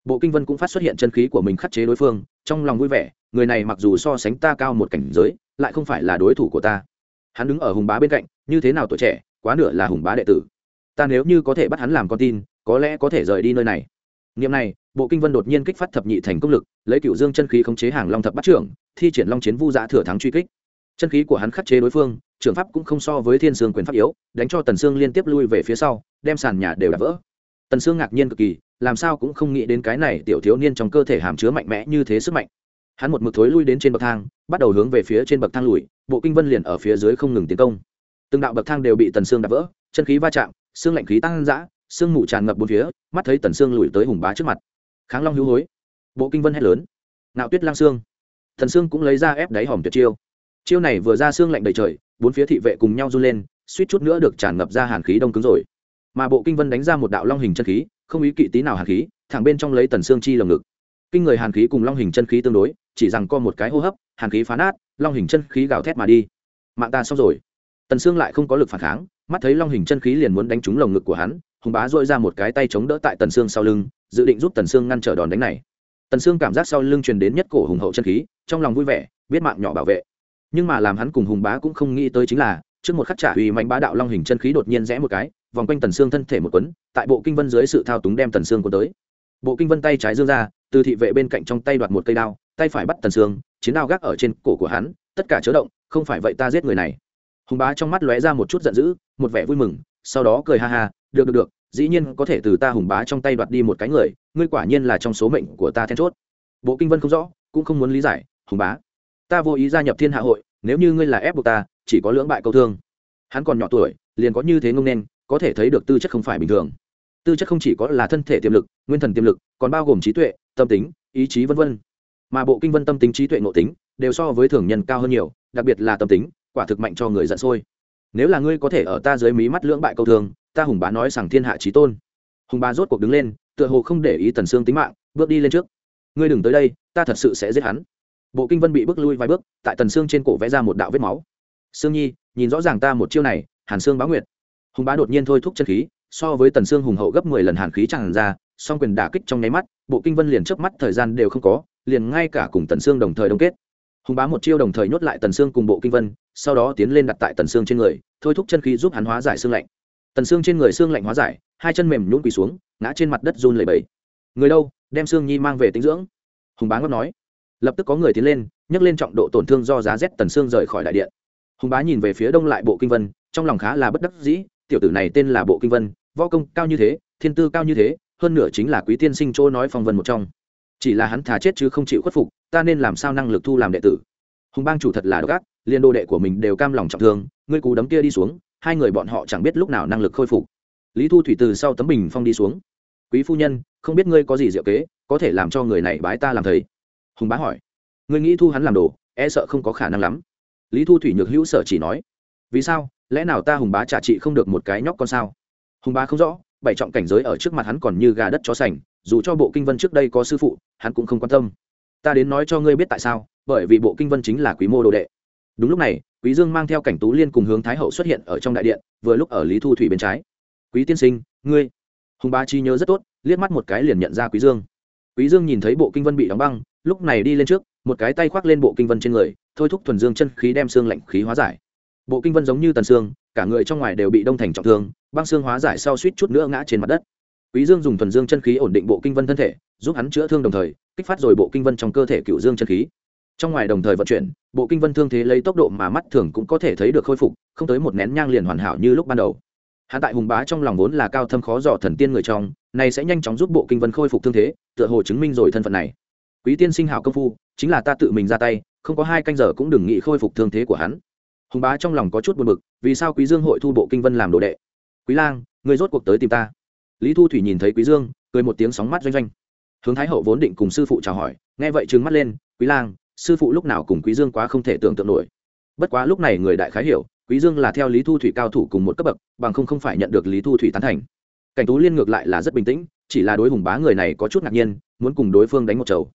Bộ kinh vân cũng phát xuất hiện chân khí của mình khắc chế đối phương, trong lòng vui vẻ, người này mặc dù so sánh ta cao một cảnh giới, lại không phải là đối thủ của ta. Hắn đứng ở hùng bá bên cạnh, như thế nào tuổi trẻ, quá nửa là hùng bá đệ tử. Ta nếu như có thể bắt hắn làm con tin, có lẽ có thể rời đi nơi này niệm này, bộ kinh vân đột nhiên kích phát thập nhị thành công lực, lấy cựu dương chân khí khống chế hàng long thập bát trưởng, thi triển long chiến vu giã thừa thắng truy kích. Chân khí của hắn khắc chế đối phương, trưởng pháp cũng không so với thiên sương quyền pháp yếu, đánh cho tần sương liên tiếp lui về phía sau, đem sàn nhà đều đập vỡ. Tần sương ngạc nhiên cực kỳ, làm sao cũng không nghĩ đến cái này tiểu thiếu niên trong cơ thể hàm chứa mạnh mẽ như thế sức mạnh. Hắn một mực thối lui đến trên bậc thang, bắt đầu hướng về phía trên bậc thang lùi, bộ kinh vân liền ở phía dưới không ngừng tiến công. Từng đạo bậc thang đều bị tần sương đập vỡ, chân khí va chạm, xương lạnh khí tăng dã sương mù tràn ngập bốn phía, mắt thấy tần sương lùi tới hùng bá trước mặt. Kháng long hữu hối. Bộ kinh vân hét lớn. Nạo tuyết lang sương. Thần sương cũng lấy ra ép đáy hòm tuyệt chiêu. Chiêu này vừa ra xương lạnh đầy trời, bốn phía thị vệ cùng nhau run lên, suýt chút nữa được tràn ngập ra hàn khí đông cứng rồi. Mà bộ kinh vân đánh ra một đạo long hình chân khí, không ý kỵ tí nào hàn khí, thẳng bên trong lấy tần xương chi lồng ngực. Kinh người hàn khí cùng long hình chân khí tương đối, chỉ rằng co một cái hô hấp, hàn khí phá nát, long hình chân khí gào thét mà đi. Mạng ta xong rồi. Tần xương lại không có lực phản kháng, mắt thấy long hình chân khí liền muốn đánh trúng lồng ngực của hắn hùng bá dội ra một cái tay chống đỡ tại tần xương sau lưng, dự định giúp tần xương ngăn trở đòn đánh này. Tần xương cảm giác sau lưng truyền đến nhất cổ hùng hậu chân khí, trong lòng vui vẻ, biết mạng nhỏ bảo vệ. Nhưng mà làm hắn cùng hùng bá cũng không nghĩ tới chính là, trước một khắc trả uy mạnh bá đạo long hình chân khí đột nhiên rẽ một cái, vòng quanh tần xương thân thể một quấn, tại bộ kinh vân dưới sự thao túng đem tần xương cuốn tới. Bộ kinh vân tay trái dương ra, từ thị vệ bên cạnh trong tay đoạt một cây đao, tay phải bắt tần xương, chiến đao gác ở trên cổ của hắn, tất cả chớ động, không phải vậy ta giết người này. Hùng bá trong mắt lóe ra một chút giận dữ, một vẻ vui mừng, sau đó cười ha ha, được được được dĩ nhiên có thể từ ta hùng bá trong tay đoạt đi một cái người, ngươi quả nhiên là trong số mệnh của ta then chốt. Bộ kinh vân không rõ, cũng không muốn lý giải, hùng bá, ta vô ý gia nhập thiên hạ hội, nếu như ngươi là ép buộc ta, chỉ có lưỡng bại câu thương. Hắn còn nhỏ tuổi, liền có như thế ngông nên, có thể thấy được tư chất không phải bình thường. Tư chất không chỉ có là thân thể tiềm lực, nguyên thần tiềm lực, còn bao gồm trí tuệ, tâm tính, ý chí v v mà bộ kinh vân tâm tính, trí tuệ, nội tính, đều so với thường nhân cao hơn nhiều, đặc biệt là tâm tính, quả thực mạnh cho người giận sôi. Nếu là ngươi có thể ở ta dưới mí mắt lưỡng bại câu thường ta hùng bá nói rằng thiên hạ trí tôn. Hùng bá rốt cuộc đứng lên, tựa hồ không để ý tần xương tính mạng, bước đi lên trước. Ngươi đừng tới đây, ta thật sự sẽ giết hắn. Bộ kinh vân bị bước lui vài bước, tại tần xương trên cổ vẽ ra một đạo vết máu. Sương nhi, nhìn rõ ràng ta một chiêu này, hàn xương báo nguyệt. Hùng bá đột nhiên thôi thúc chân khí, so với tần sương hùng hậu gấp mười lần hàn khí tràn ra, song quyền đả kích trong nháy mắt, bộ kinh vân liền chớp mắt, thời gian đều không có, liền ngay cả cùng tần sương đồng thời đông kết. Hùng bá một chiêu đồng thời nhốt lại tần sương cùng bộ kinh vân, sau đó tiến lên đặt tại tần sương trên người, thôi thúc chân khí giúp hắn hóa giải xương lạnh tần xương trên người xương lạnh hóa giải, hai chân mềm nhũn quỳ xuống, ngã trên mặt đất run lẩy bẩy. Người đâu, đem xương nhi mang về tinh dưỡng? Hùng bá ngóc nói. Lập tức có người tiến lên, nhấc lên trọng độ tổn thương do giá rét tần xương rời khỏi đại điện. Hùng bá nhìn về phía đông lại bộ kinh vân, trong lòng khá là bất đắc dĩ, tiểu tử này tên là bộ kinh vân, võ công cao như thế, thiên tư cao như thế, hơn nửa chính là quý tiên sinh chỗ nói phong vân một trong. Chỉ là hắn thà chết chứ không chịu khuất phục, ta nên làm sao năng lực thu làm đệ tử? Hùng bang chủ thật là độc ác liên đô đệ của mình đều cam lòng trọng thương, ngươi cú đấm kia đi xuống hai người bọn họ chẳng biết lúc nào năng lực khôi phục. Lý thu thủy từ sau tấm bình phong đi xuống. Quý phu nhân, không biết ngươi có gì diệu kế, có thể làm cho người này bái ta làm thầy? Hùng bá hỏi. Ngươi nghĩ thu hắn làm đồ e sợ không có khả năng lắm. Lý thu thủy nhược hữu sợ chỉ nói. Vì sao? Lẽ nào ta hùng bá trả trị không được một cái nhóc con sao? Hùng bá không rõ, bảy trọng cảnh giới ở trước mặt hắn còn như gà đất chó sành, dù cho bộ kinh vân trước đây có sư phụ, hắn cũng không quan tâm. Ta đến nói cho ngươi biết tại sao, bởi vì bộ kinh vân chính là quý mô đồ đệ. Đúng lúc này quý dương mang theo cảnh tú liên cùng hướng thái hậu xuất hiện ở trong đại điện, vừa lúc ở lý thu thủy bên trái. Quý tiên sinh, ngươi. Hùng Ba chi nhớ rất tốt, liếc mắt một cái liền nhận ra quý dương. Quý dương nhìn thấy bộ kinh vân bị đóng băng, lúc này đi lên trước, một cái tay khoác lên bộ kinh vân trên người, thôi thúc thuần dương chân khí đem xương lạnh khí hóa giải. Bộ kinh vân giống như tần xương, cả người trong ngoài đều bị đông thành trọng thương, băng xương hóa giải sau suýt chút nữa ngã trên mặt đất. Quý dương dùng thuần dương chân khí ổn định bộ kinh vân thân thể, giúp hắn chữa thương đồng thời, kích phát rồi bộ kinh vân trong cơ thể cựu dương chân khí trong ngoài đồng thời vận chuyển, bộ kinh vân thương thế lấy tốc độ mà mắt thường cũng có thể thấy được khôi phục, không tới một nén nhang liền hoàn hảo như lúc ban đầu. Hắn tại hùng bá trong lòng vốn là cao thâm khó dò thần tiên người trong, này sẽ nhanh chóng giúp bộ kinh vân khôi phục thương thế, tựa hồ chứng minh rồi thân phận này. Quý tiên sinh hảo công phu, chính là ta tự mình ra tay, không có hai canh giờ cũng đừng nghĩ khôi phục thương thế của hắn. Hùng bá trong lòng có chút buồn bực, vì sao quý dương hội thu bộ kinh vân làm đồ đệ? Quý lang, người rốt cuộc tới tìm ta. Lý thu thủy nhìn thấy quý dương, cười một tiếng sóng mắt doanh doanh. Hướng thái hậu vốn định cùng sư phụ chào hỏi, nghe vậy trừng mắt lên, quý lang sư phụ lúc nào cùng quý dương quá không thể tưởng tượng nổi. Bất quá lúc này người đại khái hiểu, quý dương là theo lý thu thủy cao thủ cùng một cấp bậc, bằng không không phải nhận được lý thu thủy tán thành. Cảnh tú liên ngược lại là rất bình tĩnh, chỉ là đối hùng bá người này có chút ngạc nhiên, muốn cùng đối phương đánh một chầu.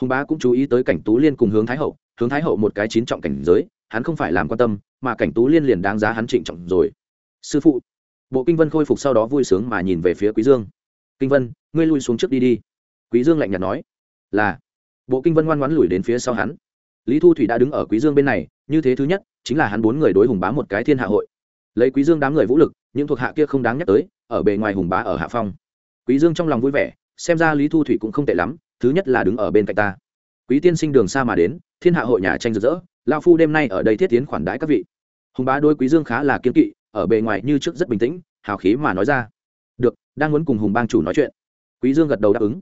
Hùng bá cũng chú ý tới cảnh tú liên cùng hướng thái hậu, hướng thái hậu một cái chín trọng cảnh giới, hắn không phải làm quan tâm, mà cảnh tú liên liền đáng giá hắn trịnh trọng rồi. Sư phụ. Bộ kinh vân khôi phục sau đó vui sướng mà nhìn về phía quý dương. Kinh vân, ngươi lui xuống trước đi đi. Quý dương lạnh nhạt nói. Là bộ kinh vân ngoan ngoãn lùi đến phía sau hắn. Lý thu thủy đã đứng ở quý dương bên này, như thế thứ nhất, chính là hắn bốn người đối hùng bá một cái thiên hạ hội. Lấy quý dương đám người vũ lực, những thuộc hạ kia không đáng nhắc tới, ở bề ngoài hùng bá ở hạ phong. Quý dương trong lòng vui vẻ, xem ra lý thu thủy cũng không tệ lắm, thứ nhất là đứng ở bên cạnh ta. Quý tiên sinh đường xa mà đến, thiên hạ hội nhà tranh rực rỡ, lao phu đêm nay ở đây thiết tiến khoản đãi các vị. Hùng bá đôi quý dương khá là kiên kỵ, ở bề ngoài như trước rất bình tĩnh, hào khí mà nói ra. Được, đang muốn cùng hùng bang chủ nói chuyện. Quý dương gật đầu đáp ứng.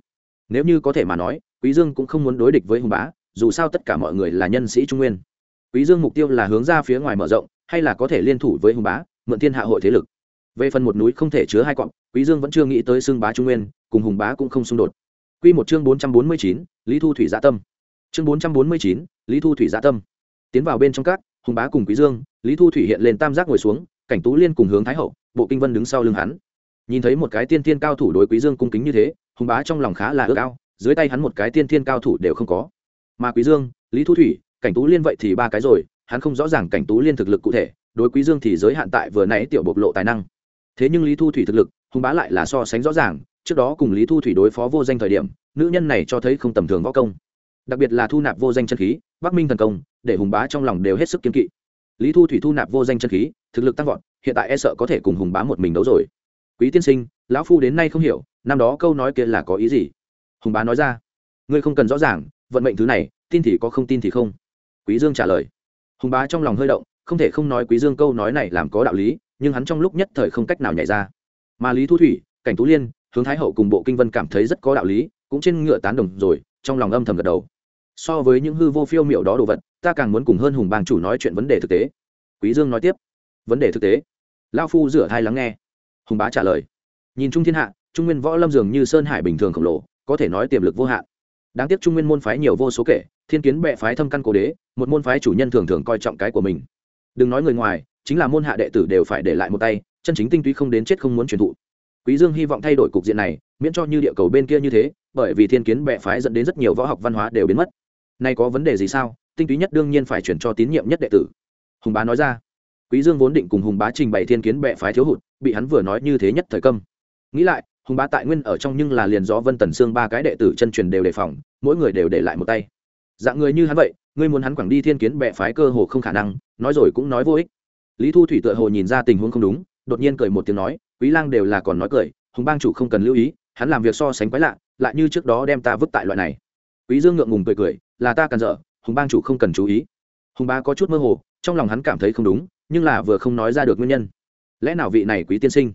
Nếu như có thể mà nói quý dương cũng không muốn đối địch với hùng bá, dù sao tất cả mọi người là nhân sĩ trung nguyên. Quý dương mục tiêu là hướng ra phía ngoài mở rộng, hay là có thể liên thủ với hùng bá, mượn thiên hạ hội thế lực. Về phần một núi không thể chứa hai cọp quý dương vẫn chưa nghĩ tới xương bá trung nguyên, cùng hùng bá cũng không xung đột. Quy một chương bốn trăm bốn mươi chín, lý thu thủy dạ tâm. Chương bốn trăm bốn mươi chín, lý thu thủy dạ tâm. Tiến vào bên trong các, hùng bá cùng quý dương, lý thu thủy hiện lên tam giác ngồi xuống, cảnh tú liên cùng hướng thái hậu, bộ kinh vân đứng sau lưng hắn. Nhìn thấy một cái tiên tiên cao thủ đối quý dương cung kính như thế, hùng bá trong lòng khá là ước ao dưới tay hắn một cái tiên thiên cao thủ đều không có. Mà quý dương, lý thu thủy, cảnh tú liên vậy thì ba cái rồi, hắn không rõ ràng cảnh tú liên thực lực cụ thể, đối quý dương thì giới hạn tại vừa nãy tiểu bộc lộ tài năng. Thế nhưng lý thu thủy thực lực hùng bá lại là so sánh rõ ràng, trước đó cùng lý thu thủy đối phó vô danh thời điểm, nữ nhân này cho thấy không tầm thường võ công. Đặc biệt là thu nạp vô danh chân khí, bắc minh thần công, để hùng bá trong lòng đều hết sức kiên kỵ. Lý thu thủy thu nạp vô danh chân khí, thực lực tăng vọt, hiện tại e sợ có thể cùng hùng bá một mình đấu rồi. Quý tiên sinh, lão phu đến nay không hiểu, năm đó câu nói kia là có ý gì? Hùng bá nói ra, ngươi không cần rõ ràng, vận mệnh thứ này, tin thì có không tin thì không. Quý dương trả lời. Hùng bá trong lòng hơi động, không thể không nói quý dương câu nói này làm có đạo lý, nhưng hắn trong lúc nhất thời không cách nào nhảy ra. Mà lý thu thủy, cảnh tú liên, hướng thái hậu cùng bộ kinh vân cảm thấy rất có đạo lý, cũng trên ngựa tán đồng rồi, trong lòng âm thầm gật đầu. So với những hư vô phiêu miệu đó đồ vật, ta càng muốn cùng hơn hùng bang chủ nói chuyện vấn đề thực tế. Quý dương nói tiếp. Vấn đề thực tế. Lao phu rửa thai lắng nghe. Hùng bá trả lời. Nhìn trung thiên hạ, trung nguyên võ lâm dường như sơn hải bình thường khổng lồ có thể nói tiềm lực vô hạn. Đáng tiếc trung nguyên môn phái nhiều vô số kể, thiên kiến bệ phái thâm căn cố đế, một môn phái chủ nhân thường thường coi trọng cái của mình. Đừng nói người ngoài, chính là môn hạ đệ tử đều phải để lại một tay, chân chính tinh túy không đến chết không muốn truyền thụ. Quý dương hy vọng thay đổi cục diện này, miễn cho như địa cầu bên kia như thế, bởi vì thiên kiến bệ phái dẫn đến rất nhiều võ học văn hóa đều biến mất. Nay có vấn đề gì sao? Tinh túy nhất đương nhiên phải chuyển cho tín nhiệm nhất đệ tử. Hùng bá nói ra. Quý dương vốn định cùng hùng bá trình bày thiên kiến bệ phái thiếu hụt, bị hắn vừa nói như thế nhất thời câm. Nghĩ lại hùng bá tại nguyên ở trong nhưng là liền gió vân tần xương ba cái đệ tử chân truyền đều đề phòng, mỗi người đều để lại một tay. Dạng người như hắn vậy, ngươi muốn hắn quẳng đi thiên kiến bệ phái cơ hồ không khả năng, nói rồi cũng nói vô ích. Lý thu thủy tựa hồ nhìn ra tình huống không đúng, đột nhiên cười một tiếng nói, quý lang đều là còn nói cười, hùng bang chủ không cần lưu ý, hắn làm việc so sánh quái lạ, lại như trước đó đem ta vứt tại loại này. Quý dương ngượng ngùng cười cười, là ta cần dở, hùng bang chủ không cần chú ý. Hùng bá có chút mơ hồ, trong lòng hắn cảm thấy không đúng, nhưng là vừa không nói ra được nguyên nhân. Lẽ nào vị này quý tiên sinh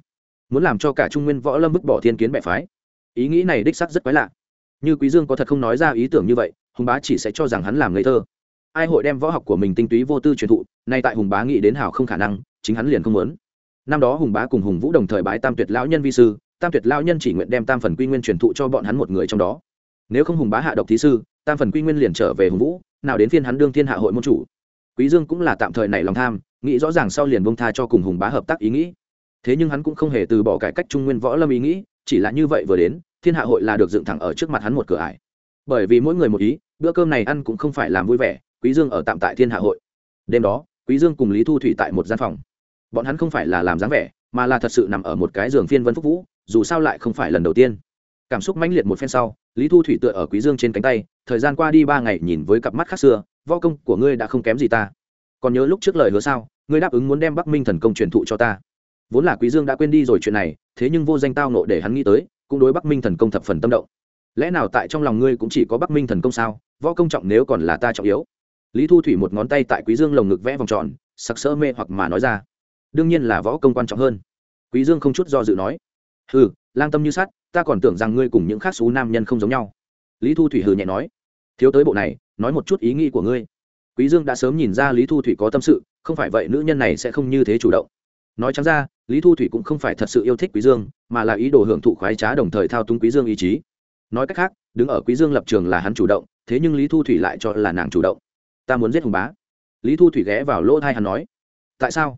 muốn làm cho cả trung nguyên võ lâm bức bỏ thiên kiến bệ phái. Ý nghĩ này đích sắc rất quái lạ. Như quý dương có thật không nói ra ý tưởng như vậy, hùng bá chỉ sẽ cho rằng hắn làm ngây thơ. Ai hội đem võ học của mình tinh túy vô tư truyền thụ, nay tại hùng bá nghĩ đến hảo không khả năng, chính hắn liền không muốn. Năm đó hùng bá cùng hùng vũ đồng thời bái tam tuyệt lão nhân vi sư, tam tuyệt lão nhân chỉ nguyện đem tam phần quy nguyên truyền thụ cho bọn hắn một người trong đó. Nếu không hùng bá hạ độc thí sư, tam phần quy nguyên liền trở về hùng vũ, nào đến phiên hắn đương thiên hạ hội môn chủ. Quý dương cũng là tạm thời nảy lòng tham, nghĩ rõ ràng sau liền bông tha cho cùng hùng bá hợp tác ý nghĩ thế nhưng hắn cũng không hề từ bỏ cải cách trung nguyên võ lâm ý nghĩ, chỉ là như vậy vừa đến, thiên hạ hội là được dựng thẳng ở trước mặt hắn một cửa ải. Bởi vì mỗi người một ý, bữa cơm này ăn cũng không phải làm vui vẻ, quý dương ở tạm tại thiên hạ hội. Đêm đó, quý dương cùng lý thu thủy tại một gian phòng. Bọn hắn không phải là làm dáng vẻ, mà là thật sự nằm ở một cái giường phiên vân phúc vũ, dù sao lại không phải lần đầu tiên. Cảm xúc mãnh liệt một phen sau, lý thu thủy tựa ở quý dương trên cánh tay, thời gian qua đi ba ngày nhìn với cặp mắt khác xưa, võ công của ngươi đã không kém gì ta. Còn nhớ lúc trước lời hứa sao, ngươi đáp ứng muốn đem bắc minh thần công truyền thụ cho ta vốn là quý dương đã quên đi rồi chuyện này, thế nhưng vô danh tao nộ để hắn nghĩ tới, cũng đối bắc minh thần công thập phần tâm động. Lẽ nào tại trong lòng ngươi cũng chỉ có bắc minh thần công sao? Võ công trọng nếu còn là ta trọng yếu. Lý thu thủy một ngón tay tại quý dương lồng ngực vẽ vòng tròn, sặc sỡ mê hoặc mà nói ra. Đương nhiên là võ công quan trọng hơn. Quý dương không chút do dự nói, hừ, lang tâm như sắt, ta còn tưởng rằng ngươi cùng những khác xú nam nhân không giống nhau. Lý thu thủy hừ nhẹ nói, thiếu tới bộ này, nói một chút ý nghĩ của ngươi. Quý dương đã sớm nhìn ra lý thu thủy có tâm sự, không phải vậy nữ nhân này sẽ không như thế chủ động nói chẳng ra, lý thu thủy cũng không phải thật sự yêu thích quý dương, mà là ý đồ hưởng thụ khoái trá đồng thời thao túng quý dương ý chí. Nói cách khác, đứng ở quý dương lập trường là hắn chủ động, thế nhưng lý thu thủy lại cho là nàng chủ động. Ta muốn giết hùng bá. Lý thu thủy ghé vào lỗ thai hắn nói. Tại sao?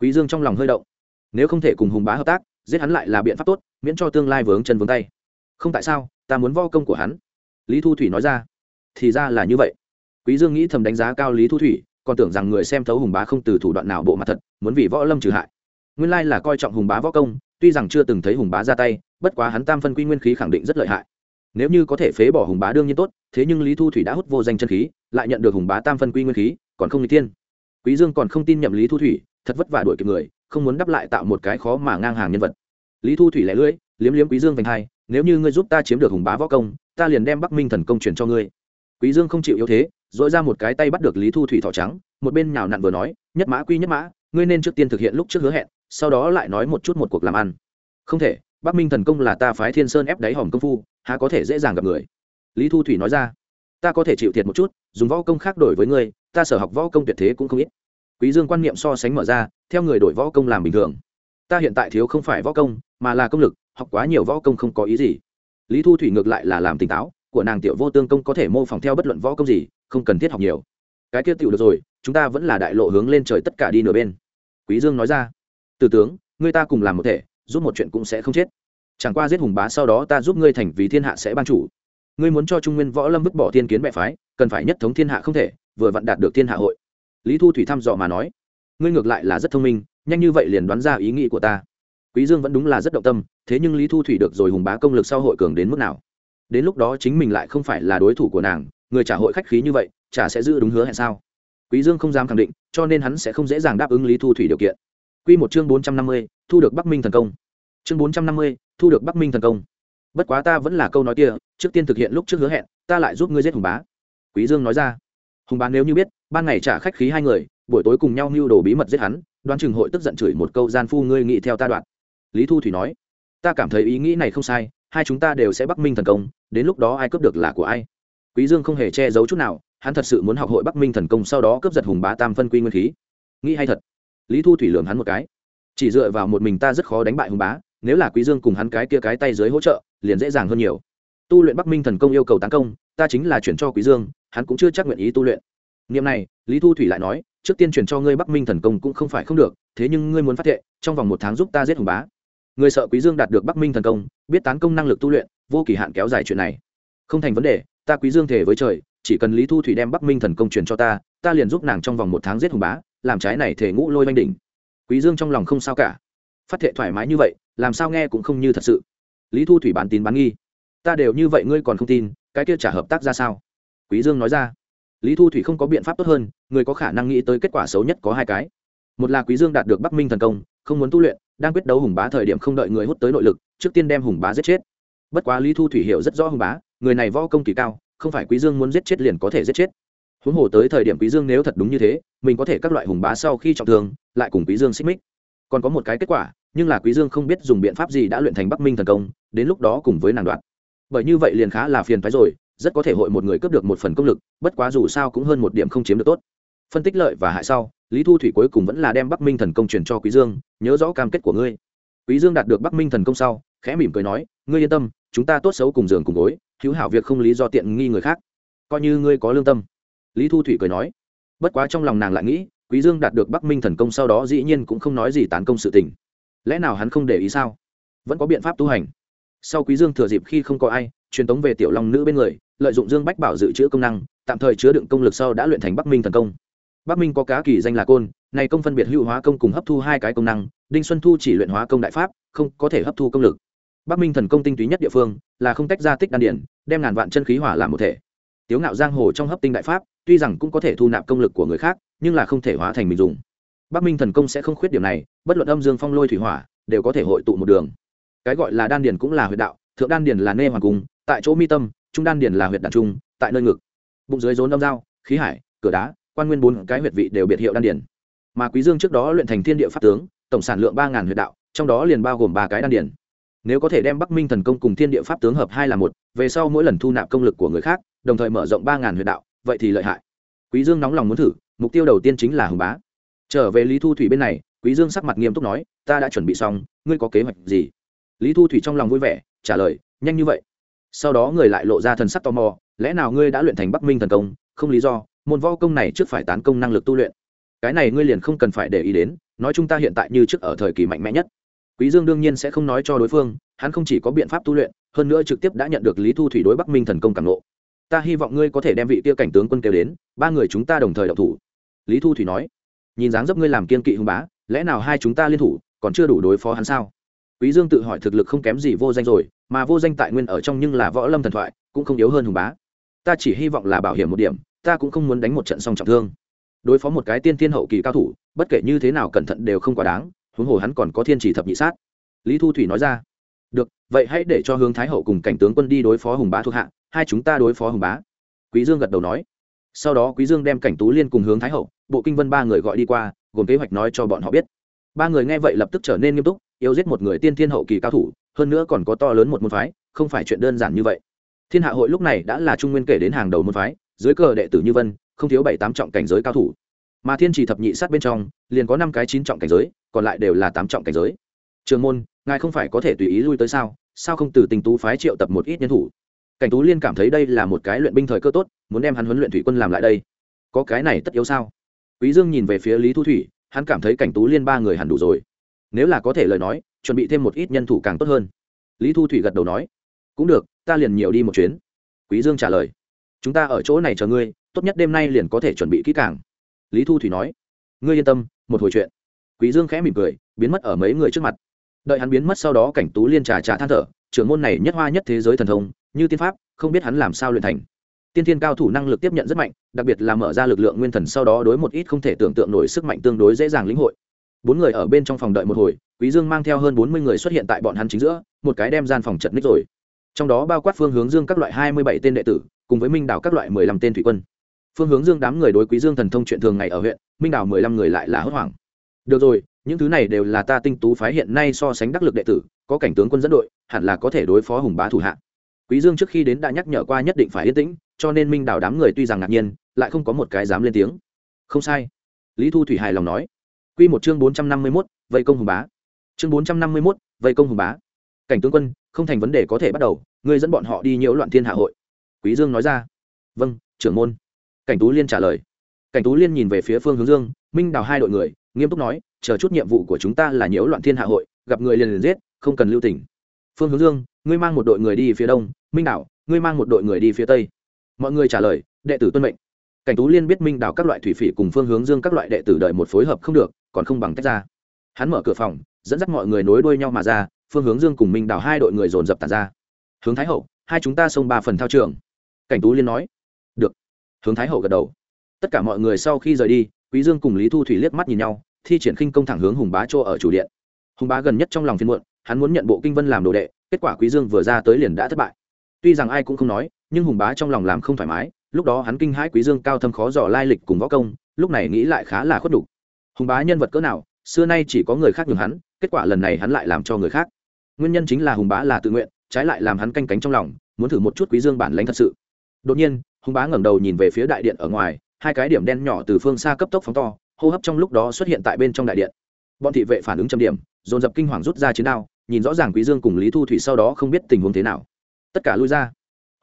Quý dương trong lòng hơi động. Nếu không thể cùng hùng bá hợp tác, giết hắn lại là biện pháp tốt, miễn cho tương lai vướng chân vướng tay. Không tại sao, ta muốn vo công của hắn. Lý thu thủy nói ra. Thì ra là như vậy. Quý dương nghĩ thầm đánh giá cao lý thu thủy, còn tưởng rằng người xem thấu hùng bá không từ thủ đoạn nào bộ mặt thật, muốn vì võ lâm trừ hại nguyên lai là coi trọng hùng bá võ công, tuy rằng chưa từng thấy hùng bá ra tay, bất quá hắn tam phân quy nguyên khí khẳng định rất lợi hại. Nếu như có thể phế bỏ hùng bá đương nhiên tốt, thế nhưng lý thu thủy đã hút vô danh chân khí, lại nhận được hùng bá tam phân quy nguyên khí, còn không n tiên quý dương còn không tin nhậm lý thu thủy, thật vất vả đuổi kịp người, không muốn đắp lại tạo một cái khó mà ngang hàng nhân vật. Lý thu thủy lẻ lưỡi, liếm liếm quý dương vành hai, nếu như ngươi giúp ta chiếm được hùng bá võ công, ta liền đem bắc minh thần công truyền cho ngươi. Quý dương không chịu yếu thế dội ra một cái tay bắt được lý thu thủy thỏ trắng, một bên nhào nặn vừa nói, nhất mã quy nhất mã, ngươi nên trước tiên thực hiện lúc trước hứa hẹn sau đó lại nói một chút một cuộc làm ăn. Không thể, bắc minh thần công là ta phái thiên sơn ép đáy hòm công phu, há có thể dễ dàng gặp người? Lý thu thủy nói ra, ta có thể chịu thiệt một chút, dùng võ công khác đổi với ngươi, ta sở học võ công tuyệt thế cũng không ít. Quý dương quan niệm so sánh mở ra, theo người đổi võ công làm bình thường. Ta hiện tại thiếu không phải võ công, mà là công lực, học quá nhiều võ công không có ý gì. Lý thu thủy ngược lại là làm tỉnh táo, của nàng tiểu vô tương công có thể mô phỏng theo bất luận võ công gì, không cần thiết học nhiều. Cái kia tiểu được rồi, chúng ta vẫn là đại lộ hướng lên trời tất cả đi nửa bên. Quý dương nói ra từ tướng, ngươi ta cùng làm một thể, giúp một chuyện cũng sẽ không chết. Chẳng qua giết hùng bá sau đó ta giúp ngươi thành vì thiên hạ sẽ ban chủ. Ngươi muốn cho trung nguyên võ lâm vứt bỏ thiên kiến bệ phái, cần phải nhất thống thiên hạ không thể, vừa vặn đạt được thiên hạ hội. Lý thu thủy thăm dò mà nói, ngươi ngược lại là rất thông minh, nhanh như vậy liền đoán ra ý nghĩ của ta. Quý dương vẫn đúng là rất động tâm, thế nhưng lý thu thủy được rồi hùng bá công lực sau hội cường đến mức nào? Đến lúc đó chính mình lại không phải là đối thủ của nàng, người trả hội khách khí như vậy, chả sẽ giữ đúng hứa hẹn sao? Quý dương không dám khẳng định, cho nên hắn sẽ không dễ dàng đáp ứng lý thu thủy điều kiện quy một chương bốn trăm năm mươi, thu được bắc minh thần công. Chương bốn trăm năm mươi, thu được bắc minh thần công. Bất quá ta vẫn là câu nói kia trước tiên thực hiện lúc trước hứa hẹn ta lại giúp ngươi giết hùng bá. Quý dương nói ra. Hùng bá nếu như biết ban ngày trả khách khí hai người buổi tối cùng nhau mưu đồ bí mật giết hắn đoán chừng hội tức giận chửi một câu gian phu ngươi nghĩ theo ta đoạn. Lý thu thủy nói. Ta cảm thấy ý nghĩ này không sai hai chúng ta đều sẽ bắc minh thần công đến lúc đó ai cướp được là của ai. Quý dương không hề che giấu chút nào hắn thật sự muốn học hội bắc minh thần công sau đó cướp giật hùng bá tam phân quy nguyên khí. Nghĩ hay thật lý thu thủy lườm hắn một cái. Chỉ dựa vào một mình ta rất khó đánh bại hùng bá, nếu là quý dương cùng hắn cái kia cái tay dưới hỗ trợ, liền dễ dàng hơn nhiều. Tu luyện bắc minh thần công yêu cầu tấn công, ta chính là chuyển cho quý dương, hắn cũng chưa chắc nguyện ý tu luyện. Niệm này, lý thu thủy lại nói, trước tiên chuyển cho ngươi bắc minh thần công cũng không phải không được, thế nhưng ngươi muốn phát thệ, trong vòng một tháng giúp ta giết hùng bá. Người sợ quý dương đạt được bắc minh thần công, biết tán công năng lực tu luyện, vô kỳ hạn kéo dài chuyện này. Không thành vấn đề, ta quý dương thể với trời, chỉ cần lý thu thủy đem bắc minh thần công truyền cho ta ta liền giúp nàng trong vòng một tháng giết hùng bá làm trái này thể ngũ lôi oanh đỉnh. Quý dương trong lòng không sao cả. Phát thệ thoải mái như vậy, làm sao nghe cũng không như thật sự. Lý thu thủy bán tín bán nghi. Ta đều như vậy ngươi còn không tin, cái kia trả hợp tác ra sao? Quý dương nói ra. Lý thu thủy không có biện pháp tốt hơn, người có khả năng nghĩ tới kết quả xấu nhất có hai cái. Một là quý dương đạt được bắc minh thần công, không muốn tu luyện, đang quyết đấu hùng bá thời điểm không đợi người hút tới nội lực, trước tiên đem hùng bá giết chết. Bất quá lý thu thủy hiểu rất rõ hùng bá, người này võ công kỳ cao, không phải quý dương muốn giết chết liền có thể giết chết huống hồ tới thời điểm quý dương nếu thật đúng như thế, mình có thể các loại hùng bá sau khi trọng thương, lại cùng quý dương xích mích. Còn có một cái kết quả, nhưng là quý dương không biết dùng biện pháp gì đã luyện thành bắc minh thần công, đến lúc đó cùng với nàng đoạn. Bởi như vậy liền khá là phiền phái rồi, rất có thể hội một người cướp được một phần công lực, bất quá dù sao cũng hơn một điểm không chiếm được tốt. Phân tích lợi và hại sau, lý thu thủy cuối cùng vẫn là đem bắc minh thần công truyền cho quý dương, nhớ rõ cam kết của ngươi. Quý dương đạt được bắc minh thần công sau, khẽ mỉm cười nói, ngươi yên tâm, chúng ta tốt xấu cùng giường cùng gối, hữu hảo việc không lý do tiện nghi người khác. Coi như ngươi có lương tâm lý thu thủy cười nói, bất quá trong lòng nàng lại nghĩ, quý dương đạt được bắc minh thần công sau đó dĩ nhiên cũng không nói gì tán công sự tình. Lẽ nào hắn không để ý sao? Vẫn có biện pháp tu hành. Sau quý dương thừa dịp khi không có ai, truyền tống về tiểu long nữ bên người, lợi dụng dương bách bảo dự trữ công năng, tạm thời chứa đựng công lực sau đã luyện thành bắc minh thần công. Bắc minh có cá kỳ danh là côn, này công phân biệt hữu hóa công cùng hấp thu hai cái công năng, đinh xuân thu chỉ luyện hóa công đại pháp, không có thể hấp thu công lực. Bắc minh thần công tinh túy nhất địa phương là không tách ra tích đan điển, đem ngàn vạn chân khí hỏa làm một thể. Tiếu ngạo giang hồ trong hấp tinh đại pháp tuy rằng cũng có thể thu nạp công lực của người khác, nhưng là không thể hóa thành mình dùng. Bắc minh thần công sẽ không khuyết điểm này, bất luận âm dương phong lôi thủy hỏa, đều có thể hội tụ một đường. Cái gọi là đan điền cũng là huyệt đạo, thượng đan điền là nê hoàng cung, tại chỗ mi tâm, trung đan điền là huyệt đàn trung, tại nơi ngực. Bụng dưới rốn âm dao, khí hải, cửa đá, quan nguyên bốn cái huyệt vị đều biệt hiệu đan điền. Mà quý dương trước đó luyện thành thiên địa pháp tướng, tổng sản lượng ba ngàn huyệt đạo, trong đó liền bao gồm ba cái đan điền. Nếu có thể đem bắc minh thần công cùng thiên địa pháp tướng hợp hai là một, về sau mỗi lần thu nạp công lực của người khác, đồng thời mở rộng ba ngàn huyệt đạo vậy thì lợi hại. Quý dương nóng lòng muốn thử, mục tiêu đầu tiên chính là hùng bá. Trở về lý thu thủy bên này, quý dương sắc mặt nghiêm túc nói, ta đã chuẩn bị xong, ngươi có kế hoạch gì? Lý thu thủy trong lòng vui vẻ, trả lời, nhanh như vậy. Sau đó người lại lộ ra thần sắc tò mò, lẽ nào ngươi đã luyện thành bắc minh thần công? Không lý do, môn võ công này trước phải tán công năng lực tu luyện. Cái này ngươi liền không cần phải để ý đến, nói chúng ta hiện tại như trước ở thời kỳ mạnh mẽ nhất. Quý dương đương nhiên sẽ không nói cho đối phương, hắn không chỉ có biện pháp tu luyện, hơn nữa trực tiếp đã nhận được lý thu thủy đối bắc minh thần công cảm nộ ta hy vọng ngươi có thể đem vị kia cảnh tướng quân kêu đến, ba người chúng ta đồng thời đọc thủ. Lý thu thủy nói. Nhìn dáng dấp ngươi làm kiên kỵ hùng bá, lẽ nào hai chúng ta liên thủ, còn chưa đủ đối phó hắn sao? Quý dương tự hỏi thực lực không kém gì vô danh rồi, mà vô danh tại nguyên ở trong nhưng là võ lâm thần thoại, cũng không yếu hơn hùng bá. Ta chỉ hy vọng là bảo hiểm một điểm, ta cũng không muốn đánh một trận song trọng thương. Đối phó một cái tiên thiên hậu kỳ cao thủ, bất kể như thế nào cẩn thận đều không quá đáng, huống hồ hắn còn có thiên chỉ thập nhị sát. Lý thu thủy nói ra được, vậy hãy để cho hướng thái hậu cùng cảnh tướng quân đi đối phó hùng bá thuộc hạ, hai chúng ta đối phó hùng bá. Quý dương gật đầu nói. Sau đó quý dương đem cảnh tú liên cùng hướng thái hậu, bộ kinh vân ba người gọi đi qua, gồm kế hoạch nói cho bọn họ biết. Ba người nghe vậy lập tức trở nên nghiêm túc, yêu giết một người tiên thiên hậu kỳ cao thủ, hơn nữa còn có to lớn một môn phái, không phải chuyện đơn giản như vậy. Thiên hạ hội lúc này đã là trung nguyên kể đến hàng đầu môn phái, dưới cờ đệ tử như vân, không thiếu bảy tám trọng cảnh giới cao thủ. Mà thiên trì thập nhị sát bên trong, liền có năm cái chín trọng cảnh giới, còn lại đều là tám trọng cảnh giới. Trường môn ngài không phải có thể tùy ý lui tới sao? Sao không từ tình tú phái triệu tập một ít nhân thủ? Cảnh tú liên cảm thấy đây là một cái luyện binh thời cơ tốt, muốn đem hắn huấn luyện thủy quân làm lại đây. Có cái này tất yếu sao? Quý dương nhìn về phía lý thu thủy, hắn cảm thấy cảnh tú liên ba người hẳn đủ rồi. Nếu là có thể lời nói, chuẩn bị thêm một ít nhân thủ càng tốt hơn. Lý thu thủy gật đầu nói, cũng được, ta liền nhiều đi một chuyến. Quý dương trả lời, chúng ta ở chỗ này chờ ngươi, tốt nhất đêm nay liền có thể chuẩn bị kỹ càng. Lý thu thủy nói, ngươi yên tâm, một hồi chuyện. Quý dương khẽ mỉm cười, biến mất ở mấy người trước mặt đợi hắn biến mất sau đó cảnh tú liên trà trà than thở, trưởng môn này nhất hoa nhất thế giới thần thông, như tiên pháp, không biết hắn làm sao luyện thành. Tiên thiên cao thủ năng lực tiếp nhận rất mạnh, đặc biệt là mở ra lực lượng nguyên thần sau đó đối một ít không thể tưởng tượng nổi sức mạnh tương đối dễ dàng lĩnh hội. Bốn người ở bên trong phòng đợi một hồi, quý dương mang theo hơn bốn mươi người xuất hiện tại bọn hắn chính giữa, một cái đem gian phòng chật ních rồi. Trong đó bao quát phương hướng dương các loại hai mươi bảy tên đệ tử, cùng với minh đảo các loại mười lăm tên thủy quân. Phương hướng dương đám người đối quý dương thần thông chuyện thường ngày ở huyện, minh đảo mười lăm người lại là hốt hoảng. Được rồi những thứ này đều là ta tinh tú phái hiện nay so sánh đắc lực đệ tử có cảnh tướng quân dẫn đội hẳn là có thể đối phó hùng bá thủ hạ. Quý dương trước khi đến đã nhắc nhở qua nhất định phải yên tĩnh cho nên minh đảo đám người tuy rằng ngạc nhiên lại không có một cái dám lên tiếng. Không sai. Lý thu thủy hài lòng nói. Quy một chương bốn trăm năm mươi 451, vây công hùng bá. Chương bốn trăm năm mươi 451, vây công hùng bá. Cảnh tướng quân không thành vấn đề có thể bắt đầu ngươi dẫn bọn họ đi nhiễu loạn thiên hạ hội. Quý dương nói ra. Vâng trưởng môn. Cảnh tú liên trả lời. Cảnh tú liên nhìn về phía phương hướng dương minh đào hai đội người nghiêm túc nói, chờ chút nhiệm vụ của chúng ta là nhiễu loạn thiên hạ hội, gặp người liền liền giết, không cần lưu tình. Phương hướng dương, ngươi mang một đội người đi phía đông, minh đảo, ngươi mang một đội người đi phía tây. Mọi người trả lời, đệ tử tuân mệnh. Cảnh tú liên biết minh đảo các loại thủy phỉ cùng phương hướng dương các loại đệ tử đợi một phối hợp không được, còn không bằng tách ra. Hắn mở cửa phòng, dẫn dắt mọi người nối đuôi nhau mà ra, phương hướng dương cùng minh Đảo hai đội người dồn dập tàn ra. Hướng thái hậu, hai chúng ta xông ba phần thao trường. Cảnh tú liên nói. Được. Hướng thái hậu gật đầu. Tất cả mọi người sau khi rời đi quý dương cùng lý thu thủy liếc mắt nhìn nhau, thi triển khinh công thẳng hướng hùng bá chỗ ở chủ điện. Hùng bá gần nhất trong lòng phiên muộn, hắn muốn nhận bộ kinh vân làm đồ đệ, kết quả quý dương vừa ra tới liền đã thất bại. Tuy rằng ai cũng không nói, nhưng hùng bá trong lòng làm không thoải mái, lúc đó hắn kinh hãi quý dương cao thâm khó dò lai lịch cùng võ công, lúc này nghĩ lại khá là khuất đủ hùng bá nhân vật cỡ nào, xưa nay chỉ có người khác nhường hắn, kết quả lần này hắn lại làm cho người khác. Nguyên nhân chính là hùng bá là tự nguyện, trái lại làm hắn canh cánh trong lòng, muốn thử một chút quý dương bản lãnh thật sự. Đột nhiên, hùng bá ngẩng đầu nhìn về phía đại điện ở ngoài hai cái điểm đen nhỏ từ phương xa cấp tốc phóng to, hô hấp trong lúc đó xuất hiện tại bên trong đại điện. Bọn thị vệ phản ứng trầm điểm, dồn dập kinh hoàng rút ra chiến đao, nhìn rõ ràng quý dương cùng lý thu thủy sau đó không biết tình huống thế nào. Tất cả lui ra.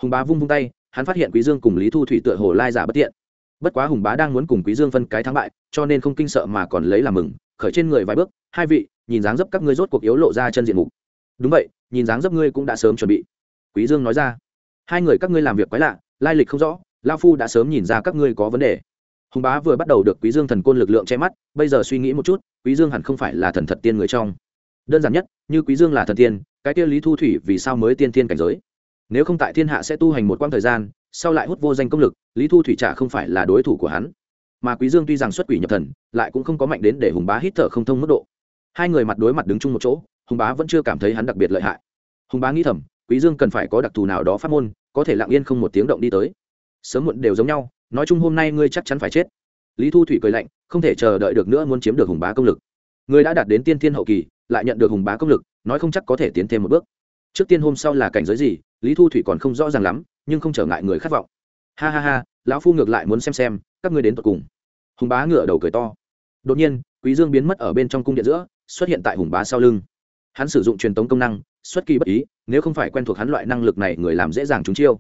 Hùng bá vung vung tay, hắn phát hiện quý dương cùng lý thu thủy tựa hồ lai giả bất tiện. Bất quá hùng bá đang muốn cùng quý dương phân cái thắng bại, cho nên không kinh sợ mà còn lấy làm mừng, khởi trên người vài bước, hai vị, nhìn dáng dấp các ngươi rốt cuộc yếu lộ ra chân diện mục. Đúng vậy, nhìn dáng dấp ngươi cũng đã sớm chuẩn bị. Quý dương nói ra. Hai người các ngươi làm việc quái lạ, lai lịch không rõ lao phu đã sớm nhìn ra các ngươi có vấn đề. Hùng bá vừa bắt đầu được quý dương thần côn lực lượng che mắt, bây giờ suy nghĩ một chút, quý dương hẳn không phải là thần thật tiên người trong. Đơn giản nhất, như quý dương là thần tiên, cái kia lý thu thủy vì sao mới tiên tiên cảnh giới? Nếu không tại thiên hạ sẽ tu hành một quãng thời gian, sau lại hút vô danh công lực, lý thu thủy trả không phải là đối thủ của hắn. Mà quý dương tuy rằng xuất quỷ nhập thần, lại cũng không có mạnh đến để hùng bá hít thở không thông mức độ. Hai người mặt đối mặt đứng chung một chỗ, hùng bá vẫn chưa cảm thấy hắn đặc biệt lợi hại. Hùng bá nghĩ thầm, quý dương cần phải có đặc thù nào đó phát môn, có thể lặng yên không một tiếng động đi tới sớm muộn đều giống nhau, nói chung hôm nay ngươi chắc chắn phải chết. Lý thu thủy cười lạnh, không thể chờ đợi được nữa muốn chiếm được hùng bá công lực. Ngươi đã đạt đến tiên thiên hậu kỳ, lại nhận được hùng bá công lực, nói không chắc có thể tiến thêm một bước. Trước tiên hôm sau là cảnh giới gì, lý thu thủy còn không rõ ràng lắm, nhưng không trở ngại người khát vọng. Ha ha ha, lão phu ngược lại muốn xem xem, các ngươi đến tận cùng. Hùng bá ngửa đầu cười to. Đột nhiên, quý dương biến mất ở bên trong cung điện giữa, xuất hiện tại hùng bá sau lưng. Hắn sử dụng truyền tống công năng, xuất kỳ bất ý, nếu không phải quen thuộc hắn loại năng lực này, người làm dễ dàng trúng chiêu.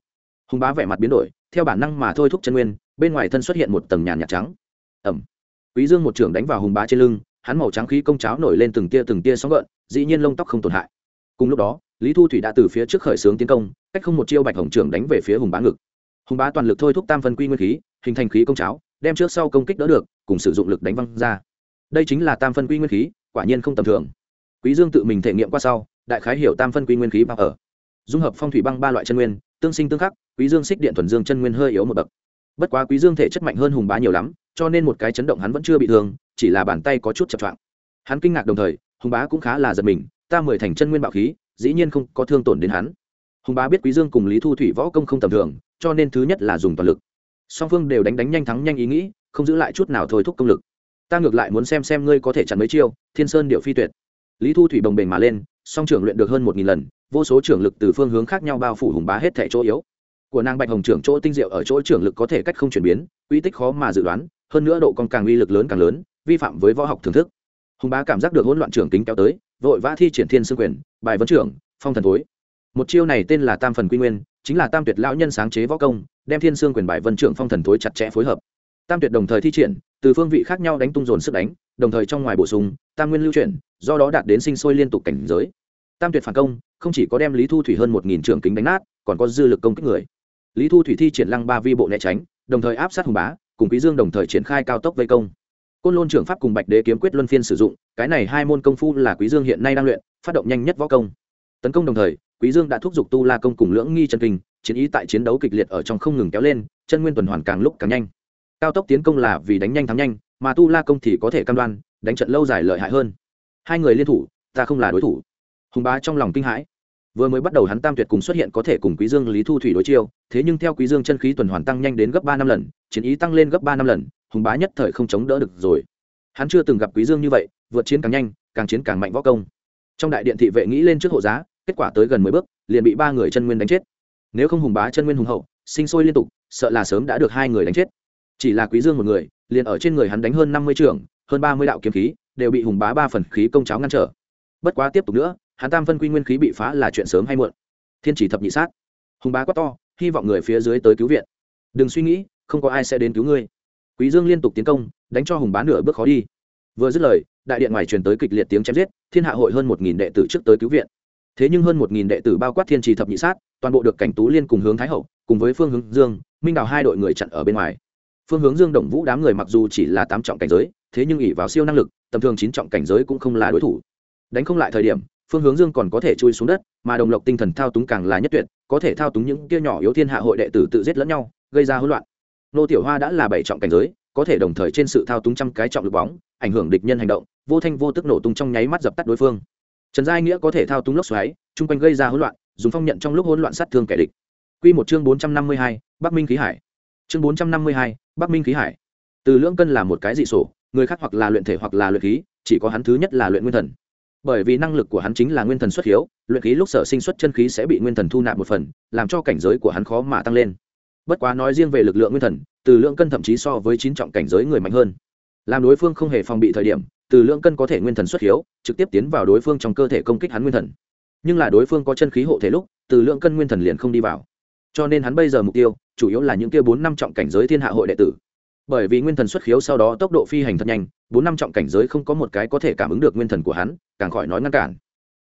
Hùng bá vẻ mặt biến đổi theo bản năng mà thôi thúc chân nguyên, bên ngoài thân xuất hiện một tầng nhàn nhạt trắng. Ẩm. Quý dương một trưởng đánh vào hùng bá trên lưng, hắn màu trắng khí công cháo nổi lên từng tia từng tia sóng gợn, dĩ nhiên lông tóc không tổn hại. Cùng lúc đó, lý thu thủy đã từ phía trước khởi xướng tiến công, cách không một chiêu bạch hồng trưởng đánh về phía hùng bá ngực. Hùng bá toàn lực thôi thúc tam phân quy nguyên khí, hình thành khí công cháo, đem trước sau công kích đỡ được, cùng sử dụng lực đánh văng ra. Đây chính là tam phân quy nguyên khí, quả nhiên không tầm thường. Quý dương tự mình thể nghiệm qua sau, đại khái hiểu tam phân quy nguyên khí bao ở. Dung hợp phong thủy băng ba loại chân nguyên tương sinh tương khắc, quý dương xích điện thuần dương chân nguyên hơi yếu một bậc. Bất quá quý dương thể chất mạnh hơn hùng bá nhiều lắm, cho nên một cái chấn động hắn vẫn chưa bị thương, chỉ là bàn tay có chút chập choạng. Hắn kinh ngạc đồng thời, hùng bá cũng khá là giật mình, ta mười thành chân nguyên bạo khí, dĩ nhiên không có thương tổn đến hắn. Hùng bá biết quý dương cùng lý thu thủy võ công không tầm thường, cho nên thứ nhất là dùng toàn lực. Song phương đều đánh đánh nhanh thắng nhanh ý nghĩ, không giữ lại chút nào thôi thúc công lực. Ta ngược lại muốn xem xem ngươi có thể chặn mấy chiêu, thiên sơn điệu phi tuyệt. Lý thu thủy bồng bềnh mà lên, song trưởng luyện được hơn một nghìn lần vô số trưởng lực từ phương hướng khác nhau bao phủ hùng bá hết thể chỗ yếu. Của nàng bạch hồng trưởng chỗ tinh diệu ở chỗ trưởng lực có thể cách không chuyển biến, uy tích khó mà dự đoán, hơn nữa độ còn càng uy lực lớn càng lớn, vi phạm với võ học thưởng thức. Hùng bá cảm giác được hỗn loạn trưởng kính kéo tới, vội vã thi triển thiên sư quyền, bài vấn trưởng, phong thần thối. Một chiêu này tên là tam phần quy nguyên, chính là tam tuyệt lão nhân sáng chế võ công, đem thiên sương quyền bài vân trưởng phong thần thối chặt chẽ phối hợp. Tam tuyệt đồng thời thi triển, từ phương vị khác nhau đánh tung dồn sức đánh, đồng thời trong ngoài bổ sung, tam nguyên lưu chuyển, do đó đạt đến sinh sôi liên tục cảnh giới tam tuyệt phản công, không chỉ có đem lý thu thủy hơn một nghìn trường kính đánh nát, còn có dư lực công kích người. Lý thu thủy thi triển lăng ba vi bộ né tránh, đồng thời áp sát hùng bá, cùng quý dương đồng thời triển khai cao tốc vây công. Côn lôn trưởng pháp cùng bạch đế kiếm quyết luân phiên sử dụng, cái này hai môn công phu là quý dương hiện nay đang luyện, phát động nhanh nhất võ công. Tấn công đồng thời, quý dương đã thúc giục tu la công cùng lưỡng nghi chân kinh, chiến ý tại chiến đấu kịch liệt ở trong không ngừng kéo lên, chân nguyên tuần hoàn càng lúc càng nhanh. Cao tốc tiến công là vì đánh nhanh thắng nhanh, mà tu la công thì có thể cam đoan, đánh trận lâu dài lợi hại hơn. Hai người liên thủ, ta không là đối thủ hùng bá trong lòng kinh hãi. Vừa mới bắt đầu hắn tam tuyệt cùng xuất hiện có thể cùng quý dương, lý thu thủy đối chiêu, thế nhưng theo quý dương chân khí tuần hoàn tăng nhanh đến gấp ba năm lần, chiến ý tăng lên gấp ba năm lần, hùng bá nhất thời không chống đỡ được rồi. Hắn chưa từng gặp quý dương như vậy, vượt chiến càng nhanh, càng chiến càng mạnh võ công. Trong đại điện thị vệ nghĩ lên trước hộ giá, kết quả tới gần mười bước, liền bị ba người chân nguyên đánh chết. Nếu không hùng bá chân nguyên hùng hậu, sinh sôi liên tục, sợ là sớm đã được hai người đánh chết. Chỉ là quý dương một người, liền ở trên người hắn đánh hơn năm mươi trưởng hơn ba mươi đạo kiếm khí, đều bị hùng bá ba phần khí công cháo ngăn trở. Bất quá tiếp tục nữa hắn tam phân quy nguyên khí bị phá là chuyện sớm hay muộn. Thiên chỉ thập nhị sát. Hùng bá quá to, hy vọng người phía dưới tới cứu viện. Đừng suy nghĩ, không có ai sẽ đến cứu ngươi. Quý dương liên tục tiến công, đánh cho hùng bá nửa bước khó đi. Vừa dứt lời, đại điện ngoài truyền tới kịch liệt tiếng chém giết, thiên hạ hội hơn một nghìn đệ tử trước tới cứu viện. Thế nhưng hơn một nghìn đệ tử bao quát thiên trì thập nhị sát, toàn bộ được cảnh tú liên cùng hướng thái hậu, cùng với phương hướng dương, minh đào hai đội người chặn ở bên ngoài. Phương hướng dương đồng vũ đám người mặc dù chỉ là tám trọng cảnh giới, thế nhưng ỉ vào siêu năng lực, tầm thường chín trọng cảnh giới cũng không là đối thủ. Đánh không lại thời điểm phương hướng dương còn có thể chui xuống đất mà đồng lộc tinh thần thao túng càng là nhất tuyệt có thể thao túng những kia nhỏ yếu thiên hạ hội đệ tử tự giết lẫn nhau gây ra hỗn loạn nô tiểu hoa đã là bảy trọng cảnh giới có thể đồng thời trên sự thao túng trăm cái trọng lực bóng ảnh hưởng địch nhân hành động vô thanh vô tức nổ tung trong nháy mắt dập tắt đối phương trần giai nghĩa có thể thao túng lốc xoáy chung quanh gây ra hỗn loạn dùng phong nhận trong lúc hỗn loạn sát thương kẻ địch Quy một chương bốn trăm năm mươi hai, Bắc Minh khí hải. Chương bốn trăm năm mươi hai, Bắc Minh khí hải. Từ lưỡng cân là một cái dị sổ, người khác hoặc là luyện thể hoặc là luyện khí, chỉ có hắn thứ nhất là luyện nguyên thần. Bởi vì năng lực của hắn chính là nguyên thần xuất hiếu, luyện khí lúc sở sinh xuất chân khí sẽ bị nguyên thần thu nạp một phần, làm cho cảnh giới của hắn khó mà tăng lên. Bất quá nói riêng về lực lượng nguyên thần, từ lượng cân thậm chí so với chín trọng cảnh giới người mạnh hơn. Làm đối phương không hề phòng bị thời điểm, từ lượng cân có thể nguyên thần xuất hiếu, trực tiếp tiến vào đối phương trong cơ thể công kích hắn nguyên thần. Nhưng là đối phương có chân khí hộ thể lúc, từ lượng cân nguyên thần liền không đi vào cho nên hắn bây giờ mục tiêu chủ yếu là những kia bốn năm trọng cảnh giới thiên hạ hội đệ tử bởi vì nguyên thần xuất khiếu sau đó tốc độ phi hành thật nhanh, bốn năm trọng cảnh giới không có một cái có thể cảm ứng được nguyên thần của hắn, càng khỏi nói ngăn cản.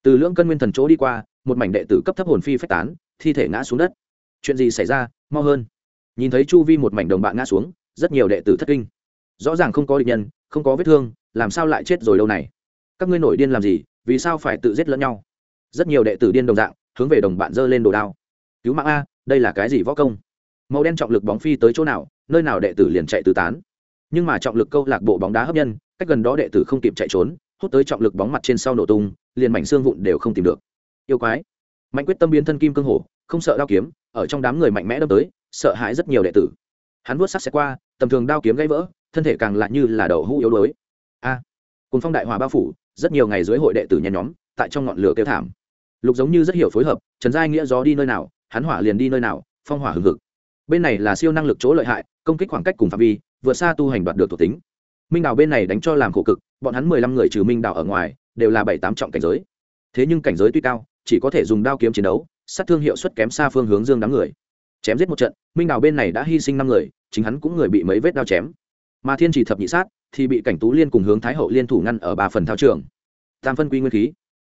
Từ lưỡng cân nguyên thần chỗ đi qua, một mảnh đệ tử cấp thấp hồn phi phách tán, thi thể ngã xuống đất. Chuyện gì xảy ra? Mau hơn. Nhìn thấy chu vi một mảnh đồng bạn ngã xuống, rất nhiều đệ tử thất kinh. Rõ ràng không có địch nhân, không có vết thương, làm sao lại chết rồi lâu này? Các ngươi nổi điên làm gì? Vì sao phải tự giết lẫn nhau? Rất nhiều đệ tử điên đồng dạng, hướng về đồng bạn giơ lên đồ đao. Cứu mạng a, đây là cái gì võ công? Màu đen trọng lực bóng phi tới chỗ nào? Nơi nào đệ tử liền chạy tứ tán. Nhưng mà trọng lực câu lạc bộ bóng đá hấp nhân cách gần đó đệ tử không kịp chạy trốn hút tới trọng lực bóng mặt trên sau nổ tung liền mảnh xương vụn đều không tìm được. Yêu quái. Mạnh quyết tâm biến thân kim cương hổ không sợ đao kiếm ở trong đám người mạnh mẽ đâm tới sợ hãi rất nhiều đệ tử. Hắn vuốt sắc sẽ qua tầm thường đao kiếm gãy vỡ thân thể càng lại như là đầu hũ yếu đuối. A. À, cùng phong đại hòa bao phủ rất nhiều ngày dưới hội đệ tử nhen nhóm tại trong ngọn lửa kêu thảm. Lục giống như rất hiểu phối hợp trần giai nghĩa gió đi nơi nào hắn hỏa liền đi nơi nào phong hỏa hừng hực. Bên này là siêu năng lực chỗ lợi hại công kích khoảng cách cùng phạm vi, vượt xa tu hành đoạt được thuộc tính. Minh đào bên này đánh cho làm khổ cực, bọn hắn mười lăm người trừ minh đào ở ngoài, đều là bảy tám trọng cảnh giới. Thế nhưng cảnh giới tuy cao, chỉ có thể dùng đao kiếm chiến đấu, sát thương hiệu suất kém xa phương hướng dương đám người. Chém giết một trận, minh đào bên này đã hy sinh năm người, chính hắn cũng người bị mấy vết đao chém. Mà thiên chỉ thập nhị sát thì bị cảnh tú liên cùng hướng thái hậu liên thủ ngăn ở ba phần thao trường. Tam phân quy nguyên khí.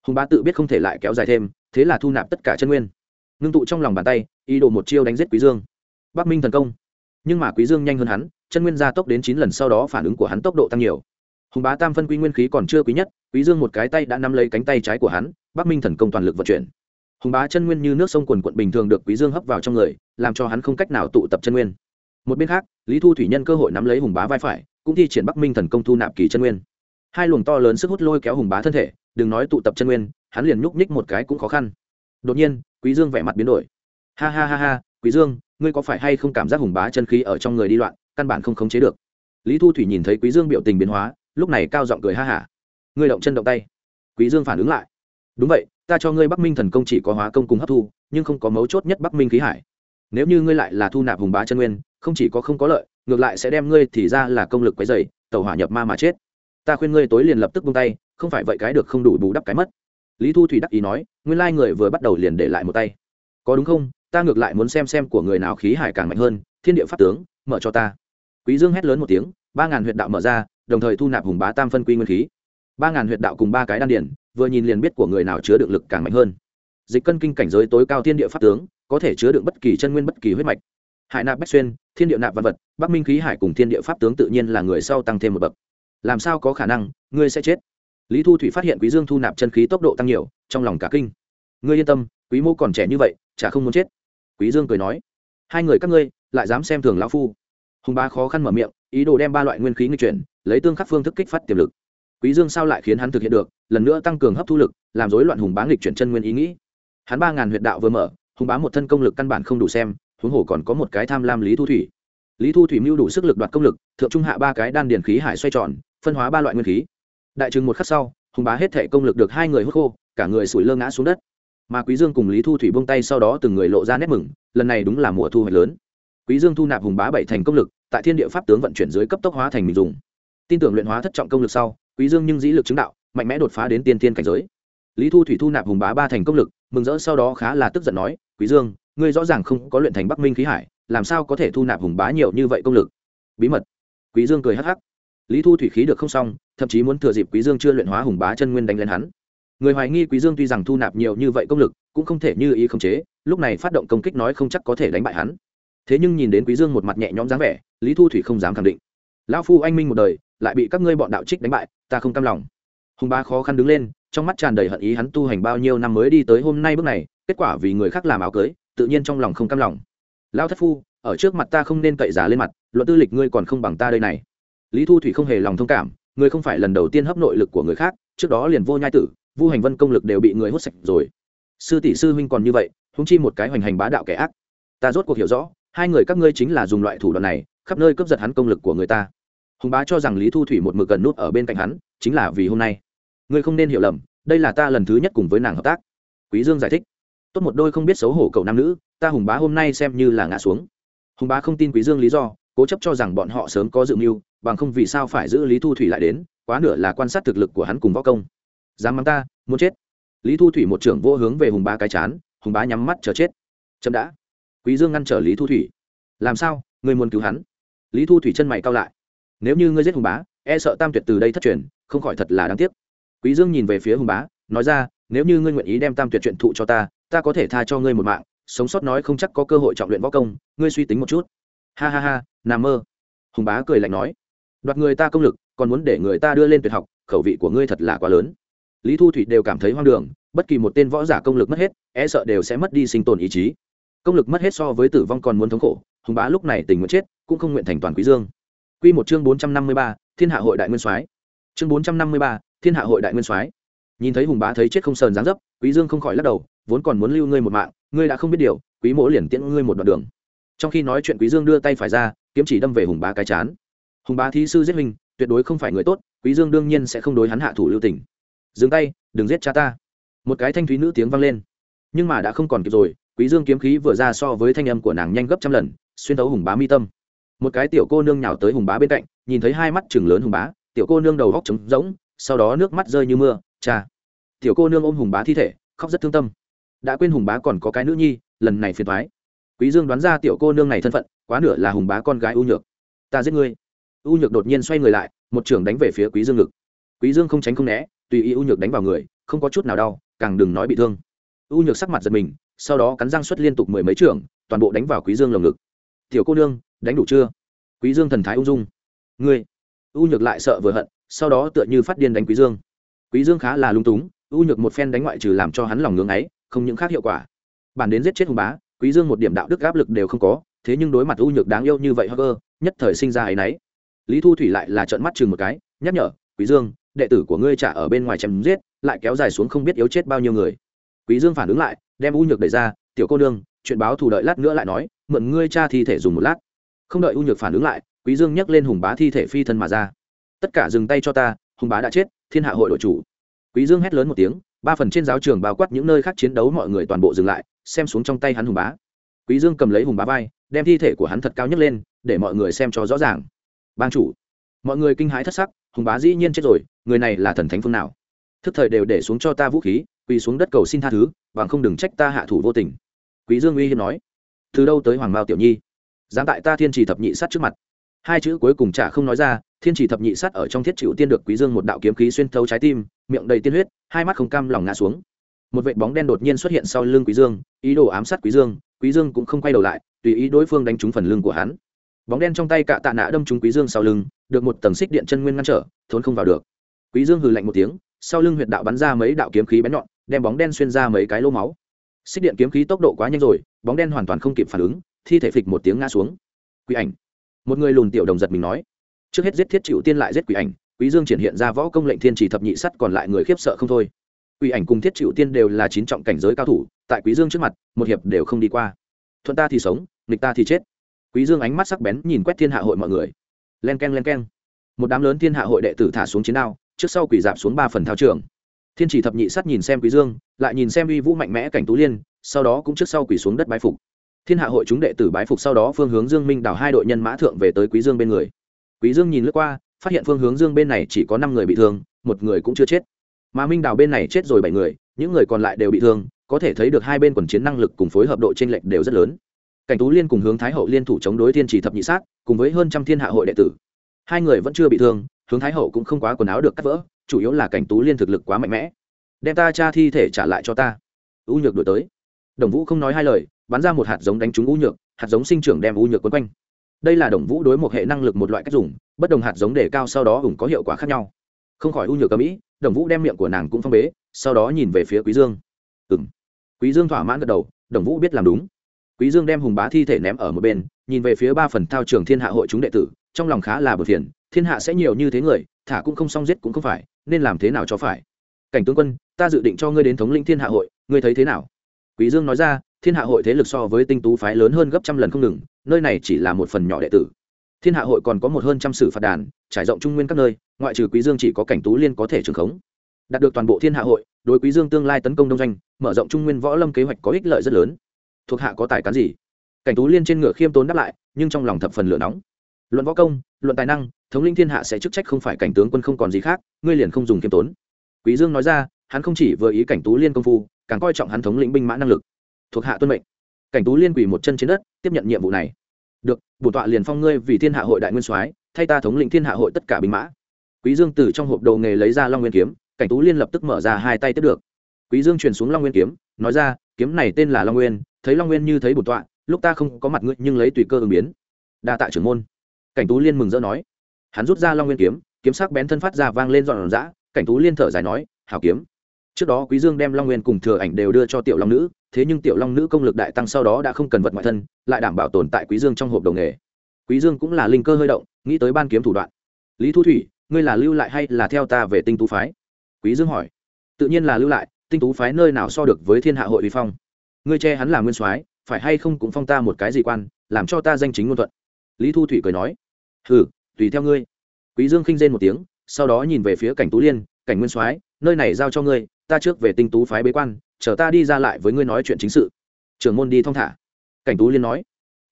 Hùng bá tự biết không thể lại kéo dài thêm, thế là thu nạp tất cả chân nguyên. Ngưng tụ trong lòng bàn tay, ý đồ một chiêu đánh giết quý dương. Bắc minh thần công nhưng mà quý dương nhanh hơn hắn, chân nguyên gia tốc đến chín lần sau đó phản ứng của hắn tốc độ tăng nhiều. Hùng bá tam phân quy nguyên khí còn chưa quý nhất, quý dương một cái tay đã nắm lấy cánh tay trái của hắn, bắc minh thần công toàn lực vận chuyển. Hùng bá chân nguyên như nước sông quần quận bình thường được quý dương hấp vào trong người, làm cho hắn không cách nào tụ tập chân nguyên. Một bên khác, lý thu thủy nhân cơ hội nắm lấy hùng bá vai phải, cũng thi triển bắc minh thần công thu nạp kỳ chân nguyên. Hai luồng to lớn sức hút lôi kéo hùng bá thân thể, đừng nói tụ tập chân nguyên, hắn liền nhúc nhích một cái cũng khó khăn. Đột nhiên, quý dương vẻ mặt biến đổi. Ha ha ha ha, quý dương ngươi có phải hay không cảm giác hùng bá chân khí ở trong người đi loạn, căn bản không khống chế được. Lý thu thủy nhìn thấy quý dương biểu tình biến hóa, lúc này cao giọng cười ha hả. Ngươi động chân động tay. Quý dương phản ứng lại. Đúng vậy, ta cho ngươi bắc minh thần công chỉ có hóa công cùng hấp thu, nhưng không có mấu chốt nhất bắc minh khí hải. Nếu như ngươi lại là thu nạp hùng bá chân nguyên, không chỉ có không có lợi, ngược lại sẽ đem ngươi thì ra là công lực quấy dày tàu hỏa nhập ma mà chết. Ta khuyên ngươi tối liền lập tức buông tay, không phải vậy cái được không đủ bù đắp cái mất. Lý thu thủy đắc ý nói, nguyên lai người vừa bắt đầu liền để lại một tay. Có đúng không? Ta ngược lại muốn xem xem của người nào khí hải càng mạnh hơn, thiên địa pháp tướng, mở cho ta. Quý dương hét lớn một tiếng, ba ngàn huyệt đạo mở ra, đồng thời thu nạp hùng bá tam phân quy nguyên khí. Ba ngàn huyệt đạo cùng ba cái đan điển, vừa nhìn liền biết của người nào chứa đựng lực càng mạnh hơn. Dịch cân kinh cảnh giới tối cao thiên địa pháp tướng, có thể chứa đựng bất kỳ chân nguyên bất kỳ huyết mạch. Hải nạp bách xuyên, thiên địa nạp văn vật, bắc minh khí hải cùng thiên địa pháp tướng tự nhiên là người sau tăng thêm một bậc. Làm sao có khả năng, ngươi sẽ chết? Lý thu thủy phát hiện quý dương thu nạp chân khí tốc độ tăng nhiều, trong lòng cả kinh. Ngươi yên tâm, quý mô còn trẻ như vậy, chả không muốn chết quý dương cười nói, hai người các ngươi lại dám xem thường lão phu. Hùng bá khó khăn mở miệng, ý đồ đem ba loại nguyên khí nghịch chuyển, lấy tương khắc phương thức kích phát tiềm lực. Quý dương sao lại khiến hắn thực hiện được, lần nữa tăng cường hấp thu lực, làm rối loạn hùng bá nghịch chuyển chân nguyên ý nghĩ. Hắn ba ngàn huyệt đạo vừa mở, hùng bá một thân công lực căn bản không đủ xem, huống hồ còn có một cái tham lam lý thu thủy. Lý thu thủy mưu đủ sức lực đoạt công lực, thượng trung hạ ba cái đan điển khí hải xoay tròn, phân hóa ba loại nguyên khí. Đại trừng một khắc sau, hùng bá hết thể công lực được hai người hút khô, cả người sủi lơ ngã xuống đất mà quý dương cùng lý thu thủy buông tay sau đó từng người lộ ra nét mừng, lần này đúng là mùa thu hoạch lớn. Quý dương thu nạp hùng bá bảy thành công lực, tại thiên địa pháp tướng vận chuyển dưới cấp tốc hóa thành mình dùng. Tin tưởng luyện hóa thất trọng công lực sau, quý dương nhưng dĩ lực chứng đạo, mạnh mẽ đột phá đến tiên tiên cảnh giới. Lý thu thủy thu nạp hùng bá ba thành công lực, mừng rỡ sau đó khá là tức giận nói, quý dương, ngươi rõ ràng không có luyện thành bắc minh khí hải, làm sao có thể thu nạp hùng bá nhiều như vậy công lực? Bí mật. Quý dương cười hắc hắc. Lý thu thủy khí được không xong, thậm chí muốn thừa dịp quý dương chưa luyện hóa hùng bá chân nguyên đánh lên hắn người hoài nghi quý dương tuy rằng thu nạp nhiều như vậy công lực, cũng không thể như ý khống chế, lúc này phát động công kích nói không chắc có thể đánh bại hắn. Thế nhưng nhìn đến quý dương một mặt nhẹ nhõm dáng vẻ, lý thu thủy không dám khẳng định. Lão phu anh minh một đời, lại bị các ngươi bọn đạo trích đánh bại, ta không cam lòng. Hùng Ba khó khăn đứng lên, trong mắt tràn đầy hận ý hắn tu hành bao nhiêu năm mới đi tới hôm nay bước này, kết quả vì người khác làm áo cưới, tự nhiên trong lòng không cam lòng. Lão thất phu, ở trước mặt ta không nên cậy giá lên mặt, luận tư lịch ngươi còn không bằng ta đây này. Lý thu thủy không hề lòng thông cảm ngươi không phải lần đầu tiên hấp nội lực của người khác, trước đó liền vô nhai tử vu hành vân công lực đều bị người hút sạch rồi. Sư tỷ sư huynh còn như vậy húng chi một cái hoành hành bá đạo kẻ ác. Ta rốt cuộc hiểu rõ, hai người các ngươi chính là dùng loại thủ đoạn này, khắp nơi cướp giật hắn công lực của người ta. Hùng bá cho rằng lý thu thủy một mực gần nút ở bên cạnh hắn, chính là vì hôm nay. Ngươi không nên hiểu lầm, đây là ta lần thứ nhất cùng với nàng hợp tác. Quý dương giải thích. Tốt một đôi không biết xấu hổ cậu nam nữ, ta hùng bá hôm nay xem như là ngã xuống. Hùng bá không tin quý dương lý do, cố chấp cho rằng bọn họ sớm có dự mưu, bằng không vì sao phải giữ lý thu thủy lại đến, quá nửa là quan sát thực lực của hắn cùng võ công dám mắng ta, muốn chết. Lý thu thủy một trưởng vô hướng về hùng bá cái chán, hùng bá nhắm mắt chờ chết. Chậm đã. Quý dương ngăn trở lý thu thủy. Làm sao? Ngươi muốn cứu hắn? Lý thu thủy chân mày cao lại. Nếu như ngươi giết hùng bá e sợ tam tuyệt từ đây thất truyền, không khỏi thật là đáng tiếc. Quý dương nhìn về phía hùng bá, nói ra, nếu như ngươi nguyện ý đem tam tuyệt chuyện thụ cho ta ta có thể tha cho ngươi một mạng. Sống sót nói không chắc có cơ hội trọng luyện võ công, ngươi suy tính một chút. Ha ha ha nằm mơ. Hùng bá cười lạnh nói, đoạt người ta công lực, còn muốn để người ta đưa lên tuyệt học, khẩu vị của ngươi thật là quá lớn lý thu thủy đều cảm thấy hoang đường bất kỳ một tên võ giả công lực mất hết e sợ đều sẽ mất đi sinh tồn ý chí. Công lực mất hết so với tử vong còn muốn thống khổ hùng bá lúc này tình nguyện chết cũng không nguyện thành toàn quý dương. Quy một chương bốn trăm năm mươi ba, thiên hạ hội đại nguyên soái. Chương bốn trăm năm mươi ba, thiên hạ hội đại nguyên soái. Nhìn thấy hùng bá thấy chết không sờn dáng dấp quý dương không khỏi lắc đầu vốn còn muốn lưu ngươi một mạng ngươi đã không biết điều quý mỗ liền tiễn ngươi một đoạn đường. Trong khi nói chuyện quý dương đưa tay phải ra kiếm chỉ đâm về hùng bá cái chán. Hùng bá thí sư giết mình tuyệt đối không phải người tốt quý dương đương nhiên sẽ không đối hắn hạ thủ lưu tình dừng tay, đừng giết cha ta. Một cái thanh thúy nữ tiếng vang lên. Nhưng mà đã không còn kịp rồi, quý dương kiếm khí vừa ra so với thanh âm của nàng nhanh gấp trăm lần, xuyên thấu hùng bá mi tâm. Một cái tiểu cô nương nhào tới hùng bá bên cạnh, nhìn thấy hai mắt chừng lớn hùng bá, tiểu cô nương đầu góc trống rỗng, sau đó nước mắt rơi như mưa, cha. Tiểu cô nương ôm hùng bá thi thể, khóc rất thương tâm. Đã quên hùng bá còn có cái nữ nhi, lần này phiền thoái quý dương đoán ra tiểu cô nương này thân phận, quá nửa là hùng bá con gái u nhược. Ta giết ngươi. U nhược đột nhiên xoay người lại, một trường đánh về phía quý dương ngực. Quý dương không tránh không né tùy ý u nhược đánh vào người, không có chút nào đau, càng đừng nói bị thương. U nhược sắc mặt giật mình, sau đó cắn răng xuất liên tục mười mấy trường, toàn bộ đánh vào quý dương lồng ngực. Tiểu cô nương, đánh đủ chưa? Quý dương thần thái ung dung. Ngươi. U nhược lại sợ vừa hận, sau đó tựa như phát điên đánh quý dương. Quý dương khá là lung túng, u nhược một phen đánh ngoại trừ làm cho hắn lòng ngưỡng ấy không những khác hiệu quả. Bản đến giết chết hùng bá, quý dương một điểm đạo đức áp lực đều không có, thế nhưng đối mặt u nhược đáng yêu như vậy hơ nhất thời sinh ra ấy nấy lý thu thủy lại là trợn mắt chừng một cái, nhắc nhở, quý dương đệ tử của ngươi trả ở bên ngoài chém giết, lại kéo dài xuống không biết yếu chết bao nhiêu người. Quý dương phản ứng lại, đem u nhược đẩy ra, tiểu cô nương, chuyện báo thù đợi lát nữa lại nói, mượn ngươi cha thi thể dùng một lát. Không đợi u nhược phản ứng lại, quý dương nhấc lên hùng bá thi thể phi thân mà ra. Tất cả dừng tay cho ta, hùng bá đã chết, thiên hạ hội đội chủ. Quý dương hét lớn một tiếng, ba phần trên giáo trường bao quát những nơi khác chiến đấu mọi người toàn bộ dừng lại, xem xuống trong tay hắn hùng bá. Quý dương cầm lấy hùng bá vai, đem thi thể của hắn thật cao nhất lên, để mọi người xem cho rõ ràng. Bang chủ. Mọi người kinh hãi thất sắc hùng bá dĩ nhiên chết rồi, người này là thần thánh phương nào? Thức thời đều để xuống cho ta vũ khí, quỳ xuống đất cầu xin tha thứ và không đừng trách ta hạ thủ vô tình. Quý dương uy hiên nói. Từ đâu tới hoàng mao tiểu nhi? Dám tại ta thiên trì thập nhị sát trước mặt. Hai chữ cuối cùng chả không nói ra, thiên trì thập nhị sát ở trong thiết chịu tiên được quý dương một đạo kiếm khí xuyên thấu trái tim, miệng đầy tiên huyết, hai mắt không cam lòng ngã xuống. Một vệt bóng đen đột nhiên xuất hiện sau lưng quý dương, ý đồ ám sát quý dương quý dương cũng không quay đầu lại, tùy ý đối phương đánh trúng phần lưng của hắn. Bóng đen trong tay cạ tạ nã đâm trúng quý dương sau lưng được một tầng xích điện chân nguyên ngăn trở, thốn không vào được. Quý dương hừ lạnh một tiếng, sau lưng huyệt đạo bắn ra mấy đạo kiếm khí bén nhọn, đem bóng đen xuyên ra mấy cái lỗ máu. Xích điện kiếm khí tốc độ quá nhanh rồi, bóng đen hoàn toàn không kịp phản ứng, thi thể phịch một tiếng ngã xuống. Quỷ ảnh. Một người lùn tiểu đồng giật mình nói. Trước hết giết thiết chịu tiên lại giết quỷ ảnh, quý dương triển hiện ra võ công lệnh thiên chỉ thập nhị sắt còn lại người khiếp sợ không thôi. Quỷ ảnh cùng thiết chịu tiên đều là chín trọng cảnh giới cao thủ, tại quý dương trước mặt, một hiệp đều không đi qua. Thuận ta thì sống, nghịch ta thì chết. Quý dương ánh mắt sắc bén nhìn quét thiên hạ hội mọi người len keng len keng. Một đám lớn thiên hạ hội đệ tử thả xuống chiến đao, trước sau quỷ dạp xuống ba phần thao trường. Thiên chỉ thập nhị sắt nhìn xem quý dương, lại nhìn xem uy vũ mạnh mẽ cảnh tú liên, sau đó cũng trước sau quỷ xuống đất bái phục. Thiên hạ hội chúng đệ tử bái phục sau đó phương hướng dương minh đào hai đội nhân mã thượng về tới quý dương bên người. Quý dương nhìn lướt qua, phát hiện phương hướng dương bên này chỉ có năm người bị thương, một người cũng chưa chết. Mà minh đào bên này chết rồi bảy người, những người còn lại đều bị thương, có thể thấy được hai bên quần chiến năng lực cùng phối hợp độ trên lệch đều rất lớn cảnh tú liên cùng hướng thái hậu liên thủ chống đối thiên chỉ thập nhị sát, cùng với hơn trăm thiên hạ hội đệ tử. Hai người vẫn chưa bị thương, hướng thái hậu cũng không quá quần áo được cắt vỡ, chủ yếu là cảnh tú liên thực lực quá mạnh mẽ. Đem ta cha thi thể trả lại cho ta. U nhược đổi tới. Đồng vũ không nói hai lời, bắn ra một hạt giống đánh trúng u nhược, hạt giống sinh trưởng đem u nhược quấn quanh. Đây là đồng vũ đối một hệ năng lực một loại cách dùng, bất đồng hạt giống để cao sau đó hùng có hiệu quả khác nhau. Không khỏi u nhược cầm mỹ đồng vũ đem miệng của nàng cũng phong bế, sau đó nhìn về phía quý dương. Ừ m quý dương thỏa mãn gật đầu, đồng vũ biết làm đúng quý dương đem hùng bá thi thể ném ở một bên, nhìn về phía ba phần thao trường thiên hạ hội chúng đệ tử, trong lòng khá là bực phiền, thiên hạ sẽ nhiều như thế người, thả cũng không xong giết cũng không phải, nên làm thế nào cho phải? Cảnh tướng quân, ta dự định cho ngươi đến thống lĩnh thiên hạ hội, ngươi thấy thế nào? Quý dương nói ra, thiên hạ hội thế lực so với tinh tú phái lớn hơn gấp trăm lần không ngừng, nơi này chỉ là một phần nhỏ đệ tử. Thiên hạ hội còn có một hơn trăm sử phạt đàn, trải rộng trung nguyên các nơi, ngoại trừ quý dương chỉ có cảnh tú liên có thể trường khống. Đạt được toàn bộ thiên hạ hội, đối quý dương tương lai tấn công đông doanh, mở rộng trung nguyên võ lâm kế hoạch có ích lợi rất lớn thuộc hạ có tài cán gì? Cảnh tú liên trên ngựa khiêm tốn đáp lại, nhưng trong lòng thập phần lửa nóng. Luận võ công, luận tài năng, thống linh thiên hạ sẽ chức trách không phải cảnh tướng quân không còn gì khác, ngươi liền không dùng khiêm tốn. Quý dương nói ra, hắn không chỉ vừa ý cảnh tú liên công phu, càng coi trọng hắn thống lĩnh binh mã năng lực. Thuộc hạ tuân mệnh. Cảnh tú liên quỳ một chân trên đất, tiếp nhận nhiệm vụ này. Được bổn tọa liền phong ngươi vì thiên hạ hội đại nguyên soái, thay ta thống lĩnh thiên hạ hội tất cả binh mã. Quý dương từ trong hộp đồ nghề lấy ra long nguyên kiếm, cảnh tú liên lập tức mở ra hai tay tiếp được. Quý dương truyền xuống long nguyên kiếm, nói ra, kiếm này tên là long nguyên thấy long nguyên như thấy bổn tọa, lúc ta không có mặt ngươi nhưng lấy tùy cơ ứng biến. Đa tạ trưởng môn. Cảnh tú liên mừng rỡ nói. Hắn rút ra long nguyên kiếm kiếm sắc bén thân phát ra vang lên dọn dã cảnh tú liên thở dài nói, hảo kiếm. Trước đó quý dương đem long nguyên cùng thừa ảnh đều đưa cho tiểu long nữ, thế nhưng tiểu long nữ công lực đại tăng sau đó đã không cần vật ngoại thân, lại đảm bảo tồn tại quý dương trong hộp đầu nghề. Quý dương cũng là linh cơ hơi động, nghĩ tới ban kiếm thủ đoạn. Lý thu thủy, ngươi là lưu lại hay là theo ta về tinh tú phái? Quý dương hỏi. Tự nhiên là lưu lại, tinh tú phái nơi nào so được với thiên hạ hội uy phong? Ngươi che hắn là nguyên soái, phải hay không cũng phong ta một cái gì quan, làm cho ta danh chính ngôn thuận. Lý thu thủy cười nói, hừ, tùy theo ngươi. Quý dương khinh rên một tiếng, sau đó nhìn về phía cảnh tú liên, cảnh nguyên soái, nơi này giao cho ngươi, ta trước về tinh tú phái bế quan, chờ ta đi ra lại với ngươi nói chuyện chính sự. Trưởng môn đi thong thả. Cảnh tú liên nói,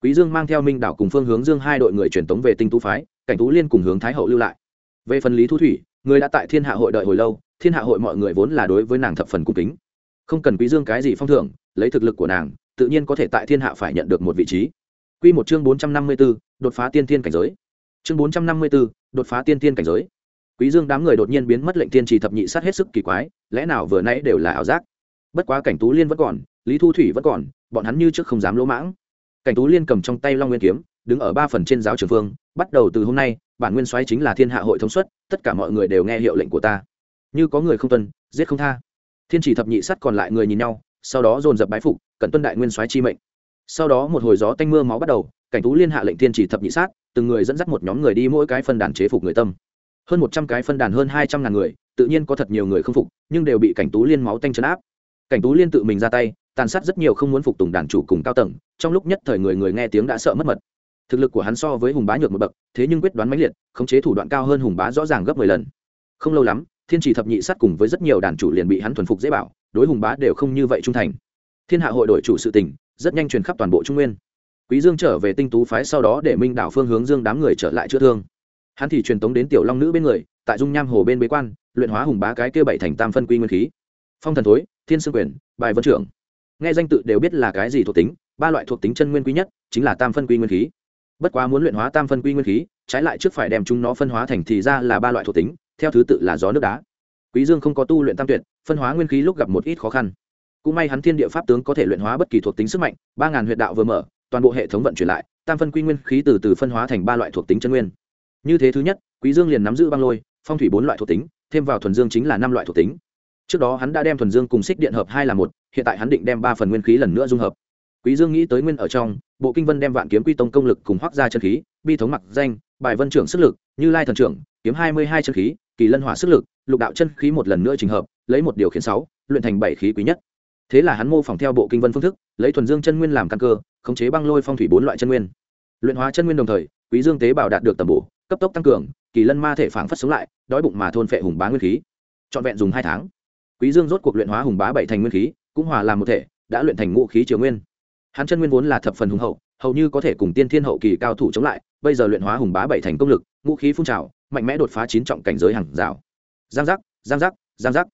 quý dương mang theo minh đảo cùng phương hướng dương hai đội người truyền tống về tinh tú phái, cảnh tú liên cùng hướng thái hậu lưu lại. Về phần lý thu thủy, người đã tại thiên hạ hội đợi hồi lâu, thiên hạ hội mọi người vốn là đối với nàng thập phần cung kính không cần quý dương cái gì phong thưởng lấy thực lực của nàng tự nhiên có thể tại thiên hạ phải nhận được một vị trí. Quy một chương bốn trăm năm mươi 454, đột phá tiên thiên cảnh giới. Chương bốn trăm năm mươi 454, đột phá tiên thiên cảnh giới. Quý dương đám người đột nhiên biến mất lệnh tiên trì thập nhị sát hết sức kỳ quái lẽ nào vừa nãy đều là ảo giác? Bất quá cảnh tú liên vẫn còn lý thu thủy vẫn còn bọn hắn như trước không dám lỗ mãng. Cảnh tú liên cầm trong tay long nguyên kiếm đứng ở ba phần trên giáo trường phương bắt đầu từ hôm nay bản nguyên soái chính là thiên hạ hội thống suất tất cả mọi người đều nghe hiệu lệnh của ta. Như có người không tuân giết không tha thiên chỉ thập nhị sắt còn lại người nhìn nhau, sau đó dồn dập bái phục, cẩn tuân đại nguyên soái chi mệnh. Sau đó một hồi gió tanh mưa máu bắt đầu, cảnh tú liên hạ lệnh thiên chỉ thập nhị sát từng người dẫn dắt một nhóm người đi mỗi cái phân đàn chế phục người tâm. Hơn một trăm cái phân đàn hơn hai trăm ngàn người, tự nhiên có thật nhiều người không phục, nhưng đều bị cảnh tú liên máu tanh chấn áp. Cảnh tú liên tự mình ra tay, tàn sát rất nhiều không muốn phục tùng đàn chủ cùng cao tầng, trong lúc nhất thời người người nghe tiếng đã sợ mất mật. Thực lực của hắn so với hùng bá nhược một bậc, thế nhưng quyết đoán mãnh liệt, khống chế thủ đoạn cao hơn hùng bá rõ ràng gấp mười lần. Không lâu lắm thiên chỉ thập nhị sát cùng với rất nhiều đàn chủ liền bị hắn thuần phục dễ bảo, đối hùng bá đều không như vậy trung thành. Thiên hạ hội đổi chủ sự tình, rất nhanh truyền khắp toàn bộ trung nguyên. Quý dương trở về tinh tú phái sau đó để minh đảo phương hướng dương đám người trở lại chữa thương. Hắn thì truyền tống đến tiểu long nữ bên người, tại dung nham hồ bên bế quan, luyện hóa hùng bá cái kia bảy thành tam phân quy nguyên khí. Phong thần thối, thiên sương quyền, bài vân trưởng. Nghe danh tự đều biết là cái gì thuộc tính, ba loại thuộc tính chân nguyên quý nhất chính là tam phân quy nguyên khí. Bất quá muốn luyện hóa tam phân quy nguyên khí, trái lại trước phải đem chúng nó phân hóa thành thì ra là ba loại thuộc tính theo thứ tự là gió nước đá. Quý dương không có tu luyện tam tuyệt, phân hóa nguyên khí lúc gặp một ít khó khăn. Cũng may hắn thiên địa pháp tướng có thể luyện hóa bất kỳ thuộc tính sức mạnh, ba ngàn huyệt đạo vừa mở, toàn bộ hệ thống vận chuyển lại, tam phân quy nguyên khí từ từ phân hóa thành ba loại thuộc tính chân nguyên. Như thế thứ nhất, quý dương liền nắm giữ băng lôi, phong thủy bốn loại thuộc tính, thêm vào thuần dương chính là năm loại thuộc tính. Trước đó hắn đã đem thuần dương cùng xích điện hợp hai là một, hiện tại hắn định đem ba phần nguyên khí lần nữa dung hợp. Quý dương nghĩ tới nguyên ở trong, bộ kinh vân đem vạn kiếm quy tông công lực cùng hoác ra chân khí, bi thống mặc danh, bài vân trưởng sức lực, như lai thần trưởng, kiếm hai mươi hai chân khí kỳ lân hỏa sức lực, lục đạo chân khí một lần nữa trình hợp, lấy một điều khiển sáu, luyện thành bảy khí quý nhất. Thế là hắn mô phỏng theo bộ kinh vân phương thức, lấy thuần dương chân nguyên làm căn cơ, khống chế băng lôi phong thủy bốn loại chân nguyên. Luyện hóa chân nguyên đồng thời, quý dương tế bào đạt được tầm bổ, cấp tốc tăng cường, kỳ lân ma thể phảng phất sống lại, đói bụng mà thôn phệ hùng bá nguyên khí. Trọn vẹn dùng hai tháng, quý dương rốt cuộc luyện hóa hùng bá bảy thành nguyên khí, cũng hòa làm một thể, đã luyện thành ngũ khí triều nguyên. Hắn chân nguyên vốn là thập phần hùng hậu, hầu như có thể cùng tiên thiên hậu kỳ cao thủ chống lại bây giờ luyện hóa hùng bá bảy thành công lực, ngũ khí phun trào, mạnh mẽ đột phá chín trọng cảnh giới hàng rào. Giang giác giang giác giang giác.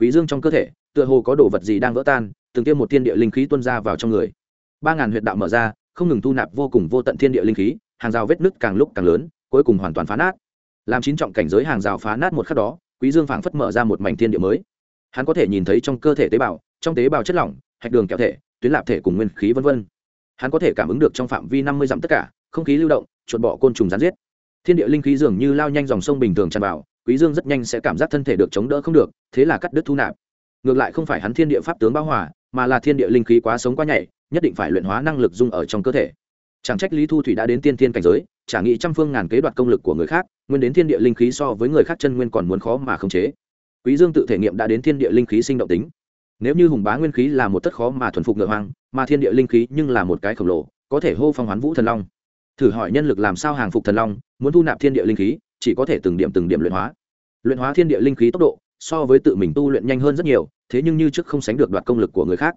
Quý dương trong cơ thể, tựa hồ có đồ vật gì đang vỡ tan, từng tiêm một thiên địa linh khí tuôn ra vào trong người. Ba ngàn huyệt đạo mở ra, không ngừng thu nạp vô cùng vô tận thiên địa linh khí, hàng rào vết nứt càng lúc càng lớn, cuối cùng hoàn toàn phá nát. Làm chín trọng cảnh giới hàng rào phá nát một khắc đó, quý dương phảng phất mở ra một mảnh thiên địa mới. Hắn có thể nhìn thấy trong cơ thể tế bào, trong tế bào chất lỏng, hạch đường kẹo thể, tuyến lạp thể cùng nguyên khí vân vân. Hắn có thể cảm ứng được trong phạm vi năm mươi dặm tất cả không khí lưu động, chuột bọ côn trùng rán giết. Thiên địa linh khí dường như lao nhanh dòng sông bình thường tràn vào, quý dương rất nhanh sẽ cảm giác thân thể được chống đỡ không được, thế là cắt đứt thu nạp. Ngược lại không phải hắn thiên địa pháp tướng bao hòa, mà là thiên địa linh khí quá sống quá nhảy nhất định phải luyện hóa năng lực dung ở trong cơ thể. Chẳng trách lý thu thủy đã đến tiên thiên cảnh giới, chả nghĩ trăm phương ngàn kế đoạt công lực của người khác, nguyên đến thiên địa linh khí so với người khác chân nguyên còn muốn khó mà khống chế. Quý dương tự thể nghiệm đã đến thiên địa linh khí sinh động tính. Nếu như hùng bá nguyên khí là một tất khó mà thuần phục ngựa hoang, mà thiên địa linh khí nhưng là một cái khổng lồ, có thể hô phong hoán vũ thần long thử hỏi nhân lực làm sao hàng phục thần long, muốn thu nạp thiên địa linh khí, chỉ có thể từng điểm từng điểm luyện hóa. Luyện hóa thiên địa linh khí tốc độ, so với tự mình tu luyện nhanh hơn rất nhiều, thế nhưng như trước không sánh được đoạt công lực của người khác.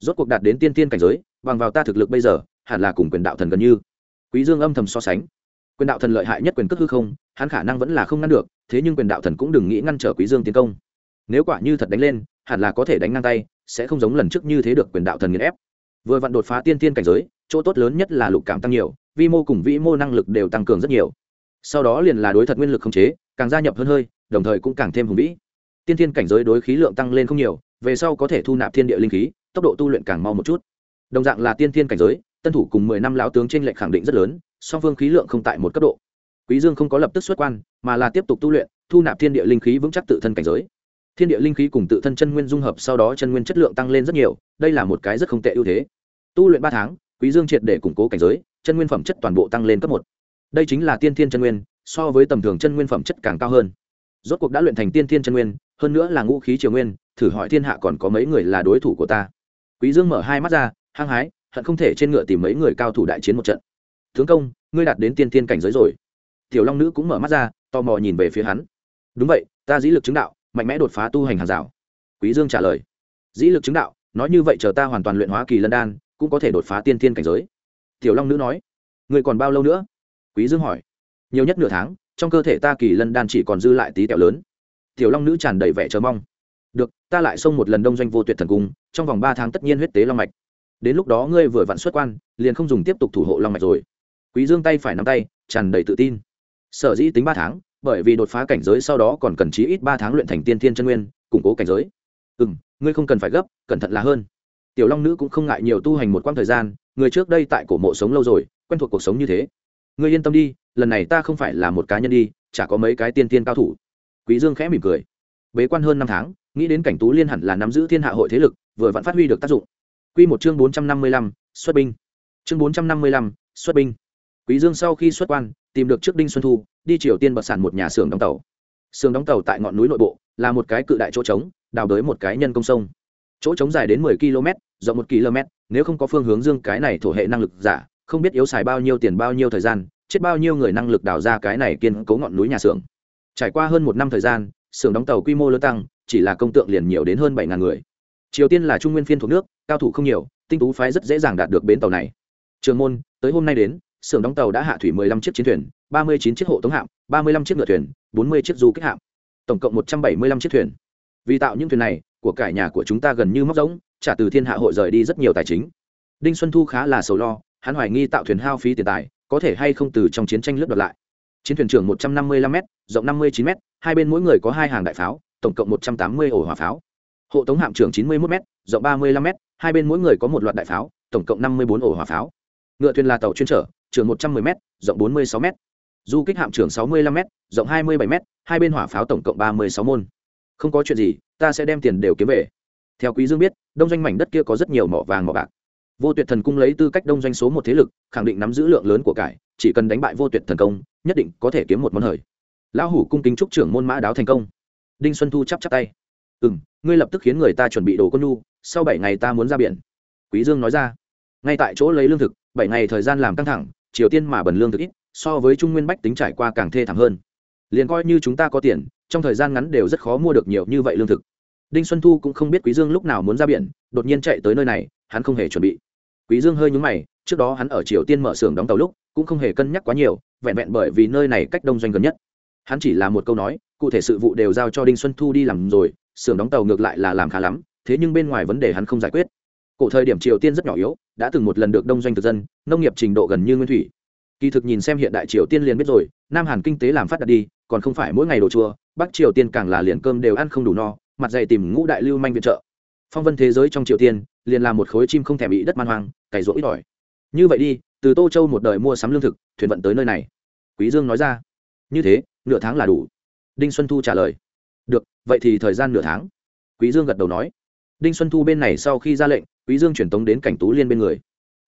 Rốt cuộc đạt đến tiên tiên cảnh giới, bằng vào ta thực lực bây giờ, hẳn là cùng quyền đạo thần gần như. Quý dương âm thầm so sánh. Quyền đạo thần lợi hại nhất quyền cước hư không, hắn khả năng vẫn là không ngăn được, thế nhưng quyền đạo thần cũng đừng nghĩ ngăn trở quý dương tiến công. Nếu quả như thật đánh lên, hẳn là có thể đánh ngang tay, sẽ không giống lần trước như thế được quyền đạo thần nghiền ép. Vừa vặn đột phá tiên tiên cảnh giới, chỗ tốt lớn nhất là lục cảm tăng nhiều vi mô cùng vĩ mô năng lực đều tăng cường rất nhiều. Sau đó liền là đối thật nguyên lực không chế, càng gia nhập hơn hơi, đồng thời cũng càng thêm hùng vĩ. Tiên thiên cảnh giới đối khí lượng tăng lên không nhiều, về sau có thể thu nạp thiên địa linh khí, tốc độ tu luyện càng mau một chút. Đồng dạng là tiên thiên cảnh giới, tân thủ cùng mười năm lão tướng trên lệnh khẳng định rất lớn, song phương khí lượng không tại một cấp độ. Quý dương không có lập tức xuất quan, mà là tiếp tục tu luyện, thu nạp thiên địa linh khí vững chắc tự thân cảnh giới. Thiên địa linh khí cùng tự thân chân nguyên dung hợp sau đó chân nguyên chất lượng tăng lên rất nhiều, đây là một cái rất không tệ ưu thế. Tu luyện ba tháng, quý dương triệt để củng cố cảnh giới chân nguyên phẩm chất toàn bộ tăng lên cấp một. Đây chính là tiên thiên chân nguyên, so với tầm thường chân nguyên phẩm chất càng cao hơn. Rốt cuộc đã luyện thành tiên thiên chân nguyên, hơn nữa là ngũ khí triều nguyên, thử hỏi thiên hạ còn có mấy người là đối thủ của ta? Quý dương mở hai mắt ra, hăng hái, hận không thể trên ngựa tìm mấy người cao thủ đại chiến một trận. Tướng công, ngươi đạt đến tiên thiên cảnh giới rồi. Tiểu long nữ cũng mở mắt ra, tò mò nhìn về phía hắn. Đúng vậy, ta dĩ lực chứng đạo, mạnh mẽ đột phá tu hành hàng rào. Quý dương trả lời. Dĩ lực chứng đạo, nói như vậy chờ ta hoàn toàn luyện hóa kỳ lân đan, cũng có thể đột phá tiên thiên cảnh giới tiểu long nữ nói người còn bao lâu nữa? Quý dương hỏi. Nhiều nhất nửa tháng, trong cơ thể ta kỳ lân đan chỉ còn dư lại tí tẹo lớn. Tiểu long nữ tràn đầy vẻ chờ mong. Được, ta lại xông một lần đông doanh vô tuyệt thần cung, trong vòng ba tháng tất nhiên huyết tế long mạch. Đến lúc đó ngươi vừa vặn xuất quan, liền không dùng tiếp tục thủ hộ long mạch rồi. Quý dương tay phải nắm tay, tràn đầy tự tin. Sở dĩ tính ba tháng, bởi vì đột phá cảnh giới sau đó còn cần chí ít ba tháng luyện thành tiên thiên chân nguyên, củng cố cảnh giới. Ừ ngươi không cần phải gấp, cẩn thận là hơn. Tiểu long nữ cũng không ngại nhiều tu hành một quãng thời gian người trước đây tại cổ mộ sống lâu rồi, quen thuộc cuộc sống như thế. Ngươi yên tâm đi, lần này ta không phải là một cá nhân đi, chả có mấy cái tiên tiên cao thủ. Quý dương khẽ mỉm cười. Bế quan hơn năm tháng, nghĩ đến cảnh tú liên hẳn là nắm giữ thiên hạ hội thế lực, vừa vẫn phát huy được tác dụng. Quy một chương bốn trăm năm mươi lăm, xuất binh. Chương bốn trăm năm mươi lăm, xuất binh. Quý dương sau khi xuất quan, tìm được trước đinh xuân thu, đi triều tiên bật sản một nhà xưởng đóng tàu. Xưởng đóng tàu tại ngọn núi nội bộ, là một cái cự đại chỗ trống, đào đới một cái nhân công sông. Chỗ trống dài đến mười km rộng một km nếu không có phương hướng dương cái này thổ hệ năng lực giả, không biết yếu xài bao nhiêu tiền bao nhiêu thời gian, chết bao nhiêu người năng lực đào ra cái này kiên cố ngọn núi nhà xưởng. Trải qua hơn một năm thời gian, xưởng đóng tàu quy mô lớn tăng, chỉ là công tượng liền nhiều đến hơn bảy ngàn người. Triều tiên là trung nguyên phiên thuộc nước, cao thủ không nhiều, tinh tú phái rất dễ dàng đạt được bến tàu này. Trường môn, tới hôm nay đến, xưởng đóng tàu đã hạ thủy mười lăm chiếc chiến thuyền, ba mươi chín chiếc hộ tống hạm, ba mươi lăm chiếc ngựa thuyền, bốn mươi chiếc du kích hạm. Tổng cộng một trăm bảy mươi lăm chiếc thuyền. Vì tạo những thuyền này, của cải nhà của chúng ta gần như móc rỗng trả từ thiên hạ hội rời đi rất nhiều tài chính. Đinh xuân thu khá là sầu lo, hắn hoài nghi tạo thuyền hao phí tiền tài, có thể hay không từ trong chiến tranh lướt đợt lại. Chiến thuyền trưởng một trăm năm mươi lăm m rộng năm mươi chín m hai bên mỗi người có hai hàng đại pháo, tổng cộng một trăm tám mươi ổ hỏa pháo. Hộ tống hạm trưởng chín mươi một m rộng ba mươi lăm m hai bên mỗi người có một loạt đại pháo, tổng cộng năm mươi bốn ổ hỏa pháo. Ngựa thuyền là tàu chuyên trở trường một trăm 110 m rộng bốn mươi sáu m du kích hạm trưởng sáu mươi lăm m rộng hai mươi bảy m hai bên hỏa pháo tổng cộng ba mươi sáu môn. Không có chuyện gì, ta sẽ đem tiền đều kiếm về theo quý dương biết, đông doanh mảnh đất kia có rất nhiều mỏ vàng mỏ bạc. Vô tuyệt thần cung lấy tư cách đông doanh số một thế lực, khẳng định nắm giữ lượng lớn của cải, chỉ cần đánh bại vô tuyệt thần công, nhất định có thể kiếm một món hời. Lão hủ cung kính trúc trưởng môn mã đáo thành công. Đinh xuân thu chắp chắp tay. Ừ m ngươi lập tức khiến người ta chuẩn bị đồ con nu sau bảy ngày ta muốn ra biển. Quý dương nói ra. Ngay tại chỗ lấy lương thực, bảy ngày thời gian làm căng thẳng, triều tiên mà bần lương thực ít, so với trung nguyên bách tính trải qua càng thê thảm hơn. Liền coi như chúng ta có tiền, trong thời gian ngắn đều rất khó mua được nhiều như vậy lương thực đinh xuân thu cũng không biết quý dương lúc nào muốn ra biển, đột nhiên chạy tới nơi này, hắn không hề chuẩn bị. Quý dương hơi nhúng mày, trước đó hắn ở triều tiên mở xưởng đóng tàu lúc, cũng không hề cân nhắc quá nhiều, vẹn vẹn bởi vì nơi này cách đông doanh gần nhất. Hắn chỉ là một câu nói, cụ thể sự vụ đều giao cho đinh xuân thu đi làm rồi, xưởng đóng tàu ngược lại là làm khá lắm, thế nhưng bên ngoài vấn đề hắn không giải quyết. Cổ thời điểm triều tiên rất nhỏ yếu, đã từng một lần được đông doanh thực dân, nông nghiệp trình độ gần như nguyên thủy. Kỳ thực nhìn xem hiện đại triều tiên liền biết rồi, nam hàn kinh tế làm phát đạt đi, còn không phải mỗi ngày đồ chua, bắc triều tiên càng là liền cơm đều ăn không đủ no mặt dày tìm ngũ đại lưu manh viện trợ. Phong vân thế giới trong triều tiên, liền là một khối chim không thèm bị đất man hoang, cày ruộng ít ỏi. Như vậy đi, từ tô châu một đời mua sắm lương thực, thuyền vận tới nơi này. Quý dương nói ra. Như thế, nửa tháng là đủ. Đinh xuân thu trả lời. Được, vậy thì thời gian nửa tháng. Quý dương gật đầu nói. Đinh xuân thu bên này sau khi ra lệnh, quý dương chuyển tống đến cảnh tú liên bên người.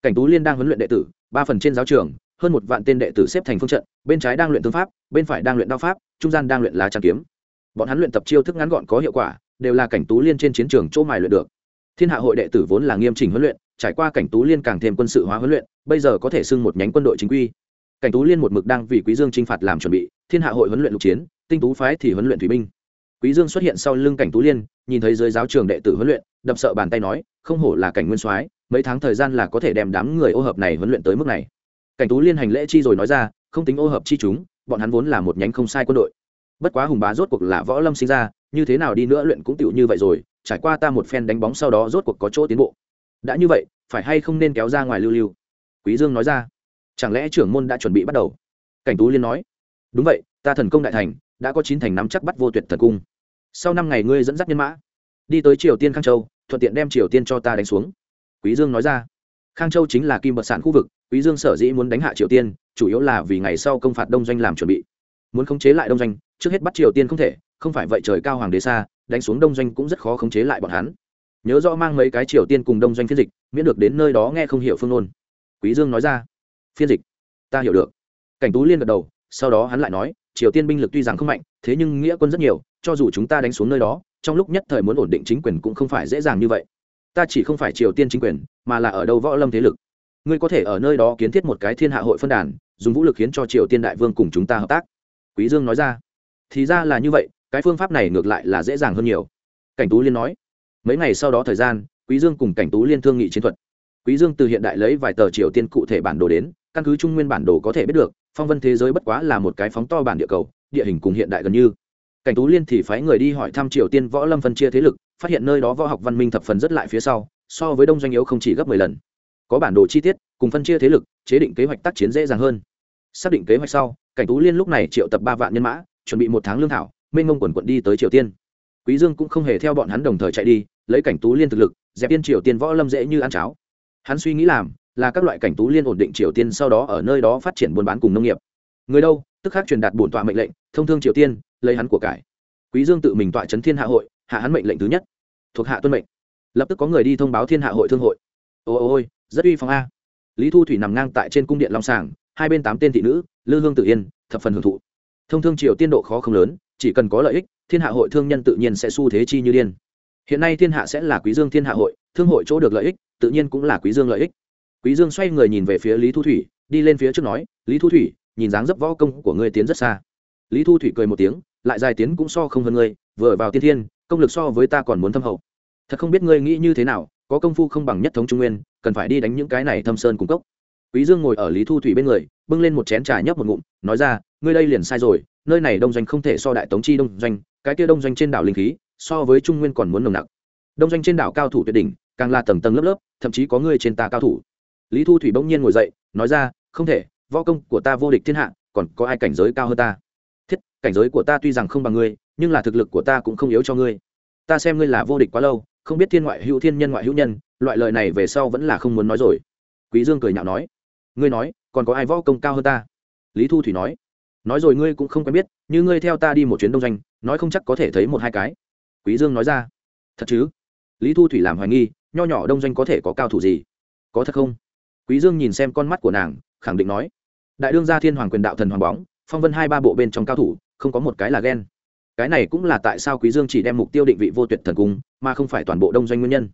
Cảnh tú liên đang huấn luyện đệ tử, ba phần trên giáo trường, hơn một vạn tên đệ tử xếp thành phương trận, bên trái đang luyện thương pháp, bên phải đang luyện đao pháp, trung gian đang luyện lá trang kiếm bọn hắn luyện tập chiêu thức ngắn gọn có hiệu quả, đều là cảnh tú liên trên chiến trường chỗ mài luyện được. Thiên hạ hội đệ tử vốn là nghiêm chỉnh huấn luyện, trải qua cảnh tú liên càng thêm quân sự hóa huấn luyện, bây giờ có thể xưng một nhánh quân đội chính quy. Cảnh tú liên một mực đang vì quý dương chinh phạt làm chuẩn bị, thiên hạ hội huấn luyện lục chiến, tinh tú phái thì huấn luyện thủy binh. Quý dương xuất hiện sau lưng cảnh tú liên, nhìn thấy dưới giáo trường đệ tử huấn luyện, đập sợ bàn tay nói, không hổ là cảnh nguyên soái, mấy tháng thời gian là có thể đem đám người ô hợp này huấn luyện tới mức này. Cảnh tú liên hành lễ chi rồi nói ra, không tính ô hợp chi chúng, bọn hắn vốn là một nhánh không sai quân đội bất quá hùng bá rốt cuộc là võ lâm sinh ra, như thế nào đi nữa luyện cũng tựu như vậy rồi, trải qua ta một phen đánh bóng sau đó rốt cuộc có chỗ tiến bộ. Đã như vậy, phải hay không nên kéo ra ngoài lưu lưu? Quý dương nói ra. Chẳng lẽ trưởng môn đã chuẩn bị bắt đầu? Cảnh tú liên nói. Đúng vậy, ta thần công đại thành, đã có chín thành nắm chắc bắt vô tuyệt thần cung. Sau năm ngày ngươi dẫn dắt nhân mã, đi tới triều tiên khang châu, thuận tiện đem triều tiên cho ta đánh xuống. Quý dương nói ra. Khang châu chính là kim bậc sản khu vực, quý dương sở dĩ muốn đánh hạ triều tiên, chủ yếu là vì ngày sau công phạt đông doanh làm chuẩn bị. Muốn khống chế lại đông doanh trước hết bắt triều tiên không thể, không phải vậy trời cao hoàng đế xa, đánh xuống đông doanh cũng rất khó khống chế lại bọn hắn. Nhớ rõ mang mấy cái triều tiên cùng đông doanh phiên dịch, miễn được đến nơi đó nghe không hiểu phương ngôn. Quý dương nói ra, phiên dịch, ta hiểu được. Cảnh tú liên gật đầu, sau đó hắn lại nói, triều tiên binh lực tuy rằng không mạnh, thế nhưng nghĩa quân rất nhiều, cho dù chúng ta đánh xuống nơi đó, trong lúc nhất thời muốn ổn định chính quyền cũng không phải dễ dàng như vậy. Ta chỉ không phải triều tiên chính quyền, mà là ở đâu võ lâm thế lực. Ngươi có thể ở nơi đó kiến thiết một cái thiên hạ hội phân đàn, dùng vũ lực khiến cho triều tiên đại vương cùng chúng ta hợp tác. Quý dương nói ra thì ra là như vậy, cái phương pháp này ngược lại là dễ dàng hơn nhiều. Cảnh tú liên nói, mấy ngày sau đó thời gian, quý dương cùng cảnh tú liên thương nghị chiến thuật. Quý dương từ hiện đại lấy vài tờ triều tiên cụ thể bản đồ đến, căn cứ trung nguyên bản đồ có thể biết được, phong vân thế giới bất quá là một cái phóng to bản địa cầu, địa hình cùng hiện đại gần như. Cảnh tú liên thì phái người đi hỏi thăm triều tiên võ lâm phân chia thế lực, phát hiện nơi đó võ học văn minh thập phần rất lại phía sau, so với đông doanh yếu không chỉ gấp mười lần. Có bản đồ chi tiết, cùng phân chia thế lực, chế định kế hoạch tác chiến dễ dàng hơn. Xác định kế hoạch sau, cảnh tú liên lúc này triệu tập ba vạn nhân mã chuẩn bị một tháng lương thảo, mênh ngông quần quận đi tới triều tiên. Quý dương cũng không hề theo bọn hắn đồng thời chạy đi, lấy cảnh tú liên thực lực, dẹp tiên triều tiên võ lâm dễ như ăn cháo. Hắn suy nghĩ làm, là các loại cảnh tú liên ổn định triều tiên sau đó ở nơi đó phát triển buôn bán cùng nông nghiệp. Người đâu, tức khắc truyền đạt bổn tọa mệnh lệnh, thông thương triều tiên, lấy hắn của cải. Quý dương tự mình tọa chấn thiên hạ hội, hạ hắn mệnh lệnh thứ nhất. Thuộc hạ tuân mệnh. Lập tức có người đi thông báo thiên hạ hội thương hội. Ô ô ôi, rất uy phong a. Lý thu thủy nằm ngang tại trên cung điện long sàng, hai bên tám tên thị nữ, lư hương tự yên, thập phần hưởng thụ thông thương triều tiên độ khó không lớn, chỉ cần có lợi ích, thiên hạ hội thương nhân tự nhiên sẽ xu thế chi như điên. Hiện nay thiên hạ sẽ là quý dương thiên hạ hội, thương hội chỗ được lợi ích, tự nhiên cũng là quý dương lợi ích. Quý dương xoay người nhìn về phía lý thu thủy, đi lên phía trước nói, lý thu thủy, nhìn dáng dấp võ công của ngươi tiến rất xa. Lý thu thủy cười một tiếng, lại dài tiến cũng so không hơn ngươi, vừa vào tiên thiên, công lực so với ta còn muốn thâm hậu. Thật không biết ngươi nghĩ như thế nào, có công phu không bằng nhất thống trung nguyên, cần phải đi đánh những cái này thâm sơn cung cốc. Quý dương ngồi ở lý thu thủy bên người, bưng lên một chén trà nhấp một ngụm, nói ra ngươi đây liền sai rồi, nơi này đông doanh không thể so đại tống chi đông doanh, cái kia đông doanh trên đảo linh khí, so với trung nguyên còn muốn nồng nặc. Đông doanh trên đảo cao thủ tuyệt đỉnh, càng là tầng tầng lớp lớp, thậm chí có người trên ta cao thủ. Lý thu thủy bỗng nhiên ngồi dậy, nói ra, không thể, võ công của ta vô địch thiên hạ, còn có ai cảnh giới cao hơn ta? Thiết, cảnh giới của ta tuy rằng không bằng ngươi, nhưng là thực lực của ta cũng không yếu cho ngươi. Ta xem ngươi là vô địch quá lâu, không biết thiên ngoại hữu thiên nhân ngoại hữu nhân, loại lời này về sau vẫn là không muốn nói rồi. Quý dương cười nhạo nói, ngươi nói, còn có ai võ công cao hơn ta? Lý thu thủy nói nói rồi ngươi cũng không quen biết, như ngươi theo ta đi một chuyến đông doanh, nói không chắc có thể thấy một hai cái. Quý dương nói ra. Thật chứ? Lý thu thủy làm hoài nghi, nho nhỏ đông doanh có thể có cao thủ gì? Có thật không? Quý dương nhìn xem con mắt của nàng, khẳng định nói. Đại đương gia thiên hoàng quyền đạo thần hoàng bóng, phong vân hai ba bộ bên trong cao thủ, không có một cái là ghen. Cái này cũng là tại sao quý dương chỉ đem mục tiêu định vị vô tuyệt thần cung, mà không phải toàn bộ đông doanh nguyên nhân.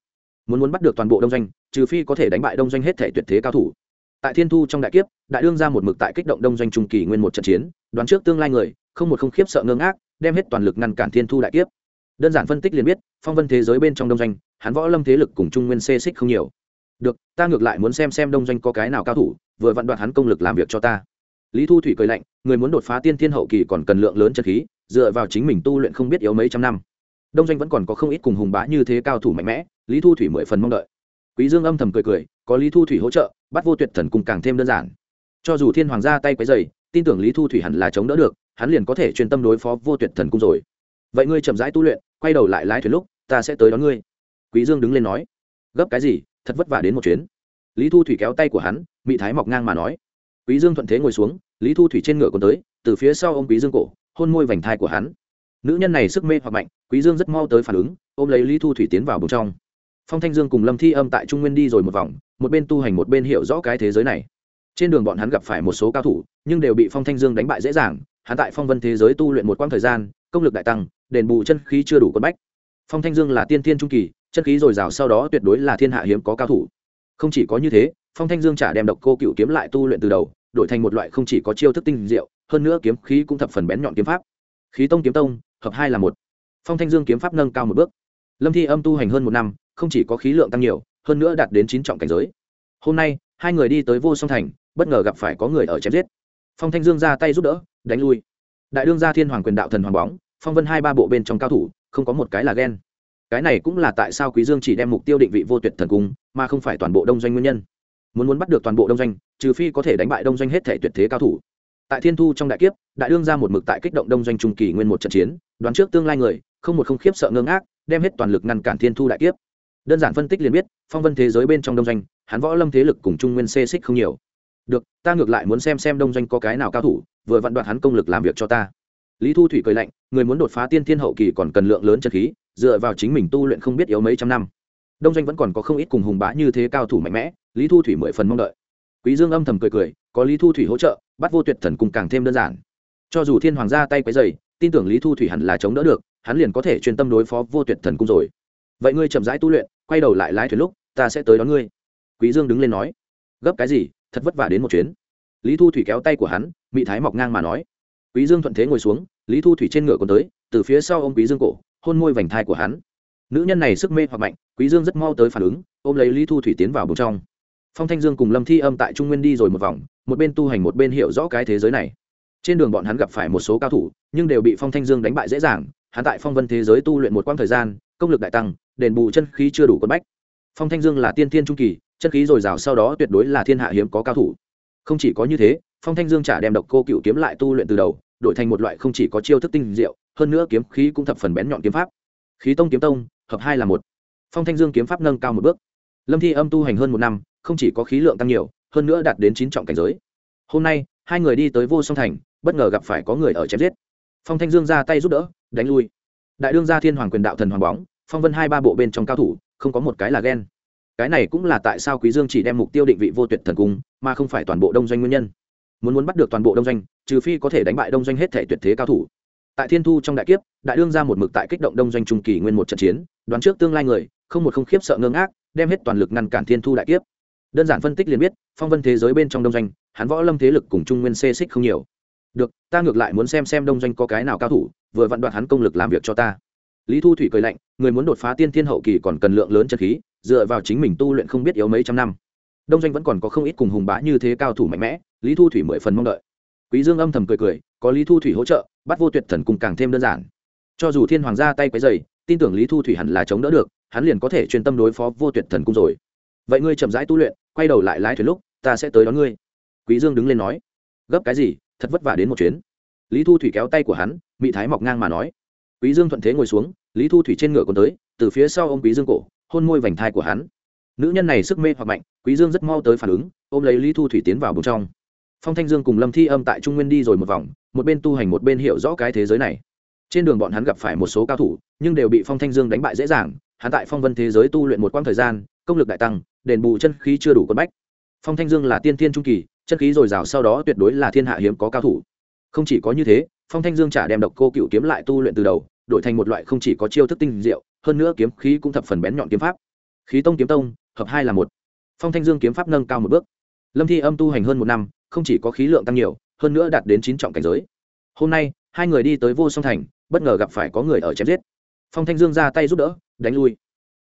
Muốn muốn bắt được toàn bộ đông doanh, trừ phi có thể đánh bại đông doanh hết thể tuyệt thế cao thủ tại thiên thu trong đại kiếp, đại đương ra một mực tại kích động đông doanh trung kỳ nguyên một trận chiến, đoán trước tương lai người, không một không khiếp sợ ngơ ngác, đem hết toàn lực ngăn cản thiên thu đại kiếp. Đơn giản phân tích liền biết, phong vân thế giới bên trong đông doanh, hắn võ lâm thế lực cùng trung nguyên xê xích không nhiều. Được, ta ngược lại muốn xem xem đông doanh có cái nào cao thủ, vừa vặn đoạt hắn công lực làm việc cho ta. Lý thu thủy cười lạnh, người muốn đột phá tiên thiên hậu kỳ còn cần lượng lớn chân khí, dựa vào chính mình tu luyện không biết yếu mấy trăm năm. Đông doanh vẫn còn có không ít cùng hùng bá như thế cao thủ mạnh mẽ, lý thu thủy mười phần mong đợi. Quý dương âm thầm cười cười, có lý thu thủy hỗ trợ bắt vô tuyệt thần cung càng thêm đơn giản. Cho dù thiên hoàng ra tay quấy dày tin tưởng lý thu thủy hẳn là chống đỡ được, hắn liền có thể chuyên tâm đối phó vô tuyệt thần cung rồi. Vậy ngươi chậm rãi tu luyện, quay đầu lại lái thuyền lúc, ta sẽ tới đón ngươi. Quý dương đứng lên nói. Gấp cái gì? Thật vất vả đến một chuyến. Lý thu thủy kéo tay của hắn, mị thái mọc ngang mà nói. Quý dương thuận thế ngồi xuống, lý thu thủy trên ngựa còn tới, từ phía sau ôm quý dương cổ, hôn môi vành thai của hắn. Nữ nhân này sức mê hoặc mạnh, quý dương rất mau tới phản ứng, ôm lấy lý thu thủy tiến vào bụng trong phong thanh dương cùng lâm thi âm tại trung nguyên đi rồi một vòng, một bên tu hành một bên hiểu rõ cái thế giới này. Trên đường bọn hắn gặp phải một số cao thủ, nhưng đều bị phong thanh dương đánh bại dễ dàng, hắn tại phong vân thế giới tu luyện một quãng thời gian, công lực đại tăng, đền bù chân khí chưa đủ quân bách. Phong thanh dương là tiên thiên trung kỳ, chân khí dồi dào sau đó tuyệt đối là thiên hạ hiếm có cao thủ. Không chỉ có như thế, phong thanh dương trả đem độc cô cựu kiếm lại tu luyện từ đầu, đổi thành một loại không chỉ có chiêu thức tinh diệu, hơn nữa kiếm khí cũng thập phần bén nhọn kiếm pháp. Khí tông kiếm tông, hợp hai là một. Phong thanh dương kiếm pháp nâng cao một bước. Lâm thi âm tu hành hơn một năm không chỉ có khí lượng tăng nhiều, hơn nữa đạt đến chín trọng cảnh giới. Hôm nay, hai người đi tới vô song thành, bất ngờ gặp phải có người ở chém giết. Phong thanh dương ra tay giúp đỡ, đánh lui. Đại đương gia thiên hoàng quyền đạo thần hoàng bóng, phong vân hai ba bộ bên trong cao thủ, không có một cái là ghen. Cái này cũng là tại sao quý dương chỉ đem mục tiêu định vị vô tuyệt thần cung, mà không phải toàn bộ đông doanh nguyên nhân. Muốn muốn bắt được toàn bộ đông doanh, trừ phi có thể đánh bại đông doanh hết thể tuyệt thế cao thủ. Tại thiên thu trong đại kiếp, đại đương ra một mực tại kích động đông doanh trung kỳ nguyên một trận chiến, đoán trước tương lai người, không một không khiếp sợ ngưng ác đem hết toàn lực ngăn cản thiên thu đại kiếp đơn giản phân tích liền biết, phong vân thế giới bên trong đông doanh, hắn võ lâm thế lực cùng trung nguyên xê xích không nhiều. Được, ta ngược lại muốn xem xem đông doanh có cái nào cao thủ, vừa vặn đoạt hắn công lực làm việc cho ta. Lý thu thủy cười lạnh, người muốn đột phá tiên thiên hậu kỳ còn cần lượng lớn chân khí, dựa vào chính mình tu luyện không biết yếu mấy trăm năm. Đông doanh vẫn còn có không ít cùng hùng bá như thế cao thủ mạnh mẽ, lý thu thủy mười phần mong đợi. Quý dương âm thầm cười cười, có lý thu thủy hỗ trợ, bắt vô tuyệt thần cùng càng thêm đơn giản. Cho dù thiên hoàng ra tay quấy dày tin tưởng lý thu thủy hẳn là chống đỡ được, hắn liền có thể chuyên tâm đối phó vô tuyệt thần cung rồi. Vậy ngươi chậm rãi tu luyện quay đầu lại lái thuyền lúc, ta sẽ tới đón ngươi. Quý dương đứng lên nói. Gấp cái gì? Thật vất vả đến một chuyến. Lý thu thủy kéo tay của hắn, mị thái mọc ngang mà nói. Quý dương thuận thế ngồi xuống, lý thu thủy trên ngựa còn tới, từ phía sau ôm quý dương cổ, hôn môi vành thai của hắn. Nữ nhân này sức mê hoặc mạnh, quý dương rất mau tới phản ứng, ôm lấy lý thu thủy tiến vào bụng trong. Phong thanh dương cùng lâm thi âm tại trung nguyên đi rồi một vòng, một bên tu hành một bên hiểu rõ cái thế giới này. Trên đường bọn hắn gặp phải một số cao thủ, nhưng đều bị phong thanh dương đánh bại dễ dàng, hắn tại phong vân thế giới tu luyện một quãng thời gian, công lực đại tăng đền bù chân khí chưa đủ quân bách. Phong thanh dương là tiên thiên trung kỳ, chân khí dồi dào sau đó tuyệt đối là thiên hạ hiếm có cao thủ. Không chỉ có như thế, phong thanh dương trả đem độc cô cựu kiếm lại tu luyện từ đầu, đổi thành một loại không chỉ có chiêu thức tinh diệu, hơn nữa kiếm khí cũng thập phần bén nhọn kiếm pháp. Khí tông kiếm tông, hợp hai là một. Phong thanh dương kiếm pháp nâng cao một bước. Lâm thi âm tu hành hơn một năm, không chỉ có khí lượng tăng nhiều, hơn nữa đạt đến chín trọng cảnh giới. Hôm nay, hai người đi tới vô song thành, bất ngờ gặp phải có người ở chém giết. Phong thanh dương ra tay giúp đỡ, đánh lui. Đại đương gia thiên hoàng quyền đạo thần hoàng bóng phong vân hai ba bộ bên trong cao thủ, không có một cái là ghen. Cái này cũng là tại sao quý dương chỉ đem mục tiêu định vị vô tuyệt thần cung, mà không phải toàn bộ đông doanh nguyên nhân. Muốn muốn bắt được toàn bộ đông doanh, trừ phi có thể đánh bại đông doanh hết thể tuyệt thế cao thủ. Tại thiên thu trong đại kiếp, đại đương ra một mực tại kích động đông doanh trung kỳ nguyên một trận chiến, đoán trước tương lai người, không một không khiếp sợ ngơ ngác, đem hết toàn lực ngăn cản thiên thu đại kiếp. Đơn giản phân tích liền biết, phong vân thế giới bên trong đông doanh, hắn võ lâm thế lực cùng trung nguyên xê xích không nhiều. Được, ta ngược lại muốn xem xem đông doanh có cái nào cao thủ, vừa vặn đoạt hắn công lực làm việc cho ta lý thu thủy cười lạnh, người muốn đột phá tiên thiên hậu kỳ còn cần lượng lớn chân khí, dựa vào chính mình tu luyện không biết yếu mấy trăm năm. Đông doanh vẫn còn có không ít cùng hùng bá như thế cao thủ mạnh mẽ, lý thu thủy mười phần mong đợi. Quý dương âm thầm cười cười, có lý thu thủy hỗ trợ, bắt vô tuyệt thần cùng càng thêm đơn giản. Cho dù thiên hoàng ra tay quấy dày tin tưởng lý thu thủy hẳn là chống đỡ được, hắn liền có thể chuyên tâm đối phó vô tuyệt thần cung rồi. Vậy ngươi chậm rãi tu luyện, quay đầu lại lái thuyền lúc, ta sẽ tới đón ngươi. Quý dương đứng lên nói. Gấp cái gì, thật vất vả đến một chuyến. Lý thu thủy kéo tay của hắn, mị thái mọc ngang mà nói quý dương thuận thế ngồi xuống, lý thu thủy trên ngựa còn tới, từ phía sau ô m quý dương cổ, hôn môi vành thai của hắn. Nữ nhân này sức mê hoặc mạnh, quý dương rất mau tới phản ứng, ôm lấy lý thu thủy tiến vào bụng trong. Phong thanh dương cùng lâm thi âm tại trung nguyên đi rồi một vòng, một bên tu hành một bên hiểu rõ cái thế giới này. Trên đường bọn hắn gặp phải một số cao thủ, nhưng đều bị phong thanh dương đánh bại dễ dàng, hắn tại phong vân thế giới tu luyện một quãng thời gian, công lực đại tăng, đền bù chân khí chưa đủ quân bách. Phong thanh dương là tiên thiên trung kỳ, chân khí dồi dào sau đó tuyệt đối là thiên hạ hiếm có cao thủ. Không chỉ có như thế phong thanh dương trả đem độc cô cựu kiếm lại tu luyện từ đầu, đổi thành một loại không chỉ có chiêu thức tinh diệu, hơn nữa kiếm khí cũng thập phần bén nhọn kiếm pháp. Khí tông kiếm tông, hợp hai là một. Phong thanh dương kiếm pháp nâng cao một bước. Lâm thi âm tu hành hơn một năm, không chỉ có khí lượng tăng nhiều, hơn nữa đạt đến chín trọng cảnh giới. Hôm nay, hai người đi tới vô song thành, bất ngờ gặp phải có người ở chém giết. Phong thanh dương ra tay giúp đỡ, đánh lui.